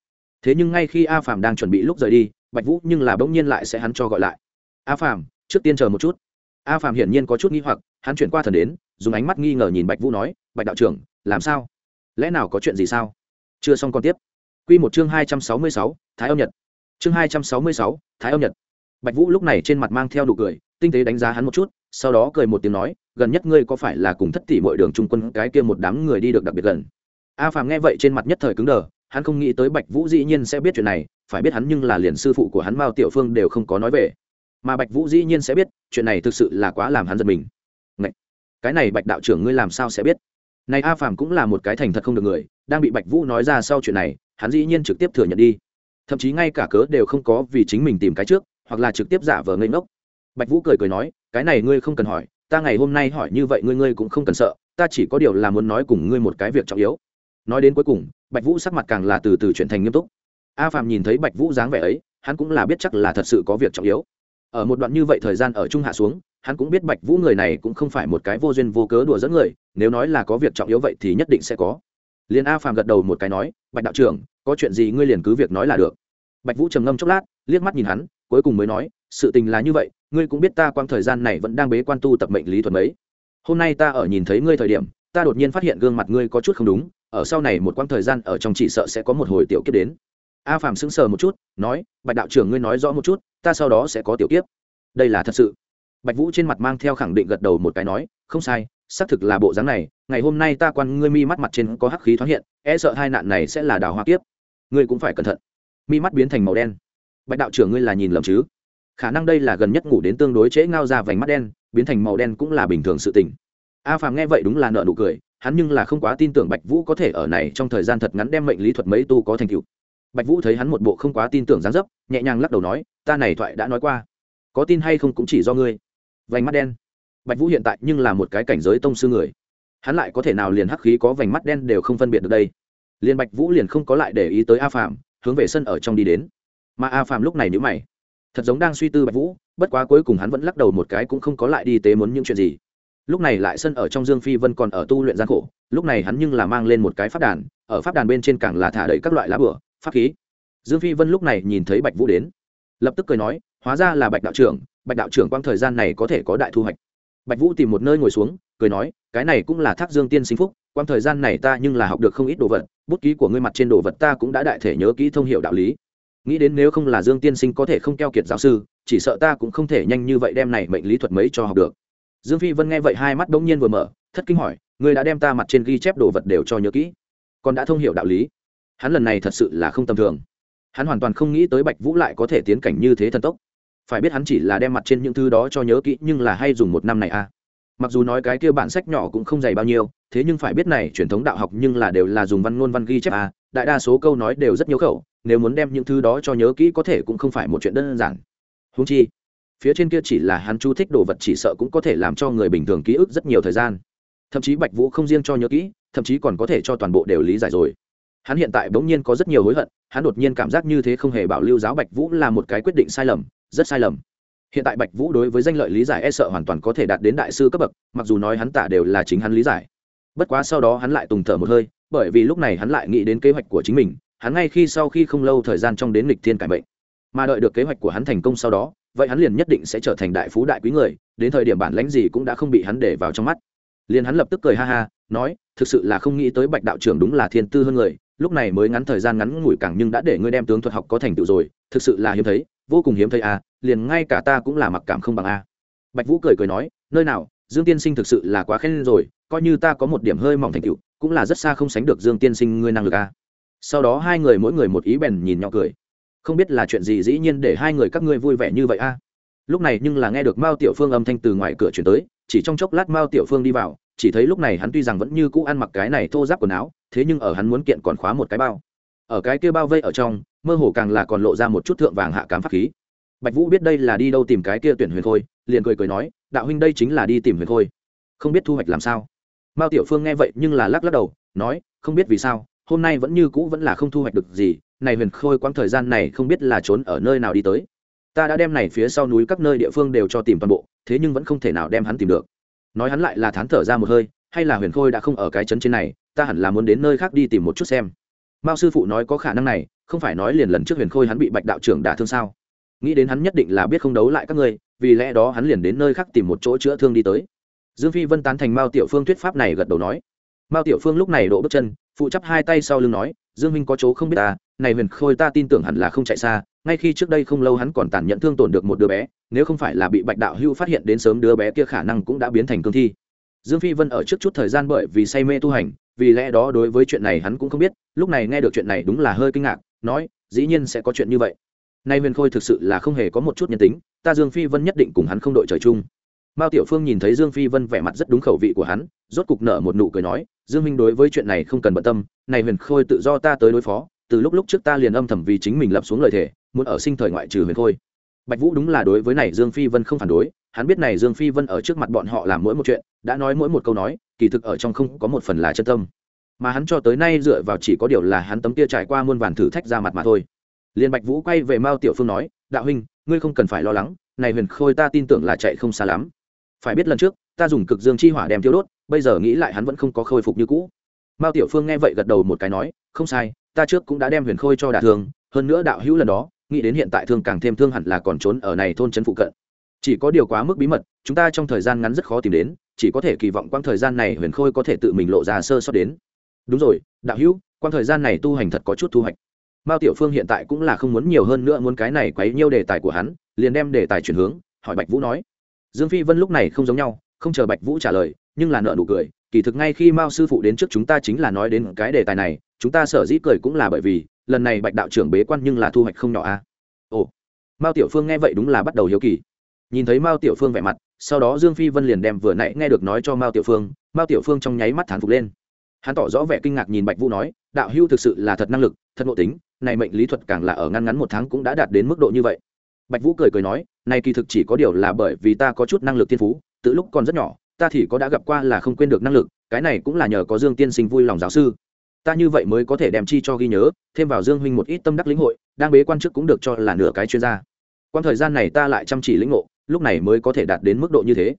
Thế nhưng ngay khi a phàm đang chuẩn bị lúc rời đi, bạch vũ nhưng là bỗng nhiên lại sẽ hắn cho gọi lại. A phàm, trước tiên chờ một chút. A phàm hiển nhiên có chút nghi hoặc, hắn chuyển qua thần đến, dùng ánh mắt nghi ngờ nhìn bạch vũ nói, bạch đạo trưởng, làm sao? Lẽ nào có chuyện gì sao? Chưa xong còn tiếp. Quy một chương hai trăm sáu mươi sáu, thái âm nhật. Chương hai trăm sáu mươi sáu, thái âm nhật. Bạch vũ lúc này trên mặt mang theo nụ cười, tinh tế đánh giá hắn một chút, sau đó cười một tiếng nói, gần nhất ngươi có phải là cùng thất tỷ muội đường trung quân cái kia một đám người đi được đặc biệt gần? A phàm nghe vậy trên mặt nhất thời cứng đờ, hắn không nghĩ tới bạch vũ dĩ nhiên sẽ biết chuyện này, phải biết hắn nhưng là liền sư phụ của hắn mao tiểu phương đều không có nói về. Mà bạch vũ dĩ nhiên sẽ biết, chuyện này thực sự là quá làm hắn giật mình. Ngậy! cái này bạch đạo trưởng ngươi làm sao sẽ biết? Này a phàm cũng là một cái thành thật không được người, đang bị bạch vũ nói ra sau chuyện này hắn dĩ nhiên trực tiếp thừa nhận đi. Thậm chí ngay cả cớ đều không có vì chính mình tìm cái trước, hoặc là trực tiếp giả vờ ngây ngốc. Bạch vũ cười cười nói, cái này ngươi không cần hỏi, ta ngày hôm nay hỏi như vậy ngươi ngươi cũng không cần sợ, ta chỉ có điều là muốn nói cùng ngươi một cái việc trọng yếu. Nói đến cuối cùng, bạch vũ sắc mặt càng là từ từ chuyển thành nghiêm túc. A phạm nhìn thấy bạch vũ dáng vẻ ấy, hắn cũng là biết chắc là thật sự có việc trọng yếu. Ở một đoạn như vậy thời gian ở trung hạ xuống, hắn cũng biết bạch vũ người này cũng không phải một cái vô duyên vô cớ đùa dẫn người, nếu nói là có việc trọng yếu vậy thì nhất định sẽ có liền a phàm gật đầu một cái nói, bạch đạo trưởng, có chuyện gì ngươi liền cứ việc nói là được. Bạch vũ trầm ngâm chốc lát, liếc mắt nhìn hắn, cuối cùng mới nói, sự tình là như vậy, ngươi cũng biết ta quang thời gian này vẫn đang bế quan tu tập mệnh lý thuật mấy. Hôm nay ta ở nhìn thấy ngươi thời điểm, ta đột nhiên phát hiện gương mặt ngươi có chút không đúng, ở sau này một quãng thời gian ở trong chỉ sợ sẽ có một hồi tiểu kiếp đến. A phàm sững sờ một chút, nói, bạch đạo trưởng ngươi nói rõ một chút, ta sau đó sẽ có tiểu kiếp. Đây là thật sự. Bạch vũ trên mặt mang theo khẳng định gật đầu một cái nói, không sai, xác thực là bộ dáng này ngày hôm nay ta quan ngươi mi mắt mặt trên có hắc khí thoáng hiện e sợ hai nạn này sẽ là đào hoa kiếp. Ngươi cũng phải cẩn thận. Mi mắt biến thành màu đen. Bạch đạo trưởng ngươi là nhìn lầm chứ? Khả năng đây là gần nhất ngủ đến tương đối trễ ngao ra vành mắt đen, biến thành màu đen cũng là bình thường sự tình. A phàm nghe vậy đúng là nợ nụ cười, hắn nhưng là không quá tin tưởng bạch vũ có thể ở này trong thời gian thật ngắn đem mệnh lý thuật mấy tu có thành tựu. Bạch vũ thấy hắn một bộ không quá tin tưởng dáng dấp, nhẹ nhàng lắc đầu nói, ta này thoại đã nói qua. Có tin hay không cũng chỉ do ngươi. Vành mắt đen. Bạch vũ hiện tại nhưng là một cái cảnh giới tông sư người hắn lại có thể nào liền hắc khí có vành mắt đen đều không phân biệt được đây? Liền bạch vũ liền không có lại để ý tới a phạm hướng về sân ở trong đi đến. Mà a phạm lúc này nhữ mày, thật giống đang suy tư bạch vũ, bất quá cuối cùng hắn vẫn lắc đầu một cái cũng không có lại đi tế muốn những chuyện gì. Lúc này lại sân ở trong dương phi vân còn ở tu luyện gian khổ, lúc này hắn nhưng là mang lên một cái pháp đàn, ở pháp đàn bên trên càng là thả đầy các loại lá bửa pháp khí. Dương phi vân lúc này nhìn thấy bạch vũ đến, lập tức cười nói, hóa ra là bạch đạo trưởng, bạch đạo trưởng quang thời gian này có thể có đại thu hoạch. Bạch vũ tìm một nơi ngồi xuống cười nói, cái này cũng là thác dương tiên sinh phúc quang thời gian này ta nhưng là học được không ít đồ vật, bút ký của ngươi mặt trên đồ vật ta cũng đã đại thể nhớ kỹ thông hiệu đạo lý. Nghĩ đến nếu không là dương tiên sinh có thể không keo kiệt giáo sư, chỉ sợ ta cũng không thể nhanh như vậy đem này mệnh lý thuật mấy cho học được. Dương phi vân nghe vậy hai mắt bỗng nhiên vừa mở, thất kinh hỏi, ngươi đã đem ta mặt trên ghi chép đồ vật đều cho nhớ kỹ? Còn đã thông hiểu đạo lý? Hắn lần này thật sự là không tầm thường. Hắn hoàn toàn không nghĩ tới bạch vũ lại có thể tiến cảnh như thế thần tốc. Phải biết hắn chỉ là đem mặt trên những thứ đó cho nhớ kỹ nhưng là hay dùng một năm này à? Mặc dù nói cái kia bản sách nhỏ cũng không dày bao nhiêu, thế nhưng phải biết này, truyền thống đạo học nhưng là đều là dùng văn ngôn văn ghi chép à đại đa số câu nói đều rất nhiều khẩu, nếu muốn đem những thứ đó cho nhớ kỹ có thể cũng không phải một chuyện đơn giản. Húng chi, phía trên kia chỉ là hắn chú thích đồ vật chỉ sợ cũng có thể làm cho người bình thường ký ức rất nhiều thời gian. Thậm chí bạch vũ không riêng cho nhớ kỹ, thậm chí còn có thể cho toàn bộ đều lý giải rồi. Hắn hiện tại bỗng nhiên có rất nhiều hối hận, hắn đột nhiên cảm giác như thế không hề bảo lưu giáo bạch vũ là một cái quyết định sai lầm, rất sai lầm hiện tại bạch vũ đối với danh lợi lý giải e sợ hoàn toàn có thể đạt đến đại sư cấp bậc, mặc dù nói hắn tả đều là chính hắn lý giải. Bất quá sau đó hắn lại tùng thở một hơi, bởi vì lúc này hắn lại nghĩ đến kế hoạch của chính mình, hắn ngay khi sau khi không lâu thời gian trong đến lịch thiên cải mệnh, mà đợi được kế hoạch của hắn thành công sau đó, vậy hắn liền nhất định sẽ trở thành đại phú đại quý người, đến thời điểm bản lãnh gì cũng đã không bị hắn để vào trong mắt. Liền hắn lập tức cười ha ha, nói, thực sự là không nghĩ tới bạch đạo trưởng đúng là thiên tư hơn người, lúc này mới ngắn thời gian ngắn ngủi càng nhưng đã để ngươi đem tướng thuật học có thành tựu rồi, thực sự là hiếm thấy vô cùng hiếm thấy à liền ngay cả ta cũng là mặc cảm không bằng a bạch vũ cười cười nói, nơi nào, dương tiên sinh thực sự là quá khen rồi, coi như ta có một điểm hơi mỏng thành tựu, cũng là rất xa không sánh được dương tiên sinh ngươi năng lực a sau đó hai người mỗi người một ý bèn nhìn nhỏ cười. Không biết là chuyện gì dĩ nhiên để hai người các ngươi vui vẻ như vậy a lúc này nhưng là nghe được mao tiểu phương âm thanh từ ngoài cửa chuyển tới, chỉ trong chốc lát mao tiểu phương đi vào, chỉ thấy lúc này hắn tuy rằng vẫn như cũ ăn mặc cái này thô giáp quần áo, thế nhưng ở hắn muốn kiện còn khóa một cái bao ở cái kia bao vây ở trong, mơ hồ càng là còn lộ ra một chút thượng vàng hạ cám pháp khí. Bạch vũ biết đây là đi đâu tìm cái kia tuyển huyền khôi, liền cười cười nói, đạo huynh đây chính là đi tìm huyền khôi. Không biết thu hoạch làm sao? Mao tiểu phương nghe vậy nhưng là lắc lắc đầu, nói, không biết vì sao, hôm nay vẫn như cũ vẫn là không thu hoạch được gì, này huyền khôi quãng thời gian này không biết là trốn ở nơi nào đi tới. Ta đã đem này phía sau núi các nơi địa phương đều cho tìm toàn bộ, thế nhưng vẫn không thể nào đem hắn tìm được. Nói hắn lại là thán thở ra một hơi, hay là huyền khôi đã không ở cái trấn trên này, ta hẳn là muốn đến nơi khác đi tìm một chút xem mao sư phụ nói có khả năng này, không phải nói liền lần trước huyền khôi hắn bị bạch đạo trưởng đả thương sao? Nghĩ đến hắn nhất định là biết không đấu lại các ngươi, vì lẽ đó hắn liền đến nơi khác tìm một chỗ chữa thương đi tới. Dương phi vân tán thành mao tiểu phương thuyết pháp này gật đầu nói. Mao tiểu phương lúc này đổ bước chân, phụ chắp hai tay sau lưng nói, dương minh có chỗ không biết ta, này huyền khôi ta tin tưởng hẳn là không chạy xa, ngay khi trước đây không lâu hắn còn tàn nhẫn thương tổn được một đứa bé, nếu không phải là bị bạch đạo hưu phát hiện đến sớm đứa bé kia khả năng cũng đã biến thành cương thi. Dương phi vân ở trước chút thời gian bởi vì say mê tu hành vì lẽ đó đối với chuyện này hắn cũng không biết, lúc này nghe được chuyện này đúng là hơi kinh ngạc, nói, dĩ nhiên sẽ có chuyện như vậy. Nay huyền khôi thực sự là không hề có một chút nhân tính, ta dương phi vân nhất định cùng hắn không đội trời chung. Mao tiểu phương nhìn thấy dương phi vân vẻ mặt rất đúng khẩu vị của hắn, rốt cục nở một nụ cười nói, dương minh đối với chuyện này không cần bận tâm, này huyền khôi tự do ta tới đối phó, từ lúc lúc trước ta liền âm thầm vì chính mình lập xuống lời thề, muốn ở sinh thời ngoại trừ huyền khôi. Bạch vũ đúng là đối với này dương phi vân không phản đối hắn biết này dương phi vân ở trước mặt bọn họ làm mỗi một chuyện, đã nói mỗi một câu nói, kỳ thực ở trong không có một phần là chân tâm. Mà hắn cho tới nay dựa vào chỉ có điều là hắn tấm kia trải qua muôn vàn thử thách ra mặt mà thôi. Liên bạch vũ quay về mao tiểu phương nói, đạo huynh, ngươi không cần phải lo lắng, này huyền khôi ta tin tưởng là chạy không xa lắm. Phải biết lần trước, ta dùng cực dương chi hỏa đem tiêu đốt, bây giờ nghĩ lại hắn vẫn không có khôi phục như cũ. Mao tiểu phương nghe vậy gật đầu một cái nói, không sai, ta trước cũng đã đem huyền khôi cho đả thương, hơn nữa đạo hữu lần đó, nghĩ đến hiện tại thương càng thêm thương hẳn là còn trốn ở này thôn trấn phụ cận chỉ có điều quá mức bí mật, chúng ta trong thời gian ngắn rất khó tìm đến, chỉ có thể kỳ vọng quang thời gian này huyền khôi có thể tự mình lộ ra sơ sót đến. Đúng rồi, đạo hữu quang thời gian này tu hành thật có chút thu hoạch. Mao tiểu phương hiện tại cũng là không muốn nhiều hơn nữa muốn cái này quấy nhiêu đề tài của hắn, liền đem đề tài chuyển hướng, hỏi bạch vũ nói. Dương phi vân lúc này không giống nhau, không chờ bạch vũ trả lời, nhưng là nợ nụ cười, kỳ thực ngay khi mao sư phụ đến trước chúng ta chính là nói đến cái đề tài này, chúng ta sở dĩ cười cũng là bởi vì, lần này bạch đạo trưởng bế quan nhưng là thu hoạch không nhỏ a. Ồ. Mao tiểu phương nghe vậy đúng là bắt đầu hiếu kỳ nhìn thấy mao tiểu phương vẻ mặt, sau đó dương phi vân liền đem vừa nãy nghe được nói cho mao tiểu phương, mao tiểu phương trong nháy mắt thán phục lên. Hắn tỏ rõ vẻ kinh ngạc nhìn bạch vũ nói, đạo hưu thực sự là thật năng lực, thật ngộ tính, này mệnh lý thuật càng là ở ngăn ngắn một tháng cũng đã đạt đến mức độ như vậy. Bạch vũ cười cười nói, này kỳ thực chỉ có điều là bởi vì ta có chút năng lực thiên phú, từ lúc còn rất nhỏ, ta thì có đã gặp qua là không quên được năng lực, cái này cũng là nhờ có dương tiên sinh vui lòng giáo sư. Ta như vậy mới có thể đem chi cho ghi nhớ, thêm vào dương huynh một ít tâm đắc lĩnh hội, đang bế quan chức cũng được cho là nửa cái chuyên gia. Quan thời gian này ta lại chăm chỉ lĩnh ngộ lúc này mới có thể đạt đến mức độ như thế.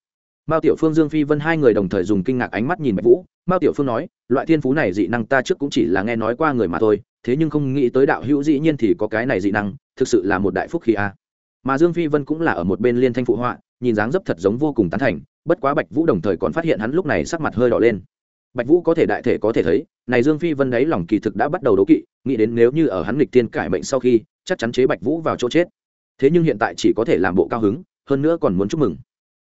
Mao tiểu phương, dương phi vân hai người đồng thời dùng kinh ngạc ánh mắt nhìn bạch vũ. Mao tiểu phương nói, loại thiên phú này dị năng ta trước cũng chỉ là nghe nói qua người mà thôi, thế nhưng không nghĩ tới đạo hữu dĩ nhiên thì có cái này dị năng, thực sự là một đại phúc khí a. Mà dương phi vân cũng là ở một bên liên thanh phụ họa, nhìn dáng dấp thật giống vô cùng tán thành, bất quá bạch vũ đồng thời còn phát hiện hắn lúc này sắc mặt hơi đỏ lên. Bạch vũ có thể đại thể có thể thấy, này dương phi vân đấy lòng kỳ thực đã bắt đầu đấu kỵ, nghĩ đến nếu như ở hắn lịch tiên cải mệnh sau khi, chắc chắn chế bạch vũ vào chỗ chết. Thế nhưng hiện tại chỉ có thể làm bộ cao hứng hơn nữa còn muốn chúc mừng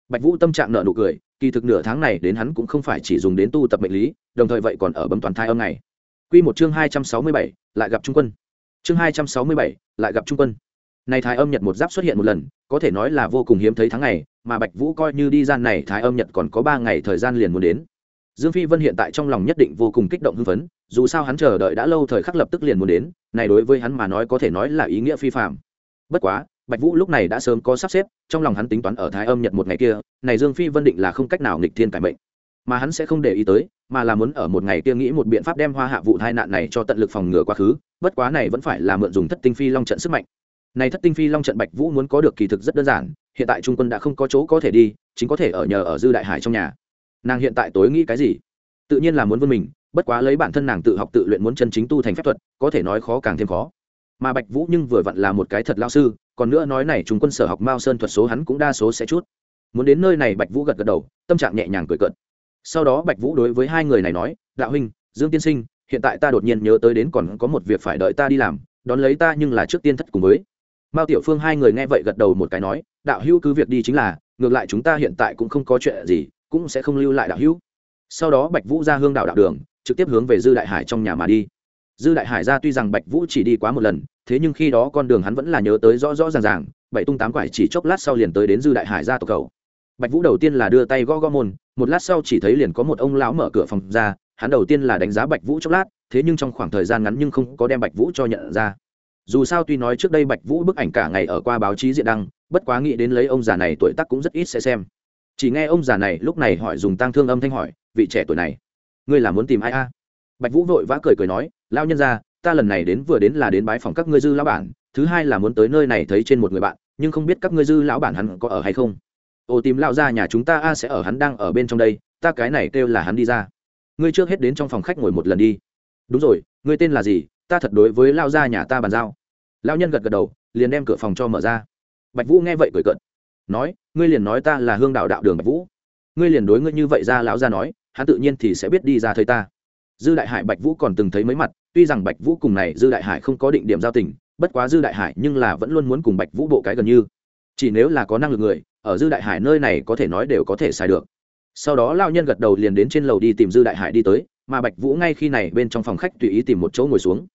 bạch vũ tâm trạng nợ nụ cười kỳ thực nửa tháng này đến hắn cũng không phải chỉ dùng đến tu tập mệnh lý đồng thời vậy còn ở bấm toàn thai âm này Quy một chương hai trăm sáu mươi bảy, lại gặp trung quân. Chương hai trăm sáu mươi bảy, lại gặp trung quân. Này thái âm nhật một giáp xuất hiện một lần, có thể nói là vô cùng hiếm thấy tháng ngày, mà Bạch Vũ coi như đi gian này thái âm nhật còn có ba ngày thời gian liền muốn đến. Dương Phi Vân hiện tại trong lòng nhất định vô cùng kích động hưng phấn, dù sao hắn chờ đợi đã lâu thời khắc lập tức liền muốn đến, này đối với hắn mà nói có thể nói là ý nghĩa phi phạm Bất quá, Bạch Vũ lúc này đã sớm có sắp xếp, trong lòng hắn tính toán ở Thái Âm Nhật một ngày kia, này Dương Phi Vân định là không cách nào nghịch thiên cải mệnh, mà hắn sẽ không để ý tới, mà là muốn ở một ngày kia nghĩ một biện pháp đem Hoa Hạ vụ tai nạn này cho tận lực phòng ngừa quá khứ, bất quá này vẫn phải là mượn dùng Thất Tinh Phi Long trận sức mạnh. Này Thất Tinh Phi Long trận Bạch Vũ muốn có được kỳ thực rất đơn giản, hiện tại trung quân đã không có chỗ có thể đi, chính có thể ở nhờ ở Dư Đại Hải trong nhà. Nàng hiện tại tối nghĩ cái gì? Tự nhiên là muốn vươn mình, bất quá lấy bản thân nàng tự học tự luyện muốn chân chính tu thành phép thuật, có thể nói khó càng thêm khó mà bạch vũ nhưng vừa vặn là một cái thật lao sư, còn nữa nói này chúng quân sở học mao sơn thuật số hắn cũng đa số sẽ chút. Muốn đến nơi này bạch vũ gật gật đầu, tâm trạng nhẹ nhàng cười cợt. Sau đó bạch vũ đối với hai người này nói, đạo huynh, dương tiên sinh, hiện tại ta đột nhiên nhớ tới đến còn có một việc phải đợi ta đi làm, đón lấy ta nhưng là trước tiên thất cùng với. Mao tiểu phương hai người nghe vậy gật đầu một cái nói, đạo hữu cứ việc đi chính là, ngược lại chúng ta hiện tại cũng không có chuyện gì, cũng sẽ không lưu lại đạo hữu. Sau đó bạch vũ ra hương đạo đạo đường, trực tiếp hướng về dư đại hải trong nhà mà đi. Dư đại hải ra tuy rằng bạch vũ chỉ đi quá một lần thế nhưng khi đó con đường hắn vẫn là nhớ tới rõ rõ ràng ràng, bảy tung tám quải chỉ chốc lát sau liền tới đến dư đại hải ra tộc cầu. Bạch vũ đầu tiên là đưa tay gõ gõ môn, một lát sau chỉ thấy liền có một ông lão mở cửa phòng ra, hắn đầu tiên là đánh giá bạch vũ chốc lát, thế nhưng trong khoảng thời gian ngắn nhưng không có đem bạch vũ cho nhận ra. Dù sao tuy nói trước đây bạch vũ bức ảnh cả ngày ở qua báo chí diện đăng, bất quá nghĩ đến lấy ông già này tuổi tác cũng rất ít sẽ xem. Chỉ nghe ông già này lúc này hỏi dùng tang thương âm thanh hỏi, vị trẻ tuổi này, ngươi là muốn tìm ai a? Bạch vũ vội vã cười cười nói lao nhân ra ta lần này đến vừa đến là đến bái phòng các ngươi dư lão bản, thứ hai là muốn tới nơi này thấy trên một người bạn, nhưng không biết các ngươi dư lão bản hắn có ở hay không. Ô tìm lão ra nhà chúng ta a sẽ ở hắn đang ở bên trong đây, ta cái này kêu là hắn đi ra. Ngươi trước hết đến trong phòng khách ngồi một lần đi. Đúng rồi, ngươi tên là gì? Ta thật đối với lao ra nhà ta bàn giao. Lão nhân gật gật đầu, liền đem cửa phòng cho mở ra. Bạch vũ nghe vậy cười cợt. Nói, ngươi liền nói ta là hương đạo đạo đường bạch vũ. Ngươi liền đối ngươi như vậy ra lão ra nói, hắn tự nhiên thì sẽ biết đi ra thấy ta dư đại hải bạch vũ còn từng thấy mấy mặt, tuy rằng bạch vũ cùng này dư đại hải không có định điểm giao tình, bất quá dư đại hải nhưng là vẫn luôn muốn cùng bạch vũ bộ cái gần như. Chỉ nếu là có năng lực người, ở dư đại hải nơi này có thể nói đều có thể xài được. Sau đó lao nhân gật đầu liền đến trên lầu đi tìm dư đại hải đi tới, mà bạch vũ ngay khi này bên trong phòng khách tùy ý tìm một chỗ ngồi xuống.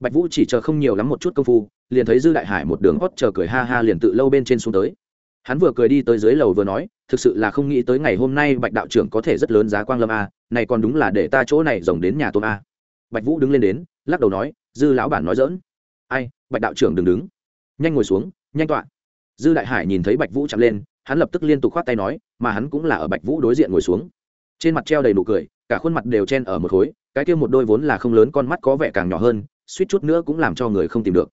Bạch vũ chỉ chờ không nhiều lắm một chút công phu, liền thấy dư đại hải một đường hót chờ cười ha ha liền tự lâu bên trên xuống tới hắn vừa cười đi tới dưới lầu vừa nói thực sự là không nghĩ tới ngày hôm nay bạch đạo trưởng có thể rất lớn giá quang lâm a này còn đúng là để ta chỗ này rồng đến nhà tôm a. Bạch vũ đứng lên đến lắc đầu nói dư lão bản nói dỡn ai bạch đạo trưởng đừng đứng. Nhanh ngồi xuống nhanh tọa. Dư đại hải nhìn thấy bạch vũ chạm lên hắn lập tức liên tục khoát tay nói mà hắn cũng là ở bạch vũ đối diện ngồi xuống. Trên mặt treo đầy nụ cười cả khuôn mặt đều chen ở một khối cái kia một đôi vốn là không lớn con mắt có vẻ càng nhỏ hơn suýt chút nữa cũng làm cho người không tìm được.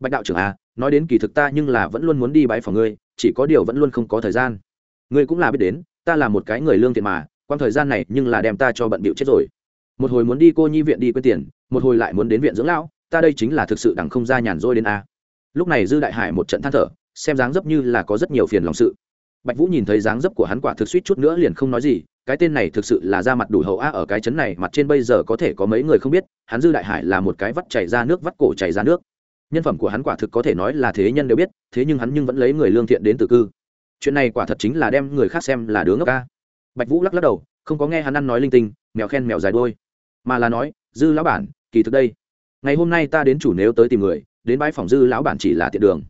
Bạch đạo trưởng a, nói đến kỳ thực ta nhưng là vẫn luôn muốn đi bãi phòng ngươi, chỉ có điều vẫn luôn không có thời gian. Ngươi cũng là biết đến, ta là một cái người lương thiện mà quan thời gian này nhưng là đem ta cho bận bịu chết rồi. Một hồi muốn đi cô nhi viện đi quên tiền, một hồi lại muốn đến viện dưỡng lão, ta đây chính là thực sự đằng không ra nhàn rỗi đến a. Lúc này dư đại hải một trận than thở, xem dáng dấp như là có rất nhiều phiền lòng sự. Bạch vũ nhìn thấy dáng dấp của hắn quả thực suýt chút nữa liền không nói gì, cái tên này thực sự là ra mặt đủ hậu a, ở cái chấn này, mặt trên bây giờ có thể có mấy người không biết, hắn dư đại hải là một cái vắt chảy ra nước vắt cổ chảy ra nước nhân phẩm của hắn quả thực có thể nói là thế nhân đều biết, thế nhưng hắn nhưng vẫn lấy người lương thiện đến từ cư. Chuyện này quả thật chính là đem người khác xem là đứa ngốc ca. Bạch vũ lắc lắc đầu, không có nghe hắn ăn nói linh tinh, mèo khen mèo dài đôi mà là nói, dư lão bản, kỳ thực đây, ngày hôm nay ta đến chủ nếu tới tìm người, đến bãi phòng dư lão bản chỉ là tiện đường.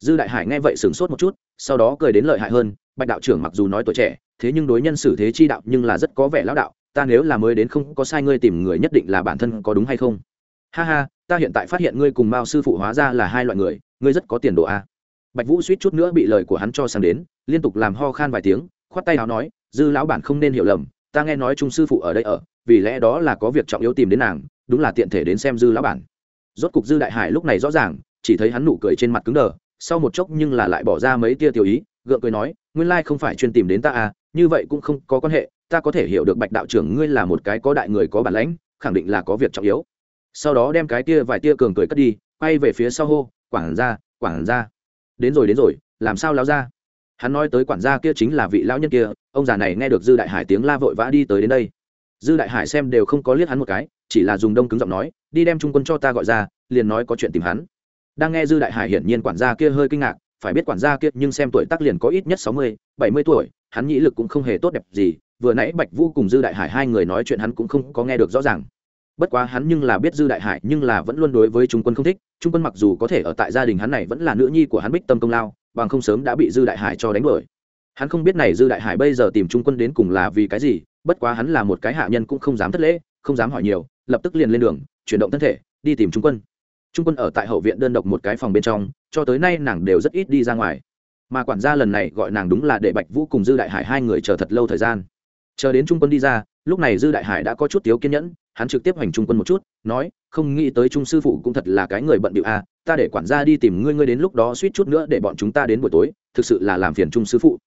Dư đại hải nghe vậy sửng sốt một chút, sau đó cười đến lợi hại hơn, bạch đạo trưởng mặc dù nói tuổi trẻ, thế nhưng đối nhân xử thế chi đạo nhưng là rất có vẻ lão đạo, ta nếu là mới đến không có sai ngươi tìm người nhất định là bản thân có đúng hay không? Ha ha, ta hiện tại phát hiện ngươi cùng mao sư phụ hóa ra là hai loại người, ngươi rất có tiền đồ a. Bạch vũ suýt chút nữa bị lời của hắn cho sang đến, liên tục làm ho khan vài tiếng, khoát tay áo nói, dư lão bản không nên hiểu lầm, ta nghe nói trung sư phụ ở đây ở, vì lẽ đó là có việc trọng yếu tìm đến nàng, đúng là tiện thể đến xem dư lão bản. Rốt cục dư đại hải lúc này rõ ràng, chỉ thấy hắn nụ cười trên mặt cứng đờ, sau một chốc nhưng là lại bỏ ra mấy tia tiểu ý, gượng cười nói, nguyên lai không phải chuyên tìm đến ta à như vậy cũng không có quan hệ, ta có thể hiểu được bạch đạo trưởng ngươi là một cái có đại người có bản lãnh, khẳng định là có việc trọng yếu sau đó đem cái tia vài tia cường cười cất đi, quay về phía sau hô, quản gia quản gia. Đến rồi đến rồi, làm sao lao ra hắn nói tới quản gia kia chính là vị lão nhân kia, ông già này nghe được dư đại hải tiếng la vội vã đi tới đến đây. Dư đại hải xem đều không có liếc hắn một cái, chỉ là dùng đông cứng giọng nói, đi đem trung quân cho ta gọi ra, liền nói có chuyện tìm hắn. Đang nghe dư đại hải hiển nhiên quản gia kia hơi kinh ngạc, phải biết quản gia kia nhưng xem tuổi tác liền có ít nhất sáu mươi, bảy mươi tuổi, hắn nhĩ lực cũng không hề tốt đẹp gì, vừa nãy bạch vũ cùng dư đại hải hai người nói chuyện hắn cũng không có nghe được rõ ràng bất quá hắn nhưng là biết dư đại hải nhưng là vẫn luôn đối với trung quân không thích, trung quân mặc dù có thể ở tại gia đình hắn này vẫn là nữ nhi của hắn bích tâm công lao, bằng không sớm đã bị dư đại hải cho đánh bởi hắn không biết này dư đại hải bây giờ tìm trung quân đến cùng là vì cái gì, bất quá hắn là một cái hạ nhân cũng không dám thất lễ, không dám hỏi nhiều, lập tức liền lên đường, chuyển động thân thể, đi tìm trung quân. Trung quân ở tại hậu viện đơn độc một cái phòng bên trong, cho tới nay nàng đều rất ít đi ra ngoài. Mà quản gia lần này gọi nàng đúng là để bạch vũ cùng dư đại hải hai người chờ thật lâu thời gian. Chờ đến trung quân đi ra, lúc này dư đại hải đã có chút thiếu kiên nhẫn hắn trực tiếp hành trung quân một chút, nói, không nghĩ tới trung sư phụ cũng thật là cái người bận điệu à ta để quản gia đi tìm ngươi ngươi đến lúc đó suýt chút nữa để bọn chúng ta đến buổi tối, thực sự là làm phiền trung sư phụ.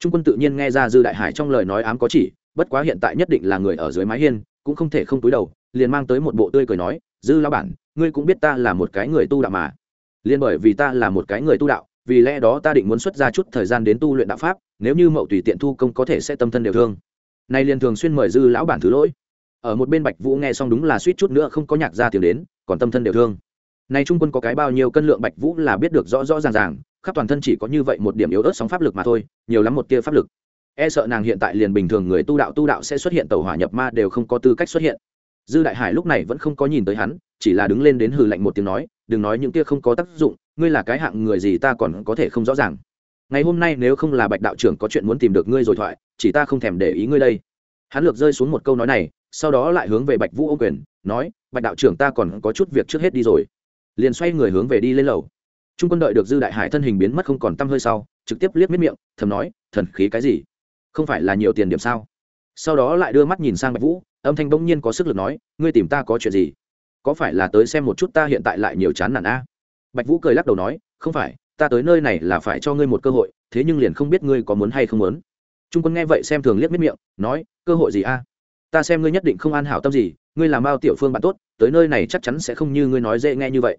Trung quân tự nhiên nghe ra dư đại hải trong lời nói ám có chỉ, bất quá hiện tại nhất định là người ở dưới mái hiên, cũng không thể không túi đầu, liền mang tới một bộ tươi cười nói, dư lao bản, ngươi cũng biết ta là một cái người tu đạo mà. Liền bởi vì ta là một cái người tu đạo, vì lẽ đó ta định muốn xuất ra chút thời gian đến tu luyện đạo pháp, nếu như mậu tùy tiện thu công có thể sẽ tâm thân đều thương. Nay liền thường xuyên mời dư lão bản thứ lỗi ở một bên bạch vũ nghe xong đúng là suýt chút nữa không có nhạc ra tiếng đến, còn tâm thân đều thương. Nay trung quân có cái bao nhiêu cân lượng bạch vũ là biết được rõ rõ ràng ràng, khắp toàn thân chỉ có như vậy một điểm yếu ớt sóng pháp lực mà thôi, nhiều lắm một tia pháp lực. E sợ nàng hiện tại liền bình thường người tu đạo tu đạo sẽ xuất hiện tàu hỏa nhập ma đều không có tư cách xuất hiện. Dư đại hải lúc này vẫn không có nhìn tới hắn, chỉ là đứng lên đến hừ lạnh một tiếng nói, đừng nói những kia không có tác dụng, ngươi là cái hạng người gì ta còn có thể không rõ ràng. Ngày hôm nay nếu không là bạch đạo trưởng có chuyện muốn tìm được ngươi rồi thoại, chỉ ta không thèm để ý ngươi đây. Hắn lược rơi xuống một câu nói này sau đó lại hướng về bạch vũ ô quyền, nói, bạch đạo trưởng ta còn có chút việc trước hết đi rồi. Liền xoay người hướng về đi lên lầu. Trung quân đợi được dư đại hải thân hình biến mất không còn t hơi sau, trực tiếp liếc miết miệng, thầm nói, thần khí cái gì? Không phải là nhiều tiền điểm sao? Sau đó lại đưa mắt nhìn sang bạch vũ, âm thanh bỗng nhiên có sức lực nói, ngươi tìm ta có chuyện gì? Có phải là tới xem một chút ta hiện tại lại nhiều chán nản a? Bạch vũ cười lắc đầu nói, không phải, ta tới nơi này là phải cho ngươi một cơ hội, thế nhưng liền không biết ngươi có muốn hay không muốn. Trung quân nghe vậy xem thường liếc miết miệng, nói, cơ hội gì a? Ta xem ngươi nhất định không an hảo tâm gì, ngươi làm bao tiểu phương bạn tốt, tới nơi này chắc chắn sẽ không như ngươi nói dễ nghe như vậy.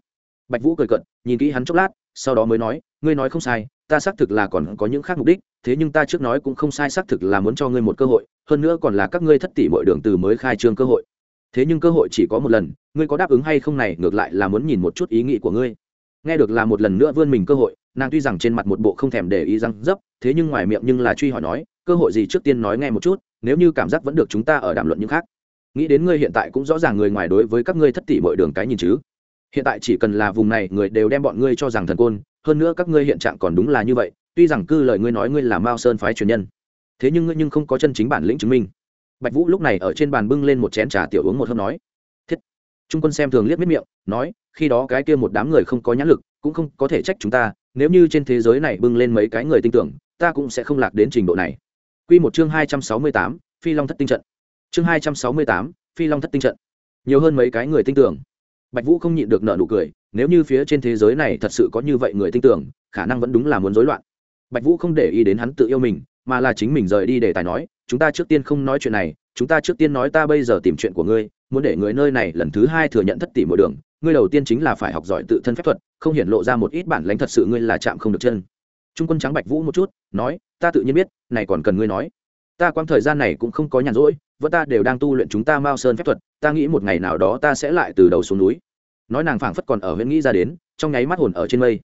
Bạch vũ cười cận nhìn kỹ hắn chốc lát, sau đó mới nói, ngươi nói không sai, ta xác thực là còn có những khác mục đích, thế nhưng ta trước nói cũng không sai, xác thực là muốn cho ngươi một cơ hội, hơn nữa còn là các ngươi thất tỷ mọi đường từ mới khai trương cơ hội. Thế nhưng cơ hội chỉ có một lần, ngươi có đáp ứng hay không này, ngược lại là muốn nhìn một chút ý nghĩ của ngươi. Nghe được là một lần nữa vươn mình cơ hội, nàng tuy rằng trên mặt một bộ không thèm để ý răng dấp, thế nhưng ngoài miệng nhưng là truy hỏi nói cơ hội gì trước tiên nói nghe một chút, nếu như cảm giác vẫn được chúng ta ở đàm luận những khác. Nghĩ đến ngươi hiện tại cũng rõ ràng người ngoài đối với các ngươi thất tỷ mọi đường cái nhìn chứ. Hiện tại chỉ cần là vùng này, người đều đem bọn ngươi cho rằng thần côn, hơn nữa các ngươi hiện trạng còn đúng là như vậy, tuy rằng cư lời ngươi nói ngươi là mao sơn phái truyền nhân. Thế nhưng ngươi nhưng không có chân chính bản lĩnh chứng minh. Bạch vũ lúc này ở trên bàn bưng lên một chén trà tiểu uống một hớp nói. Thiết. Trung quân xem thường liếc miết miệng, nói, khi đó cái kia một đám người không có nhãn lực, cũng không có thể trách chúng ta, nếu như trên thế giới này bưng lên mấy cái người tin tưởng, ta cũng sẽ không lạc đến trình độ này. Quy một chương hai trăm sáu mươi tám, Phi Long Thất Tinh trận. Chương hai trăm sáu mươi tám, Phi Long Thất Tinh trận. Nhiều hơn mấy cái người tin tưởng. Bạch Vũ không nhịn được nở nụ cười, nếu như phía trên thế giới này thật sự có như vậy người tin tưởng, khả năng vẫn đúng là muốn rối loạn. Bạch Vũ không để ý đến hắn tự yêu mình, mà là chính mình rời đi để tài nói chúng ta trước tiên không nói chuyện này chúng ta trước tiên nói ta bây giờ tìm chuyện của ngươi muốn để người nơi này lần thứ hai thừa nhận thất tỷ mỗi đường ngươi đầu tiên chính là phải học giỏi tự thân phép thuật không hiển lộ ra một ít bản lãnh thật sự ngươi là chạm không được chân trung quân trắng bạch vũ một chút, nói, ta tự nhiên biết, này còn cần ngươi nói. Ta quãng thời gian này cũng không có nhàn rỗi, vẫn ta đều đang tu luyện chúng ta mao sơn phép thuật, ta nghĩ một ngày nào đó ta sẽ lại từ đầu xuống núi. Nói nàng phảng phất còn ở huyện nghĩ ra đến, trong nháy mắt hồn ở trên mây.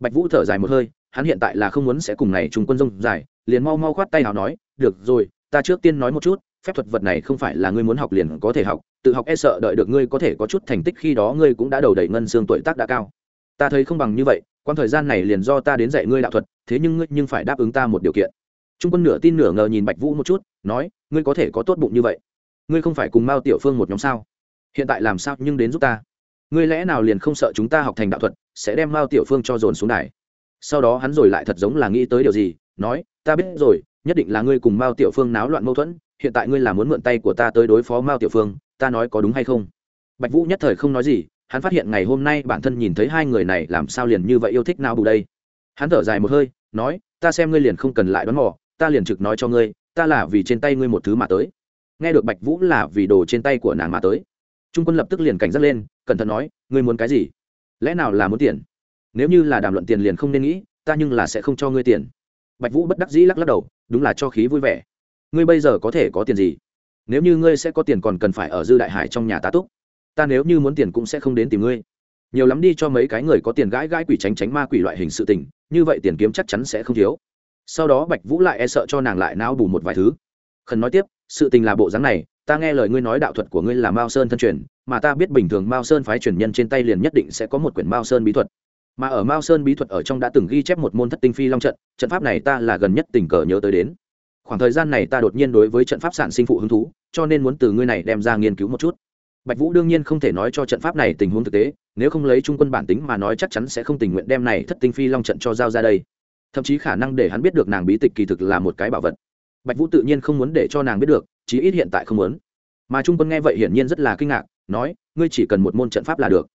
Bạch vũ thở dài một hơi, hắn hiện tại là không muốn sẽ cùng này trung quân rông dài, liền mau mau khoát tay nào nói, được rồi, ta trước tiên nói một chút, phép thuật vật này không phải là ngươi muốn học liền có thể học, tự học e sợ đợi được ngươi có thể có chút thành tích khi đó ngươi cũng đã đầu đẩy ngân xương tuổi tác đã cao ta thấy không bằng như vậy quan thời gian này liền do ta đến dạy ngươi đạo thuật, thế nhưng ngươi nhưng phải đáp ứng ta một điều kiện. Trung quân nửa tin nửa ngờ nhìn bạch vũ một chút, nói, ngươi có thể có tốt bụng như vậy. Ngươi không phải cùng mao tiểu phương một nhóm sao? Hiện tại làm sao nhưng đến giúp ta? Ngươi lẽ nào liền không sợ chúng ta học thành đạo thuật, sẽ đem mao tiểu phương cho dồn xuống đài? Sau đó hắn rồi lại thật giống là nghĩ tới điều gì, nói, ta biết rồi, nhất định là ngươi cùng mao tiểu phương náo loạn mâu thuẫn, hiện tại ngươi là muốn mượn tay của ta tới đối phó mao tiểu phương, ta nói có đúng hay không? Bạch vũ nhất thời không nói gì hắn phát hiện ngày hôm nay bản thân nhìn thấy hai người này làm sao liền như vậy yêu thích nào bù đây. Hắn thở dài một hơi, nói, ta xem ngươi liền không cần lại đoán mò, ta liền trực nói cho ngươi, ta là vì trên tay ngươi một thứ mà tới. Nghe được bạch vũ là vì đồ trên tay của nàng mà tới, trung quân lập tức liền cảnh giác lên, cẩn thận nói, ngươi muốn cái gì? Lẽ nào là muốn tiền? Nếu như là đàm luận tiền liền không nên nghĩ, ta nhưng là sẽ không cho ngươi tiền. Bạch vũ bất đắc dĩ lắc lắc đầu, đúng là cho khí vui vẻ. Ngươi bây giờ có thể có tiền gì? Nếu như ngươi sẽ có tiền còn cần phải ở dư đại hải trong nhà tá túc ta nếu như muốn tiền cũng sẽ không đến tìm ngươi. Nhiều lắm đi cho mấy cái người có tiền gãi gãi quỷ tránh tránh ma quỷ loại hình sự tình, như vậy tiền kiếm chắc chắn sẽ không thiếu. Sau đó bạch vũ lại e sợ cho nàng lại não bù một vài thứ. Khẩn nói tiếp, sự tình là bộ dáng này, ta nghe lời ngươi nói đạo thuật của ngươi là mao sơn thân truyền, mà ta biết bình thường mao sơn phái truyền nhân trên tay liền nhất định sẽ có một quyển mao sơn bí thuật. Mà ở mao sơn bí thuật ở trong đã từng ghi chép một môn thất tinh phi long trận trận pháp này ta là gần nhất tình cờ nhớ tới đến. Khoảng thời gian này ta đột nhiên đối với trận pháp sản sinh phụ hứng thú, cho nên muốn từ ngươi này đem ra nghiên cứu một chút bạch vũ đương nhiên không thể nói cho trận pháp này tình huống thực tế, nếu không lấy trung quân bản tính mà nói chắc chắn sẽ không tình nguyện đem này thất tinh phi long trận cho giao ra đây. Thậm chí khả năng để hắn biết được nàng bí tịch kỳ thực là một cái bảo vật. Bạch vũ tự nhiên không muốn để cho nàng biết được, chí ít hiện tại không muốn. Mà trung quân nghe vậy hiển nhiên rất là kinh ngạc, nói, ngươi chỉ cần một môn trận pháp là được.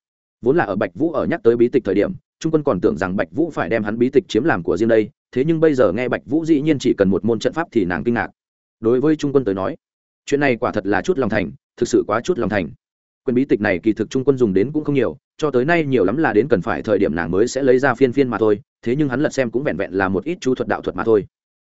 Vốn là ở bạch vũ ở nhắc tới bí tịch thời điểm, trung quân còn tưởng rằng bạch vũ phải đem hắn bí tịch chiếm làm của riêng đây, thế nhưng bây giờ nghe bạch vũ dĩ nhiên chỉ cần một môn trận pháp thì nàng kinh ngạc. Đối với trung quân tới nói, chuyện này quả thật là chút lòng thành thực sự quá chút lòng thành. Quyền bí tịch này kỳ thực trung quân dùng đến cũng không nhiều, cho tới nay nhiều lắm là đến cần phải thời điểm nàng mới sẽ lấy ra phiên phiên mà thôi, thế nhưng hắn lật xem cũng vẹn vẹn là một ít chú thuật đạo thuật mà thôi.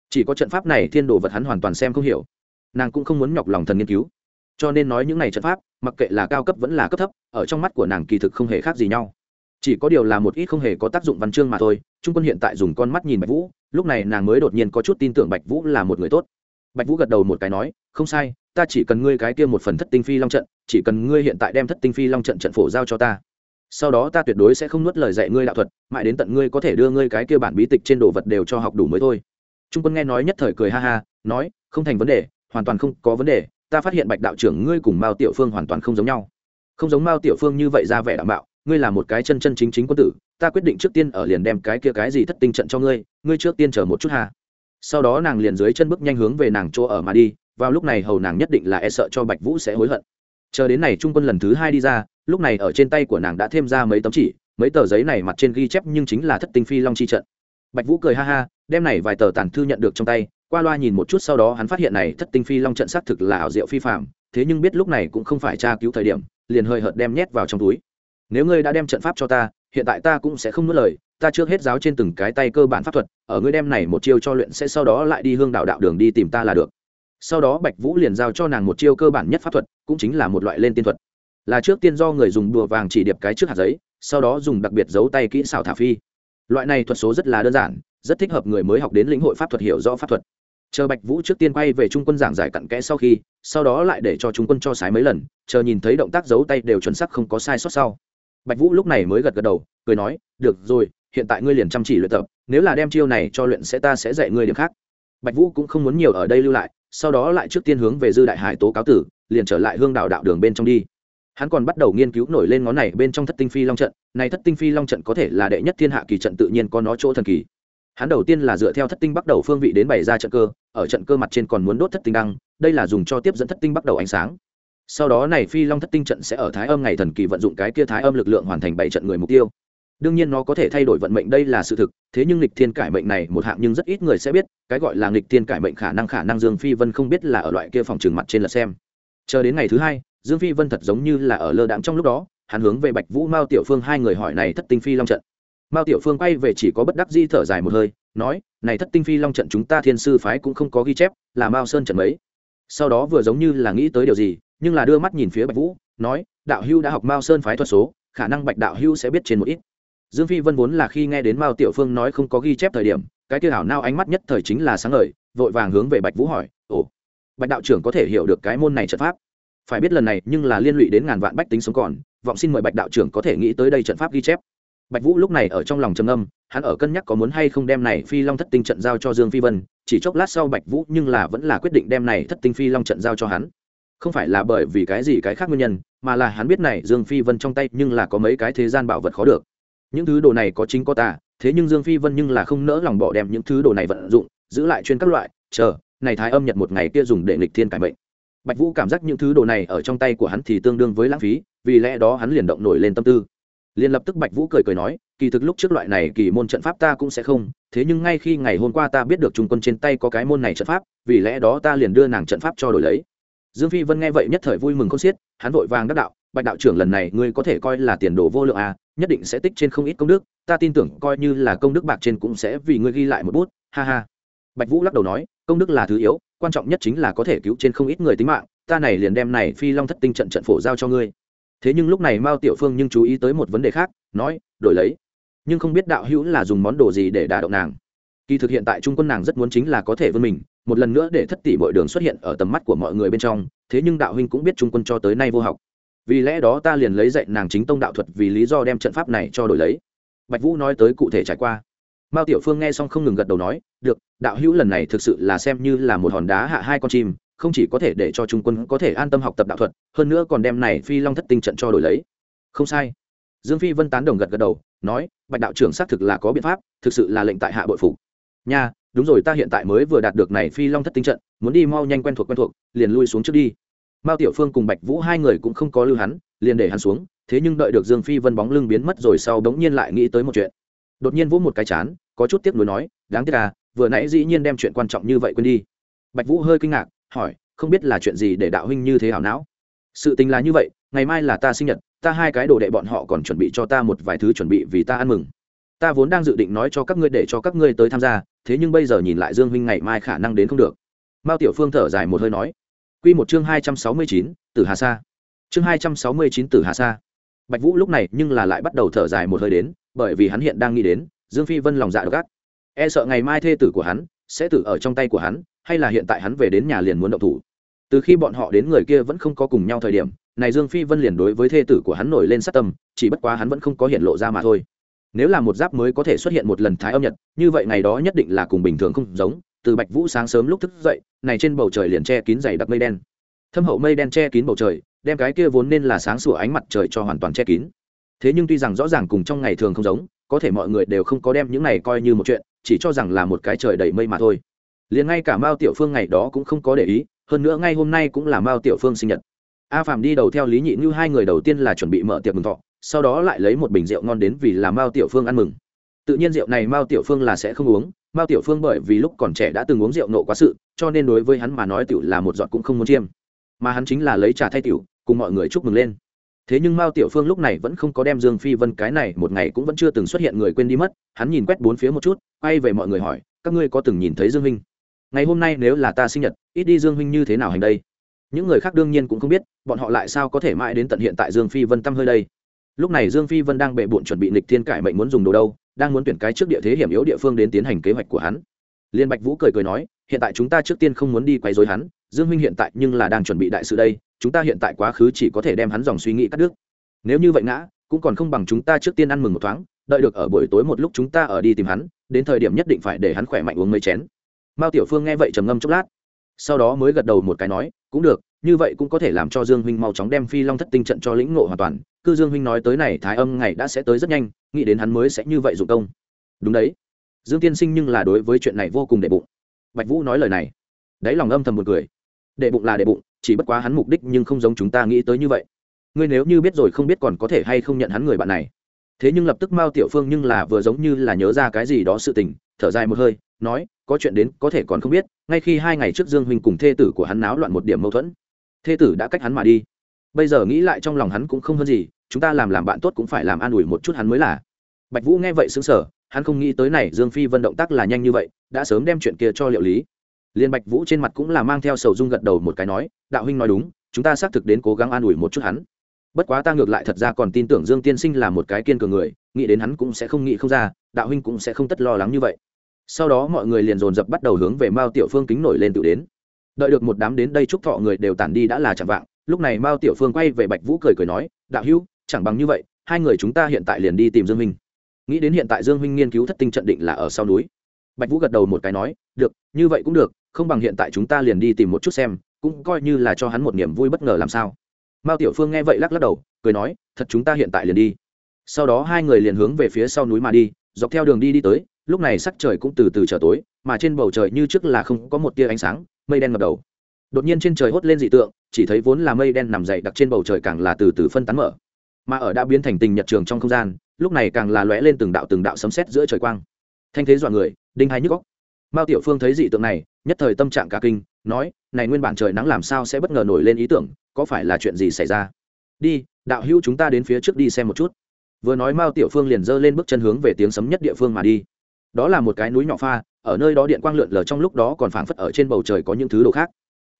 Chỉ có trận pháp này thiên đồ vật hắn hoàn toàn xem không hiểu. Nàng cũng không muốn nhọc lòng thần nghiên cứu. Cho nên nói những này trận pháp, mặc kệ là cao cấp vẫn là cấp thấp, ở trong mắt của nàng kỳ thực không hề khác gì nhau. Chỉ có điều là một ít không hề có tác dụng văn chương mà thôi, trung quân hiện tại dùng con mắt nhìn bạch vũ, lúc này nàng mới đột nhiên có chút tin tưởng bạch vũ là một người tốt. Bạch vũ gật đầu một cái nói, không sai ta chỉ cần ngươi cái kia một phần thất tinh phi long trận, chỉ cần ngươi hiện tại đem thất tinh phi long trận trận phổ giao cho ta. Sau đó ta tuyệt đối sẽ không nuốt lời dạy ngươi đạo thuật, mãi đến tận ngươi có thể đưa ngươi cái kia bản bí tịch trên đồ vật đều cho học đủ mới thôi. Trung quân nghe nói nhất thời cười ha ha, nói, không thành vấn đề, hoàn toàn không có vấn đề, ta phát hiện bạch đạo trưởng ngươi cùng mao tiểu phương hoàn toàn không giống nhau. Không giống mao tiểu phương như vậy ra vẻ đảm bảo ngươi là một cái chân chân chính chính quân tử, ta quyết định trước tiên ở liền đem cái kia cái gì thất tinh trận cho ngươi ngươi trước tiên chờ một chút ha. Sau đó nàng liền dưới chân bước nhanh hướng về nàng chỗ ở mà đi vào lúc này hầu nàng nhất định là e sợ cho bạch vũ sẽ hối hận. Chờ đến này trung quân lần thứ hai đi ra, lúc này ở trên tay của nàng đã thêm ra mấy tấm chỉ, mấy tờ giấy này mặt trên ghi chép nhưng chính là thất tinh phi long chi trận. Bạch vũ cười ha ha, đem này vài tờ tàn thư nhận được trong tay, qua loa nhìn một chút sau đó hắn phát hiện này thất tinh phi long trận xác thực là ảo diệu phi phạm thế nhưng biết lúc này cũng không phải tra cứu thời điểm, liền hơi hợt đem nhét vào trong túi. Nếu ngươi đã đem trận pháp cho ta, hiện tại ta cũng sẽ không nuốt lời, ta trước hết giáo trên từng cái tay cơ bản pháp thuật, ở ngươi đem này một chiêu cho luyện sẽ sau đó lại đi hương đạo đạo đường đi tìm ta là được sau đó bạch vũ liền giao cho nàng một chiêu cơ bản nhất pháp thuật, cũng chính là một loại lên tiên thuật. Là trước tiên do người dùng đùa vàng chỉ điệp cái trước hạt giấy, sau đó dùng đặc biệt giấu tay kỹ xảo thả phi. Loại này thuật số rất là đơn giản, rất thích hợp người mới học đến lĩnh hội pháp thuật hiểu rõ pháp thuật. Chờ bạch vũ trước tiên quay về trung quân giảng giải cặn kẽ sau khi, sau đó lại để cho trung quân cho sái mấy lần, chờ nhìn thấy động tác giấu tay đều chuẩn sắc không có sai sót sau. Bạch vũ lúc này mới gật gật đầu, cười nói, được rồi, hiện tại ngươi liền chăm chỉ luyện tập, nếu là đem chiêu này cho luyện sẽ ta sẽ dạy ngươi điểm khác. Bạch vũ cũng không muốn nhiều ở đây lưu lại sau đó lại trước tiên hướng về dư đại hải tố cáo tử, liền trở lại hương đạo đạo đường bên trong đi. Hắn còn bắt đầu nghiên cứu nổi lên ngón này bên trong thất tinh phi long trận, này thất tinh phi long trận có thể là đệ nhất thiên hạ kỳ trận tự nhiên có nó chỗ thần kỳ. Hắn đầu tiên là dựa theo thất tinh bắt đầu phương vị đến bày ra trận cơ, ở trận cơ mặt trên còn muốn đốt thất tinh đăng, đây là dùng cho tiếp dẫn thất tinh bắt đầu ánh sáng. Sau đó này phi long thất tinh trận sẽ ở thái âm ngày thần kỳ vận dụng cái kia thái âm lực lượng hoàn thành bảy trận người mục tiêu đương nhiên nó có thể thay đổi vận mệnh đây là sự thực, thế nhưng lịch thiên cải mệnh này một hạng nhưng rất ít người sẽ biết, cái gọi là lịch thiên cải mệnh khả năng khả năng dương phi vân không biết là ở loại kia phòng trừng mặt trên là xem. Chờ đến ngày thứ hai, dương phi vân thật giống như là ở lơ đãng trong lúc đó, hắn hướng về bạch vũ, mao tiểu phương hai người hỏi này thất tinh phi long trận. Mao tiểu phương quay về chỉ có bất đắc di thở dài một hơi, nói, này thất tinh phi long trận chúng ta thiên sư phái cũng không có ghi chép, là mao sơn trận mấy. Sau đó vừa giống như là nghĩ tới điều gì, nhưng là đưa mắt nhìn phía bạch vũ, nói, đạo hưu đã học mao sơn phái thuật số, khả năng bạch đạo hưu sẽ biết trên một ít dương phi vân vốn là khi nghe đến mao tiểu phương nói không có ghi chép thời điểm, cái kia hảo nao ánh mắt nhất thời chính là sáng ngời, vội vàng hướng về bạch vũ hỏi, ồ, bạch đạo trưởng có thể hiểu được cái môn này trận pháp? Phải biết lần này nhưng là liên lụy đến ngàn vạn bách tính sống còn, vọng xin mời bạch đạo trưởng có thể nghĩ tới đây trận pháp ghi chép. Bạch vũ lúc này ở trong lòng trầm âm hắn ở cân nhắc có muốn hay không đem này phi long thất tinh trận giao cho dương phi vân, chỉ chốc lát sau bạch vũ nhưng là vẫn là quyết định đem này thất tinh phi long trận giao cho hắn. Không phải là bởi vì cái gì cái khác nguyên nhân, mà là hắn biết này dương phi vân trong tay nhưng là có mấy cái thế gian bảo vật khó được những thứ đồ này có chính có tà, thế nhưng dương phi vân nhưng là không nỡ lòng bỏ đem những thứ đồ này vận dụng, giữ lại chuyên các loại, chờ, này thái âm nhật một ngày kia dùng để nghịch thiên cải mệnh. Bạch vũ cảm giác những thứ đồ này ở trong tay của hắn thì tương đương với lãng phí, vì lẽ đó hắn liền động nổi lên tâm tư. Liền lập tức bạch vũ cười cười nói, kỳ thực lúc trước loại này kỳ môn trận pháp ta cũng sẽ không, thế nhưng ngay khi ngày hôm qua ta biết được trung quân trên tay có cái môn này trận pháp, vì lẽ đó ta liền đưa nàng trận pháp cho đổi lấy. Dương phi vân nghe vậy nhất thời vui mừng không xiết, hắn vội vàng đắc đạo bạch đạo trưởng lần này ngươi có thể coi là tiền đồ vô lượng à nhất định sẽ tích trên không ít công đức, ta tin tưởng coi như là công đức bạc trên cũng sẽ vì ngươi ghi lại một bút, ha ha. Bạch vũ lắc đầu nói, công đức là thứ yếu, quan trọng nhất chính là có thể cứu trên không ít người tính mạng, ta này liền đem này phi long thất tinh trận trận phổ giao cho ngươi. Thế nhưng lúc này mao tiểu phương nhưng chú ý tới một vấn đề khác, nói, đổi lấy, nhưng không biết đạo hữu là dùng món đồ gì để đả động nàng. Kỳ thực hiện tại trung quân nàng rất muốn chính là có thể vươn mình, một lần nữa để thất tỷ bội đường xuất hiện ở tầm mắt của mọi người bên trong, thế nhưng đạo huynh cũng biết trung quân cho tới nay vô học vì lẽ đó ta liền lấy dạy nàng chính tông đạo thuật vì lý do đem trận pháp này cho đổi lấy. Bạch vũ nói tới cụ thể trải qua. Mao tiểu phương nghe xong không ngừng gật đầu nói, được, đạo hữu lần này thực sự là xem như là một hòn đá hạ hai con chim, không chỉ có thể để cho trung quân có thể an tâm học tập đạo thuật, hơn nữa còn đem này phi long thất tinh trận cho đổi lấy. Không sai. Dương phi vân tán đồng gật gật đầu, nói, bạch đạo trưởng xác thực là có biện pháp, thực sự là lệnh tại hạ bội phục. Nha, đúng rồi, ta hiện tại mới vừa đạt được này phi long thất tinh trận, muốn đi mau nhanh quen thuộc quen thuộc, liền lui xuống trước đi mao tiểu phương cùng bạch vũ hai người cũng không có lưu hắn, liền để hắn xuống, thế nhưng đợi được dương phi vân bóng lưng biến mất rồi sau đống nhiên lại nghĩ tới một chuyện. Đột nhiên vỗ một cái chán, có chút tiếc nuối nói, đáng tiếc à vừa nãy dĩ nhiên đem chuyện quan trọng như vậy quên đi. Bạch vũ hơi kinh ngạc, hỏi, không biết là chuyện gì để đạo huynh như thế hảo não? Sự tình là như vậy, ngày mai là ta sinh nhật, ta hai cái đồ đệ bọn họ còn chuẩn bị cho ta một vài thứ chuẩn bị vì ta ăn mừng. Ta vốn đang dự định nói cho các ngươi để cho các ngươi tới tham gia, thế nhưng bây giờ nhìn lại dương huynh ngày mai khả năng đến không được. Mao tiểu phương thở dài một hơi nói Quy một chương hai trăm sáu mươi chín, tử hà sa. Chương hai trăm sáu mươi chín, tử hà sa. Bạch vũ lúc này nhưng là lại bắt đầu thở dài một hơi đến, bởi vì hắn hiện đang nghĩ đến, dương phi vân lòng dạ gắt e sợ ngày mai thê tử của hắn sẽ tử ở trong tay của hắn, hay là hiện tại hắn về đến nhà liền muốn động thủ. Từ khi bọn họ đến người kia vẫn không có cùng nhau thời điểm, này dương phi vân liền đối với thê tử của hắn nổi lên sát tâm, chỉ bất quá hắn vẫn không có hiện lộ ra mà thôi. Nếu là một giáp mới có thể xuất hiện một lần thái âm nhật, như vậy ngày đó nhất định là cùng bình thường không giống từ bạch vũ sáng sớm lúc thức dậy, này trên bầu trời liền che kín dày đặc mây đen. Thâm hậu mây đen che kín bầu trời, đem cái kia vốn nên là sáng sủa ánh mặt trời cho hoàn toàn che kín. Thế nhưng tuy rằng rõ ràng cùng trong ngày thường không giống, có thể mọi người đều không có đem những này coi như một chuyện, chỉ cho rằng là một cái trời đầy mây mà thôi. Liền ngay cả mao tiểu phương ngày đó cũng không có để ý, hơn nữa ngay hôm nay cũng là mao tiểu phương sinh nhật. A phạm đi đầu theo lý nhị như hai người đầu tiên là chuẩn bị mở tiệc mừng thọ, sau đó lại lấy một bình rượu ngon đến vì là mao tiểu phương ăn mừng. Tự nhiên rượu này mao tiểu phương là sẽ không uống mao tiểu phương bởi vì lúc còn trẻ đã từng uống rượu nộ quá sự, cho nên đối với hắn mà nói tiểu là một giọt cũng không muốn chiêm. Mà hắn chính là lấy trà thay tiểu, cùng mọi người chúc mừng lên. Thế nhưng mao tiểu phương lúc này vẫn không có đem dương phi vân cái này một ngày cũng vẫn chưa từng xuất hiện người quên đi mất, hắn nhìn quét bốn phía một chút, quay về mọi người hỏi, các ngươi có từng nhìn thấy dương minh ngày hôm nay nếu là ta sinh nhật, ít đi dương huynh như thế nào hành đây? Những người khác đương nhiên cũng không biết, bọn họ lại sao có thể mãi đến tận hiện tại dương phi vân tâm hơi đây lúc này dương phi vân đang bệ bộn chuẩn bị nịch thiên cải mệnh muốn dùng đồ đâu, đang muốn tuyển cái trước địa thế hiểm yếu địa phương đến tiến hành kế hoạch của hắn. Liên bạch vũ cười cười nói, hiện tại chúng ta trước tiên không muốn đi quay dối hắn, dương huynh hiện tại nhưng là đang chuẩn bị đại sự đây, chúng ta hiện tại quá khứ chỉ có thể đem hắn dòng suy nghĩ cắt đứt. Nếu như vậy ngã, cũng còn không bằng chúng ta trước tiên ăn mừng một thoáng, đợi được ở buổi tối một lúc chúng ta ở đi tìm hắn, đến thời điểm nhất định phải để hắn khỏe mạnh uống mấy chén. Mao tiểu phương nghe vậy trầm ngâm chốc lát, sau đó mới gật đầu một cái nói, cũng được, như vậy cũng có thể làm cho dương huynh mau chóng đem phi long thất tinh trận cho lĩnh ngộ hoàn toàn cư dương huynh nói tới này thái âm ngày đã sẽ tới rất nhanh, nghĩ đến hắn mới sẽ như vậy dụng công. Đúng đấy. Dương tiên sinh nhưng là đối với chuyện này vô cùng đệ bụng. Bạch vũ nói lời này. Đấy lòng âm thầm một cười. Đệ bụng là đệ bụng, chỉ bất quá hắn mục đích nhưng không giống chúng ta nghĩ tới như vậy. Ngươi nếu như biết rồi không biết còn có thể hay không nhận hắn người bạn này. Thế nhưng lập tức mao tiểu phương nhưng là vừa giống như là nhớ ra cái gì đó sự tình, thở dài một hơi, nói, có chuyện đến có thể còn không biết, ngay khi hai ngày trước dương huynh cùng thê tử của hắn náo loạn một điểm mâu thuẫn. Thê tử đã cách hắn mà đi bây giờ nghĩ lại trong lòng hắn cũng không hơn gì, chúng ta làm làm bạn tốt cũng phải làm an ủi một chút hắn mới là. Bạch vũ nghe vậy xứng sở hắn không nghĩ tới này, dương phi vân động tác là nhanh như vậy, đã sớm đem chuyện kia cho liệu lý. Liên bạch vũ trên mặt cũng là mang theo sầu dung gật đầu một cái nói, đạo huynh nói đúng, chúng ta xác thực đến cố gắng an ủi một chút hắn. Bất quá ta ngược lại thật ra còn tin tưởng dương tiên sinh là một cái kiên cường người, nghĩ đến hắn cũng sẽ không nghĩ không ra, đạo huynh cũng sẽ không tất lo lắng như vậy. Sau đó mọi người liền dồn dập bắt đầu hướng về mao tiểu phương kính nổi lên tự đến. Đợi được một đám đến đây chúc thọ người đều tản đi đã là chẳng vạng lúc này mao tiểu phương quay về bạch vũ cười cười nói, đạo hữu, chẳng bằng như vậy, hai người chúng ta hiện tại liền đi tìm dương huynh nghĩ đến hiện tại dương huynh nghiên cứu thất tinh trận định là ở sau núi. Bạch vũ gật đầu một cái nói, được, như vậy cũng được, không bằng hiện tại chúng ta liền đi tìm một chút xem, cũng coi như là cho hắn một niềm vui bất ngờ làm sao. Mao tiểu phương nghe vậy lắc lắc đầu, cười nói, thật chúng ta hiện tại liền đi. Sau đó hai người liền hướng về phía sau núi mà đi, dọc theo đường đi đi tới, lúc này sắc trời cũng từ từ trở tối, mà trên bầu trời như trước là không có một tia ánh sáng, mây đen ngập đầu đột nhiên trên trời hốt lên dị tượng, chỉ thấy vốn là mây đen nằm dậy đặc trên bầu trời càng là từ từ phân tán mở. Mà ở đã biến thành tình nhật trường trong không gian, lúc này càng là lóe lên từng đạo từng đạo sấm sét giữa trời quang. Thanh thế dọa người, đinh hai nhức góc mao tiểu phương thấy dị tượng này, nhất thời tâm trạng cả kinh, nói, này nguyên bản trời nắng làm sao sẽ bất ngờ nổi lên ý tưởng, có phải là chuyện gì xảy ra? Đi, đạo hữu chúng ta đến phía trước đi xem một chút. Vừa nói mao tiểu phương liền giơ lên bước chân hướng về tiếng sấm nhất địa phương mà đi. Đó là một cái núi nhỏ pha, ở nơi đó điện quang lượn lờ trong lúc đó còn phảng phất ở trên bầu trời có những thứ đồ khác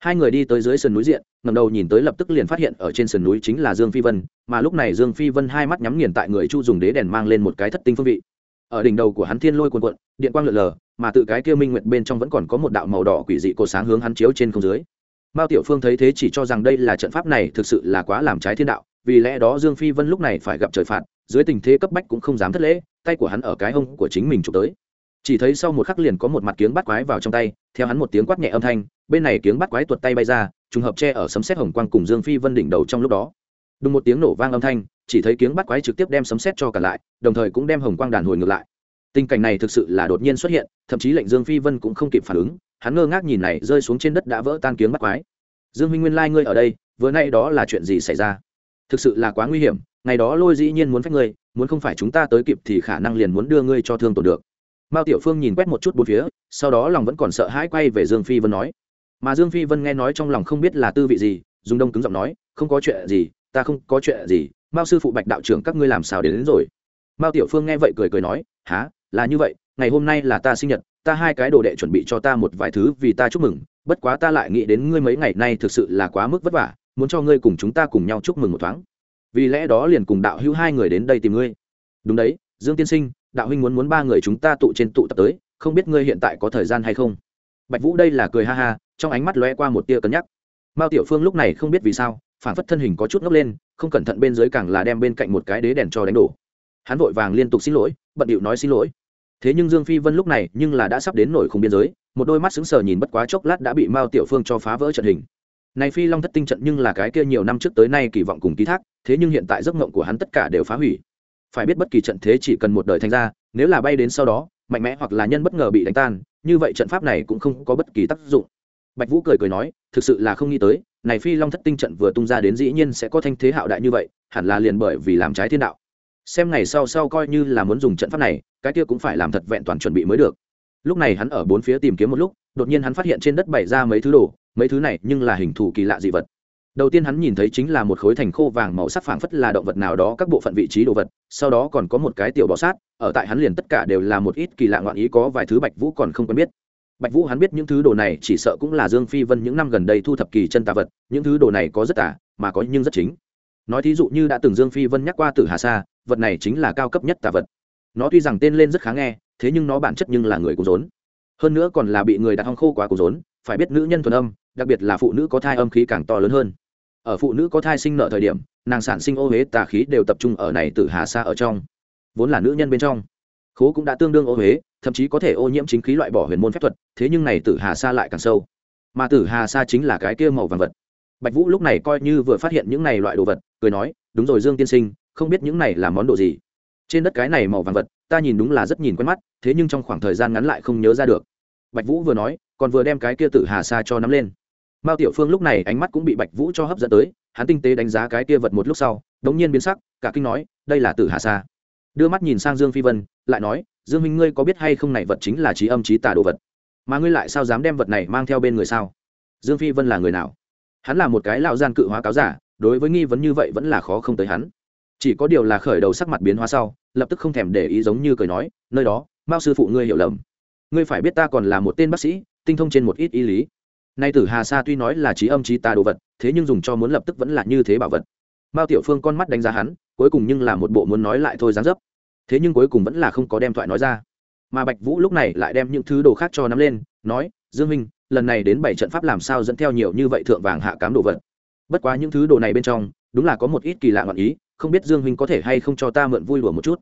hai người đi tới dưới sườn núi diện ngầm đầu nhìn tới lập tức liền phát hiện ở trên sườn núi chính là dương phi vân, mà lúc này dương phi vân hai mắt nhắm nghiền tại người chu dùng đế đèn mang lên một cái thất tinh phương vị. Ở đỉnh đầu của hắn thiên lôi cuồn cuộn, điện quang lượn lờ, mà tự cái kia minh nguyệt bên trong vẫn còn có một đạo màu đỏ quỷ dị cột sáng hướng hắn chiếu trên không dưới. Mao tiểu phương thấy thế chỉ cho rằng đây là trận pháp này thực sự là quá làm trái thiên đạo, vì lẽ đó dương phi vân lúc này phải gặp trời phạt, dưới tình thế cấp bách cũng không dám thất lễ, tay của hắn ở cái hông của chính mình chụp tới chỉ thấy sau một khắc liền có một mặt kiếng bắt quái vào trong tay, theo hắn một tiếng quát nhẹ âm thanh, bên này kiếng bắt quái tuột tay bay ra, trùng hợp che ở sấm xét hồng quang cùng dương phi vân đỉnh đầu trong lúc đó. Đùng một tiếng nổ vang âm thanh, chỉ thấy kiếng bắt quái trực tiếp đem sấm xét cho cả lại, đồng thời cũng đem hồng quang đàn hồi ngược lại. Tình cảnh này thực sự là đột nhiên xuất hiện, thậm chí lệnh dương phi vân cũng không kịp phản ứng, hắn ngơ ngác nhìn này rơi xuống trên đất đã vỡ tan kiếng bắt quái. Dương minh nguyên lai、like、ngươi ở đây, vừa nay đó là chuyện gì xảy ra? Thực sự là quá nguy hiểm, ngày đó lôi dĩ nhiên muốn phách ngươi, muốn không phải chúng ta tới kịp thì khả năng liền muốn đưa ngươi cho thương tổn được mao tiểu phương nhìn quét một chút bốn phía sau đó lòng vẫn còn sợ hãi quay về dương phi vân nói. Mà dương phi vân nghe nói trong lòng không biết là tư vị gì dùng đông cứng giọng nói không có chuyện gì ta không có chuyện gì mao sư phụ bạch đạo trưởng các ngươi làm sao đến, đến rồi? Mao tiểu phương nghe vậy cười cười nói há là như vậy ngày hôm nay là ta sinh nhật ta hai cái đồ đệ chuẩn bị cho ta một vài thứ vì ta chúc mừng bất quá ta lại nghĩ đến ngươi mấy ngày nay thực sự là quá mức vất vả muốn cho ngươi cùng chúng ta cùng nhau chúc mừng một thoáng. Vì lẽ đó liền cùng đạo hữu hai người đến đây tìm ngươi. Đúng đấy dương tiên sinh, đạo huynh muốn muốn ba người chúng ta tụ trên tụ tập tới, không biết ngươi hiện tại có thời gian hay không? Bạch vũ đây là cười ha ha, trong ánh mắt lóe qua một tia cân nhắc. Mao tiểu phương lúc này không biết vì sao, phản phất thân hình có chút ngốc lên, không cẩn thận bên dưới càng là đem bên cạnh một cái đế đèn cho đánh đổ. Hắn vội vàng liên tục xin lỗi, bận điệu nói xin lỗi. Thế nhưng dương phi vân lúc này nhưng là đã sắp đến nổi khung biên giới, một đôi mắt sững sờ nhìn bất quá chốc lát đã bị mao tiểu phương cho phá vỡ trận hình. Này phi long thất tinh trận nhưng là cái kia nhiều năm trước tới nay kỳ vọng cùng ký thác, thế nhưng hiện tại giấc mộng của hắn tất cả đều phá hủy phải biết bất kỳ trận thế chỉ cần một đời thành ra, nếu là bay đến sau đó, mạnh mẽ hoặc là nhân bất ngờ bị đánh tan, như vậy trận pháp này cũng không có bất kỳ tác dụng. Bạch vũ cười cười nói, thực sự là không nghĩ tới, này phi long thất tinh trận vừa tung ra đến dĩ nhiên sẽ có thanh thế hạo đại như vậy, hẳn là liền bởi vì làm trái thiên đạo. Xem ngày sau sau coi như là muốn dùng trận pháp này, cái kia cũng phải làm thật vẹn toàn chuẩn bị mới được. Lúc này hắn ở bốn phía tìm kiếm một lúc, đột nhiên hắn phát hiện trên đất bày ra mấy thứ đồ, mấy thứ này nhưng là hình thù kỳ lạ dị vật đầu tiên hắn nhìn thấy chính là một khối thành khô vàng màu sắc phảng phất là động vật nào đó các bộ phận vị trí đồ vật, sau đó còn có một cái tiểu bọ sát, ở tại hắn liền tất cả đều là một ít kỳ lạ ngoạn ý có vài thứ bạch vũ còn không quen biết. Bạch vũ hắn biết những thứ đồ này chỉ sợ cũng là dương phi vân những năm gần đây thu thập kỳ chân tà vật, những thứ đồ này có rất tả mà có nhưng rất chính. Nói thí dụ như đã từng dương phi vân nhắc qua tử hà sa, vật này chính là cao cấp nhất tà vật. Nó tuy rằng tên lên rất khá nghe, thế nhưng nó bản chất nhưng là người cố rốn. Hơn nữa còn là bị người đặt hong khô quá cố rốn, phải biết nữ nhân thuần âm, đặc biệt là phụ nữ có thai âm khí càng to lớn hơn ở phụ nữ có thai sinh nợ thời điểm, nàng sản sinh ô huế tà khí đều tập trung ở này từ hà sa ở trong. Vốn là nữ nhân bên trong, khố cũng đã tương đương ô huế, thậm chí có thể ô nhiễm chính khí loại bỏ huyền môn phép thuật, thế nhưng này tử hà sa lại càng sâu. Mà tử hà sa chính là cái kia màu vàng vật. Bạch vũ lúc này coi như vừa phát hiện những này loại đồ vật, cười nói, đúng rồi dương tiên sinh, không biết những này là món đồ gì? Trên đất cái này màu vàng vật, ta nhìn đúng là rất nhìn quen mắt, thế nhưng trong khoảng thời gian ngắn lại không nhớ ra được. Bạch vũ vừa nói, còn vừa đem cái kia tử hà sa cho nắm lên mao tiểu phương lúc này ánh mắt cũng bị bạch vũ cho hấp dẫn tới, hắn tinh tế đánh giá cái kia vật một lúc sau, đống nhiên biến sắc, cả kinh nói, đây là tử hà sa. Đưa mắt nhìn sang dương phi vân, lại nói, dương minh ngươi có biết hay không này vật chính là trí âm trí tà đồ vật? Mà ngươi lại sao dám đem vật này mang theo bên người sao? Dương phi vân là người nào? Hắn là một cái lão gian cự hóa cáo giả, đối với nghi vấn như vậy vẫn là khó không tới hắn. Chỉ có điều là khởi đầu sắc mặt biến hóa sau, lập tức không thèm để ý giống như cười nói, nơi đó, mao sư phụ ngươi hiểu lầm. Ngươi phải biết ta còn là một tên bác sĩ, tinh thông trên một ít y lý nay tử hà sa tuy nói là trí âm trí ta đồ vật, thế nhưng dùng cho muốn lập tức vẫn là như thế bảo vật. Mao tiểu phương con mắt đánh giá hắn, cuối cùng nhưng là một bộ muốn nói lại thôi dán dấp. Thế nhưng cuối cùng vẫn là không có đem thoại nói ra. Mà bạch vũ lúc này lại đem những thứ đồ khác cho nắm lên, nói, dương minh, lần này đến bảy trận pháp làm sao dẫn theo nhiều như vậy thượng vàng hạ cám đồ vật? Bất quá những thứ đồ này bên trong, đúng là có một ít kỳ lạ ngọn ý, không biết dương minh có thể hay không cho ta mượn vui đùa một chút.